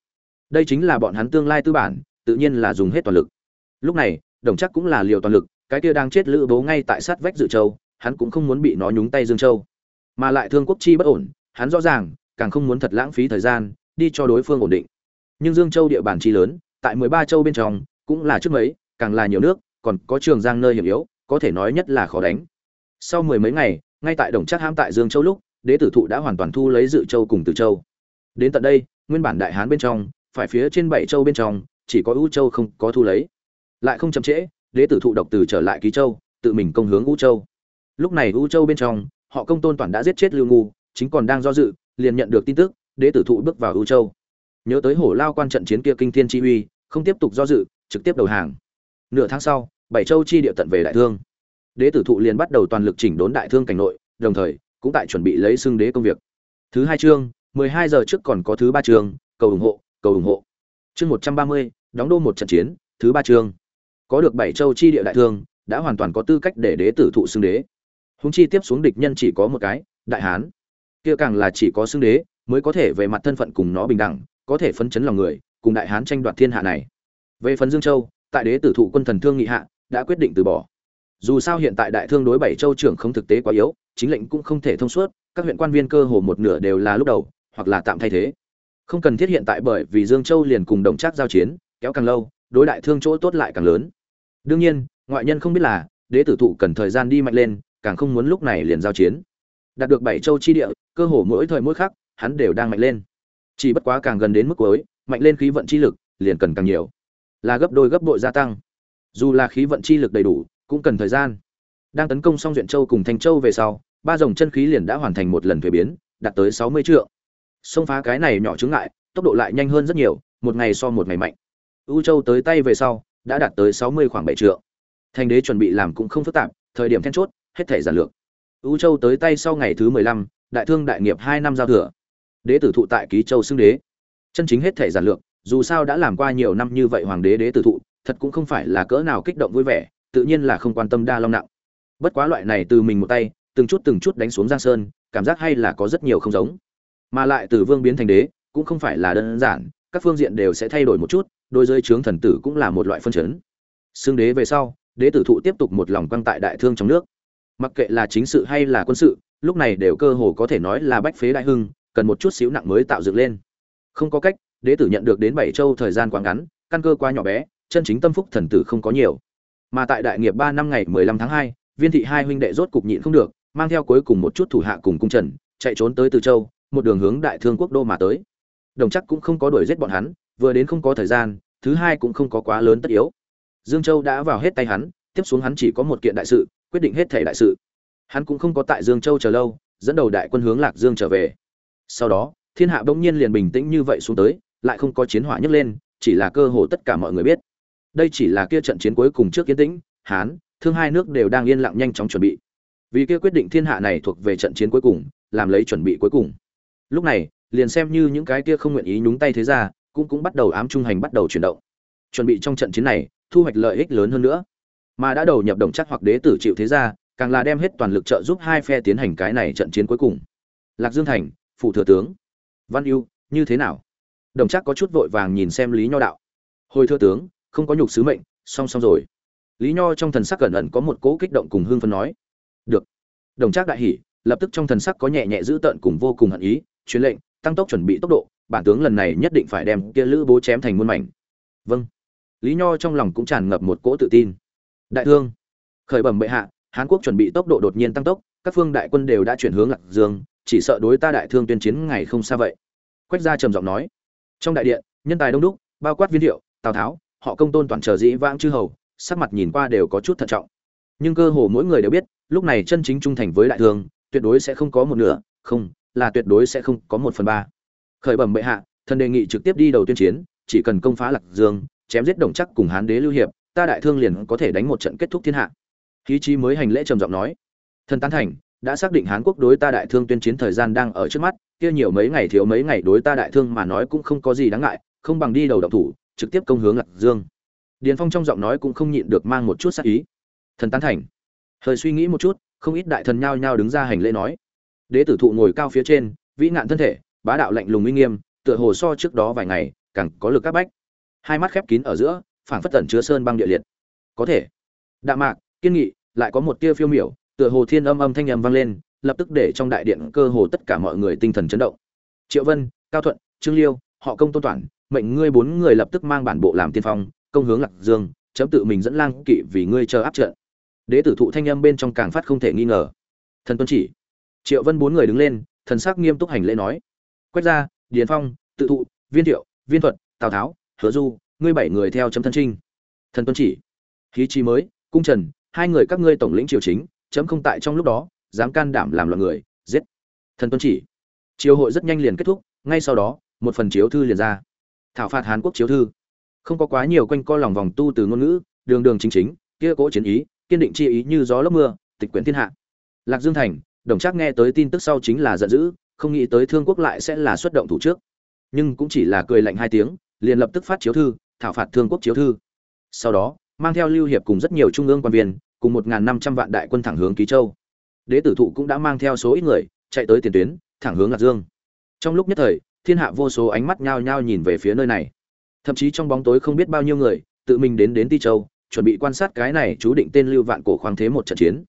Đây chính là bọn hắn tương lai tư bản, tự nhiên là dùng hết toàn lực. Lúc này, đồng trác cũng là liều toàn lực, cái kia đang chết lữ bố ngay tại sát vách dự châu, hắn cũng không muốn bị nó nhúng tay dương châu. Mà lại thương quốc chi bất ổn, hắn rõ ràng, càng không muốn thật lãng phí thời gian, đi cho đối phương ổn định. Nhưng dương châu địa bàn chi lớn, tại mười ba châu bên trong, cũng là trước mấy, càng là nhiều nước, còn có trường giang nơi hiểm yếu có thể nói nhất là khó đánh. Sau mười mấy ngày, ngay tại đồng chắc hãm tại dương châu lúc, đế tử thụ đã hoàn toàn thu lấy dự châu cùng từ châu. Đến tận đây, nguyên bản đại hán bên trong, phải phía trên bảy châu bên trong, chỉ có ưu châu không có thu lấy. Lại không chậm trễ, đế tử thụ độc từ trở lại ký châu, tự mình công hướng ưu châu. Lúc này ưu châu bên trong, họ công tôn toàn đã giết chết lưu ngu, chính còn đang do dự, liền nhận được tin tức, đế tử thụ bước vào ưu châu. Nhớ tới hổ lao quan trận chiến kia kinh thiên chi uy, không tiếp tục do dự, trực tiếp đầu hàng. Nửa tháng sau bảy châu chi địa tận về đại thương. Đế tử thụ liền bắt đầu toàn lực chỉnh đốn đại thương cảnh nội, đồng thời, cũng tại chuẩn bị lấy xưng đế công việc. Thứ hai chương, mười hai giờ trước còn có thứ ba chương, cầu ủng hộ, cầu ủng hộ. Chương một trăm ba mươi, đóng đô một trận chiến, thứ ba chương. Có được bảy châu chi địa đại thương, đã hoàn toàn có tư cách để đế tử thụ xưng đế. Húng chi tiếp xuống địch nhân chỉ có một cái, đại hán. Kia càng là chỉ có xưng đế, mới có thể về mặt thân phận cùng nó bình đẳng, có thể phấn chấn lòng người, cùng đại hán tranh đoạt thiên hạ này. Về phần dương châu, tại đế tử thụ quân thần thương nghị hạ đã quyết định từ bỏ. Dù sao hiện tại đại thương đối bảy châu trưởng không thực tế quá yếu, chính lệnh cũng không thể thông suốt, các huyện quan viên cơ hồ một nửa đều là lúc đầu, hoặc là tạm thay thế. Không cần thiết hiện tại bởi vì dương châu liền cùng đồng trác giao chiến, kéo càng lâu, đối đại thương chỗ tốt lại càng lớn. Đương nhiên, ngoại nhân không biết là, đế tử thụ cần thời gian đi mạnh lên, càng không muốn lúc này liền giao chiến. Đạt được bảy châu chi địa, cơ hồ mỗi thời mỗi khắc, hắn đều đang mạnh lên. Chỉ bất quá càng gần đến mức cuối, mạnh lên khí vận chi lực, liền cần càng nhiều. Là gấp đôi gấp bội gia tăng dù là khí vận chi lực đầy đủ, cũng cần thời gian. Đang tấn công xong duyện châu cùng thanh châu về sau, ba dòng chân khí liền đã hoàn thành một lần thuế biến, đạt tới sáu mươi triệu. Xông phá cái này nhỏ chứng lại tốc độ lại nhanh hơn rất nhiều, một ngày so một ngày mạnh. U châu tới tay về sau, đã đạt tới sáu mươi khoảng bảy triệu. Thành đế chuẩn bị làm cũng không phức tạp, thời điểm then chốt, hết thể giản lược. U châu tới tay sau ngày thứ mười lăm, đại thương đại nghiệp hai năm giao thừa. Đế tử thụ tại ký châu xưng đế. Chân chính hết thể giản lược, dù sao đã làm qua nhiều năm như vậy hoàng đế đế tử thụ thật cũng không phải là cỡ nào kích động vui vẻ, tự nhiên là không quan tâm đa long nặng. Bất quá loại này từ mình một tay, từng chút từng chút đánh xuống giang sơn, cảm giác hay là có rất nhiều không giống. Mà lại từ vương biến thành đế, cũng không phải là đơn giản, các phương diện đều sẽ thay đổi một chút, đôi giới trướng thần tử cũng là một loại phân chấn. Xương đế về sau, đế tử thụ tiếp tục một lòng quăng tại đại thương trong nước. Mặc kệ là chính sự hay là quân sự, lúc này đều cơ hồ có thể nói là bách phế đại hưng, cần một chút xíu nặng mới tạo dựng lên. Không có cách, đế tử nhận được đến bảy châu thời gian quá ngắn, căn cơ quá nhỏ bé chân chính tâm phúc thần tử không có nhiều. Mà tại đại nghiệp ba năm ngày mười lăm tháng hai, viên thị hai huynh đệ rốt cục nhịn không được, mang theo cuối cùng một chút thủ hạ cùng cung trần, chạy trốn tới từ châu, một đường hướng đại thương quốc đô mà tới. Đồng chắc cũng không có đuổi giết bọn hắn, vừa đến không có thời gian, thứ hai cũng không có quá lớn tất yếu. Dương châu đã vào hết tay hắn, tiếp xuống hắn chỉ có một kiện đại sự, quyết định hết thể đại sự. Hắn cũng không có tại dương châu chờ lâu, dẫn đầu đại quân hướng lạc dương trở về. Sau đó, thiên hạ bỗng nhiên liền bình tĩnh như vậy xuống tới, lại không có chiến hỏa nhấc lên, chỉ là cơ hồ tất cả mọi người biết đây chỉ là kia trận chiến cuối cùng trước kiến tĩnh, hán, thương hai nước đều đang yên lặng nhanh chóng chuẩn bị. Vì kia quyết định thiên hạ này thuộc về trận chiến cuối cùng, làm lấy chuẩn bị cuối cùng. Lúc này, liền xem như những cái kia không nguyện ý nhúng tay thế ra cũng cũng bắt đầu ám trung hành bắt đầu chuyển động. Chuẩn bị trong trận chiến này, thu hoạch lợi ích lớn hơn nữa. Mà đã đầu nhập đồng chắc hoặc đế tử chịu thế ra càng là đem hết toàn lực trợ giúp hai phe tiến hành cái này trận chiến cuối cùng. Lạc dương thành phụ thừa tướng, văn ưu, như thế nào? Đồng chắc có chút vội vàng nhìn xem lý nho đạo. Hồi thừa tướng không có nhục sứ mệnh, song song rồi. Lý nho trong thần sắc cẩn ẩn có một cỗ kích động cùng hương phân nói, được. Đồng trác đại hỉ, lập tức trong thần sắc có nhẹ nhẹ giữ tợn cùng vô cùng hận ý, truyền lệnh, tăng tốc chuẩn bị tốc độ, bản tướng lần này nhất định phải đem kia lữ bố chém thành muôn mảnh. Vâng. Lý nho trong lòng cũng tràn ngập một cỗ tự tin. Đại thương. Khởi bẩm bệ hạ, hán quốc chuẩn bị tốc độ đột nhiên tăng tốc, các phương đại quân đều đã chuyển hướng lạc dương, chỉ sợ đối ta đại thương tuyên chiến ngày không xa vậy. Quách gia trầm giọng nói. Trong đại điện, nhân tài đông đúc, bao quát viên thiệu, tào tháo họ công tôn toàn chờ dĩ vãng chư hầu, sắc mặt nhìn qua đều có chút thận trọng. Nhưng cơ hồ mỗi người đều biết, lúc này chân chính trung thành với đại thương tuyệt đối sẽ không có một nửa, không, là tuyệt đối sẽ không có một phần ba. Khởi bẩm bệ hạ, thần đề nghị trực tiếp đi đầu tuyên chiến, chỉ cần công phá lạc dương, chém giết đồng chắc cùng hán đế lưu hiệp, ta đại thương liền có thể đánh một trận kết thúc thiên hạ. Khí trí mới hành lễ trầm giọng nói. Thần tán thành, đã xác định hán quốc đối ta đại thương tuyên chiến thời gian đang ở trước mắt, kia nhiều mấy ngày thiếu mấy ngày đối ta đại thương mà nói cũng không có gì đáng ngại, không bằng đi đầu động thủ trực tiếp công hướng lạc dương. Điền phong trong giọng nói cũng không nhịn được mang một chút sắc ý. Thần tán thành. Hơi suy nghĩ một chút, không ít đại thần nhao nhao đứng ra hành lễ nói. Đế tử thụ ngồi cao phía trên, vĩ ngạn thân thể, bá đạo lạnh lùng uy nghiêm, tựa hồ so trước đó vài ngày, càng có lực các bách. Hai mắt khép kín ở giữa, phảng phất tẩn chứa sơn băng địa liệt. Có thể. Đạm mạc, kiên nghị, lại có một tia phiêu miểu, tựa hồ thiên âm âm thanh âm vang lên, lập tức để trong đại điện cơ hồ tất cả mọi người tinh thần chấn động. Triệu vân, cao thuận, trương liêu, họ công tôn toản mệnh ngươi bốn người lập tức mang bản bộ làm tiên phong, công hướng lạc dương, chấm tự mình dẫn lang kỵ vì ngươi chờ áp trận. Đế tử thụ thanh âm bên trong càng phát không thể nghi ngờ. Thần tuân chỉ. Triệu vân bốn người đứng lên, thần sắc nghiêm túc hành lễ nói. Quét ra điền phong, tự thụ, viên thiệu, viên thuật, tào tháo, hứa du, ngươi bảy người theo chấm thân trinh. Thần tuân chỉ. Khí chi mới, cung trần, hai người các ngươi tổng lĩnh triều chính, chấm không tại trong lúc đó, dám can đảm làm loạn người, giết. Thần tuân chỉ. Triều hội rất nhanh liền kết thúc, ngay sau đó, một phần chiếu thư liền ra thảo phạt hàn quốc chiếu thư. Không có quá nhiều quanh co lòng vòng tu từ ngôn ngữ, đường đường chính chính, kia cố chiến ý, kiên định chi ý như gió lốc mưa, tịch quyển thiên hạ. Lạc dương thành, đồng trác nghe tới tin tức sau chính là giận dữ, không nghĩ tới thương quốc lại sẽ là xuất động thủ trước. Nhưng cũng chỉ là cười lạnh hai tiếng, liền lập tức phát chiếu thư, thảo phạt thương quốc chiếu thư. Sau đó, mang theo lưu hiệp cùng rất nhiều trung ương quan viên, cùng một năm trăm vạn đại quân thẳng hướng ký châu. Đế tử thụ cũng đã mang theo số ít người, chạy tới tiền tuyến, thẳng hướng lạc dương. Trong lúc nhất thời thiên hạ vô số ánh mắt nhao nhao nhìn về phía nơi này. Thậm chí trong bóng tối không biết bao nhiêu người, tự mình đến đến ti châu, chuẩn bị quan sát cái này chú định tên lưu vạn cổ khoáng thế một trận chiến.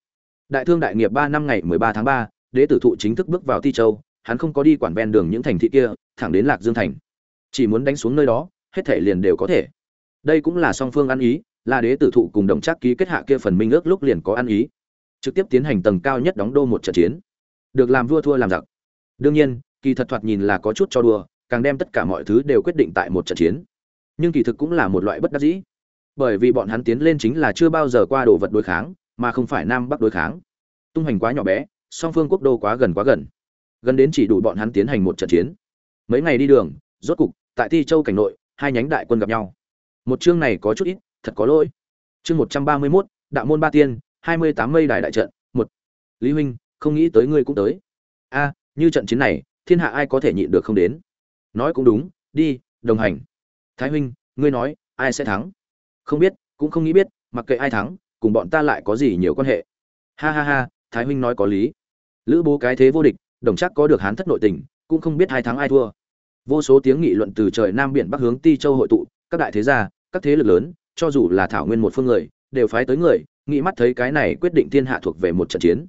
Đại thương đại nghiệp ba năm ngày mười ba tháng ba, đế tử thụ chính thức bước vào ti châu, hắn không có đi quản ven đường những thành thị kia, thẳng đến lạc dương thành. Chỉ muốn đánh xuống nơi đó, hết thể liền đều có thể. Đây cũng là song phương ăn ý, là đế tử thụ cùng đồng trác ký kết hạ kia phần minh ước lúc liền có ăn ý. Trực tiếp tiến hành tầng cao nhất đóng đô một trận chiến. Được làm vua thua làm giặc. Đương nhiên kỳ thật thoạt nhìn là có chút cho đùa, càng đem tất cả mọi thứ đều quyết định tại một trận chiến. Nhưng kỳ thực cũng là một loại bất đắc dĩ. Bởi vì bọn hắn tiến lên chính là chưa bao giờ qua đồ vật đối kháng, mà không phải nam bắc đối kháng. Tung hành quá nhỏ bé, song phương quốc đô quá gần quá gần. Gần đến chỉ đủ bọn hắn tiến hành một trận chiến. Mấy ngày đi đường, rốt cục, tại thi châu cảnh nội, hai nhánh đại quân gặp nhau. Một chương này có chút ít, thật có lỗi. Chương một trăm ba mươi mốt, đạo môn ba tiên, hai mươi tám mây đài đại trận, một. Lý huynh, không nghĩ tới ngươi cũng tới. A, như trận chiến này thiên hạ ai có thể nhịn được không đến? Nói cũng đúng, đi, đồng hành. Thái huynh, ngươi nói, ai sẽ thắng? Không biết, cũng không nghĩ biết, mặc kệ ai thắng, cùng bọn ta lại có gì nhiều quan hệ. Ha ha ha, thái huynh nói có lý. Lữ bố cái thế vô địch, đồng chắc có được hán thất nội tình, cũng không biết hai thắng ai thua. Vô số tiếng nghị luận từ trời nam biển bắc hướng ti châu hội tụ, các đại thế gia, các thế lực lớn, cho dù là thảo nguyên một phương người, đều phái tới người nghĩ mắt thấy cái này quyết định thiên hạ thuộc về một trận chiến.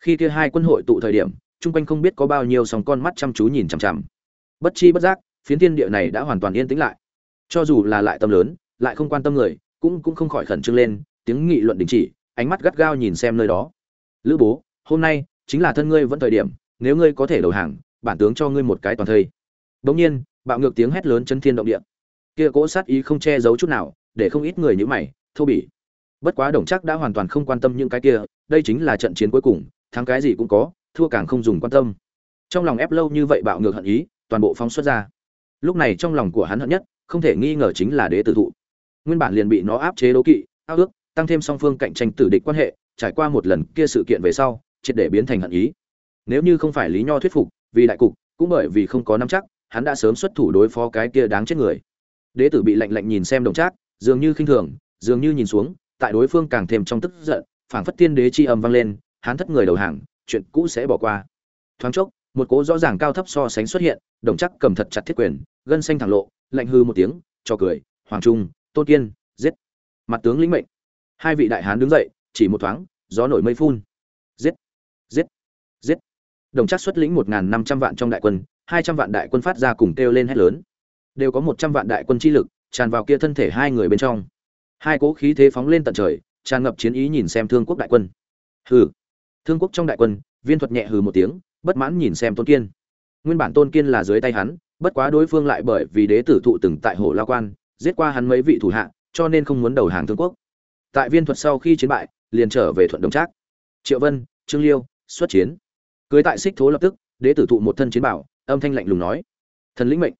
Khi kia hai quân hội tụ thời điểm chung quanh không biết có bao nhiêu sòng con mắt chăm chú nhìn chằm chằm. Bất chi bất giác, phiến thiên địa này đã hoàn toàn yên tĩnh lại. Cho dù là lại tâm lớn, lại không quan tâm người, cũng cũng không khỏi khẩn trương lên, tiếng nghị luận đình chỉ, ánh mắt gắt gao nhìn xem nơi đó. Lữ bố, hôm nay chính là thân ngươi vẫn thời điểm, nếu ngươi có thể đầu hàng, bản tướng cho ngươi một cái toàn thây. Bỗng nhiên, bạo ngược tiếng hét lớn chân thiên động địa. Kia cỗ sát ý không che giấu chút nào, để không ít người như mày, thô bỉ. Bất quá đồng chắc đã hoàn toàn không quan tâm những cái kia, đây chính là trận chiến cuối cùng, thắng cái gì cũng có thua càng không dùng quan tâm. Trong lòng ép lâu như vậy bạo ngược hận ý, toàn bộ phóng xuất ra. Lúc này trong lòng của hắn hận nhất, không thể nghi ngờ chính là đế tử thụ. Nguyên bản liền bị nó áp chế đố kỵ, ao ước, tăng thêm song phương cạnh tranh tử địch quan hệ, trải qua một lần kia sự kiện về sau, triệt để biến thành hận ý. Nếu như không phải lý nho thuyết phục, vì đại cục, cũng bởi vì không có nắm chắc, hắn đã sớm xuất thủ đối phó cái kia đáng chết người. Đế tử bị lạnh lạnh nhìn xem đồng trác, dường như khinh thường, dường như nhìn xuống, tại đối phương càng thêm trong tức giận, phảng phất tiên đế chi âm vang lên, hắn thất người đầu hàng chuyện cũ sẽ bỏ qua. Thoáng chốc, một cố rõ ràng cao thấp so sánh xuất hiện, đồng chắc cầm thật chặt thiết quyền, gân xanh thẳng lộ, lạnh hư một tiếng, cho cười, hoàng trung, tôn kiên, giết. Mặt tướng lĩnh mệnh. Hai vị đại hán đứng dậy, chỉ một thoáng, gió nổi mây phun. Giết giết giết. Đồng chắc xuất lĩnh một năm trăm vạn trong đại quân, hai trăm vạn đại quân phát ra cùng kêu lên hét lớn. Đều có một trăm vạn đại quân chi lực, tràn vào kia thân thể hai người bên trong. Hai cố khí thế phóng lên tận trời, tràn ngập chiến ý nhìn xem thương quốc đại quân. Hừ thương quốc trong đại quân, viên thuật nhẹ hừ một tiếng, bất mãn nhìn xem tôn kiên. Nguyên bản tôn kiên là dưới tay hắn, bất quá đối phương lại bởi vì đế tử thụ từng tại hồ la quan, giết qua hắn mấy vị thủ hạ, cho nên không muốn đầu hàng thương quốc. Tại viên thuật sau khi chiến bại, liền trở về thuận đồng trác. Triệu vân, trương liêu, xuất chiến. Cưới tại xích thố lập tức, đế tử thụ một thân chiến bảo, âm thanh lạnh lùng nói. Thần lĩnh mệnh.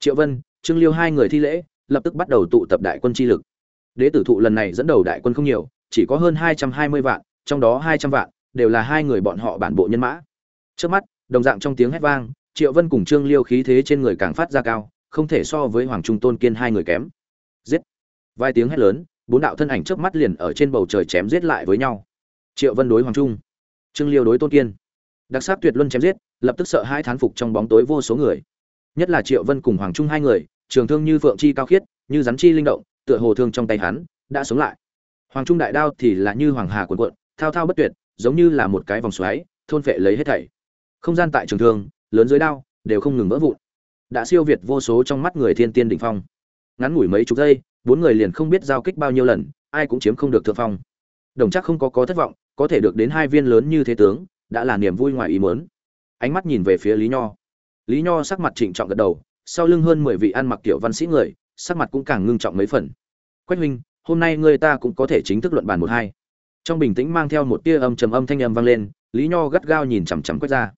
Triệu vân, trương liêu hai người thi lễ, lập tức bắt đầu tụ tập đại quân chi lực. Đế tử thụ lần này dẫn đầu đại quân không nhiều, chỉ có hơn hai trăm hai mươi vạn, trong đó hai trăm vạn đều là hai người bọn họ bản bộ nhân mã. Trước mắt, đồng dạng trong tiếng hét vang, triệu vân cùng trương liêu khí thế trên người càng phát ra cao, không thể so với hoàng trung tôn kiên hai người kém. Giết! Vài tiếng hét lớn, bốn đạo thân ảnh trước mắt liền ở trên bầu trời chém giết lại với nhau. Triệu vân đối hoàng trung, trương liêu đối tôn kiên. Đặc sắc tuyệt luân chém giết, lập tức sợ hai thán phục trong bóng tối vô số người. Nhất là triệu vân cùng hoàng trung hai người, trường thương như phượng chi cao khiết, như rắn chi linh động, tựa hồ thương trong tay hắn, đã sống lại. Hoàng trung đại đao thì là như hoàng hà cuộn cuộn, thao thao bất tuyệt giống như là một cái vòng xoáy, thôn phệ lấy hết thảy. Không gian tại trường thương, lớn dưới đao, đều không ngừng vỡ vụn. Đã siêu việt vô số trong mắt người thiên tiên đỉnh phong. Ngắn ngủi mấy chục giây, bốn người liền không biết giao kích bao nhiêu lần, ai cũng chiếm không được thượng phong. Đồng chắc không có có thất vọng, có thể được đến hai viên lớn như thế tướng, đã là niềm vui ngoài ý mớn ánh mắt nhìn về phía lý nho. Lý nho sắc mặt trịnh trọng gật đầu, sau lưng hơn mười vị ăn mặc kiểu văn sĩ người, sắc mặt cũng càng ngưng trọng mấy phần. Quách huynh, hôm nay người ta cũng có thể chính thức luận bàn một hai trong bình tĩnh mang theo một tia âm trầm âm thanh âm vang lên, lý nho gắt gao nhìn chằm chằm quách ra.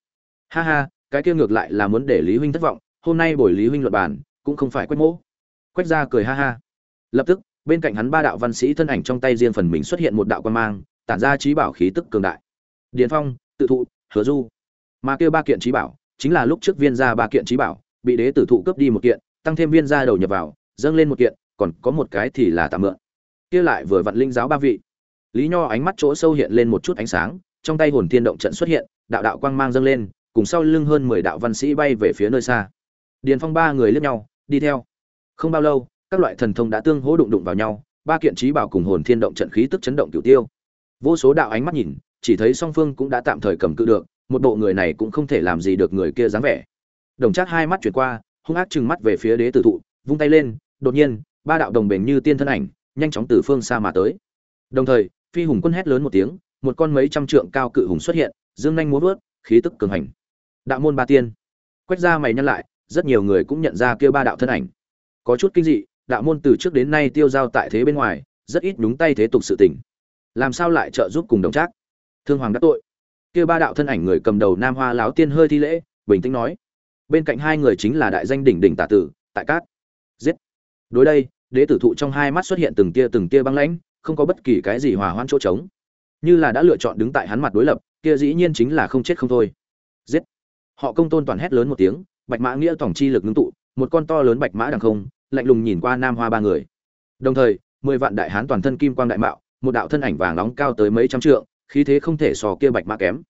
Ha ha, cái kia ngược lại là muốn để lý huynh thất vọng, hôm nay buổi lý huynh luận bàn, cũng không phải quách mỗ. Quách ra cười ha ha. Lập tức, bên cạnh hắn ba đạo văn sĩ thân ảnh trong tay riêng phần mình xuất hiện một đạo quan mang, tản ra trí bảo khí tức cường đại. Điền phong, tự thụ, hứa du. Mà kêu ba kiện trí bảo, chính là lúc trước viên gia ba kiện trí bảo, bị đế tử thụ cướp đi một kiện, tăng thêm viên gia đầu nhập vào, dâng lên một kiện, còn có một cái thì là tạm mượn. Kia lại vừa vặn linh giáo ba vị lý nho ánh mắt chỗ sâu hiện lên một chút ánh sáng, trong tay hồn thiên động trận xuất hiện, đạo đạo quang mang dâng lên, cùng sau lưng hơn mười đạo văn sĩ bay về phía nơi xa. Điền phong ba người liếc nhau, đi theo. Không bao lâu, các loại thần thông đã tương hỗ đụng đụng vào nhau, ba kiện trí bảo cùng hồn thiên động trận khí tức chấn động cửu tiêu. Vô số đạo ánh mắt nhìn, chỉ thấy song phương cũng đã tạm thời cầm cự được, một bộ người này cũng không thể làm gì được người kia dáng vẻ. Đồng trác hai mắt chuyển qua, hung ác trừng mắt về phía đế tử thụ, vung tay lên, đột nhiên, ba đạo đồng bền như tiên thân ảnh, nhanh chóng từ phương xa mà tới. Đồng thời phi hùng quân hét lớn một tiếng, một con mấy trăm trượng cao cự hùng xuất hiện, dương nhanh múa vớt, khí tức cường hành. Đạo môn ba tiên. Quét ra mày nhăn lại, rất nhiều người cũng nhận ra kêu ba đạo thân ảnh. Có chút kinh dị, đạo môn từ trước đến nay tiêu giao tại thế bên ngoài, rất ít nhúng tay thế tục sự tình. Làm sao lại trợ giúp cùng đồng trác? Thương hoàng đắc tội. Kia ba đạo thân ảnh người cầm đầu nam hoa láo tiên hơi thi lễ, bình tĩnh nói. Bên cạnh hai người chính là đại danh đỉnh đỉnh tả tử, tại cát. Giết. Đối đây, đế tử thụ trong hai mắt xuất hiện từng tia từng tia băng lãnh không có bất kỳ cái gì hòa hoãn chỗ trống. Như là đã lựa chọn đứng tại hắn mặt đối lập, kia dĩ nhiên chính là không chết không thôi. Giết! Họ công tôn toàn hét lớn một tiếng, bạch mã nghĩa tổng chi lực ngưng tụ, một con to lớn bạch mã đằng không, lạnh lùng nhìn qua nam hoa ba người. Đồng thời, mười vạn đại hán toàn thân kim quang đại mạo, một đạo thân ảnh vàng nóng cao tới mấy trăm trượng, khí thế không thể so kia bạch mã kém.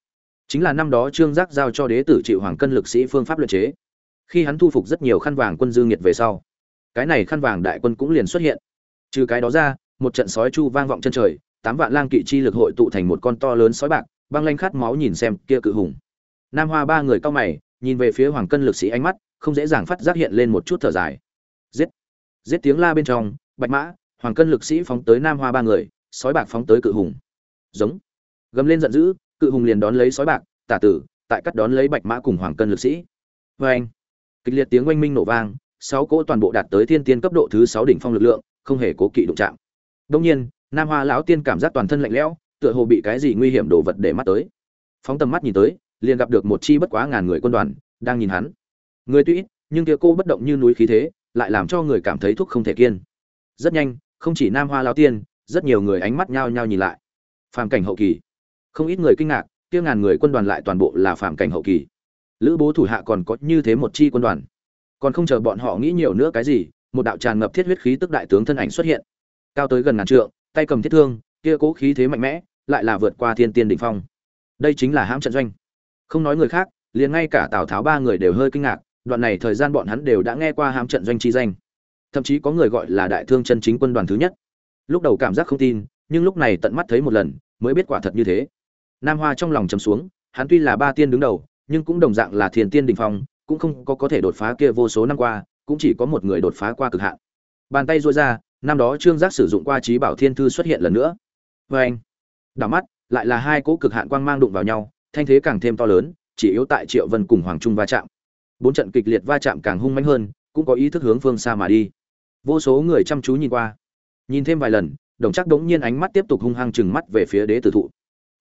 Chính là năm đó trương giác giao cho đế tử trị hoàng cân lực sĩ phương pháp luyện chế. Khi hắn thu phục rất nhiều khăn vàng quân dương nhiệt về sau, cái này khăn vàng đại quân cũng liền xuất hiện. Trừ cái đó ra một trận sói chu vang vọng chân trời, tám vạn lang kỵ chi lực hội tụ thành một con to lớn sói bạc, băng lanh khát máu nhìn xem kia cự hùng. Nam hoa ba người cao mày, nhìn về phía hoàng cân lực sĩ ánh mắt, không dễ dàng phát giác hiện lên một chút thở dài. Giết! Giết tiếng la bên trong, bạch mã, hoàng cân lực sĩ phóng tới nam hoa ba người, sói bạc phóng tới cự hùng. Giống! Gầm lên giận dữ, cự hùng liền đón lấy sói bạc, tả tử, tại cắt đón lấy bạch mã cùng hoàng cân lực sĩ. Oeng! anh kịch liệt tiếng oanh minh nổ vang, sáu cỗ toàn bộ đạt tới thiên tiên cấp độ thứ sáu đỉnh phong lực lượng, không hề cố kỵ đụng chạm đông nhiên, nam hoa lão tiên cảm giác toàn thân lạnh lẽo, tựa hồ bị cái gì nguy hiểm đồ vật để mắt tới. Phóng tầm mắt nhìn tới, liền gặp được một chi bất quá ngàn người quân đoàn đang nhìn hắn. Người tuy nhưng kia cô bất động như núi khí thế, lại làm cho người cảm thấy thuốc không thể kiên. Rất nhanh, không chỉ nam hoa lão tiên, rất nhiều người ánh mắt nhao nhao nhìn lại. Phàm cảnh hậu kỳ. Không ít người kinh ngạc, kia ngàn người quân đoàn lại toàn bộ là phàm cảnh hậu kỳ. Lữ bố thủ hạ còn có như thế một chi quân đoàn. Còn không chờ bọn họ nghĩ nhiều nữa cái gì, một đạo tràn ngập thiết huyết khí tức đại tướng thân ảnh xuất hiện cao tới gần ngàn trượng, tay cầm thiết thương, kia cố khí thế mạnh mẽ, lại là vượt qua thiên tiên đỉnh phong. Đây chính là hãm trận doanh. Không nói người khác, liền ngay cả tào tháo ba người đều hơi kinh ngạc, đoạn này thời gian bọn hắn đều đã nghe qua hãm trận doanh chi danh. Thậm chí có người gọi là đại thương chân chính quân đoàn thứ nhất. Lúc đầu cảm giác không tin, nhưng lúc này tận mắt thấy một lần, mới biết quả thật như thế. Nam hoa trong lòng trầm xuống, hắn tuy là ba tiên đứng đầu, nhưng cũng đồng dạng là thiền tiên đình phong, cũng không có có thể đột phá kia vô số năm qua, cũng chỉ có một người đột phá qua cực hạn. Bàn tay duỗi ra năm đó trương giác sử dụng qua trí bảo thiên thư xuất hiện lần nữa. Vê anh, đảo mắt, lại là hai cỗ cực hạn quang mang đụng vào nhau, thanh thế càng thêm to lớn, chỉ yếu tại triệu vân cùng hoàng trung va chạm. Bốn trận kịch liệt va chạm càng hung mãnh hơn, cũng có ý thức hướng phương xa mà đi. Vô số người chăm chú nhìn qua. Nhìn thêm vài lần, đồng chắc đống nhiên ánh mắt tiếp tục hung hăng chừng mắt về phía đế tử thụ.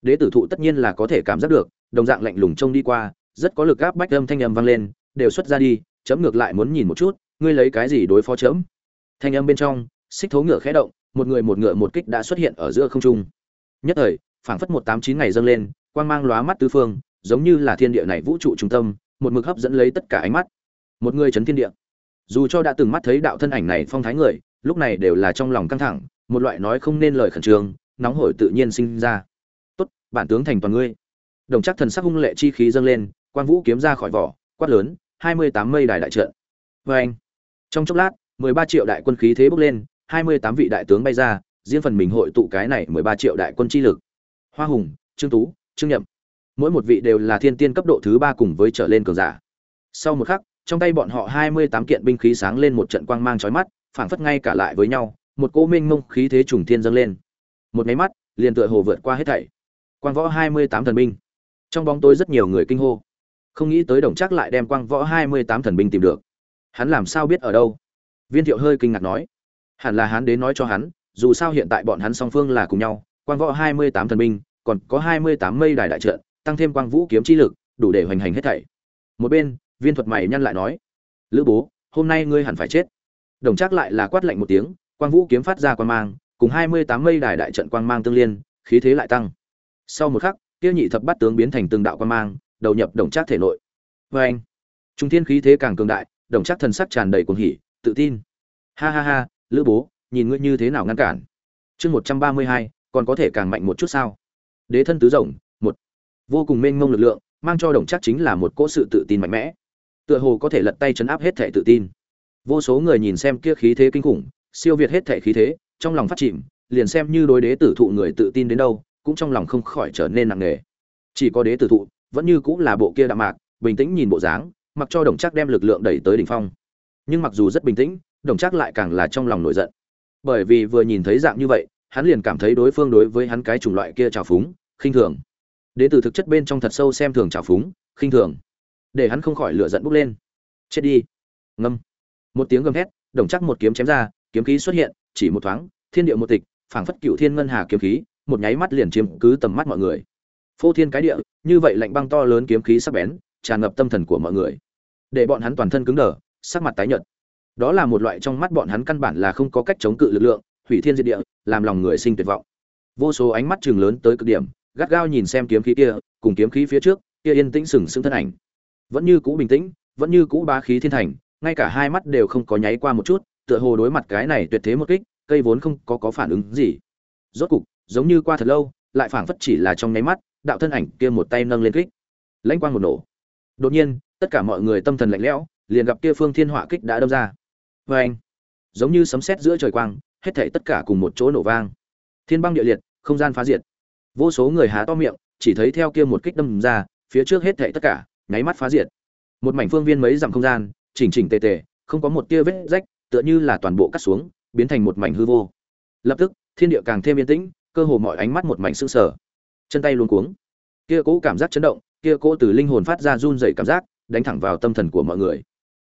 Đế tử thụ tất nhiên là có thể cảm giác được, đồng dạng lạnh lùng trông đi qua, rất có lực áp bách âm thanh âm vang lên, đều xuất ra đi, chấm ngược lại muốn nhìn một chút, ngươi lấy cái gì đối phó chấm? Thanh âm bên trong xích thố ngựa khẽ động, một người một ngựa một kích đã xuất hiện ở giữa không trung. Nhất thời, phảng phất một tám chín ngày dâng lên, quang mang lóa mắt tứ phương, giống như là thiên địa này vũ trụ trung tâm, một mực hấp dẫn lấy tất cả ánh mắt. Một người chấn thiên địa. Dù cho đã từng mắt thấy đạo thân ảnh này phong thái người, lúc này đều là trong lòng căng thẳng, một loại nói không nên lời khẩn trương, nóng hổi tự nhiên sinh ra. Tốt, bản tướng thành toàn ngươi. Đồng chắc thần sắc hung lệ chi khí dâng lên, quang vũ kiếm ra khỏi vỏ, quát lớn, hai mươi tám mây đài đại trận. Vê anh trong chốc lát, mười ba triệu đại quân khí thế bốc lên hai mươi tám vị đại tướng bay ra, riêng phần mình hội tụ cái này mười ba triệu đại quân chi lực. Hoa hùng, trương tú, trương nhậm. Mỗi một vị đều là thiên tiên cấp độ thứ ba cùng với trở lên cường giả. Sau một khắc, trong tay bọn họ hai mươi tám kiện binh khí sáng lên một trận quang mang chói mắt, phảng phất ngay cả lại với nhau, một cỗ minh mông khí thế trùng thiên dâng lên. Một máy mắt, liền tựa hồ vượt qua hết thảy. Quang võ hai mươi tám thần binh. Trong bóng tối rất nhiều người kinh hô. Không nghĩ tới đồng chắc lại đem quang võ hai mươi tám thần binh tìm được. Hắn làm sao biết ở đâu? Viên thiệu hơi kinh ngạc nói hẳn là hắn đến nói cho hắn, dù sao hiện tại bọn hắn song phương là cùng nhau, quang võ hai mươi tám thần binh, còn có hai mươi tám mây đài đại trận, tăng thêm quang vũ kiếm chi lực, đủ để hoành hành hết thảy. Một bên, viên thuật mày nhăn lại nói, lữ bố, hôm nay ngươi hẳn phải chết. Đồng trác lại là quát lạnh một tiếng, quang vũ kiếm phát ra quang mang, cùng hai mươi tám mây đài đại trận quang mang tương liên, khí thế lại tăng. Sau một khắc tiêu nhị thập bát tướng biến thành từng đạo quang mang, đầu nhập đồng trác thể nội. Vê anh, trung thiên khí thế càng cường đại, đồng trác thần sắc tràn đầy cuồng hỉ, tự tin. Ha ha ha lữ bố, nhìn ngươi như thế nào ngăn cản? Chương một trăm ba mươi hai, còn có thể càng mạnh một chút sao? Đế thân tứ rồng, một. Vô cùng mênh mông lực lượng, mang cho đồng chắc chính là một cỗ sự tự tin mạnh mẽ. Tựa hồ có thể lật tay chấn áp hết thể tự tin. Vô số người nhìn xem kia khí thế kinh khủng, siêu việt hết thể khí thế, trong lòng phát chìm, liền xem như đối đế tử thụ người tự tin đến đâu, cũng trong lòng không khỏi trở nên nặng nề. Chỉ có đế tử thụ, vẫn như cũng là bộ kia đạm mạc, bình tĩnh nhìn bộ dáng, mặc cho đồng chắc đem lực lượng đẩy tới đỉnh phong. Nhưng mặc dù rất bình tĩnh đồng chắc lại càng là trong lòng nổi giận. Bởi vì vừa nhìn thấy dạng như vậy hắn liền cảm thấy đối phương đối với hắn cái chủng loại kia trào phúng khinh thường. Đế từ thực chất bên trong thật sâu xem thường trào phúng khinh thường. Để hắn không khỏi lửa giận bốc lên. Chết đi. Ngâm. Một tiếng gầm hét, đồng chắc một kiếm chém ra kiếm khí xuất hiện chỉ một thoáng thiên địa một tịch phảng phất cựu thiên ngân hà kiếm khí một nháy mắt liền chiếm cứ tầm mắt mọi người. Phô thiên cái địa như vậy lạnh băng to lớn kiếm khí sắc bén tràn ngập tâm thần của mọi người. Để bọn hắn toàn thân cứng đờ sắc mặt tái nhợt đó là một loại trong mắt bọn hắn căn bản là không có cách chống cự lực lượng, hủy thiên diệt địa, làm lòng người sinh tuyệt vọng. Vô số ánh mắt chừng lớn tới cực điểm, gắt gao nhìn xem kiếm khí kia, cùng kiếm khí phía trước, kia yên tĩnh sừng sững thân ảnh. Vẫn như cũ bình tĩnh, vẫn như cũ bá khí thiên thành, ngay cả hai mắt đều không có nháy qua một chút, tựa hồ đối mặt cái này tuyệt thế một kích, cây vốn không có có phản ứng gì. Rốt cục, giống như qua thật lâu, lại phảng phất chỉ là trong nháy mắt, đạo thân ảnh kia một tay nâng lên kích, lãnh quang một nổ. Đột nhiên, tất cả mọi người tâm thần lạnh lẽo, liền gặp kia phương thiên họa kích đã đâm ra vê anh. Giống như sấm sét giữa trời quang, hết thảy tất cả cùng một chỗ nổ vang. Thiên băng địa liệt, không gian phá diệt. Vô số người há to miệng, chỉ thấy theo kia một kích đâm ra, phía trước hết thảy tất cả, nháy mắt phá diệt. Một mảnh phương viên mấy dặm không gian, chỉnh chỉnh tề tề, không có một tia vết rách, tựa như là toàn bộ cắt xuống, biến thành một mảnh hư vô. Lập tức, thiên địa càng thêm yên tĩnh, cơ hồ mọi ánh mắt một mảnh sững sờ. Chân tay luống cuống. Kia cố cảm giác chấn động, kia cố từ linh hồn phát ra run rẩy cảm giác, đánh thẳng vào tâm thần của mọi người.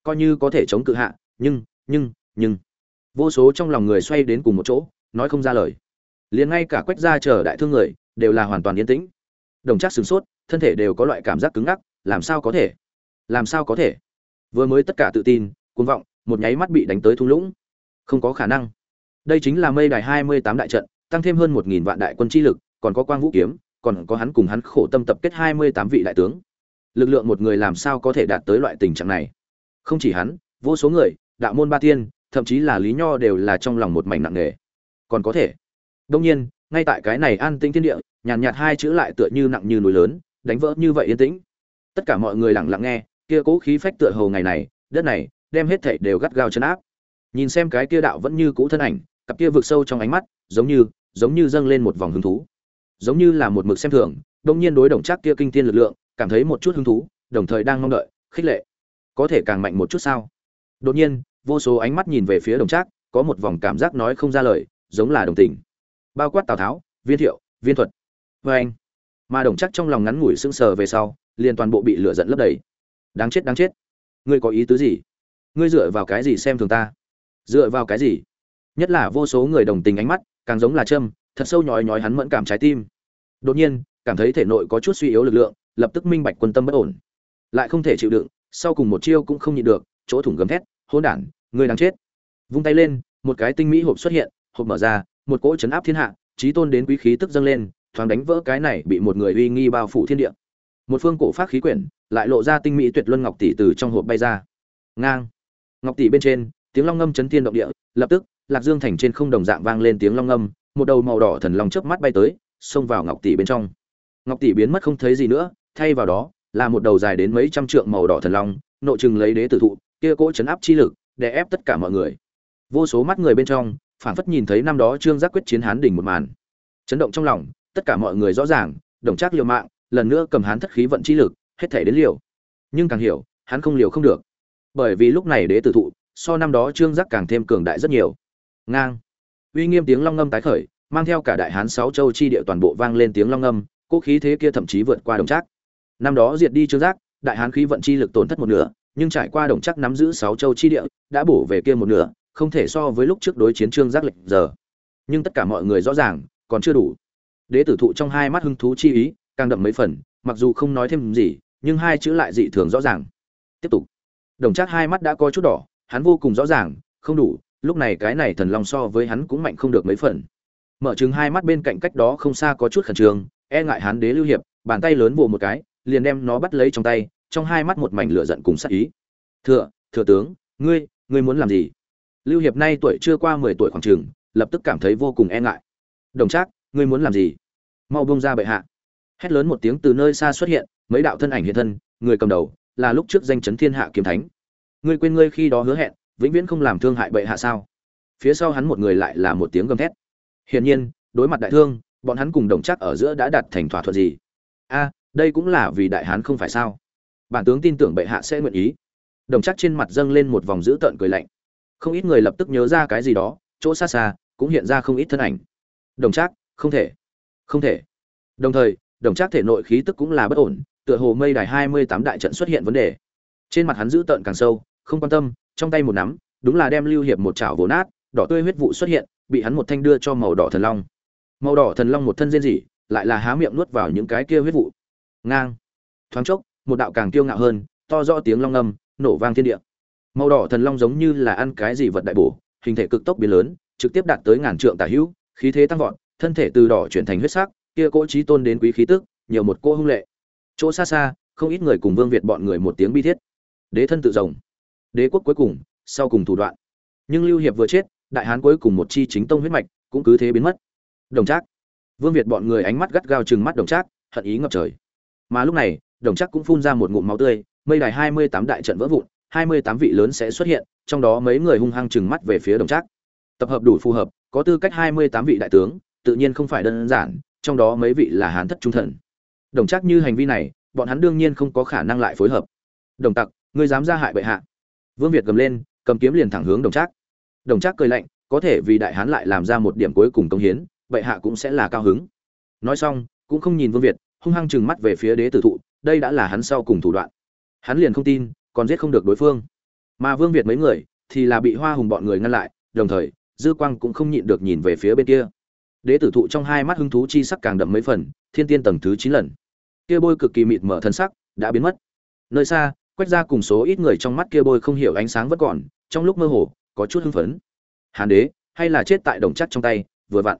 Coi như có thể chống cự hạ, nhưng nhưng nhưng. Vô số trong lòng người xoay đến cùng một chỗ, nói không ra lời. Liền ngay cả quách gia chờ đại thương người, đều là hoàn toàn yên tĩnh. Đồng chắc sửng sốt, thân thể đều có loại cảm giác cứng ngắc, làm sao có thể? Làm sao có thể? Vừa mới tất cả tự tin, cuồng vọng, một nháy mắt bị đánh tới thung lũng. Không có khả năng. Đây chính là mây đài hai mươi tám đại trận, tăng thêm hơn một nghìn vạn đại quân chi lực, còn có quang vũ kiếm, còn có hắn cùng hắn khổ tâm tập kết hai mươi tám vị đại tướng. Lực lượng một người làm sao có thể đạt tới loại tình trạng này? Không chỉ hắn, vô số người đạo môn ba tiên thậm chí là lý nho đều là trong lòng một mảnh nặng nề. Còn có thể. Đông nhiên ngay tại cái này an tĩnh thiên địa nhàn nhạt, nhạt hai chữ lại tựa như nặng như núi lớn đánh vỡ như vậy yên tĩnh. Tất cả mọi người lặng lặng nghe kia cố khí phách tựa hồ ngày này đất này đem hết thảy đều gắt gao chấn áp. Nhìn xem cái kia đạo vẫn như cũ thân ảnh cặp kia vượt sâu trong ánh mắt giống như giống như dâng lên một vòng hứng thú. Giống như là một mực xem thường đông nhiên đối đồng chắc kia kinh thiên lực lượng cảm thấy một chút hứng thú đồng thời đang mong đợi khích lệ. Có thể càng mạnh một chút sao? Đột nhiên, vô số ánh mắt nhìn về phía đồng trác, có một vòng cảm giác nói không ra lời, giống là đồng tình. Bao quát tào tháo, viên thiệu, viên thuật. Vê anh, mà đồng chắc trong lòng ngắn ngủi sững sờ về sau, liền toàn bộ bị lửa giận lấp đầy. Đáng chết đáng chết. Ngươi có ý tứ gì? Ngươi dựa vào cái gì xem thường ta? Dựa vào cái gì? Nhất là vô số người đồng tình ánh mắt, càng giống là châm, thật sâu nhói nhói hắn mẫn cảm trái tim. Đột nhiên, cảm thấy thể nội có chút suy yếu lực lượng, lập tức minh bạch quân tâm bất ổn. Lại không thể chịu đựng, sau cùng một chiêu cũng không nhịn được chỗ thủng gầm thét, hỗn đản, ngươi đáng chết. Vung tay lên, một cái tinh mỹ hộp xuất hiện, hộp mở ra, một cỗ chấn áp thiên hạ, trí tôn đến quý khí tức dâng lên, thoáng đánh vỡ cái này bị một người uy nghi bao phủ thiên địa. Một phương cổ phát khí quyển lại lộ ra tinh mỹ tuyệt luân ngọc tỷ từ trong hộp bay ra. Ngang. Ngọc tỷ bên trên, tiếng long ngâm chấn thiên động địa, lập tức, lạc dương thành trên không đồng dạng vang lên tiếng long ngâm, một đầu màu đỏ thần long chớp mắt bay tới, xông vào ngọc tỷ bên trong. Ngọc tỷ biến mất không thấy gì nữa, thay vào đó, là một đầu dài đến mấy trăm trượng màu đỏ thần long, nội chừng lấy đế tử thụ kia cỗ chấn áp chi lực để ép tất cả mọi người. Vô số mắt người bên trong, phảng phất nhìn thấy năm đó trương giác quyết chiến hán đỉnh một màn. Chấn động trong lòng, tất cả mọi người rõ ràng, đồng trác liều mạng, lần nữa cầm hán thất khí vận chi lực, hết thể đến liều. Nhưng càng hiểu, hắn không liều không được. Bởi vì lúc này đế tử thụ, so năm đó trương giác càng thêm cường đại rất nhiều. Ngang. Uy nghiêm tiếng long ngâm tái khởi, mang theo cả đại hán sáu châu chi địa toàn bộ vang lên tiếng long ngâm, cỗ khí thế kia thậm chí vượt qua đồng trác. Năm đó diệt đi trương giác, đại hán khí vận chi lực tổn thất một nửa nhưng trải qua đồng chắc nắm giữ sáu châu chi địa, đã bổ về kia một nửa, không thể so với lúc trước đối chiến trương giác lệnh giờ. Nhưng tất cả mọi người rõ ràng, còn chưa đủ. Đế tử thụ trong hai mắt hưng thú chi ý, càng đậm mấy phần, mặc dù không nói thêm gì, nhưng hai chữ lại dị thường rõ ràng. Tiếp tục. Đồng trác hai mắt đã có chút đỏ, hắn vô cùng rõ ràng, không đủ, lúc này cái này thần long so với hắn cũng mạnh không được mấy phần. Mở trừng hai mắt bên cạnh cách đó không xa có chút khẩn trương e ngại hắn đế lưu hiệp, bàn tay lớn vồ một cái, liền đem nó bắt lấy trong tay trong hai mắt một mảnh lửa giận cùng sát ý. Thừa thừa tướng, ngươi ngươi muốn làm gì? Lưu hiệp nay tuổi chưa qua mười tuổi khoảng trường lập tức cảm thấy vô cùng e ngại. Đồng trác, ngươi muốn làm gì? Mau buông ra bệ hạ. Hét lớn một tiếng từ nơi xa xuất hiện, mấy đạo thân ảnh hiện thân, người cầm đầu là lúc trước danh chấn thiên hạ kiếm thánh. Ngươi quên ngươi khi đó hứa hẹn, vĩnh viễn không làm thương hại bệ hạ sao? Phía sau hắn một người lại là một tiếng gầm thét. Hiển nhiên, đối mặt đại thương, bọn hắn cùng đồng Trác ở giữa đã đạt thành thỏa thuận gì? A, đây cũng là vì đại hán không phải sao? Bản tướng tin tưởng bệ hạ sẽ nguyện ý. Đồng chắc trên mặt dâng lên một vòng dữ tợn cười lạnh. Không ít người lập tức nhớ ra cái gì đó, chỗ xa xa, cũng hiện ra không ít thân ảnh. Đồng chắc, không thể. Không thể. Đồng thời, đồng chắc thể nội khí tức cũng là bất ổn, tựa hồ mây đài hai mươi tám đại trận xuất hiện vấn đề. Trên mặt hắn dữ tợn càng sâu, không quan tâm, trong tay một nắm, đúng là đem lưu hiệp một chảo vồ nát, đỏ tươi huyết vụ xuất hiện, bị hắn một thanh đưa cho màu đỏ thần long. Màu đỏ thần long một thân rên rỉ, lại là há miệng nuốt vào những cái kia huyết vụ. Ngang. Thoáng chốc một đạo càng kiêu ngạo hơn, to rõ tiếng long ngâm nổ vang thiên địa. Màu đỏ thần long giống như là ăn cái gì vật đại bổ, hình thể cực tốc biến lớn, trực tiếp đạt tới ngàn trượng tả hữu, khí thế tăng vọt, thân thể từ đỏ chuyển thành huyết sắc, kia cỗ chí tôn đến quý khí tức, nhiều một cô hung lệ. Chỗ xa xa, không ít người cùng vương việt bọn người một tiếng bi thiết. Đế thân tự rồng. Đế quốc cuối cùng, sau cùng thủ đoạn. Nhưng lưu hiệp vừa chết, đại hán cuối cùng một chi chính tông huyết mạch cũng cứ thế biến mất. Đồng trác. Vương việt bọn người ánh mắt gắt gao chừng mắt đồng trác, hận ý ngập trời mà lúc này, đồng chắc cũng phun ra một ngụm máu tươi, mây đài hai mươi tám đại trận vỡ vụn, hai mươi tám vị lớn sẽ xuất hiện, trong đó mấy người hung hăng chừng mắt về phía đồng chắc. tập hợp đủ phù hợp, có tư cách hai mươi tám vị đại tướng, tự nhiên không phải đơn giản, trong đó mấy vị là hán thất trung thần. Đồng chắc như hành vi này, bọn hắn đương nhiên không có khả năng lại phối hợp. Đồng tặc, ngươi dám ra hại bệ hạ. Vương việt gầm lên, cầm kiếm liền thẳng hướng đồng trác đồng trác cười lạnh, có thể vì đại hán lại làm ra một điểm cuối cùng công hiến, bệ hạ cũng sẽ là cao hứng. Nói xong, cũng không nhìn vương việt hung hăng chừng mắt về phía đế tử thụ, đây đã là hắn sau cùng thủ đoạn. Hắn liền không tin, còn giết không được đối phương. Mà vương việt mấy người thì là bị hoa hùng bọn người ngăn lại, đồng thời, dư quang cũng không nhịn được nhìn về phía bên kia. Đế tử thụ trong hai mắt hứng thú chi sắc càng đậm mấy phần, thiên tiên tầng thứ chín lần. Kia bôi cực kỳ mịt mở thân sắc đã biến mất. Nơi xa, quét ra cùng số ít người trong mắt kia bôi không hiểu ánh sáng vẫn còn, trong lúc mơ hồ, có chút hưng phấn. Hán đế, hay là chết tại đồng chắc trong tay, vừa vặn.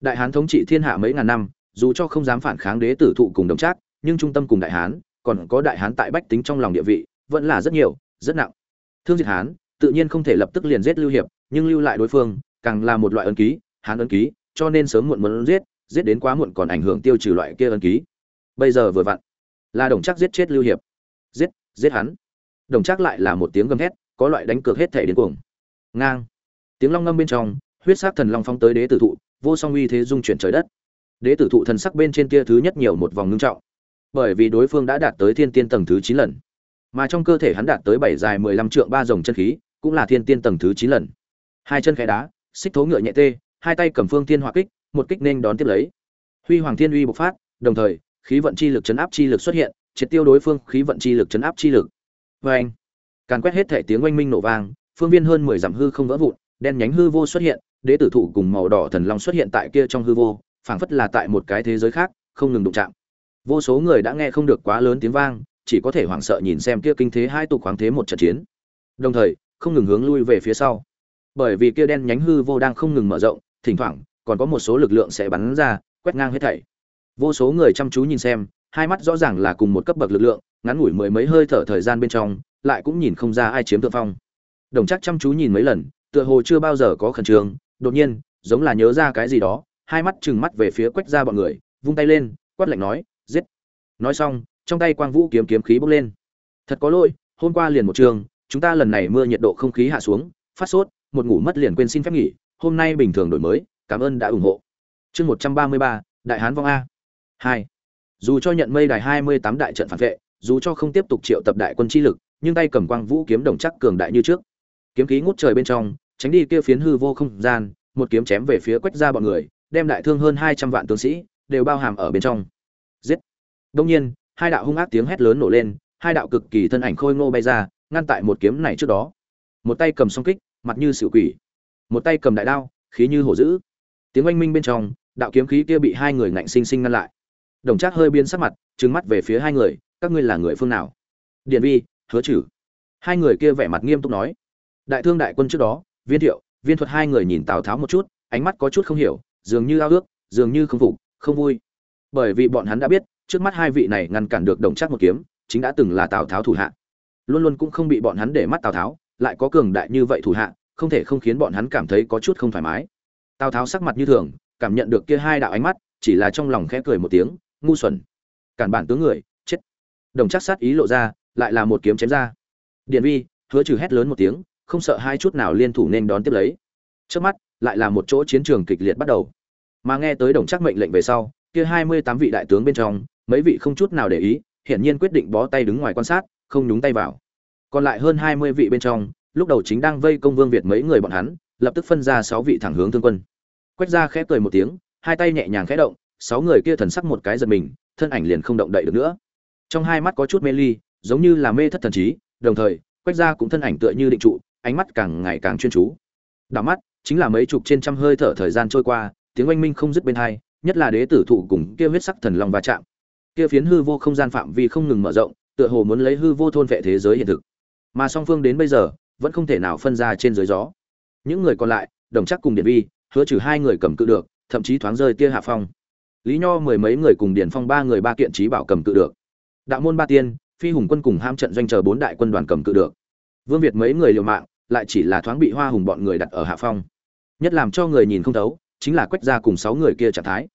Đại hán thống trị thiên hạ mấy ngàn năm dù cho không dám phản kháng đế tử thụ cùng đồng trác, nhưng trung tâm cùng đại hán, còn có đại hán tại bách tính trong lòng địa vị, vẫn là rất nhiều, rất nặng. Thương diệt hán tự nhiên không thể lập tức liền giết lưu hiệp, nhưng lưu lại đối phương càng là một loại ấn ký, hán ấn ký, cho nên sớm muộn muốn giết giết đến quá muộn còn ảnh hưởng tiêu trừ loại kia ân ký. Bây giờ vừa vặn là đồng trác giết chết lưu hiệp. Giết giết hắn. Đồng trác lại là một tiếng gầm hét có loại đánh cược hết thể đến cuồng. Ngang. Tiếng long ngâm bên trong, huyết sắc thần long phong tới đế tử thụ, vô song uy thế dung chuyển trời đất đế tử thụ thần sắc bên trên kia thứ nhất nhiều một vòng ngưng trọng. Bởi vì đối phương đã đạt tới thiên tiên tầng thứ chín lần. Mà trong cơ thể hắn đạt tới bảy dài mười lăm trượng ba dòng chân khí, cũng là thiên tiên tầng thứ chín lần. Hai chân khẽ đá, xích thố ngựa nhẹ tê, hai tay cầm phương tiên hỏa kích, một kích nên đón tiếp lấy. Huy hoàng thiên uy bộc phát, đồng thời, khí vận chi lực chấn áp chi lực xuất hiện, triệt tiêu đối phương khí vận chi lực chấn áp chi lực. Vê anh càn quét hết thể tiếng oanh minh nổ vang, phương viên hơn mười dặm hư không vỡ vụn, đen nhánh hư vô xuất hiện, đế tử thụ cùng màu đỏ thần long xuất hiện tại kia trong hư vô phảng phất là tại một cái thế giới khác, không ngừng đụng chạm. Vô số người đã nghe không được quá lớn tiếng vang, chỉ có thể hoảng sợ nhìn xem kia kinh thế hai tục khoáng thế một trận chiến. Đồng thời, không ngừng hướng lui về phía sau. Bởi vì kia đen nhánh hư vô đang không ngừng mở rộng, thỉnh thoảng, còn có một số lực lượng sẽ bắn ra, quét ngang hết thảy. Vô số người chăm chú nhìn xem, hai mắt rõ ràng là cùng một cấp bậc lực lượng, ngắn ngủi mười mấy hơi thở thời gian bên trong, lại cũng nhìn không ra ai chiếm thượng phong. Đồng chắc chăm chú nhìn mấy lần, tựa hồ chưa bao giờ có khẩn trương, đột nhiên, giống là nhớ ra cái gì đó hai mắt trừng mắt về phía quách ra bọn người, vung tay lên, quát lạnh nói, giết. Nói xong, trong tay quang vũ kiếm kiếm khí bốc lên. Thật có lỗi, hôm qua liền một trường, chúng ta lần này mưa nhiệt độ không khí hạ xuống, phát sốt, một ngủ mất liền quên xin phép nghỉ, hôm nay bình thường đổi mới, cảm ơn đã ủng hộ. Chương một trăm ba mươi ba, đại hán vong a. Hai. Dù cho nhận mây đài hai mươi tám đại trận phản vệ, dù cho không tiếp tục triệu tập đại quân chi lực, nhưng tay cầm quang vũ kiếm đồng chắc cường đại như trước. Kiếm khí ngút trời bên trong, tránh đi kia phiến hư vô không gian, một kiếm chém về phía quách ra bọn người đem đại thương hơn hai trăm vạn tướng sĩ, đều bao hàm ở bên trong. Giết. Đông nhiên, hai đạo hung ác tiếng hét lớn nổ lên, hai đạo cực kỳ thân ảnh khôi ngô bay ra, ngăn tại một kiếm này trước đó. Một tay cầm song kích, mặt như sự quỷ. Một tay cầm đại đao, khí như hổ dữ. Tiếng oanh minh bên trong, đạo kiếm khí kia bị hai người ngạnh sinh sinh ngăn lại. Đồng trác hơi biến sắc mặt, trừng mắt về phía hai người, các ngươi là người phương nào? Điện vi, hứa chử hai người kia vẻ mặt nghiêm túc nói. Đại thương đại quân trước đó, viên thiệu, viên thuật hai người nhìn tào tháo một chút, ánh mắt có chút không hiểu dường như ao ước, dường như không phục, không vui. Bởi vì bọn hắn đã biết, trước mắt hai vị này ngăn cản được đồng chắc một kiếm, chính đã từng là tào tháo thủ hạ. Luôn luôn cũng không bị bọn hắn để mắt tào tháo, lại có cường đại như vậy thủ hạ, không thể không khiến bọn hắn cảm thấy có chút không thoải mái. Tào tháo sắc mặt như thường, cảm nhận được kia hai đạo ánh mắt, chỉ là trong lòng khẽ cười một tiếng, ngu xuẩn, cản bản tướng người, chết. Đồng chắc sát ý lộ ra, lại là một kiếm chém ra. Điện vi, hứa trừ hét lớn một tiếng, không sợ hai chút nào liên thủ nên đón tiếp lấy. Trước mắt lại là một chỗ chiến trường kịch liệt bắt đầu. Mà nghe tới đồng chắc mệnh lệnh về sau, kia hai mươi tám vị đại tướng bên trong, mấy vị không chút nào để ý, hiển nhiên quyết định bó tay đứng ngoài quan sát, không nhúng tay vào. Còn lại hơn hai mươi vị bên trong, lúc đầu chính đang vây công vương việt mấy người bọn hắn, lập tức phân ra sáu vị thẳng hướng thương quân. Quét ra khẽ cười một tiếng, hai tay nhẹ nhàng khẽ động, sáu người kia thần sắc một cái giật mình, thân ảnh liền không động đậy được nữa. Trong hai mắt có chút mê ly, giống như là mê thất thần trí, đồng thời quét ra cũng thân ảnh tựa như định trụ, ánh mắt càng ngày càng chuyên chú. Đảo mắt chính là mấy chục trên trăm hơi thở thời gian trôi qua, tiếng oanh minh không dứt bên hai, nhất là đế tử thụ cùng kia huyết sắc thần long va chạm. Kia phiến hư vô không gian phạm vi không ngừng mở rộng, tựa hồ muốn lấy hư vô thôn vệ thế giới hiện thực. Mà song phương đến bây giờ, vẫn không thể nào phân ra trên dưới gió. Những người còn lại, đồng chắc cùng điện vi, hứa trừ hai người cầm cự được, thậm chí thoáng rơi tia hạ phong. Lý nho mười mấy người cùng điền phong ba người ba kiện trí bảo cầm cự được. Đạo môn ba tiên, phi hùng quân cùng ham trận doanh chờ bốn đại quân đoàn cầm cự được. Vương việt mấy người liều mạng, lại chỉ là thoáng bị hoa hùng bọn người đặt ở hạ phong nhất làm cho người nhìn không thấu, chính là quách gia cùng sáu người kia trạng thái.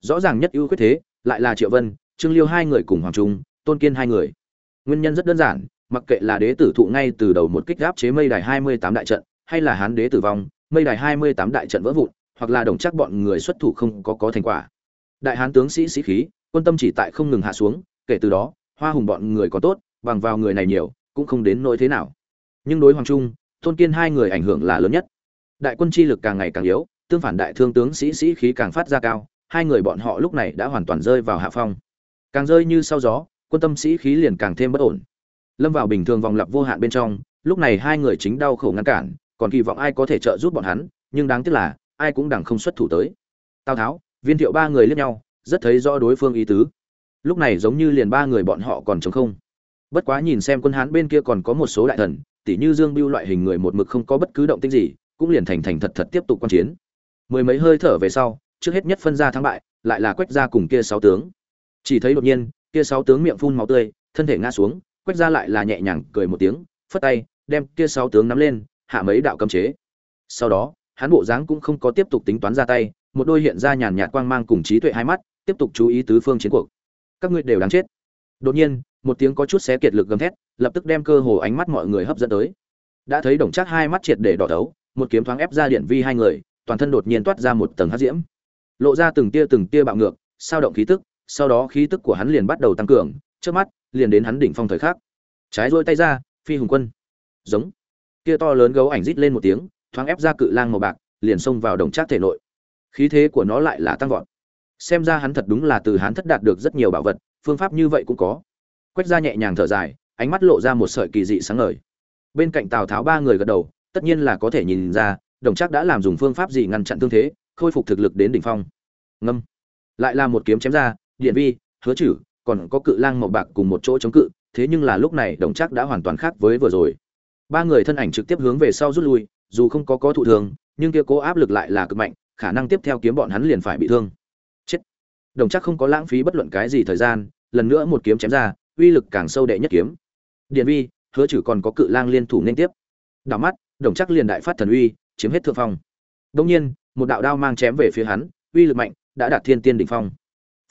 Rõ ràng nhất ưu quyết thế, lại là triệu vân, trương liêu hai người cùng hoàng trung, tôn kiên hai người. Nguyên nhân rất đơn giản, mặc kệ là đế tử thụ ngay từ đầu một kích áp chế mây đài hai mươi tám đại trận, hay là hán đế tử vong, mây đài hai mươi tám đại trận vỡ vụn, hoặc là đồng chắc bọn người xuất thủ không có có thành quả. Đại hán tướng sĩ sĩ khí, quân tâm chỉ tại không ngừng hạ xuống, kể từ đó, hoa hùng bọn người có tốt, bằng vào người này nhiều, cũng không đến nỗi thế nào. Nhưng đối hoàng trung, tôn kiên hai người ảnh hưởng là lớn nhất đại quân chi lực càng ngày càng yếu, tương phản đại thương tướng sĩ sĩ khí càng phát ra cao, hai người bọn họ lúc này đã hoàn toàn rơi vào hạ phong. Càng rơi như sau gió, quân tâm sĩ khí liền càng thêm bất ổn. Lâm vào bình thường vòng lặp vô hạn bên trong, lúc này hai người chính đau khổ ngăn cản, còn kỳ vọng ai có thể trợ giúp bọn hắn, nhưng đáng tiếc là, ai cũng đằng không xuất thủ tới. Tào tháo, viên thiệu ba người liếc nhau, rất thấy rõ đối phương ý tứ. Lúc này giống như liền ba người bọn họ còn chống không. Bất quá nhìn xem quân hán bên kia còn có một số đại thần tỷ như dương biêu loại hình người một mực không có bất cứ động tĩnh gì cũng liền thành thành thật thật tiếp tục quan chiến. Mười mấy hơi thở về sau, trước hết nhất phân ra thắng bại, lại là quách gia cùng kia sáu tướng. Chỉ thấy đột nhiên, kia sáu tướng miệng phun máu tươi, thân thể ngã xuống, quách gia lại là nhẹ nhàng cười một tiếng, phất tay, đem kia sáu tướng nắm lên, hạ mấy đạo cấm chế. Sau đó, hắn bộ dáng cũng không có tiếp tục tính toán ra tay, một đôi hiện ra nhàn nhạt quang mang cùng trí tuệ hai mắt, tiếp tục chú ý tứ phương chiến cuộc. Các ngươi đều đáng chết. Đột nhiên, một tiếng có chút xé kiệt lực gầm thét, lập tức đem cơ hồ ánh mắt mọi người hấp dẫn tới. Đã thấy đồng chắc hai mắt triệt để đỏ thấu một kiếm thoáng ép ra điện vi hai người, toàn thân đột nhiên toát ra một tầng hắc diễm. Lộ ra từng tia từng tia bạo ngược, sao động khí tức, sau đó khí tức của hắn liền bắt đầu tăng cường, trước mắt, liền đến hắn đỉnh phong thời khắc. Trái rôi tay ra, phi hùng quân. Giống. Kia to lớn gấu ảnh rít lên một tiếng, thoáng ép ra cự lang màu bạc, liền xông vào đồng trác thể nội. Khí thế của nó lại là tăng vọt. Xem ra hắn thật đúng là từ hắn thất đạt được rất nhiều bảo vật, phương pháp như vậy cũng có. Quách ra nhẹ nhàng thở dài, ánh mắt lộ ra một sợi kỳ dị sáng ngời. Bên cạnh tào tháo ba người gật đầu tất nhiên là có thể nhìn ra, đồng chắc đã làm dùng phương pháp gì ngăn chặn thương thế, khôi phục thực lực đến đỉnh phong. Ngâm. Lại là một kiếm chém ra, điện vi, hứa chử, còn có cự lang màu bạc cùng một chỗ chống cự, thế nhưng là lúc này đồng chắc đã hoàn toàn khác với vừa rồi. Ba người thân ảnh trực tiếp hướng về sau rút lui, dù không có có thụ thường nhưng kia cố áp lực lại là cực mạnh, khả năng tiếp theo kiếm bọn hắn liền phải bị thương. Chết. Đồng chắc không có lãng phí bất luận cái gì thời gian, lần nữa một kiếm chém ra, uy lực càng sâu đệ nhất kiếm. Điện vi, hứa chử còn có cự lang liên thủ nên tiếp. Đảo mắt đồng chắc liền đại phát thần uy, chiếm hết thượng phong. Đông nhiên, một đạo đao mang chém về phía hắn, uy lực mạnh, đã đạt thiên tiên đỉnh phong.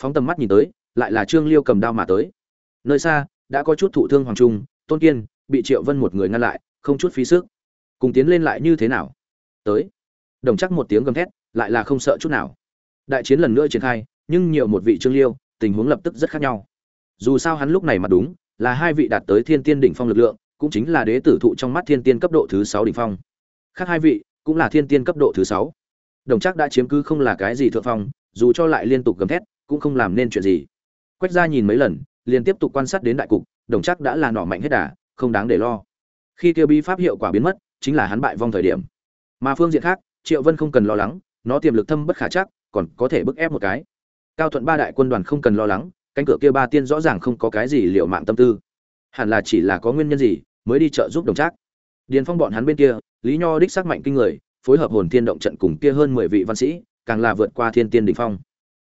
Phóng tầm mắt nhìn tới, lại là trương liêu cầm đao mà tới. Nơi xa, đã có chút thụ thương hoàng trung, tôn kiên, bị triệu vân một người ngăn lại, không chút phí sức. Cùng tiến lên lại như thế nào? Tới. Đồng chắc một tiếng gầm thét, lại là không sợ chút nào. Đại chiến lần nữa triển khai, nhưng nhiều một vị trương liêu, tình huống lập tức rất khác nhau. Dù sao hắn lúc này mà đúng, là hai vị đạt tới thiên tiên đỉnh phong lực lượng cũng chính là đế tử thụ trong mắt thiên tiên cấp độ thứ sáu đỉnh phong. Khác hai vị, cũng là thiên tiên cấp độ thứ sáu. Đồng chắc đã chiếm cứ không là cái gì thượng phong, dù cho lại liên tục gầm thét, cũng không làm nên chuyện gì. Quách gia nhìn mấy lần, liền tiếp tục quan sát đến đại cục, đồng chắc đã là nỏ mạnh hết đà, không đáng để lo. Khi tiêu bi pháp hiệu quả biến mất, chính là hắn bại vong thời điểm. Mà phương diện khác, triệu vân không cần lo lắng, nó tiềm lực thâm bất khả chắc, còn có thể bức ép một cái. Cao thuận ba đại quân đoàn không cần lo lắng, cánh cửa kia ba tiên rõ ràng không có cái gì liệu mạng tâm tư. Hẳn là chỉ là có nguyên nhân gì mới đi trợ giúp đồng trác. Điền phong bọn hắn bên kia, lý nho đích sắc mạnh kinh người, phối hợp hồn thiên động trận cùng kia hơn mười vị văn sĩ, càng là vượt qua thiên tiên đỉnh phong.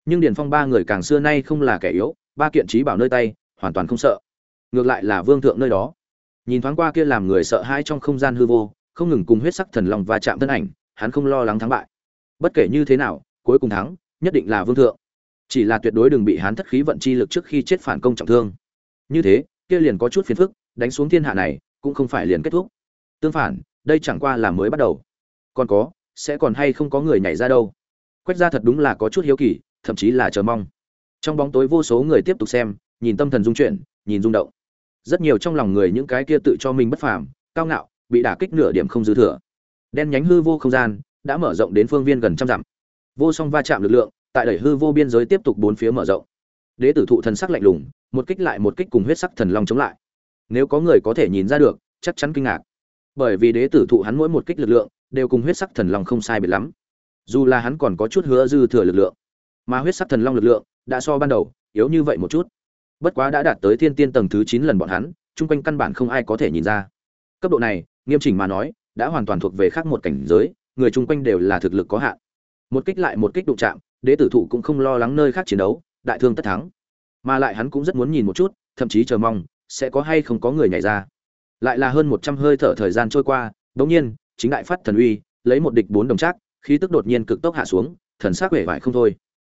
Nhưng điền phong ba người càng xưa nay không là kẻ yếu, ba kiện trí bảo nơi tay, hoàn toàn không sợ. Ngược lại là vương thượng nơi đó. Nhìn thoáng qua kia làm người sợ hãi trong không gian hư vô, không ngừng cùng huyết sắc thần long và chạm thân ảnh, hắn không lo lắng thắng bại. Bất kể như thế nào, cuối cùng thắng, nhất định là vương thượng. Chỉ là tuyệt đối đừng bị hắn thất khí vận chi lực trước khi chết phản công trọng thương. Như thế, kia liền có chút phiền phức đánh xuống thiên hạ này cũng không phải liền kết thúc. Tương phản, đây chẳng qua là mới bắt đầu. Còn có, sẽ còn hay không có người nhảy ra đâu. Quách ra thật đúng là có chút hiếu kỳ, thậm chí là chờ mong. Trong bóng tối vô số người tiếp tục xem, nhìn tâm thần dung chuyển, nhìn rung động. Rất nhiều trong lòng người những cái kia tự cho mình bất phàm, cao ngạo, bị đả kích nửa điểm không dư thừa. Đen nhánh hư vô không gian đã mở rộng đến phương viên gần trăm dặm. Vô song va chạm lực lượng, tại đẩy hư vô biên giới tiếp tục bốn phía mở rộng. Đế tử thụ thần sắc lạnh lùng, một kích lại một kích cùng huyết sắc thần long chống lại nếu có người có thể nhìn ra được, chắc chắn kinh ngạc. Bởi vì đế tử thụ hắn mỗi một kích lực lượng, đều cùng huyết sắc thần long không sai biệt lắm. Dù là hắn còn có chút hứa dư thừa lực lượng, mà huyết sắc thần long lực lượng đã so ban đầu yếu như vậy một chút. Bất quá đã đạt tới thiên tiên tầng thứ chín lần bọn hắn, chung quanh căn bản không ai có thể nhìn ra. Cấp độ này, nghiêm chỉnh mà nói, đã hoàn toàn thuộc về khác một cảnh giới, người chung quanh đều là thực lực có hạn. Một kích lại một kích đụng chạm, đế tử thụ cũng không lo lắng nơi khác chiến đấu, đại thương tất thắng. Mà lại hắn cũng rất muốn nhìn một chút, thậm chí chờ mong sẽ có hay không có người nhảy ra. Lại là hơn một trăm hơi thở thời gian trôi qua bỗng nhiên, chính đại phát thần uy, lấy một địch bốn đồng trác, khí tức đột nhiên cực tốc hạ xuống, thần sắc vẻ vải không thôi.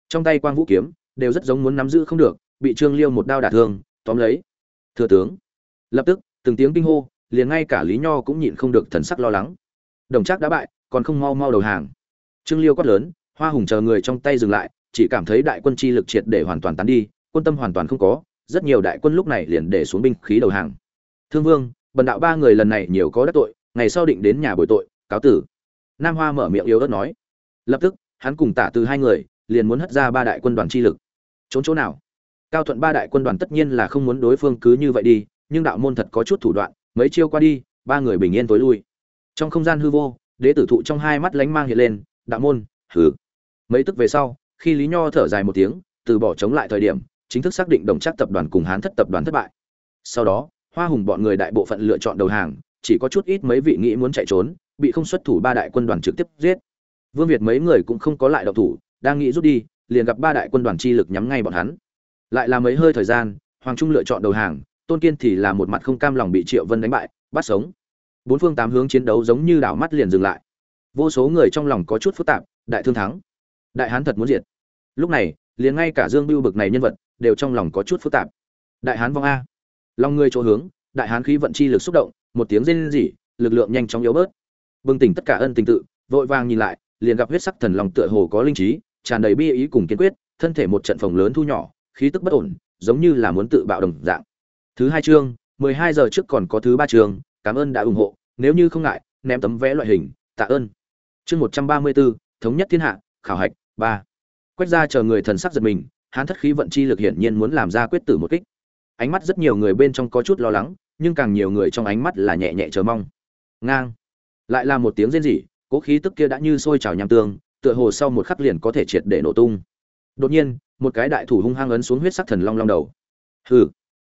Trong tay quang vũ kiếm, đều rất giống muốn nắm giữ không được, bị trương liêu một đao đả thương, tóm lấy. Thừa tướng. Lập tức, từng tiếng kinh hô, liền ngay cả lý nho cũng nhịn không được thần sắc lo lắng. Đồng trác đã bại, còn không mau mau đầu hàng. Trương liêu quát lớn, hoa hùng chờ người trong tay dừng lại, chỉ cảm thấy đại quân chi lực triệt để hoàn toàn tán đi, quân tâm hoàn toàn không có rất nhiều đại quân lúc này liền để xuống binh khí đầu hàng. Thương vương, bần đạo ba người lần này nhiều có đắc tội, ngày sau định đến nhà bồi tội, cáo tử. Nam hoa mở miệng yếu ớt nói. Lập tức, hắn cùng tả từ hai người, liền muốn hất ra ba đại quân đoàn chi lực. Trốn chỗ nào? Cao thuận ba đại quân đoàn tất nhiên là không muốn đối phương cứ như vậy đi, nhưng đạo môn thật có chút thủ đoạn, mấy chiêu qua đi, ba người bình yên tối lui. Trong không gian hư vô, đế tử thụ trong hai mắt lánh mang hiện lên, đạo môn, hừ. Mấy tức về sau, khi lý nho thở dài một tiếng, từ bỏ chống lại thời điểm chính thức xác định đồng chắc tập đoàn cùng hán thất tập đoàn thất bại. Sau đó, hoa hùng bọn người đại bộ phận lựa chọn đầu hàng, chỉ có chút ít mấy vị nghĩ muốn chạy trốn, bị không xuất thủ ba đại quân đoàn trực tiếp giết. Vương việt mấy người cũng không có lại độc thủ, đang nghĩ rút đi, liền gặp ba đại quân đoàn chi lực nhắm ngay bọn hắn. Lại là mấy hơi thời gian, hoàng trung lựa chọn đầu hàng, tôn kiên thì là một mặt không cam lòng bị triệu vân đánh bại, bắt sống. Bốn phương tám hướng chiến đấu giống như đảo mắt liền dừng lại. Vô số người trong lòng có chút phức tạp, đại thương thắng. Đại hán thật muốn diệt. Lúc này, liền ngay cả dương biêu bực này nhân vật đều trong lòng có chút phức tạp. Đại hán vong a. Lòng người chỗ hướng, đại hán khí vận chi lực xúc động, một tiếng rên rỉ, lực lượng nhanh chóng yếu bớt. Bừng tỉnh tất cả ân tình tự, vội vàng nhìn lại, liền gặp huyết sắc thần lòng tựa hồ có linh trí, tràn đầy bi ý cùng kiên quyết, thân thể một trận phòng lớn thu nhỏ, khí tức bất ổn, giống như là muốn tự bạo đồng dạng. Thứ hai chương, mười hai giờ trước còn có thứ ba chương, cảm ơn đã ủng hộ, nếu như không ngại, ném tấm vé loại hình, tạ ơn. Chương một trăm ba mươi bốn thống nhất thiên hạ, khảo hạch, ba. Quét ra chờ người thần sắc giật mình hán thất khí vận chi lực hiển nhiên muốn làm ra quyết tử một kích. Ánh mắt rất nhiều người bên trong có chút lo lắng, nhưng càng nhiều người trong ánh mắt là nhẹ nhẹ chờ mong. Ngang. Lại là một tiếng rên rỉ, cố khí tức kia đã như sôi trào nham tương, tựa hồ sau một khắc liền có thể triệt để nổ tung. Đột nhiên, một cái đại thủ hung hăng ấn xuống huyết sắc thần long long đầu. Hừ.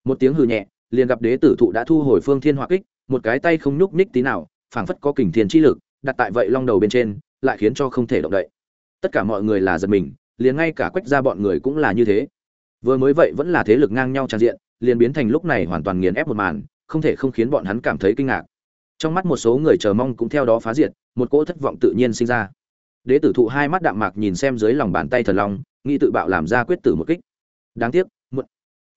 Một tiếng hừ nhẹ, liền gặp đế tử thụ đã thu hồi phương thiên hỏa kích, một cái tay không nhúc nhích tí nào, phảng phất có kình thiên chi lực, đặt tại vậy long đầu bên trên, lại khiến cho không thể động đậy. Tất cả mọi người là giật mình liền ngay cả quách ra bọn người cũng là như thế. Vừa mới vậy vẫn là thế lực ngang nhau tràn diện, liền biến thành lúc này hoàn toàn nghiền ép một màn, không thể không khiến bọn hắn cảm thấy kinh ngạc. Trong mắt một số người chờ mong cũng theo đó phá diệt, một cỗ thất vọng tự nhiên sinh ra. Đế tử thụ hai mắt đạm mạc nhìn xem dưới lòng bàn tay thần long, nghĩ tự bạo làm ra quyết tử một kích. Đáng tiếc, muộn.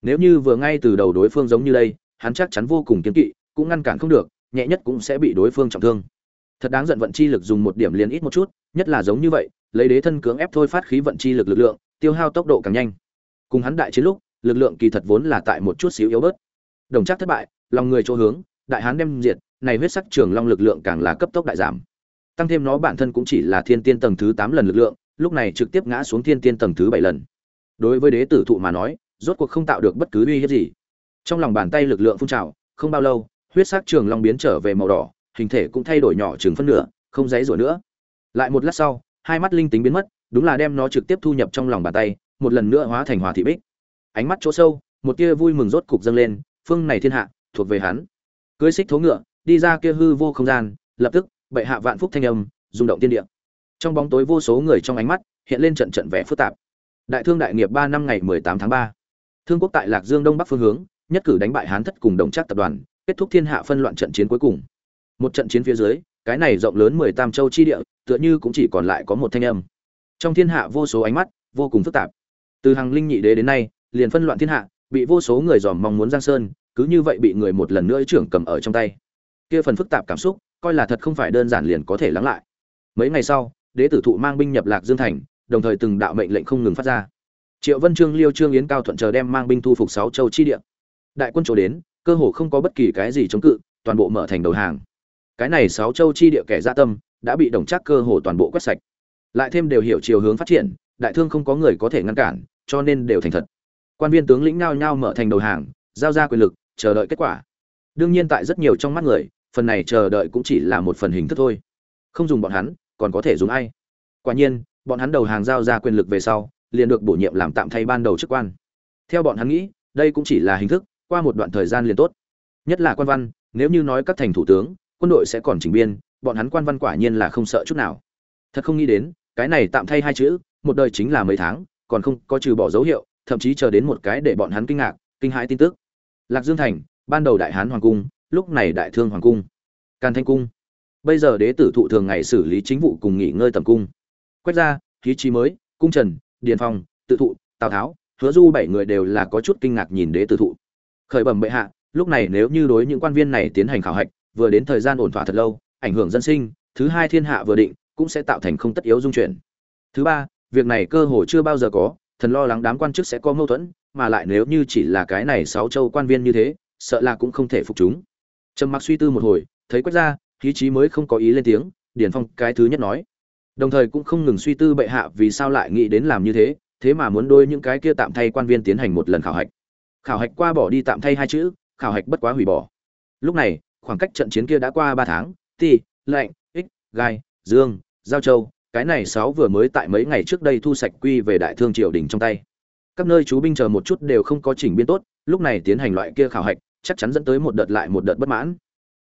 Nếu như vừa ngay từ đầu đối phương giống như đây, hắn chắc chắn vô cùng kiên kỵ, cũng ngăn cản không được, nhẹ nhất cũng sẽ bị đối phương trọng thương. Thật đáng giận vận chi lực dùng một điểm liền ít một chút, nhất là giống như vậy lấy đế thân cưỡng ép thôi phát khí vận chi lực lực lượng, tiêu hao tốc độ càng nhanh. Cùng hắn đại chiến lúc, lực lượng kỳ thật vốn là tại một chút xíu yếu bớt. Đồng chắc thất bại, lòng người chỗ hướng, đại hán đem diệt, này huyết sắc trường long lực lượng càng là cấp tốc đại giảm. Tăng thêm nó bản thân cũng chỉ là thiên tiên tầng thứ tám lần lực lượng, lúc này trực tiếp ngã xuống thiên tiên tầng thứ bảy lần. Đối với đế tử thụ mà nói, rốt cuộc không tạo được bất cứ uy hiếp gì. Trong lòng bàn tay lực lượng phun trào, không bao lâu, huyết sắc trường long biến trở về màu đỏ, hình thể cũng thay đổi nhỏ chừng phân nửa, không dãy rủa nữa. Lại một lát sau hai mắt linh tính biến mất, đúng là đem nó trực tiếp thu nhập trong lòng bàn tay, một lần nữa hóa thành hòa thị bích. Ánh mắt chỗ sâu, một tia vui mừng rốt cục dâng lên, phương này thiên hạ, thuộc về hắn. Cưới xích thố ngựa, đi ra kia hư vô không gian, lập tức, bệ hạ vạn phúc thanh âm, rung động tiên địa. Trong bóng tối vô số người trong ánh mắt, hiện lên trận trận vẻ phức tạp. Đại thương đại nghiệp ba năm ngày mười tám tháng ba. Thương quốc tại lạc dương đông bắc phương hướng, nhất cử đánh bại hán thất cùng đồng trác tập đoàn, kết thúc thiên hạ phân loạn trận chiến cuối cùng. Một trận chiến phía dưới cái này rộng lớn mười tam châu chi địa, tựa như cũng chỉ còn lại có một thanh âm. Trong thiên hạ vô số ánh mắt, vô cùng phức tạp. Từ hàng linh nhị đế đến nay, liền phân loạn thiên hạ, bị vô số người dòm mong muốn giang sơn, cứ như vậy bị người một lần nữa trưởng cầm ở trong tay. Kia phần phức tạp cảm xúc, coi là thật không phải đơn giản liền có thể lắng lại. Mấy ngày sau, đế tử thụ mang binh nhập lạc dương thành, đồng thời từng đạo mệnh lệnh không ngừng phát ra. Triệu vân trương liêu trương yến cao thuận chờ đem mang binh thu phục sáu châu chi địa. Đại quân chỗ đến, cơ hồ không có bất kỳ cái gì chống cự, toàn bộ mở thành đầu hàng cái này sáu châu chi địa kẻ gia tâm, đã bị đồng chắc cơ hồ toàn bộ quét sạch. Lại thêm đều hiểu chiều hướng phát triển, đại thương không có người có thể ngăn cản, cho nên đều thành thật. Quan viên tướng lĩnh nhao nhao mở thành đầu hàng, giao ra quyền lực, chờ đợi kết quả. Đương nhiên tại rất nhiều trong mắt người, phần này chờ đợi cũng chỉ là một phần hình thức thôi. Không dùng bọn hắn, còn có thể dùng ai? Quả nhiên, bọn hắn đầu hàng giao ra quyền lực về sau, liền được bổ nhiệm làm tạm thay ban đầu chức quan. Theo bọn hắn nghĩ, đây cũng chỉ là hình thức, qua một đoạn thời gian liền tốt. Nhất là quan văn, nếu như nói các thành thủ tướng quân đội sẽ còn chỉnh biên, bọn hắn quan văn quả nhiên là không sợ chút nào. Thật không nghĩ đến, cái này tạm thay hai chữ, một đời chính là mấy tháng, còn không có trừ bỏ dấu hiệu, thậm chí chờ đến một cái để bọn hắn kinh ngạc, kinh hãi tin tức. Lạc dương thành, ban đầu đại hán hoàng cung, lúc này đại thương hoàng cung. Càn thanh cung. Bây giờ đế tử thụ thường ngày xử lý chính vụ cùng nghỉ ngơi tầm cung. Quét ra, khí trí mới, cung trần, điền phong, tự thụ, tào tháo, hứa du bảy người đều là có chút kinh ngạc nhìn đế tử thụ. Khởi bẩm bệ hạ, lúc này nếu như đối những quan viên này tiến hành khảo hạch vừa đến thời gian ổn thỏa thật lâu, ảnh hưởng dân sinh, thứ hai thiên hạ vừa định, cũng sẽ tạo thành không tất yếu dung chuyển. Thứ ba, việc này cơ hồ chưa bao giờ có, thần lo lắng đám quan chức sẽ có mâu thuẫn, mà lại nếu như chỉ là cái này sáu châu quan viên như thế, sợ là cũng không thể phục chúng. Trầm mặc suy tư một hồi, thấy quách ra khí trí mới không có ý lên tiếng điển phong cái thứ nhất nói. Đồng thời cũng không ngừng suy tư bệ hạ vì sao lại nghĩ đến làm như thế thế mà muốn đôi những cái kia tạm thay quan viên tiến hành một lần khảo hạch. Khảo hạch qua bỏ đi tạm thay hai chữ, khảo hạch bất quá hủy bỏ. Lúc này khoảng cách trận chiến kia đã qua ba tháng ti lệnh ích gai, dương, giao châu, cái này sáu vừa mới tại mấy ngày trước đây thu sạch quy về đại thương triều đình trong tay. Các nơi chú binh chờ một chút đều không có chỉnh biên tốt, lúc này tiến hành loại kia khảo hạch, chắc chắn dẫn tới một đợt lại một đợt bất mãn.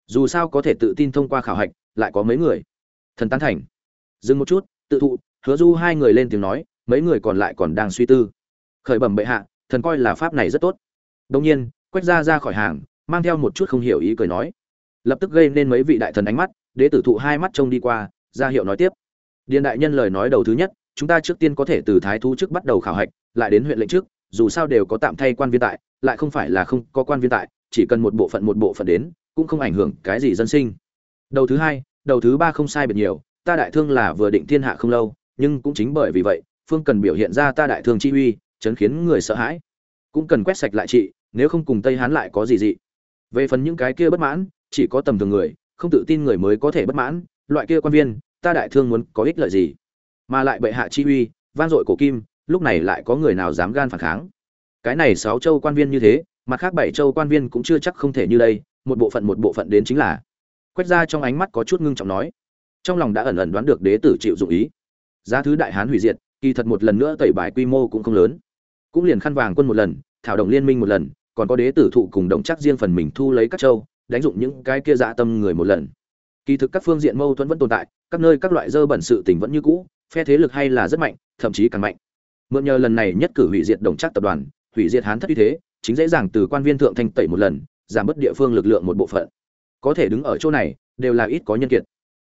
Dù sao có thể tự tin thông qua khảo hạch, lại có mấy người. Thần tán thành. Dừng một chút, tự thụ, hứa du hai người lên tiếng nói, mấy người còn lại còn đang suy tư. Khởi bẩm bệ hạ, thần coi là pháp này rất tốt. Đông nhiên quét ra ra khỏi hàng, mang theo một chút không hiểu ý cười nói lập tức gây nên mấy vị đại thần ánh mắt, đế tử thụ hai mắt trông đi qua, ra hiệu nói tiếp. Điện đại nhân lời nói đầu thứ nhất, chúng ta trước tiên có thể từ thái thú trước bắt đầu khảo hạch, lại đến huyện lệnh trước, dù sao đều có tạm thay quan viên tại, lại không phải là không có quan viên tại, chỉ cần một bộ phận một bộ phận đến, cũng không ảnh hưởng cái gì dân sinh. Đầu thứ hai, đầu thứ ba không sai biệt nhiều, ta đại thương là vừa định thiên hạ không lâu, nhưng cũng chính bởi vì vậy, phương cần biểu hiện ra ta đại thương chi uy, chấn khiến người sợ hãi. Cũng cần quét sạch lại trị nếu không cùng tây hán lại có gì dị. Về phần những cái kia bất mãn chỉ có tầm thường người, không tự tin người mới có thể bất mãn, loại kia quan viên, ta đại thương muốn có ích lợi gì? Mà lại bệ hạ chi uy van dội cổ kim, lúc này lại có người nào dám gan phản kháng? Cái này sáu châu quan viên như thế, mặt khác bảy châu quan viên cũng chưa chắc không thể như đây, một bộ phận một bộ phận đến chính là. Quét ra trong ánh mắt có chút ngưng trọng nói. Trong lòng đã ẩn ẩn đoán được đế tử chịu dụng ý. Giá thứ đại hán hủy diệt, kỳ thật một lần nữa tẩy bài quy mô cũng không lớn. Cũng liền khăn vàng quân một lần, thảo động liên minh một lần, còn có đế tử thụ cùng đồng chắc riêng phần mình thu lấy các châu đánh dụng những cái kia dạ tâm người một lần. Kỳ thực các phương diện mâu thuẫn vẫn tồn tại, các nơi các loại dơ bẩn sự tình vẫn như cũ, phe thế lực hay là rất mạnh, thậm chí càng mạnh. Mượn nhờ lần này nhất cử hủy diệt đồng chắc tập đoàn, hủy diệt hán thất uy thế, chính dễ dàng từ quan viên thượng thanh tẩy một lần, giảm bớt địa phương lực lượng một bộ phận. Có thể đứng ở chỗ này, đều là ít có nhân kiệt.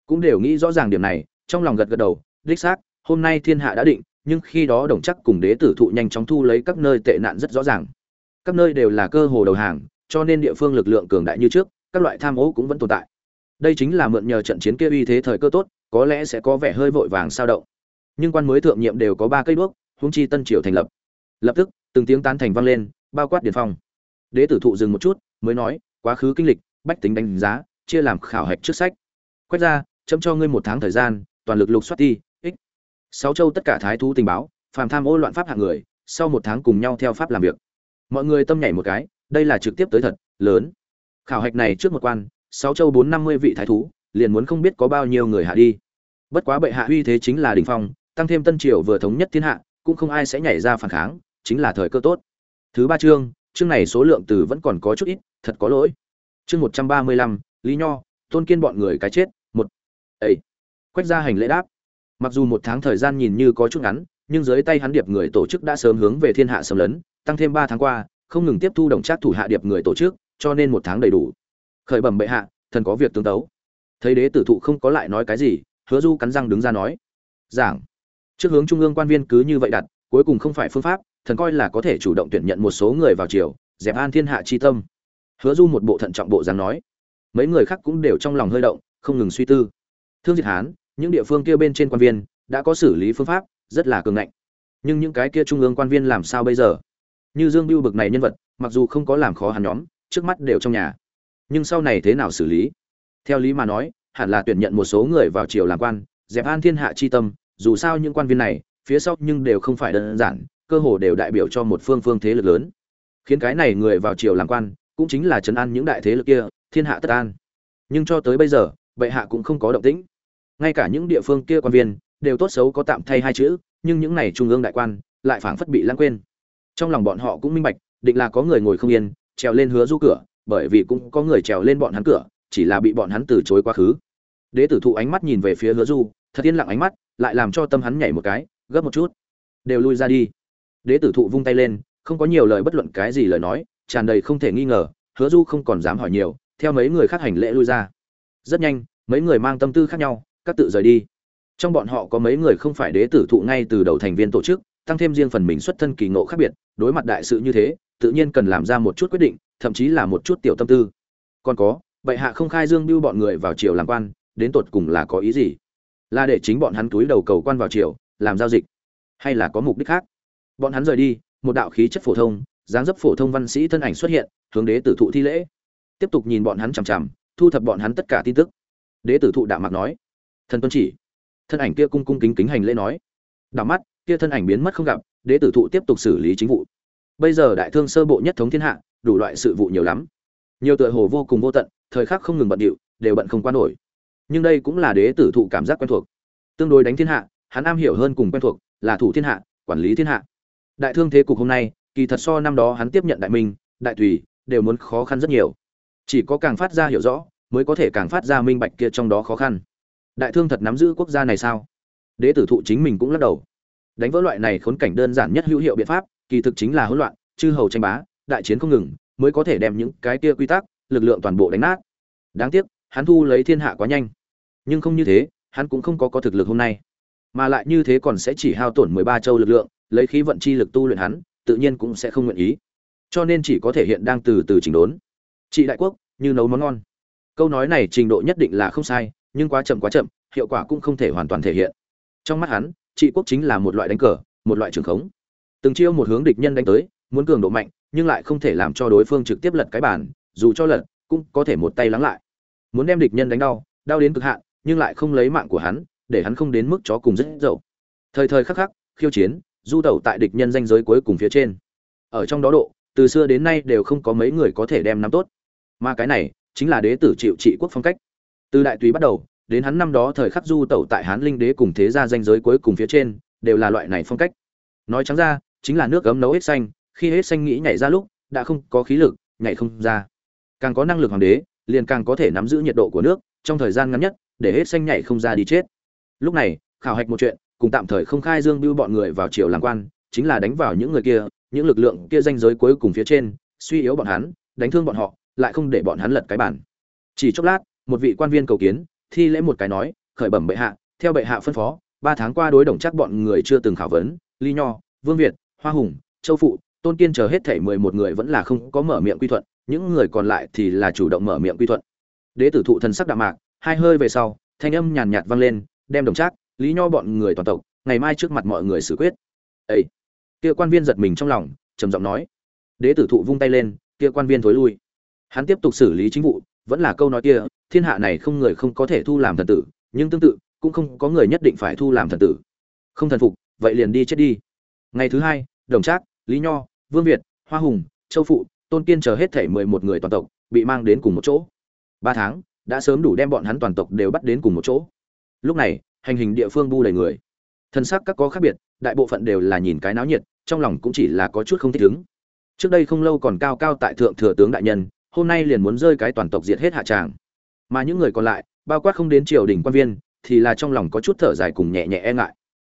Cũng đều nghĩ rõ ràng điểm này, trong lòng gật gật đầu, đích xác, hôm nay thiên hạ đã định, nhưng khi đó đồng chắc cùng đế tử thụ nhanh chóng thu lấy các nơi tệ nạn rất rõ ràng. Các nơi đều là cơ hồ đầu hàng cho nên địa phương lực lượng cường đại như trước, các loại tham ô cũng vẫn tồn tại. Đây chính là mượn nhờ trận chiến kia uy thế thời cơ tốt, có lẽ sẽ có vẻ hơi vội vàng sao động. Nhưng quan mới thượng nhiệm đều có ba cây đuốc, huống chi tân triều thành lập. Lập tức, từng tiếng tán thành vang lên, bao quát điền phong. Đế tử thụ dừng một chút, mới nói, quá khứ kinh lịch, bách tính đánh giá, chia làm khảo hạch trước sách. Quét ra, chấm cho ngươi một tháng thời gian, toàn lực lục soát ti ích. Sáu châu tất cả thái thú tình báo, phàm tham ô loạn pháp hạng người, sau một tháng cùng nhau theo pháp làm việc. Mọi người tâm nhảy một cái đây là trực tiếp tới thật, lớn. Khảo hạch này trước một quan, sáu châu bốn năm mươi vị thái thú, liền muốn không biết có bao nhiêu người hạ đi. Bất quá bệ hạ uy thế chính là đình phong, tăng thêm tân triều vừa thống nhất thiên hạ, cũng không ai sẽ nhảy ra phản kháng, chính là thời cơ tốt. Thứ ba chương chương này số lượng từ vẫn còn có chút ít, thật có lỗi. Chương một trăm ba mươi lăm, lý nho, tôn kiên bọn người cái chết, một. Ấy quách ra hành lễ đáp. Mặc dù một tháng thời gian nhìn như có chút ngắn, nhưng dưới tay hắn điệp người tổ chức đã sớm hướng về thiên hạ xâm lấn, tăng thêm ba tháng qua không ngừng tiếp thu đồng trác thủ hạ điệp người tổ chức, cho nên một tháng đầy đủ. Khởi bẩm bệ hạ, thần có việc tương tấu. Thấy đế tử thụ không có lại nói cái gì, hứa du cắn răng đứng ra nói. Giảng. Trước hướng trung ương quan viên cứ như vậy đặt, cuối cùng không phải phương pháp, thần coi là có thể chủ động tuyển nhận một số người vào triều, dẹp an thiên hạ chi tâm. Hứa du một bộ thận trọng bộ dáng nói. Mấy người khác cũng đều trong lòng hơi động, không ngừng suy tư. Thương diệt hán, những địa phương kia bên trên quan viên, đã có xử lý phương pháp, rất là cường ngạnh. Nhưng những cái kia trung ương quan viên làm sao bây giờ? Như dương biêu bực này nhân vật, mặc dù không có làm khó hắn nhóm, trước mắt đều trong nhà. Nhưng sau này thế nào xử lý? Theo lý mà nói, hẳn là tuyển nhận một số người vào triều làm quan, dẹp an thiên hạ chi tâm, dù sao những quan viên này, phía sau nhưng đều không phải đơn giản, cơ hồ đều đại biểu cho một phương phương thế lực lớn. Khiến cái này người vào triều làm quan, cũng chính là chấn an những đại thế lực kia, thiên hạ tất an. Nhưng cho tới bây giờ, bệ hạ cũng không có động tĩnh. Ngay cả những địa phương kia quan viên, đều tốt xấu có tạm thay hai chữ, nhưng những này trung ương đại quan, lại phảng phất bị lãng quên trong lòng bọn họ cũng minh bạch, định là có người ngồi không yên, trèo lên hứa du cửa, bởi vì cũng có người trèo lên bọn hắn cửa, chỉ là bị bọn hắn từ chối quá khứ. Đế tử thụ ánh mắt nhìn về phía hứa du, thật yên lặng ánh mắt, lại làm cho tâm hắn nhảy một cái, gấp một chút. Đều lui ra đi. Đế tử thụ vung tay lên, không có nhiều lời bất luận cái gì lời nói, tràn đầy không thể nghi ngờ, hứa du không còn dám hỏi nhiều, theo mấy người khác hành lễ lui ra. Rất nhanh, mấy người mang tâm tư khác nhau, các tự rời đi. Trong bọn họ có mấy người không phải đế tử thụ ngay từ đầu thành viên tổ chức tăng thêm riêng phần mình xuất thân kỳ ngộ khác biệt, đối mặt đại sự như thế, tự nhiên cần làm ra một chút quyết định, thậm chí là một chút tiểu tâm tư. Còn có, bệ hạ không khai dương biêu bọn người vào triều làm quan, đến tột cùng là có ý gì? Là để chính bọn hắn túi đầu cầu quan vào triều, làm giao dịch, hay là có mục đích khác? Bọn hắn rời đi, một đạo khí chất phổ thông, dáng dấp phổ thông văn sĩ thân ảnh xuất hiện, hướng đế tử thụ thi lễ. Tiếp tục nhìn bọn hắn chằm chằm, thu thập bọn hắn tất cả tin tức. Đế tử thụ đạo mạc nói, thần tuân chỉ. Thân ảnh kia cung cung kính kính hành lễ nói đảo mắt kia thân ảnh biến mất không gặp, đế tử thụ tiếp tục xử lý chính vụ. Bây giờ đại thương sơ bộ nhất thống thiên hạ, đủ loại sự vụ nhiều lắm. Nhiều tựa hồ vô cùng vô tận, thời khắc không ngừng bận điệu, đều bận không qua nổi. Nhưng đây cũng là đế tử thụ cảm giác quen thuộc. Tương đối đánh thiên hạ, hắn am hiểu hơn cùng quen thuộc, là thủ thiên hạ, quản lý thiên hạ. Đại thương thế cục hôm nay, kỳ thật so năm đó hắn tiếp nhận đại minh, đại tùy, đều muốn khó khăn rất nhiều. Chỉ có càng phát ra hiểu rõ, mới có thể càng phát ra minh bạch kia trong đó khó khăn. Đại thương thật nắm giữ quốc gia này sao? Đế tử thụ chính mình cũng lắc đầu đánh vỡ loại này khốn cảnh đơn giản nhất hữu hiệu biện pháp, kỳ thực chính là hỗn loạn, chư hầu tranh bá, đại chiến không ngừng, mới có thể đem những cái kia quy tắc, lực lượng toàn bộ đánh nát. Đáng tiếc, hắn thu lấy thiên hạ quá nhanh. Nhưng không như thế, hắn cũng không có có thực lực hôm nay. Mà lại như thế còn sẽ chỉ hao tổn mười ba châu lực lượng, lấy khí vận chi lực tu luyện hắn, tự nhiên cũng sẽ không nguyện ý. Cho nên chỉ có thể hiện đang từ từ chỉnh đốn. Trị đại quốc, như nấu món ngon. Câu nói này trình độ nhất định là không sai, nhưng quá chậm quá chậm, hiệu quả cũng không thể hoàn toàn thể hiện. Trong mắt hắn trị quốc chính là một loại đánh cờ, một loại trường khống. Từng chiêu một hướng địch nhân đánh tới, muốn cường độ mạnh, nhưng lại không thể làm cho đối phương trực tiếp lật cái bàn, dù cho lật, cũng có thể một tay lắng lại. Muốn đem địch nhân đánh đau đau đến cực hạn, nhưng lại không lấy mạng của hắn, để hắn không đến mức chó cùng rất dậu. Thời thời khắc khắc, khiêu chiến, du tẩu tại địch nhân danh giới cuối cùng phía trên. Ở trong đó độ, từ xưa đến nay đều không có mấy người có thể đem nắm tốt. Mà cái này, chính là đế tử chịu trị quốc phong cách. Từ đại túy bắt đầu đến hắn năm đó thời khắc du tẩu tại hán linh đế cùng thế gia danh giới cuối cùng phía trên, đều là loại này phong cách. Nói trắng ra, chính là nước gấm nấu hết xanh, khi hết xanh nghĩ nhảy ra lúc, đã không có khí lực, nhảy không ra. Càng có năng lực hoàng đế, liền càng có thể nắm giữ nhiệt độ của nước, trong thời gian ngắn nhất, để hết xanh nhảy không ra đi chết. Lúc này, khảo hạch một chuyện, cùng tạm thời không khai dương bưu bọn người vào triều làm quan, chính là đánh vào những người kia, những lực lượng kia danh giới cuối cùng phía trên, suy yếu bọn hắn, đánh thương bọn họ, lại không để bọn hắn lật cái bản chỉ chốc lát, một vị quan viên cầu kiến thi lễ một cái nói, khởi bẩm bệ hạ, theo bệ hạ phân phó, ba tháng qua đối đồng chắc bọn người chưa từng khảo vấn ly nho, vương việt, hoa hùng, châu phụ, tôn kiên chờ hết thể mười một người vẫn là không có mở miệng quy thuận, những người còn lại thì là chủ động mở miệng quy thuận. Đế tử thụ thần sắc đạm mạc, hai hơi về sau, thanh âm nhàn nhạt vang lên, đem đồng trác lý nho bọn người toàn tộc, ngày mai trước mặt mọi người xử quyết. Ấy kia quan viên giật mình trong lòng, trầm giọng nói. Đế tử thụ vung tay lên, kia quan viên thối lui. Hắn tiếp tục xử lý chính vụ, vẫn là câu nói kia thiên hạ này không người không có thể thu làm thần tử, nhưng tương tự, cũng không có người nhất định phải thu làm thần tử. Không thần phục, vậy liền đi chết đi. Ngày thứ hai, đồng trác, lý nho, vương việt, hoa hùng, châu phụ, tôn kiên chờ hết thể mười một người toàn tộc, bị mang đến cùng một chỗ. Ba tháng, đã sớm đủ đem bọn hắn toàn tộc đều bắt đến cùng một chỗ. Lúc này, hành hình địa phương bu đầy người. Thân sắc các có khác biệt, đại bộ phận đều là nhìn cái náo nhiệt, trong lòng cũng chỉ là có chút không thích ứng. Trước đây không lâu còn cao cao tại thượng thừa tướng đại nhân, hôm nay liền muốn rơi cái toàn tộc diệt hết hạ tràng mà những người còn lại, bao quát không đến triều đình quan viên, thì là trong lòng có chút thở dài cùng nhẹ nhẹ e ngại.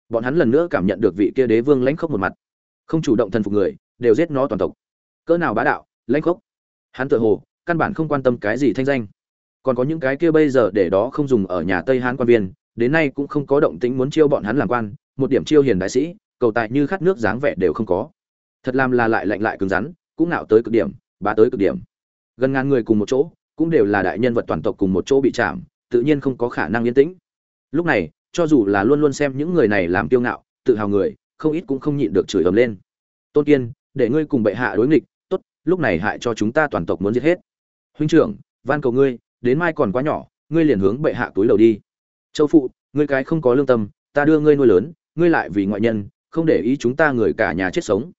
Bọn hắn lần nữa cảm nhận được vị kia đế vương lãnh khốc một mặt. Không chủ động thần phục người, đều giết nó toàn tộc. Cỡ nào bá đạo, lãnh khốc. Hắn tự hồ, căn bản không quan tâm cái gì thanh danh. Còn có những cái kia bây giờ để đó không dùng ở nhà tây hán quan viên, đến nay cũng không có động tĩnh muốn chiêu bọn hắn làm quan, một điểm chiêu hiền đại sĩ, cầu tài như khát nước dáng vẻ đều không có. Thật làm là lại lạnh lại cứng rắn, cũng nạo tới cực điểm, bá tới cực điểm. Gần ngàn người cùng một chỗ cũng đều là đại nhân vật toàn tộc cùng một chỗ bị chạm, tự nhiên không có khả năng yên tĩnh. Lúc này, cho dù là luôn luôn xem những người này làm kiêu ngạo, tự hào người, không ít cũng không nhịn được chửi ầm lên. Tôn kiên, để ngươi cùng bệ hạ đối nghịch, tốt, lúc này hại cho chúng ta toàn tộc muốn giết hết. Huynh trưởng, van cầu ngươi, đến mai còn quá nhỏ, ngươi liền hướng bệ hạ túi đầu đi. Châu phụ, ngươi cái không có lương tâm, ta đưa ngươi nuôi lớn, ngươi lại vì ngoại nhân, không để ý chúng ta người cả nhà chết sống.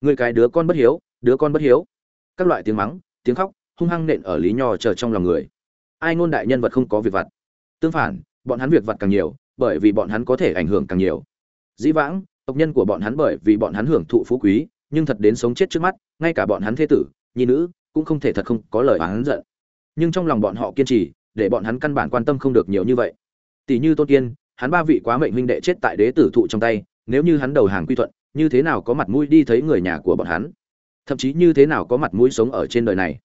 Ngươi cái đứa con bất hiếu, đứa con bất hiếu. Các loại tiếng mắng, tiếng khóc hung hăng nện ở lý nho chờ trong lòng người. Ai ngôn đại nhân vật không có việc vặt. Tương phản, bọn hắn việc vặt càng nhiều, bởi vì bọn hắn có thể ảnh hưởng càng nhiều. Dĩ vãng, tộc nhân của bọn hắn bởi vì bọn hắn hưởng thụ phú quý, nhưng thật đến sống chết trước mắt, ngay cả bọn hắn thế tử, nhi nữ, cũng không thể thật không có lời hắn giận. Nhưng trong lòng bọn họ kiên trì, để bọn hắn căn bản quan tâm không được nhiều như vậy. Tỷ như tôn kiên, hắn ba vị quá mệnh huynh đệ chết tại đế tử thụ trong tay, nếu như hắn đầu hàng quy thuận, như thế nào có mặt mũi đi thấy người nhà của bọn hắn? Thậm chí như thế nào có mặt mũi sống ở trên đời này?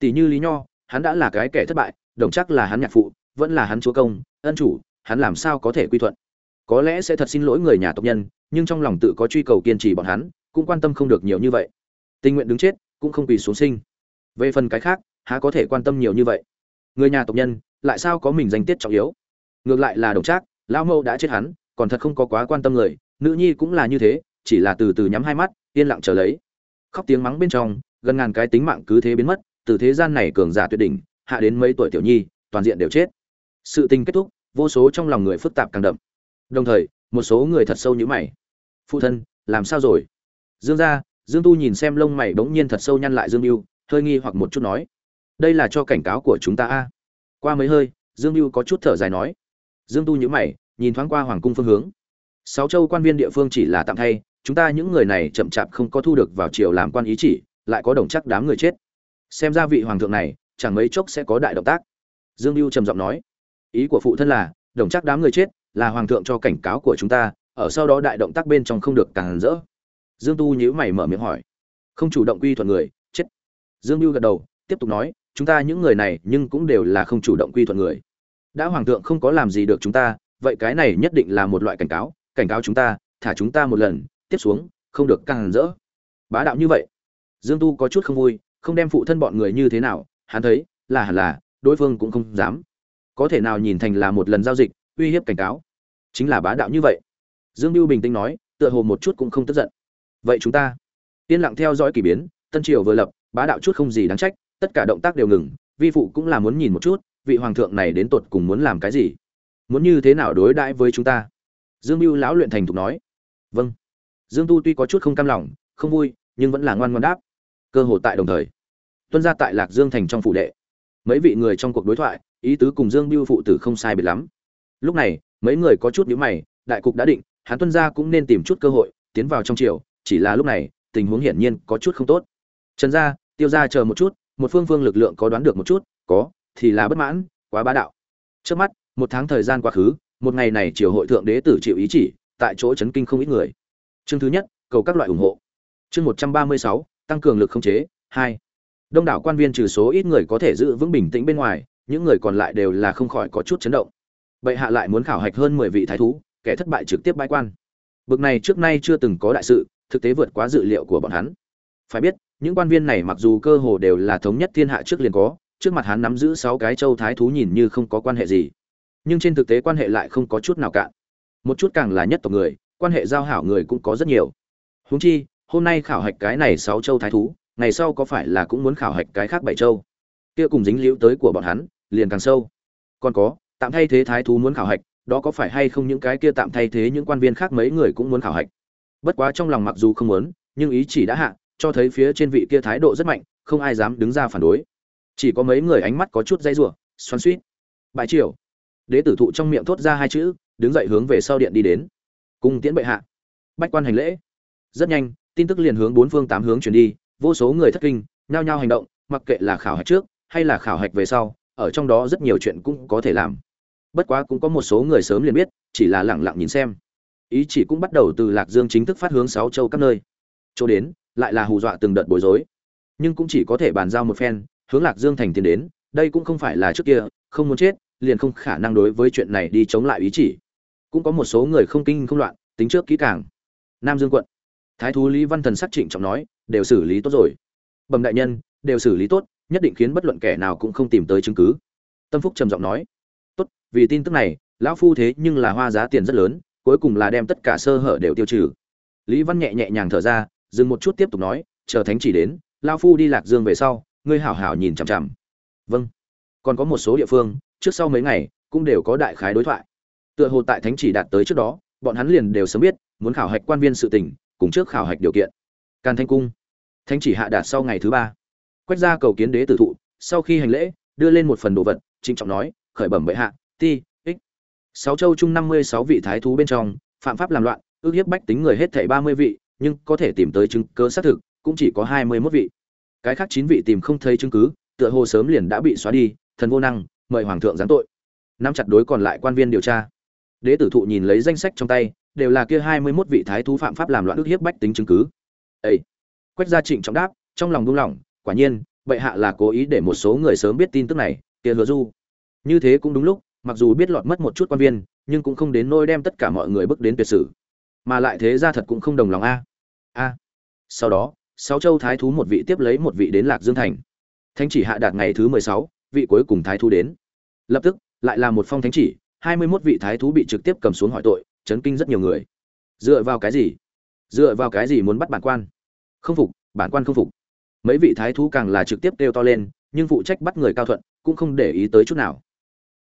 Tỷ như lý nho, hắn đã là cái kẻ thất bại, đồng chắc là hắn nhạc phụ, vẫn là hắn chúa công, ân chủ, hắn làm sao có thể quy thuận? Có lẽ sẽ thật xin lỗi người nhà tộc nhân, nhưng trong lòng tự có truy cầu kiên trì bọn hắn, cũng quan tâm không được nhiều như vậy. Tình nguyện đứng chết, cũng không quỳ xuống sinh. Về phần cái khác, há có thể quan tâm nhiều như vậy? Người nhà tộc nhân, lại sao có mình danh tiết trọng yếu? Ngược lại là đồng trác, lão mâu đã chết hắn, còn thật không có quá quan tâm người, nữ nhi cũng là như thế, chỉ là từ từ nhắm hai mắt, yên lặng chờ lấy. Khóc tiếng mắng bên trong, gần ngàn cái tính mạng cứ thế biến mất từ thế gian này cường giả tuyệt đỉnh hạ đến mấy tuổi tiểu nhi toàn diện đều chết. Sự tình kết thúc vô số trong lòng người phức tạp càng đậm. Đồng thời một số người thật sâu như mày. Phụ thân làm sao rồi? Dương gia dương tu nhìn xem lông mày bỗng nhiên thật sâu nhăn lại dương Vũ, hơi nghi hoặc một chút nói. Đây là cho cảnh cáo của chúng ta a. Qua mấy hơi dương Vũ có chút thở dài nói. Dương tu nhữ mày nhìn thoáng qua hoàng cung phương hướng. Sáu châu quan viên địa phương chỉ là tạm thay chúng ta những người này chậm chạp không có thu được vào triều làm quan ý chỉ lại có đồng chắc đám người chết xem ra vị hoàng thượng này chẳng mấy chốc sẽ có đại động tác. Dương mưu trầm giọng nói, ý của phụ thân là, đồng chắc đám người chết là hoàng thượng cho cảnh cáo của chúng ta, ở sau đó đại động tác bên trong không được càng rỡ. Dương tu nhíu mày mở miệng hỏi, không chủ động quy thuận người, chết. Dương mưu gật đầu, tiếp tục nói, chúng ta những người này nhưng cũng đều là không chủ động quy thuận người. Đã hoàng thượng không có làm gì được chúng ta, vậy cái này nhất định là một loại cảnh cáo cảnh cáo chúng ta, thả chúng ta một lần, tiếp xuống, không được càng rỡ. Bá đạo như vậy. Dương tu có chút không vui không đem phụ thân bọn người như thế nào, hắn thấy, là hẳn là, đối phương cũng không dám. Có thể nào nhìn thành là một lần giao dịch, uy hiếp cảnh cáo? Chính là bá đạo như vậy. Dương mưu bình tĩnh nói, tựa hồ một chút cũng không tức giận. Vậy chúng ta, yên lặng theo dõi k ỳ biến, tân triều vừa lập, bá đạo chút không gì đáng trách, tất cả động tác đều ngừng, vi phụ cũng là muốn nhìn một chút, vị hoàng thượng này đến tột cùng muốn làm cái gì? Muốn như thế nào đối đãi với chúng ta? Dương mưu lão luyện thành thục nói. Vâng. Dương tu tuy có chút không cam lòng, không vui, nhưng vẫn là ngoan ngoan đáp cơ hội tại đồng thời. Tuân ra tại lạc dương thành trong phủ đệ. Mấy vị người trong cuộc đối thoại, ý tứ cùng dương biêu phụ tử không sai biệt lắm. Lúc này, mấy người có chút nhíu mày, đại cục đã định, hắn tuân ra cũng nên tìm chút cơ hội, tiến vào trong triều, chỉ là lúc này, tình huống hiển nhiên có chút không tốt. Trần gia, tiêu gia chờ một chút, một phương phương lực lượng có đoán được một chút, có, thì là bất mãn, quá bá đạo. Trước mắt, một tháng thời gian quá khứ, một ngày này triều hội thượng đế tử chịu ý chỉ, tại chỗ chấn kinh không ít người. Chương thứ nhất, cầu các loại ủng hộ. Chương một trăm ba mươi sáu tăng cường lực khống chế. Hai, đông đảo quan viên trừ số ít người có thể giữ vững bình tĩnh bên ngoài, những người còn lại đều là không khỏi có chút chấn động. Bệ hạ lại muốn khảo hạch hơn mười vị thái thú, kẻ thất bại trực tiếp bãi quan. Bực này trước nay chưa từng có đại sự, thực tế vượt quá dự liệu của bọn hắn. Phải biết, những quan viên này mặc dù cơ hồ đều là thống nhất thiên hạ trước liền có, trước mặt hắn nắm giữ sáu cái châu thái thú nhìn như không có quan hệ gì. Nhưng trên thực tế quan hệ lại không có chút nào cạn. Một chút càng là nhất tộc người, quan hệ giao hảo người cũng có rất nhiều. Huống chi hôm nay khảo hạch cái này sáu châu thái thú, ngày sau có phải là cũng muốn khảo hạch cái khác bảy châu? Kia cùng dính liễu tới của bọn hắn, liền càng sâu. Còn có, tạm thay thế thái thú muốn khảo hạch, đó có phải hay không những cái kia tạm thay thế những quan viên khác mấy người cũng muốn khảo hạch? Bất quá trong lòng mặc dù không muốn, nhưng ý chỉ đã hạ, cho thấy phía trên vị kia thái độ rất mạnh, không ai dám đứng ra phản đối. Chỉ có mấy người ánh mắt có chút dây rủa, xoắn suýt bãi triều. Đế tử thụ trong miệng thốt ra hai chữ, đứng dậy hướng về sau điện đi đến. Cung tiễn bệ hạ. Bách quan hành lễ. Rất nhanh tin tức liền hướng bốn phương tám hướng truyền đi, vô số người thất kinh, nhao nhao hành động, mặc kệ là khảo hạch trước hay là khảo hạch về sau, ở trong đó rất nhiều chuyện cũng có thể làm. Bất quá cũng có một số người sớm liền biết, chỉ là lẳng lặng nhìn xem. Ý chỉ cũng bắt đầu từ lạc dương chính thức phát hướng sáu châu các nơi. Chỗ đến, lại là hù dọa từng đợt bối rối. Nhưng cũng chỉ có thể bàn giao một phen, hướng lạc dương thành tiến đến, đây cũng không phải là trước kia, không muốn chết, liền không khả năng đối với chuyện này đi chống lại ý chỉ. Cũng có một số người không kinh không loạn, tính trước kỹ càng. Nam dương quận thái thú lý văn thần sắc trịnh trọng nói, đều xử lý tốt rồi. Bẩm đại nhân, đều xử lý tốt, nhất định khiến bất luận kẻ nào cũng không tìm tới chứng cứ. Tâm phúc trầm giọng nói, tốt, vì tin tức này, lão phu thế nhưng là hoa giá tiền rất lớn, cuối cùng là đem tất cả sơ hở đều tiêu trừ. Lý văn nhẹ nhẹ nhàng thở ra, dừng một chút tiếp tục nói, chờ thánh chỉ đến, lão phu đi lạc dương về sau, ngươi hảo hảo nhìn chằm chằm. Vâng. Còn có một số địa phương, trước sau mấy ngày, cũng đều có đại khái đối thoại. Tựa hồ tại thánh chỉ đạt tới trước đó, bọn hắn liền đều sớm biết, muốn khảo hạch quan viên sự tình cùng trước khảo hạch điều kiện. Càn thanh cung. Thánh chỉ hạ đạt sau ngày thứ ba. Quét ra cầu kiến đế tử thụ, sau khi hành lễ, đưa lên một phần đồ vật, trịnh trọng nói, khởi bẩm bệ hạ, ti, ích. Sáu châu chung năm mươi sáu vị thái thú bên trong, phạm pháp làm loạn, ước hiếp bách tính người hết thảy ba mươi vị, nhưng có thể tìm tới chứng cứ xác thực, cũng chỉ có hai mươi 21 vị. Cái khác chín vị tìm không thấy chứng cứ, tựa hồ sớm liền đã bị xóa đi, thần vô năng, mời hoàng thượng giáng tội. Nắm chặt đối còn lại quan viên điều tra. Đế tử thụ nhìn lấy danh sách trong tay đều là kia hai mươi 21 vị thái thú phạm pháp làm loạn ước hiếp bách tính chứng cứ. Ê! quách gia trịnh trọng đáp, trong lòng buông lỏng, quả nhiên, bệ hạ là cố ý để một số người sớm biết tin tức này, kia hứa du. Như thế cũng đúng lúc, mặc dù biết lọt mất một chút quan viên, nhưng cũng không đến nôi đem tất cả mọi người bước đến tuyệt sử. Mà lại thế ra thật cũng không đồng lòng a. A! Sau đó, sáu châu thái thú một vị tiếp lấy một vị đến lạc dương thành. Thánh chỉ hạ đạt ngày thứ mười sáu, vị cuối cùng thái thú đến. Lập tức, lại là một phong thánh chỉ, hai mươi 21 vị thái thú bị trực tiếp cầm xuống hỏi tội chấn kinh rất nhiều người. Dựa vào cái gì? Dựa vào cái gì muốn bắt bản quan? Không phục, bản quan không phục. Mấy vị thái thú càng là trực tiếp kêu to lên, nhưng phụ trách bắt người cao thuận cũng không để ý tới chút nào.